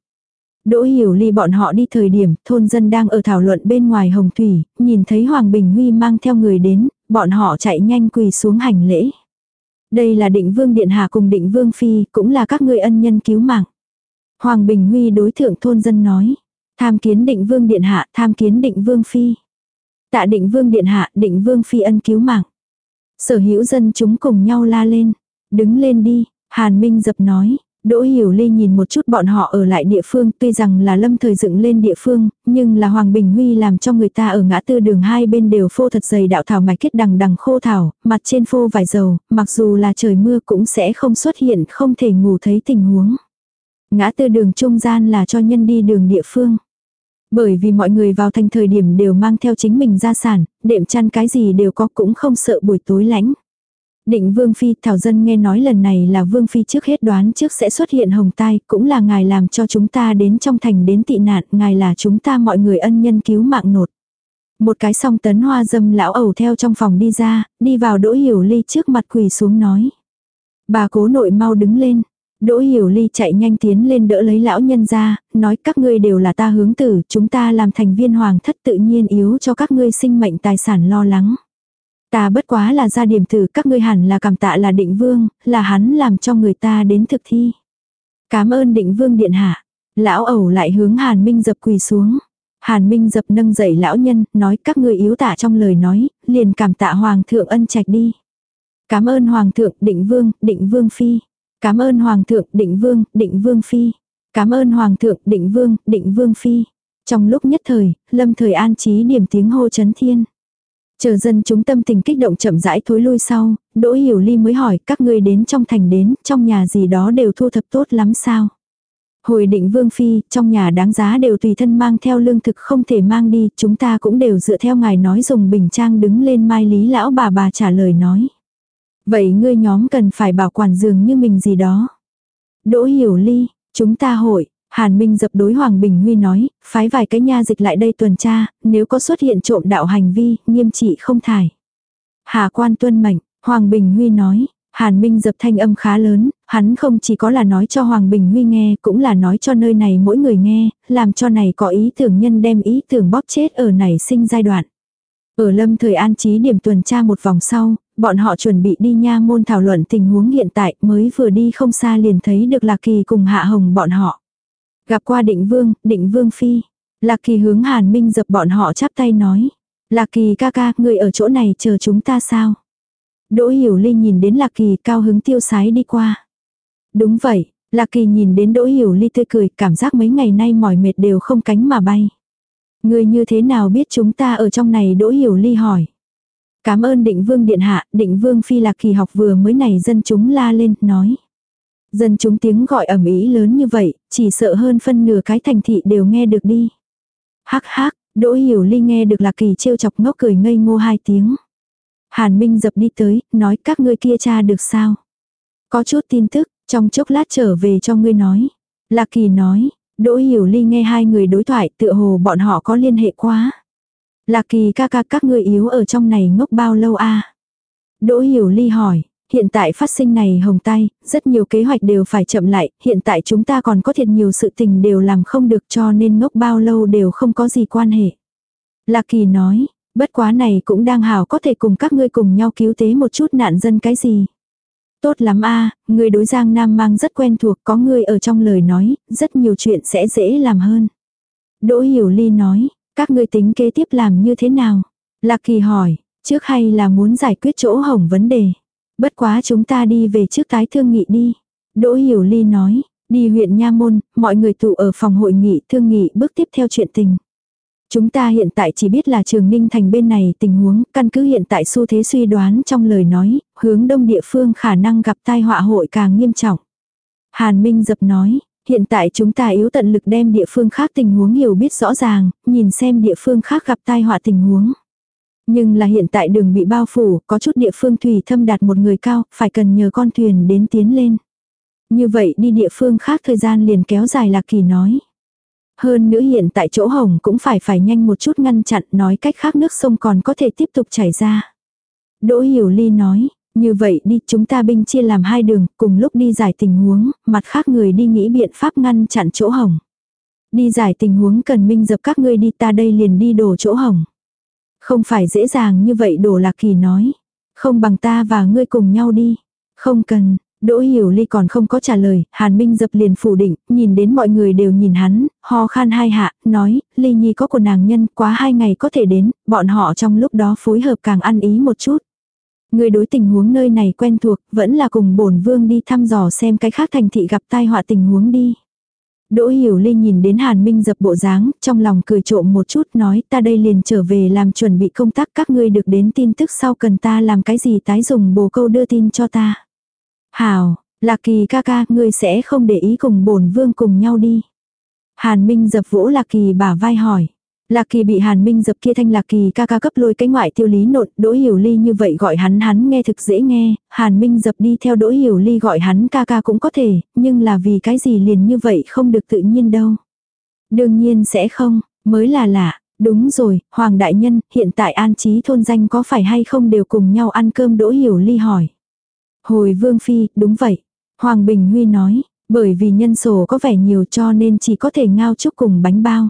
Đỗ hiểu ly bọn họ đi thời điểm, thôn dân đang ở thảo luận bên ngoài hồng thủy, nhìn thấy Hoàng Bình Huy mang theo người đến, bọn họ chạy nhanh quỳ xuống hành lễ. Đây là định vương điện hạ cùng định vương phi, cũng là các người ân nhân cứu mạng. Hoàng Bình Huy đối thượng thôn dân nói. Tham kiến định vương điện hạ, tham kiến định vương phi. Tạ định vương điện hạ, định vương phi ân cứu mạng. Sở hữu dân chúng cùng nhau la lên. Đứng lên đi, Hàn Minh dập nói. Đỗ Hiểu Ly nhìn một chút bọn họ ở lại địa phương, tuy rằng là lâm thời dựng lên địa phương, nhưng là Hoàng Bình Huy làm cho người ta ở ngã tư đường hai bên đều phô thật dày đạo thảo mạch kết đằng đằng khô thảo, mặt trên phô vải dầu, mặc dù là trời mưa cũng sẽ không xuất hiện không thể ngủ thấy tình huống. Ngã tư đường trung gian là cho nhân đi đường địa phương. Bởi vì mọi người vào thành thời điểm đều mang theo chính mình gia sản, đệm chăn cái gì đều có cũng không sợ buổi tối lạnh. Định Vương Phi, Thảo Dân nghe nói lần này là Vương Phi trước hết đoán trước sẽ xuất hiện hồng tai, cũng là ngài làm cho chúng ta đến trong thành đến tị nạn, ngài là chúng ta mọi người ân nhân cứu mạng nột. Một cái song tấn hoa dâm lão ẩu theo trong phòng đi ra, đi vào đỗ hiểu ly trước mặt quỳ xuống nói. Bà cố nội mau đứng lên. Đỗ hiểu ly chạy nhanh tiến lên đỡ lấy lão nhân ra, nói các ngươi đều là ta hướng tử, chúng ta làm thành viên hoàng thất tự nhiên yếu cho các ngươi sinh mệnh tài sản lo lắng. Ta bất quá là ra điểm thử các ngươi hẳn là cảm tạ là định vương, là hắn làm cho người ta đến thực thi. Cảm ơn định vương điện hạ. Lão ẩu lại hướng Hàn Minh dập quỳ xuống. Hàn Minh dập nâng dậy lão nhân, nói các ngươi yếu tả trong lời nói, liền cảm tạ hoàng thượng ân trạch đi. Cảm ơn hoàng thượng, định vương, định vương phi. Cảm ơn hoàng thượng, định vương, định vương phi. Cảm ơn hoàng thượng, định vương, định vương phi. Trong lúc nhất thời, lâm thời an trí điểm tiếng hô chấn thiên. Chờ dân chúng tâm tình kích động chậm rãi thối lui sau, Đỗ Hiểu Ly mới hỏi các ngươi đến trong thành đến, trong nhà gì đó đều thu thập tốt lắm sao. Hồi định Vương Phi, trong nhà đáng giá đều tùy thân mang theo lương thực không thể mang đi, chúng ta cũng đều dựa theo ngài nói dùng bình trang đứng lên mai lý lão bà bà trả lời nói. Vậy ngươi nhóm cần phải bảo quản giường như mình gì đó. Đỗ Hiểu Ly, chúng ta hội, Hàn Minh dập đối Hoàng Bình Huy nói, phái vài cái nha dịch lại đây tuần tra, nếu có xuất hiện trộm đạo hành vi, nghiêm trị không thải. Hà quan tuân mệnh, Hoàng Bình Huy nói, Hàn Minh dập thanh âm khá lớn, hắn không chỉ có là nói cho Hoàng Bình Huy nghe, cũng là nói cho nơi này mỗi người nghe, làm cho này có ý tưởng nhân đem ý tưởng bóp chết ở nảy sinh giai đoạn. Ở lâm thời an trí điểm tuần tra một vòng sau, bọn họ chuẩn bị đi nha môn thảo luận tình huống hiện tại mới vừa đi không xa liền thấy được Lạc Kỳ cùng Hạ Hồng bọn họ. Gặp qua định vương, định vương phi. Lạc kỳ hướng hàn minh dập bọn họ chắp tay nói. Lạc kỳ ca ca, người ở chỗ này chờ chúng ta sao? Đỗ hiểu ly nhìn đến lạc kỳ cao hứng tiêu sái đi qua. Đúng vậy, lạc kỳ nhìn đến đỗ hiểu ly tươi cười cảm giác mấy ngày nay mỏi mệt đều không cánh mà bay. Người như thế nào biết chúng ta ở trong này đỗ hiểu ly hỏi. Cảm ơn định vương điện hạ, định vương phi lạc kỳ học vừa mới này dân chúng la lên, nói. Dân chúng tiếng gọi ẩm ý lớn như vậy, chỉ sợ hơn phân nửa cái thành thị đều nghe được đi. Hắc hắc, Đỗ Hiểu Ly nghe được Lạc Kỳ trêu chọc ngốc cười ngây ngô hai tiếng. Hàn Minh dập đi tới, nói các ngươi kia cha được sao? Có chút tin tức, trong chốc lát trở về cho ngươi nói. Lạc Kỳ nói, Đỗ Hiểu Ly nghe hai người đối thoại tựa hồ bọn họ có liên hệ quá. Lạc Kỳ ca ca các ngươi yếu ở trong này ngốc bao lâu a? Đỗ Hiểu Ly hỏi, Hiện tại phát sinh này hồng tay, rất nhiều kế hoạch đều phải chậm lại, hiện tại chúng ta còn có thiệt nhiều sự tình đều làm không được cho nên ngốc bao lâu đều không có gì quan hệ. Lạc Kỳ nói, bất quá này cũng đang hào có thể cùng các ngươi cùng nhau cứu tế một chút nạn dân cái gì. Tốt lắm a người đối Giang Nam mang rất quen thuộc có người ở trong lời nói, rất nhiều chuyện sẽ dễ làm hơn. Đỗ Hiểu Ly nói, các ngươi tính kế tiếp làm như thế nào? Lạc Kỳ hỏi, trước hay là muốn giải quyết chỗ hỏng vấn đề? Bất quá chúng ta đi về trước tái thương nghị đi. Đỗ Hiểu Ly nói, đi huyện Nha Môn, mọi người tụ ở phòng hội nghị thương nghị bước tiếp theo chuyện tình. Chúng ta hiện tại chỉ biết là trường ninh thành bên này tình huống, căn cứ hiện tại xu thế suy đoán trong lời nói, hướng đông địa phương khả năng gặp tai họa hội càng nghiêm trọng. Hàn Minh dập nói, hiện tại chúng ta yếu tận lực đem địa phương khác tình huống hiểu biết rõ ràng, nhìn xem địa phương khác gặp tai họa tình huống. Nhưng là hiện tại đường bị bao phủ, có chút địa phương thủy thâm đạt một người cao, phải cần nhờ con thuyền đến tiến lên. Như vậy đi địa phương khác thời gian liền kéo dài lạc kỳ nói. Hơn nữa hiện tại chỗ hồng cũng phải phải nhanh một chút ngăn chặn nói cách khác nước sông còn có thể tiếp tục chảy ra. Đỗ Hiểu Ly nói, như vậy đi chúng ta binh chia làm hai đường, cùng lúc đi giải tình huống, mặt khác người đi nghĩ biện pháp ngăn chặn chỗ hỏng Đi giải tình huống cần minh dập các ngươi đi ta đây liền đi đổ chỗ hỏng Không phải dễ dàng như vậy đổ lạc kỳ nói. Không bằng ta và ngươi cùng nhau đi. Không cần, Đỗ Hiểu Ly còn không có trả lời, Hàn Minh dập liền phủ định, nhìn đến mọi người đều nhìn hắn, ho khan hai hạ, nói, Ly Nhi có của nàng nhân, quá hai ngày có thể đến, bọn họ trong lúc đó phối hợp càng ăn ý một chút. Người đối tình huống nơi này quen thuộc, vẫn là cùng bổn vương đi thăm dò xem cái khác thành thị gặp tai họa tình huống đi. Đỗ Hiểu Linh nhìn đến Hàn Minh dập bộ dáng, trong lòng cười trộm một chút nói ta đây liền trở về làm chuẩn bị công tác các ngươi được đến tin tức sau cần ta làm cái gì tái dùng bồ câu đưa tin cho ta. Hào, Lạc Kỳ ca ca, ngươi sẽ không để ý cùng bổn vương cùng nhau đi. Hàn Minh dập vỗ Lạc Kỳ bả vai hỏi. Lạc Kỳ bị Hàn Minh dập kia thanh Lạc Kỳ ca ca cấp lôi cái ngoại tiêu lý nộn, Đỗ Hiểu Ly như vậy gọi hắn hắn nghe thực dễ nghe, Hàn Minh dập đi theo Đỗ Hiểu Ly gọi hắn ca ca cũng có thể, nhưng là vì cái gì liền như vậy không được tự nhiên đâu. Đương nhiên sẽ không, mới là lạ, đúng rồi, Hoàng Đại Nhân, hiện tại an trí thôn danh có phải hay không đều cùng nhau ăn cơm Đỗ Hiểu Ly hỏi. Hồi Vương Phi, đúng vậy. Hoàng Bình Huy nói, bởi vì nhân sổ có vẻ nhiều cho nên chỉ có thể ngao chúc cùng bánh bao.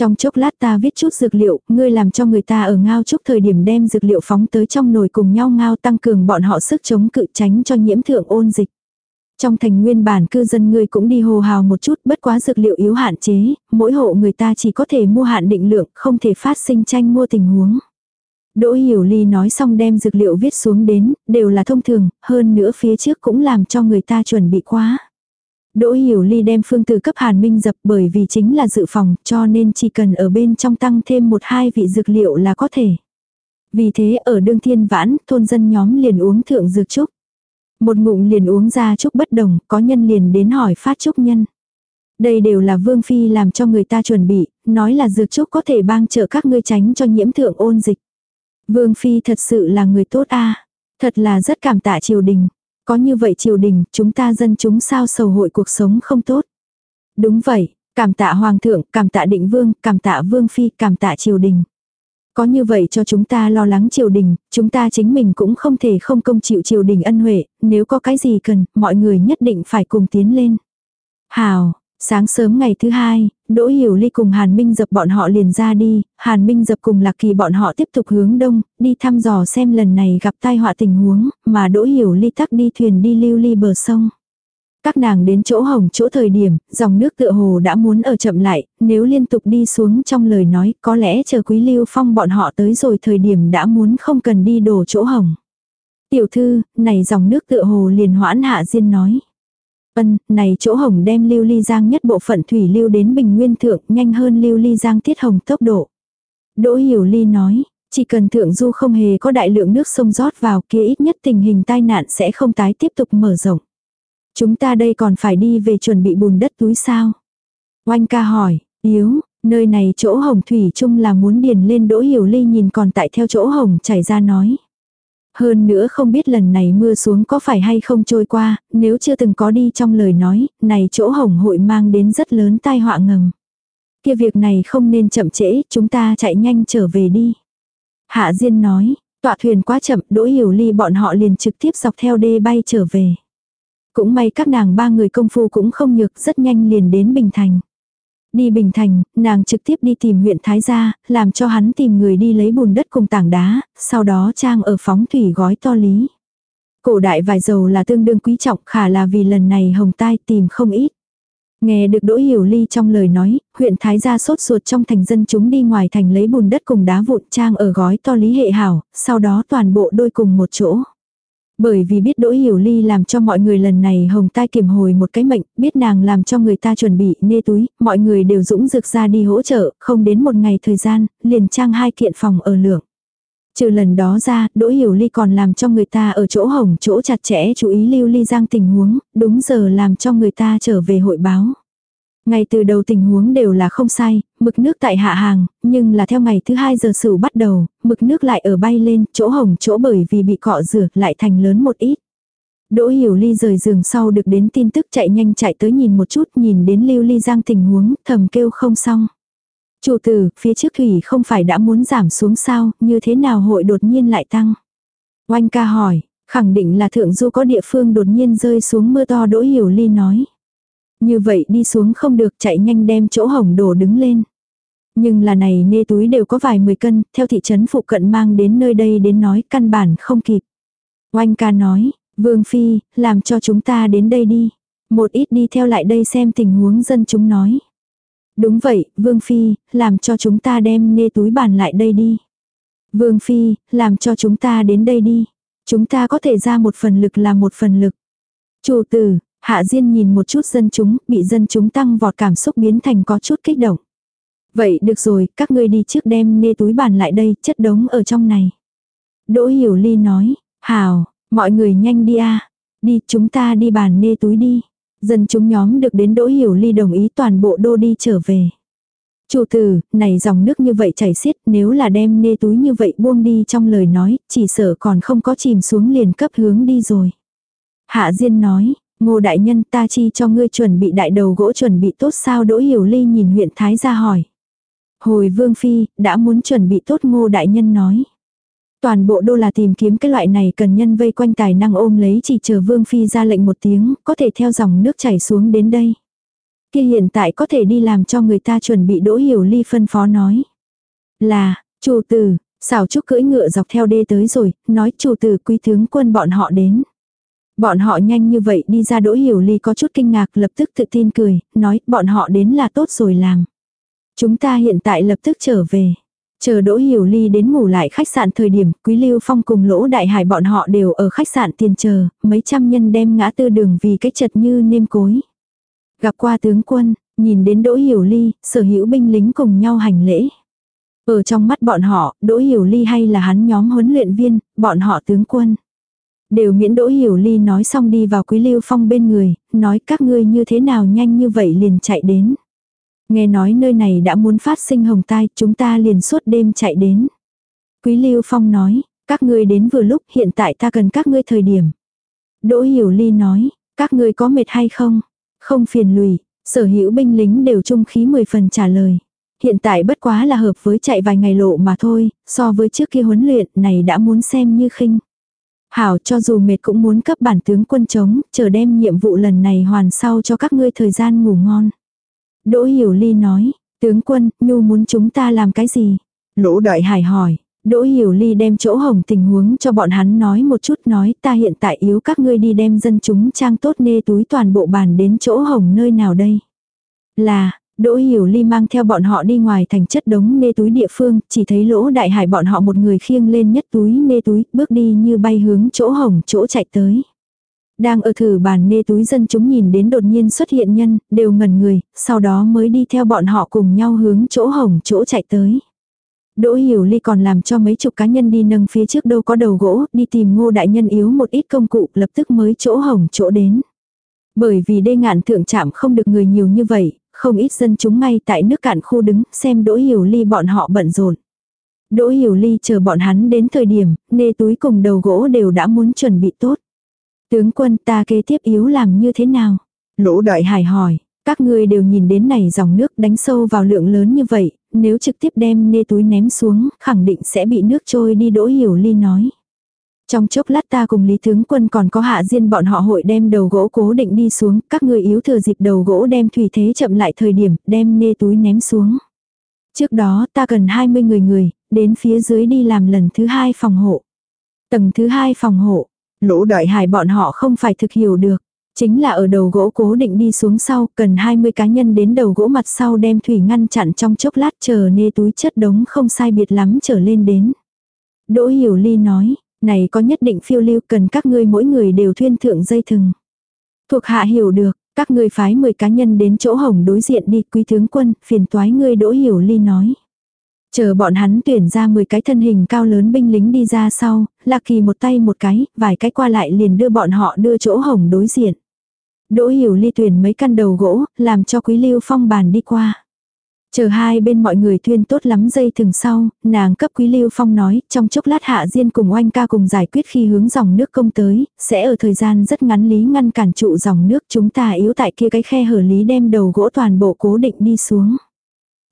Trong chốc lát ta viết chút dược liệu, ngươi làm cho người ta ở ngao chúc thời điểm đem dược liệu phóng tới trong nồi cùng nhau ngao tăng cường bọn họ sức chống cự tránh cho nhiễm thượng ôn dịch. Trong thành nguyên bản cư dân ngươi cũng đi hồ hào một chút bất quá dược liệu yếu hạn chế, mỗi hộ người ta chỉ có thể mua hạn định lượng, không thể phát sinh tranh mua tình huống. Đỗ Hiểu Ly nói xong đem dược liệu viết xuống đến, đều là thông thường, hơn nữa phía trước cũng làm cho người ta chuẩn bị quá. Đỗ Hiểu Ly đem phương từ cấp Hàn Minh dập bởi vì chính là dự phòng cho nên chỉ cần ở bên trong tăng thêm một hai vị dược liệu là có thể. Vì thế ở đương thiên vãn, thôn dân nhóm liền uống thượng dược trúc. Một ngụm liền uống ra trúc bất đồng, có nhân liền đến hỏi phát trúc nhân. Đây đều là Vương Phi làm cho người ta chuẩn bị, nói là dược trúc có thể bang trợ các ngươi tránh cho nhiễm thượng ôn dịch. Vương Phi thật sự là người tốt a Thật là rất cảm tạ triều đình. Có như vậy triều đình, chúng ta dân chúng sao sầu hội cuộc sống không tốt. Đúng vậy, cảm tạ hoàng thượng, cảm tạ định vương, cảm tạ vương phi, cảm tạ triều đình. Có như vậy cho chúng ta lo lắng triều đình, chúng ta chính mình cũng không thể không công chịu triều đình ân huệ, nếu có cái gì cần, mọi người nhất định phải cùng tiến lên. Hào, Sáng sớm ngày thứ hai, Đỗ Hiểu Ly cùng Hàn Minh Dập bọn họ liền ra đi, Hàn Minh Dập cùng Lạc Kỳ bọn họ tiếp tục hướng đông, đi thăm dò xem lần này gặp tai họa tình huống, mà Đỗ Hiểu Ly tắc đi thuyền đi lưu ly bờ sông. Các nàng đến chỗ hồng chỗ thời điểm, dòng nước tựa hồ đã muốn ở chậm lại, nếu liên tục đi xuống trong lời nói, có lẽ chờ quý lưu phong bọn họ tới rồi thời điểm đã muốn không cần đi đổ chỗ hồng. Tiểu thư, này dòng nước tựa hồ liền hoãn hạ diên nói. Ân, này chỗ hồng đem lưu ly giang nhất bộ phận thủy lưu đến bình nguyên thượng nhanh hơn lưu ly giang tiết hồng tốc độ. Đỗ hiểu ly nói, chỉ cần thượng du không hề có đại lượng nước sông rót vào kia ít nhất tình hình tai nạn sẽ không tái tiếp tục mở rộng. Chúng ta đây còn phải đi về chuẩn bị bùn đất túi sao? Oanh ca hỏi, yếu, nơi này chỗ hồng thủy chung là muốn điền lên đỗ hiểu ly nhìn còn tại theo chỗ hồng chảy ra nói. Hơn nữa không biết lần này mưa xuống có phải hay không trôi qua, nếu chưa từng có đi trong lời nói, này chỗ hồng hội mang đến rất lớn tai họa ngầm. Kia việc này không nên chậm trễ, chúng ta chạy nhanh trở về đi. Hạ Diên nói, tọa thuyền quá chậm, đỗ hiểu ly bọn họ liền trực tiếp dọc theo đê bay trở về. Cũng may các nàng ba người công phu cũng không nhược, rất nhanh liền đến Bình Thành. Đi Bình Thành, nàng trực tiếp đi tìm huyện Thái Gia, làm cho hắn tìm người đi lấy bùn đất cùng tảng đá, sau đó trang ở phóng thủy gói to lý. Cổ đại vải dầu là tương đương quý trọng khả là vì lần này hồng tai tìm không ít. Nghe được Đỗ Hiểu Ly trong lời nói, huyện Thái gia sốt ruột trong thành dân chúng đi ngoài thành lấy bùn đất cùng đá vụn trang ở gói to lý hệ hảo, sau đó toàn bộ đôi cùng một chỗ. Bởi vì biết Đỗ Hiểu Ly làm cho mọi người lần này hồng tai kiểm hồi một cái mệnh, biết nàng làm cho người ta chuẩn bị nê túi, mọi người đều dũng dược ra đi hỗ trợ, không đến một ngày thời gian, liền trang hai kiện phòng ở lượng. Trừ lần đó ra, Đỗ Hiểu Ly còn làm cho người ta ở chỗ hồng chỗ chặt chẽ chú ý lưu ly giang tình huống, đúng giờ làm cho người ta trở về hội báo. Ngay từ đầu tình huống đều là không sai, mực nước tại hạ hàng, nhưng là theo ngày thứ hai giờ sửu bắt đầu, mực nước lại ở bay lên, chỗ hồng chỗ bởi vì bị cọ rửa lại thành lớn một ít. Đỗ Hiểu Ly rời giường sau được đến tin tức chạy nhanh chạy tới nhìn một chút nhìn đến Lưu Ly Giang tình huống, thầm kêu không xong. Chủ tử, phía trước thủy không phải đã muốn giảm xuống sao, như thế nào hội đột nhiên lại tăng? Oanh ca hỏi, khẳng định là thượng du có địa phương đột nhiên rơi xuống mưa to Đỗ Hiểu Ly nói. Như vậy đi xuống không được chạy nhanh đem chỗ hồng đổ đứng lên. Nhưng là này nê túi đều có vài mười cân, theo thị trấn phụ cận mang đến nơi đây đến nói căn bản không kịp. Oanh ca nói, Vương Phi, làm cho chúng ta đến đây đi. Một ít đi theo lại đây xem tình huống dân chúng nói. Đúng vậy, Vương Phi, làm cho chúng ta đem nê túi bàn lại đây đi. Vương Phi, làm cho chúng ta đến đây đi. Chúng ta có thể ra một phần lực là một phần lực. Chủ tử, Hạ Diên nhìn một chút dân chúng, bị dân chúng tăng vọt cảm xúc biến thành có chút kích động. Vậy được rồi, các ngươi đi trước đem nê túi bàn lại đây, chất đống ở trong này. Đỗ Hiểu Ly nói, hào, mọi người nhanh đi a Đi, chúng ta đi bàn nê túi đi. Dân chúng nhóm được đến Đỗ Hiểu Ly đồng ý toàn bộ đô đi trở về. Chủ tử, này dòng nước như vậy chảy xiết, nếu là đem nê túi như vậy buông đi trong lời nói, chỉ sợ còn không có chìm xuống liền cấp hướng đi rồi. Hạ Diên nói, ngô đại nhân ta chi cho ngươi chuẩn bị đại đầu gỗ chuẩn bị tốt sao Đỗ Hiểu Ly nhìn huyện Thái ra hỏi. Hồi Vương Phi, đã muốn chuẩn bị tốt ngô đại nhân nói. Toàn bộ đô là tìm kiếm cái loại này cần nhân vây quanh tài năng ôm lấy chỉ chờ Vương Phi ra lệnh một tiếng, có thể theo dòng nước chảy xuống đến đây. Kia hiện tại có thể đi làm cho người ta chuẩn bị đỗ hiểu ly phân phó nói. Là, chủ tử, xảo trúc cưỡi ngựa dọc theo đê tới rồi, nói chủ tử quý tướng quân bọn họ đến. Bọn họ nhanh như vậy đi ra đỗ hiểu ly có chút kinh ngạc lập tức tự tin cười, nói bọn họ đến là tốt rồi làm. Chúng ta hiện tại lập tức trở về. Chờ Đỗ Hiểu Ly đến ngủ lại khách sạn thời điểm, Quý Lưu Phong cùng Lỗ Đại Hải bọn họ đều ở khách sạn tiền chờ, mấy trăm nhân đem ngã tư đường vì cái chật như nêm cối. Gặp qua tướng quân, nhìn đến Đỗ Hiểu Ly, sở hữu binh lính cùng nhau hành lễ. Ở trong mắt bọn họ, Đỗ Hiểu Ly hay là hắn nhóm huấn luyện viên, bọn họ tướng quân. Đều miễn Đỗ Hiểu Ly nói xong đi vào Quý Lưu Phong bên người, nói các ngươi như thế nào nhanh như vậy liền chạy đến. Nghe nói nơi này đã muốn phát sinh hồng tai, chúng ta liền suốt đêm chạy đến. Quý Lưu Phong nói, các ngươi đến vừa lúc hiện tại ta cần các ngươi thời điểm. Đỗ Hiểu Ly nói, các ngươi có mệt hay không? Không phiền lùi, sở hữu binh lính đều trung khí 10 phần trả lời. Hiện tại bất quá là hợp với chạy vài ngày lộ mà thôi, so với trước kia huấn luyện này đã muốn xem như khinh. Hảo cho dù mệt cũng muốn cấp bản tướng quân chống, chờ đem nhiệm vụ lần này hoàn sau cho các ngươi thời gian ngủ ngon. Đỗ Hiểu Ly nói, tướng quân, Nhu muốn chúng ta làm cái gì? Lỗ đại hải hỏi, Đỗ Hiểu Ly đem chỗ hồng tình huống cho bọn hắn nói một chút nói ta hiện tại yếu các ngươi đi đem dân chúng trang tốt nê túi toàn bộ bàn đến chỗ hồng nơi nào đây. Là, Đỗ Hiểu Ly mang theo bọn họ đi ngoài thành chất đống nê túi địa phương, chỉ thấy lỗ đại hải bọn họ một người khiêng lên nhất túi nê túi, bước đi như bay hướng chỗ hồng chỗ chạy tới. Đang ở thử bàn nê túi dân chúng nhìn đến đột nhiên xuất hiện nhân, đều ngẩn người, sau đó mới đi theo bọn họ cùng nhau hướng chỗ hồng chỗ chạy tới. Đỗ Hiểu Ly còn làm cho mấy chục cá nhân đi nâng phía trước đâu có đầu gỗ, đi tìm ngô đại nhân yếu một ít công cụ, lập tức mới chỗ hồng chỗ đến. Bởi vì đê ngạn thượng trạm không được người nhiều như vậy, không ít dân chúng ngay tại nước cạn khu đứng, xem Đỗ Hiểu Ly bọn họ bận rộn. Đỗ Hiểu Ly chờ bọn hắn đến thời điểm, nê túi cùng đầu gỗ đều đã muốn chuẩn bị tốt. Tướng quân ta kế tiếp yếu làm như thế nào? Lỗ đại hải hỏi, các ngươi đều nhìn đến này dòng nước đánh sâu vào lượng lớn như vậy, nếu trực tiếp đem nê túi ném xuống, khẳng định sẽ bị nước trôi đi đỗ hiểu ly nói. Trong chốc lát ta cùng Lý Tướng Quân còn có hạ diên bọn họ hội đem đầu gỗ cố định đi xuống, các người yếu thừa dịp đầu gỗ đem thủy thế chậm lại thời điểm, đem nê túi ném xuống. Trước đó ta cần 20 người người, đến phía dưới đi làm lần thứ hai phòng hộ. Tầng thứ hai phòng hộ, lỗ đại hải bọn họ không phải thực hiểu được. Chính là ở đầu gỗ cố định đi xuống sau, cần 20 cá nhân đến đầu gỗ mặt sau đem thủy ngăn chặn trong chốc lát chờ nê túi chất đống không sai biệt lắm trở lên đến. Đỗ Hiểu Ly nói, này có nhất định phiêu lưu cần các ngươi mỗi người đều thuyên thượng dây thừng. Thuộc hạ hiểu được, các ngươi phái 10 cá nhân đến chỗ hồng đối diện đi quý tướng quân, phiền toái ngươi Đỗ Hiểu Ly nói. Chờ bọn hắn tuyển ra 10 cái thân hình cao lớn binh lính đi ra sau, Lạc Kỳ một tay một cái, vài cái qua lại liền đưa bọn họ đưa chỗ hồng đối diện. Đỗ hiểu ly tuyển mấy căn đầu gỗ, làm cho quý lưu phong bàn đi qua. Chờ hai bên mọi người thuyên tốt lắm dây thừng sau, nàng cấp quý lưu phong nói, trong chốc lát hạ diên cùng oanh ca cùng giải quyết khi hướng dòng nước công tới, sẽ ở thời gian rất ngắn lý ngăn cản trụ dòng nước chúng ta yếu tại kia cái khe hở lý đem đầu gỗ toàn bộ cố định đi xuống.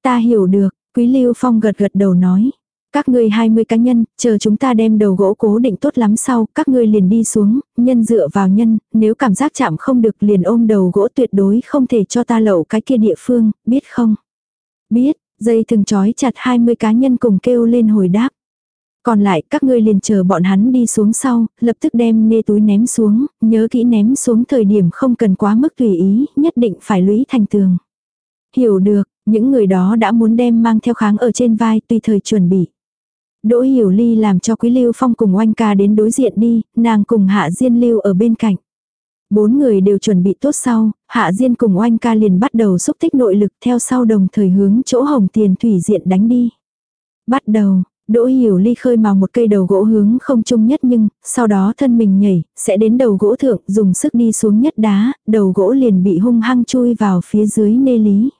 Ta hiểu được, quý lưu phong gật gật đầu nói. Các ngươi 20 cá nhân, chờ chúng ta đem đầu gỗ cố định tốt lắm sau, các ngươi liền đi xuống, nhân dựa vào nhân, nếu cảm giác chạm không được liền ôm đầu gỗ tuyệt đối không thể cho ta lậu cái kia địa phương, biết không? Biết, dây thừng trói chặt 20 cá nhân cùng kêu lên hồi đáp. Còn lại các ngươi liền chờ bọn hắn đi xuống sau, lập tức đem nê túi ném xuống, nhớ kỹ ném xuống thời điểm không cần quá mức tùy ý, nhất định phải lũy thành tường. Hiểu được, những người đó đã muốn đem mang theo kháng ở trên vai tùy thời chuẩn bị. Đỗ Hiểu Ly làm cho Quý Lưu Phong cùng oanh ca đến đối diện đi, nàng cùng Hạ Diên Lưu ở bên cạnh. Bốn người đều chuẩn bị tốt sau, Hạ Diên cùng oanh ca liền bắt đầu xúc tích nội lực theo sau đồng thời hướng chỗ hồng tiền thủy diện đánh đi. Bắt đầu, Đỗ Hiểu Ly khơi màu một cây đầu gỗ hướng không chung nhất nhưng, sau đó thân mình nhảy, sẽ đến đầu gỗ thượng, dùng sức đi xuống nhất đá, đầu gỗ liền bị hung hăng chui vào phía dưới nê lý.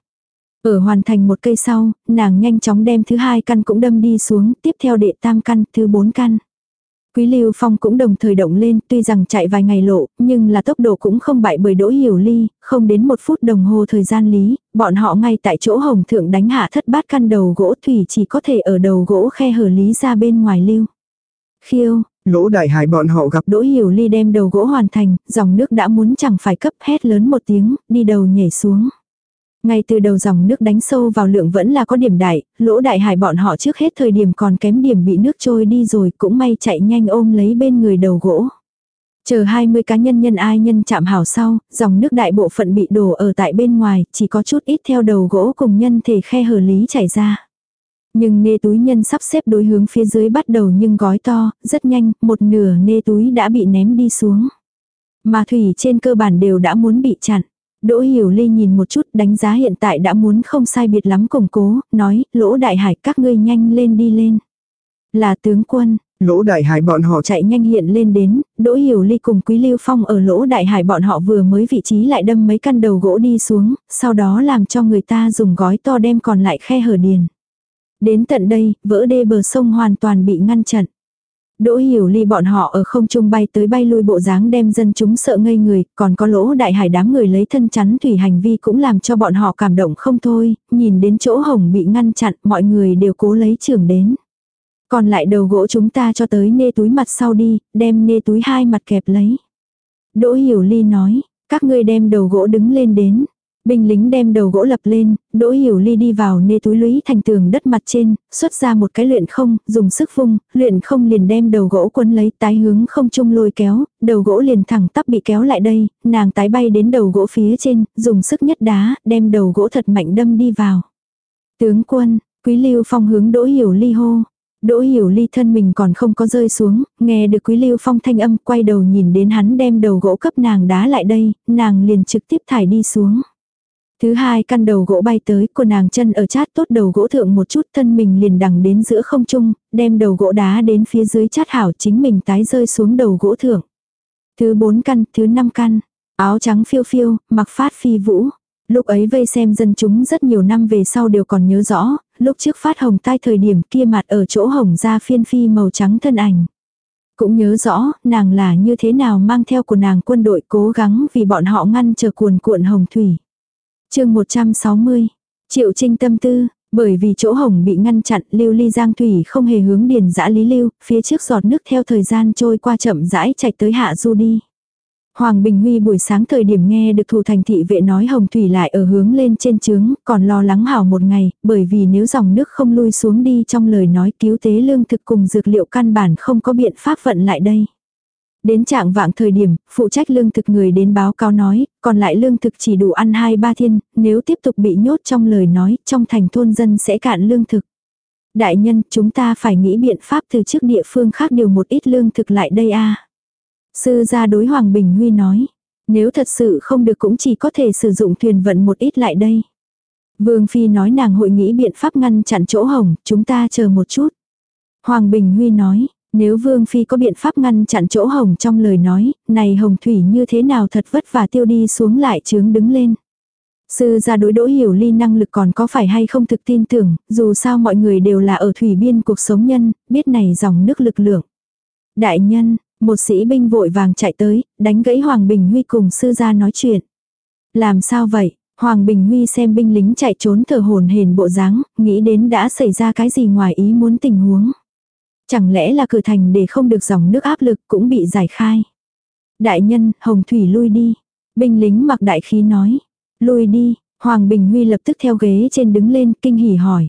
Ở hoàn thành một cây sau, nàng nhanh chóng đem thứ hai căn cũng đâm đi xuống, tiếp theo đệ tam căn, thứ bốn căn. Quý Lưu Phong cũng đồng thời động lên, tuy rằng chạy vài ngày lộ, nhưng là tốc độ cũng không bại bởi Đỗ Hiểu Ly, không đến một phút đồng hồ thời gian lý, bọn họ ngay tại chỗ hồng thượng đánh hạ thất bát căn đầu gỗ thủy chỉ có thể ở đầu gỗ khe hở lý ra bên ngoài lưu. Khiêu, Lỗ đại hải bọn họ gặp Đỗ Hiểu Ly đem đầu gỗ hoàn thành, dòng nước đã muốn chẳng phải cấp hét lớn một tiếng, đi đầu nhảy xuống. Ngay từ đầu dòng nước đánh sâu vào lượng vẫn là có điểm đại, lỗ đại hải bọn họ trước hết thời điểm còn kém điểm bị nước trôi đi rồi cũng may chạy nhanh ôm lấy bên người đầu gỗ. Chờ 20 cá nhân nhân ai nhân chạm hảo sau, dòng nước đại bộ phận bị đổ ở tại bên ngoài, chỉ có chút ít theo đầu gỗ cùng nhân thể khe hở lý chảy ra. Nhưng nê túi nhân sắp xếp đối hướng phía dưới bắt đầu nhưng gói to, rất nhanh, một nửa nê túi đã bị ném đi xuống. Mà thủy trên cơ bản đều đã muốn bị chặn. Đỗ Hiểu Ly nhìn một chút đánh giá hiện tại đã muốn không sai biệt lắm củng cố, nói, lỗ đại hải các ngươi nhanh lên đi lên. Là tướng quân, lỗ đại hải bọn họ chạy nhanh hiện lên đến, Đỗ Hiểu Ly cùng Quý Lưu Phong ở lỗ đại hải bọn họ vừa mới vị trí lại đâm mấy căn đầu gỗ đi xuống, sau đó làm cho người ta dùng gói to đem còn lại khe hở điền. Đến tận đây, vỡ đê bờ sông hoàn toàn bị ngăn chặn. Đỗ hiểu ly bọn họ ở không trung bay tới bay lui bộ dáng đem dân chúng sợ ngây người, còn có lỗ đại hải đám người lấy thân chắn thủy hành vi cũng làm cho bọn họ cảm động không thôi, nhìn đến chỗ hồng bị ngăn chặn mọi người đều cố lấy trưởng đến. Còn lại đầu gỗ chúng ta cho tới nê túi mặt sau đi, đem nê túi hai mặt kẹp lấy. Đỗ hiểu ly nói, các ngươi đem đầu gỗ đứng lên đến. Binh lính đem đầu gỗ lập lên, Đỗ Hiểu Ly đi vào nê túi lũy thành tường đất mặt trên, xuất ra một cái luyện không, dùng sức vung, luyện không liền đem đầu gỗ quấn lấy tái hướng không trung lôi kéo, đầu gỗ liền thẳng tắp bị kéo lại đây, nàng tái bay đến đầu gỗ phía trên, dùng sức nhất đá, đem đầu gỗ thật mạnh đâm đi vào. Tướng quân, Quý Lưu Phong hướng Đỗ Hiểu Ly hô, Đỗ hiểu ly thân mình còn không có rơi xuống, nghe được quý lưu phong thanh âm quay đầu nhìn đến hắn đem đầu gỗ cấp nàng đá lại đây, nàng liền trực tiếp thải đi xuống. Thứ hai căn đầu gỗ bay tới, cô nàng chân ở chát tốt đầu gỗ thượng một chút thân mình liền đằng đến giữa không trung, đem đầu gỗ đá đến phía dưới chát hảo chính mình tái rơi xuống đầu gỗ thượng. Thứ bốn căn, thứ năm căn, áo trắng phiêu phiêu, mặc phát phi vũ. Lúc ấy vây xem dân chúng rất nhiều năm về sau đều còn nhớ rõ, lúc trước phát hồng tai thời điểm kia mặt ở chỗ hồng ra phiên phi màu trắng thân ảnh. Cũng nhớ rõ, nàng là như thế nào mang theo của nàng quân đội cố gắng vì bọn họ ngăn chờ cuồn cuộn hồng thủy chương 160. Triệu Trinh tâm tư, bởi vì chỗ hồng bị ngăn chặn, lưu ly giang thủy không hề hướng điền dã lý lưu, phía trước giọt nước theo thời gian trôi qua chậm rãi chạy tới hạ du đi. Hoàng Bình Huy buổi sáng thời điểm nghe được thủ thành thị vệ nói hồng thủy lại ở hướng lên trên trướng, còn lo lắng hảo một ngày, bởi vì nếu dòng nước không lui xuống đi trong lời nói cứu tế lương thực cùng dược liệu căn bản không có biện pháp vận lại đây. Đến trạng vạng thời điểm, phụ trách lương thực người đến báo cáo nói, còn lại lương thực chỉ đủ ăn hai ba thiên, nếu tiếp tục bị nhốt trong lời nói, trong thành thôn dân sẽ cạn lương thực. Đại nhân, chúng ta phải nghĩ biện pháp từ trước địa phương khác điều một ít lương thực lại đây a Sư gia đối Hoàng Bình Huy nói, nếu thật sự không được cũng chỉ có thể sử dụng thuyền vận một ít lại đây. Vương Phi nói nàng hội nghĩ biện pháp ngăn chặn chỗ hồng, chúng ta chờ một chút. Hoàng Bình Huy nói, nếu Vương Phi có biện pháp ngăn chặn chỗ hồng trong lời nói, này hồng thủy như thế nào thật vất vả tiêu đi xuống lại chướng đứng lên. Sư gia đối đỗ hiểu ly năng lực còn có phải hay không thực tin tưởng, dù sao mọi người đều là ở thủy biên cuộc sống nhân, biết này dòng nước lực lượng. Đại nhân, một sĩ binh vội vàng chạy tới, đánh gãy Hoàng Bình Huy cùng sư gia nói chuyện. Làm sao vậy? Hoàng Bình Huy xem binh lính chạy trốn thở hồn hển bộ dáng, nghĩ đến đã xảy ra cái gì ngoài ý muốn tình huống. Chẳng lẽ là cửa thành để không được dòng nước áp lực cũng bị giải khai. Đại nhân, Hồng Thủy lui đi. Binh lính mặc đại khí nói. Lui đi, Hoàng Bình Huy lập tức theo ghế trên đứng lên kinh hỉ hỏi.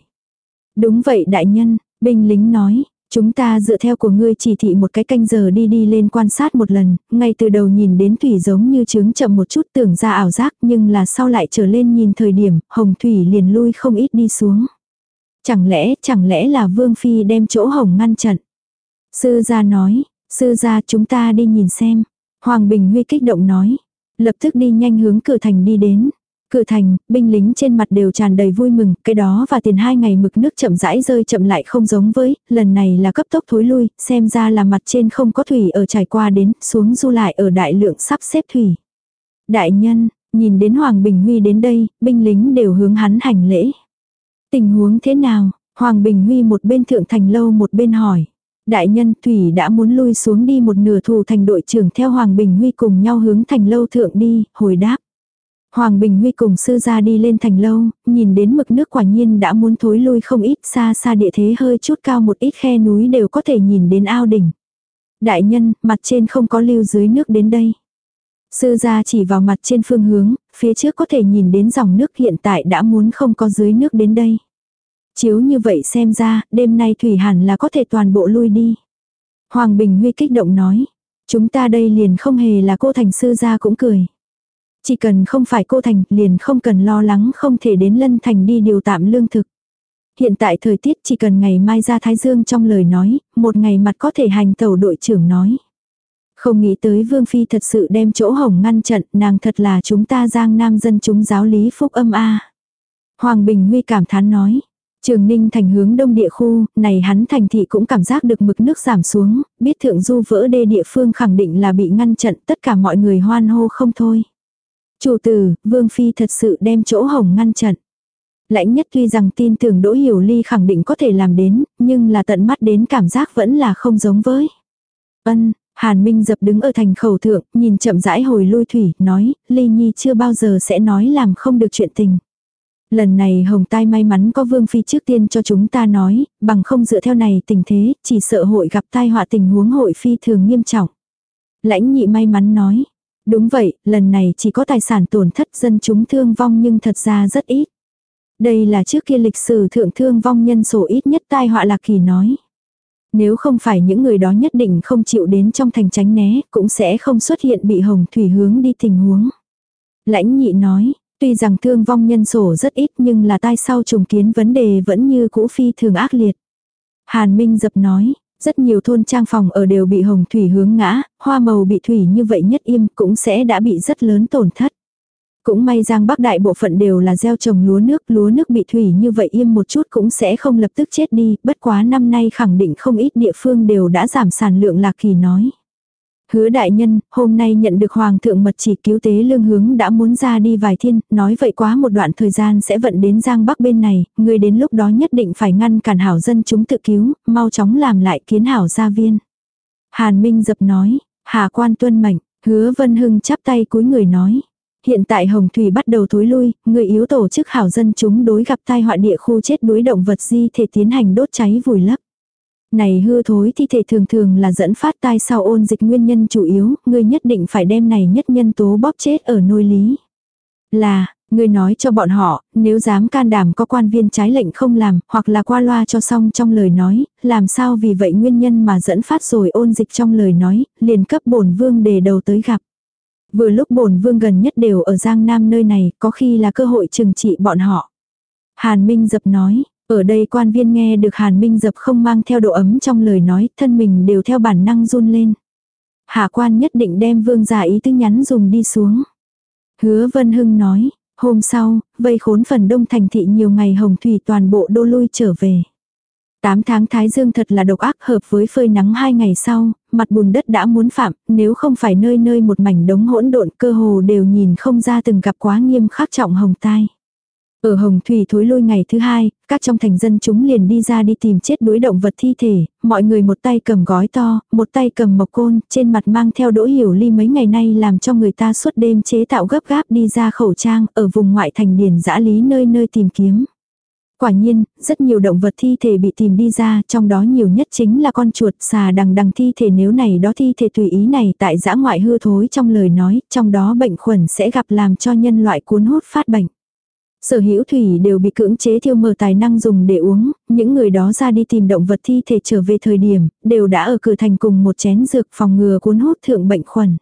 Đúng vậy đại nhân, binh lính nói. Chúng ta dựa theo của ngươi chỉ thị một cái canh giờ đi đi lên quan sát một lần, ngay từ đầu nhìn đến thủy giống như trướng chậm một chút tưởng ra ảo giác nhưng là sau lại trở lên nhìn thời điểm, hồng thủy liền lui không ít đi xuống. Chẳng lẽ, chẳng lẽ là Vương Phi đem chỗ hồng ngăn chặn Sư gia nói, sư gia chúng ta đi nhìn xem. Hoàng Bình Huy kích động nói. Lập tức đi nhanh hướng cửa thành đi đến. Cửa thành, binh lính trên mặt đều tràn đầy vui mừng, cái đó và tiền hai ngày mực nước chậm rãi rơi chậm lại không giống với, lần này là cấp tốc thối lui, xem ra là mặt trên không có thủy ở trải qua đến, xuống du lại ở đại lượng sắp xếp thủy. Đại nhân, nhìn đến Hoàng Bình Huy đến đây, binh lính đều hướng hắn hành lễ. Tình huống thế nào? Hoàng Bình Huy một bên thượng thành lâu một bên hỏi. Đại nhân Thủy đã muốn lui xuống đi một nửa thù thành đội trưởng theo Hoàng Bình Huy cùng nhau hướng thành lâu thượng đi, hồi đáp. Hoàng Bình Huy cùng sư ra đi lên thành lâu, nhìn đến mực nước quả nhiên đã muốn thối lui không ít xa xa địa thế hơi chút cao một ít khe núi đều có thể nhìn đến ao đỉnh. Đại nhân, mặt trên không có lưu dưới nước đến đây. Sư gia chỉ vào mặt trên phương hướng, phía trước có thể nhìn đến dòng nước hiện tại đã muốn không có dưới nước đến đây. Chiếu như vậy xem ra, đêm nay thủy hẳn là có thể toàn bộ lui đi. Hoàng Bình Huy kích động nói, chúng ta đây liền không hề là cô thành sư gia cũng cười. Chỉ cần không phải cô thành, liền không cần lo lắng không thể đến lân thành đi điều tạm lương thực. Hiện tại thời tiết chỉ cần ngày mai ra Thái Dương trong lời nói, một ngày mặt có thể hành tàu đội trưởng nói. Không nghĩ tới Vương Phi thật sự đem chỗ hổng ngăn chặn nàng thật là chúng ta giang nam dân chúng giáo lý phúc âm A. Hoàng Bình Huy cảm thán nói. Trường Ninh thành hướng đông địa khu, này hắn thành thị cũng cảm giác được mực nước giảm xuống, biết thượng du vỡ đê địa phương khẳng định là bị ngăn chặn tất cả mọi người hoan hô không thôi. Chủ tử, Vương Phi thật sự đem chỗ hổng ngăn chặn Lãnh nhất tuy rằng tin tưởng Đỗ Hiểu Ly khẳng định có thể làm đến, nhưng là tận mắt đến cảm giác vẫn là không giống với. Ân, Hàn Minh dập đứng ở thành khẩu thượng, nhìn chậm rãi hồi lui thủy, nói, Ly Nhi chưa bao giờ sẽ nói làm không được chuyện tình. Lần này Hồng Tai may mắn có Vương Phi trước tiên cho chúng ta nói, bằng không dựa theo này tình thế, chỉ sợ hội gặp tai họa tình huống hội phi thường nghiêm trọng. Lãnh nhị may mắn nói, đúng vậy, lần này chỉ có tài sản tổn thất dân chúng thương vong nhưng thật ra rất ít. Đây là trước kia lịch sử thượng thương vong nhân số ít nhất tai họa lạc kỳ nói. Nếu không phải những người đó nhất định không chịu đến trong thành tránh né, cũng sẽ không xuất hiện bị hồng thủy hướng đi tình huống. Lãnh nhị nói, tuy rằng thương vong nhân sổ rất ít nhưng là tai sau trùng kiến vấn đề vẫn như cũ phi thường ác liệt. Hàn Minh dập nói, rất nhiều thôn trang phòng ở đều bị hồng thủy hướng ngã, hoa màu bị thủy như vậy nhất im cũng sẽ đã bị rất lớn tổn thất. Cũng may Giang Bắc đại bộ phận đều là gieo trồng lúa nước, lúa nước bị thủy như vậy im một chút cũng sẽ không lập tức chết đi, bất quá năm nay khẳng định không ít địa phương đều đã giảm sản lượng lạc kỳ nói. Hứa đại nhân, hôm nay nhận được hoàng thượng mật chỉ cứu tế lương hướng đã muốn ra đi vài thiên, nói vậy quá một đoạn thời gian sẽ vận đến Giang Bắc bên này, người đến lúc đó nhất định phải ngăn cản hảo dân chúng tự cứu, mau chóng làm lại kiến hảo gia viên. Hàn Minh dập nói, hà quan tuân mệnh, hứa vân hưng chắp tay cúi người nói. Hiện tại Hồng Thủy bắt đầu thối lui, người yếu tổ chức hảo dân chúng đối gặp tai họa địa khu chết đuối động vật di thể tiến hành đốt cháy vùi lấp. Này hư thối thi thể thường thường là dẫn phát tai sau ôn dịch nguyên nhân chủ yếu, người nhất định phải đem này nhất nhân tố bóp chết ở nôi lý. Là, người nói cho bọn họ, nếu dám can đảm có quan viên trái lệnh không làm, hoặc là qua loa cho xong trong lời nói, làm sao vì vậy nguyên nhân mà dẫn phát rồi ôn dịch trong lời nói, liền cấp bổn vương đề đầu tới gặp. Vừa lúc bổn vương gần nhất đều ở Giang Nam nơi này, có khi là cơ hội trừng trị bọn họ. Hàn Minh dập nói, ở đây quan viên nghe được Hàn Minh dập không mang theo độ ấm trong lời nói, thân mình đều theo bản năng run lên. Hạ quan nhất định đem vương giả ý tư nhắn dùng đi xuống. Hứa Vân Hưng nói, hôm sau, vây khốn phần đông thành thị nhiều ngày hồng thủy toàn bộ đô lui trở về. Tám tháng Thái Dương thật là độc ác hợp với phơi nắng hai ngày sau, mặt bùn đất đã muốn phạm, nếu không phải nơi nơi một mảnh đống hỗn độn cơ hồ đều nhìn không ra từng gặp quá nghiêm khắc trọng hồng tai. Ở Hồng Thủy thối lui ngày thứ hai, các trong thành dân chúng liền đi ra đi tìm chết đuối động vật thi thể, mọi người một tay cầm gói to, một tay cầm mộc côn, trên mặt mang theo đỗ hiểu ly mấy ngày nay làm cho người ta suốt đêm chế tạo gấp gáp đi ra khẩu trang ở vùng ngoại thành điền dã lý nơi nơi tìm kiếm. Quả nhiên, rất nhiều động vật thi thể bị tìm đi ra, trong đó nhiều nhất chính là con chuột xà đằng đằng thi thể nếu này đó thi thể tùy ý này tại giã ngoại hư thối trong lời nói, trong đó bệnh khuẩn sẽ gặp làm cho nhân loại cuốn hút phát bệnh. Sở hữu thủy đều bị cưỡng chế thiêu mờ tài năng dùng để uống, những người đó ra đi tìm động vật thi thể trở về thời điểm, đều đã ở cửa thành cùng một chén dược phòng ngừa cuốn hút thượng bệnh khuẩn.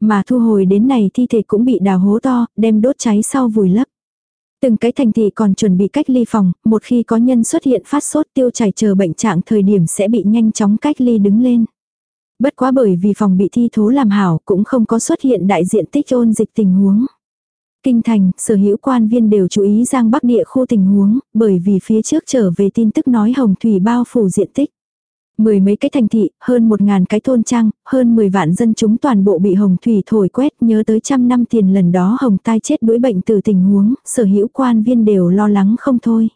Mà thu hồi đến này thi thể cũng bị đào hố to, đem đốt cháy sau vùi lấp. Từng cái thành thị còn chuẩn bị cách ly phòng, một khi có nhân xuất hiện phát sốt tiêu chảy chờ bệnh trạng thời điểm sẽ bị nhanh chóng cách ly đứng lên. Bất quá bởi vì phòng bị thi thố làm hảo cũng không có xuất hiện đại diện tích ôn dịch tình huống. Kinh thành, sở hữu quan viên đều chú ý Giang Bắc địa khu tình huống, bởi vì phía trước trở về tin tức nói hồng thủy bao phủ diện tích. Mười mấy cái thành thị, hơn một ngàn cái thôn trang, hơn mười vạn dân chúng toàn bộ bị hồng thủy thổi quét nhớ tới trăm năm tiền lần đó hồng tai chết đuối bệnh từ tình huống, sở hữu quan viên đều lo lắng không thôi.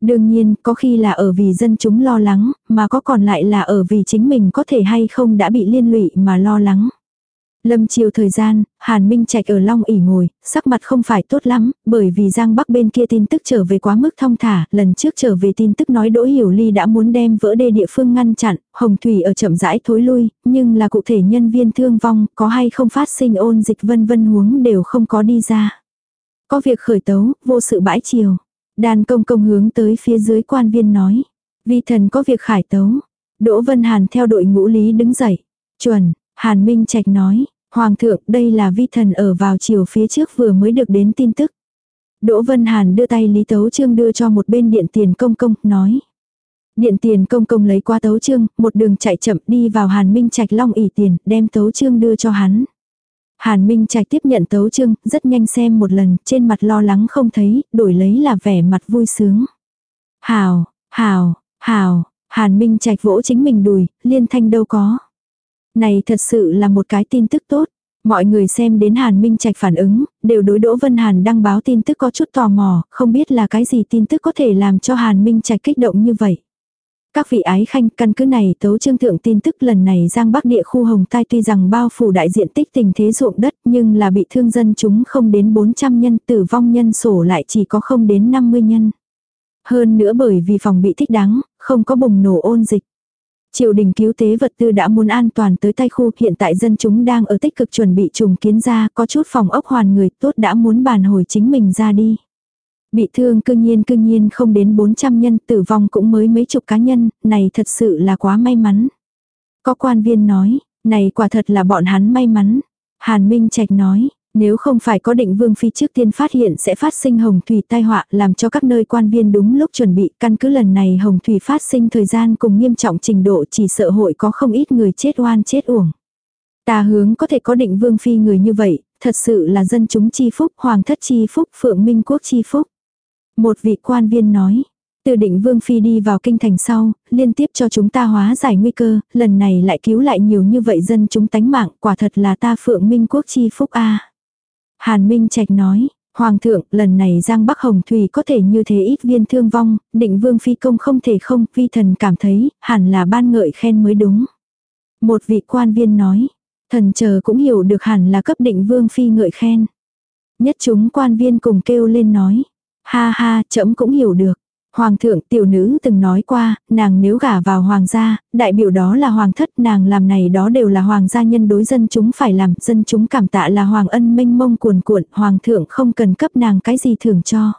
Đương nhiên, có khi là ở vì dân chúng lo lắng, mà có còn lại là ở vì chính mình có thể hay không đã bị liên lụy mà lo lắng. Lâm chiều thời gian, Hàn Minh Trạch ở Long ỉ ngồi, sắc mặt không phải tốt lắm, bởi vì Giang Bắc bên kia tin tức trở về quá mức thong thả, lần trước trở về tin tức nói Đỗ Hiểu Ly đã muốn đem vỡ đê địa phương ngăn chặn, Hồng Thủy ở chậm rãi thối lui, nhưng là cụ thể nhân viên thương vong, có hay không phát sinh ôn dịch vân vân huống đều không có đi ra. Có việc khởi tấu, vô sự bãi chiều. Đàn công công hướng tới phía dưới quan viên nói. Vi thần có việc khải tấu. Đỗ Vân Hàn theo đội ngũ lý đứng dậy. Chuẩn, Hàn Minh Trạch nói. Hoàng thượng, đây là vi thần ở vào chiều phía trước vừa mới được đến tin tức. Đỗ Vân Hàn đưa tay Lý Tấu Trương đưa cho một bên điện tiền công công, nói. Điện tiền công công lấy qua Tấu Trương, một đường chạy chậm đi vào Hàn Minh Trạch long ỉ tiền, đem Tấu Trương đưa cho hắn. Hàn Minh Trạch tiếp nhận Tấu Trương, rất nhanh xem một lần, trên mặt lo lắng không thấy, đổi lấy là vẻ mặt vui sướng. Hào, hào, hào, Hàn Minh Trạch vỗ chính mình đùi, liên thanh đâu có. Này thật sự là một cái tin tức tốt. Mọi người xem đến Hàn Minh Trạch phản ứng, đều đối Đỗ Vân Hàn đăng báo tin tức có chút tò mò, không biết là cái gì tin tức có thể làm cho Hàn Minh Trạch kích động như vậy. Các vị ái khanh, căn cứ này tấu trương thượng tin tức lần này Giang Bắc địa khu Hồng Tai tuy rằng bao phủ đại diện tích tình thế ruộng đất nhưng là bị thương dân chúng không đến 400 nhân tử vong nhân sổ lại chỉ có không đến 50 nhân. Hơn nữa bởi vì phòng bị thích đáng, không có bùng nổ ôn dịch. Triều đình cứu tế vật tư đã muốn an toàn tới tay khu, hiện tại dân chúng đang ở tích cực chuẩn bị trùng kiến ra, có chút phòng ốc hoàn người tốt đã muốn bàn hồi chính mình ra đi. Bị thương cư nhiên cư nhiên không đến 400 nhân, tử vong cũng mới mấy chục cá nhân, này thật sự là quá may mắn. Có quan viên nói, này quả thật là bọn hắn may mắn. Hàn Minh Trạch nói, nếu không phải có định vương phi trước tiên phát hiện sẽ phát sinh hồng thủy tai họa làm cho các nơi quan viên đúng lúc chuẩn bị căn cứ lần này hồng thủy phát sinh thời gian cùng nghiêm trọng trình độ chỉ sợ hội có không ít người chết oan chết uổng. Ta hướng có thể có định vương phi người như vậy, thật sự là dân chúng chi phúc, hoàng thất chi phúc, phượng minh quốc chi phúc. Một vị quan viên nói, từ định vương phi đi vào kinh thành sau, liên tiếp cho chúng ta hóa giải nguy cơ, lần này lại cứu lại nhiều như vậy dân chúng tánh mạng, quả thật là ta phượng minh quốc chi phúc a Hàn Minh Trạch nói, Hoàng thượng, lần này Giang Bắc Hồng Thủy có thể như thế ít viên thương vong, định vương phi công không thể không, vi thần cảm thấy, hẳn là ban ngợi khen mới đúng. Một vị quan viên nói, thần chờ cũng hiểu được hẳn là cấp định vương phi ngợi khen. Nhất chúng quan viên cùng kêu lên nói, ha ha, trẫm cũng hiểu được. Hoàng thượng tiểu nữ từng nói qua, nàng nếu gả vào hoàng gia, đại biểu đó là hoàng thất, nàng làm này đó đều là hoàng gia nhân đối dân chúng phải làm, dân chúng cảm tạ là hoàng ân minh mông cuồn cuộn, hoàng thượng không cần cấp nàng cái gì thưởng cho.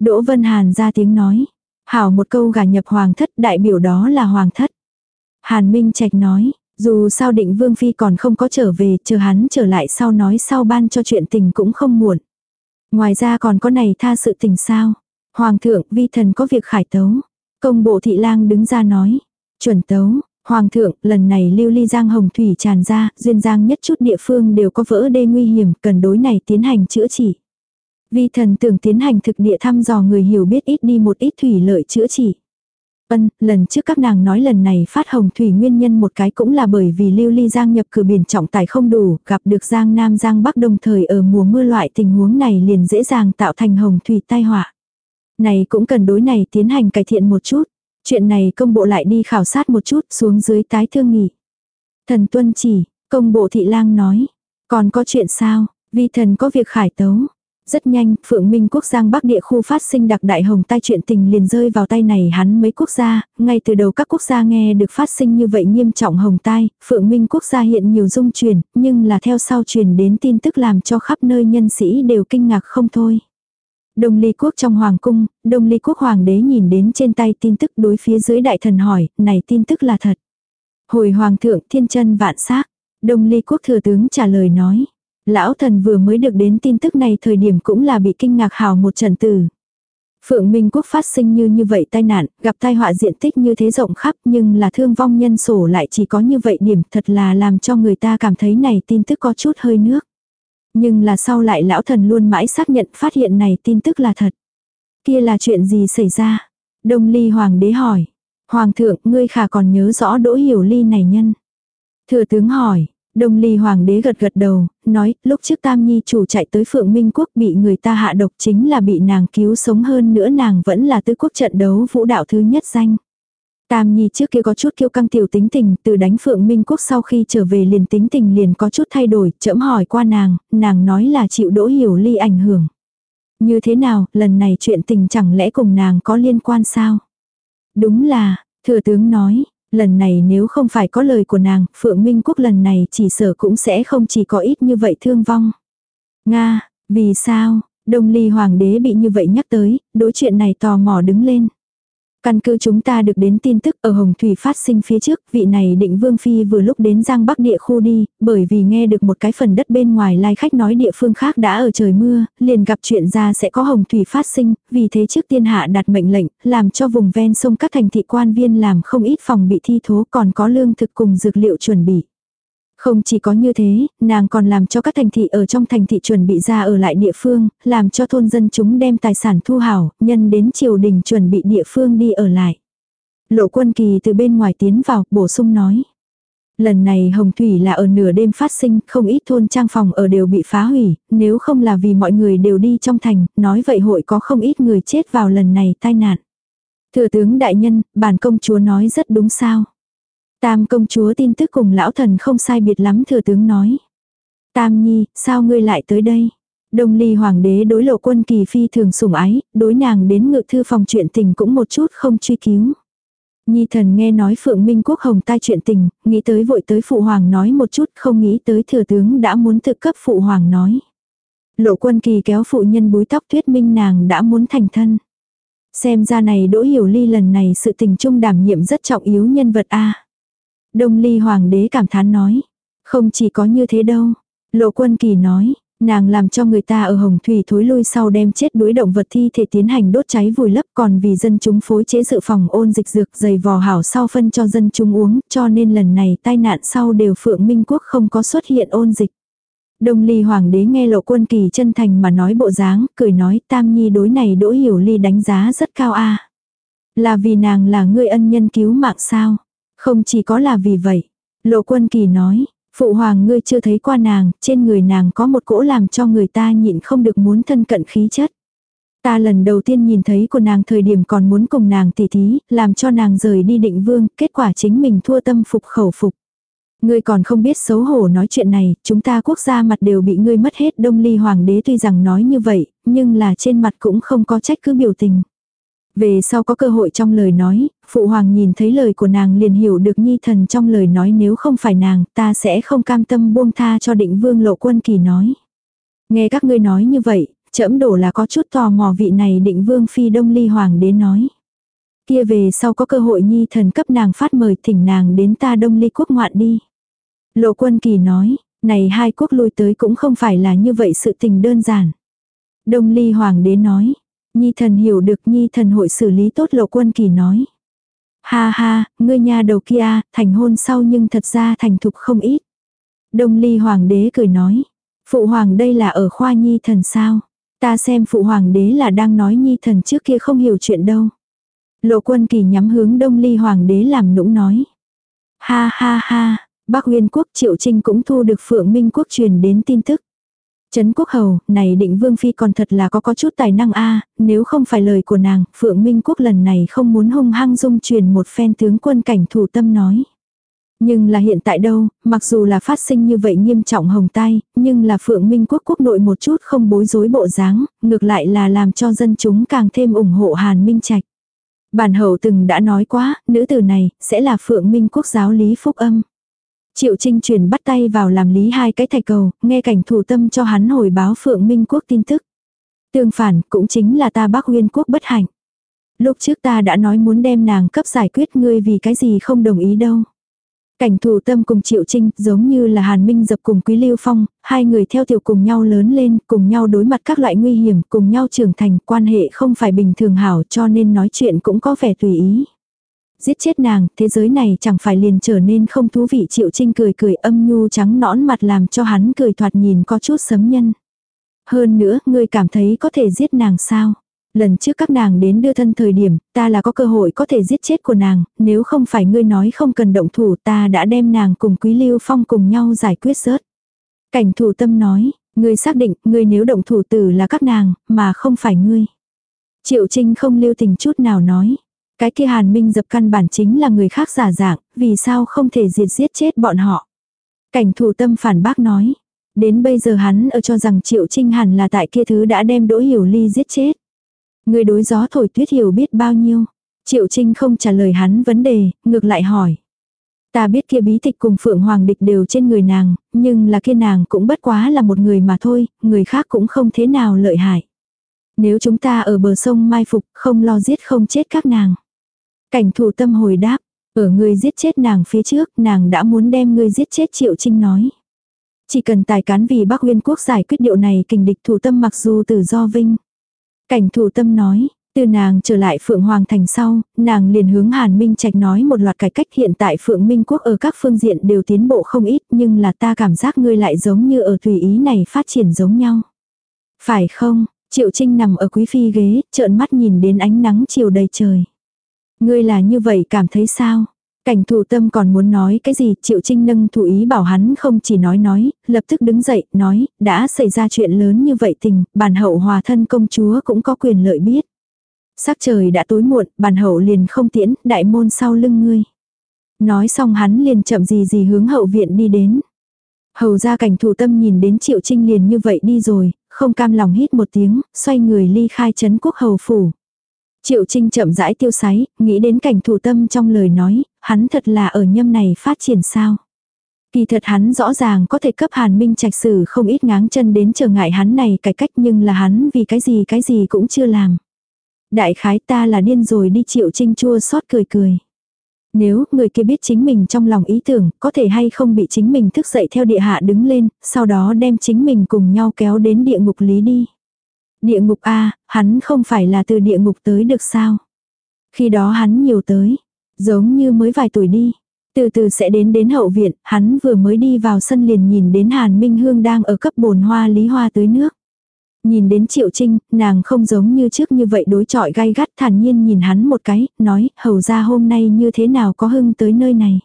Đỗ Vân Hàn ra tiếng nói, hảo một câu gả nhập hoàng thất, đại biểu đó là hoàng thất. Hàn Minh Trạch nói, dù sao định vương phi còn không có trở về, chờ hắn trở lại sau nói sau ban cho chuyện tình cũng không muộn. Ngoài ra còn có này tha sự tình sao. Hoàng thượng, vi thần có việc khải tấu. Công bộ thị lang đứng ra nói. Chuẩn tấu, Hoàng thượng, lần này lưu ly giang hồng thủy tràn ra, duyên giang nhất chút địa phương đều có vỡ đê nguy hiểm, cần đối này tiến hành chữa trị. Vi thần tưởng tiến hành thực địa thăm dò người hiểu biết ít đi một ít thủy lợi chữa trị. Ân, lần trước các nàng nói lần này phát hồng thủy nguyên nhân một cái cũng là bởi vì lưu ly giang nhập cửa biển trọng tài không đủ, gặp được giang nam giang bắc đồng thời ở mùa mưa loại tình huống này liền dễ dàng tạo thành hồng thủy tai họa. Này cũng cần đối này tiến hành cải thiện một chút. Chuyện này công bộ lại đi khảo sát một chút xuống dưới tái thương nghỉ. Thần tuân chỉ, công bộ thị lang nói. Còn có chuyện sao, vi thần có việc khải tấu. Rất nhanh, Phượng Minh quốc giang Bắc địa khu phát sinh đặc đại hồng tai chuyện tình liền rơi vào tay này hắn mấy quốc gia, ngay từ đầu các quốc gia nghe được phát sinh như vậy nghiêm trọng hồng tai, Phượng Minh quốc gia hiện nhiều dung truyền, nhưng là theo sau truyền đến tin tức làm cho khắp nơi nhân sĩ đều kinh ngạc không thôi. Đông ly quốc trong hoàng cung, đông ly quốc hoàng đế nhìn đến trên tay tin tức đối phía dưới đại thần hỏi, này tin tức là thật. Hồi hoàng thượng thiên chân vạn xác đông ly quốc thừa tướng trả lời nói. Lão thần vừa mới được đến tin tức này thời điểm cũng là bị kinh ngạc hào một trận tử. Phượng Minh Quốc phát sinh như như vậy tai nạn, gặp tai họa diện tích như thế rộng khắp nhưng là thương vong nhân sổ lại chỉ có như vậy điểm thật là làm cho người ta cảm thấy này tin tức có chút hơi nước. Nhưng là sau lại lão thần luôn mãi xác nhận phát hiện này tin tức là thật. Kia là chuyện gì xảy ra? Đông ly hoàng đế hỏi. Hoàng thượng, ngươi khả còn nhớ rõ đỗ hiểu ly này nhân. Thừa tướng hỏi, Đông ly hoàng đế gật gật đầu, nói, lúc trước Tam Nhi chủ chạy tới Phượng Minh Quốc bị người ta hạ độc chính là bị nàng cứu sống hơn nữa nàng vẫn là tứ quốc trận đấu vũ đạo thứ nhất danh. Tam Nhi trước kia có chút kiêu căng tiểu tính tình, từ đánh Phượng Minh Quốc sau khi trở về liền tính tình liền có chút thay đổi, chậm hỏi qua nàng, nàng nói là chịu đỗ hiểu ly ảnh hưởng. Như thế nào, lần này chuyện tình chẳng lẽ cùng nàng có liên quan sao? Đúng là, thừa tướng nói, lần này nếu không phải có lời của nàng, Phượng Minh Quốc lần này chỉ sợ cũng sẽ không chỉ có ít như vậy thương vong. Nga, vì sao, Đông Ly Hoàng đế bị như vậy nhắc tới, đối chuyện này tò mò đứng lên. Căn cứ chúng ta được đến tin tức ở Hồng Thủy phát sinh phía trước, vị này định Vương Phi vừa lúc đến Giang Bắc địa khu đi, bởi vì nghe được một cái phần đất bên ngoài lai khách nói địa phương khác đã ở trời mưa, liền gặp chuyện ra sẽ có Hồng Thủy phát sinh, vì thế trước tiên hạ đặt mệnh lệnh, làm cho vùng ven sông các thành thị quan viên làm không ít phòng bị thi thố còn có lương thực cùng dược liệu chuẩn bị. Không chỉ có như thế, nàng còn làm cho các thành thị ở trong thành thị chuẩn bị ra ở lại địa phương, làm cho thôn dân chúng đem tài sản thu hảo, nhân đến triều đình chuẩn bị địa phương đi ở lại. Lộ quân kỳ từ bên ngoài tiến vào, bổ sung nói. Lần này hồng thủy là ở nửa đêm phát sinh, không ít thôn trang phòng ở đều bị phá hủy, nếu không là vì mọi người đều đi trong thành, nói vậy hội có không ít người chết vào lần này tai nạn. Thừa tướng đại nhân, bản công chúa nói rất đúng sao. Tam công chúa tin tức cùng lão thần không sai biệt lắm thừa tướng nói. Tam nhi, sao ngươi lại tới đây? Đông ly hoàng đế đối lộ quân kỳ phi thường sủng ái, đối nàng đến ngự thư phòng chuyện tình cũng một chút không truy cứu. Nhi thần nghe nói Phượng Minh Quốc Hồng tai chuyện tình, nghĩ tới vội tới Phụ Hoàng nói một chút không nghĩ tới thừa tướng đã muốn thực cấp Phụ Hoàng nói. Lộ quân kỳ kéo phụ nhân búi tóc thuyết minh nàng đã muốn thành thân. Xem ra này Đỗ Hiểu Ly lần này sự tình trung đảm nhiệm rất trọng yếu nhân vật a Đông ly hoàng đế cảm thán nói. Không chỉ có như thế đâu. Lộ quân kỳ nói. Nàng làm cho người ta ở Hồng Thủy thối lui sau đem chết đuối động vật thi thể tiến hành đốt cháy vùi lấp còn vì dân chúng phối chế dự phòng ôn dịch dược dày vò hảo sau phân cho dân chúng uống cho nên lần này tai nạn sau đều Phượng Minh Quốc không có xuất hiện ôn dịch. Đông ly hoàng đế nghe lộ quân kỳ chân thành mà nói bộ dáng, cười nói tam nhi đối này đỗ hiểu ly đánh giá rất cao a Là vì nàng là người ân nhân cứu mạng sao? Không chỉ có là vì vậy. Lộ quân kỳ nói, phụ hoàng ngươi chưa thấy qua nàng, trên người nàng có một cỗ làm cho người ta nhịn không được muốn thân cận khí chất. Ta lần đầu tiên nhìn thấy của nàng thời điểm còn muốn cùng nàng tỉ thí, làm cho nàng rời đi định vương, kết quả chính mình thua tâm phục khẩu phục. Ngươi còn không biết xấu hổ nói chuyện này, chúng ta quốc gia mặt đều bị ngươi mất hết đông ly hoàng đế tuy rằng nói như vậy, nhưng là trên mặt cũng không có trách cứ biểu tình. Về sau có cơ hội trong lời nói, phụ hoàng nhìn thấy lời của nàng liền hiểu được nhi thần trong lời nói nếu không phải nàng ta sẽ không cam tâm buông tha cho định vương lộ quân kỳ nói. Nghe các ngươi nói như vậy, trẫm đổ là có chút tò mò vị này định vương phi đông ly hoàng đến nói. Kia về sau có cơ hội nhi thần cấp nàng phát mời thỉnh nàng đến ta đông ly quốc ngoạn đi. Lộ quân kỳ nói, này hai quốc lui tới cũng không phải là như vậy sự tình đơn giản. Đông ly hoàng đế nói, Nhi thần hiểu được nhi thần hội xử lý tốt lộ quân kỳ nói. Ha ha, ngươi nhà đầu kia, thành hôn sau nhưng thật ra thành thục không ít. Đông ly hoàng đế cười nói. Phụ hoàng đây là ở khoa nhi thần sao? Ta xem phụ hoàng đế là đang nói nhi thần trước kia không hiểu chuyện đâu. Lộ quân kỳ nhắm hướng đông ly hoàng đế làm nũng nói. Ha ha ha, Bắc Nguyên quốc triệu trinh cũng thu được phượng minh quốc truyền đến tin tức. Trấn quốc hầu, này định vương phi còn thật là có có chút tài năng a nếu không phải lời của nàng, Phượng Minh quốc lần này không muốn hung hăng dung truyền một phen tướng quân cảnh thủ tâm nói. Nhưng là hiện tại đâu, mặc dù là phát sinh như vậy nghiêm trọng hồng tai, nhưng là Phượng Minh quốc quốc nội một chút không bối rối bộ dáng, ngược lại là làm cho dân chúng càng thêm ủng hộ Hàn Minh Trạch. Bản hậu từng đã nói quá, nữ tử này, sẽ là Phượng Minh quốc giáo lý phúc âm. Triệu Trinh truyền bắt tay vào làm lý hai cái thạch cầu, nghe cảnh thủ tâm cho hắn hồi báo Phượng Minh Quốc tin tức. Tương phản, cũng chính là ta bác huyên quốc bất hạnh. Lúc trước ta đã nói muốn đem nàng cấp giải quyết ngươi vì cái gì không đồng ý đâu. Cảnh thủ tâm cùng Triệu Trinh giống như là Hàn Minh dập cùng Quý Lưu Phong, hai người theo tiểu cùng nhau lớn lên, cùng nhau đối mặt các loại nguy hiểm, cùng nhau trưởng thành, quan hệ không phải bình thường hảo cho nên nói chuyện cũng có vẻ tùy ý. Giết chết nàng, thế giới này chẳng phải liền trở nên không thú vị Triệu Trinh cười cười âm nhu trắng nõn mặt làm cho hắn cười thoạt nhìn có chút sấm nhân. Hơn nữa, ngươi cảm thấy có thể giết nàng sao? Lần trước các nàng đến đưa thân thời điểm, ta là có cơ hội có thể giết chết của nàng, nếu không phải ngươi nói không cần động thủ ta đã đem nàng cùng Quý Lưu Phong cùng nhau giải quyết rớt. Cảnh thủ tâm nói, ngươi xác định, ngươi nếu động thủ tử là các nàng, mà không phải ngươi. Triệu Trinh không lưu tình chút nào nói. Cái kia hàn minh dập căn bản chính là người khác giả dạng, vì sao không thể diệt giết chết bọn họ. Cảnh thủ tâm phản bác nói. Đến bây giờ hắn ở cho rằng Triệu Trinh hẳn là tại kia thứ đã đem Đỗ Hiểu Ly giết chết. Người đối gió thổi tuyết hiểu biết bao nhiêu. Triệu Trinh không trả lời hắn vấn đề, ngược lại hỏi. Ta biết kia bí tịch cùng Phượng Hoàng địch đều trên người nàng, nhưng là kia nàng cũng bất quá là một người mà thôi, người khác cũng không thế nào lợi hại. Nếu chúng ta ở bờ sông mai phục, không lo giết không chết các nàng. Cảnh thủ tâm hồi đáp, ở người giết chết nàng phía trước, nàng đã muốn đem ngươi giết chết Triệu Trinh nói. Chỉ cần tài cán vì Bắc Nguyên Quốc giải quyết điệu này kình địch thủ tâm mặc dù từ do vinh. Cảnh thủ tâm nói, từ nàng trở lại Phượng Hoàng Thành sau, nàng liền hướng Hàn Minh Trạch nói một loạt cải cách hiện tại Phượng Minh Quốc ở các phương diện đều tiến bộ không ít nhưng là ta cảm giác ngươi lại giống như ở tùy ý này phát triển giống nhau. Phải không, Triệu Trinh nằm ở quý phi ghế, trợn mắt nhìn đến ánh nắng chiều đầy trời. Ngươi là như vậy cảm thấy sao? Cảnh thủ tâm còn muốn nói cái gì, Triệu Trinh nâng thủ ý bảo hắn không chỉ nói nói, lập tức đứng dậy, nói, đã xảy ra chuyện lớn như vậy tình, bản hậu hòa thân công chúa cũng có quyền lợi biết. Sắc trời đã tối muộn, bản hậu liền không tiễn, đại môn sau lưng ngươi. Nói xong hắn liền chậm gì gì hướng hậu viện đi đến. Hầu ra cảnh thủ tâm nhìn đến Triệu Trinh liền như vậy đi rồi, không cam lòng hít một tiếng, xoay người ly khai chấn quốc hầu phủ. Triệu Trinh chậm rãi tiêu sái, nghĩ đến cảnh thủ tâm trong lời nói, hắn thật là ở nhâm này phát triển sao. Kỳ thật hắn rõ ràng có thể cấp hàn minh trạch sử không ít ngáng chân đến trở ngại hắn này cải cách nhưng là hắn vì cái gì cái gì cũng chưa làm. Đại khái ta là điên rồi đi triệu trinh chua xót cười cười. Nếu người kia biết chính mình trong lòng ý tưởng có thể hay không bị chính mình thức dậy theo địa hạ đứng lên, sau đó đem chính mình cùng nhau kéo đến địa ngục lý đi. Địa ngục A, hắn không phải là từ địa ngục tới được sao? Khi đó hắn nhiều tới, giống như mới vài tuổi đi. Từ từ sẽ đến đến hậu viện, hắn vừa mới đi vào sân liền nhìn đến Hàn Minh Hương đang ở cấp bồn hoa lý hoa tới nước. Nhìn đến Triệu Trinh, nàng không giống như trước như vậy đối chọi gai gắt thản nhiên nhìn hắn một cái, nói, hầu ra hôm nay như thế nào có hưng tới nơi này.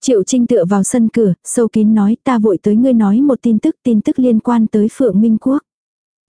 Triệu Trinh tựa vào sân cửa, sâu kín nói ta vội tới ngươi nói một tin tức, tin tức liên quan tới Phượng Minh Quốc.